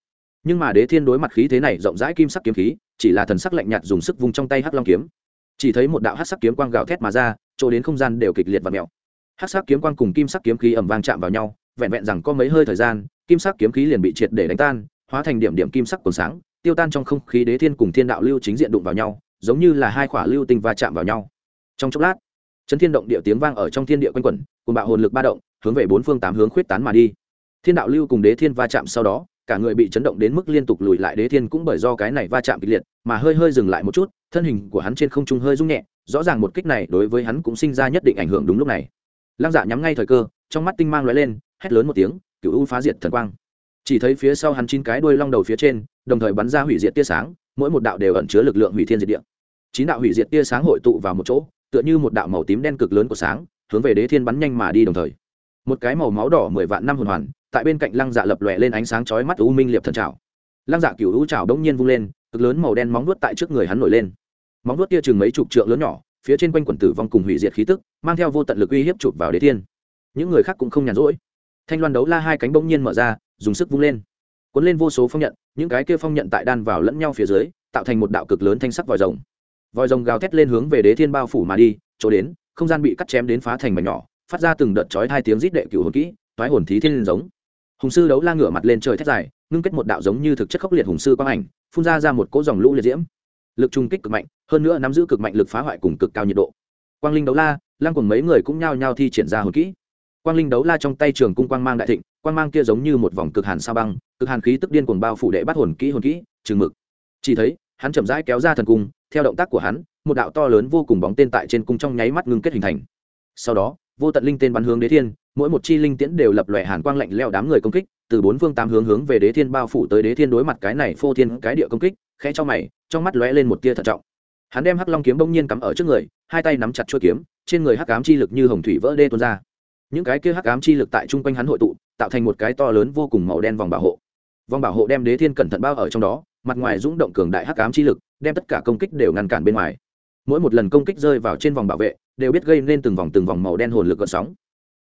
nhưng mà đế thiên đối mặt khí thế này, rộng rãi kim sắc kiếm khí, chỉ là thần sắc lạnh nhạt dùng sức vung trong tay hắc long kiếm. Chỉ thấy một đạo hắc sắc kiếm quang gào thét mà ra, chỗ đến không gian đều kịch liệt và mèo. Hắc sắc kiếm quang cùng kim sắc kiếm khí ẩm vang chạm vào nhau, vẹn vẹn rằng có mấy hơi thời gian, kim sắc kiếm khí liền bị triệt để đánh tan, hóa thành điểm điểm kim sắc còn sáng, tiêu tan trong không khí đế thiên cùng thiên đạo lưu chính diện đụng vào nhau, giống như là hai khỏa lưu tinh va chạm vào nhau. Trong chốc lát, chấn thiên động địa tiếng vang ở trong thiên địa quanh quẩn cùng bạo hồn lực ba động, hướng về bốn phương tám hướng khuyết tán mà đi. Thiên đạo lưu cùng đế thiên va chạm sau đó cả người bị chấn động đến mức liên tục lùi lại đế thiên cũng bởi do cái này va chạm kịch liệt, mà hơi hơi dừng lại một chút, thân hình của hắn trên không trung hơi rung nhẹ, rõ ràng một kích này đối với hắn cũng sinh ra nhất định ảnh hưởng đúng lúc này. Lăng dạ nhắm ngay thời cơ, trong mắt tinh mang lóe lên, hét lớn một tiếng cựu u phá diệt thần quang. Chỉ thấy phía sau hắn chín cái đuôi long đầu phía trên, đồng thời bắn ra hủy diệt tia sáng, mỗi một đạo đều ẩn chứa lực lượng hủy thiên diệt địa. Chín đạo hủy diệt tia sáng hội tụ vào một chỗ, tựa như một đạo màu tím đen cực lớn của sáng, hướng về đế thiên bắn nhanh mà đi đồng thời. Một cái màu máu đỏ mười vạn năm hồn hoàn tại bên cạnh lăng dạ lập lòe lên ánh sáng chói mắt u minh liệp thần trào lăng dạ cựu u trào đông nhiên vung lên, cực lớn màu đen móng nuốt tại trước người hắn nổi lên. Móng nuốt kia chừng mấy chục trượng lớn nhỏ, phía trên quanh quần tử vong cùng hủy diệt khí tức, mang theo vô tận lực uy hiếp chụp vào đế thiên. Những người khác cũng không nhàn rỗi. Thanh loan đấu la hai cánh bỗng nhiên mở ra, dùng sức vung lên. Cuốn lên vô số phong nhận, những cái kia phong nhận tại đan vào lẫn nhau phía dưới, tạo thành một đạo cực lớn thanh sắc vòi rồng. Vòi rồng gào thét lên hướng về đế thiên bao phủ mà đi, chỗ đến, không gian bị cắt chém đến phá thành mảnh nhỏ, phát ra từng đợt chói hai tiếng rít đệ cửu hồn kỹ, toái hồn thí thiên giống hùng sư đấu la ngửa mặt lên trời thét dài, ngưng kết một đạo giống như thực chất khốc liệt hùng sư quang ảnh, phun ra ra một cỗ dòng lũ liệt diễm. Lực trung kích cực mạnh, hơn nữa nắm giữ cực mạnh lực phá hoại cùng cực cao nhiệt độ. Quang linh đấu la, lăng cùng mấy người cũng nhao nhao thi triển ra hồn kỹ. Quang linh đấu la trong tay trường cung quang mang đại thịnh, quang mang kia giống như một vòng cực hàn sao băng, cực hàn khí tức điên cuồng bao phủ đệ bắt hồn kỹ hồn kỹ, chừng mực. Chỉ thấy, hắn chậm rãi kéo ra thần cung, theo động tác của hắn, một đạo to lớn vô cùng bóng tên tại trên cung trong nháy mắt ngưng kết hình thành. Sau đó, vô tận linh tên bắn hướng đế thiên mỗi một chi linh tiễn đều lập lòe hàn quang lạnh leo đám người công kích, từ bốn phương tám hướng hướng về đế thiên bao phủ tới đế thiên đối mặt cái này phô thiên cái địa công kích, khẽ cho mày, trong mắt lóe lên một tia thận trọng. Hắn đem hắc long kiếm bỗng nhiên cắm ở trước người, hai tay nắm chặt chuôi kiếm, trên người hắc ám chi lực như hồng thủy vỡ đê tuôn ra. Những cái kia hắc ám chi lực tại chung quanh hắn hội tụ, tạo thành một cái to lớn vô cùng màu đen vòng bảo hộ. Vòng bảo hộ đem đế thiên cẩn thận bao ở trong đó, mặt ngoài rung động cường đại hắc ám chi lực, đem tất cả công kích đều ngăn cản bên ngoài. Mỗi một lần công kích rơi vào trên vòng bảo vệ, đều biết gây nên từng vòng từng vòng màu đen hồn lực gợn sóng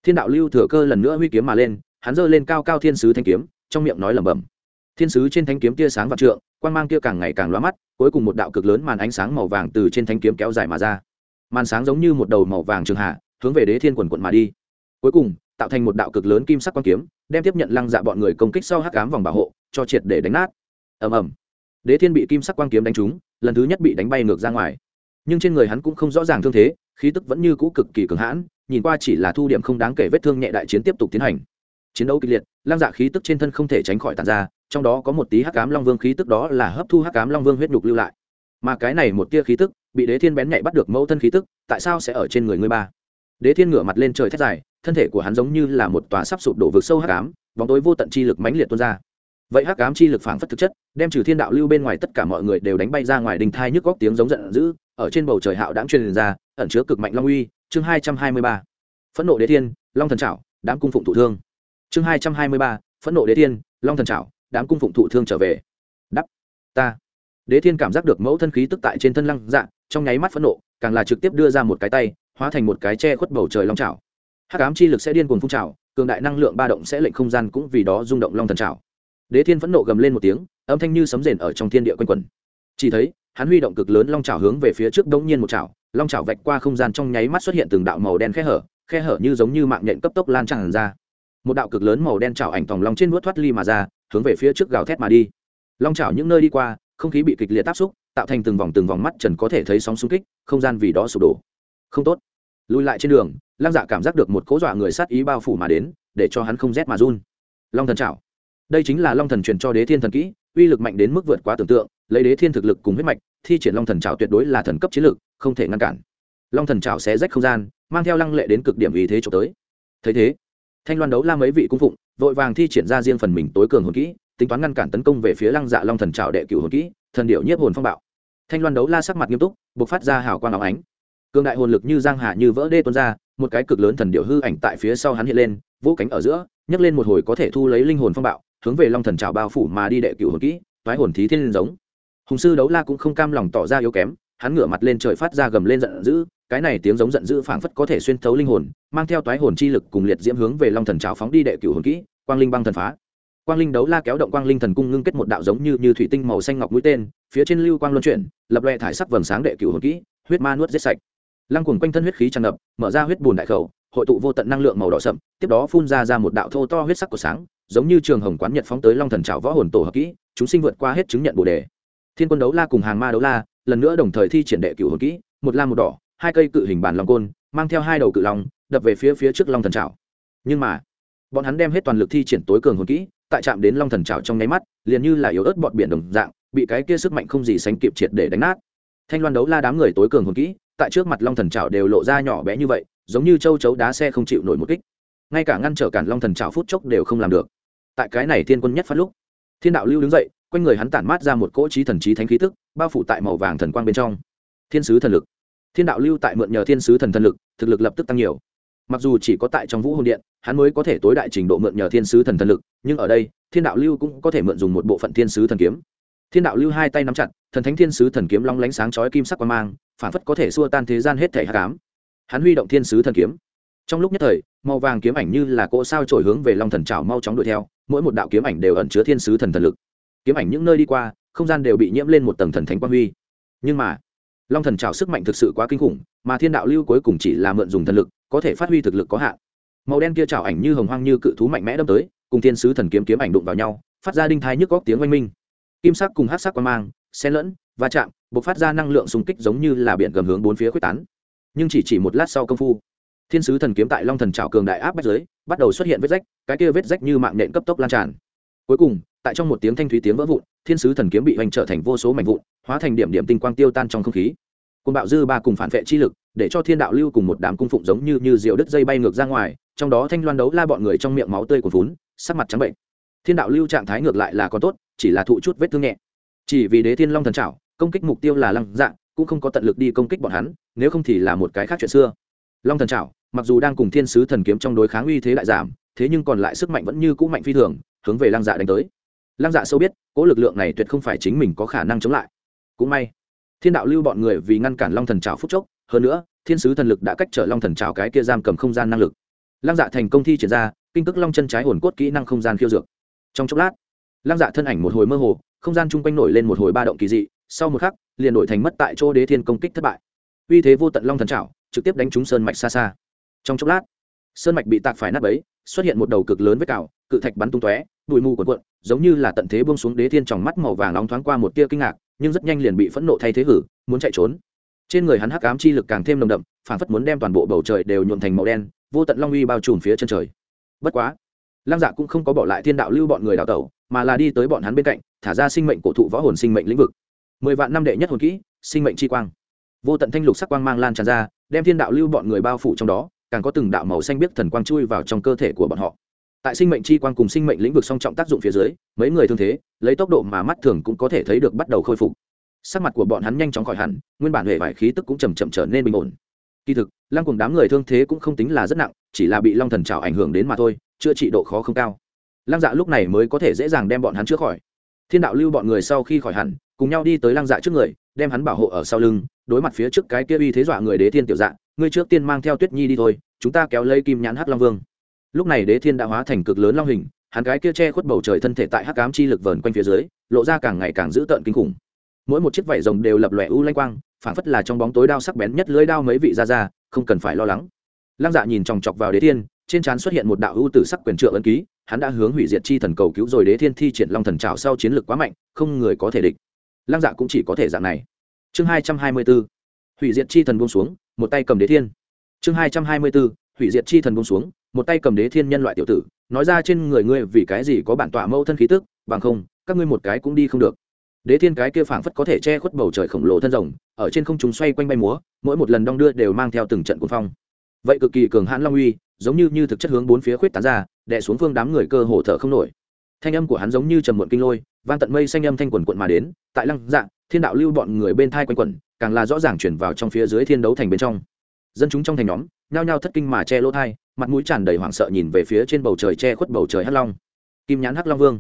thiên đạo lưu thừa cơ lần nữa huy kiếm mà lên, hắn giơ lên cao cao thiên sứ thanh kiếm, trong miệng nói lẩm bẩm. Thiên sứ trên thanh kiếm tia sáng vạn trượng quan mang kia càng ngày càng loa mắt, cuối cùng một đạo cực lớn màn ánh sáng màu vàng từ trên thanh kiếm kéo dài mà ra. Màn sáng giống như một đầu màu vàng trường hạ, hướng về đế thiên quần quận mà đi. Cuối cùng, tạo thành một đạo cực lớn kim sắc quan kiếm, đem tiếp nhận lăng dạ bọn người công kích sau hắc cám vòng bảo hộ, cho triệt để đánh nát. Ầm ầm. Đế thiên bị kim sắc quang kiếm đánh trúng, lần thứ nhất bị đánh bay ngược ra ngoài. Nhưng trên người hắn cũng không rõ ràng thương thế khí tức vẫn như cũ cực kỳ cường hãn, nhìn qua chỉ là thu điểm không đáng kể vết thương nhẹ đại chiến tiếp tục tiến hành. Chiến đấu kịch liệt lăng dạ khí tức trên thân không thể tránh khỏi tàn ra, trong đó có một tí hắc cám long vương khí tức đó là hấp thu hắc cám long vương huyết nhục lưu lại. Mà cái này một tia khí tức, bị đế thiên bén nhạy bắt được mẫu thân khí tức, tại sao sẽ ở trên người ngươi ba? Đế thiên ngửa mặt lên trời thét dài, thân thể của hắn giống như là một tòa sắp sụp đổ vực sâu hắc ám, bóng tối vô tận chi lực mãnh liệt tuôn ra. Vậy hắc ám chi lực phảng phất thực chất, đem trừ thiên đạo lưu bên ngoài tất cả mọi người đều đánh bay ra ngoài đình thai nhức góc tiếng giống giận dữ ở trên bầu trời hạo đãng truyền ra, ẩn chứa cực mạnh long uy, chương hai trăm hai mươi ba. Phẫn nộ đế thiên, long thần trảo đám cung phụng thụ thương. Chương hai trăm hai mươi ba, phẫn nộ đế thiên, long thần trảo đám cung phụng thụ thương trở về. Đắp, ta. Đế thiên cảm giác được mẫu thân khí tức tại trên thân lăng dạ trong nháy mắt phẫn nộ, càng là trực tiếp đưa ra một cái tay, hóa thành một cái che khuất bầu trời long trào hắc ám chi lực sẽ điên cuồng phun trào, cường đại năng lượng ba động sẽ lệnh không gian cũng vì đó rung động long thần trào đế thiên phẫn nộ gầm lên một tiếng, âm thanh như sấm rền ở trong thiên địa quanh quẩn. Chỉ thấy hắn huy động cực lớn long trào hướng về phía trước đống nhiên một trào long trào vạch qua không gian trong nháy mắt xuất hiện từng đạo màu đen khe hở khe hở như giống như mạng nhện cấp tốc lan tràn ra. Một đạo cực lớn màu đen trào ảnh tòng long trên nuốt thoát ly mà ra, hướng về phía trước gào thét mà đi. Long trào những nơi đi qua, không khí bị kịch liệt áp xúc, tạo thành từng vòng từng vòng mắt trần có thể thấy sóng xung kích, không gian vì đó sụp đổ. Không tốt. Lùi lại trên đường, lăng dạ cảm giác được một cố dọa người sát ý bao phủ mà đến, để cho hắn không rét mà run. Long thần trảo đây chính là long thần truyền cho đế thiên thần kỹ, uy lực mạnh đến mức vượt quá tưởng tượng, lấy đế thiên thực lực cùng huyết mạch thi triển long thần trào tuyệt đối là thần cấp chiến lược, không thể ngăn cản. Long thần trào sẽ rách không gian mang theo lăng lệ đến cực điểm ý thế trộm tới. Thấy thế thanh loan đấu la mấy vị cung phụng vội vàng thi triển ra riêng phần mình tối cường hồn kỹ tính toán ngăn cản tấn công về phía lăng dạ long thần trào đệ cửu hồn kỹ thần điệu nhiếp hồn phong bạo. Thanh loan đấu la sắc mặt nghiêm túc buộc phát ra hào quang áo ánh. Cường đại hồn lực như giang hạ như vỡ đê tuôn ra một cái cực lớn thần điệu hư ảnh tại phía sau hắn hiện lên vỗ cánh ở giữa nhấc lên một hồi có thể thu lấy linh hồn phong bạo hướng về long thần trào bao phủ mà đi đệ cửu hồn kỹ toái hồn thí thiên giống hùng sư đấu la cũng không cam lòng tỏ ra yếu kém, hắn ngửa mặt lên trời phát ra gầm lên giận dữ, cái này tiếng giống giận dữ phảng phất có thể xuyên thấu linh hồn, mang theo toái hồn chi lực cùng liệt diễm hướng về long thần trào phóng đi đệ cửu hồn kỹ, quang linh băng thần phá. Quang linh đấu la kéo động quang linh thần cung ngưng kết một đạo giống như như thủy tinh màu xanh ngọc mũi tên, phía trên lưu quang luân chuyển, lập loe thải sắc vầng sáng đệ cửu hồn kỹ, huyết ma nuốt giết sạch. Lăng cuồng quanh thân huyết khí tràn ngập, mở ra huyết bùn đại khẩu, hội tụ vô tận năng lượng màu đỏ sậm, tiếp đó phun ra ra một đạo thô to huyết sắc của sáng, giống như trường hồng quán nhật phóng tới long thần trào võ hồn tổ hợp kỹ, chúng sinh vượt qua hết chứng nhận bồ đề thiên quân đấu la cùng hàng ma đấu la, lần nữa đồng thời thi triển đệ cửu hồn kỹ, một lam một đỏ, hai cây cự hình bản long côn, mang theo hai đầu cự long, đập về phía phía trước long thần trào nhưng mà, bọn hắn đem hết toàn lực thi triển tối cường hồn kỹ, tại chạm đến long thần trào trong nháy mắt, liền như là yếu ớt bọn biển đồng dạng, bị cái kia sức mạnh không gì sánh kịp triệt để đánh nát. Thanh loan đấu la đám người tối cường hồn kỹ, tại trước mặt long thần trào đều lộ ra nhỏ bé như vậy, giống như châu chấu đá xe không chịu nổi một kích. Ngay cả ngăn trở cản long thần trào phút chốc đều không làm được. Tại cái này thiên quân nhất phát lúc, thiên đạo lưu đứng dậy quanh người hắn tản mát ra một cỗ trí thần trí thánh khí tức bao phủ tại màu vàng thần quang bên trong. Thiên sứ thần lực. Thiên đạo lưu tại mượn nhờ thiên sứ thần thần lực, thực lực lập tức tăng nhiều. Mặc dù chỉ có tại trong vũ hồn điện, hắn mới có thể tối đại trình độ mượn nhờ thiên sứ thần thần lực, nhưng ở đây, thiên đạo lưu cũng có thể mượn dùng một bộ phận thiên sứ thần kiếm. Thiên đạo lưu hai tay nắm chặt, thần thánh thiên sứ thần kiếm long lánh sáng chói kim sắc quang mang, phản phất có thể xua tan thế gian hết thể hạ cám hắn huy động thiên sứ thần kiếm. Trong lúc nhất thời, màu vàng kiếm ảnh như là cỗ sao trổi hướng về long thần trào mau chóng đuổi theo, mỗi một đạo kiếm ảnh đều ẩn chứa thiên sứ thần thần lực kiếm ảnh những nơi đi qua, không gian đều bị nhiễm lên một tầng thần thánh quang huy. Nhưng mà, long thần trào sức mạnh thực sự quá kinh khủng, mà thiên đạo lưu cuối cùng chỉ là mượn dùng thần lực, có thể phát huy thực lực có hạn. Màu đen kia trào ảnh như hồng hoang như cự thú mạnh mẽ đâm tới, cùng thiên sứ thần kiếm kiếm ảnh đụng vào nhau, phát ra đinh thái nhức góc tiếng oanh minh. Kim sắc cùng hát sắc quang mang, xen lẫn, va chạm b ộ c phát ra năng lượng xung kích giống như là biển gầm hướng bốn phía quyết tán. Nhưng chỉ chỉ một lát sau công phu, thiên sứ thần kiếm tại long thần trào cường đại áp bách giới, bắt đầu xuất hiện vết rách, cái kia vết rách như mạng nện cấp tốc lan tràn cuối cùng, tại trong một tiếng thanh thúy tiếng vỡ vụn, thiên sứ thần kiếm bị hoành trở thành vô số mảnh vụn, hóa thành điểm điểm tinh quang tiêu tan trong không khí. Côn bạo dư ba cùng phản vệ chi lực, để cho thiên đạo lưu cùng một đám cung phụng giống như như diều đứt dây bay ngược ra ngoài, trong đó thanh loan đấu la bọn người trong miệng máu tươi của vốn sắc mặt trắng bệnh. Thiên đạo lưu trạng thái ngược lại là còn tốt, chỉ là thụ chút vết thương nhẹ. Chỉ vì đế thiên long thần trảo, công kích mục tiêu là lăng dạng cũng không có tận lực đi công kích bọn hắn, nếu không thì là một cái khác chuyện xưa. Long thần trảo, mặc dù đang cùng thiên sứ thần kiếm trong đối kháng uy thế lại giảm thế nhưng còn lại sức mạnh vẫn như cũ mạnh phi thường, hướng về lăng dạ đánh tới. Lăng dạ sâu biết cỗ lực lượng này tuyệt không phải chính mình có khả năng chống lại. Cũng may, thiên đạo lưu bọn người vì ngăn cản long thần trào phúc chốc, hơn nữa, thiên sứ thần lực đã cách trở long thần trào cái kia giam cầm không gian năng lực. Lăng dạ thành công thi triển ra, kinh tức long chân trái hồn cốt kỹ năng không gian khiêu dược. Trong chốc lát, lăng dạ thân ảnh một hồi mơ hồ, không gian chung quanh nổi lên một hồi ba động kỳ dị, sau một khắc, liền đổi thành mất tại chỗ đế thiên công kích thất bại. Uy thế vô tận long thần trào trực tiếp đánh trúng sơn mạch xa xa. Trong chốc lát, sơn mạch bị tạc phải nát bấy xuất hiện một đầu cực lớn với cào, cự thạch bắn tung tóe, bụi mù cuộn cuộn, giống như là tận thế buông xuống đế thiên tròng mắt màu vàng nóng thoáng qua một tia kinh ngạc, nhưng rất nhanh liền bị phẫn nộ thay thế hử, muốn chạy trốn. Trên người hắn hắc ám chi lực càng thêm nồng đậm phản phất muốn đem toàn bộ bầu trời đều nhuộn thành màu đen, vô tận long uy bao trùm phía chân trời. Bất quá, lăng dạ cũng không có bỏ lại thiên đạo lưu bọn người đào tẩu, mà là đi tới bọn hắn bên cạnh, thả ra sinh mệnh cổ thụ võ hồn sinh mệnh lĩnh vực. Mười vạn năm đệ nhất hồn kỹ, sinh mệnh chi quang. Vô tận thanh lục sắc quang mang lan tràn ra, đem thiên đạo lưu bọn người bao phủ trong đó càng có từng đạo màu xanh biết thần quang chui vào trong cơ thể của bọn họ. Tại sinh mệnh chi quang cùng sinh mệnh lĩnh vực song trọng tác dụng phía dưới, mấy người thương thế, lấy tốc độ mà mắt thường cũng có thể thấy được bắt đầu khôi phục. Sắc mặt của bọn hắn nhanh chóng khỏi hẳn, nguyên bản hệ vải khí tức cũng chầm chậm trở nên bình ổn. Kỳ thực, lăng cùng đám người thương thế cũng không tính là rất nặng, chỉ là bị long thần trào ảnh hưởng đến mà thôi, chữa trị độ khó không cao. Lăng dạ lúc này mới có thể dễ dàng đem bọn hắn chữa khỏi. Thiên đạo lưu bọn người sau khi khỏi hẳn, cùng nhau đi tới lăng dạ trước người, đem hắn bảo hộ ở sau lưng, đối mặt phía trước cái kia uy thế dọa người đế thiên tiểu dạ ngươi trước tiên mang theo tuyết nhi đi thôi, chúng ta kéo lấy kim nhãn hắc long vương. Lúc này đế thiên đã hóa thành cực lớn long hình, hắn cái kia che khuất bầu trời thân thể tại hắc ám chi lực vờn quanh phía dưới, lộ ra càng ngày càng dữ tợn kinh khủng. Mỗi một chiếc vảy rồng đều lập lòe u lanh quang phản phất là trong bóng tối đao sắc bén nhất lưới đao mấy vị ra ra, không cần phải lo lắng. Lăng dạ nhìn chòng chọc vào đế thiên, trên trán xuất hiện một đạo ưu tử sắc quyền trượng ấn ký, hắn đã hướng hủy diệt chi thần cầu cứu rồi đế thiên thi triển long thần trào sau chiến lược quá mạnh, không người có thể địch. Lăng dạ cũng chỉ có thể dạng này. Chương hai trăm hai mươi b ố hủy diệt chi thần buông xuống một tay cầm đế thiên. Chương hai trăm hai mươi bốn, hủy diệt chi thần bông xuống, một tay cầm đế thiên nhân loại tiểu tử, nói ra trên người ngươi vì cái gì có bản tọa mẫu thân khí tức, bằng không, các ngươi một cái cũng đi không được. Đế thiên cái kia phảng phất có thể che khuất bầu trời khổng lồ thân rồng, ở trên không chúng xoay quanh bay múa, mỗi một lần đong đưa đều mang theo từng trận cuồng phong. Vậy cực kỳ cường hãn long uy, giống như như thực chất hướng bốn phía khuyết tán ra, đè xuống phương đám người cơ hồ thở không nổi. Thanh âm của hắn giống như trầm muộn kinh lôi, vang tận mây xanh âm thanh quần quận mà đến, tại lăng dạng thiên đạo lưu bọn người bên thai quanh quẩn, càng là rõ ràng chuyển vào trong phía dưới thiên đấu thành bên trong. Dân chúng trong thành nhóm, nhao nhao thất kinh mà che lỗ thai, mặt mũi tràn đầy hoảng sợ nhìn về phía trên bầu trời che khuất bầu trời hắc long. Kim nhãn hắc long vương.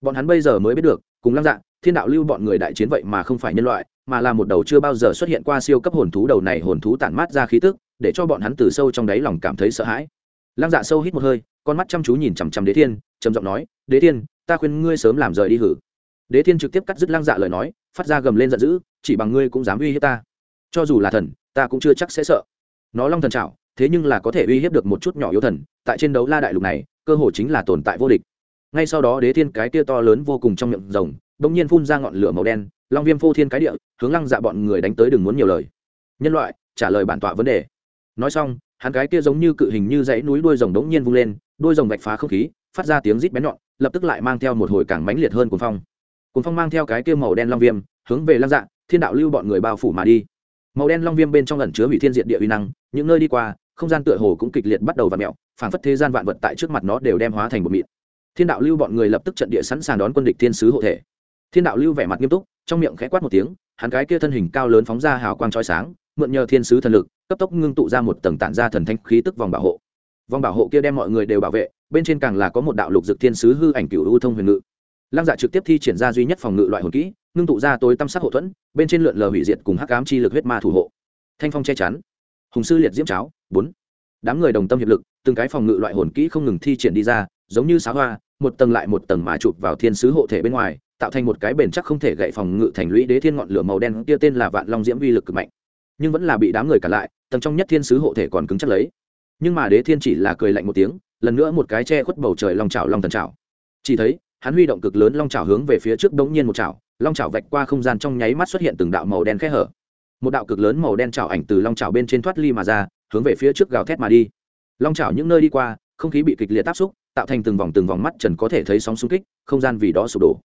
Bọn hắn bây giờ mới biết được, cùng lăng dạng thiên đạo lưu bọn người đại chiến vậy mà không phải nhân loại, mà là một đầu chưa bao giờ xuất hiện qua siêu cấp hồn thú đầu này hồn thú tản mát ra khí tức, để cho bọn hắn từ sâu trong đáy lòng cảm thấy sợ hãi. Lăng dạ sâu hít một hơi, con mắt chăm chú nhìn chằm chằm đế thiên, trầm giọng nói, đế thiên, ta khuyên ngươi sớm làm rời đi hử. Đế thiên trực tiếp cắt dứt lăng dạ lời nói phát ra gầm lên giận dữ, chỉ bằng ngươi cũng dám uy hiếp ta. Cho dù là thần, ta cũng chưa chắc sẽ sợ. Nó long thần trảo thế nhưng là có thể uy hiếp được một chút nhỏ yếu thần, tại trên đấu la đại lục này, cơ hội chính là tồn tại vô địch. Ngay sau đó đế thiên cái kia to lớn vô cùng trong miệng rồng, bỗng nhiên phun ra ngọn lửa màu đen, long viêm phô thiên cái địa, hướng lăng dạ bọn người đánh tới đừng muốn nhiều lời. Nhân loại, trả lời bản tọa vấn đề. Nói xong, hắn cái kia giống như cự hình như dãy núi đuôi rồng đống nhiên vung lên, đuôi rồng vạch phá không khí, phát ra tiếng rít bén nhọn, lập tức lại mang theo một hồi càng mãnh liệt hơn cuồng phong. Cùng phong mang theo cái kia màu đen long viêm, hướng về lăng dạ thiên đạo lưu bọn người bao phủ mà đi. Màu đen long viêm bên trong ẩn chứa hủy thiên diện địa uy năng, những nơi đi qua, không gian tựa hồ cũng kịch liệt bắt đầu vặn mẹo phảng phất thế gian vạn vật tại trước mặt nó đều đem hóa thành một mịn. Thiên đạo lưu bọn người lập tức trận địa sẵn sàng đón quân địch thiên sứ hộ thể. Thiên đạo lưu vẻ mặt nghiêm túc, trong miệng khẽ quát một tiếng, hắn cái kia thân hình cao lớn phóng ra hào quang trói sáng, mượn nhờ thiên sứ thần lực, cấp tốc ngưng tụ ra một tầng tản ra thần thanh khí tức vòng bảo hộ. Vòng bảo hộ kia đem mọi người đều bảo vệ, bên trên càng là có một đạo lục dực thiên sứ hư ảnh cựu u thông huyền ngự lăng dạ trực tiếp thi triển ra duy nhất phòng ngự loại hồn kỹ, ngưng tụ ra tối tâm sắc hậu thuẫn, bên trên lượn lờ hủy diệt cùng hắc ám chi lực huyết ma thủ hộ. Thanh phong che chắn. Hùng sư liệt diễm cháo, bốn. Đám người đồng tâm hiệp lực, từng cái phòng ngự loại hồn kỹ không ngừng thi triển đi ra, giống như xá hoa, một tầng lại một tầng mà chụp vào thiên sứ hộ thể bên ngoài, tạo thành một cái bền chắc không thể gậy phòng ngự thành lũy đế thiên ngọn lửa màu đen, kia tên là vạn long diễm vi lực cực mạnh. Nhưng vẫn là bị đám người cả lại, tầng trong nhất thiên sứ hộ thể còn cứng chắc lấy. Nhưng mà đế thiên chỉ là cười lạnh một tiếng, lần nữa một cái che khuất bầu trời long trào long thần trào chỉ thấy hắn huy động cực lớn long trào hướng về phía trước đống nhiên một trào long trào vạch qua không gian trong nháy mắt xuất hiện từng đạo màu đen khẽ hở. Một đạo cực lớn màu đen trào ảnh từ long trào bên trên thoát ly mà ra, hướng về phía trước gào thét mà đi. Long trào những nơi đi qua, không khí bị kịch liệt áp xúc, tạo thành từng vòng từng vòng mắt trần có thể thấy sóng xung kích, không gian vì đó sụp đổ.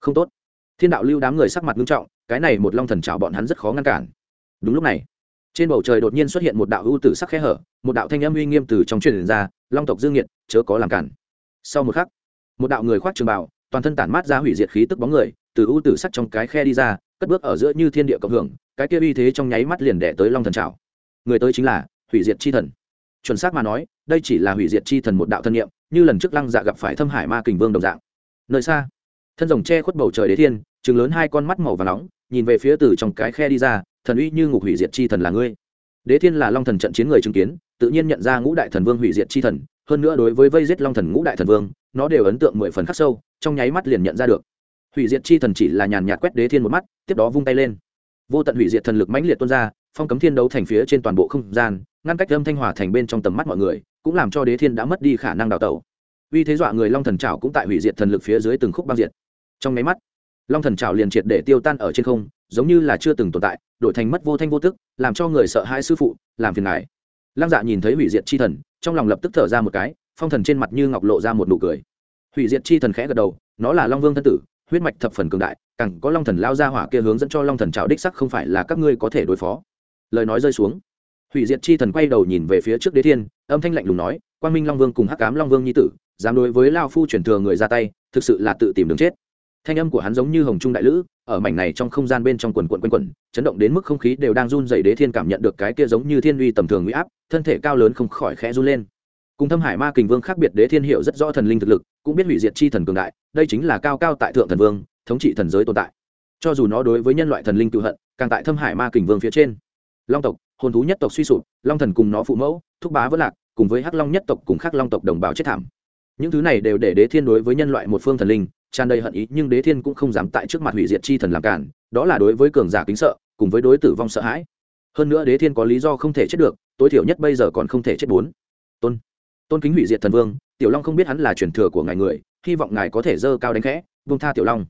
Không tốt. Thiên đạo lưu đám người sắc mặt nghiêm trọng, cái này một long thần trào bọn hắn rất khó ngăn cản. Đúng lúc này, trên bầu trời đột nhiên xuất hiện một đạo ưu tử sắc khe hở, một đạo thanh âm uy nghiêm từ trong truyền ra, long tộc dương nhiệt, chớ có làm cản. Sau một khắc một đạo người khoác trường bảo toàn thân tản mát ra hủy diệt khí tức bóng người, từ ưu tử sắc trong cái khe đi ra, cất bước ở giữa như thiên địa cộng hưởng, cái kia uy thế trong nháy mắt liền đẻ tới long thần trào người tới chính là hủy diệt chi thần. Chuẩn xác mà nói, đây chỉ là hủy diệt chi thần một đạo thân nhiệm, như lần trước lăng dạ gặp phải thâm hải ma kình vương đồng dạng. Nơi xa, thân rồng che khuất bầu trời đế thiên chừng lớn hai con mắt màu và nóng, nhìn về phía từ trong cái khe đi ra, thần uy như ngục hủy diệt chi thần là ngươi. Đế thiên là long thần trận chiến người chứng kiến, tự nhiên nhận ra ngũ đại thần vương hủy diệt chi thần, hơn nữa đối với vây giết long thần ngũ đại thần vương nó đều ấn tượng mười phần khắc sâu, trong nháy mắt liền nhận ra được. Hủy diệt chi thần chỉ là nhàn nhạt quét đế thiên một mắt, tiếp đó vung tay lên. Vô tận hủy diệt thần lực mãnh liệt tuôn ra, phong cấm thiên đấu thành phía trên toàn bộ không gian, ngăn cách âm thanh hòa thành bên trong tầm mắt mọi người, cũng làm cho đế thiên đã mất đi khả năng đào tẩu. Vì thế dọa người long thần trào cũng tại hủy diệt thần lực phía dưới từng khúc băng diệt. Trong máy mắt, long thần trào liền triệt để tiêu tan ở trên không, giống như là chưa từng tồn tại, đổi thành mất vô thanh vô tức, làm cho người sợ hai sư phụ, làm phiền ngài. Lăng dạ nhìn thấy hủy diệt chi thần, trong lòng lập tức thở ra một cái phong thần trên mặt như ngọc lộ ra một nụ cười. Hủy diệt chi thần khẽ gật đầu, nó là long vương thân tử, huyết mạch thập phần cường đại, càng có long thần lao ra hỏa kia hướng dẫn cho long thần trào đích sắc không phải là các ngươi có thể đối phó. Lời nói rơi xuống, hủy diệt chi thần quay đầu nhìn về phía trước đế thiên, âm thanh lạnh lùng nói, quang minh long vương cùng hắc cám long vương nhi tử, dám đối với lao phu chuyển thừa người ra tay, thực sự là tự tìm đường chết. Thanh âm của hắn giống như hồng trung đại lữ, ở mảnh này trong không gian bên trong quần quận quanh quẩn, chấn động đến mức không khí đều đang run dày đế thiên cảm nhận được cái kia giống như thiên uy tầm thường nguy áp, thân thể cao lớn không khỏi khẽ run lên cùng thâm hải ma kình vương khác biệt đế thiên hiệu rất rõ thần linh thực lực, cũng biết hủy diệt chi thần cường đại, đây chính là cao cao tại thượng thần vương, thống trị thần giới tồn tại. Cho dù nó đối với nhân loại thần linh cựu hận, càng tại thâm hải ma kình vương phía trên. Long tộc, hồn thú nhất tộc suy sụp, long thần cùng nó phụ mẫu, thúc bá vất lạc, cùng với hắc long nhất tộc cùng khắc long tộc đồng bào chết thảm. Những thứ này đều để đế thiên đối với nhân loại một phương thần linh, tràn đầy hận ý, nhưng đế thiên cũng không dám tại trước mặt hủy diệt chi thần làm cản, đó là đối với cường giả kính sợ, cùng với đối tử vong sợ hãi. Hơn nữa đế thiên có lý do không thể chết được, tối thiểu nhất bây giờ còn không thể chết bốn. Tôn tôn kính hủy diệt thần vương, tiểu long không biết hắn là truyền thừa của ngài người, hy vọng ngài có thể dơ cao đánh khẽ vương tha tiểu long.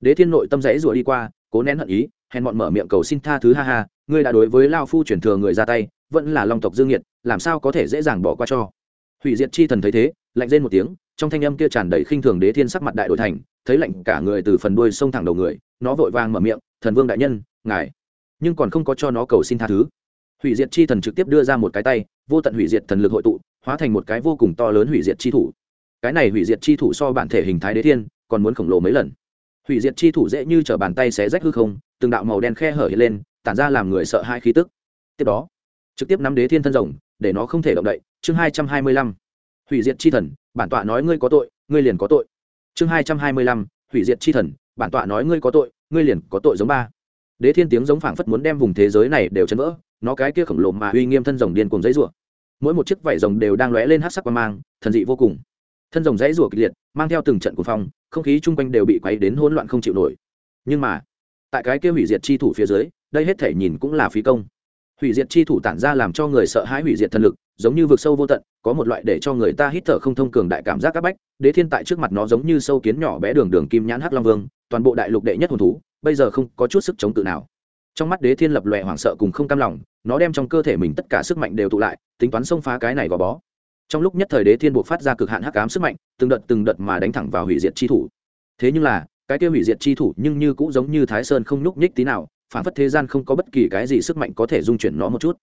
Đế thiên nội tâm rẽ rủa đi qua, cố nén hận ý, hèn bọn mở miệng cầu xin tha thứ, ha ha, ngươi đã đối với lao phu truyền thừa người ra tay, vẫn là long tộc dương nhiệt làm sao có thể dễ dàng bỏ qua cho? Hủy diệt chi thần thấy thế, lạnh lên một tiếng, trong thanh âm kia tràn đầy khinh thường đế thiên sắc mặt đại đội thành, thấy lạnh cả người từ phần đuôi sông thẳng đầu người, nó vội vàng mở miệng, thần vương đại nhân, ngài, nhưng còn không có cho nó cầu xin tha thứ. Hủy diệt chi thần trực tiếp đưa ra một cái tay, vô tận hủy diệt thần lực hội tụ hóa thành một cái vô cùng to lớn hủy diệt chi thủ. Cái này hủy diệt chi thủ so bản thể hình thái đế thiên, còn muốn khổng lồ mấy lần. Hủy diệt chi thủ dễ như t bàn tay xé rách hư không, từng đạo màu đen khe hở hiện lên, tản ra làm người sợ hai khí tức. Tiếp đó, trực tiếp nắm đế thiên thân rồng, để nó không thể động đậy. Chương hai trăm hai mươi lăm, hủy diệt chi thần, bản tọa nói ngươi có tội, ngươi liền có tội. Chương hai trăm hai mươi lăm, hủy diệt chi thần, bản tọa nói ngươi có tội, ngươi liền có tội giống ba. Đế thiên tiếng giống phảng phất muốn đem vùng thế giới này đều chấn vỡ, nó cái kia khổng lồ mà uy nghiêm thân rồng điên cùng dãy rủa mỗi một chiếc vảy rồng đều đang lóe lên hát sắc qua mang, thần dị vô cùng. Thân rồng dãy rủa kịch liệt, mang theo từng trận cuồng phong, không khí chung quanh đều bị quấy đến hỗn loạn không chịu nổi. Nhưng mà, tại cái kia hủy diệt chi thủ phía dưới, đây hết thể nhìn cũng là phí công. Hủy diệt chi thủ tản ra làm cho người sợ hãi hủy diệt thần lực, giống như vực sâu vô tận, có một loại để cho người ta hít thở không thông cường đại cảm giác các bách. Đế thiên tại trước mặt nó giống như sâu kiến nhỏ bé đường đường kim nhãn hắc long vương, toàn bộ đại lục đệ nhất hồn thú, bây giờ không có chút sức chống tự nào trong mắt đế thiên lập lòe hoảng sợ cùng không cam lòng, nó đem trong cơ thể mình tất cả sức mạnh đều tụ lại, tính toán xông phá cái này gò bó. Trong lúc nhất thời đế thiên buộc phát ra cực hạn hắc ám sức mạnh, từng đợt từng đợt mà đánh thẳng vào hủy diệt chi thủ. Thế nhưng là, cái kia hủy diệt chi thủ nhưng như cũng giống như thái sơn không nhúc nhích tí nào, phản phất thế gian không có bất kỳ cái gì sức mạnh có thể dung chuyển nó một chút.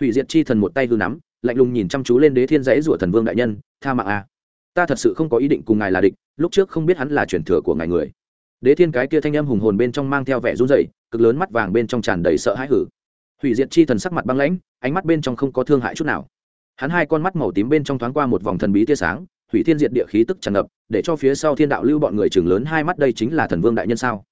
Hủy diệt chi thần một tay hư nắm, lạnh lùng nhìn chăm chú lên đế thiên dãy rủa thần vương đại nhân, tha mạng a ta thật sự không có ý định cùng ngài là địch, lúc trước không biết hắn là truyền thừa của ngài người đế thiên cái kia thanh âm hùng hồn bên trong mang theo vẻ run rẩy, cực lớn mắt vàng bên trong tràn đầy sợ hãi hử. Hủy diệt chi thần sắc mặt băng lãnh, ánh mắt bên trong không có thương hại chút nào. Hắn hai con mắt màu tím bên trong thoáng qua một vòng thần bí tia sáng, hủy thiên diệt địa khí tức tràn ngập, để cho phía sau thiên đạo lưu bọn người chừng lớn hai mắt đây chính là thần vương đại nhân sao?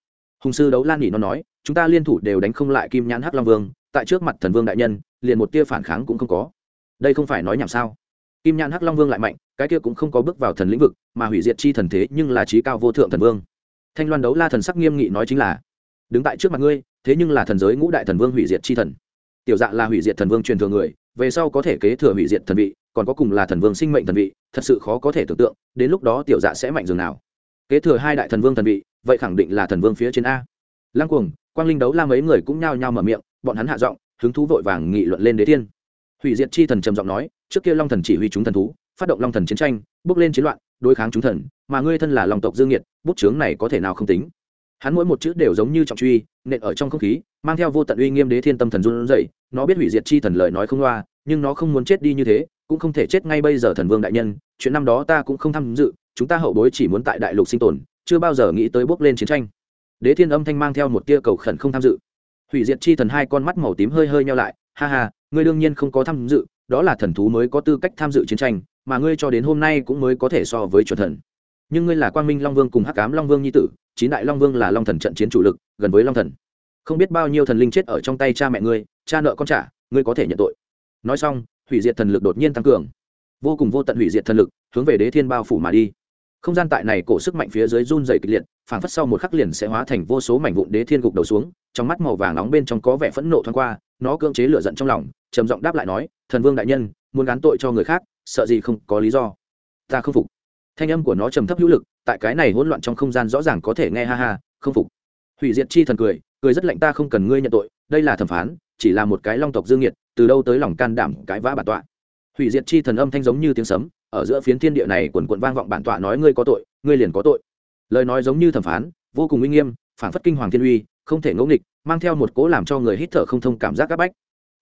Hùng sư đấu lan nhị nó nói, chúng ta liên thủ đều đánh không lại kim nhãn hắc long vương, tại trước mặt thần vương đại nhân, liền một tia phản kháng cũng không có. Đây không phải nói nhảm sao? Kim nhãn hắc long vương lại mạnh, cái kia cũng không có bước vào thần lĩnh vực, mà hủy diệt chi thần thế nhưng là trí cao vô thượng thần vương thanh loan đấu la thần sắc nghiêm nghị nói chính là, đứng tại trước mặt ngươi, thế nhưng là thần giới ngũ đại thần vương hủy diệt chi thần. Tiểu dạ là hủy diệt thần vương truyền thừa người, về sau có thể kế thừa hủy diệt thần vị, còn có cùng là thần vương sinh mệnh thần vị, thật sự khó có thể tưởng tượng, đến lúc đó tiểu dạ sẽ mạnh dường nào. Kế thừa hai đại thần vương thần vị, vậy khẳng định là thần vương phía trên a. Lăng cuồng, quang linh đấu la mấy người cũng nhao nhao mở miệng, bọn hắn hạ giọng, hứng thú vội vàng nghị luận lên đế thiên. Hủy diệt chi thần trầm giọng nói, trước kia long thần chỉ huy chúng thần thú, phát động long thần chiến tranh, bước lên chiến loạn đối kháng chúng thần, mà ngươi thân là lòng tộc dương nhiệt bút chướng này có thể nào không tính? Hắn mỗi một chữ đều giống như trọng truy, nện ở trong không khí, mang theo vô tận uy nghiêm đế thiên tâm thần run rẩy, nó biết hủy diệt chi thần lời nói không loa, nhưng nó không muốn chết đi như thế, cũng không thể chết ngay bây giờ thần vương đại nhân, chuyện năm đó ta cũng không tham dự, chúng ta hậu bối chỉ muốn tại đại lục sinh tồn, chưa bao giờ nghĩ tới bước lên chiến tranh. Đế thiên âm thanh mang theo một tia cầu khẩn không tham dự. Hủy diệt chi thần hai con mắt màu tím hơi hơi nhau lại, ha ha, ngươi đương nhiên không có tham dự đó là thần thú mới có tư cách tham dự chiến tranh, mà ngươi cho đến hôm nay cũng mới có thể so với chuẩn thần. Nhưng ngươi là quang minh long vương cùng hắc cám long vương nhi tử, chín đại long vương là long thần trận chiến chủ lực, gần với long thần. Không biết bao nhiêu thần linh chết ở trong tay cha mẹ ngươi, cha nợ con trả, ngươi có thể nhận tội. Nói xong, hủy diệt thần lực đột nhiên tăng cường. Vô cùng vô tận hủy diệt thần lực, hướng về đế thiên bao phủ mà đi. Không gian tại này cổ sức mạnh phía dưới run dày kịch liệt, phảng phất sau một khắc liền sẽ hóa thành vô số mảnh vụn đế thiên gục đầu xuống, trong mắt màu vàng nóng bên trong có vẻ phẫn nộ thoáng qua, nó cưỡng chế lửa giận trong lòng, trầm giọng đáp lại nói thần vương đại nhân, muốn gán tội cho người khác, sợ gì không có lý do. Ta không phục. Thanh âm của nó trầm thấp hữu lực, tại cái này hỗn loạn trong không gian rõ ràng có thể nghe ha ha, không phục. Hủy diệt chi thần cười cười rất lạnh ta không cần ngươi nhận tội, đây là thẩm phán, chỉ là một cái long tộc dương nhiệt từ đâu tới lòng can đảm cái vã bản tọa. Hủy diệt chi thần âm thanh giống như tiếng sấm, ở giữa phiến thiên địa này quần quận vang vọng bản tọa nói ngươi có tội, ngươi liền có tội. Lời nói giống như thẩm phán, vô cùng uy nghiêm, phản phất kinh hoàng thiên uy, không thể ngẫu nghịch, mang theo một cố làm cho người hít thở không thông cảm giác áp bách.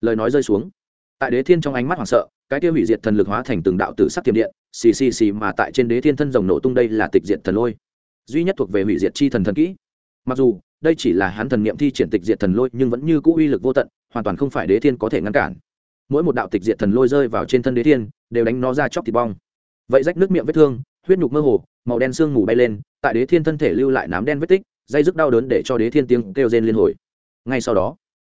Lời nói rơi xuống tại đế thiên trong ánh mắt hoảng sợ, cái tiêu hủy diệt thần lực hóa thành từng đạo tử sắc tiềm điện, xì xì xì mà tại trên đế thiên thân rồng nổ tung đây là tịch diệt thần lôi. Duy nhất thuộc về hủy diệt chi thần thần kỹ. Mặc dù, đây chỉ là hắn thần niệm thi triển tịch diệt thần lôi, nhưng vẫn như cũ uy lực vô tận, hoàn toàn không phải đế thiên có thể ngăn cản. Mỗi một đạo tịch diệt thần lôi rơi vào trên thân đế thiên, đều đánh nó ra chóc thịt bong. Vậy rách nước miệng vết thương, huyết nhục mơ hồ, màu đen sương mù bay lên, tại đế thiên thân thể lưu lại nám đen vết tích, dây dứt đau đớn để cho đế thiên tiếng kêu rên liên hồi. Ngay sau đó,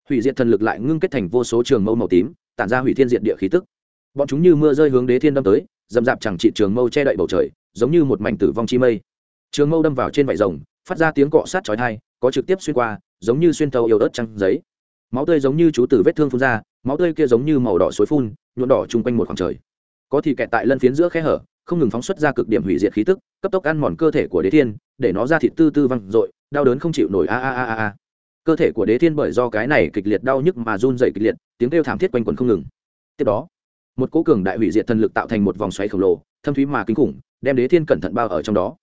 hủy diệt thần lực lại ngưng kết thành vô số trường mâu màu tím tản ra hủy thiên diện địa khí tức. Bọn chúng như mưa rơi hướng đế thiên đâm tới, dầm dạp chẳng trị trường mâu che đậy bầu trời, giống như một mảnh tử vong chi mây. Trường mâu đâm vào trên vải rồng, phát ra tiếng cọ sát chói thai có trực tiếp xuyên qua, giống như xuyên tàu yếu ớt trăng giấy. Máu tươi giống như chú tử vết thương phun ra, máu tươi kia giống như màu đỏ suối phun, nhuộm đỏ chung quanh một khoảng trời. Có thì kẹt tại lân phiến giữa khe hở, không ngừng phóng xuất ra cực điểm hủy diệt khí tức, cấp tốc ăn mòn cơ thể của đế thiên, để nó ra thịt tư tư văng r đau đớn không chịu nổi a a a a cơ thể của đế thiên bởi do cái này kịch liệt đau nhức mà run dày kịch liệt, tiếng kêu thảm thiết quanh quần không ngừng. Tiếp đó, một cố cường đại hủy diệt thần lực tạo thành một vòng xoáy khổng lồ, thâm thúy mà kinh khủng, đem đế thiên cẩn thận bao ở trong đó.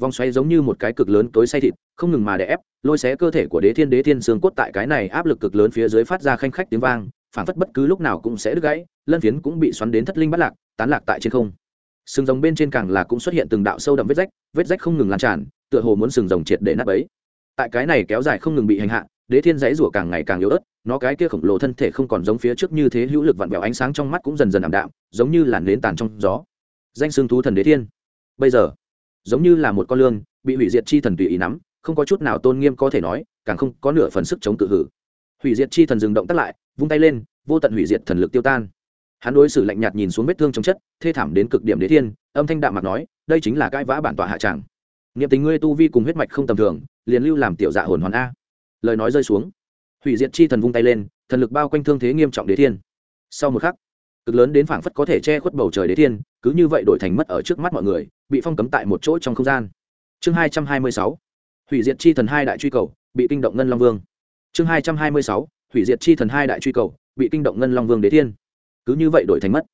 Vòng xoáy giống như một cái cực lớn tối say thịt, không ngừng mà đè ép, lôi xé cơ thể của đế thiên đế thiên xương cốt tại cái này áp lực cực lớn phía dưới phát ra khanh khách tiếng vang phản phất bất cứ lúc nào cũng sẽ đứt gãy, lân phiến cũng bị xoắn đến thất linh bắt lạc, tán lạc tại trên không. Sừng rồng bên trên càng là cũng xuất hiện từng đạo sâu đậm vết rách vết rách không ngừng lan tràn, tựa hồ muốn sừng rồng triệt để nắp ấy tại cái này kéo dài không ngừng bị hành hạ, đế thiên dãy rủa càng ngày càng yếu ớt, nó cái kia khổng lồ thân thể không còn giống phía trước như thế hữu lực vặn vẹo ánh sáng trong mắt cũng dần dần ảm đạm, giống như làn nến tàn trong gió. Danh xương thú thần đế thiên. Bây giờ, giống như là một con lương bị hủy diệt chi thần tùy ý nắm, không có chút nào tôn nghiêm có thể nói, càng không có nửa phần sức chống tự hử. Hủy diệt chi thần dừng động tắt lại, vung tay lên, vô tận hủy diệt thần lực tiêu tan. Hắn đối xử lạnh nhạt nhìn xuống vết thương trong chất, thê thảm đến cực điểm đế thiên, âm thanh đạm mặt nói, đây chính là cãi vã bản tọa hạ tràng. Nghiệm tình ngươi tu vi cùng huyết mạch không tầm thường liền lưu làm tiểu dạ hồn hoàn a. Lời nói rơi xuống, hủy diệt chi thần vung tay lên, thần lực bao quanh thương thế nghiêm trọng đế thiên. Sau một khắc, cực lớn đến phảng phất có thể che khuất bầu trời đế thiên, cứ như vậy đổi thành mất ở trước mắt mọi người, bị phong cấm tại một chỗ trong không gian. Chương hai trăm hai mươi sáu, hủy diệt chi thần hai đại truy cầu, bị kinh động ngân long vương. Chương hai trăm hai mươi sáu, hủy diệt chi thần hai đại truy cầu, bị kinh động ngân long vương đế thiên. Cứ như vậy đổi thành mất.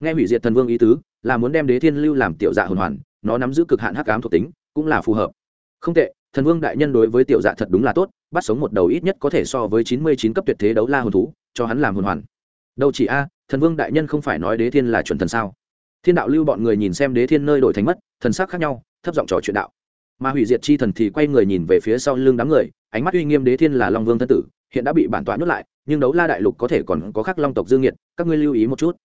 Nghe hủy diệt thần vương ý tứ, là muốn đem đế thiên lưu làm tiểu dạ hồn hoàn, nó nắm giữ cực hạn hắc ám thuộc tính, cũng là phù hợp. Không tệ thần vương đại nhân đối với tiểu dạ thật đúng là tốt, bắt sống một đầu ít nhất có thể so với chín mươi chín cấp tuyệt thế đấu la hồn thú, cho hắn làm hồn hoàn. Đâu chỉ a, thần vương đại nhân không phải nói đế thiên là chuẩn thần sao? Thiên đạo lưu bọn người nhìn xem đế thiên nơi đổi thành mất, thần sắc khác nhau, thấp giọng trò chuyện đạo. Mà hủy diệt chi thần thì quay người nhìn về phía sau lưng đám người, ánh mắt uy nghiêm đế thiên là long vương thân tử, hiện đã bị bản tọa nhốt lại, nhưng đấu la đại lục có thể còn có khắc long tộc dương nhiệt các ngươi lưu ý một chút.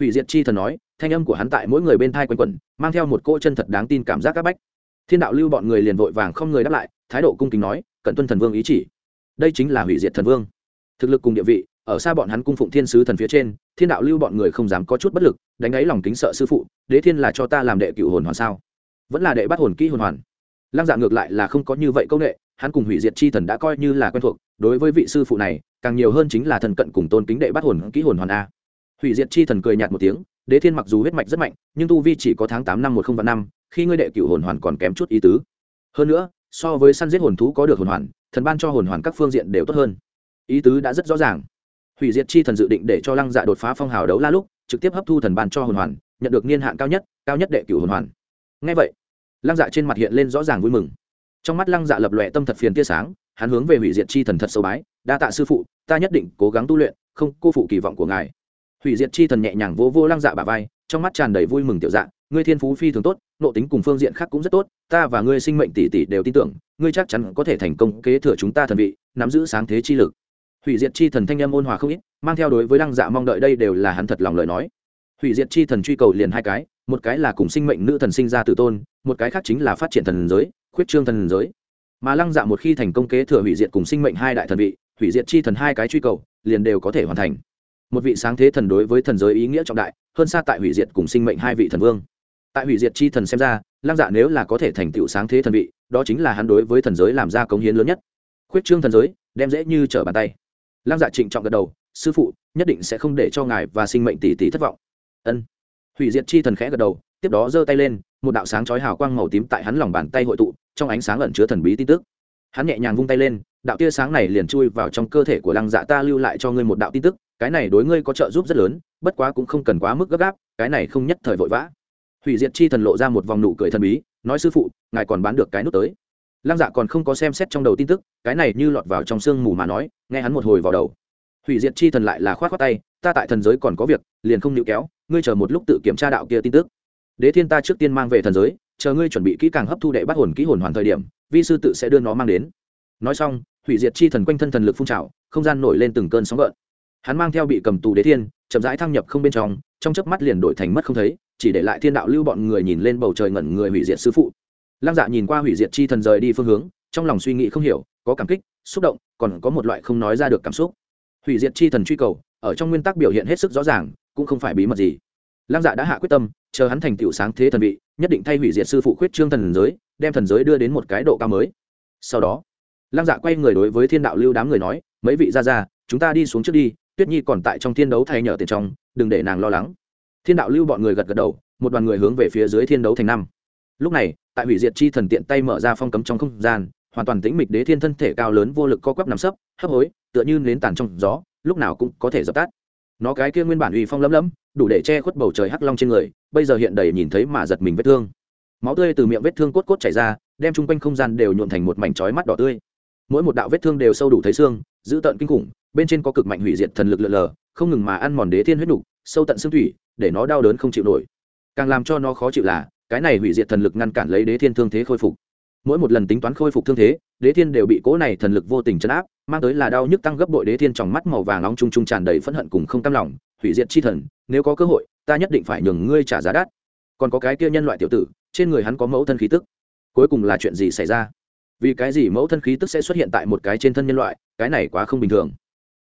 Hủy diệt chi thần nói, thanh âm của hắn tại mỗi người bên thai quanh quẩn, mang theo một cỗ chân thật đáng tin cảm giác các bách thiên đạo lưu bọn người liền vội vàng không người đáp lại, thái độ cung kính nói cận tuân thần vương ý chỉ. Đây chính là hủy diệt thần vương. Thực lực cùng địa vị, ở xa bọn hắn cung phụng thiên sứ thần phía trên, thiên đạo lưu bọn người không dám có chút bất lực, đánh ấy lòng kính sợ sư phụ, đế thiên là cho ta làm đệ cựu hồn hoàn sao? Vẫn là đệ bắt hồn kỹ hồn hoàn. Lăng dạ ngược lại là không có như vậy công nghệ hắn cùng hủy diệt chi thần đã coi như là quen thuộc, đối với vị sư phụ này, càng nhiều hơn chính là thần cận cùng tôn kính đệ bắt hồn kỹ hồn hoàn a. Hủy diệt chi thần cười nhạt một tiếng, đế thiên mặc dù huyết mạch rất mạnh, nhưng tu vi chỉ có tháng tám năm một không vạn năm khi ngươi đệ cựu hồn hoàn còn kém chút ý tứ. Hơn nữa, so với săn giết hồn thú có được hồn hoàn, thần ban cho hồn hoàn các phương diện đều tốt hơn. Ý tứ đã rất rõ ràng. Hủy diệt chi thần dự định để cho lăng dạ đột phá phong hào đấu la lúc, trực tiếp hấp thu thần ban cho hồn hoàn, nhận được niên hạn cao nhất cao nhất đệ cửu hồn hoàn. Ngay vậy, lăng dạ trên mặt hiện lên rõ ràng vui mừng. Trong mắt lăng dạ lập lòe tâm thật phiền tia sáng, hắn hướng về hủy diệt chi thần thật sâu bái, đa tạ sư phụ, ta nhất định cố gắng tu luyện, không cô phụ kỳ vọng của ngài. Hủy diệt chi thần nhẹ nhàng vô vô lăng dạ bà vai, trong mắt tràn đầy vui mừng tiểu dạ ngươi thiên phú phi thường tốt nộ tính cùng phương diện khác cũng rất tốt, ta và ngươi sinh mệnh tỷ tỷ đều tin tưởng, ngươi chắc chắn có thể thành công kế thừa chúng ta thần vị, nắm giữ sáng thế chi lực. Hủy diệt chi thần thanh âm ôn hòa không ít, mang theo đối với lăng dạ mong đợi đây đều là hắn thật lòng lời nói. Hủy diệt chi thần truy cầu liền hai cái, một cái là cùng sinh mệnh nữ thần sinh ra tự tôn, một cái khác chính là phát triển thần giới, khuyết trương thần giới. Mà lăng dạ một khi thành công kế thừa hủy diệt cùng sinh mệnh hai đại thần vị, hủy diệt chi thần hai cái truy cầu liền đều có thể hoàn thành. Một vị sáng thế thần đối với thần giới ý nghĩa trọng đại, hơn xa tại hủy diệt cùng sinh mệnh hai vị thần vương tại hủy diệt chi thần xem ra, lăng dạ nếu là có thể thành tựu sáng thế thần vị, đó chính là hắn đối với thần giới làm ra cống hiến lớn nhất. Khuyết trương thần giới, đem dễ như trở bàn tay. Lăng dạ trịnh trọng gật đầu, sư phụ, nhất định sẽ không để cho ngài và sinh mệnh tỷ tỷ thất vọng. Ân. Hủy diệt chi thần khẽ gật đầu, tiếp đó giơ tay lên, một đạo sáng chói hào quang màu tím tại hắn lòng bàn tay hội tụ, trong ánh sáng ẩn chứa thần bí tin tức. Hắn nhẹ nhàng vung tay lên, đạo tia sáng này liền chui vào trong cơ thể của lăng dạ ta lưu lại cho ngươi một đạo tin tức, cái này đối ngươi có trợ giúp rất lớn, bất quá cũng không cần quá mức gấp gáp, cái này không nhất thời vội vã hủy diệt chi thần lộ ra một vòng nụ cười thần bí, nói sư phụ, ngài còn bán được cái nút tới. Lăng dạ còn không có xem xét trong đầu tin tức, cái này như lọt vào trong sương mù mà nói, nghe hắn một hồi vào đầu. Hủy diệt chi thần lại là khoát khoát tay, ta tại thần giới còn có việc, liền không níu kéo, ngươi chờ một lúc tự kiểm tra đạo kia tin tức. Đế thiên ta trước tiên mang về thần giới, chờ ngươi chuẩn bị kỹ càng hấp thu đệ bắt hồn kỹ hồn hoàn thời điểm, vi sư tự sẽ đưa nó mang đến. Nói xong, hủy diệt chi thần quanh thân thần lực phun trào, không gian nổi lên từng cơn sóng gợn hắn mang theo bị cầm tù đế thiên, chậm rãi thăng nhập không bên trong trong chớp mắt liền đổi thành mất không thấy, chỉ để lại thiên đạo lưu bọn người nhìn lên bầu trời ngẩn người hủy diệt sư phụ. Lăng dạ nhìn qua hủy diệt chi thần rời đi phương hướng, trong lòng suy nghĩ không hiểu, có cảm kích, xúc động, còn có một loại không nói ra được cảm xúc. Hủy diệt chi thần truy cầu, ở trong nguyên tắc biểu hiện hết sức rõ ràng, cũng không phải bí mật gì. Lăng dạ đã hạ quyết tâm, chờ hắn thành tựu sáng thế thần vị, nhất định thay hủy diệt sư phụ khuyết trương thần giới, đem thần giới đưa đến một cái độ cao mới. Sau đó, lăng dạ quay người đối với thiên đạo lưu đám người nói, mấy vị ra ra chúng ta đi xuống trước đi tuyết nhi còn tại trong thiên đấu thay nhờ tiền trong, đừng để nàng lo lắng. Thiên đạo lưu bọn người gật gật đầu, một đoàn người hướng về phía dưới thiên đấu thành năm. Lúc này, tại hủy diệt chi thần tiện tay mở ra phong cấm trong không gian, hoàn toàn tĩnh mịch đế thiên thân thể cao lớn vô lực co quắp nằm sấp, hấp hối, tựa như nến tàn trong gió, lúc nào cũng có thể dập tắt. Nó cái kia nguyên bản uy phong lấm lấm, đủ để che khuất bầu trời hắc long trên người, bây giờ hiện đầy nhìn thấy mà giật mình vết thương. Máu tươi từ miệng vết thương cốt cốt chảy ra, đem chung quanh không gian đều nhuộn thành một mảnh chói mắt đỏ tươi. Mỗi một đạo vết thương đều sâu đủ thấy xương, dữ tợn kinh khủng bên trên có cực mạnh hủy diệt thần lực lượn lờ, không ngừng mà ăn mòn đế thiên huyết nục, sâu tận xương thủy, để nó đau đớn không chịu nổi. Càng làm cho nó khó chịu là, cái này hủy diệt thần lực ngăn cản lấy đế thiên thương thế khôi phục. Mỗi một lần tính toán khôi phục thương thế, đế thiên đều bị cỗ này thần lực vô tình chấn áp, mang tới là đau nhức tăng gấp bội đế thiên trong mắt màu vàng nóng trung trung tràn đầy phẫn hận cùng không cam lòng, hủy diệt chi thần, nếu có cơ hội, ta nhất định phải nhường ngươi trả giá đắt. Còn có cái kia nhân loại tiểu tử, trên người hắn có mẫu thân khí tức. Cuối cùng là chuyện gì xảy ra? Vì cái gì mẫu thân khí tức sẽ xuất hiện tại một cái trên thân nhân loại, cái này quá không bình thường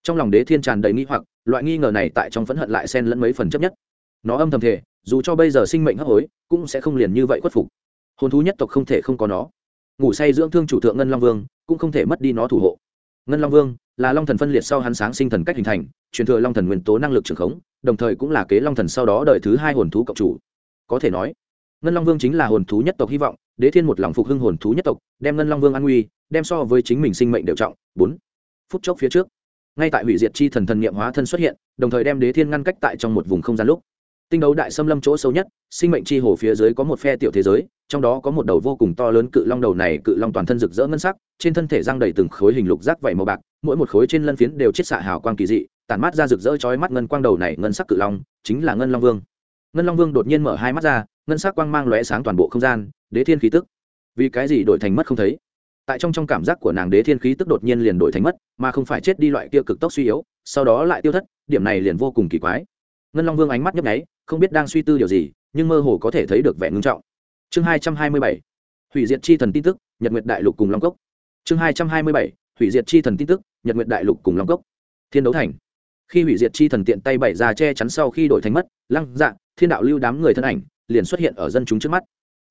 trong lòng đế thiên tràn đầy nghi hoặc, loại nghi ngờ này tại trong phẫn hận lại xen lẫn mấy phần chấp nhất. Nó âm thầm thể dù cho bây giờ sinh mệnh hấp hối, cũng sẽ không liền như vậy khuất phục. Hồn thú nhất tộc không thể không có nó. Ngủ say dưỡng thương chủ thượng ngân long vương, cũng không thể mất đi nó thủ hộ. Ngân long vương là long thần phân liệt sau hắn sáng sinh thần cách hình thành, truyền thừa long thần nguyên tố năng lực trường khống, đồng thời cũng là kế long thần sau đó đợi thứ hai hồn thú cộng chủ. Có thể nói, ngân long vương chính là hồn thú nhất tộc hy vọng, đế thiên một lòng phục hưng hồn thú nhất tộc, đem ngân long vương an nguy, đem so với chính mình sinh mệnh đều trọng. Bốn, phút chốc phía trước ngay tại hủy diệt chi thần thần niệm hóa thân xuất hiện, đồng thời đem đế thiên ngăn cách tại trong một vùng không gian lúc. Tinh đấu đại xâm lâm chỗ sâu nhất, sinh mệnh chi hồ phía dưới có một phe tiểu thế giới, trong đó có một đầu vô cùng to lớn cự long đầu này, cự long toàn thân rực rỡ ngân sắc, trên thân thể răng đầy từng khối hình lục rác vảy màu bạc, mỗi một khối trên lân phiến đều chiết xạ hào quang kỳ dị, tản mát ra rực rỡ chói mắt ngân quang đầu này, ngân sắc cự long, chính là ngân long vương. Ngân long vương đột nhiên mở hai mắt ra, ngân sắc quang mang lóe sáng toàn bộ không gian, đế thiên khí tức. Vì cái gì đổi thành mất không thấy? Tại trong trong cảm giác của nàng đế thiên khí tức đột nhiên liền đổi thành mất, mà không phải chết đi loại kia cực tốc suy yếu, sau đó lại tiêu thất, điểm này liền vô cùng kỳ quái. Ngân long vương ánh mắt nhấp nháy, không biết đang suy tư điều gì, nhưng mơ hồ có thể thấy được vẻ ngưng trọng. Chương hai trăm hai mươi bảy, hủy diệt chi thần tin tức, nhật nguyệt đại lục cùng long cốc. Chương hai trăm hai mươi bảy, hủy diệt chi thần tin tức, nhật nguyệt đại lục cùng long cốc. Thiên đấu thành. Khi hủy diệt chi thần tiện tay bày ra che chắn sau khi đổi thành mất, lăng dạ thiên đạo lưu đám người thân ảnh, liền xuất hiện ở dân chúng trước mắt.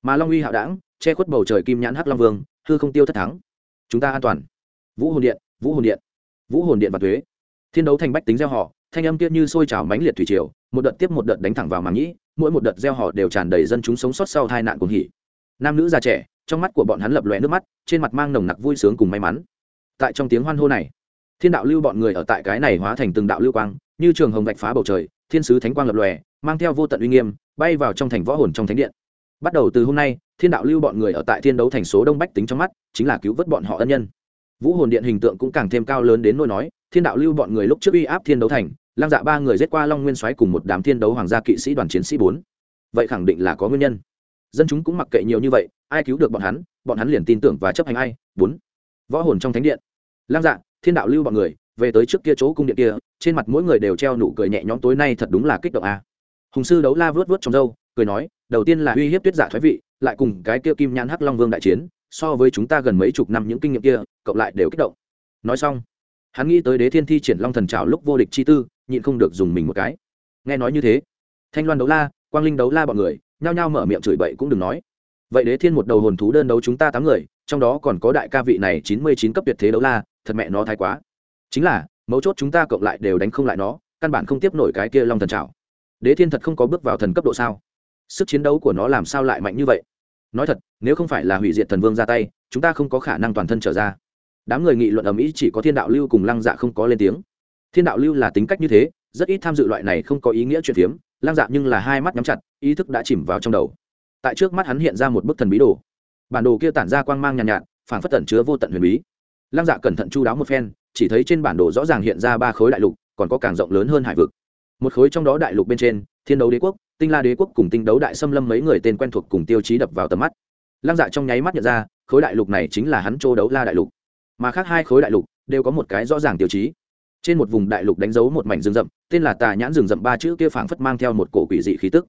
Mà long uy hạo đảng che khuất bầu trời kim nhãn hắc long vương hư không tiêu thất thắng. Chúng ta an toàn. Vũ hồn điện, vũ hồn điện, vũ hồn điện và thuế. Thiên đấu thành bách tính gieo họ, thanh âm kia như sôi trào mãnh liệt thủy triều, một đợt tiếp một đợt đánh thẳng vào màng nhĩ, mỗi một đợt gieo họ đều tràn đầy dân chúng sống sót sau tai nạn cuồng hỉ. Nam nữ già trẻ, trong mắt của bọn hắn lập lòe nước mắt, trên mặt mang nồng nặc vui sướng cùng may mắn. Tại trong tiếng hoan hô này, thiên đạo lưu bọn người ở tại cái này hóa thành từng đạo lưu quang, như trường hồng vạch phá bầu trời, thiên sứ thánh quang lập lòe, mang theo vô tận uy nghiêm, bay vào trong thành võ hồn trong thánh điện bắt đầu từ hôm nay, thiên đạo lưu bọn người ở tại thiên đấu thành số đông bách tính trong mắt, chính là cứu vớt bọn họ ân nhân. Vũ hồn điện hình tượng cũng càng thêm cao lớn đến nỗi nói, thiên đạo lưu bọn người lúc trước uy áp thiên đấu thành, lang dạ ba người giết qua long nguyên soái cùng một đám thiên đấu hoàng gia kỵ sĩ đoàn chiến sĩ bốn. Vậy khẳng định là có nguyên nhân. Dân chúng cũng mặc kệ nhiều như vậy, ai cứu được bọn hắn bọn hắn liền tin tưởng và chấp hành ai, bốn. Võ hồn trong thánh điện. Lang dạ thiên đạo lưu bọn người, về tới trước kia chỗ cung điện kia, trên mặt mỗi người đều treo nụ cười nhẹ nhõm, tối nay thật đúng là kích động a. Hùng sư đấu la vớt vớt trong dâu cười nói, đầu tiên là uy hiếp tuyết giả thoái vị, lại cùng cái kia kim nhãn hắc long vương đại chiến, so với chúng ta gần mấy chục năm những kinh nghiệm kia, cộng lại đều kích động. Nói xong, hắn nghĩ tới đế thiên thi triển long thần trào lúc vô địch chi tư, nhịn không được dùng mình một cái. Nghe nói như thế, thanh loan đấu la, quang linh đấu la bọn người, nhao nhao mở miệng chửi bậy cũng đừng nói. Vậy đế thiên một đầu hồn thú đơn đấu chúng ta tám người, trong đó còn có đại ca vị này chín mươi chín cấp tuyệt thế đấu la, thật mẹ nó thái quá. Chính là, mấu chốt chúng ta cộng lại đều đánh không lại nó, căn bản không tiếp nổi cái kia long thần trào đế thiên thật không có bước vào thần cấp độ sao? Sức chiến đấu của nó làm sao lại mạnh như vậy? Nói thật nếu không phải là hủy diệt thần vương ra tay chúng ta không có khả năng toàn thân trở ra. Đám người nghị luận ầm ĩ chỉ có thiên đạo lưu cùng lăng dạ không có lên tiếng. Thiên đạo lưu là tính cách như thế rất ít tham dự loại này không có ý nghĩa chuyện phiếm lăng dạ nhưng là hai mắt nhắm chặt ý thức đã chìm vào trong đầu. Tại trước mắt hắn hiện ra một bức thần bí đồ. Bản đồ kia tản ra quang mang nhàn nhạt, nhạt phản phất tẩn chứa vô tận huyền bí. Lăng dạ cẩn thận chu đáo một phen chỉ thấy trên bản đồ rõ ràng hiện ra ba khối đại lục còn có càng rộng lớn hơn hải vực. Một khối trong đó đại lục bên trên thiên đấu đế quốc tinh la đế quốc cùng tinh đấu đại xâm lâm mấy người tên quen thuộc cùng tiêu chí đập vào tầm mắt. Lăng dạ trong nháy mắt nhận ra, khối đại lục này chính là hắn châu đấu la đại lục. Mà khác hai khối đại lục đều có một cái rõ ràng tiêu chí. Trên một vùng đại lục đánh dấu một mảnh rừng rậm, tên là tà nhãn rừng rậm ba chữ kia phảng phất mang theo một cổ quỷ dị khí tức.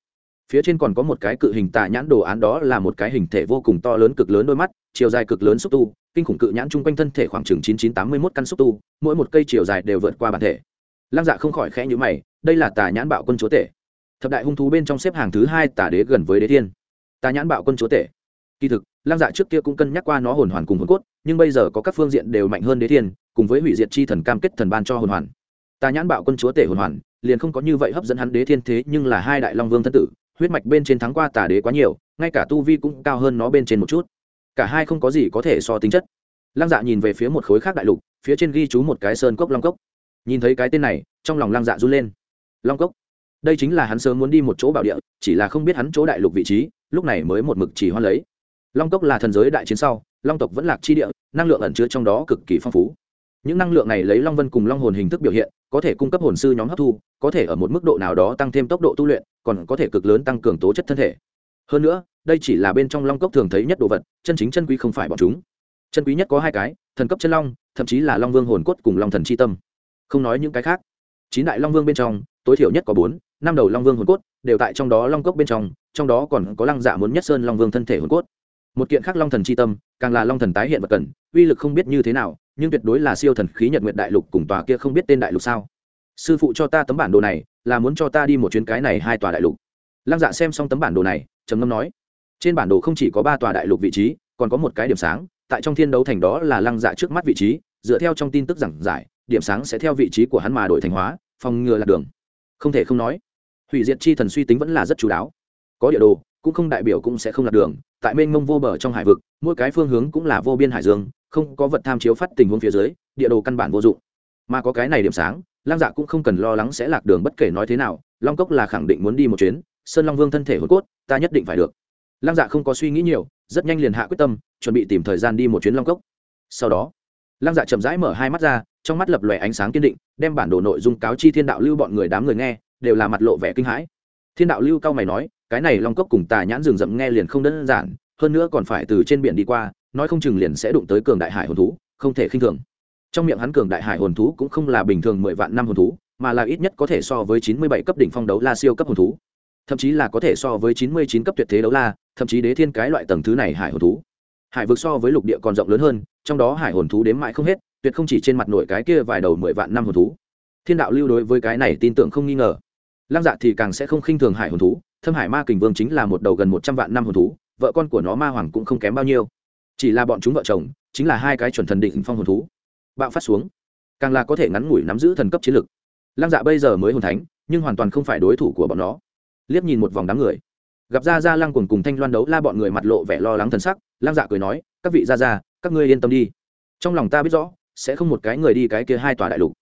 Phía trên còn có một cái cự hình tà nhãn đồ án, đó là một cái hình thể vô cùng to lớn cực lớn đôi mắt, chiều dài cực lớn xúc tu, kinh khủng cự nhãn chung quanh thân thể khoảng chừng chín chín tám mươi mốt căn xúc tu, mỗi một cây chiều dài đều vượt qua bản thể. Lăng dạ không khỏi khẽ nhữ mày, đây là tà nhãn bạo quân chúa tể thập đại hung thú bên trong xếp hàng thứ hai tà đế gần với đế thiên. Tà nhãn bạo quân chúa tể. Kỳ thực lang dạ trước kia cũng cân nhắc qua nó hồn hoàn cùng hồn cốt, nhưng bây giờ có các phương diện đều mạnh hơn đế thiên, cùng với hủy diệt chi thần cam kết thần ban cho hồn hoàn. Tà nhãn bạo quân chúa tể hồn hoàn, liền không có như vậy hấp dẫn hắn đế thiên thế, nhưng là hai đại long vương thân tử, huyết mạch bên trên thắng qua tà đế quá nhiều, ngay cả tu vi cũng cao hơn nó bên trên một chút. Cả hai không có gì có thể so tính chất. Lăng dạ nhìn về phía một khối khác đại lục, phía trên ghi chú một cái sơn cốc long cốc. Nhìn thấy cái tên này, trong lòng lăng dạ run lên. Long cốc đây chính là hắn sớm muốn đi một chỗ bảo địa, chỉ là không biết hắn chỗ đại lục vị trí, lúc này mới một mực chỉ hoan lấy. Long cốc là thần giới đại chiến sau, long tộc vẫn lạc chi địa, năng lượng ẩn chứa trong đó cực kỳ phong phú. Những năng lượng này lấy long vân cùng long hồn hình thức biểu hiện, có thể cung cấp hồn sư nhóm hấp thu, có thể ở một mức độ nào đó tăng thêm tốc độ tu luyện, còn có thể cực lớn tăng cường tố chất thân thể. Hơn nữa, đây chỉ là bên trong long cốc thường thấy nhất đồ vật, chân chính chân quý không phải bọn chúng. Chân quý nhất có hai cái, thần cấp chân long, thậm chí là long vương hồn cốt cùng long thần c h i tâm. Không nói những cái khác. Chín đại long vương bên trong, tối thiểu nhất có bốn năm đầu long vương hồn cốt đều tại trong đó long cốc bên trong trong đó còn có lăng dạ muốn nhất sơn long vương thân thể hồn cốt. Một kiện khác long thần c h i tâm, càng là long thần tái hiện vật cần, uy lực không biết như thế nào, nhưng tuyệt đối là siêu thần khí nhật nguyện đại lục cùng tòa kia không biết tên đại lục sao. Sư phụ cho ta tấm bản đồ này, là muốn cho ta đi một chuyến cái này hai tòa đại lục. Lăng dạ xem xong tấm bản đồ này, trầm ngâm nói, trên bản đồ không chỉ có ba tòa đại lục vị trí, còn có một cái điểm sáng, tại trong thiên đấu thành đó là lăng dạ trước mắt vị trí, dựa theo trong tin tức giảng giải, điểm sáng sẽ theo vị trí của hắn mà đổi thành hóa, phòng ngừa lạc đường. Không thể không nói hủy diệt chi thần suy tính vẫn là rất chú đáo. Có địa đồ, cũng không đại biểu cũng sẽ không lạc đường, tại mênh mông vô bờ trong hải vực, mỗi cái phương hướng cũng là vô biên hải dương, không có vật tham chiếu phát tình huống phía dưới, địa đồ căn bản vô dụng. Mà có cái này điểm sáng lang dạ cũng không cần lo lắng sẽ lạc đường bất kể nói thế nào, long cốc là khẳng định muốn đi một chuyến, sơn long vương thân thể hồn cốt, ta nhất định phải được. Lang dạ không có suy nghĩ nhiều, rất nhanh liền hạ quyết tâm, chuẩn bị tìm thời gian đi một chuyến long cốc. Sau đó lang dạ chậm rãi mở hai mắt ra, trong mắt lập lòe ánh sáng kiên định, đem bản đồ nội dung cáo chi thiên đạo lưu bọn người đám người nghe đều là mặt lộ vẻ kinh hãi. Thiên đạo lưu cao mày nói, cái này long cốc cùng tà nhãn rừng rậm nghe liền không đơn giản, hơn nữa còn phải từ trên biển đi qua, nói không chừng liền sẽ đụng tới cường đại hải hồn thú, không thể khinh thường. Trong miệng hắn cường đại hải hồn thú cũng không là bình thường mười vạn năm hồn thú, mà là ít nhất có thể so với chín mươi bảy cấp đỉnh phong đấu la siêu cấp hồn thú. Thậm chí là có thể so với chín mươi chín cấp tuyệt thế đấu la, thậm chí đế thiên cái loại tầng thứ này hải hồn thú. Hải vực so với lục địa còn rộng lớn hơn, trong đó hải hồn thú đếm mãi không hết, tuyệt không chỉ trên mặt nổi cái kia vài đầu mười vạn năm hồn thú. Thiên đạo lưu đối với cái này tin tưởng không nghi ngờ lăng dạ thì càng sẽ không khinh thường hải hồn thú, thâm hải ma kình vương chính là một đầu gần một trăm vạn năm hồn thú, vợ con của nó ma hoàng cũng không kém bao nhiêu. Chỉ là bọn chúng vợ chồng, chính là hai cái chuẩn thần định phong hồn thú. Bạo phát xuống, càng là có thể ngắn ngủi nắm giữ thần cấp chiến lực. Lăng dạ bây giờ mới hồn thánh, nhưng hoàn toàn không phải đối thủ của bọn nó. Liếc nhìn một vòng đám người, gặp ra ra lăng cùng cùng thanh loan đấu la bọn người mặt lộ vẻ lo lắng thần sắc, lăng dạ cười nói, các vị ra ra các ngươi yên tâm đi. Trong lòng ta biết rõ, sẽ không một cái người đi cái kia hai tòa đại lục.